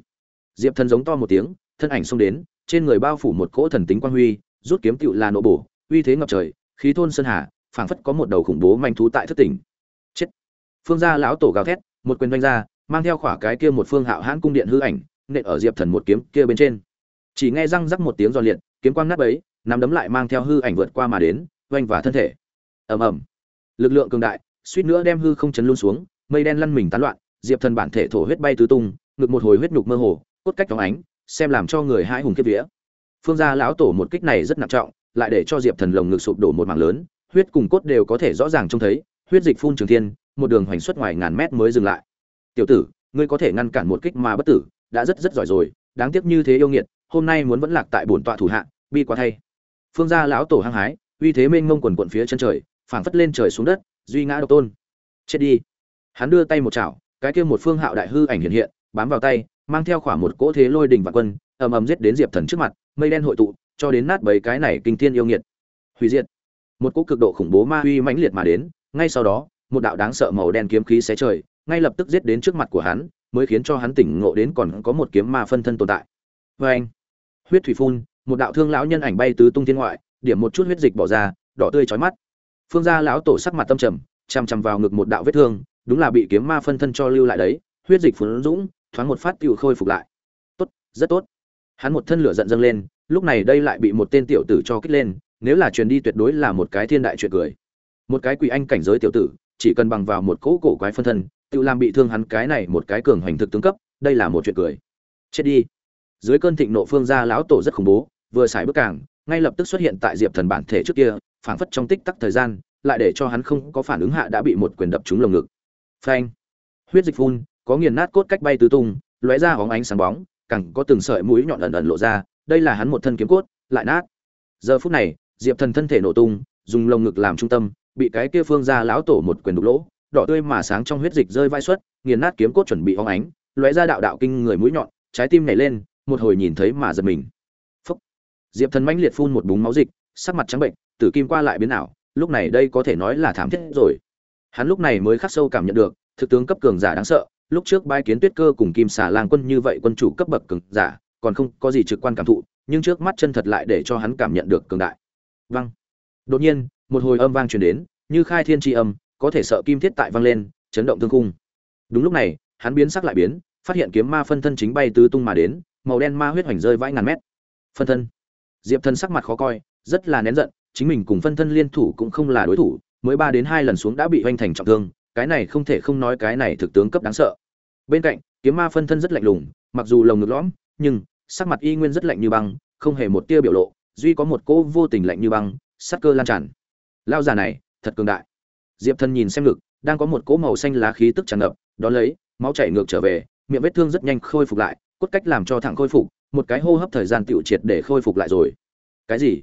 Diệp thần giống to một tiếng, thân ảnh xông đến, trên người bao phủ một cỗ thần tính quang huy, rút kiếm tựu là nổ bổ, uy thế ngập trời, khí thôn sơn hà, phảng phất có một đầu khủng bố manh thú tại thức tỉnh. Chết. Phương gia lão tổ gào thét, một quyền doanh ra, mang theo khỏa cái kia một phương hạo hãn cung điện hư ảnh nện ở diệp thần một kiếm kia bên trên. Chỉ nghe răng rắc một tiếng giòn liệt, kiếm quang nát ấy nắm đấm lại mang theo hư ảnh vượt qua mà đến, oanh và thân thể. Ầm ầm. Lực lượng cường đại, suýt nữa đem hư không chấn luôn xuống, mây đen lăn mình tán loạn, diệp thần bản thể thổ huyết bay tứ tung, ngực một hồi huyết nhục mơ hồ, cốt cách phóng ánh, xem làm cho người hai hùng kiếp vía. Phương gia lão tổ một kích này rất nặng trọng, lại để cho diệp thần lồng ngực sụp đổ một mảng lớn, huyết cùng cốt đều có thể rõ ràng trông thấy, huyết dịch phun trường thiên, một đường hoành xuất ngoài ngàn mét mới dừng lại. Tiểu tử, ngươi có thể ngăn cản một kích mà bất tử đã rất rất giỏi rồi, đáng tiếc như thế yêu nghiệt, hôm nay muốn vẫn lạc tại bổn tọa thủ hạ, bi quá thay. Phương gia lão tổ hăng hái, uy thế mênh mông quần quận phía chân trời, phảng phất lên trời xuống đất, duy ngã độc tôn. Chết đi. Hắn đưa tay một chảo, cái kia một phương hạo đại hư ảnh hiện hiện, bám vào tay, mang theo khoảng một cỗ thế lôi đình và quân, ầm ầm giết đến diệp thần trước mặt, mây đen hội tụ, cho đến nát bấy cái này kinh thiên yêu nghiệt. Hủy diệt. Một cỗ cực độ khủng bố ma uy mãnh liệt mà đến, ngay sau đó, một đạo đáng sợ màu đen kiếm khí xé trời, ngay lập tức giết đến trước mặt của hắn mới khiến cho hắn tỉnh ngộ đến còn có một kiếm ma phân thân tồn tại. Và anh, huyết thủy phun, một đạo thương lão nhân ảnh bay tứ tung thiên ngoại, điểm một chút huyết dịch bỏ ra, đỏ tươi chói mắt. Phương gia lão tổ sắc mặt tâm trầm chằm chằm vào ngực một đạo vết thương, đúng là bị kiếm ma phân thân cho lưu lại đấy, huyết dịch phun dũng, thoáng một phát tiêu khôi phục lại. Tốt, rất tốt. Hắn một thân lửa giận dâng lên, lúc này đây lại bị một tên tiểu tử cho kích lên, nếu là truyền đi tuyệt đối là một cái thiên đại chuyện cười. Một cái quỷ anh cảnh giới tiểu tử, chỉ cần bằng vào một cỗ cổ quái phân thân tự làm bị thương hắn cái này một cái cường hành thực tướng cấp, đây là một chuyện cười. Chết đi. Dưới cơn thịnh nộ phương gia lão tổ rất khủng bố, vừa xài bước càng, ngay lập tức xuất hiện tại diệp thần bản thể trước kia, phảng phất trong tích tắc thời gian, lại để cho hắn không có phản ứng hạ đã bị một quyền đập trúng lồng ngực. Phanh. Huyết dịch phun, có nghiền nát cốt cách bay tứ tung, lóe ra hóng ánh sáng bóng, càng có từng sợi mũi nhọn ẩn ẩn lộ ra, đây là hắn một thân kiếm cốt, lại nát. Giờ phút này, diệp thần thân thể nổ tung, dùng lồng ngực làm trung tâm, bị cái kia phương gia lão tổ một quyền đục lỗ đỏ tươi mà sáng trong huyết dịch rơi vai suất nghiền nát kiếm cốt chuẩn bị hóng ánh, lóe ra đạo đạo kinh người mũi nhọn, trái tim nhảy lên, một hồi nhìn thấy mà giật mình. Phúc. Diệp thần mãnh liệt phun một búng máu dịch, sắc mặt trắng bệnh, tử kim qua lại biến ảo, lúc này đây có thể nói là thảm thiết rồi. Hắn lúc này mới khắc sâu cảm nhận được, thực tướng cấp cường giả đáng sợ, lúc trước bái kiến tuyết cơ cùng kim xà lang quân như vậy quân chủ cấp bậc cường giả, còn không có gì trực quan cảm thụ, nhưng trước mắt chân thật lại để cho hắn cảm nhận được cường đại. Văng đột nhiên, một hồi âm vang truyền đến, như khai thiên tri âm có thể sợ kim thiết tại vang lên, chấn động thương khung. Đúng lúc này, hắn biến sắc lại biến, phát hiện kiếm ma phân thân chính bay tứ tung mà đến, màu đen ma huyết hoành rơi vãi ngàn mét. Phân thân. Diệp thân sắc mặt khó coi, rất là nén giận, chính mình cùng phân thân liên thủ cũng không là đối thủ, mới ba đến hai lần xuống đã bị hoành thành trọng thương, cái này không thể không nói cái này thực tướng cấp đáng sợ. Bên cạnh, kiếm ma phân thân rất lạnh lùng, mặc dù lồng ngực lõm, nhưng, sắc mặt y nguyên rất lạnh như băng, không hề một tia biểu lộ, duy có một cỗ vô tình lạnh như băng, sắc cơ lan tràn. Lao già này, thật cường đại diệp thần nhìn xem ngực, đang có một cỗ màu xanh lá khí tức tràn ngập, đón lấy, máu chảy ngược trở về, miệng vết thương rất nhanh khôi phục lại, cốt cách làm cho thẳng khôi phục, một cái hô hấp thời gian tiểu triệt để khôi phục lại rồi. Cái gì?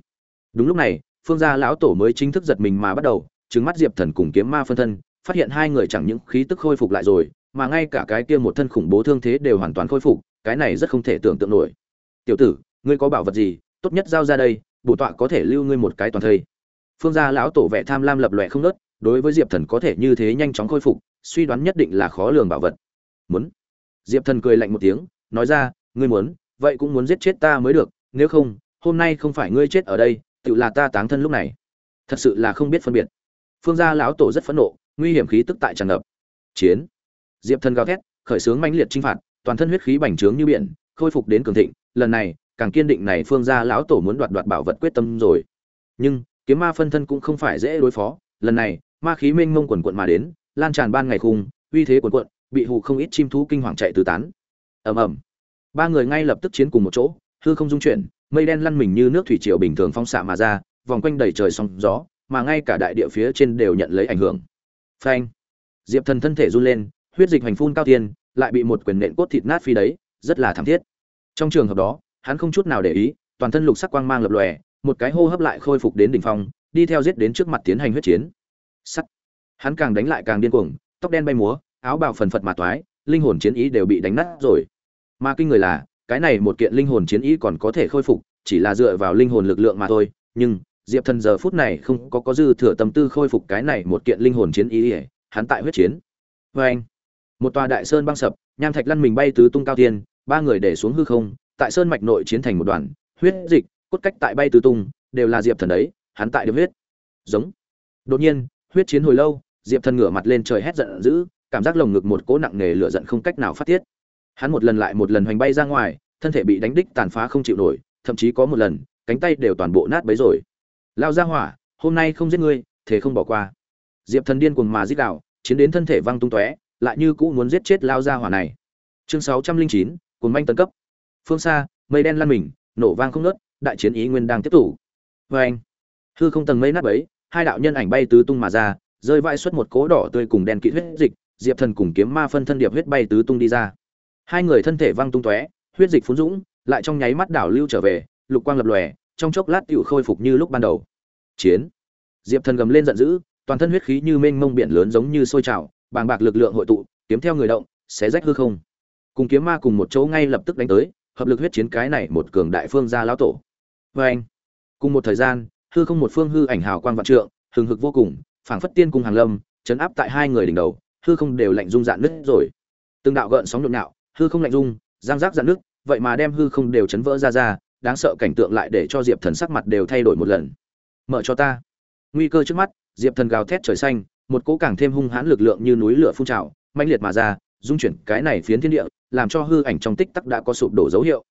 Đúng lúc này, phương gia lão tổ mới chính thức giật mình mà bắt đầu trứng mắt diệp thần cùng kiếm ma phân thân, phát hiện hai người chẳng những khí tức khôi phục lại rồi, mà ngay cả cái kia một thân khủng bố thương thế đều hoàn toàn khôi phục, cái này rất không thể tưởng tượng nổi. Tiểu tử, ngươi có bảo vật gì? Tốt nhất giao ra đây, bổ tọa có thể lưu ngươi một cái toàn thây. Phương gia lão tổ vẻ tham lam lập lòe không nớt đối với diệp thần có thể như thế nhanh chóng khôi phục, suy đoán nhất định là khó lường bảo vật. Muốn? Diệp thần cười lạnh một tiếng, nói ra, ngươi muốn, vậy cũng muốn giết chết ta mới được, nếu không, hôm nay không phải ngươi chết ở đây, tự là ta táng thân lúc này. Thật sự là không biết phân biệt. Phương gia lão tổ rất phẫn nộ, nguy hiểm khí tức tại tràn ngập. Chiến. Diệp thần gào thét, khởi xướng mãnh liệt chinh phạt, toàn thân huyết khí bành trướng như biển, khôi phục đến cường thịnh, lần này, càng kiên định này phương gia lão tổ muốn đoạt đoạt bảo vật quyết tâm rồi. Nhưng, kiếm ma phân thân cũng không phải dễ đối phó lần này, ma khí mênh mông quần quận mà đến, lan tràn ban ngày khung, uy thế quần quận, bị hù không ít chim thú kinh hoàng chạy tứ tán. Ầm ầm. Ba người ngay lập tức chiến cùng một chỗ, hư không dung chuyển, mây đen lăn mình như nước thủy triều bình thường phong xạ mà ra, vòng quanh đầy trời sóng gió, mà ngay cả đại địa phía trên đều nhận lấy ảnh hưởng. Phanh. Diệp thần thân thể run lên, huyết dịch hành phun cao tiên, lại bị một quyền nện cốt thịt nát phi đấy, rất là thảm thiết. Trong trường hợp đó, hắn không chút nào để ý, toàn thân lục sắc quang mang lập lòe, một cái hô hấp lại khôi phục đến đỉnh phong đi theo giết đến trước mặt tiến hành huyết chiến. Sắt. Hắn càng đánh lại càng điên cuồng, tóc đen bay múa, áo bào phần phật mà toái, linh hồn chiến ý đều bị đánh nát rồi. Mà kinh người là, cái này một kiện linh hồn chiến ý còn có thể khôi phục, chỉ là dựa vào linh hồn lực lượng mà thôi. Nhưng, diệp thần giờ phút này không có có dư thừa tâm tư khôi phục cái này một kiện linh hồn chiến ý ỉa hắn tại huyết chiến. Vê anh, một tòa đại sơn băng sập, nham thạch lăn mình bay tứ tung cao tiên ba người để xuống hư không, tại sơn mạch nội chiến thành một đoàn, huyết dịch, cốt cách tại bay tứ tung, đều là diệp thần đấy hắn tại điểm huyết. Giống. Đột nhiên, huyết chiến hồi lâu, diệp thần ngửa mặt lên trời hét giận dữ, cảm giác lồng ngực một cỗ nặng nề lửa giận không cách nào phát tiết. Hắn một lần lại một lần hoành bay ra ngoài, thân thể bị đánh đích tàn phá không chịu nổi, thậm chí có một lần, cánh tay đều toàn bộ nát bấy rồi. Lao ra hỏa, hôm nay không giết ngươi, thế không bỏ qua. Diệp thần điên cuồng mà giết đạo, chiến đến thân thể văng tung tóe, lại như cũ muốn giết chết lao ra hỏa này. Chương sáu trăm linh chín cuốn manh tấn cấp. Phương xa, mây đen lăn mình, nổ vang không nớt đại chiến ý nguyên đang tiếp tục. Vê anh hư không tầng mây nát bấy, hai đạo nhân ảnh bay tứ tung mà ra, rơi vãi xuất một cố đỏ tươi cùng đen kỵ huyết dịch, diệp thần cùng kiếm ma phân thân điệp huyết bay tứ tung đi ra. Hai người thân thể văng tung tóe, huyết dịch phun dũng, lại trong nháy mắt đảo lưu trở về, lục quang lập lòe, trong chốc lát tựu khôi phục như lúc ban đầu. Chiến. Diệp thần gầm lên giận dữ, toàn thân huyết khí như mênh mông biển lớn giống như sôi trào, bàng bạc lực lượng hội tụ, kiếm theo người động, xé rách hư không. Cùng kiếm ma cùng một chỗ ngay lập tức đánh tới, hợp lực huyết chiến cái này một cường đại phương gia lão tổ. Vê anh cùng một thời gian hư không một phương hư ảnh hào quang vạn trượng, hừng hực vô cùng, phảng phất tiên cung hàng lâm, chấn áp tại hai người đỉnh đầu, hư không đều lạnh rung dạn nứt rồi. Từng đạo gợn sóng nhộn nhạo, hư không lạnh rung giang giác dạn nước vậy mà đem hư không đều chấn vỡ ra ra, đáng sợ cảnh tượng lại để cho diệp thần sắc mặt đều thay đổi một lần. Mở cho ta. Nguy cơ trước mắt, diệp thần gào thét trời xanh, một cỗ càng thêm hung hãn lực lượng như núi lửa phun trào, mãnh liệt mà ra, dung chuyển cái này phiến thiên địa, làm cho hư ảnh trong tích tắc đã có sụp đổ dấu hiệu.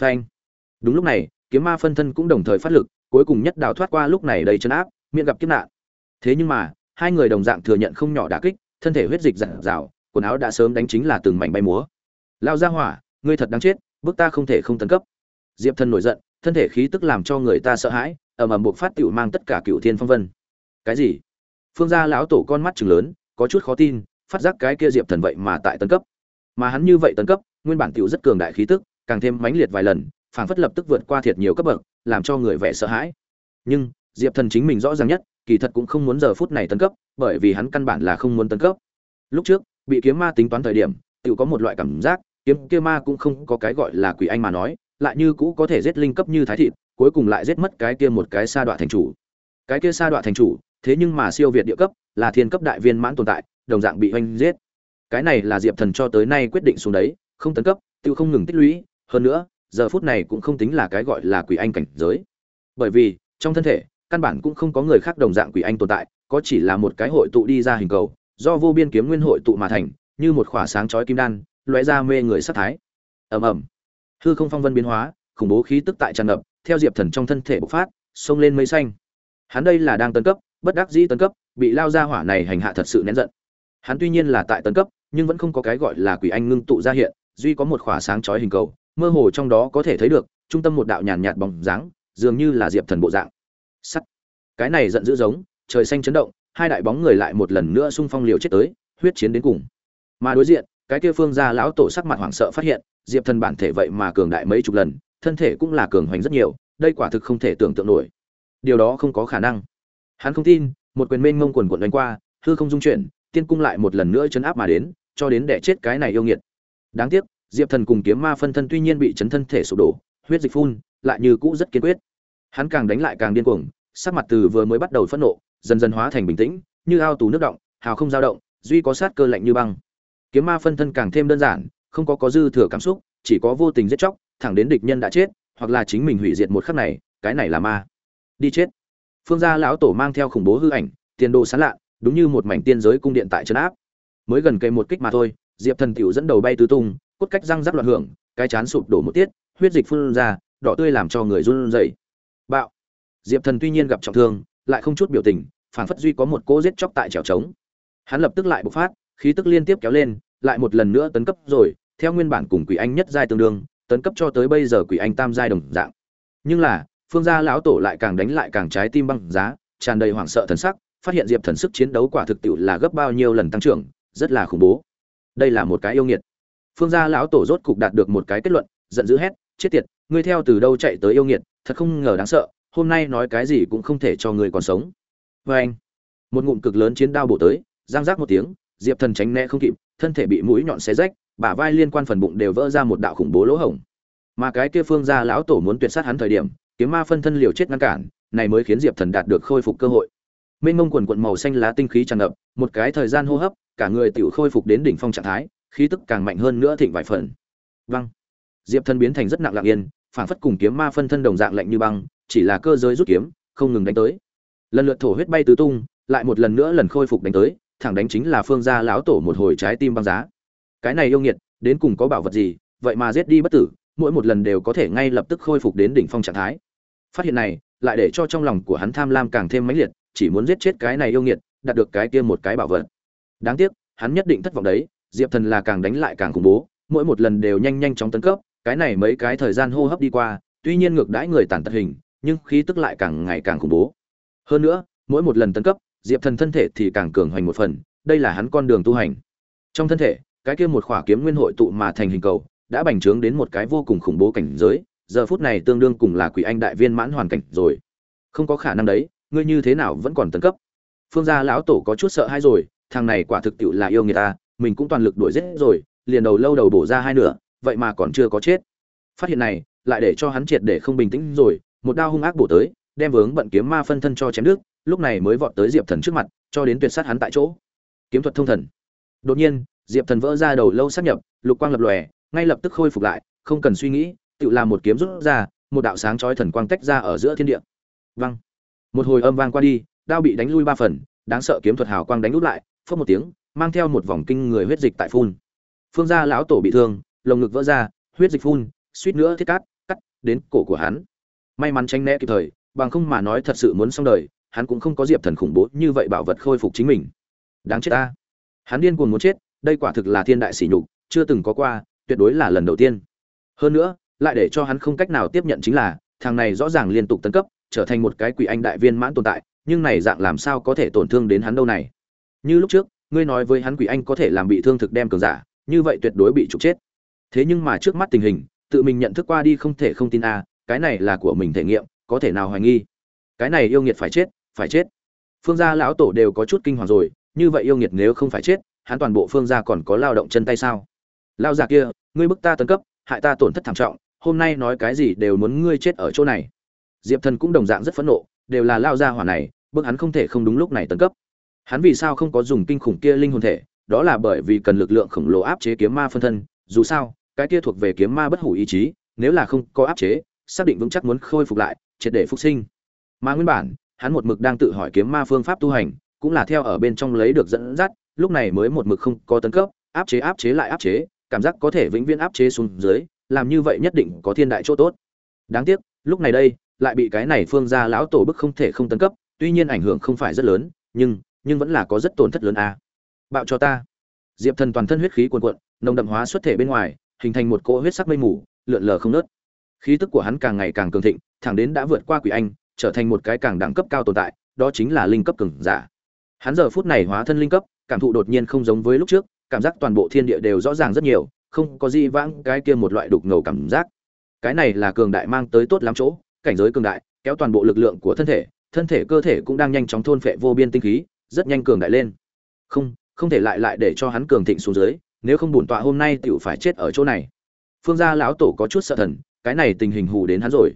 Phanh. Đúng lúc này, kiếm ma phân thân cũng đồng thời phát lực cuối cùng nhất đào thoát qua lúc này đầy chân áp miệng gặp kiếp nạn. Thế nhưng mà, hai người đồng dạng thừa nhận không nhỏ đả kích, thân thể huyết dịch dặn dào quần áo đã sớm đánh chính là từng mảnh bay múa. Lao ra hỏa, ngươi thật đáng chết, bước ta không thể không tấn cấp. Diệp thần nổi giận, thân thể khí tức làm cho người ta sợ hãi, ầm ầm buộc phát tựu mang tất cả cựu thiên phong vân. Cái gì? Phương gia lão tổ con mắt chừng lớn, có chút khó tin, phát giác cái kia diệp thần vậy mà tại tấn cấp. Mà hắn như vậy tấn cấp, nguyên bản tựu rất cường đại khí tức, càng thêm mãnh liệt vài lần, phảng phất lập tức vượt qua thiệt nhiều cấp bậc làm cho người vẻ sợ hãi. Nhưng, diệp thần chính mình rõ ràng nhất, kỳ thật cũng không muốn giờ phút này tấn cấp, bởi vì hắn căn bản là không muốn tấn cấp. Lúc trước, bị kiếm ma tính toán thời điểm tự có một loại cảm giác, kiếm kia ma cũng không có cái gọi là quỷ anh mà nói, lại như cũ có thể giết linh cấp như thái thịt, cuối cùng lại giết mất cái kia một cái sa đoạn thành chủ. Cái kia sa đoạn thành chủ, thế nhưng mà siêu việt địa cấp, là thiên cấp đại viên mãn tồn tại, đồng dạng bị oanh giết. Cái này là diệp thần cho tới nay quyết định xuống đấy, không tấn cấp tự không ngừng tích lũy, hơn nữa giờ phút này cũng không tính là cái gọi là quỷ anh cảnh giới. Bởi vì, trong thân thể, căn bản cũng không có người khác đồng dạng quỷ anh tồn tại, có chỉ là một cái hội tụ đi ra hình cầu, do vô biên kiếm nguyên hội tụ mà thành, như một khỏa sáng chói kim đan, lóe ra mê người sát thái. Ầm ầm. Hư không phong vân biến hóa, khủng bố khí tức tại tràn ngập, theo diệp thần trong thân thể bộc phát, xông lên mây xanh. Hắn đây là đang tấn cấp, bất đắc dĩ tấn cấp, bị lao ra hỏa này hành hạ thật sự nén giận. Hắn tuy nhiên là tại tấn cấp, nhưng vẫn không có cái gọi là quỷ anh ngưng tụ ra hiện, duy có một khỏa sáng chói hình cầu mơ hồ trong đó có thể thấy được, trung tâm một đạo nhàn nhạt bóng dáng, dường như là diệp thần bộ dạng. Sắt. Cái này giận dữ giống, trời xanh chấn động, hai đại bóng người lại một lần nữa xung phong liều chết tới, huyết chiến đến cùng. Mà đối diện, cái kia phương gia lão tổ sắc mặt hoảng sợ phát hiện, diệp thần bản thể vậy mà cường đại mấy chục lần, thân thể cũng là cường hoành rất nhiều, đây quả thực không thể tưởng tượng nổi. Điều đó không có khả năng. Hắn không tin, một quyền mênh mông quần quần đánh qua, hư không dung chuyển, tiên cung lại một lần nữa chấn áp mà đến, cho đến đẻ chết cái này yêu nghiệt. Đáng tiếc diệp thần cùng kiếm ma phân thân tuy nhiên bị chấn thân thể sụp đổ, huyết dịch phun, lại như cũ rất kiên quyết. Hắn càng đánh lại càng điên cuồng, sắc mặt từ vừa mới bắt đầu phẫn nộ, dần dần hóa thành bình tĩnh, như ao tù nước động, hào không dao động, duy có sát cơ lạnh như băng. Kiếm ma phân thân càng thêm đơn giản, không có có dư thừa cảm xúc, chỉ có vô tình giết chóc, thẳng đến địch nhân đã chết, hoặc là chính mình hủy diệt một khắc này, cái này là ma. Đi chết. Phương gia lão tổ mang theo khủng bố hư ảnh, tiền đồ sán lạ, đúng như một mảnh tiên giới cung điện tại trấn áp. Mới gần cây một kích mà thôi, diệp thần tiểu dẫn đầu bay tứ tung cốt cách răng rắc loạn hưởng, cái chán sụp đổ một tiết, huyết dịch phun ra, đỏ tươi làm cho người run rẩy. Bạo. Diệp thần tuy nhiên gặp trọng thương, lại không chút biểu tình phản phất duy có một cỗ giết chóc tại trèo trống. Hắn lập tức lại bộc phát, khí tức liên tiếp kéo lên, lại một lần nữa tấn cấp rồi, theo nguyên bản cùng quỷ anh nhất giai tương đương, tấn cấp cho tới bây giờ quỷ anh tam giai đồng dạng. Nhưng là, phương gia lão tổ lại càng đánh lại càng trái tim băng giá, tràn đầy hoảng sợ thần sắc, phát hiện diệp thần sức chiến đấu quả thực tiệu là gấp bao nhiêu lần tăng trưởng, rất là khủng bố. Đây là một cái yêu nghiệt phương gia lão tổ rốt cục đạt được một cái kết luận, giận dữ hét, chết tiệt, ngươi theo từ đâu chạy tới yêu nghiệt, thật không ngờ đáng sợ, hôm nay nói cái gì cũng không thể cho ngươi còn sống. Vê anh, một ngụm cực lớn chiến đao bổ tới, giang giác một tiếng, diệp thần tránh né không kịp, thân thể bị mũi nhọn xé rách, bả vai liên quan phần bụng đều vỡ ra một đạo khủng bố lỗ hổng. Mà cái kia phương gia lão tổ muốn tuyệt sát hắn thời điểm, kiếm ma phân thân liều chết ngăn cản, này mới khiến diệp thần đạt được khôi phục cơ hội. Mênh mông quần quận màu xanh lá tinh khí tràn ngập, một cái thời gian hô hấp, cả người tiểu khôi phục đến đỉnh phong trạng thái khí tức càng mạnh hơn nữa thịnh vài phần. Văng diệp thần biến thành rất nặng lặng yên, phảng phất cùng kiếm ma phân thân đồng dạng lạnh như băng, chỉ là cơ giới rút kiếm, không ngừng đánh tới. Lần lượt thổ huyết bay tứ tung, lại một lần nữa lần khôi phục đánh tới, thẳng đánh chính là phương gia lão tổ một hồi trái tim băng giá. Cái này yêu nghiệt, đến cùng có bảo vật gì, vậy mà giết đi bất tử, mỗi một lần đều có thể ngay lập tức khôi phục đến đỉnh phong trạng thái. Phát hiện này, lại để cho trong lòng của hắn tham lam càng thêm mãnh liệt, chỉ muốn giết chết cái này yêu nghiệt, đạt được cái kia một cái bảo vật. Đáng tiếc, hắn nhất định thất vọng đấy diệp thần là càng đánh lại càng khủng bố, mỗi một lần đều nhanh nhanh chóng tấn cấp, cái này mấy cái thời gian hô hấp đi qua, tuy nhiên ngược đãi người tàn tật hình, nhưng khí tức lại càng ngày càng khủng bố. Hơn nữa, mỗi một lần tấn cấp, diệp thần thân thể thì càng cường hoành một phần, đây là hắn con đường tu hành. Trong thân thể, cái kia một khỏa kiếm nguyên hội tụ mà thành hình cầu, đã bành trướng đến một cái vô cùng khủng bố cảnh giới, giờ phút này tương đương cùng là quỷ anh đại viên mãn hoàn cảnh rồi. Không có khả năng đấy, ngươi như thế nào vẫn còn tấn cấp? Phương gia lão tổ có chút sợ hãi rồi, thằng này quả thực tiệu là yêu người ta mình cũng toàn lực đuổi giết rồi, liền đầu lâu đầu bổ ra hai nửa, vậy mà còn chưa có chết. Phát hiện này, lại để cho hắn triệt để không bình tĩnh rồi, một đao hung ác bổ tới, đem vướng bận kiếm ma phân thân cho chém nước lúc này mới vọt tới diệp thần trước mặt, cho đến tuyệt sát hắn tại chỗ. Kiếm thuật thông thần. Đột nhiên, diệp thần vỡ ra đầu lâu sắp nhập, lục quang lập lòe, ngay lập tức khôi phục lại, không cần suy nghĩ, tự làm một kiếm rút ra, một đạo sáng chói thần quang tách ra ở giữa thiên địa. Vang. Một hồi âm vang qua đi, đao bị đánh lui ba phần, đáng sợ kiếm thuật hào quang đánh út lại phất một tiếng mang theo một vòng kinh người huyết dịch tại phun. Phương gia lão tổ bị thương, lồng ngực vỡ ra, huyết dịch phun, suýt nữa thiết cát, cắt đến cổ của hắn. May mắn tránh né kịp thời, bằng không mà nói thật sự muốn xong đời, hắn cũng không có diệp thần khủng bố như vậy bảo vật khôi phục chính mình. Đáng chết ta. Hắn điên cuồng muốn chết, đây quả thực là thiên đại sỉ nhục, chưa từng có qua, tuyệt đối là lần đầu tiên. Hơn nữa, lại để cho hắn không cách nào tiếp nhận chính là, thằng này rõ ràng liên tục tấn cấp, trở thành một cái quỷ anh đại viên mãn tồn tại, nhưng này dạng làm sao có thể tổn thương đến hắn đâu này? Như lúc trước ngươi nói với hắn quỷ anh có thể làm bị thương thực đem cường giả, như vậy tuyệt đối bị trục chết. Thế nhưng mà trước mắt tình hình, tự mình nhận thức qua đi không thể không tin a, cái này là của mình thể nghiệm, có thể nào hoài nghi? Cái này yêu nghiệt phải chết phải chết. Phương gia lão tổ đều có chút kinh hoàng rồi, như vậy yêu nghiệt nếu không phải chết, hắn toàn bộ phương gia còn có lao động chân tay sao? Lao già kia, ngươi bức ta tấn cấp, hại ta tổn thất thảm trọng, hôm nay nói cái gì đều muốn ngươi chết ở chỗ này. Diệp thần cũng đồng dạng rất phẫn nộ, đều là lao gia hỏa này, bức hắn không thể không đúng lúc này tấn cấp hắn vì sao không có dùng kinh khủng kia linh hồn thể? Đó là bởi vì cần lực lượng khổng lồ áp chế kiếm ma phân thân. Dù sao, cái kia thuộc về kiếm ma bất hủ ý chí, nếu là không có áp chế, xác định vững chắc muốn khôi phục lại, triệt để phục sinh. Mà nguyên bản, hắn một mực đang tự hỏi kiếm ma phương pháp tu hành, cũng là theo ở bên trong lấy được dẫn dắt, lúc này mới một mực không có tấn cấp, áp chế áp chế lại áp chế, cảm giác có thể vĩnh viễn áp chế xuống dưới, làm như vậy nhất định có thiên đại chỗ tốt. Đáng tiếc, lúc này đây, lại bị cái này phương gia lão tổ bức không thể không tấn cấp, tuy nhiên ảnh hưởng không phải rất lớn, nhưng nhưng vẫn là có rất tổn thất lớn a. À. bạo cho ta. Diệp thần toàn thân huyết khí cuồn cuộn, nồng đậm hóa xuất thể bên ngoài, hình thành một cỗ huyết sắc mây mù, lượn lờ không nớt. Khí tức của hắn càng ngày càng cường thịnh, thẳng đến đã vượt qua quỷ anh, trở thành một cái càng đẳng cấp cao tồn tại, đó chính là linh cấp cường giả. Hắn giờ phút này hóa thân linh cấp, cảm thụ đột nhiên không giống với lúc trước, cảm giác toàn bộ thiên địa đều rõ ràng rất nhiều, không có gì vãng cái kia một loại đục ngầu cảm giác. Cái này là cường đại mang tới tốt lắm chỗ, cảnh giới cường đại, kéo toàn bộ lực lượng của thân thể thân thể cơ thể cũng đang nhanh chóng thôn phệ vô biên tinh khí rất nhanh cường đại lên. Không không thể lại lại để cho hắn cường thịnh xuống dưới, nếu không bổn tọa hôm nay tựu phải chết ở chỗ này. Phương gia lão tổ có chút sợ thần, cái này tình hình hù đến hắn rồi.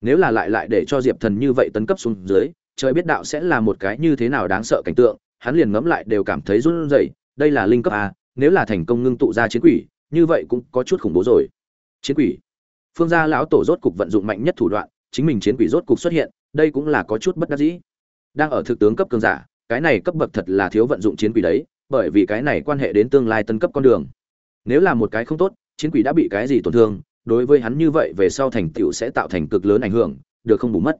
Nếu là lại lại để cho diệp thần như vậy tấn cấp xuống dưới, trời biết đạo sẽ là một cái như thế nào đáng sợ cảnh tượng, hắn liền ngẫm lại đều cảm thấy run rẩy, đây là linh cấp a, nếu là thành công ngưng tụ ra chiến quỷ, như vậy cũng có chút khủng bố rồi. Chiến quỷ. Phương gia lão tổ rốt cục vận dụng mạnh nhất thủ đoạn, chính mình chiến quỷ rốt cục xuất hiện, đây cũng là có chút bất đắc dĩ. Đang ở thực tướng cấp cường giả cái này cấp bậc thật là thiếu vận dụng chiến quỷ đấy, bởi vì cái này quan hệ đến tương lai tân cấp con đường. Nếu là một cái không tốt, chiến quỷ đã bị cái gì tổn thương, đối với hắn như vậy về sau thành tựu sẽ tạo thành cực lớn ảnh hưởng, được không bù mất.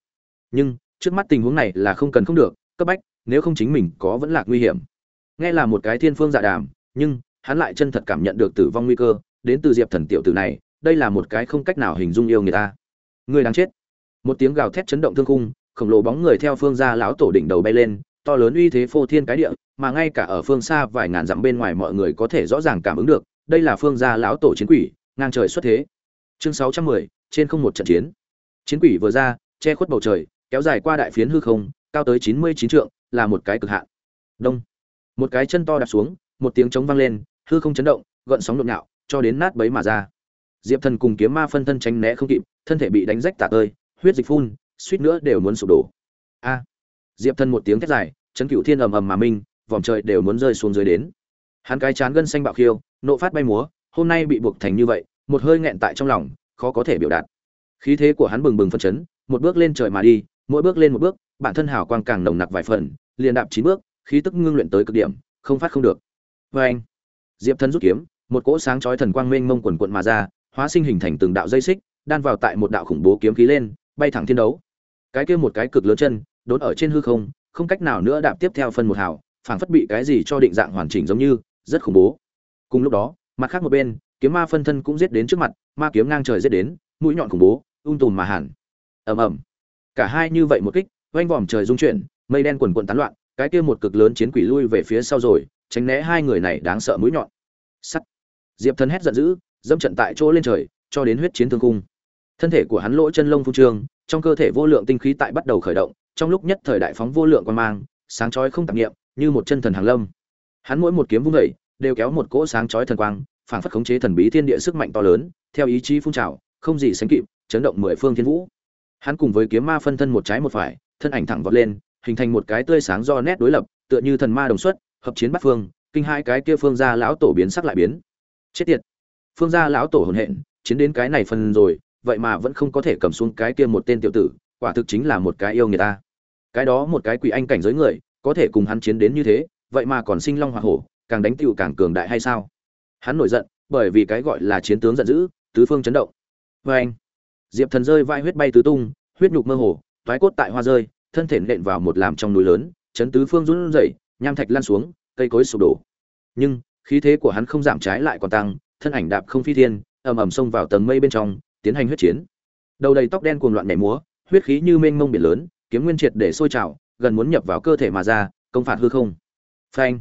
Nhưng, trước mắt tình huống này là không cần không được, cấp bách, nếu không chính mình có vẫn là nguy hiểm. Nghe là một cái thiên phương dạ đàm, nhưng, hắn lại chân thật cảm nhận được tử vong nguy cơ, đến từ diệp thần tiểu tử này, đây là một cái không cách nào hình dung yêu người ta. Người đáng chết. Một tiếng gào thét chấn động thương khung, khổng lồ bóng người theo phương gia lão tổ đỉnh đầu bay lên to lớn uy thế phô thiên cái địa, mà ngay cả ở phương xa vài ngàn dặm bên ngoài mọi người có thể rõ ràng cảm ứng được, đây là phương gia lão tổ chiến quỷ, ngang trời xuất thế. Chương sáu trăm mười, trên không một trận chiến. Chiến quỷ vừa ra, che khuất bầu trời, kéo dài qua đại phiến hư không, cao tới chín mươi chín trượng, là một cái cực hạn. Đông. Một cái chân to đạp xuống, một tiếng trống vang lên, hư không chấn động, gợn sóng nhộn nhạo, cho đến nát bấy mà ra. Diệp thần cùng kiếm ma phân thân tránh né không kịp, thân thể bị đánh rách tả tơi, huyết dịch phun, suýt nữa đều muốn sụp đổ. A diệp thần một tiếng thét dài, chấn cựu thiên ầm ầm mà minh, vòng trời đều muốn rơi xuống dưới đến. Hắn cái chán gân xanh bạo khiêu, nộ phát bay múa, hôm nay bị buộc thành như vậy, một hơi nghẹn tại trong lòng, khó có thể biểu đạt. Khí thế của hắn bừng bừng phân chấn, một bước lên trời mà đi, mỗi bước lên một bước, bản thân hào quang càng nồng nặc vài phần, liền đạp chín bước, khí tức ngưng luyện tới cực điểm, không phát không được. Vê anh, diệp thần rút kiếm, một cỗ sáng chói thần quang mênh mông quần quận mà ra, hóa sinh hình thành từng đạo dây xích, đan vào tại một đạo khủng bố kiếm khí lên, bay thẳng thiên đấu. Cái kia một cái cực lớn chân đốn ở trên hư không không cách nào nữa đạp tiếp theo phân một hào, phảng phất bị cái gì cho định dạng hoàn chỉnh giống như, rất khủng bố. Cùng lúc đó, mặt khác một bên, kiếm ma phân thân cũng giết đến trước mặt, ma kiếm ngang trời giết đến, mũi nhọn khủng bố, ung tùm mà hẳn. Ầm ầm. Cả hai như vậy một kích, oanh vòm trời rung chuyển, mây đen quần quần tán loạn, cái kia một cực lớn chiến quỷ lui về phía sau rồi, tránh né hai người này đáng sợ mũi nhọn. Sắt. Diệp thần hét giận dữ, dẫm trận tại chỗ lên trời, cho đến huyết chiến thương cung thân thể của hắn lỗ chân lông phun trương, trong cơ thể vô lượng tinh khí tại bắt đầu khởi động trong lúc nhất thời đại phóng vô lượng quan mang, sáng chói không tạp nghiệm như một chân thần hàng lâm. Hắn mỗi một kiếm vung vẩy đều kéo một cỗ sáng chói thần quang, phảng phất khống chế thần bí thiên địa sức mạnh to lớn, theo ý chí phun trào, không gì sánh kịp, chấn động mười phương thiên vũ. Hắn cùng với kiếm ma phân thân một trái một phải, thân ảnh thẳng vọt lên, hình thành một cái tươi sáng do nét đối lập, tựa như thần ma đồng xuất, hợp chiến bắt phương, kinh hai cái kia phương gia lão tổ biến sắc lại biến. Chết tiệt! Phương gia lão tổ hồn hện, chiến đến cái này phần rồi, vậy mà vẫn không có thể cầm xuống cái kia một tên tiểu tử, quả thực chính là một cái yêu người ta cái đó một cái quỷ anh cảnh giới người, có thể cùng hắn chiến đến như thế, vậy mà còn sinh long hoa hổ, càng đánh tựu càng cường đại hay sao? Hắn nổi giận, bởi vì cái gọi là chiến tướng giận dữ, tứ phương chấn động. Vê anh, diệp thần rơi vai huyết bay tứ tung, huyết nhục mơ hồ, thoái cốt tại hoa rơi, thân thể nện vào một làm trong núi lớn, chấn tứ phương run rẩy, nham thạch lan xuống, cây cối sụp đổ. Nhưng, khí thế của hắn không giảm trái lại còn tăng, thân ảnh đạp không phi thiên, ầm ầm xông vào tầng mây bên trong, tiến hành huyết chiến. Đầu đầy tóc đen cuồng loạn nhảy múa, huyết khí như mênh mông biển lớn kiếm nguyên triệt để sôi trào, gần muốn nhập vào cơ thể mà ra, công phạt hư không. Phanh.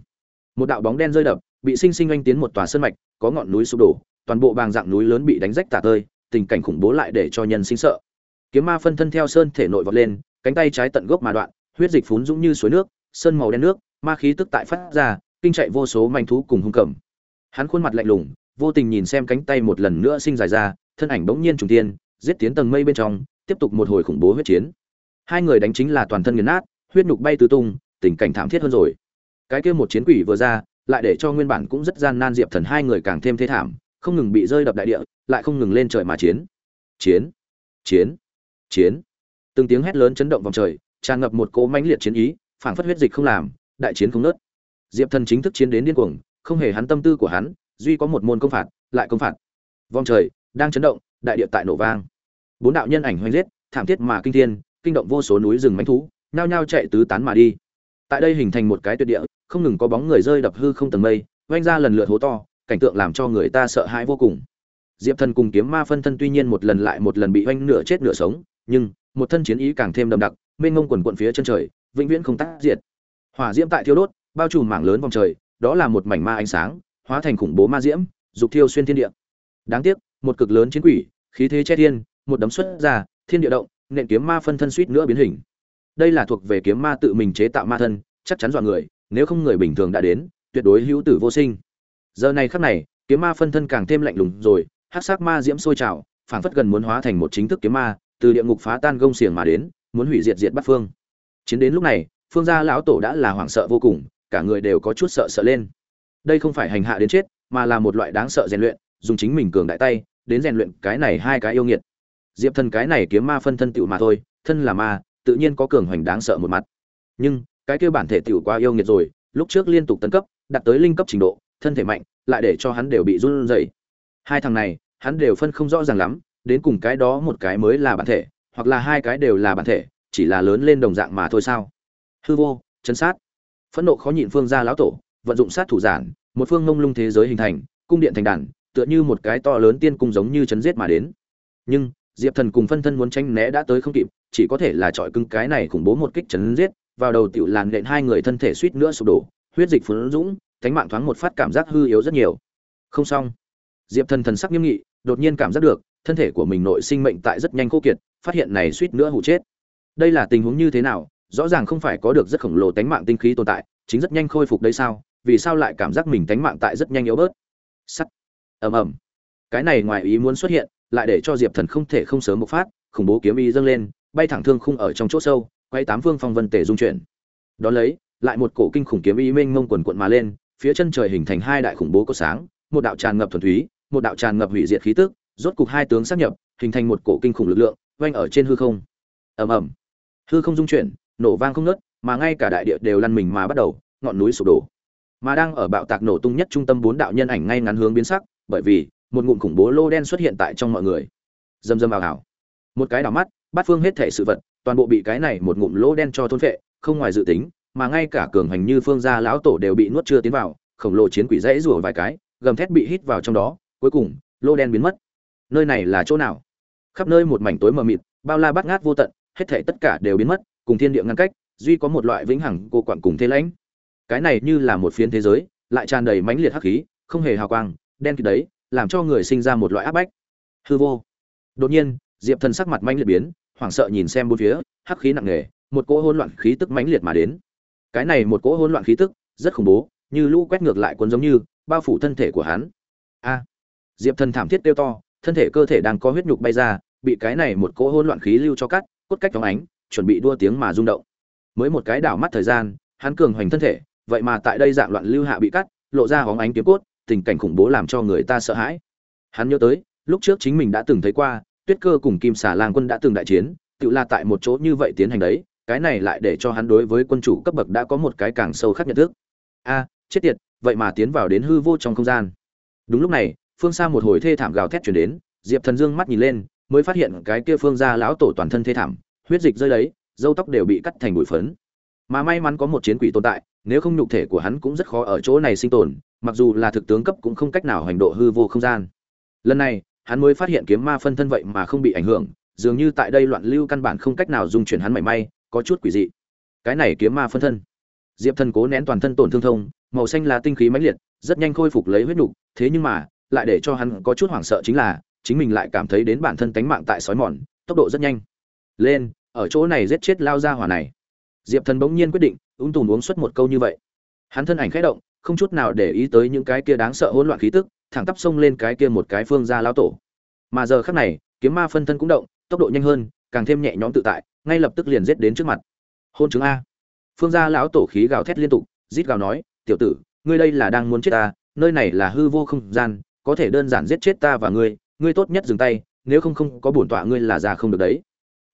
Một đạo bóng đen rơi đập, bị sinh sinh anh tiến một tòa sơn mạch, có ngọn núi sụp đổ, toàn bộ bàng dạng núi lớn bị đánh rách tả tơi, tình cảnh khủng bố lại để cho nhân sinh sợ. Kiếm ma phân thân theo sơn thể nội vọt lên, cánh tay trái tận gốc mà đoạn, huyết dịch phún dũng như suối nước, sơn màu đen nước, ma khí tức tại phát ra, kinh chạy vô số manh thú cùng hung cầm hắn khuôn mặt lạnh lùng, vô tình nhìn xem cánh tay một lần nữa sinh dài ra, thân ảnh bỗng nhiên trùng tiên giết tiến tầng mây bên trong, tiếp tục một hồi khủng bố huyết chiến hai người đánh chính là toàn thân nghiền nát, huyết nhục bay tứ tung, tình cảnh thảm thiết hơn rồi. Cái kia một chiến quỷ vừa ra, lại để cho nguyên bản cũng rất gian nan diệp thần hai người càng thêm thế thảm, không ngừng bị rơi đập đại địa, lại không ngừng lên trời mà chiến. Chiến chiến chiến. Từng tiếng hét lớn chấn động vòng trời, tràn ngập một cỗ mãnh liệt chiến ý, phảng phất huyết dịch không làm, đại chiến không nớt diệp thần chính thức chiến đến điên cuồng, không hề hắn tâm tư của hắn, duy có một môn công phạt, lại công phạt. Vòng trời đang chấn động, đại địa tại nổ vang. Bốn đạo nhân ảnh hoành giết, thảm thiết mà kinh thiên kinh động vô số núi rừng mãnh thú, nhao nhao chạy tứ tán mà đi. Tại đây hình thành một cái tuyệt địa, không ngừng có bóng người rơi đập hư không tầng mây, vang ra lần lượt hố to, cảnh tượng làm cho người ta sợ hãi vô cùng. Diệp thần cùng kiếm ma phân thân tuy nhiên một lần lại một lần bị vang nửa chết nửa sống, nhưng, một thân chiến ý càng thêm đậm đặc, mênh ngông quần quận phía chân trời, vĩnh viễn không tác diệt. Hỏa diễm tại thiêu đốt, bao trùm mảng lớn vòng trời, đó là một mảnh ma ánh sáng, hóa thành khủng bố ma diễm, dục thiêu xuyên thiên địa. Đáng tiếc, một cực lớn chiến quỷ, khí thế che thiên, một đấm xuất ra, thiên địa động nện kiếm ma phân thân suýt nữa biến hình. Đây là thuộc về kiếm ma tự mình chế tạo ma thân, chắc chắn dọa người, nếu không người bình thường đã đến, tuyệt đối hữu tử vô sinh. Giờ này khắc này, kiếm ma phân thân càng thêm lạnh lùng rồi hát sắc ma diễm sôi trào, phảng phất gần muốn hóa thành một chính thức kiếm ma, từ địa ngục phá tan gông xiềng mà đến, muốn hủy diệt diệt bắt phương. Chiến đến lúc này, phương gia lão tổ đã là hoảng sợ vô cùng, cả người đều có chút sợ sợ lên. Đây không phải hành hạ đến chết, mà là một loại đáng sợ rèn luyện, dùng chính mình cường đại tay, đến rèn luyện cái này hai cái yêu nghiệt diệp thần cái này kiếm ma phân thân tựu mà thôi, thân là ma, tự nhiên có cường hoành đáng sợ một mặt. Nhưng, cái kêu bản thể tựu quá yêu nghiệt rồi, lúc trước liên tục tấn cấp, đạt tới linh cấp trình độ, thân thể mạnh, lại để cho hắn đều bị run rẩy. Hai thằng này, hắn đều phân không rõ ràng lắm, đến cùng cái đó một cái mới là bản thể, hoặc là hai cái đều là bản thể, chỉ là lớn lên đồng dạng mà thôi sao? Hư vô, chấn sát. Phẫn nộ khó nhịn phương gia lão tổ, vận dụng sát thủ giản, một phương ngông lung thế giới hình thành, cung điện thành đàn, tựa như một cái to lớn tiên cung giống như chấn giết mà đến. Nhưng diệp thần cùng phân thân muốn tranh né đã tới không kịp, chỉ có thể là trọi cưng cái này khủng bố một kích chấn giết, vào đầu tiểu làn nện hai người thân thể suýt nữa sụp đổ, huyết dịch phun dũng cánh mạng thoáng một phát cảm giác hư yếu rất nhiều. Không xong. Diệp thần thần sắc nghiêm nghị, đột nhiên cảm giác được, thân thể của mình nội sinh mệnh tại rất nhanh khô kiệt, phát hiện này suýt nữa hụ chết. Đây là tình huống như thế nào? Rõ ràng không phải có được rất khổng lồ tánh mạng tinh khí tồn tại, chính rất nhanh khôi phục đấy sao? Vì sao lại cảm giác mình tánh mạng tại rất nhanh yếu bớt? Sắt. Ầm ầm. Cái này ngoài ý muốn xuất hiện lại để cho diệp thần không thể không sớm bộc phát, khủng bố kiếm ý dâng lên, bay thẳng thương khung ở trong chỗ sâu, quay tám phương phong vân tề dung chuyển. Đón lấy, lại một cổ kinh khủng kiếm ý mênh mông quần quận mà lên, phía chân trời hình thành hai đại khủng bố có sáng, một đạo tràn ngập thuần túy, một đạo tràn ngập hủy diệt khí tức, rốt cục hai tướng sát nhập, hình thành một cổ kinh khủng lực lượng, vang ở trên hư không. Ầm ầm. Hư không dung chuyển, nổ vang không nứt mà ngay cả đại địa đều lăn mình mà bắt đầu, ngọn núi sụp đổ. Mà đang ở bạo tạc nổ tung nhất trung tâm bốn đạo nhân ảnh ngay ngắn hướng biến sắc, bởi vì một ngụm khủng bố lô đen xuất hiện tại trong mọi người. Dầm dầm vào hảo một cái đảo mắt, bát phương hết thể sự vật, toàn bộ bị cái này một ngụm lỗ đen cho thôn phệ, không ngoài dự tính, mà ngay cả cường hành như phương gia lão tổ đều bị nuốt chưa tiến vào, khổng lồ chiến quỷ dãy rủa vài cái, gầm thét bị hít vào trong đó, cuối cùng, lô đen biến mất. Nơi này là chỗ nào? Khắp nơi một mảnh tối mờ mịt, bao la bát ngát vô tận, hết thể tất cả đều biến mất, cùng thiên địa ngăn cách, duy có một loại vĩnh hằng cô quặn cùng thế lãnh. Cái này như là một phiến thế giới, lại tràn đầy mãnh liệt hắc khí, không hề hào quang, đen kịt đấy làm cho người sinh ra một loại áp bách. Hư vô. Đột nhiên, diệp thần sắc mặt mãnh liệt biến, hoảng sợ nhìn xem bốn phía, hắc khí nặng nề, một cỗ hỗn loạn khí tức mãnh liệt mà đến. Cái này một cỗ hỗn loạn khí tức, rất khủng bố, như lũ quét ngược lại cuốn giống như, bao phủ thân thể của hắn. A. Diệp thần thảm thiết kêu to, thân thể cơ thể đang có huyết nhục bay ra, bị cái này một cỗ hỗn loạn khí lưu cho cắt, cốt cách phóng ánh, chuẩn bị đua tiếng mà rung động. Mới một cái đảo mắt thời gian, hắn cường hoành thân thể, vậy mà tại đây dạng loạn lưu hạ bị cắt, lộ ra hóng ánh kiếm cốt tình cảnh khủng bố làm cho người ta sợ hãi. Hắn nhớ tới, lúc trước chính mình đã từng thấy qua, tuyết cơ cùng kim xà lang quân đã từng đại chiến, tự là tại một chỗ như vậy tiến hành đấy, cái này lại để cho hắn đối với quân chủ cấp bậc đã có một cái càng sâu khác nhận thức. A, chết tiệt, vậy mà tiến vào đến hư vô trong không gian. Đúng lúc này, phương xa một hồi thê thảm gào thét chuyển đến, diệp thần dương mắt nhìn lên, mới phát hiện cái kia phương gia lão tổ toàn thân thê thảm, huyết dịch rơi đấy dâu tóc đều bị cắt thành bụi phấn. Mà may mắn có một chiến quỷ tồn tại, nếu không nhục thể của hắn cũng rất khó ở chỗ này sinh tồn mặc dù là thực tướng cấp cũng không cách nào hành độ hư vô không gian. Lần này, hắn mới phát hiện kiếm ma phân thân vậy mà không bị ảnh hưởng, dường như tại đây loạn lưu căn bản không cách nào dung chuyển hắn mảy may, có chút quỷ dị. Cái này kiếm ma phân thân. Diệp thần cố nén toàn thân tổn thương thông, màu xanh là tinh khí mãnh liệt, rất nhanh khôi phục lấy huyết nục, thế nhưng mà, lại để cho hắn có chút hoảng sợ chính là, chính mình lại cảm thấy đến bản thân tánh mạng tại sói mòn, tốc độ rất nhanh. Lên, ở chỗ này giết chết lao ra hỏa này. Diệp thần bỗng nhiên quyết định, ung tùm uống suất một câu như vậy. Hắn thân ảnh khẽ động không chút nào để ý tới những cái kia đáng sợ hỗn loạn khí tức, thẳng tắp xông lên cái kia một cái phương Gia Lão tổ. Mà giờ khắc này, kiếm ma phân thân cũng động, tốc độ nhanh hơn, càng thêm nhẹ nhõm tự tại, ngay lập tức liền giết đến trước mặt. Hôn chứng a. Phương gia lão tổ khí gào thét liên tục, rít gào nói, tiểu tử, ngươi đây là đang muốn chết ta, nơi này là hư vô không gian, có thể đơn giản giết chết ta và ngươi ngươi tốt nhất dừng tay, nếu không không có bổn tọa ngươi là ra không được đấy.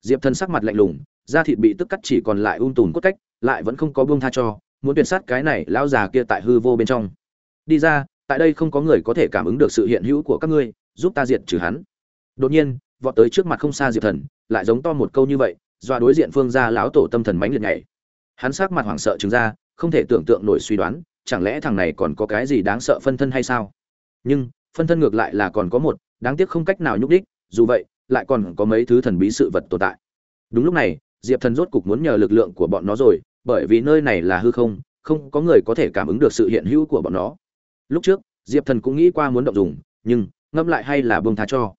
Diệp thần sắc mặt lạnh lùng, da thịt bị tức cắt chỉ còn lại um tùn cốt cách, lại vẫn không có buông tha cho muốn tuyệt sát cái này lão già kia tại hư vô bên trong. Đi ra, tại đây không có người có thể cảm ứng được sự hiện hữu của các ngươi, giúp ta diệt trừ hắn. Đột nhiên, vọt tới trước mặt không xa diệp thần, lại giống to một câu như vậy, dọa đối diện phương gia lão tổ tâm thần mãnh liệt nhảy. Hắn sắc mặt hoảng sợ chứng ra, không thể tưởng tượng nổi suy đoán, chẳng lẽ thằng này còn có cái gì đáng sợ phân thân hay sao? Nhưng, phân thân ngược lại là còn có một, đáng tiếc không cách nào nhúc đích dù vậy, lại còn có mấy thứ thần bí sự vật tồn tại. Đúng lúc này, diệp thần rốt cục muốn nhờ lực lượng của bọn nó rồi bởi vì nơi này là hư không không có người có thể cảm ứng được sự hiện hữu của bọn nó. Lúc trước, diệp thần cũng nghĩ qua muốn động dùng, nhưng ngâm lại hay là bông tha cho.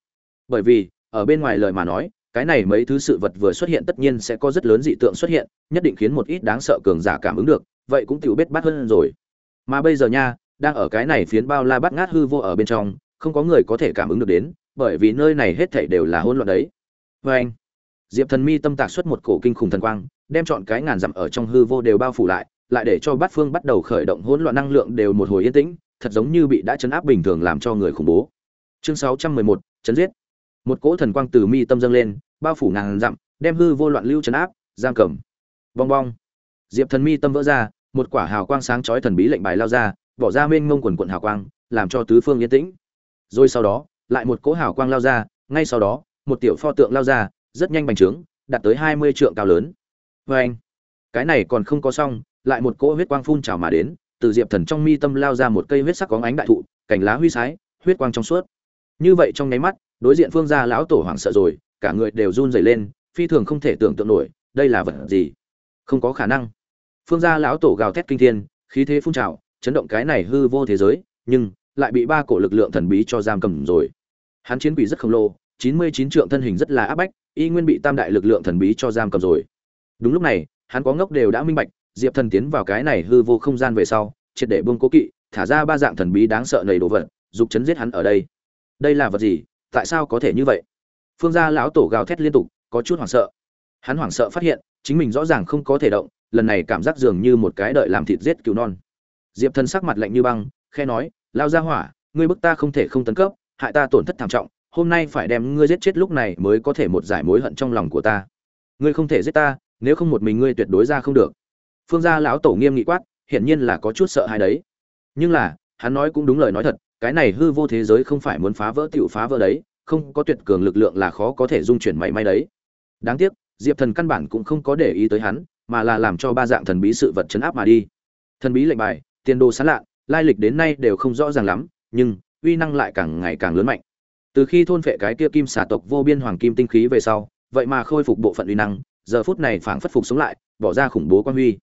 Bởi vì, ở bên ngoài lời mà nói, cái này mấy thứ sự vật vừa xuất hiện tất nhiên sẽ có rất lớn dị tượng xuất hiện, nhất định khiến một ít đáng sợ cường giả cảm ứng được, vậy cũng tiểu biết bắt hơn rồi. Mà bây giờ nha, đang ở cái này phiến bao la bắt ngát hư vô ở bên trong, không có người có thể cảm ứng được đến, bởi vì nơi này hết thảy đều là hỗn loạn đấy. Vê anh diệp thần mi tâm tạc xuất một cổ kinh khủng thần quang đem chọn cái ngàn dặm ở trong hư vô đều bao phủ lại lại để cho bát phương bắt đầu khởi động hỗn loạn năng lượng đều một hồi yên tĩnh thật giống như bị đã chấn áp bình thường làm cho người khủng bố. Chương 611, chấn giết. Một cỗ thần quang từ mi tâm dâng lên bao phủ ngàn dặm đem hư vô loạn lưu chấn áp giam cầm. Bong bong. Diệp thần mi tâm vỡ ra một quả hào quang sáng chói thần bí lệnh bài lao ra bỏ ra mênh mông quần quận hào quang làm cho tứ phương yên tĩnh. Rồi sau đó lại một cỗ hào quang lao ra ngay sau đó một tiểu pho tượng lao ra rất nhanh bành trướng, đạt tới hai mươi trượng cao lớn. Vê anh, cái này còn không có xong, lại một cỗ huyết quang phun trào mà đến, từ diệp thần trong mi tâm lao ra một cây huyết sắc có ánh đại thụ, cành lá huy sái, huyết quang trong suốt. Như vậy trong nháy mắt, đối diện phương gia lão tổ hoảng sợ rồi, cả người đều run rẩy lên, phi thường không thể tưởng tượng nổi, đây là vật gì? Không có khả năng. Phương gia lão tổ gào thét kinh thiên, khí thế phun trào, chấn động cái này hư vô thế giới, nhưng lại bị ba cổ lực lượng thần bí cho giam cầm rồi. Hắn chiến quỷ rất khổng lồ, chín mươi chín trượng thân hình rất là áp bách y nguyên bị tam đại lực lượng thần bí cho giam cầm rồi. Đúng lúc này, hắn có ngốc đều đã minh bạch, diệp thần tiến vào cái này hư vô không gian về sau, triệt để buông cố kỵ, thả ra ba dạng thần bí đáng sợ nầy đồ vật, dục chấn giết hắn ở đây. Đây là vật gì? Tại sao có thể như vậy? Phương gia lão tổ gào thét liên tục, có chút hoảng sợ. Hắn hoảng sợ phát hiện, chính mình rõ ràng không có thể động, lần này cảm giác dường như một cái đợi làm thịt giết cứu non. Diệp thần sắc mặt lạnh như băng khe nói, lao ra hỏa, ngươi bức ta không thể không tấn cấp, hại ta tổn thất thảm trọng hôm nay phải đem ngươi giết chết lúc này mới có thể một giải mối hận trong lòng của ta. Ngươi không thể giết ta, nếu không một mình ngươi tuyệt đối ra không được. Phương gia lão tổ nghiêm nghị quát, hiển nhiên là có chút sợ hãi đấy. Nhưng là, hắn nói cũng đúng lời nói thật, cái này hư vô thế giới không phải muốn phá vỡ tiểu phá vỡ đấy, không có tuyệt cường lực lượng là khó có thể dung chuyển mảy may đấy. Đáng tiếc, diệp thần căn bản cũng không có để ý tới hắn, mà là làm cho ba dạng thần bí sự vật chấn áp mà đi. Thần bí lệnh bài, tiền đồ sán lạ, lai lịch đến nay đều không rõ ràng lắm, nhưng uy năng lại càng ngày càng lớn mạnh từ khi thôn phệ cái kia kim xà tộc vô biên hoàng kim tinh khí về sau, vậy mà khôi phục bộ phận uy năng, giờ phút này phảng phất phục sống lại, bỏ ra khủng bố quan huy.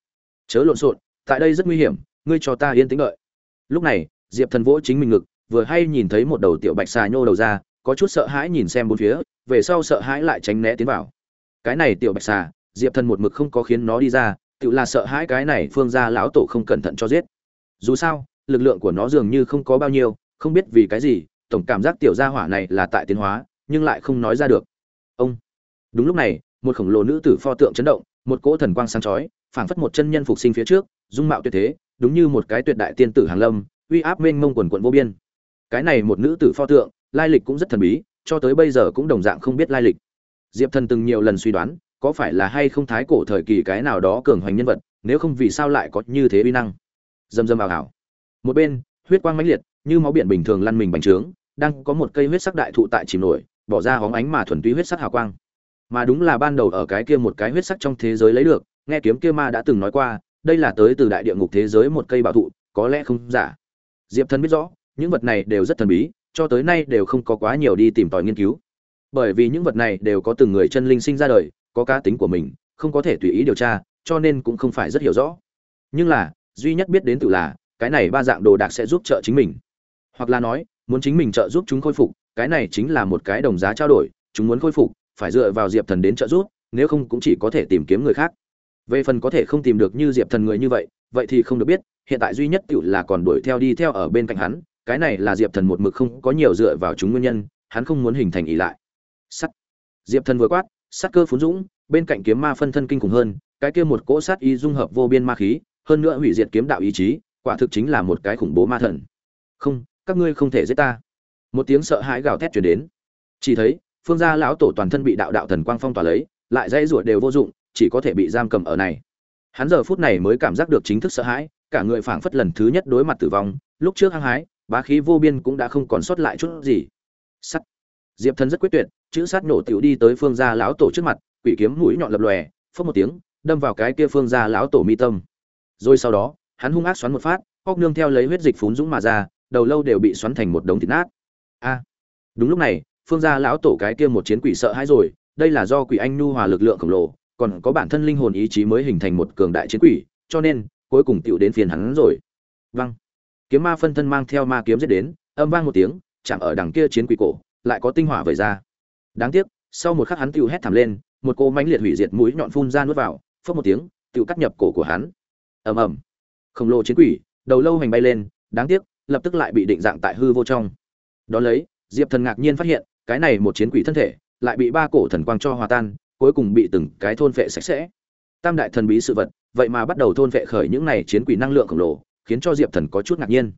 Chớ lộn xộn, tại đây rất nguy hiểm, ngươi cho ta yên tĩnh đợi. Lúc này, diệp thần vỗ chính mình ngực, vừa hay nhìn thấy một đầu tiểu bạch xà nhô đầu ra, có chút sợ hãi nhìn xem bốn phía, về sau sợ hãi lại tránh né tiến vào. Cái này tiểu bạch xà, diệp thần một mực không có khiến nó đi ra, tự là sợ hãi cái này phương gia lão tổ không cẩn thận cho giết. Dù sao, lực lượng của nó dường như không có bao nhiêu, không biết vì cái gì tổng cảm giác tiểu gia hỏa này là tại tiến hóa, nhưng lại không nói ra được. Ông. Đúng lúc này, một khổng lồ nữ tử pho tượng chấn động, một cỗ thần quang sáng chói, phảng phất một chân nhân phục sinh phía trước, dung mạo tuyệt thế, đúng như một cái tuyệt đại tiên tử hàng lâm, uy áp mênh mông quần quận vô biên. Cái này một nữ tử pho tượng, lai lịch cũng rất thần bí, cho tới bây giờ cũng đồng dạng không biết lai lịch. Diệp thần từng nhiều lần suy đoán, có phải là hay không thái cổ thời kỳ cái nào đó cường hoành nhân vật, nếu không vì sao lại có như thế uy năng? Dầm dầm vào ảo một bên, huyết quang mãnh liệt như máu biển bình thường lăn mình bành trướng, đang có một cây huyết sắc đại thụ tại chìm nổi, bỏ ra hóng ánh mà thuần túy huyết sắc hào quang. Mà đúng là ban đầu ở cái kia một cái huyết sắc trong thế giới lấy được, nghe kiếm kia ma đã từng nói qua, đây là tới từ đại địa ngục thế giới một cây bảo thụ, có lẽ không giả. Diệp thần biết rõ, những vật này đều rất thần bí, cho tới nay đều không có quá nhiều đi tìm tòi nghiên cứu. Bởi vì những vật này đều có từng người chân linh sinh ra đời, có cá tính của mình, không có thể tùy ý điều tra, cho nên cũng không phải rất hiểu rõ. Nhưng là, duy nhất biết đến tự là, cái này ba dạng đồ đạc sẽ giúp trợ chính mình hoặc là nói, muốn chính mình trợ giúp chúng khôi phục, cái này chính là một cái đồng giá trao đổi, chúng muốn khôi phục, phải dựa vào diệp thần đến trợ giúp, nếu không cũng chỉ có thể tìm kiếm người khác. Về phần có thể không tìm được như diệp thần người như vậy vậy thì không được biết, hiện tại duy nhất tự là còn đuổi theo đi theo ở bên cạnh hắn, cái này là diệp thần một mực không có nhiều dựa vào chúng nguyên nhân, hắn không muốn hình thành ỷ lại. Sắt. Diệp thần vừa quát, sắt cơ phún dũng, bên cạnh kiếm ma phân thân kinh khủng hơn, cái kia một cỗ sát y dung hợp vô biên ma khí, hơn nữa hủy diệt kiếm đạo ý chí, quả thực chính là một cái khủng bố ma thần. Không các ngươi không thể giết ta. Một tiếng sợ hãi gào thét chuyển đến. Chỉ thấy, phương gia lão tổ toàn thân bị đạo đạo thần quang phong tỏa lấy, lại dãy ruột đều vô dụng, chỉ có thể bị giam cầm ở này. Hắn giờ phút này mới cảm giác được chính thức sợ hãi, cả người phảng phất lần thứ nhất đối mặt tử vong, lúc trước hăng hái, bá khí vô biên cũng đã không còn sót lại chút gì. Sắt. Diệp thần rất quyết tuyệt, chữ sát nổ tiểu đi tới phương gia lão tổ trước mặt, quỷ kiếm mũi nhọn lập lòe phất một tiếng, đâm vào cái kia phương gia lão tổ mi tâm. Rồi sau đó, hắn hung ác xoắn một phát, óc nương theo lấy huyết dịch phún dũng mà ra đầu lâu đều bị xoắn thành một đống thịt nát. A, đúng lúc này, phương gia lão tổ cái kia một chiến quỷ sợ hãi rồi, đây là do quỷ anh nhu hòa lực lượng khổng lồ, còn có bản thân linh hồn ý chí mới hình thành một cường đại chiến quỷ, cho nên, cuối cùng tiểu đến phiền hắn rồi. Văng kiếm ma phân thân mang theo ma kiếm giết đến, âm vang một tiếng, chạm ở đằng kia chiến quỷ cổ, lại có tinh hỏa vẩy ra. Đáng tiếc, sau một khắc hắn tiêu hét thảm lên, một cô mãnh liệt hủy diệt mũi nhọn phun ra nuốt vào phất một tiếng tiêu cắt nhập cổ của hắn. Ầm ầm. Khổng lồ chiến quỷ, đầu lâu hành bay lên, đáng tiếc lập tức lại bị định dạng tại hư vô trong. Đó lấy, diệp thần ngạc nhiên phát hiện, cái này một chiến quỷ thân thể, lại bị ba cổ thần quang cho hòa tan, cuối cùng bị từng cái thôn phệ sạch sẽ. Tam đại thần bí sự vật, vậy mà bắt đầu thôn phệ khởi những này chiến quỷ năng lượng khổng lồ, khiến cho diệp thần có chút ngạc nhiên.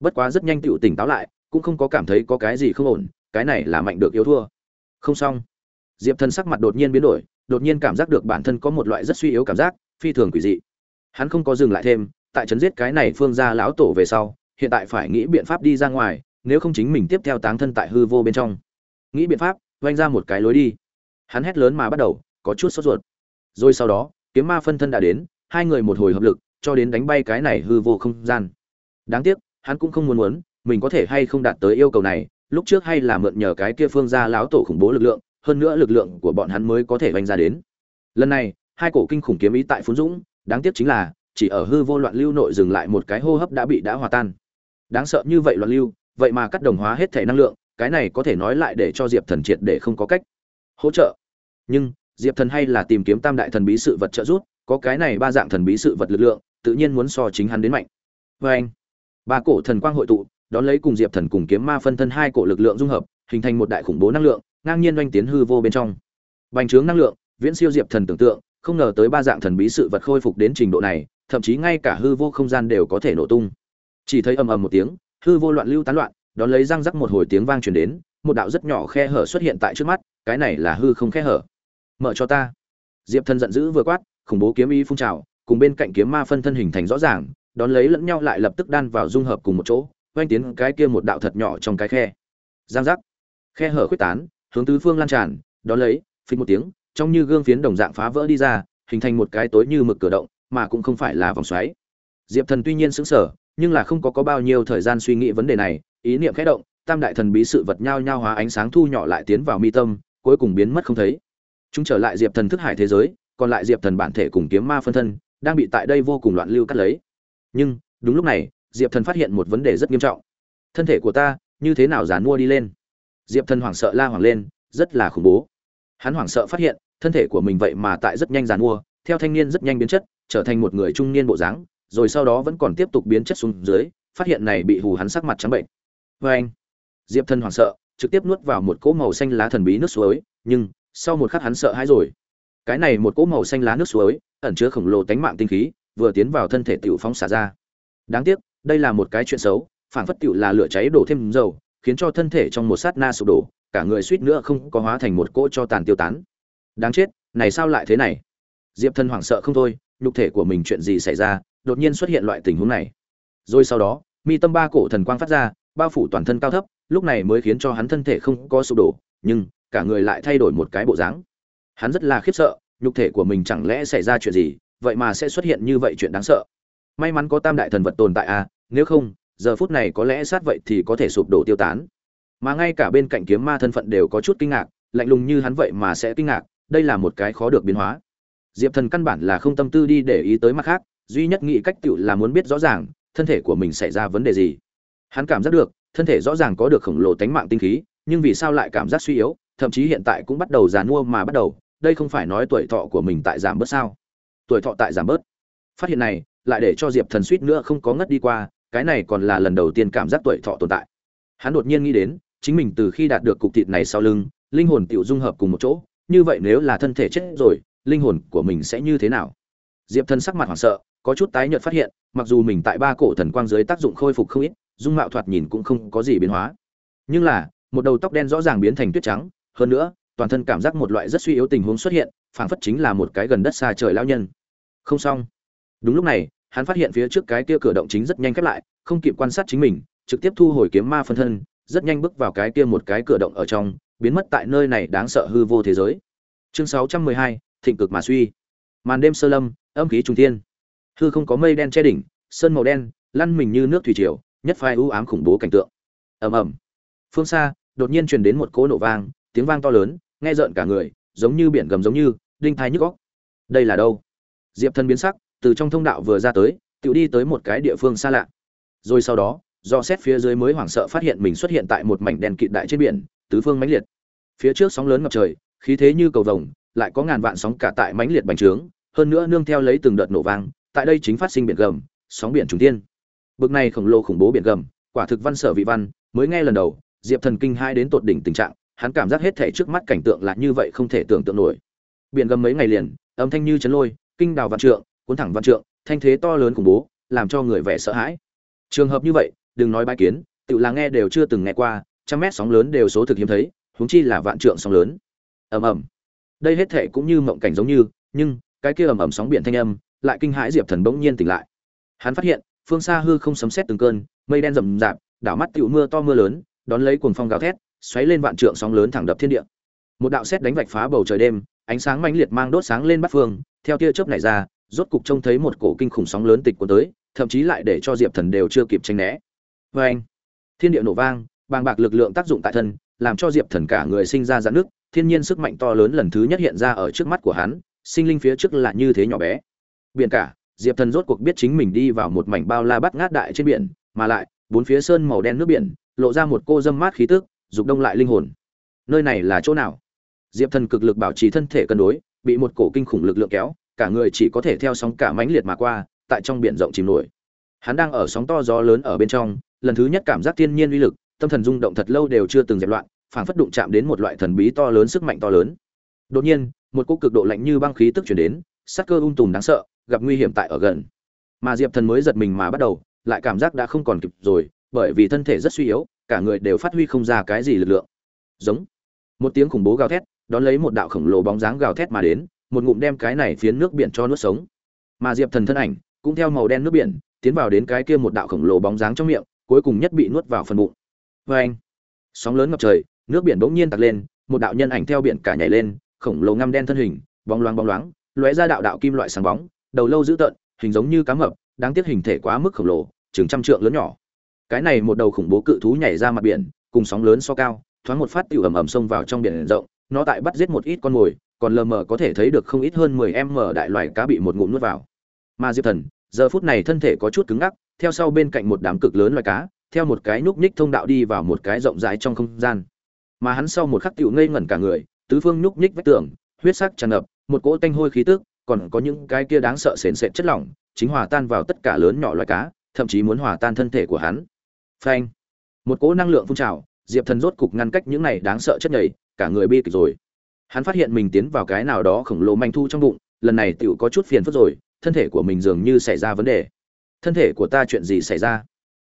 Bất quá rất nhanh tựu tỉnh táo lại, cũng không có cảm thấy có cái gì không ổn, cái này là mạnh được yếu thua. Không xong. Diệp thần sắc mặt đột nhiên biến đổi, đột nhiên cảm giác được bản thân có một loại rất suy yếu cảm giác, phi thường quỷ dị. Hắn không có dừng lại thêm, tại trấn giết cái này phương ra lão tổ về sau hiện tại phải nghĩ biện pháp đi ra ngoài, nếu không chính mình tiếp theo táng thân tại hư vô bên trong. Nghĩ biện pháp vanh ra một cái lối đi. Hắn hét lớn mà bắt đầu, có chút sốt ruột. Rồi sau đó, kiếm ma phân thân đã đến, hai người một hồi hợp lực, cho đến đánh bay cái này hư vô không gian. Đáng tiếc, hắn cũng không muốn muốn, mình có thể hay không đạt tới yêu cầu này, lúc trước hay là mượn nhờ cái kia phương ra láo tổ khủng bố lực lượng, hơn nữa lực lượng của bọn hắn mới có thể vanh ra đến. Lần này, hai cổ kinh khủng kiếm ý tại phun dũng, đáng tiếc chính là, chỉ ở hư vô loạn lưu nội dừng lại một cái hô hấp đã bị đã hòa tan đáng sợ như vậy loạn lưu, vậy mà cắt đồng hóa hết thể năng lượng, cái này có thể nói lại để cho diệp thần triệt để không có cách. Hỗ trợ. Nhưng, diệp thần hay là tìm kiếm tam đại thần bí sự vật trợ giúp, có cái này ba dạng thần bí sự vật lực lượng, tự nhiên muốn so chính hắn đến mạnh. Vê anh, ba cổ thần quang hội tụ, đón lấy cùng diệp thần cùng kiếm ma phân thân hai cổ lực lượng dung hợp, hình thành một đại khủng bố năng lượng, ngang nhiên oanh tiến hư vô bên trong. Bành trướng năng lượng, viễn siêu diệp thần tưởng tượng, không ngờ tới ba dạng thần bí sự vật khôi phục đến trình độ này, thậm chí ngay cả hư vô không gian đều có thể nổ tung chỉ thấy ầm ầm một tiếng, hư vô loạn lưu tán loạn, đón lấy răng rắc một hồi tiếng vang truyền đến, một đạo rất nhỏ khe hở xuất hiện tại trước mắt, cái này là hư không khe hở. Mở cho ta. Diệp thần giận dữ vừa quát, khủng bố kiếm ý phun trào, cùng bên cạnh kiếm ma phân thân hình thành rõ ràng, đón lấy lẫn nhau lại lập tức đan vào dung hợp cùng một chỗ oanh tiến cái kia một đạo thật nhỏ trong cái khe. Giang giác khe hở khuyết tán, hướng tứ phương lan tràn, đón lấy phí một tiếng, trong như gương phiến đồng dạng phá vỡ đi ra, hình thành một cái tối như mực cửa động, mà cũng không phải là vòng xoáy. Diệp thần tuy nhiên sững sờ nhưng là không có có bao nhiêu thời gian suy nghĩ vấn đề này, ý niệm khẽ động, tam đại thần bí sự vật nhao nhao hóa ánh sáng thu nhỏ lại tiến vào mi tâm, cuối cùng biến mất không thấy. Chúng trở lại diệp thần thức hải thế giới, còn lại diệp thần bản thể cùng kiếm ma phân thân, đang bị tại đây vô cùng loạn lưu cắt lấy. Nhưng, đúng lúc này, diệp thần phát hiện một vấn đề rất nghiêm trọng. Thân thể của ta, như thế nào dàn mua đi lên? Diệp thần hoảng sợ la hoảng lên, rất là khủng bố. Hắn hoảng sợ phát hiện, thân thể của mình vậy mà tại rất nhanh dàn mua, theo thanh niên rất nhanh biến chất, trở thành một người trung niên bộ dáng rồi sau đó vẫn còn tiếp tục biến chất xuống dưới, phát hiện này bị hù hắn sắc mặt trắng bệnh. Vê anh, diệp thần hoảng sợ, trực tiếp nuốt vào một cỗ màu xanh lá thần bí nước suối, nhưng, sau một khắc hắn sợ hãi rồi. Cái này một cỗ màu xanh lá nước suối, ẩn chứa khổng lồ tánh mạng tinh khí, vừa tiến vào thân thể tiểu phóng xả ra. Đáng tiếc, đây là một cái chuyện xấu, phản phất tiểu là lửa cháy đổ thêm dầu, khiến cho thân thể trong một sát na sụp đổ, cả người suýt nữa không có hóa thành một cỗ cho tàn tiêu tán. Đáng chết, này sao lại thế này? Diệp thân hoảng sợ không thôi, nhục thể của mình chuyện gì xảy ra đột nhiên xuất hiện loại tình huống này. Rồi sau đó, mi tâm ba cổ thần quang phát ra, bao phủ toàn thân cao thấp, lúc này mới khiến cho hắn thân thể không có sụp đổ, nhưng cả người lại thay đổi một cái bộ dáng. Hắn rất là khiếp sợ, nhục thể của mình chẳng lẽ xảy ra chuyện gì, vậy mà sẽ xuất hiện như vậy chuyện đáng sợ. May mắn có tam đại thần vật tồn tại à nếu không, giờ phút này có lẽ sát vậy thì có thể sụp đổ tiêu tán. Mà ngay cả bên cạnh kiếm ma thân phận đều có chút kinh ngạc, lạnh lùng như hắn vậy mà sẽ kinh ngạc, đây là một cái khó được biến hóa. Diệp thần căn bản là không tâm tư đi để ý tới mặt khác duy nhất nghĩ cách tựu là muốn biết rõ ràng, thân thể của mình xảy ra vấn đề gì. Hắn cảm giác được, thân thể rõ ràng có được khổng lồ tánh mạng tinh khí, nhưng vì sao lại cảm giác suy yếu, thậm chí hiện tại cũng bắt đầu giàn mua mà bắt đầu, đây không phải nói tuổi thọ của mình tại giảm bớt sao? Tuổi thọ tại giảm bớt. Phát hiện này, lại để cho diệp thần suýt nữa không có ngất đi qua, cái này còn là lần đầu tiên cảm giác tuổi thọ tồn tại. Hắn đột nhiên nghĩ đến, chính mình từ khi đạt được cục thịt này sau lưng, linh hồn tiểu dung hợp cùng một chỗ, như vậy nếu là thân thể chết rồi, linh hồn của mình sẽ như thế nào? Diệp thần sắc mặt hoảng sợ có chút tái nhợt phát hiện mặc dù mình tại ba cổ thần quang dưới tác dụng khôi phục không ít dung mạo thoạt nhìn cũng không có gì biến hóa. Nhưng là một đầu tóc đen rõ ràng biến thành tuyết trắng hơn nữa toàn thân cảm giác một loại rất suy yếu tình huống xuất hiện phảng phất chính là một cái gần đất xa trời lão nhân. Không xong. Đúng lúc này hắn phát hiện phía trước cái kia cửa động chính rất nhanh khép lại không kịp quan sát chính mình trực tiếp thu hồi kiếm ma phân thân rất nhanh bước vào cái kia một cái cửa động ở trong biến mất tại nơi này đáng sợ hư vô thế giới. Chương 612, thịnh cực mà suy. Màn đêm sơ lâm âm khí trùng thiên hư không có mây đen che đỉnh, sơn màu đen, lăn mình như nước thủy triều, nhất phai u ám khủng bố cảnh tượng. Ầm ầm. Phương xa, đột nhiên truyền đến một cỗ nổ vang, tiếng vang to lớn, nghe rợn cả người, giống như biển gầm giống như, đinh thai nhức góc đây là đâu? Diệp thân biến sắc, từ trong thông đạo vừa ra tới tự đi tới một cái địa phương xa lạ. Rồi sau đó, do xét phía dưới mới hoảng sợ phát hiện mình xuất hiện tại một mảnh đèn kịt đại trên biển, tứ phương mãnh liệt. Phía trước sóng lớn ngập trời, khí thế như cầu vồng, lại có ngàn vạn sóng cả tại mãnh liệt bành trướng, hơn nữa nương theo lấy từng đợt nổ vang tại đây chính phát sinh biển gầm, sóng biển trùng tiên bực này khổng lồ khủng bố biển gầm, quả thực văn sở vị văn, mới nghe lần đầu, diệp thần kinh hai đến tột đỉnh tình trạng, hắn cảm giác hết thảy trước mắt cảnh tượng là như vậy không thể tưởng tượng nổi. Biển gầm mấy ngày liền, âm thanh như chấn lôi, kinh đào vạn trượng, cuốn thẳng vạn trượng, thanh thế to lớn khủng bố, làm cho người vẻ sợ hãi. Trường hợp như vậy, đừng nói bái kiến, tự là nghe đều chưa từng nghe qua, trăm mét sóng lớn đều số thực hiếm thấy, huống chi là vạn trượng sóng lớn. Ầm ầm. Đây hết thảy cũng như mộng cảnh giống như, nhưng, cái kia ầm ầm sóng biển thanh âm lại kinh hãi diệp thần bỗng nhiên tỉnh lại. Hắn phát hiện, phương xa hư không sấm sét từng cơn, mây đen rậm rạp, đảo mắt tựu mưa to mưa lớn, đón lấy cuồng phong gào thét, xoáy lên vạn trượng sóng lớn thẳng đập thiên địa. Một đạo sét đánh vạch phá bầu trời đêm, ánh sáng mãnh liệt mang đốt sáng lên bắt phương, theo tia chớp này ra, rốt cục trông thấy một cổ kinh khủng sóng lớn tịch cuốn tới, thậm chí lại để cho diệp thần đều chưa kịp tránh né. Vê anh thiên địa nổ vang, bàng bạc lực lượng tác dụng tại thân, làm cho diệp thần cả người sinh ra giãn nước thiên nhiên sức mạnh to lớn lần thứ nhất hiện ra ở trước mắt của hắn, sinh linh phía trước là như thế nhỏ bé biển cả, diệp thần rốt cuộc biết chính mình đi vào một mảnh bao la bắt ngát đại trên biển, mà lại, bốn phía sơn màu đen nước biển, lộ ra một cô dâm mát khí tức, dục đông lại linh hồn. Nơi này là chỗ nào? Diệp thần cực lực bảo trì thân thể cân đối, bị một cổ kinh khủng lực lượng kéo, cả người chỉ có thể theo sóng cả mãnh liệt mà qua, tại trong biển rộng chìm nổi. Hắn đang ở sóng to gió lớn ở bên trong, lần thứ nhất cảm giác thiên nhiên uy lực, tâm thần rung động thật lâu đều chưa từng dẹp loạn, phảng phất đụng chạm đến một loại thần bí to lớn sức mạnh to lớn. Đột nhiên, một cô cực độ lạnh như băng khí tức chuyển đến, sắc cơ ung tùm đáng sợ gặp nguy hiểm tại ở gần. Mà diệp thần mới giật mình mà bắt đầu, lại cảm giác đã không còn kịp rồi, bởi vì thân thể rất suy yếu, cả người đều phát huy không ra cái gì lực lượng. Giống. Một tiếng khủng bố gào thét, đón lấy một đạo khổng lồ bóng dáng gào thét mà đến, một ngụm đem cái này phiến nước biển cho nuốt sống. Mà diệp thần thân ảnh, cũng theo màu đen nước biển, tiến vào đến cái kia một đạo khổng lồ bóng dáng trong miệng, cuối cùng nhất bị nuốt vào phần bụng. Vê anh, sóng lớn ngập trời, nước biển bỗng nhiên tạt lên, một đạo nhân ảnh theo biển cả nhảy lên, khổng lồ ngăm đen thân hình, bóng loáng bóng loáng, lóe ra đạo đạo kim loại sáng bóng đầu lâu dữ tợn, hình giống như cá mập, đáng tiếc hình thể quá mức khổng lồ, chừng trăm trượng lớn nhỏ. Cái này một đầu khủng bố cự thú nhảy ra mặt biển, cùng sóng lớn so cao, thoáng một phát tiểu ầm ầm xông vào trong biển rộng, nó tại bắt giết một ít con mồi, còn lờ mờ có thể thấy được không ít hơn 10 m đại loài cá bị một ngụm nuốt vào. Mà diệp thần, giờ phút này thân thể có chút cứng ngắc, theo sau bên cạnh một đám cực lớn loài cá, theo một cái núc nhích thông đạo đi vào một cái rộng rãi trong không gian. Mà hắn sau một khắc tiểu ngây ngẩn cả người, tứ phương núc nhích vách tường, huyết sắc tràn ngập, một cỗ tanh hôi khí tức còn có những cái kia đáng sợ sền sệt chất lỏng, chính hòa tan vào tất cả lớn nhỏ loài cá, thậm chí muốn hòa tan thân thể của hắn. Phanh. Một cỗ năng lượng phun trào, diệp thần rốt cục ngăn cách những này đáng sợ chất nhầy, cả người bi kịch rồi. Hắn phát hiện mình tiến vào cái nào đó khổng lồ manh thu trong bụng, lần này tựu có chút phiền phức rồi, thân thể của mình dường như xảy ra vấn đề. Thân thể của ta chuyện gì xảy ra?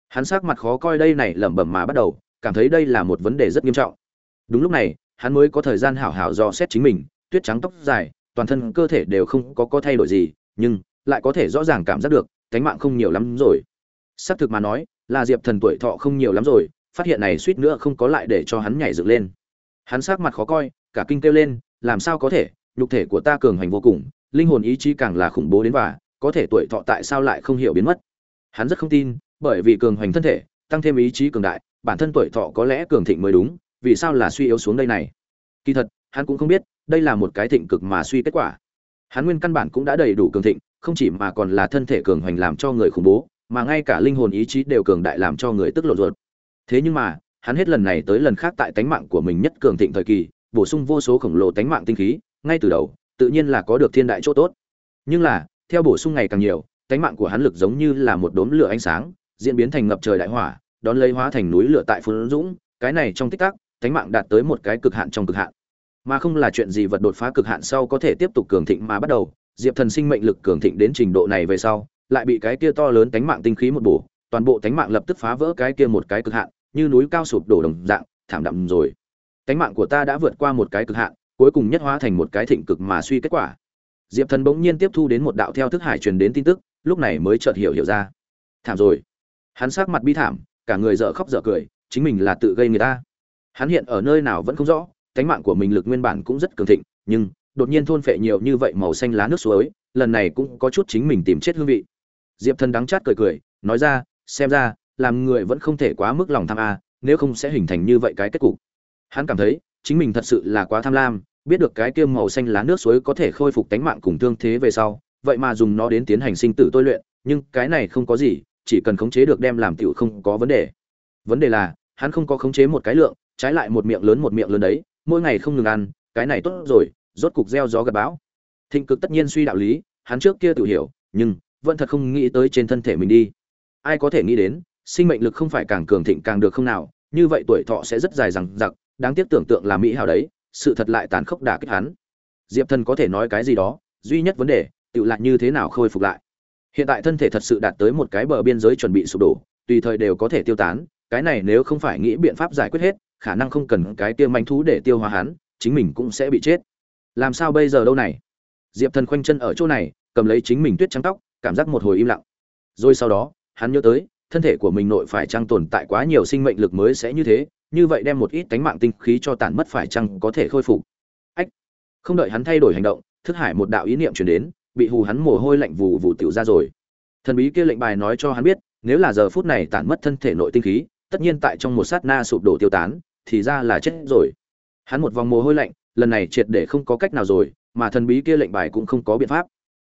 Hắn sắc mặt khó coi đây này lẩm bẩm mà bắt đầu, cảm thấy đây là một vấn đề rất nghiêm trọng. Đúng lúc này, hắn mới có thời gian hảo hảo dò xét chính mình, tuyết trắng tóc dài toàn thân cơ thể đều không có có thay đổi gì, nhưng lại có thể rõ ràng cảm giác được, cánh mạng không nhiều lắm rồi. Xác thực mà nói là diệp thần tuổi thọ không nhiều lắm rồi, phát hiện này suýt nữa không có lại để cho hắn nhảy dựng lên. Hắn sắc mặt khó coi, cả kinh kêu lên, làm sao có thể, nhục thể của ta cường hành vô cùng, linh hồn ý chí càng là khủng bố đến và, có thể tuổi thọ tại sao lại không hiểu biến mất. Hắn rất không tin, bởi vì cường hành thân thể, tăng thêm ý chí cường đại, bản thân tuổi thọ có lẽ cường thịnh mới đúng, vì sao là suy yếu xuống đây này? Kỳ thật, hắn cũng không biết đây là một cái thịnh cực mà suy kết quả. Hắn nguyên căn bản cũng đã đầy đủ cường thịnh, không chỉ mà còn là thân thể cường hoành làm cho người khủng bố, mà ngay cả linh hồn ý chí đều cường đại làm cho người tức lộ ruột. Thế nhưng mà, hắn hết lần này tới lần khác tại tánh mạng của mình nhất cường thịnh thời kỳ, bổ sung vô số khổng lồ tánh mạng tinh khí, ngay từ đầu, tự nhiên là có được thiên đại chỗ tốt. Nhưng là, theo bổ sung ngày càng nhiều, tánh mạng của hắn lực giống như là một đốm lửa ánh sáng, diễn biến thành ngập trời đại hỏa, đón lấy hóa thành núi lửa tại phun dũng, cái này trong tích tắc, tánh mạng đạt tới một cái cực hạn trong cực hạn mà không là chuyện gì vật đột phá cực hạn sau có thể tiếp tục cường thịnh mà bắt đầu. Diệp thần sinh mệnh lực cường thịnh đến trình độ này về sau, lại bị cái kia to lớn tánh mạng tinh khí một bổ, toàn bộ tánh mạng lập tức phá vỡ cái kia một cái cực hạn, như núi cao sụp đổ đồng dạng, thảm đạm rồi. Tánh mạng của ta đã vượt qua một cái cực hạn, cuối cùng nhất hóa thành một cái thịnh cực mà suy kết quả. Diệp thần bỗng nhiên tiếp thu đến một đạo theo thức hải truyền đến tin tức, lúc này mới chợt hiểu hiểu ra. Thảm rồi. Hắn sắc mặt bi thảm, cả người dở khóc dở cười, chính mình là tự gây người ta. Hắn hiện ở nơi nào vẫn không rõ cánh mạng của mình lực nguyên bản cũng rất cường thịnh, nhưng đột nhiên thôn phệ nhiều như vậy màu xanh lá nước suối, lần này cũng có chút chính mình tìm chết hương vị. Diệp thần đắng chát cười cười, nói ra, xem ra, làm người vẫn không thể quá mức lòng tham a, nếu không sẽ hình thành như vậy cái kết cục. Hắn cảm thấy, chính mình thật sự là quá tham lam, biết được cái kia màu xanh lá nước suối có thể khôi phục tánh mạng cùng thương thế về sau, vậy mà dùng nó đến tiến hành sinh tử tôi luyện, nhưng cái này không có gì, chỉ cần khống chế được đem làm tiểu không có vấn đề. Vấn đề là, hắn không có khống chế một cái lượng, trái lại một miệng lớn một miệng lớn đấy mỗi ngày không ngừng ăn, cái này tốt rồi, rốt cục gieo gió gặp bão. Thịnh cực tất nhiên suy đạo lý, hắn trước kia tự hiểu, nhưng vẫn thật không nghĩ tới trên thân thể mình đi. Ai có thể nghĩ đến, sinh mệnh lực không phải càng cường thịnh càng được không nào, như vậy tuổi thọ sẽ rất dài rằng giặc đáng tiếc tưởng tượng là mỹ hào đấy, sự thật lại tàn khốc đả kích hắn. Diệp thần có thể nói cái gì đó, duy nhất vấn đề, tự lại như thế nào khôi phục lại. Hiện tại thân thể thật sự đạt tới một cái bờ biên giới chuẩn bị sụp đổ, tùy thời đều có thể tiêu tán, cái này nếu không phải nghĩ biện pháp giải quyết hết khả năng không cần cái kia manh thú để tiêu hóa hắn, chính mình cũng sẽ bị chết. Làm sao bây giờ đâu này? Diệp thần khoanh chân ở chỗ này, cầm lấy chính mình tuyết trắng tóc, cảm giác một hồi im lặng. Rồi sau đó, hắn nhớ tới, thân thể của mình nội phải chăng tồn tại quá nhiều sinh mệnh lực mới sẽ như thế, như vậy đem một ít tánh mạng tinh khí cho tàn mất phải chăng có thể khôi phục. Ách! Không đợi hắn thay đổi hành động, thức hải một đạo ý niệm chuyển đến, bị hù hắn mồ hôi lạnh vù vù tiểu ra rồi. Thần bí kia lệnh bài nói cho hắn biết, nếu là giờ phút này tản mất thân thể nội tinh khí, tất nhiên tại trong một sát na sụp đổ tiêu tán thì ra là chết rồi. Hắn một vòng mồ hôi lạnh, lần này triệt để không có cách nào rồi, mà thần bí kia lệnh bài cũng không có biện pháp.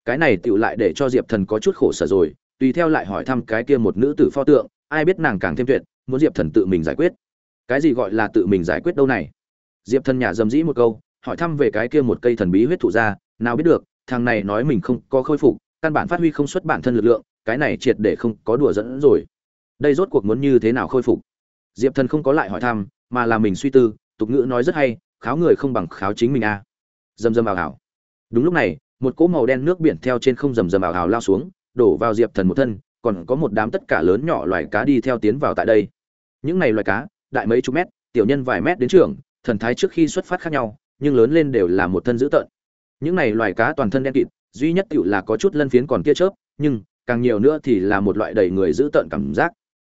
Cái này tựu lại để cho diệp thần có chút khổ sở rồi, tùy theo lại hỏi thăm cái kia một nữ tử pho tượng, ai biết nàng càng thêm tuyệt, muốn diệp thần tự mình giải quyết. Cái gì gọi là tự mình giải quyết đâu này? Diệp thần nhà dầm dĩ một câu, hỏi thăm về cái kia một cây thần bí huyết thụ ra, nào biết được, thằng này nói mình không có khôi phục, căn bản phát huy không xuất bản thân lực lượng, cái này triệt để không có đùa dẫn rồi. Đây rốt cuộc muốn như thế nào khôi phục? Diệp thần không có lại hỏi thăm mà là mình suy tư, tục ngữ nói rất hay, kháo người không bằng kháo chính mình a à. dầm dầm ảo ảo đúng lúc này, một cỗ màu đen nước biển theo trên không rầm rầm ảo ảo lao xuống, đổ vào diệp thần một thân, còn có một đám tất cả lớn nhỏ loài cá đi theo tiến vào tại đây. Những này loài cá, đại mấy chục mét, tiểu nhân vài mét đến trường, thần thái trước khi xuất phát khác nhau, nhưng lớn lên đều là một thân dữ tợn. Những này loài cá toàn thân đen kịt, duy nhất tựu là có chút lân phiến còn kia chớp, nhưng càng nhiều nữa thì là một loại đầy người dữ tợn cảm giác.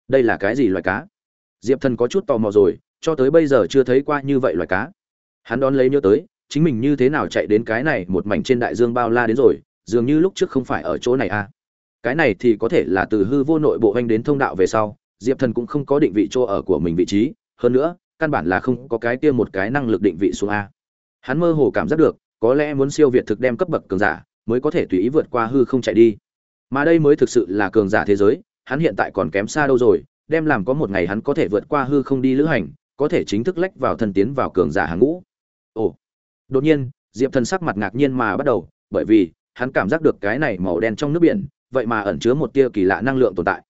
Đây là cái gì loài cá? Diệp thần có chút tò mò rồi cho tới bây giờ chưa thấy qua như vậy loài cá. Hắn đón lấy nhớ tới, chính mình như thế nào chạy đến cái này một mảnh trên đại dương bao la đến rồi, dường như lúc trước không phải ở chỗ này à. Cái này thì có thể là từ hư vô nội bộ anh đến thông đạo về sau, diệp thần cũng không có định vị chỗ ở của mình vị trí, hơn nữa, căn bản là không có cái kia một cái năng lực định vị xuống a. Hắn mơ hồ cảm giác được, có lẽ muốn siêu việt thực đem cấp bậc cường giả, mới có thể tùy ý vượt qua hư không chạy đi. Mà đây mới thực sự là cường giả thế giới, hắn hiện tại còn kém xa đâu rồi, đem làm có một ngày hắn có thể vượt qua hư không đi lữ hành có thể chính thức lách vào thân tiến vào cường giả hàng ngũ. Ồ, đột nhiên, diệp thần sắc mặt ngạc nhiên mà bắt đầu, bởi vì, hắn cảm giác được cái này màu đen trong nước biển, vậy mà ẩn chứa một tia kỳ lạ năng lượng tồn tại.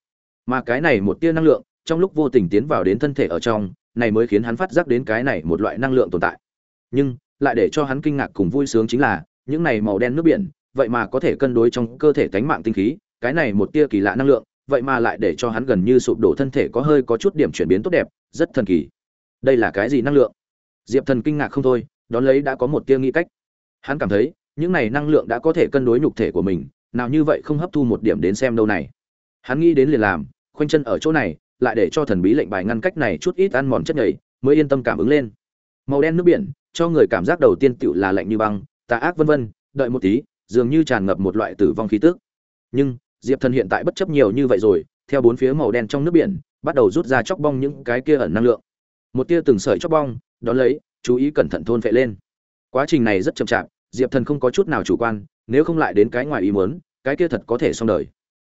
Mà cái này một tia năng lượng, trong lúc vô tình tiến vào đến thân thể ở trong, này mới khiến hắn phát giác đến cái này một loại năng lượng tồn tại. Nhưng, lại để cho hắn kinh ngạc cùng vui sướng chính là, những này màu đen nước biển, vậy mà có thể cân đối trong cơ thể tánh mạng tinh khí, cái này một tia kỳ lạ năng lượng, vậy mà lại để cho hắn gần như sụp đổ thân thể có hơi có chút điểm chuyển biến tốt đẹp, rất thần kỳ đây là cái gì năng lượng? Diệp thần kinh ngạc không thôi, đón lấy đã có một tia nghĩ cách. Hắn cảm thấy, những này năng lượng đã có thể cân đối nhục thể của mình, nào như vậy không hấp thu một điểm đến xem đâu này. Hắn nghĩ đến liền làm, khoanh chân ở chỗ này, lại để cho thần bí lệnh bài ngăn cách này chút ít ăn mòn chất nhầy, mới yên tâm cảm ứng lên. Màu đen nước biển, cho người cảm giác đầu tiên tựu là lạnh như băng, tà ác vân vân, đợi một tí, dường như tràn ngập một loại tử vong khí tức. Nhưng, diệp thần hiện tại bất chấp nhiều như vậy rồi, theo bốn phía màu đen trong nước biển, bắt đầu rút ra chóc bong những cái kia ẩn năng lượng một tia từng sợi chóc bong đón lấy chú ý cẩn thận thôn vệ lên. Quá trình này rất chậm chạp diệp thần không có chút nào chủ quan nếu không lại đến cái ngoài ý muốn cái kia thật có thể xong đời.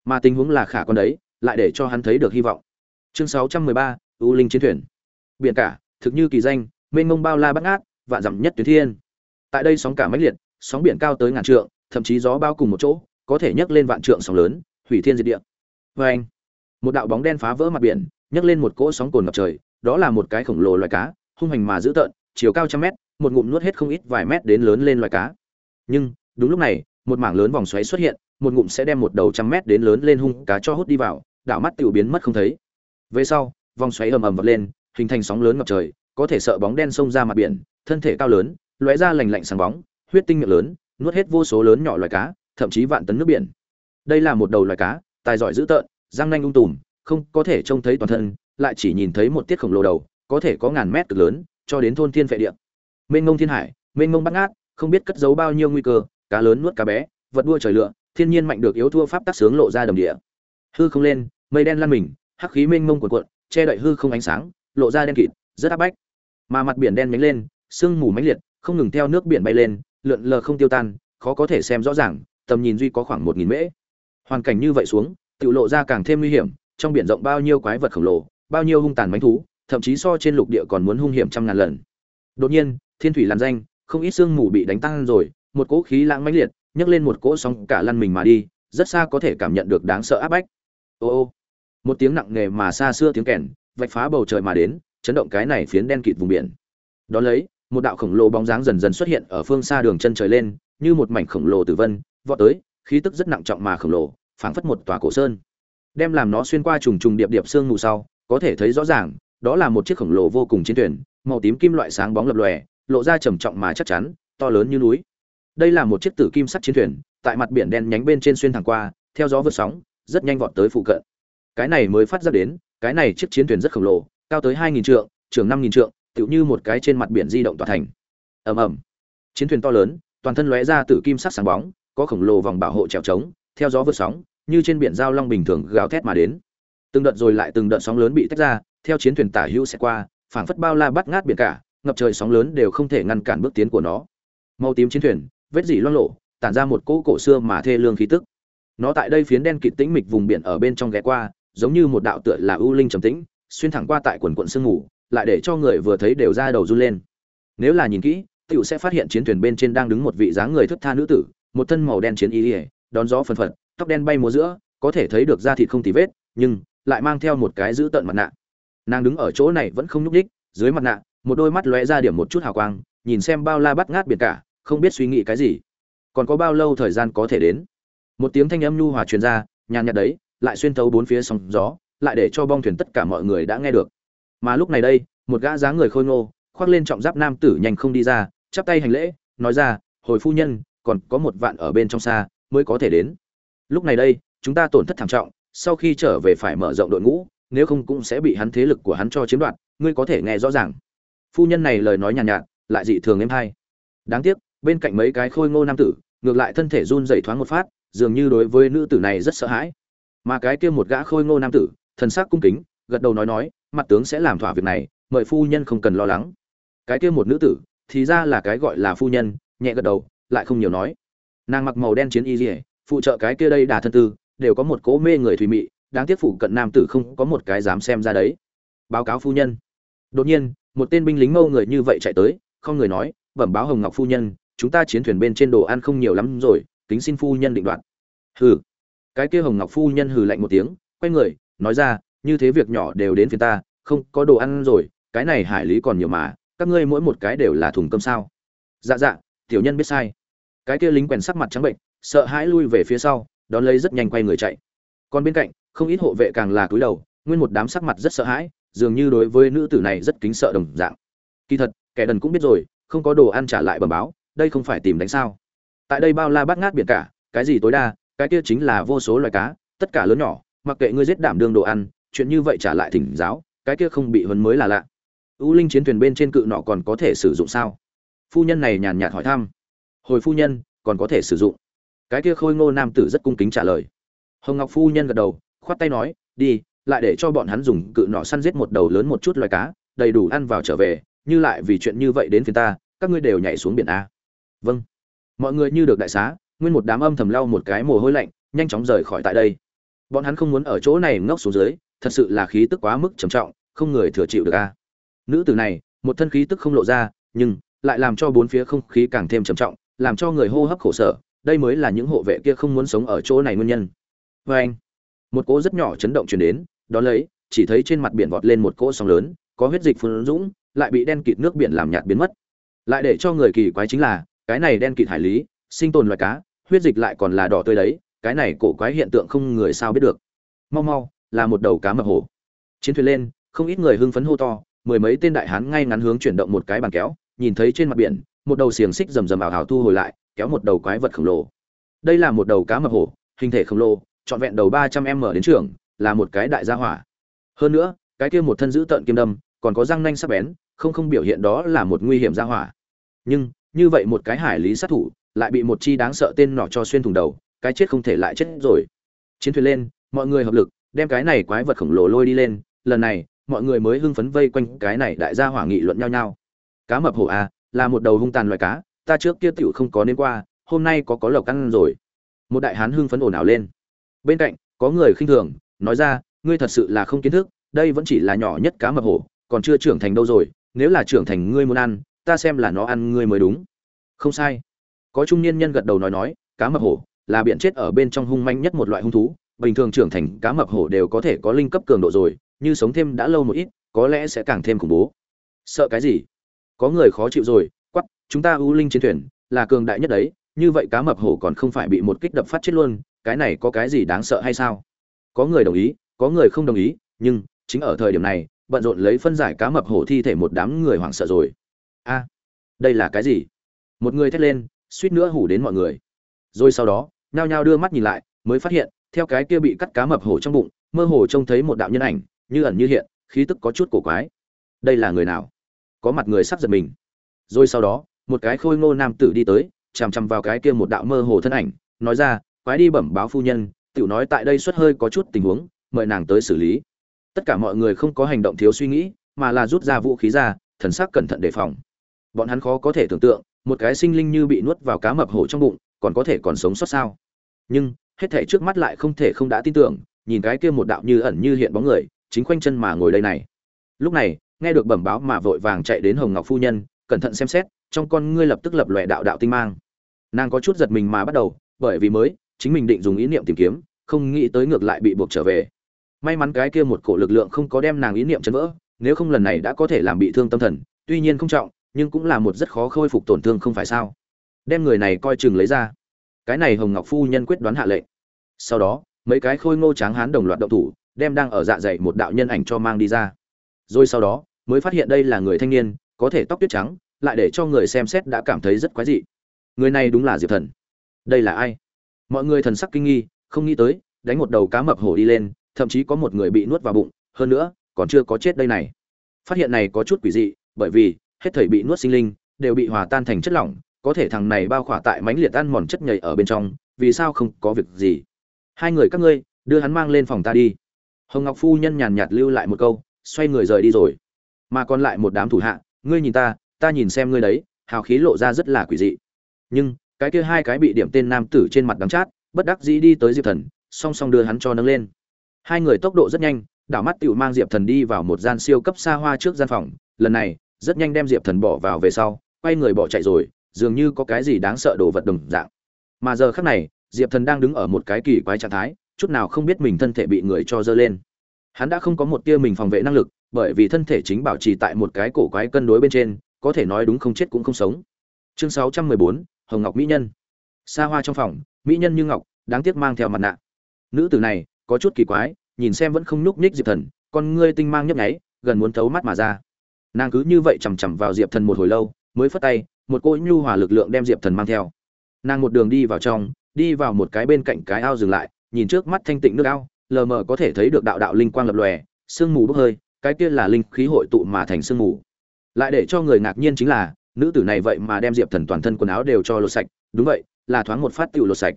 Mà tình huống là khả con đấy lại để cho hắn thấy được hy vọng. Chương 613, u linh chiến thuyền. Biển cả thực như kỳ danh mênh mông bao la bắt ngát vạn dặm nhất tuyến thiên. Tại đây sóng cả mãnh liệt sóng biển cao tới ngàn trượng thậm chí gió bao cùng một chỗ có thể nhấc lên vạn trượng sóng lớn hủy thiên diệt địa. Vê anh một đạo bóng đen phá vỡ mặt biển nhấc lên một cỗ sóng cồn ngập trời đó là một cái khổng lồ loài cá, hung hành mà dữ tợn, chiều cao trăm mét, một ngụm nuốt hết không ít vài mét đến lớn lên loài cá. Nhưng, đúng lúc này, một mảng lớn vòng xoáy xuất hiện, một ngụm sẽ đem một đầu trăm mét đến lớn lên hung cá cho hút đi vào, đảo mắt tự biến mất không thấy. Về sau, vòng xoáy ầm ầm vọt lên, hình thành sóng lớn ngập trời, có thể sợ bóng đen xông ra mặt biển, thân thể cao lớn, lóe ra lành lạnh sáng bóng, huyết tinh miệng lớn, nuốt hết vô số lớn nhỏ loài cá, thậm chí vạn tấn nước biển. Đây là một đầu loài cá, tài giỏi dữ tợn, răng nanh ung tùm, không có thể trông thấy toàn thân lại chỉ nhìn thấy một tiết khổng lồ đầu, có thể có ngàn mét cực lớn, cho đến thôn thiên vệ địa. Mênh ngông thiên hải, mênh ngông bắt ngát, không biết cất giấu bao nhiêu nguy cơ, cá lớn nuốt cá bé, vật đua trời lựa thiên nhiên mạnh được yếu thua pháp tác sướng lộ ra đầm địa. Hư không lên, mây đen lan mình, hắc khí mênh mông cuộn cuộn, che đậy hư không ánh sáng, lộ ra đen kịt, rất áp bách. Mà mặt biển đen nhánh lên, sương mù mãnh liệt, không ngừng theo nước biển bay lên, lượn lờ không tiêu tan, khó có thể xem rõ ràng, tầm nhìn duy có khoảng một nghìn mễ. Hoàn cảnh như vậy xuống, tự lộ ra càng thêm nguy hiểm, trong biển rộng bao nhiêu quái vật khổng lồ bao nhiêu hung tàn mánh thú, thậm chí so trên lục địa còn muốn hung hiểm trăm ngàn lần. Đột nhiên, thiên thủy làn danh, không ít sương mù bị đánh tăng rồi, một cỗ khí lãng mãnh liệt, nhấc lên một cỗ sóng cả lăn mình mà đi, rất xa có thể cảm nhận được đáng sợ áp bách. Ô ô, một tiếng nặng nề mà xa xưa tiếng kèn, vạch phá bầu trời mà đến, chấn động cái này phiến đen kịt vùng biển. Đó lấy, một đạo khổng lồ bóng dáng dần dần xuất hiện ở phương xa đường chân trời lên, như một mảnh khổng lồ tử vân, vọt tới, khí tức rất nặng trọng mà khổng lồ, phảng phất một tòa cổ sơn. Đem làm nó xuyên qua trùng trùng điệp điệp sương mù sau có thể thấy rõ ràng, đó là một chiếc khổng lồ vô cùng chiến thuyền, màu tím kim loại sáng bóng lập lòe, lộ ra trầm trọng mà chắc chắn, to lớn như núi. Đây là một chiếc tử kim sắt chiến thuyền, tại mặt biển đen nhánh bên trên xuyên thẳng qua, theo gió vượt sóng, rất nhanh vọt tới phụ cận. Cái này mới phát ra đến, cái này chiếc chiến thuyền rất khổng lồ, cao tới hai nghìn trượng, trường năm nghìn trượng, tựu như một cái trên mặt biển di động tỏa thành. Ầm ầm. Chiến thuyền to lớn, toàn thân lóe ra tử kim sắc sáng bóng, có khổng lồ vòng bảo hộ trèo trống, theo gió vượt sóng, như trên biển giao long bình thường gào thét mà đến từng đợt rồi lại từng đợt sóng lớn bị tách ra, theo chiến thuyền tả hữu sẽ qua, phảng phất bao la bắt ngát biển cả, ngập trời sóng lớn đều không thể ngăn cản bước tiến của nó. Màu tím chiến thuyền, vết dỉ loang lộ tản ra một cỗ cổ xưa mà thê lương khí tức. Nó tại đây phiến đen kịt tĩnh mịch vùng biển ở bên trong ghé qua, giống như một đạo tựa là ưu linh trầm tĩnh, xuyên thẳng qua tại quần quận sương ngủ lại để cho người vừa thấy đều ra đầu run lên. Nếu là nhìn kỹ tựu sẽ phát hiện chiến thuyền bên trên đang đứng một vị dáng người thức tha nữ tử, một thân màu đen chiến y ỉa đón gió phần phật, tóc đen bay múa giữa, có thể thấy được da thịt không tì vết, nhưng lại mang theo một cái giữ tận mặt nạ. Nàng đứng ở chỗ này vẫn không nhúc đích dưới mặt nạ, một đôi mắt lóe ra điểm một chút hào quang, nhìn xem bao la bắt ngát biển cả, không biết suy nghĩ cái gì. Còn có bao lâu thời gian có thể đến? Một tiếng thanh âm nhu hòa truyền ra, nhàn nhạt đấy, lại xuyên thấu bốn phía sóng gió, lại để cho bong thuyền tất cả mọi người đã nghe được. Mà lúc này đây, một gã dáng người khôi ngô, khoác lên trọng giáp nam tử nhanh không đi ra, chắp tay hành lễ, nói ra, hồi phu nhân, còn có một vạn ở bên trong xa, mới có thể đến. Lúc này đây, chúng ta tổn thất thảm trọng sau khi trở về phải mở rộng đội ngũ nếu không cũng sẽ bị hắn thế lực của hắn cho chiếm đoạt ngươi có thể nghe rõ ràng. Phu nhân này lời nói nhàn nhạt, nhạt lại dị thường êm hay. Đáng tiếc bên cạnh mấy cái khôi ngô nam tử ngược lại thân thể run rẩy thoáng một phát dường như đối với nữ tử này rất sợ hãi. Mà cái kia một gã khôi ngô nam tử thần sắc cung kính gật đầu nói nói mặt tướng sẽ làm thỏa việc này mời phu nhân không cần lo lắng. Cái kia một nữ tử thì ra là cái gọi là phu nhân nhẹ gật đầu lại không nhiều nói. Nàng mặc màu đen chiến y dỉa phụ trợ cái kia đây đà thân tư đều có một cố mê người thùy mị, đáng tiếc phụ cận nam tử không có một cái dám xem ra đấy. Báo cáo phu nhân. Đột nhiên, một tên binh lính mâu người như vậy chạy tới, không người nói, bẩm báo hồng ngọc phu nhân, chúng ta chiến thuyền bên trên đồ ăn không nhiều lắm rồi, kính xin phu nhân định đoạt. Hừ. Cái kia hồng ngọc phu nhân hừ lạnh một tiếng, quay người, nói ra, như thế việc nhỏ đều đến phiền ta, không có đồ ăn rồi, cái này hải lý còn nhiều mà, các ngươi mỗi một cái đều là thùng cơm sao? Dạ dạ tiểu nhân biết sai. Cái kia lính quèn sắc mặt trắng bệnh, sợ hãi lui về phía sau đón lấy rất nhanh quay người chạy. Còn bên cạnh, không ít hộ vệ càng là cúi đầu, nguyên một đám sắc mặt rất sợ hãi, dường như đối với nữ tử này rất kính sợ đồng dạng. Kỳ thật, kẻ đần cũng biết rồi, không có đồ ăn trả lại bẩm báo, đây không phải tìm đánh sao. Tại đây bao la bát ngát biển cả, cái gì tối đa, cái kia chính là vô số loài cá, tất cả lớn nhỏ, mặc kệ ngươi giết đảm đương đồ ăn, chuyện như vậy trả lại thỉnh giáo, cái kia không bị huấn mới là lạ. U linh chiến thuyền bên trên cự nọ còn có thể sử dụng sao? Phu nhân này nhàn nhạt hỏi thăm. Hồi phu nhân, còn có thể sử dụng cái kia khôi ngô nam tử rất cung kính trả lời. Hồng ngọc phu nhân gật đầu, khoát tay nói, đi, lại để cho bọn hắn dùng cự nọ săn giết một đầu lớn một chút loài cá, đầy đủ ăn vào trở về, như lại vì chuyện như vậy đến phiền ta, các ngươi đều nhảy xuống biển a. Vâng. Mọi người như được đại xá, nguyên một đám âm thầm lau một cái mồ hôi lạnh, nhanh chóng rời khỏi tại đây. Bọn hắn không muốn ở chỗ này ngốc xuống dưới, thật sự là khí tức quá mức trầm trọng, không người thừa chịu được a. Nữ tử này, một thân khí tức không lộ ra, nhưng lại làm cho bốn phía không khí càng thêm trầm trọng, làm cho người hô hấp khổ sở đây mới là những hộ vệ kia không muốn sống ở chỗ này nguyên nhân. Vê anh, một cỗ rất nhỏ chấn động chuyển đến, đó lấy, chỉ thấy trên mặt biển vọt lên một cỗ sóng lớn, có huyết dịch phun dũng, lại bị đen kịt nước biển làm nhạt biến mất. Lại để cho người kỳ quái chính là, cái này đen kịt hải lý, sinh tồn loài cá, huyết dịch lại còn là đỏ tươi đấy, cái này cổ quái hiện tượng không người sao biết được. Mau mau, là một đầu cá mập hổ. Chiến thuyền lên, không ít người hưng phấn hô to, mười mấy tên đại hán ngay ngắn hướng chuyển động một cái bàn kéo, nhìn thấy trên mặt biển, một đầu xiềng xích rầm rầm ảo hào thu hồi lại kéo một đầu quái vật khổng lồ. Đây là một đầu cá mập hổ, hình thể khổng lồ, trọn vẹn đầu ba trăm m đến trường, là một cái đại gia hỏa. Hơn nữa, cái kia một thân giữ tợn kim đâm, còn có răng nanh sắc bén, không không biểu hiện đó là một nguy hiểm gia hỏa. Nhưng, như vậy một cái hải lý sát thủ, lại bị một chi đáng sợ tên nọ cho xuyên thủng đầu, cái chết không thể lại chết rồi. Chiến thuyền lên, mọi người hợp lực, đem cái này quái vật khổng lồ lôi đi lên, lần này, mọi người mới hưng phấn vây quanh cái này đại gia hỏa nghị luận nhau nhau. Cá mập hổ a, là một đầu hung tàn loài cá ta trước kia tiểu không có nên qua, hôm nay có có lộc ăn rồi. Một đại hán hưng phấn ồn ào lên. Bên cạnh, có người khinh thường, nói ra, ngươi thật sự là không kiến thức, đây vẫn chỉ là nhỏ nhất cá mập hổ, còn chưa trưởng thành đâu rồi, nếu là trưởng thành ngươi muốn ăn, ta xem là nó ăn ngươi mới đúng. Không sai. Có trung niên nhân gật đầu nói nói, cá mập hổ là biện chết ở bên trong hung manh nhất một loại hung thú, bình thường trưởng thành cá mập hổ đều có thể có linh cấp cường độ rồi, như sống thêm đã lâu một ít, có lẽ sẽ càng thêm khủng bố. Sợ cái gì? Có người khó chịu rồi chúng ta ưu linh chiến thuyền, là cường đại nhất đấy, như vậy cá mập hổ còn không phải bị một kích đập phát chết luôn, cái này có cái gì đáng sợ hay sao? Có người đồng ý, có người không đồng ý, nhưng chính ở thời điểm này, bận rộn lấy phân giải cá mập hổ thi thể một đám người hoảng sợ rồi. A, đây là cái gì? Một người thét lên, suýt nữa hủ đến mọi người. Rồi sau đó, nhao nhao đưa mắt nhìn lại, mới phát hiện, theo cái kia bị cắt cá mập hổ trong bụng, mơ hồ trông thấy một đạo nhân ảnh, như ẩn như hiện, khí tức có chút cổ quái. Đây là người nào? Có mặt người sắp giật mình. Rồi sau đó một cái khôi ngô nam tử đi tới, chằm chằm vào cái kia một đạo mơ hồ thân ảnh, nói ra, quái đi bẩm báo phu nhân, tiểu nói tại đây xuất hơi có chút tình huống, mời nàng tới xử lý. Tất cả mọi người không có hành động thiếu suy nghĩ, mà là rút ra vũ khí ra, thần sắc cẩn thận đề phòng. Bọn hắn khó có thể tưởng tượng, một cái sinh linh như bị nuốt vào cá mập hổ trong bụng, còn có thể còn sống sót sao? Nhưng, hết thể trước mắt lại không thể không đã tin tưởng, nhìn cái kia một đạo như ẩn như hiện bóng người, chính khoanh chân mà ngồi đây này. Lúc này, nghe được bẩm báo mà vội vàng chạy đến hồng ngọc phu nhân, cẩn thận xem xét trong con ngươi lập tức lập lòe đạo đạo tinh mang. Nàng có chút giật mình mà bắt đầu, bởi vì mới, chính mình định dùng ý niệm tìm kiếm, không nghĩ tới ngược lại bị buộc trở về. May mắn cái kia một cổ lực lượng không có đem nàng ý niệm chấn vỡ, nếu không lần này đã có thể làm bị thương tâm thần, tuy nhiên không trọng, nhưng cũng là một rất khó khôi phục tổn thương không phải sao. Đem người này coi chừng lấy ra. Cái này hồng ngọc phu nhân quyết đoán hạ lệnh. Sau đó, mấy cái khôi ngô tráng hán đồng loạt động thủ, đem đang ở dạ dày một đạo nhân ảnh cho mang đi ra. Rồi sau đó, mới phát hiện đây là người thanh niên, có thể tóc tuyết trắng lại để cho người xem xét đã cảm thấy rất quái dị. Người này đúng là diệp thần. Đây là ai? Mọi người thần sắc kinh nghi, không nghĩ tới, đánh một đầu cá mập hổ đi lên, thậm chí có một người bị nuốt vào bụng, hơn nữa, còn chưa có chết đây này. Phát hiện này có chút quỷ dị, bởi vì, hết thảy bị nuốt sinh linh, đều bị hòa tan thành chất lỏng, có thể thằng này bao khỏa tại mánh liệt ăn mòn chất nhầy ở bên trong, vì sao không có việc gì? Hai người các ngươi, đưa hắn mang lên phòng ta đi. Hồng ngọc phu nhân nhàn nhạt lưu lại một câu, xoay người rời đi rồi. Mà còn lại một đám thủ hạ, ngươi nhìn ta ta nhìn xem ngươi đấy, hào khí lộ ra rất là quỷ dị. Nhưng, cái kia hai cái bị điểm tên nam tử trên mặt đắng chát, bất đắc dĩ đi tới diệp thần, song song đưa hắn cho nâng lên. Hai người tốc độ rất nhanh, đảo mắt tựu mang diệp thần đi vào một gian siêu cấp xa hoa trước gian phòng. Lần này, rất nhanh đem diệp thần bỏ vào về sau, quay người bỏ chạy rồi, dường như có cái gì đáng sợ đồ vật đồng dạng. Mà giờ khác này, diệp thần đang đứng ở một cái kỳ quái trạng thái, chút nào không biết mình thân thể bị người cho dơ lên. Hắn đã không có một tia mình phòng vệ năng lực, bởi vì thân thể chính bảo trì tại một cái cổ quái cân đối bên trên có thể nói đúng không chết cũng không sống. Chương 614, hồng ngọc mỹ nhân. Xa hoa trong phòng mỹ nhân như ngọc đáng tiếc mang theo mặt nạ. Nữ tử này có chút kỳ quái nhìn xem vẫn không nhúc nhích diệp thần con ngươi tinh mang nhấp nháy gần muốn thấu mắt mà ra. Nàng cứ như vậy chằm chằm vào diệp thần một hồi lâu mới phất tay một cỗ nhu hòa lực lượng đem diệp thần mang theo. Nàng một đường đi vào trong đi vào một cái bên cạnh cái ao dừng lại nhìn trước mắt thanh tịnh nước ao lờ mờ có thể thấy được đạo đạo linh quang lập lòe sương mù bốc hơi cái kia là linh khí hội tụ mà thành sương mù lại để cho người ngạc nhiên chính là, nữ tử này vậy mà đem diệp thần toàn thân quần áo đều cho lột sạch. Đúng vậy, là thoáng một phát tự lột sạch.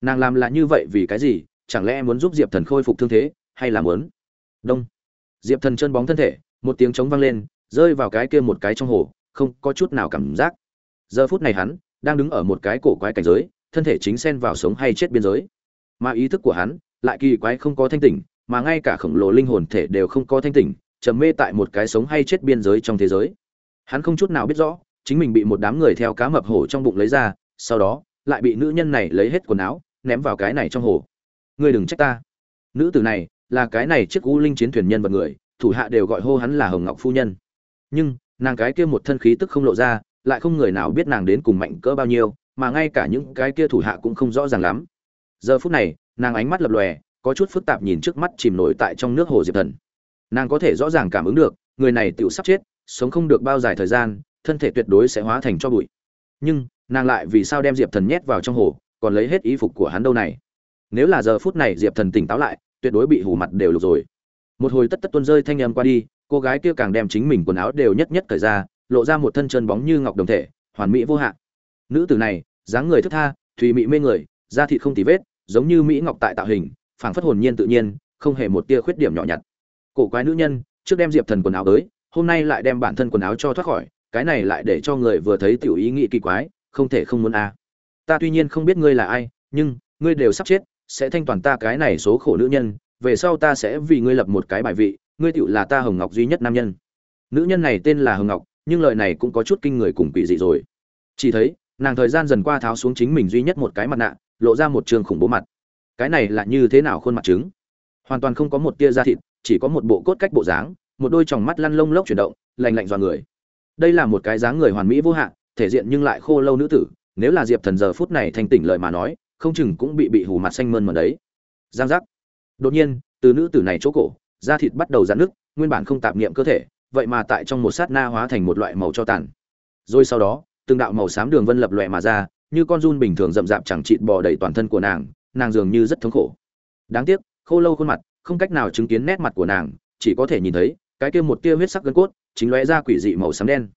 Nàng làm là như vậy vì cái gì? Chẳng lẽ muốn giúp diệp thần khôi phục thương thế, hay là muốn? Đông. Diệp thần chân bóng thân thể, một tiếng trống vang lên, rơi vào cái kia một cái trong hồ, không có chút nào cảm giác. Giờ phút này hắn, đang đứng ở một cái cổ quái cảnh giới, thân thể chính xen vào sống hay chết biên giới. Mà ý thức của hắn, lại kỳ quái không có thanh tỉnh, mà ngay cả khổng lồ linh hồn thể đều không có thanh tỉnh trầm mê tại một cái sống hay chết biên giới trong thế giới. Hắn không chút nào biết rõ, chính mình bị một đám người theo cá mập hổ trong bụng lấy ra, sau đó, lại bị nữ nhân này lấy hết quần áo, ném vào cái này trong hồ. Ngươi đừng trách ta. Nữ tử này, là cái này chiếc u linh chiến thuyền nhân vật người, thủ hạ đều gọi hô hắn là hồng ngọc phu nhân. Nhưng, nàng cái kia một thân khí tức không lộ ra, lại không người nào biết nàng đến cùng mạnh cỡ bao nhiêu, mà ngay cả những cái kia thủ hạ cũng không rõ ràng lắm. Giờ phút này, nàng ánh mắt lập lòe, có chút phức tạp nhìn trước mắt chìm nổi tại trong nước hồ diệp thần nàng có thể rõ ràng cảm ứng được, người này tự sắp chết, sống không được bao dài thời gian, thân thể tuyệt đối sẽ hóa thành cho bụi. Nhưng, nàng lại vì sao đem diệp thần nhét vào trong hồ, còn lấy hết ý phục của hắn đâu này? Nếu là giờ phút này diệp thần tỉnh táo lại, tuyệt đối bị hủ mặt đều lục rồi. Một hồi tất tất tuôn rơi thanh âm qua đi, cô gái kia càng đem chính mình quần áo đều nhất nhất thời ra, lộ ra một thân chân bóng như ngọc đồng thể, hoàn mỹ vô hạn. Nữ tử này, dáng người thức tha, thùy mỹ mê người, da thịt không tì vết, giống như mỹ ngọc tại tạo hình, phảng phất hồn nhiên tự nhiên, không hề một tia khuyết điểm nhỏ nhặt cổ quái nữ nhân, trước đem diệp thần quần áo tới, hôm nay lại đem bản thân quần áo cho thoát khỏi, cái này lại để cho người vừa thấy tiểu ý nghĩ kỳ quái, không thể không muốn a. À. ta tuy nhiên không biết ngươi là ai, nhưng, ngươi đều sắp chết, sẽ thanh toàn ta cái này số khổ nữ nhân, về sau ta sẽ vì ngươi lập một cái bài vị, ngươi tựu là ta hồng ngọc duy nhất nam nhân. Nữ nhân này tên là hồng ngọc, nhưng lời này cũng có chút kinh người cùng quỷ dị rồi. Chỉ thấy, nàng thời gian dần qua tháo xuống chính mình duy nhất một cái mặt nạ, lộ ra một trường khủng bố mặt. Cái này là như thế nào khuôn mặt trứng? Hoàn toàn không có một tia da thịt chỉ có một bộ cốt cách bộ dáng một đôi tròng mắt lăn lông lốc chuyển động lành lạnh dọa người. Đây là một cái dáng người hoàn mỹ vô hạn thể diện nhưng lại khô lâu nữ tử nếu là diệp thần giờ phút này thành tỉnh lời mà nói không chừng cũng bị bị hù mặt xanh mơn mần đấy. Giang giác. Đột nhiên từ nữ tử này chỗ cổ da thịt bắt đầu dạn nứt, nguyên bản không tạp niệm cơ thể vậy mà tại trong một sát na hóa thành một loại màu cho tàn. Rồi sau đó từng đạo màu xám đường vân lập loè mà ra như con run bình thường rậm rạp chẳng chịt bò đầy toàn thân của nàng nàng dường như rất thống khổ. Đáng tiếc khô lâu khuôn mặt không cách nào chứng kiến nét mặt của nàng, chỉ có thể nhìn thấy, cái kia một tia huyết sắc gân cốt, chính lóe ra quỷ dị màu xám đen.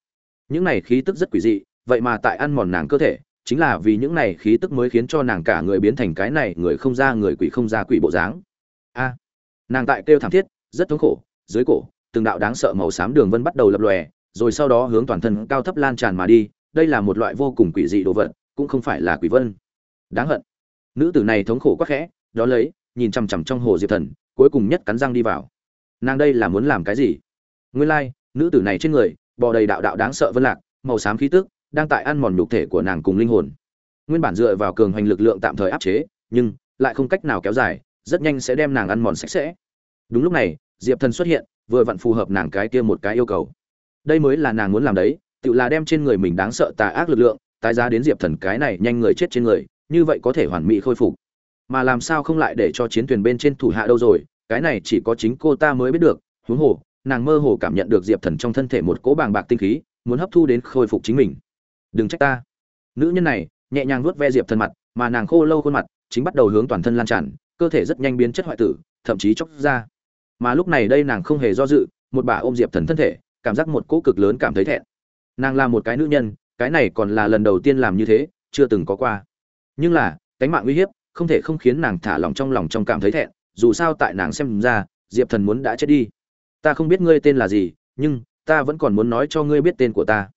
Những này khí tức rất quỷ dị, vậy mà tại ăn mòn nàng cơ thể, chính là vì những này khí tức mới khiến cho nàng cả người biến thành cái này người không ra người quỷ không ra quỷ bộ dáng. A! Nàng tại kêu thảm thiết, rất thống khổ, dưới cổ, từng đạo đáng sợ màu xám đường vân bắt đầu lập lòe, rồi sau đó hướng toàn thân cao thấp lan tràn mà đi, đây là một loại vô cùng quỷ dị đồ vật, cũng không phải là quỷ vân. Đáng hận. Nữ tử này thống khổ quá khẽ đó lấy, nhìn chằm chằm trong hồ diệp thần cuối cùng nhất cắn răng đi vào. Nàng đây là muốn làm cái gì? Nguyên lai, nữ tử này trên người, bò đầy đạo đạo đáng sợ vân lạc, màu xám khí tức, đang tại ăn mòn nhục thể của nàng cùng linh hồn. Nguyên bản dựa vào cường hoành lực lượng tạm thời áp chế, nhưng lại không cách nào kéo dài, rất nhanh sẽ đem nàng ăn mòn sạch sẽ. Đúng lúc này, diệp thần xuất hiện, vừa vặn phù hợp nàng cái kia một cái yêu cầu. Đây mới là nàng muốn làm đấy, tự là đem trên người mình đáng sợ tà ác lực lượng, tái giá đến diệp thần cái này nhanh người chết trên người, như vậy có thể hoàn mỹ khôi phục mà làm sao không lại để cho chiến thuyền bên trên thủ hạ đâu rồi, cái này chỉ có chính cô ta mới biết được, huống hồ, nàng mơ hồ cảm nhận được diệp thần trong thân thể một cỗ bàng bạc tinh khí, muốn hấp thu đến khôi phục chính mình. Đừng trách ta. Nữ nhân này, nhẹ nhàng vuốt ve diệp thần mặt, mà nàng khô lâu khuôn mặt, chính bắt đầu hướng toàn thân lan tràn, cơ thể rất nhanh biến chất hoại tử, thậm chí chóc ra. Mà lúc này đây nàng không hề do dự, một bà ôm diệp thần thân thể, cảm giác một cỗ cực lớn cảm thấy thẹn. Nàng là một cái nữ nhân, cái này còn là lần đầu tiên làm như thế, chưa từng có qua. Nhưng là, cánh mạng uy hiếp không thể không khiến nàng thả lòng trong lòng trong cảm thấy thẹn, dù sao tại nàng xem ra, diệp thần muốn đã chết đi. Ta không biết ngươi tên là gì, nhưng ta vẫn còn muốn nói cho ngươi biết tên của ta.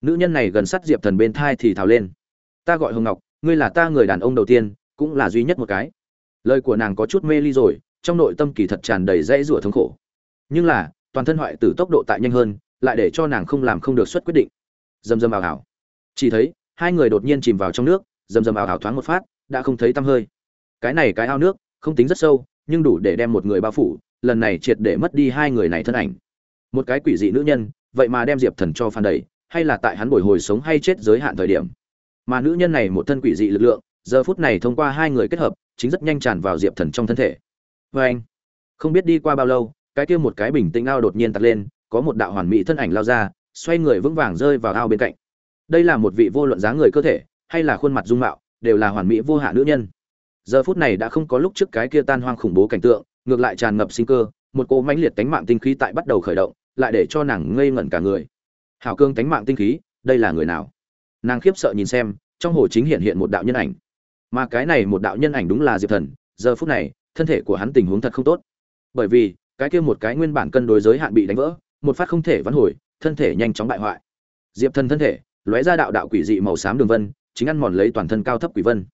Nữ nhân này gần sát diệp thần bên thai thì thào lên. Ta gọi hồng ngọc, ngươi là ta người đàn ông đầu tiên, cũng là duy nhất một cái. Lời của nàng có chút mê ly rồi, trong nội tâm kỳ thật tràn đầy dãy rủa thống khổ. Nhưng là, toàn thân hoại tử tốc độ tại nhanh hơn, lại để cho nàng không làm không được xuất quyết định. Dầm dầm ảo ảo chỉ thấy, hai người đột nhiên chìm vào trong nước, dầm dầm ảo ảo thoáng một phát đã không thấy tăm hơi. Cái này cái ao nước, không tính rất sâu, nhưng đủ để đem một người bao phủ, lần này triệt để mất đi hai người này thân ảnh. Một cái quỷ dị nữ nhân, vậy mà đem diệp thần cho phan đầy hay là tại hắn bồi hồi sống hay chết giới hạn thời điểm. Mà nữ nhân này một thân quỷ dị lực lượng, giờ phút này thông qua hai người kết hợp, chính rất nhanh tràn vào diệp thần trong thân thể. Vê anh, không biết đi qua bao lâu, cái kia một cái bình tĩnh ao đột nhiên tắt lên, có một đạo hoàn mỹ thân ảnh lao ra, xoay người vững vàng rơi vào ao bên cạnh. Đây là một vị vô luận dáng người cơ thể, hay là khuôn mặt dung mạo đều là hoàn mỹ vô hạ nữ nhân. Giờ phút này đã không có lúc trước cái kia tan hoang khủng bố cảnh tượng, ngược lại tràn ngập sinh cơ, một cỗ mãnh liệt tánh mạng tinh khí tại bắt đầu khởi động, lại để cho nàng ngây ngẩn cả người. Hảo cương tánh mạng tinh khí, đây là người nào? Nàng khiếp sợ nhìn xem, trong hồ chính hiện hiện một đạo nhân ảnh. Mà cái này một đạo nhân ảnh đúng là diệp thần, giờ phút này, thân thể của hắn tình huống thật không tốt. Bởi vì, cái kia một cái nguyên bản cân đối giới hạn bị đánh vỡ, một phát không thể vãn hồi, thân thể nhanh chóng bại hoại. Diệp thần thân thể, lóe ra đạo đạo quỷ dị màu xám đường vân chính ăn mòn lấy toàn thân cao thấp quỷ vân.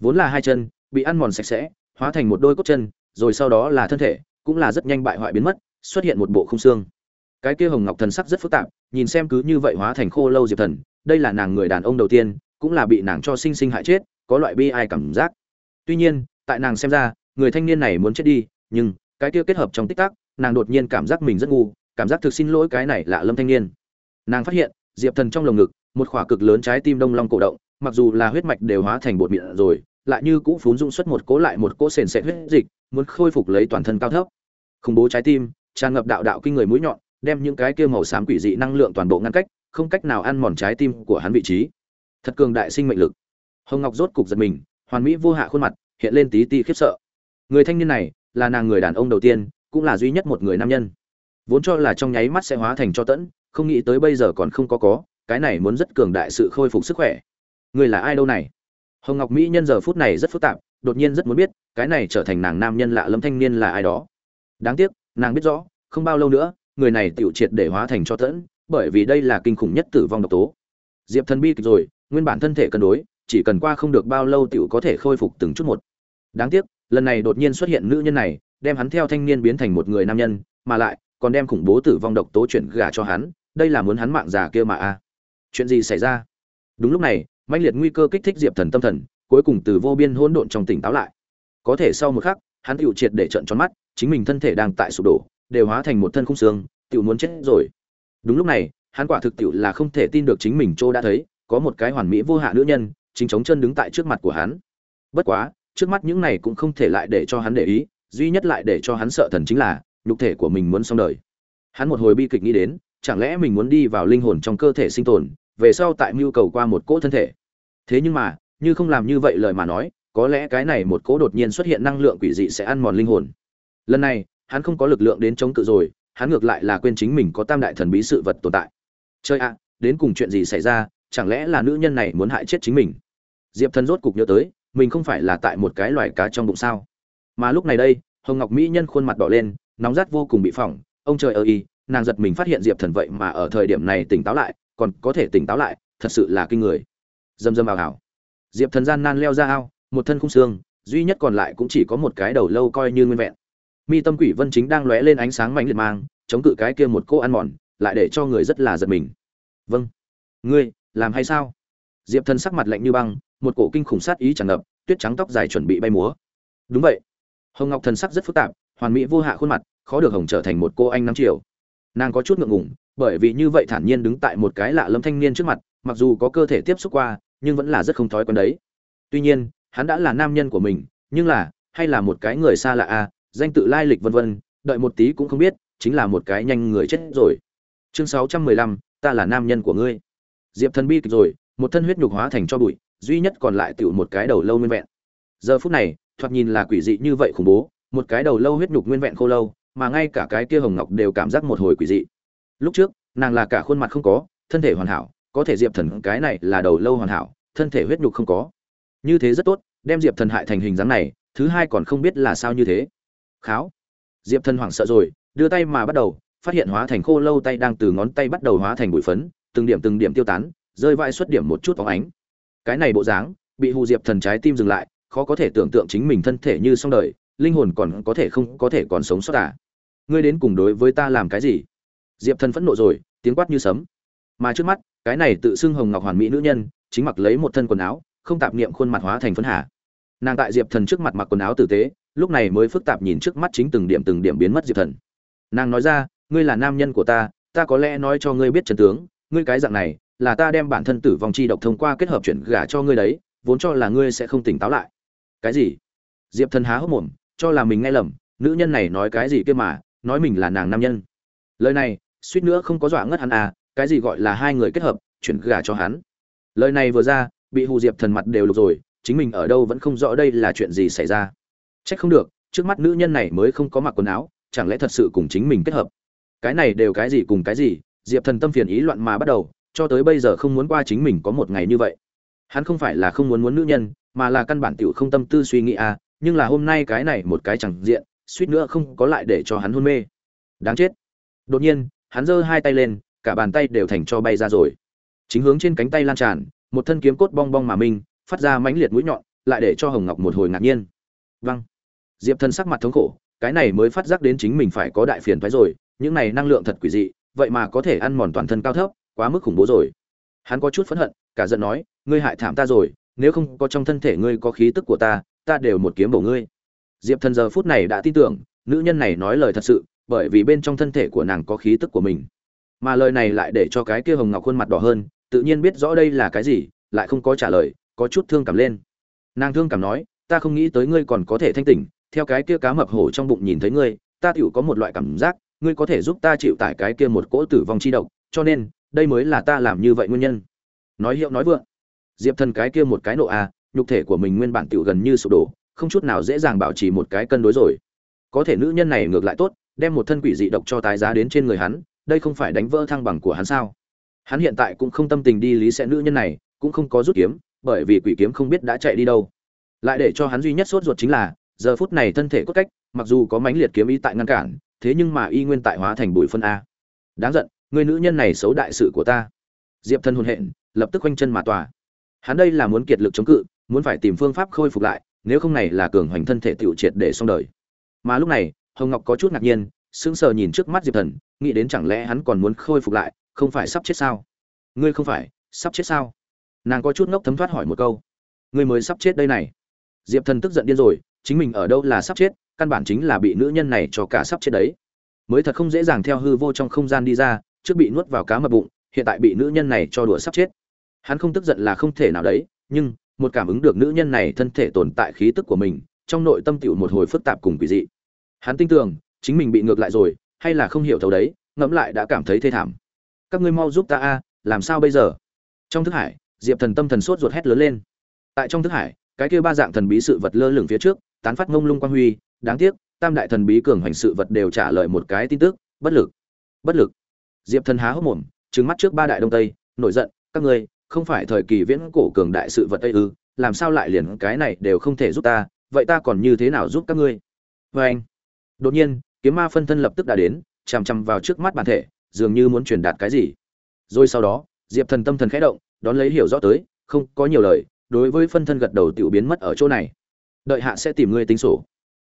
Vốn là hai chân, bị ăn mòn sạch sẽ, hóa thành một đôi cốt chân, rồi sau đó là thân thể, cũng là rất nhanh bại hoại biến mất, xuất hiện một bộ không xương. Cái kia hồng ngọc thần sắc rất phức tạp, nhìn xem cứ như vậy hóa thành khô lâu diệp thần, đây là nàng người đàn ông đầu tiên, cũng là bị nàng cho sinh sinh hại chết, có loại bi ai cảm giác. Tuy nhiên, tại nàng xem ra, người thanh niên này muốn chết đi, nhưng, cái kia kết hợp trong tích tắc, nàng đột nhiên cảm giác mình rất ngu, cảm giác thực xin lỗi cái này lạ lâm thanh niên. Nàng phát hiện, diệp thần trong lồng ngực, một khỏa cực lớn trái tim đông long cổ động mặc dù là huyết mạch đều hóa thành bột mịn rồi, lại như cũ phún dung xuất một cỗ lại một cỗ sền sệt huyết dịch, muốn khôi phục lấy toàn thân cao thấp. Khủng bố trái tim, tràn ngập đạo đạo kinh người mũi nhọn, đem những cái kia màu xám quỷ dị năng lượng toàn bộ ngăn cách, không cách nào ăn mòn trái tim của hắn vị trí. Thật cường đại sinh mệnh lực. Hồng ngọc rốt cục giật mình, hoàn mỹ vô hạ khuôn mặt, hiện lên tí ti khiếp sợ. Người thanh niên này, là nàng người đàn ông đầu tiên, cũng là duy nhất một người nam nhân. Vốn cho là trong nháy mắt sẽ hóa thành cho tẫn, không nghĩ tới bây giờ còn không có có, cái này muốn rất cường đại sự khôi phục sức khỏe người là ai đâu này? Hồng ngọc mỹ nhân giờ phút này rất phức tạp, đột nhiên rất muốn biết, cái này trở thành nàng nam nhân lạ lâm thanh niên là ai đó. Đáng tiếc, nàng biết rõ, không bao lâu nữa, người này tựu triệt để hóa thành cho tẫn, bởi vì đây là kinh khủng nhất tử vong độc tố. Diệp thần bi kịch rồi, nguyên bản thân thể cân đối, chỉ cần qua không được bao lâu tựu có thể khôi phục từng chút một. Đáng tiếc, lần này đột nhiên xuất hiện nữ nhân này, đem hắn theo thanh niên biến thành một người nam nhân, mà lại, còn đem khủng bố tử vong độc tố chuyển gà cho hắn, đây là muốn hắn mạng già kia mà a. Chuyện gì xảy ra? Đúng lúc này mãnh liệt nguy cơ kích thích diệp thần tâm thần, cuối cùng từ vô biên hỗn độn trong tỉnh táo lại. Có thể sau một khắc, hắn tựu triệt để trận tròn mắt, chính mình thân thể đang tại sụp đổ, đều hóa thành một thân khung xương, tựu muốn chết rồi. Đúng lúc này, hắn quả thực tựu là không thể tin được chính mình chỗ đã thấy, có một cái hoàn mỹ vô hạ nữ nhân, chính chống chân đứng tại trước mặt của hắn. Bất quá, trước mắt những này cũng không thể lại để cho hắn để ý, duy nhất lại để cho hắn sợ thần chính là, nhục thể của mình muốn xong đời. Hắn một hồi bi kịch nghĩ đến, chẳng lẽ mình muốn đi vào linh hồn trong cơ thể sinh tồn, về sau tại mưu cầu qua một cỗ thân thể? Thế nhưng mà, như không làm như vậy lời mà nói, có lẽ cái này một cỗ đột nhiên xuất hiện năng lượng quỷ dị sẽ ăn mòn linh hồn. Lần này, hắn không có lực lượng đến chống cự rồi, hắn ngược lại là quên chính mình có tam đại thần bí sự vật tồn tại. Chơi ạ, đến cùng chuyện gì xảy ra, chẳng lẽ là nữ nhân này muốn hại chết chính mình? Diệp thần rốt cục nhớ tới, mình không phải là tại một cái loài cá trong bụng sao? Mà lúc này đây, hồng ngọc mỹ nhân khuôn mặt đỏ lên, nóng rát vô cùng bị phỏng. Ông trời ơi, nàng giật mình phát hiện diệp thần vậy mà ở thời điểm này tỉnh táo lại, còn có thể tỉnh táo lại, thật sự là kinh người dâm dâm ảo ảo diệp thần gian nan leo ra ao, một thân khung xương, duy nhất còn lại cũng chỉ có một cái đầu lâu coi như nguyên vẹn. Mi tâm quỷ vân chính đang lóe lên ánh sáng mạnh liệt mang, chống cự cái kia một cô ăn mòn, lại để cho người rất là giật mình. Vâng. Ngươi, làm hay sao? Diệp thần sắc mặt lạnh như băng, một cổ kinh khủng sát ý tràn ngập, tuyết trắng tóc dài chuẩn bị bay múa. Đúng vậy. Hồng ngọc thần sắc rất phức tạp, hoàn mỹ vô hạ khuôn mặt, khó được hồng trở thành một cô anh năm triệu nàng có chút ngượng ngùng, bởi vì như vậy thản nhiên đứng tại một cái lạ lâm thanh niên trước mặt, mặc dù có cơ thể tiếp xúc qua nhưng vẫn là rất không thói quen đấy. Tuy nhiên, hắn đã là nam nhân của mình, nhưng là, hay là một cái người xa lạ a danh tự lai lịch vân vân, đợi một tí cũng không biết, chính là một cái nhanh người chết rồi. Chương sáu trăm mười lăm, ta là nam nhân của ngươi. Diệp thần bi kịch rồi, một thân huyết nhục hóa thành cho bụi, duy nhất còn lại tựu một cái đầu lâu nguyên vẹn. Giờ phút này, thoạt nhìn là quỷ dị như vậy khủng bố, một cái đầu lâu huyết nhục nguyên vẹn khô lâu, mà ngay cả cái kia hồng ngọc đều cảm giác một hồi quỷ dị. Lúc trước, nàng là cả khuôn mặt không có, thân thể hoàn hảo có thể diệp thần cái này là đầu lâu hoàn hảo, thân thể huyết nhục không có. Như thế rất tốt, đem diệp thần hại thành hình dáng này, thứ hai còn không biết là sao như thế. Kháo. Diệp thần hoảng sợ rồi, đưa tay mà bắt đầu, phát hiện hóa thành khô lâu tay đang từ ngón tay bắt đầu hóa thành bụi phấn, từng điểm từng điểm tiêu tán, rơi vãi xuất điểm một chút phóng ánh. Cái này bộ dáng, bị hù diệp thần trái tim dừng lại, khó có thể tưởng tượng chính mình thân thể như xong đời, linh hồn còn có thể không, có thể còn sống sót à. Ngươi đến cùng đối với ta làm cái gì? Diệp thần phẫn nộ rồi, tiếng quát như sấm mà trước mắt, cái này tự xưng hồng ngọc hoàn mỹ nữ nhân, chính mặc lấy một thân quần áo, không tạp niệm khuôn mặt hóa thành phấn hà. Nàng tại diệp thần trước mặt mặc quần áo tử tế, lúc này mới phức tạp nhìn trước mắt chính từng điểm từng điểm biến mất diệp thần. Nàng nói ra, ngươi là nam nhân của ta ta có lẽ nói cho ngươi biết trần tướng, ngươi cái dạng này, là ta đem bản thân tử vong chi độc thông qua kết hợp chuyển gả cho ngươi đấy, vốn cho là ngươi sẽ không tỉnh táo lại. Cái gì? Diệp thần há hốc mồm, cho là mình nghe lầm, nữ nhân này nói cái gì kia mà, nói mình là nàng nam nhân. Lời này, suýt nữa không có dọa ngất hắn à cái gì gọi là hai người kết hợp, chuyển gà cho hắn. Lời này vừa ra, bị hù diệp thần mặt đều lục rồi, chính mình ở đâu vẫn không rõ đây là chuyện gì xảy ra. Trách không được, trước mắt nữ nhân này mới không có mặc quần áo, chẳng lẽ thật sự cùng chính mình kết hợp? Cái này đều cái gì cùng cái gì, diệp thần tâm phiền ý loạn mà bắt đầu, cho tới bây giờ không muốn qua chính mình có một ngày như vậy. Hắn không phải là không muốn muốn nữ nhân, mà là căn bản tiểu không tâm tư suy nghĩ à nhưng là hôm nay cái này một cái chẳng diện, suýt nữa không có lại để cho hắn hôn mê. Đáng chết. Đột nhiên, hắn giơ hai tay lên cả bàn tay đều thành cho bay ra rồi. Chính hướng trên cánh tay lan tràn, một thân kiếm cốt bong bong mà minh, phát ra mãnh liệt mũi nhọn, lại để cho hồng ngọc một hồi ngạc nhiên. Văng diệp thần sắc mặt thống khổ, cái này mới phát giác đến chính mình phải có đại phiền thoái rồi, những này năng lượng thật quỷ dị, vậy mà có thể ăn mòn toàn thân cao thấp, quá mức khủng bố rồi. Hắn có chút phẫn hận, cả giận nói, ngươi hại thảm ta rồi, nếu không có trong thân thể ngươi có khí tức của ta ta đều một kiếm bổ ngươi. Diệp thần giờ phút này đã tin tưởng, nữ nhân này nói lời thật sự, bởi vì bên trong thân thể của nàng có khí tức của mình mà lời này lại để cho cái kia hồng ngọc khuôn mặt đỏ hơn, tự nhiên biết rõ đây là cái gì, lại không có trả lời, có chút thương cảm lên. Nàng thương cảm nói, ta không nghĩ tới ngươi còn có thể thanh tỉnh, theo cái kia cá mập hổ trong bụng nhìn thấy ngươi, ta tựu có một loại cảm giác, ngươi có thể giúp ta chịu tải cái kia một cỗ tử vong chi độc, cho nên, đây mới là ta làm như vậy nguyên nhân. Nói hiệu nói vượng, diệp thần cái kia một cái nộ a nhục thể của mình nguyên bản tựu gần như sụp đổ, không chút nào dễ dàng bảo trì một cái cân đối rồi. Có thể nữ nhân này ngược lại tốt, đem một thân quỷ dị độc cho tái giá đến trên người hắn đây không phải đánh vỡ thăng bằng của hắn sao? Hắn hiện tại cũng không tâm tình đi lý sẽ nữ nhân này, cũng không có rút kiếm, bởi vì quỷ kiếm không biết đã chạy đi đâu. Lại để cho hắn duy nhất sốt ruột chính là, giờ phút này thân thể cốt cách, mặc dù có mãnh liệt kiếm ý tại ngăn cản, thế nhưng mà y nguyên tại hóa thành bụi phân a. Đáng giận, người nữ nhân này xấu đại sự của ta. Diệp thân hồn hện, lập tức quanh chân mà tòa. Hắn đây là muốn kiệt lực chống cự, muốn phải tìm phương pháp khôi phục lại, nếu không này là cường hoành thân thể tiểu triệt để xong đời. Mà lúc này, hồng ngọc có chút ngạc nhiên, sững sờ nhìn trước mắt diệp thần nghĩ đến chẳng lẽ hắn còn muốn khôi phục lại, không phải sắp chết sao? Ngươi không phải, sắp chết sao? Nàng có chút ngốc thấm thoát hỏi một câu. Ngươi mới sắp chết đây này. Diệp thần tức giận điên rồi, chính mình ở đâu là sắp chết, căn bản chính là bị nữ nhân này cho cả sắp chết đấy. Mới thật không dễ dàng theo hư vô trong không gian đi ra, trước bị nuốt vào cá mập bụng, hiện tại bị nữ nhân này cho đùa sắp chết. Hắn không tức giận là không thể nào đấy, nhưng một cảm ứng được nữ nhân này thân thể tồn tại khí tức của mình, trong nội tâm tựu một hồi phức tạp cùng quỷ dị. Hắn tin tưởng, chính mình bị ngược lại rồi hay là không hiểu thấu đấy, ngẫm lại đã cảm thấy thê thảm. Các ngươi mau giúp ta a, làm sao bây giờ? Trong thức hải, diệp thần tâm thần sốt ruột hét lớn lên. Tại trong thức hải, cái kia ba dạng thần bí sự vật lơ lửng phía trước, tán phát ngông lung quang huy. Đáng tiếc, tam đại thần bí cường Hoành sự vật đều trả lời một cái tin tức, bất lực. Bất lực. Diệp thần há hốc mồm, trừng mắt trước ba đại đông tây, nổi giận, các ngươi, không phải thời kỳ viễn cổ cường đại sự vật tây ư, làm sao lại liền cái này đều không thể giúp ta, vậy ta còn như thế nào giúp các ngươi? Vê anh đột nhiên kiếm ma phân thân lập tức đã đến, chằm chằm vào trước mắt bản thể, dường như muốn truyền đạt cái gì. Rồi sau đó, diệp thần tâm thần khẽ động, đón lấy hiểu rõ tới, không có nhiều lời, đối với phân thân gật đầu tiểu biến mất ở chỗ này. Đợi hạ sẽ tìm ngươi tính sổ.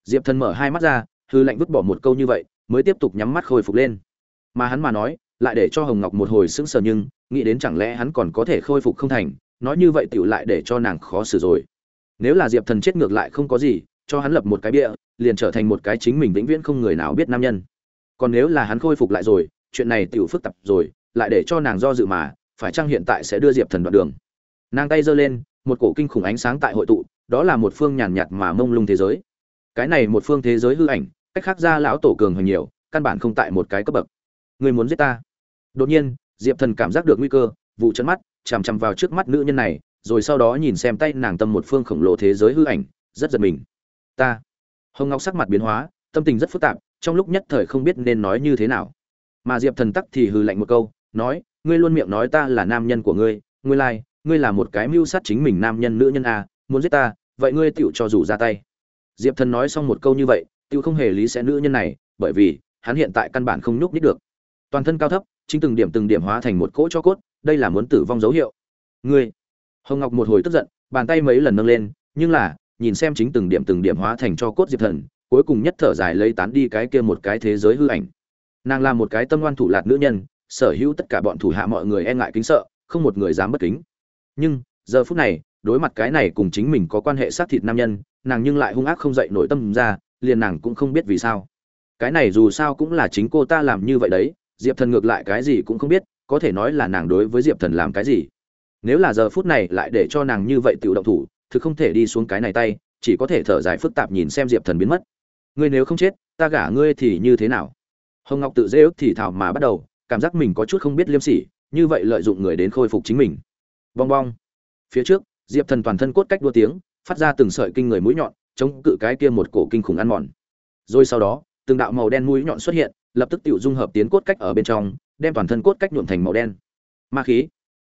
Diệp thần mở hai mắt ra, hư lạnh vứt bỏ một câu như vậy, mới tiếp tục nhắm mắt khôi phục lên. Mà hắn mà nói, lại để cho hồng ngọc một hồi sững sờ nhưng, nghĩ đến chẳng lẽ hắn còn có thể khôi phục không thành, nói như vậy tiểu lại để cho nàng khó xử rồi. Nếu là diệp thần chết ngược lại không có gì, cho hắn lập một cái bia liền trở thành một cái chính mình vĩnh viễn không người nào biết nam nhân. Còn nếu là hắn khôi phục lại rồi, chuyện này tiểu phức tạp rồi, lại để cho nàng do dự mà, phải chăng hiện tại sẽ đưa diệp thần đoạn đường? Nàng tay giơ lên, một cổ kinh khủng ánh sáng tại hội tụ, đó là một phương nhàn nhạt mà mông lung thế giới. Cái này một phương thế giới hư ảnh, cách khác ra lão tổ cường hơn nhiều, căn bản không tại một cái cấp bậc. Người muốn giết ta? Đột nhiên, diệp thần cảm giác được nguy cơ, vụ chân mắt, chằm chằm vào trước mắt nữ nhân này, rồi sau đó nhìn xem tay nàng tâm một phương khổng lồ thế giới hư ảnh, rất giật mình. Ta hồng ngọc sắc mặt biến hóa tâm tình rất phức tạp trong lúc nhất thời không biết nên nói như thế nào. Mà diệp thần tắc thì hừ lạnh một câu nói ngươi luôn miệng nói ta là nam nhân của ngươi ngươi lai、like, ngươi là một cái mưu sát chính mình nam nhân nữ nhân a muốn giết ta vậy ngươi tựu cho dù ra tay. Diệp thần nói xong một câu như vậy tựu không hề lý sẽ nữ nhân này bởi vì hắn hiện tại căn bản không nhúc nhích được. Toàn thân cao thấp chính từng điểm từng điểm hóa thành một cỗ cho cốt đây là muốn tử vong dấu hiệu. Ngươi. Hồng ngọc một hồi tức giận bàn tay mấy lần nâng lên nhưng là nhìn xem chính từng điểm từng điểm hóa thành cho cốt diệp thần, cuối cùng nhất thở dài lấy tán đi cái kia một cái thế giới hư ảnh. Nàng là một cái tâm ngoan thủ lạt nữ nhân, sở hữu tất cả bọn thủ hạ mọi người e ngại kính sợ, không một người dám bất kính. Nhưng, giờ phút này, đối mặt cái này cùng chính mình có quan hệ sát thịt nam nhân, nàng nhưng lại hung ác không dậy nổi tâm ra, liền nàng cũng không biết vì sao. Cái này dù sao cũng là chính cô ta làm như vậy đấy, diệp thần ngược lại cái gì cũng không biết, có thể nói là nàng đối với diệp thần làm cái gì. Nếu là giờ phút này lại để cho nàng như vậy tự động thủ thực không thể đi xuống cái này tay, chỉ có thể thở dài phức tạp nhìn xem diệp thần biến mất. Ngươi nếu không chết, ta gả ngươi thì như thế nào? Hồng ngọc tự dễ ước thì thảo mà bắt đầu, cảm giác mình có chút không biết liêm sỉ, như vậy lợi dụng người đến khôi phục chính mình. Bong bong. Phía trước, diệp thần toàn thân cốt cách đua tiếng, phát ra từng sợi kinh người mũi nhọn, chống cự cái kia một cổ kinh khủng ăn mòn. Rồi sau đó, từng đạo màu đen mũi nhọn xuất hiện, lập tức tự dung hợp tiến cốt cách ở bên trong, đem toàn thân cốt cách nhuộm thành màu đen. Ma khí.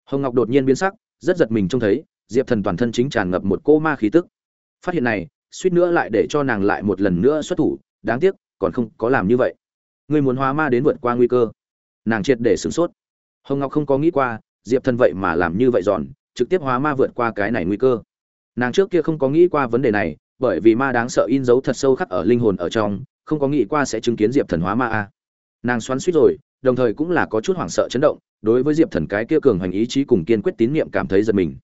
Hồng ngọc đột nhiên biến sắc, rất giật mình trông thấy diệp thần toàn thân chính tràn ngập một cô ma khí tức. Phát hiện này, suýt nữa lại để cho nàng lại một lần nữa xuất thủ, đáng tiếc, còn không có làm như vậy. Ngươi muốn hóa ma đến vượt qua nguy cơ. Nàng triệt để sửng sốt. Hồng ngọc không có nghĩ qua, diệp thần vậy mà làm như vậy giòn trực tiếp hóa ma vượt qua cái này nguy cơ. Nàng trước kia không có nghĩ qua vấn đề này, bởi vì ma đáng sợ in dấu thật sâu khắc ở linh hồn ở trong, không có nghĩ qua sẽ chứng kiến diệp thần hóa ma a. Nàng xoắn suýt rồi, đồng thời cũng là có chút hoảng sợ chấn động, đối với diệp thần cái kia cường hành ý chí cùng kiên quyết tín nhiệm cảm thấy giật mình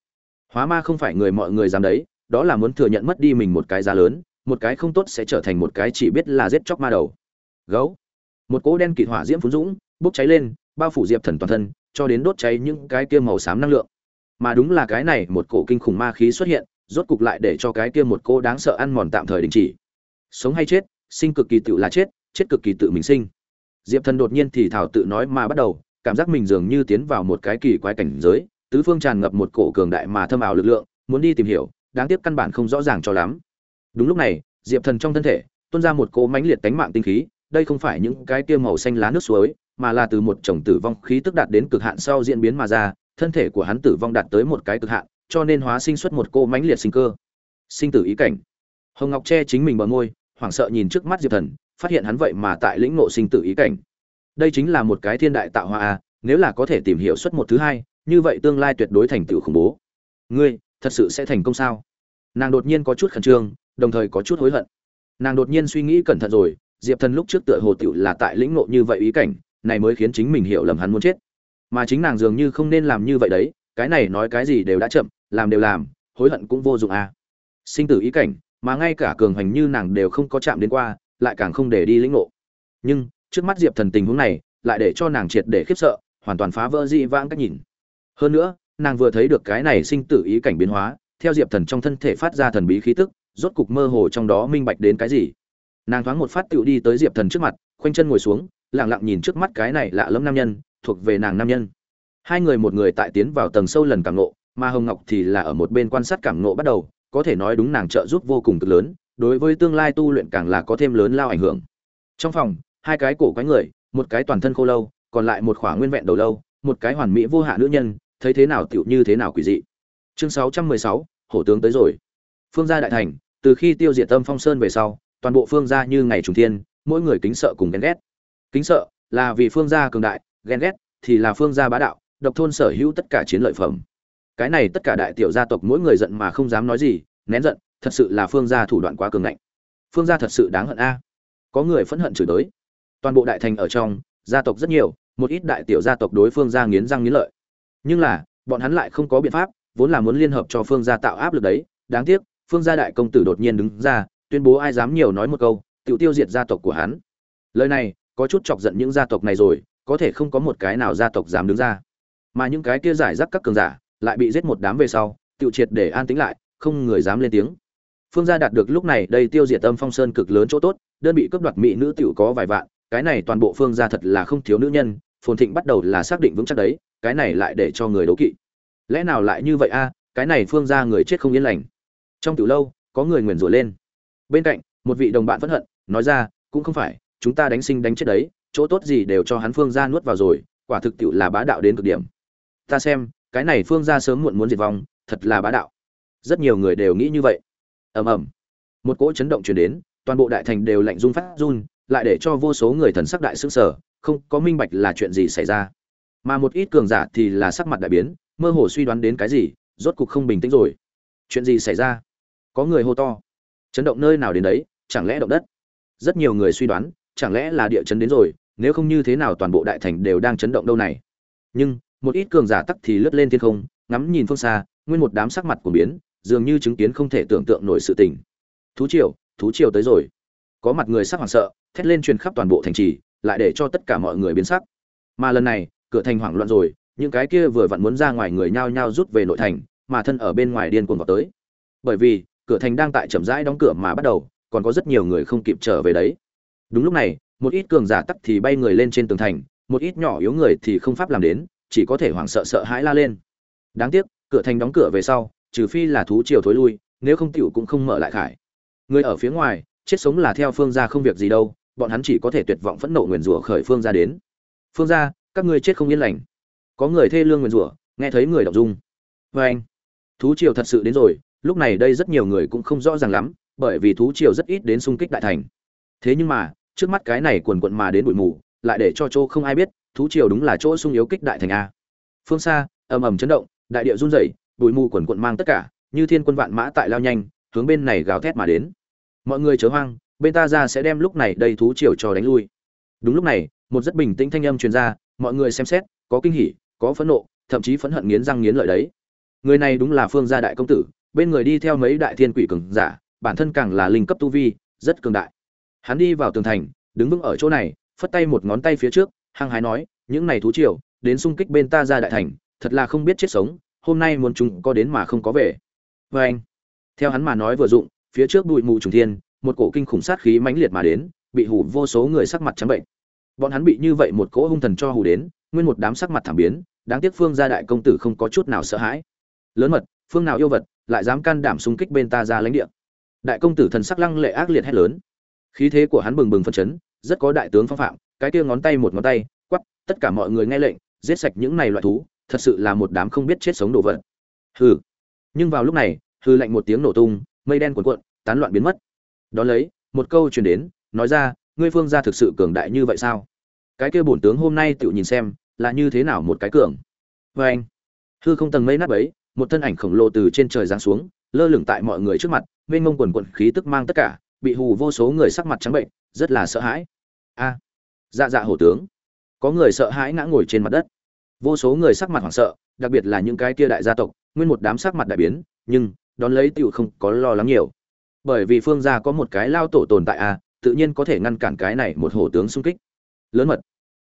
hóa ma không phải người mọi người dám đấy, đó là muốn thừa nhận mất đi mình một cái giá lớn, một cái không tốt sẽ trở thành một cái chỉ biết là giết chóc ma đầu. Gấu. Một cỗ đen kịt hỏa diễm phun dũng, bốc cháy lên, bao phủ diệp thần toàn thân, cho đến đốt cháy những cái kia màu xám năng lượng. Mà đúng là cái này, một cổ kinh khủng ma khí xuất hiện, rốt cục lại để cho cái kia một cô đáng sợ ăn mòn tạm thời đình chỉ. Sống hay chết, sinh cực kỳ tự là chết chết cực kỳ tự mình sinh. Diệp thần đột nhiên thì thảo tự nói mà bắt đầu, cảm giác mình dường như tiến vào một cái kỳ quái cảnh giới tứ phương tràn ngập một cổ cường đại mà thâm ảo lực lượng, muốn đi tìm hiểu, đáng tiếc căn bản không rõ ràng cho lắm. Đúng lúc này, diệp thần trong thân thể, tuôn ra một cỗ mãnh liệt tánh mạng tinh khí, đây không phải những cái kia màu xanh lá nước suối, mà là từ một chồng tử vong khí tức đạt đến cực hạn sau diễn biến mà ra, thân thể của hắn tử vong đạt tới một cái cực hạn, cho nên hóa sinh xuất một cô mãnh liệt sinh cơ. Sinh tử ý cảnh. Hồng ngọc che chính mình bờ môi, hoảng sợ nhìn trước mắt diệp thần, phát hiện hắn vậy mà tại lĩnh ngộ sinh tử ý cảnh. Đây chính là một cái thiên đại tạo hóa nếu là có thể tìm hiểu xuất một thứ hai như vậy tương lai tuyệt đối thành tựu khủng bố. Ngươi, thật sự sẽ thành công sao? Nàng đột nhiên có chút khẩn trương, đồng thời có chút hối hận. Nàng đột nhiên suy nghĩ cẩn thận rồi, diệp thần lúc trước tựa hồ tựu là tại lĩnh ngộ như vậy ý cảnh, này mới khiến chính mình hiểu lầm hắn muốn chết. Mà chính nàng dường như không nên làm như vậy đấy, cái này nói cái gì đều đã chậm, làm đều làm, hối hận cũng vô dụng à. Sinh tử ý cảnh, mà ngay cả cường hành như nàng đều không có chạm đến qua, lại càng không để đi lĩnh ngộ. Nhưng, trước mắt diệp thần tình huống này, lại để cho nàng triệt để khiếp sợ, hoàn toàn phá vỡ dị vãng cách nhìn hơn nữa, nàng vừa thấy được cái này sinh tử ý cảnh biến hóa, theo diệp thần trong thân thể phát ra thần bí khí tức, rốt cục mơ hồ trong đó minh bạch đến cái gì. Nàng thoáng một phát tựu đi tới diệp thần trước mặt, khoanh chân ngồi xuống lẳng lặng nhìn trước mắt cái này lạ lẫm nam nhân, thuộc về nàng nam nhân. Hai người một người tại tiến vào tầng sâu lần cảm nộ mà hồng ngọc thì là ở một bên quan sát cảm nộ bắt đầu, có thể nói đúng nàng trợ giúp vô cùng cực lớn, đối với tương lai tu luyện càng là có thêm lớn lao ảnh hưởng. Trong phòng, hai cái cổ quái người, một cái toàn thân khô lâu, còn lại một khỏa nguyên vẹn đầu lâu, một cái hoàn mỹ vô hạ nữ nhân thấy thế nào tựu như thế nào quỷ dị. Chương 616, hổ tướng tới rồi. Phương gia đại thành từ khi tiêu diệt tâm phong sơn về sau toàn bộ phương gia như ngày trùng thiên mỗi người kính sợ cùng ghen ghét. Kính sợ là vì phương gia cường đại ghen ghét thì là phương gia bá đạo độc thôn sở hữu tất cả chiến lợi phẩm. Cái này tất cả đại tiểu gia tộc mỗi người giận mà không dám nói gì nén giận thật sự là phương gia thủ đoạn quá cường ngạnh. Phương gia thật sự đáng hận a. Có người phẫn hận chửi tới toàn bộ đại thành ở trong gia tộc rất nhiều một ít đại tiểu gia tộc đối phương gia nghiến răng nghiến lợi nhưng là, bọn hắn lại không có biện pháp, vốn là muốn liên hợp cho phương gia tạo áp lực đấy. Đáng tiếc, phương gia đại công tử đột nhiên đứng ra, tuyên bố ai dám nhiều nói một câu tự tiêu diệt gia tộc của hắn. Lời này, có chút chọc giận những gia tộc này rồi, có thể không có một cái nào gia tộc dám đứng ra. Mà những cái kia giải rác các cường giả, lại bị giết một đám về sau tự triệt để an tĩnh lại, không người dám lên tiếng. Phương gia đạt được lúc này đây tiêu diệt âm phong sơn cực lớn chỗ tốt, đơn bị cướp đoạt mỹ nữ tiểu có vài vạn, cái này toàn bộ phương gia thật là không thiếu nữ nhân phồn thịnh bắt đầu là xác định vững chắc đấy, cái này lại để cho người đấu kỵ. Lẽ nào lại như vậy a? Cái này phương gia người chết không yên lành. Trong tiểu lâu, có người nguyền rủa lên. Bên cạnh, một vị đồng bạn phẫn hận, nói ra, cũng không phải, chúng ta đánh sinh đánh chết đấy, chỗ tốt gì đều cho hắn phương gia nuốt vào rồi, quả thực tiệu là bá đạo đến cực điểm. Ta xem, cái này phương gia sớm muộn muốn diệt vong, thật là bá đạo. Rất nhiều người đều nghĩ như vậy. Ầm ầm. Một cỗ chấn động truyền đến, toàn bộ đại thành đều lạnh run phát run lại để cho vô số người thần sắc đại sững sờ, không có minh bạch là chuyện gì xảy ra. Mà một ít cường giả thì là sắc mặt đại biến, mơ hồ suy đoán đến cái gì, rốt cục không bình tĩnh rồi. Chuyện gì xảy ra? Có người hô to. Chấn động nơi nào đến đấy? Chẳng lẽ động đất? Rất nhiều người suy đoán, chẳng lẽ là địa chấn đến rồi, nếu không như thế nào toàn bộ đại thành đều đang chấn động đâu này? Nhưng, một ít cường giả tắc thì lướt lên thiên không, ngắm nhìn phương xa, nguyên một đám sắc mặt của biến, dường như chứng kiến không thể tưởng tượng nổi sự tình. Thú triều thú triều tới rồi có mặt người sắc hoảng sợ, thét lên truyền khắp toàn bộ thành trì, lại để cho tất cả mọi người biến sắc. Mà lần này, cửa thành hoảng loạn rồi, những cái kia vừa vặn muốn ra ngoài người nhao nhao rút về nội thành, mà thân ở bên ngoài điên cuồng vào tới. Bởi vì, cửa thành đang tại chậm rãi đóng cửa mà bắt đầu, còn có rất nhiều người không kịp trở về đấy. Đúng lúc này, một ít cường giả tắc thì bay người lên trên tường thành, một ít nhỏ yếu người thì không pháp làm đến, chỉ có thể hoảng sợ sợ hãi la lên. Đáng tiếc, cửa thành đóng cửa về sau, trừ phi là thú triều thối lui, nếu không tiểu cũng không mở lại khải. Người ở phía ngoài chết sống là theo phương gia không việc gì đâu, bọn hắn chỉ có thể tuyệt vọng phẫn nộ nguyền rủa khởi phương gia đến. Phương gia, các ngươi chết không yên lành. Có người thê lương nguyền rủa, nghe thấy người đọc dung. Vê anh, thú triều thật sự đến rồi, lúc này đây rất nhiều người cũng không rõ ràng lắm, bởi vì thú triều rất ít đến xung kích đại thành. Thế nhưng mà, trước mắt cái này quần quận mà đến bụi mù, lại để cho chỗ không ai biết, thú triều đúng là chỗ sung yếu kích đại thành a. Phương xa ầm ầm chấn động, đại địa run rẩy, bụi mù quần quận mang tất cả, như thiên quân vạn mã tại lao nhanh, hướng bên này gào thét mà đến mọi người chớ hoang, bên ta ra sẽ đem lúc này đầy thú triều cho đánh lui. Đúng lúc này, một rất bình tĩnh thanh âm truyền ra, mọi người xem xét, có kinh hỉ, có phẫn nộ, thậm chí phẫn hận nghiến răng nghiến lợi đấy. Người này đúng là phương gia đại công tử, bên người đi theo mấy đại thiên quỷ cường giả, bản thân càng là linh cấp tu vi, rất cường đại. Hắn đi vào tường thành, đứng vững ở chỗ này, phất tay một ngón tay phía trước, hăng hái nói, những này thú triều, đến xung kích bên ta ra đại thành, thật là không biết chết sống, hôm nay muốn chúng có đến mà không có về. Vê anh theo hắn mà nói vừa dụng phía trước bụi mù trùng thiên một cổ kinh khủng sát khí mãnh liệt mà đến bị hủ vô số người sắc mặt trắng bệnh. Bọn hắn bị như vậy một cỗ hung thần cho hù đến nguyên một đám sắc mặt thảm biến đáng tiếc phương gia đại công tử không có chút nào sợ hãi. Lớn mật phương nào yêu vật lại dám can đảm xung kích bên ta ra lãnh địa. Đại công tử thần sắc lăng lệ ác liệt hét lớn. Khí thế của hắn bừng bừng phân chấn rất có đại tướng phong phạm cái kia ngón tay một ngón tay quắc, tất cả mọi người nghe lệnh giết sạch những này loại thú thật sự là một đám không biết chết sống đồ vật. Hừ. Nhưng vào lúc này hư lạnh một tiếng nổ tung mây đen cuộn cuộn, tán loạn biến mất. Đón lấy, một câu truyền đến, nói ra, ngươi phương gia thực sự cường đại như vậy sao? Cái kia bổn tướng hôm nay tự nhìn xem, là như thế nào một cái cường? Vê anh, hư không tầng mây nát ấy một thân ảnh khổng lồ từ trên trời giáng xuống, lơ lửng tại mọi người trước mặt, mênh mông quần quận khí tức mang tất cả, bị hù vô số người sắc mặt trắng bệnh, rất là sợ hãi. A dạ dạ hổ tướng, có người sợ hãi ngã ngồi trên mặt đất. Vô số người sắc mặt hoảng sợ, đặc biệt là những cái kia đại gia tộc, nguyên một đám sắc mặt đại biến, nhưng đón lấy tựu không có lo lắng nhiều. Bởi vì phương gia có một cái lao tổ tồn tại a tự nhiên có thể ngăn cản cái này một hổ tướng xung kích. Lớn mật.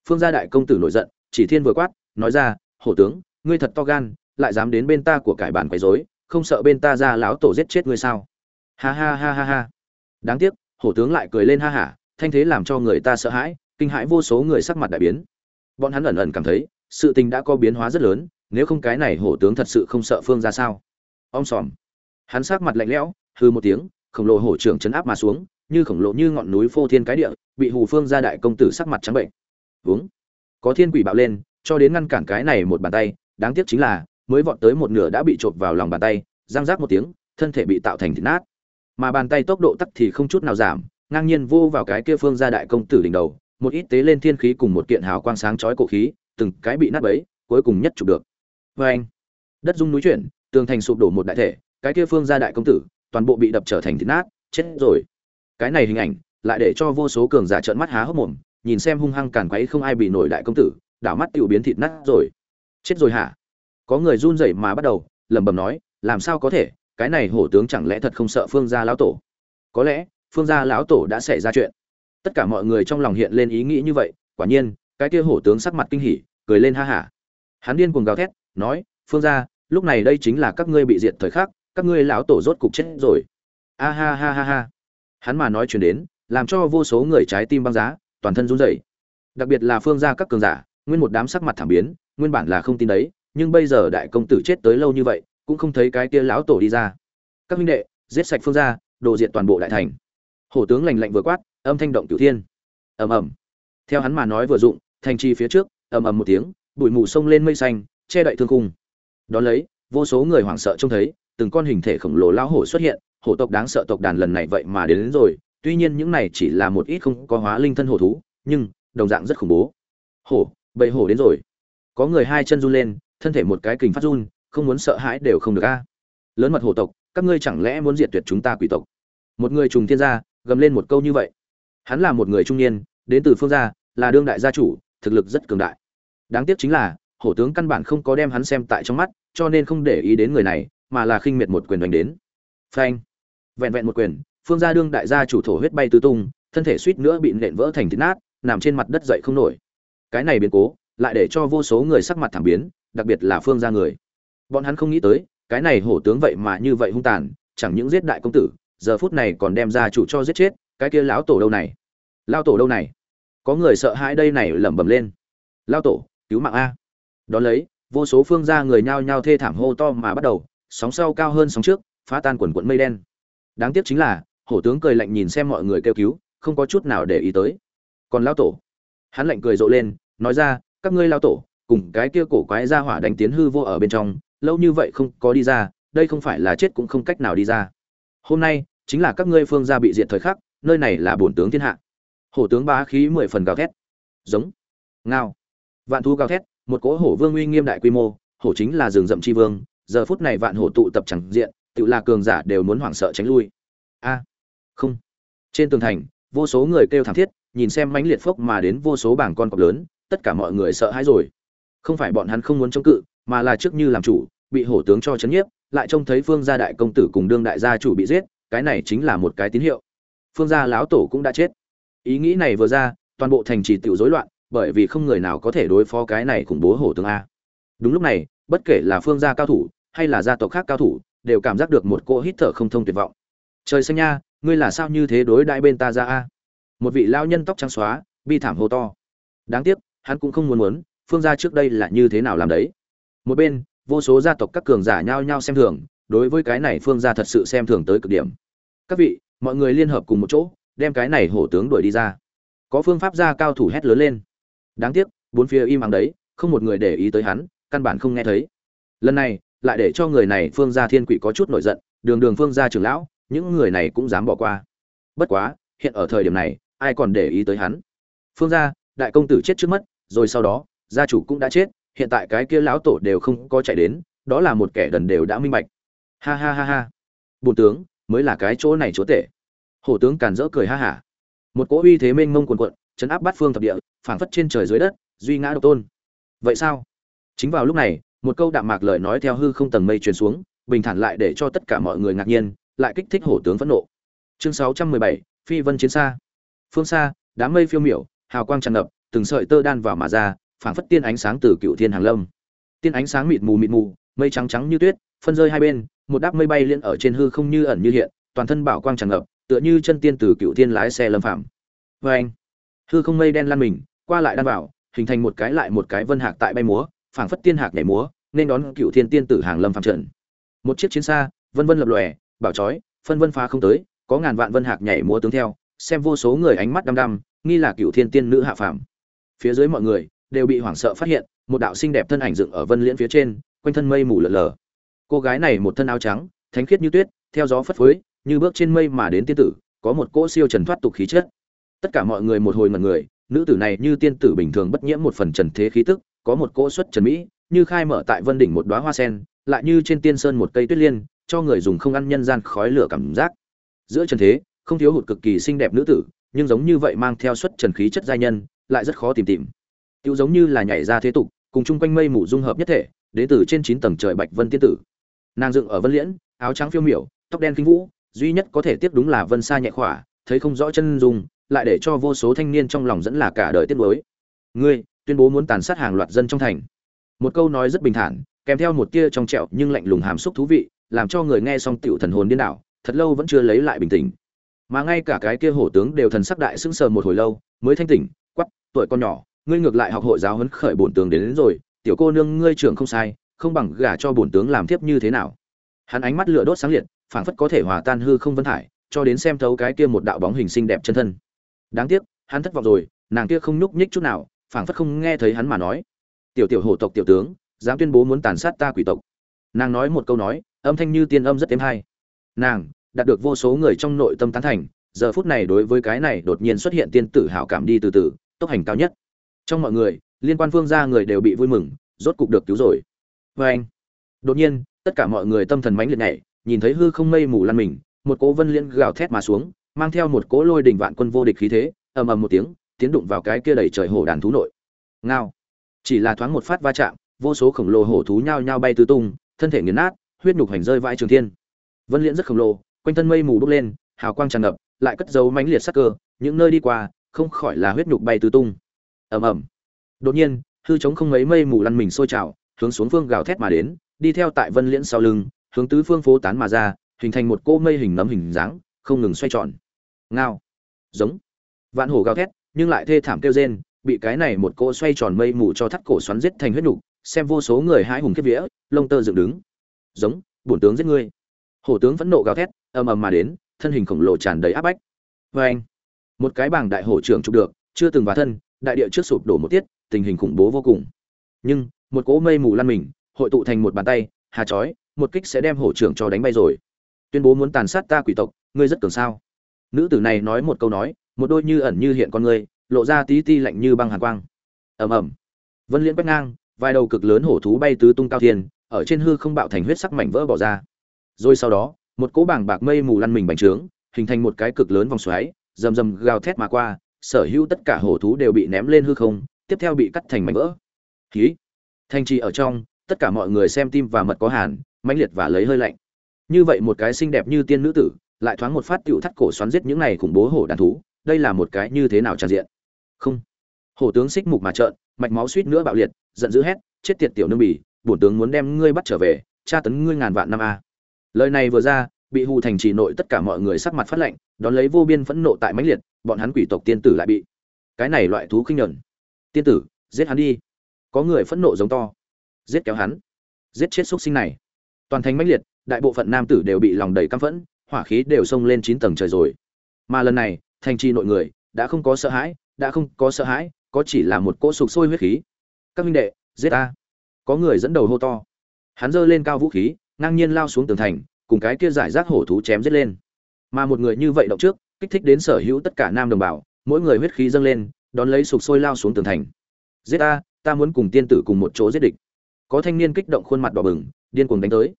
Phương gia đại công tử nổi giận, chỉ thiên vừa quát, nói ra, hổ tướng, ngươi thật to gan, lại dám đến bên ta của cải bản quấy rối, không sợ bên ta ra lão tổ giết chết ngươi sao? Ha ha ha ha ha. Đáng tiếc, hổ tướng lại cười lên ha hả, thanh thế làm cho người ta sợ hãi, kinh hãi vô số người sắc mặt đại biến. Bọn hắn ẩn ẩn cảm thấy, sự tình đã có biến hóa rất lớn, nếu không cái này hổ tướng thật sự không sợ phương gia sao? Ông sòm hắn sắc mặt lạnh lẽo hư một tiếng, khổng lồ hổ trưởng chấn áp mà xuống, như khổng lồ như ngọn núi phô thiên cái địa, bị hù phương gia đại công tử sắc mặt trắng bệnh. Vướng. có thiên quỷ bạo lên, cho đến ngăn cản cái này một bàn tay, đáng tiếc chính là, mới vọt tới một nửa đã bị trộn vào lòng bàn tay, răng rác một tiếng, thân thể bị tạo thành thịt nát. Mà bàn tay tốc độ tắt thì không chút nào giảm, ngang nhiên vô vào cái kia phương gia đại công tử đỉnh đầu, một ít tế lên thiên khí cùng một kiện hào quang sáng chói cổ khí, từng cái bị nát bấy, cuối cùng nhất chụp được. Vê anh đất rung núi chuyển, tường thành sụp đổ một đại thể cái kia phương gia đại công tử, toàn bộ bị đập trở thành thịt nát, chết rồi. Cái này hình ảnh lại để cho vô số cường giả trợn mắt há hốc mồm, nhìn xem hung hăng càn quấy không ai bị nổi đại công tử, đảo mắt tiểu biến thịt nát rồi. Chết rồi hả? Có người run rẩy mà bắt đầu, lẩm bẩm nói, làm sao có thể, cái này hổ tướng chẳng lẽ thật không sợ phương gia lão tổ? Có lẽ, phương gia lão tổ đã xảy ra chuyện. Tất cả mọi người trong lòng hiện lên ý nghĩ như vậy, quả nhiên, cái kia hổ tướng sắc mặt kinh hỉ, cười lên ha hả. Hắn điên cuồng gào thét, nói, phương gia, lúc này đây chính là các ngươi bị diệt thời khắc các ngươi lão tổ rốt cục chết rồi. A ha ha ha ha. Hắn mà nói chuyện đến, làm cho vô số người trái tim băng giá, toàn thân run rẩy. Đặc biệt là phương gia các cường giả, nguyên một đám sắc mặt thảm biến, nguyên bản là không tin đấy, nhưng bây giờ đại công tử chết tới lâu như vậy, cũng không thấy cái kia lão tổ đi ra. Các huynh đệ, giết sạch phương gia, đồ diện toàn bộ đại thành. Hổ tướng lành lạnh vừa quát, âm thanh động cửu thiên. Ầm ầm. Theo hắn mà nói vừa dụng, thành trì phía trước, ầm ầm một tiếng, bụi mù sông lên mây xanh, che đậy thương khung. Đón lấy, vô số người hoảng sợ trông thấy từng con hình thể khổng lồ lão hổ xuất hiện hổ tộc đáng sợ tộc đàn lần này vậy mà đến, đến rồi. Tuy nhiên những này chỉ là một ít không có hóa linh thân hổ thú nhưng đồng dạng rất khủng bố. Hổ bầy hổ đến rồi. Có người hai chân run lên thân thể một cái kình phát run không muốn sợ hãi đều không được a. Lớn mật hổ tộc các ngươi chẳng lẽ muốn diệt tuyệt chúng ta quỷ tộc? Một người trùng thiên gia gầm lên một câu như vậy. Hắn là một người trung niên đến từ phương gia là đương đại gia chủ thực lực rất cường đại. Đáng tiếc chính là hổ tướng căn bản không có đem hắn xem tại trong mắt cho nên không để ý đến người này mà là khinh miệt một quyền đánh đến. Phanh. Vẹn vẹn một quyền, phương gia đương đại gia chủ thổ huyết bay tứ tung, thân thể suýt nữa bị nện vỡ thành thít nát, nằm trên mặt đất dậy không nổi. Cái này biến cố, lại để cho vô số người sắc mặt thảm biến, đặc biệt là phương gia người. Bọn hắn không nghĩ tới, cái này hổ tướng vậy mà như vậy hung tàn, chẳng những giết đại công tử, giờ phút này còn đem gia chủ cho giết chết, cái kia lão tổ đâu này? Lão tổ đâu này? Có người sợ hãi đây này lẩm bẩm lên. Lão tổ, cứu mạng a. Đón lấy, vô số phương gia người nhao nhao thê thảm hô to mà bắt đầu sóng sau cao hơn sóng trước, phá tan quần quận mây đen. Đáng tiếc chính là, hổ tướng cười lạnh nhìn xem mọi người kêu cứu, không có chút nào để ý tới. Còn lao tổ? Hắn lạnh cười rộ lên, nói ra, các ngươi lao tổ, cùng cái kia cổ quái ra hỏa đánh tiến hư vô ở bên trong, lâu như vậy không có đi ra, đây không phải là chết cũng không cách nào đi ra. Hôm nay, chính là các ngươi phương gia bị diệt thời khắc, nơi này là bổn tướng thiên hạ. Hổ tướng bá khí mười phần gào thét. Giống. Ngao. Vạn thú gào thét, một cỗ hổ vương uy nghiêm đại quy mô, hổ chính là rừng rậm tri vương giờ phút này vạn hổ tụ tập chẳng diện, tự là cường giả đều muốn hoảng sợ tránh lui. A, không. Trên tường thành, vô số người kêu thảm thiết, nhìn xem mãnh liệt phốc mà đến vô số bảng con cọp lớn, tất cả mọi người sợ hãi rồi. Không phải bọn hắn không muốn chống cự, mà là trước như làm chủ, bị hổ tướng cho chấn nhiếp, lại trông thấy phương gia đại công tử cùng đương đại gia chủ bị giết, cái này chính là một cái tín hiệu. Phương gia lão tổ cũng đã chết. Ý nghĩ này vừa ra, toàn bộ thành trì tự rối loạn, bởi vì không người nào có thể đối phó cái này khủng bố hổ tướng a. Đúng lúc này, bất kể là phương gia cao thủ hay là gia tộc khác cao thủ, đều cảm giác được một cô hít thở không thông tuyệt vọng. Trời xanh nha, ngươi là sao như thế đối đại bên ta ra a? Một vị lao nhân tóc trắng xóa, bi thảm hô to. Đáng tiếc, hắn cũng không muốn muốn, phương gia trước đây là như thế nào làm đấy? Một bên, vô số gia tộc các cường giả nhao nhao xem thường, đối với cái này phương gia thật sự xem thường tới cực điểm. Các vị, mọi người liên hợp cùng một chỗ, đem cái này hổ tướng đuổi đi ra. Có phương pháp gia cao thủ hét lớn lên. Đáng tiếc, bốn phía im ắng đấy, không một người để ý tới hắn, căn bản không nghe thấy. Lần này lại để cho người này phương gia thiên quỷ có chút nổi giận, đường đường phương gia trưởng lão, những người này cũng dám bỏ qua. Bất quá, hiện ở thời điểm này, ai còn để ý tới hắn? Phương gia, đại công tử chết trước mất rồi sau đó, gia chủ cũng đã chết, hiện tại cái kia lão tổ đều không có chạy đến, đó là một kẻ đần đều đã minh bạch. Ha ha ha ha. Bùn tướng, mới là cái chỗ này chúa tể. Hổ tướng càn rỡ cười ha hả. Một cỗ uy thế mênh mông quần quận chấn áp bát phương thập địa, phảng phất trên trời dưới đất, duy ngã độc tôn. Vậy sao? Chính vào lúc này một câu đạm mạc lời nói theo hư không tầng mây truyền xuống bình thản lại để cho tất cả mọi người ngạc nhiên lại kích thích hổ tướng phẫn nộ. Chương 617, phi vân chiến xa. Phương xa đám mây phiêu miểu hào quang tràn ngập từng sợi tơ đan vào mà ra phảng phất tiên ánh sáng từ cựu thiên hàng lâm. Tiên ánh sáng mịt mù mịt mù mây trắng trắng như tuyết phân rơi hai bên một đáp mây bay liên ở trên hư không như ẩn như hiện toàn thân bảo quang tràn ngập tựa như chân tiên từ cựu thiên lái xe lâm phạm. Vê anh hư không mây đen lan mình qua lại đan vào hình thành một cái lại một cái vân hạc tại bay múa phảng phất tiên hạc nhảy múa, nên đón cựu thiên tiên tử hàng lâm phạm trận. Một chiếc chiến xa, vân vân lập lòe, bảo chói, phân vân phá không tới, có ngàn vạn vân hạc nhảy múa tướng theo, xem vô số người ánh mắt đăm đăm, nghi là cựu thiên tiên nữ hạ phàm. Phía dưới mọi người đều bị hoảng sợ phát hiện, một đạo xinh đẹp thân ảnh dựng ở vân liễn phía trên, quanh thân mây mù lờ lờ cô gái này một thân áo trắng, thánh khiết như tuyết, theo gió phất phới, như bước trên mây mà đến tiên tử, có một cỗ siêu trần thoát tục khí chất. Tất cả mọi người một hồi ngẩn người, nữ tử này như tiên tử bình thường bất nhiễm một phần trần thế khí tức có một cỗ xuất trần mỹ, như khai mở tại vân đỉnh một đóa hoa sen, lại như trên tiên sơn một cây tuyết liên, cho người dùng không ăn nhân gian khói lửa cảm giác. Giữa trần thế, không thiếu hụt cực kỳ xinh đẹp nữ tử, nhưng giống như vậy mang theo xuất trần khí chất giai nhân, lại rất khó tìm tìm. Tiêu giống như là nhảy ra thế tục, cùng chung quanh mây mù dung hợp nhất thể đế tử trên chín tầng trời bạch vân tiên tử. Nàng dựng ở vân liễn, áo trắng phiêu miểu, tóc đen kinh vũ, duy nhất có thể tiếp đúng là vân xa nhẹ khỏa, thấy không rõ chân dung, lại để cho vô số thanh niên trong lòng dẫn là cả đời tiếc nuối. Ngươi tuyên bố muốn tàn sát hàng loạt dân trong thành. Một câu nói rất bình thản kèm theo một tia trong trẹo nhưng lạnh lùng hàm xúc thú vị làm cho người nghe xong tiểu thần hồn điên đảo thật lâu vẫn chưa lấy lại bình tĩnh. Mà ngay cả cái kia hổ tướng đều thần sắc đại sững sờ một hồi lâu mới thanh tỉnh quắp tuổi con nhỏ ngươi ngược lại học hội giáo huấn khởi bổn tướng đến, đến rồi tiểu cô nương ngươi trưởng không sai không bằng gả cho bổn tướng làm tiếp như thế nào? Hắn ánh mắt lửa đốt sáng liệt phảng phất có thể hòa tan hư không vân thải cho đến xem thấu cái kia một đạo bóng hình xinh đẹp chân thân. Đáng tiếc hắn thất vọng rồi nàng kia không nhúc nhích chút nào phảng phất không nghe thấy hắn mà nói. Tiểu tiểu hổ tộc tiểu tướng, dám tuyên bố muốn tàn sát ta quỷ tộc. Nàng nói một câu nói, âm thanh như tiên âm rất êm hay. Nàng đạt được vô số người trong nội tâm tán thành, giờ phút này đối với cái này đột nhiên xuất hiện tiên tử hảo cảm đi từ từ, tốc hành cao nhất. Trong mọi người, liên quan phương gia người đều bị vui mừng, rốt cục được cứu rồi. Vê anh, đột nhiên, tất cả mọi người tâm thần mãnh liệt nhảy, nhìn thấy hư không mây mù lăn mình, một cỗ vân liên gào thét mà xuống, mang theo một cỗ lôi đỉnh vạn quân vô địch khí thế, ầm ầm một tiếng tiến đụng vào cái kia đầy trời hổ đàn thú nội. Ngao. Chỉ là thoáng một phát va chạm, vô số khổng lồ hổ thú nhao nhao bay tứ tung, thân thể nghiền nát, huyết nhục hành rơi vãi trường thiên. Vân liễn rất khổng lồ, quanh thân mây mù bốc lên, hào quang tràn ngập, lại cất giấu mãnh liệt sắc cơ, những nơi đi qua, không khỏi là huyết nhục bay tứ tung. Ầm ầm. Đột nhiên, hư trống không mấy mây mù lăn mình sôi trào, hướng xuống phương gào thét mà đến, đi theo tại vân liễn sau lưng, hướng tứ phương phố tán mà ra, hình thành một cô mây hình nấm hình dáng, không ngừng xoay tròn. Ngao. Giống. Vạn hổ gào thét nhưng lại thê thảm kêu rên bị cái này một cô xoay tròn mây mù cho thắt cổ xoắn giết thành huyết nục, xem vô số người hãi hùng kiếp vía lông tơ dựng đứng. Giống bổn tướng giết ngươi. Hổ tướng phẫn nộ gào thét ầm ầm mà đến thân hình khổng lồ tràn đầy áp bách. Vê anh một cái bảng đại hổ trưởng chụp được chưa từng vào thân đại địa trước sụp đổ một tiết tình hình khủng bố vô cùng. Nhưng một cỗ mây mù lăn mình hội tụ thành một bàn tay hà chói một kích sẽ đem hổ trưởng cho đánh bay rồi. Tuyên bố muốn tàn sát ta quỷ tộc ngươi rất cường sao? Nữ tử này nói một câu nói một đôi như ẩn như hiện con người, lộ ra tí ti lạnh như băng hàn quang. Ầm ầm. Vân liễn quét ngang, vài đầu cực lớn hổ thú bay tứ tung cao thiên, ở trên hư không bạo thành huyết sắc mảnh vỡ bỏ ra. Rồi sau đó, một cỗ bảng bạc mây mù lăn mình bành trướng, hình thành một cái cực lớn vòng xoáy, rầm rầm gào thét mà qua, sở hữu tất cả hổ thú đều bị ném lên hư không, tiếp theo bị cắt thành mảnh vỡ. Khí thanh trì ở trong, tất cả mọi người xem tim và mật có hàn, mãnh liệt và lấy hơi lạnh. Như vậy một cái xinh đẹp như tiên nữ tử, lại thoáng một phát tựu thắt cổ xoắn giết những này khủng bố hổ đàn thú đây là một cái như thế nào tràn diện? Không. Hổ tướng xích mục mà trợn, mạch máu suýt nữa bạo liệt, giận dữ hét, chết tiệt tiểu nương bỉ, bổn tướng muốn đem ngươi bắt trở về, tra tấn ngươi ngàn vạn năm a. Lời này vừa ra, bị hù thành trì nội tất cả mọi người sắc mặt phát lạnh, đón lấy vô biên phẫn nộ tại mãnh liệt, bọn hắn quỷ tộc tiên tử lại bị cái này loại thú khinh nhẫn tiên tử, giết hắn đi. Có người phẫn nộ giống to. Giết kéo hắn. Giết chết xúc sinh này. Toàn thành mãnh liệt, đại bộ phận nam tử đều bị lòng đầy căm phẫn, hỏa khí đều xông lên chín tầng trời rồi. Mà lần này thành trì nội người, đã không có sợ hãi, đã không có sợ hãi, có chỉ là một cỗ sục sôi huyết khí. Các minh đệ, giết ta. Có người dẫn đầu hô to. Hắn giơ lên cao vũ khí, ngang nhiên lao xuống tường thành, cùng cái kia giải rác hổ thú chém giết lên. Mà một người như vậy động trước, kích thích đến sở hữu tất cả nam đồng bào, mỗi người huyết khí dâng lên, đón lấy sục sôi lao xuống tường thành. Giết ta ta muốn cùng tiên tử cùng một chỗ giết địch. Có thanh niên kích động khuôn mặt đỏ bừng, điên cuồng đánh tới.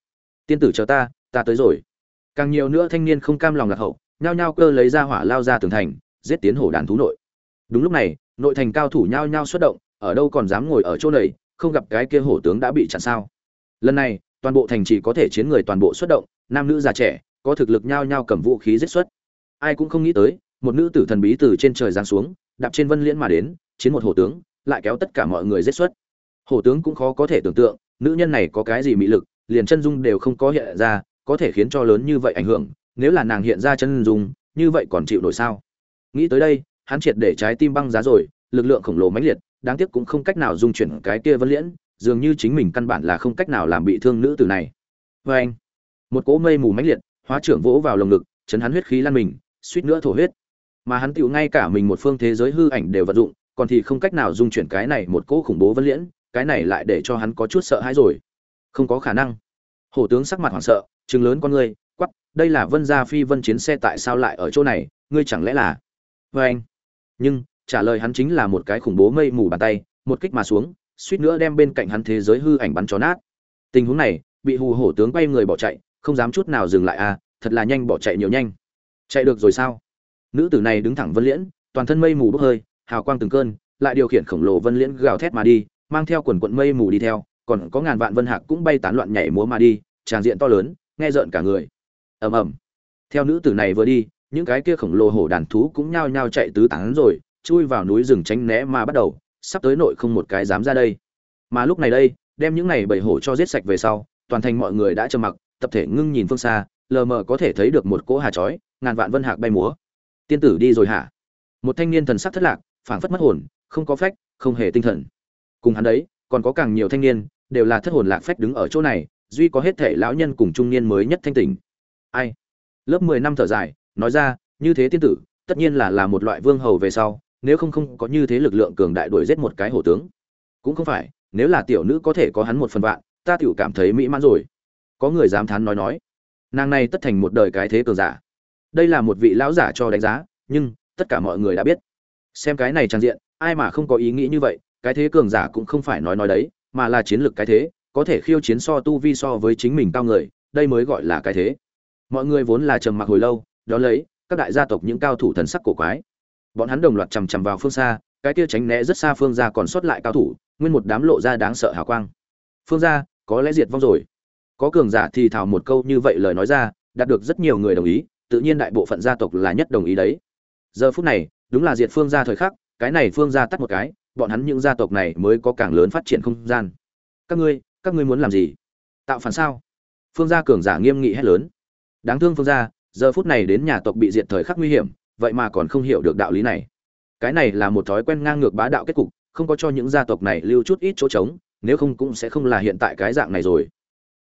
Tiên tử chờ ta ta tới rồi. Càng nhiều nữa thanh niên không cam lòng lạc hậu nhao nhao cơ lấy ra hỏa lao ra tường thành, giết tiến hổ đàn thú nội. Đúng lúc này, nội thành cao thủ nhao nhao xuất động, ở đâu còn dám ngồi ở chỗ này, không gặp cái kia hổ tướng đã bị chặn sao? Lần này, toàn bộ thành chỉ có thể chiến người toàn bộ xuất động, nam nữ già trẻ, có thực lực nhao nhao cầm vũ khí giết xuất. Ai cũng không nghĩ tới, một nữ tử thần bí từ trên trời giáng xuống, đạp trên vân liễn mà đến, chiến một hổ tướng, lại kéo tất cả mọi người giết xuất. Hổ tướng cũng khó có thể tưởng tượng, nữ nhân này có cái gì mị lực, liền chân dung đều không có hiện ra, có thể khiến cho lớn như vậy ảnh hưởng nếu là nàng hiện ra chân dung, như vậy còn chịu nổi sao? Nghĩ tới đây, hắn triệt để trái tim băng giá rồi, lực lượng khổng lồ mãnh liệt, đáng tiếc cũng không cách nào dung chuyển cái kia vân liễn, dường như chính mình căn bản là không cách nào làm bị thương nữ tử này. Vê anh, một cỗ mây mù mãnh liệt, hóa trưởng vỗ vào lồng ngực, chấn hắn huyết khí lan mình, suýt nữa thổ huyết. Mà hắn tựu ngay cả mình một phương thế giới hư ảnh đều vận dụng, còn thì không cách nào dung chuyển cái này một cỗ khủng bố vân liễn, cái này lại để cho hắn có chút sợ hãi rồi. Không có khả năng. Hổ tướng sắc mặt hoảng sợ, trừng lớn con ngươi đây là vân gia phi vân chiến xe tại sao lại ở chỗ này, ngươi chẳng lẽ là? Vê anh. Nhưng, trả lời hắn chính là một cái khủng bố mây mù bàn tay, một kích mà xuống, suýt nữa đem bên cạnh hắn thế giới hư ảnh bắn chó nát. Tình huống này, bị hù hổ tướng quay người bỏ chạy, không dám chút nào dừng lại à thật là nhanh bỏ chạy nhiều nhanh. Chạy được rồi sao? Nữ tử này đứng thẳng vân liễn, toàn thân mây mù bốc hơi, hào quang từng cơn, lại điều khiển khổng lồ vân liễn gào thét mà đi, mang theo quần quận mây mù đi theo, còn có ngàn vạn vân hạc cũng bay tán loạn nhảy múa mà đi, tràng diện to lớn, nghe rợn cả người ầm ầm. Theo nữ tử này vừa đi, những cái kia khổng lồ hổ đàn thú cũng nhao nhao chạy tứ tán rồi, chui vào núi rừng tránh né mà bắt đầu, sắp tới nội không một cái dám ra đây. Mà lúc này đây, đem những này bầy hổ cho giết sạch về sau, toàn thành mọi người đã trầm mặc, tập thể ngưng nhìn phương xa, lờ mờ có thể thấy được một cỗ hà chói, ngàn vạn vân hạc bay múa. Tiên tử đi rồi hả? Một thanh niên thần sắc thất lạc, phảng phất mất hồn, không có phách, không hề tinh thần. Cùng hắn đấy, còn có càng nhiều thanh niên, đều là thất hồn lạc phách đứng ở chỗ này, duy có hết thể lão nhân cùng trung niên mới nhất thanh tỉnh ai? Lớp mười năm thở dài, nói ra, như thế tiên tử, tất nhiên là là một loại vương hầu về sau, nếu không không có như thế lực lượng cường đại đuổi giết một cái hổ tướng. Cũng không phải, nếu là tiểu nữ có thể có hắn một phần vạn, ta tiểu cảm thấy mỹ mãn rồi. Có người dám thán nói nói. Nàng này tất thành một đời cái thế cường giả. Đây là một vị lão giả cho đánh giá, nhưng, tất cả mọi người đã biết. Xem cái này trang diện, ai mà không có ý nghĩ như vậy, cái thế cường giả cũng không phải nói nói đấy, mà là chiến lược cái thế, có thể khiêu chiến so tu vi so với chính mình cao người, đây mới gọi là cái thế mọi người vốn là trầm mặc hồi lâu, đó lấy, các đại gia tộc những cao thủ thần sắc cổ quái. Bọn hắn đồng loạt chằm chằm vào phương xa, cái kia tránh né rất xa phương ra còn sót lại cao thủ, nguyên một đám lộ ra đáng sợ hào quang. Phương ra có lẽ diệt vong rồi. Có cường giả thì thảo một câu như vậy lời nói ra, đạt được rất nhiều người đồng ý, tự nhiên đại bộ phận gia tộc là nhất đồng ý đấy. Giờ phút này, đúng là diệt phương gia thời khắc, cái này phương gia tắt một cái, bọn hắn những gia tộc này mới có càng lớn phát triển không gian. Các ngươi các ngươi muốn làm gì? Tạo phản sao? Phương gia cường giả nghiêm nghị hét lớn đáng thương phương gia, giờ phút này đến nhà tộc bị diệt thời khắc nguy hiểm, vậy mà còn không hiểu được đạo lý này. Cái này là một thói quen ngang ngược bá đạo kết cục, không có cho những gia tộc này lưu chút ít chỗ trống, nếu không cũng sẽ không là hiện tại cái dạng này rồi.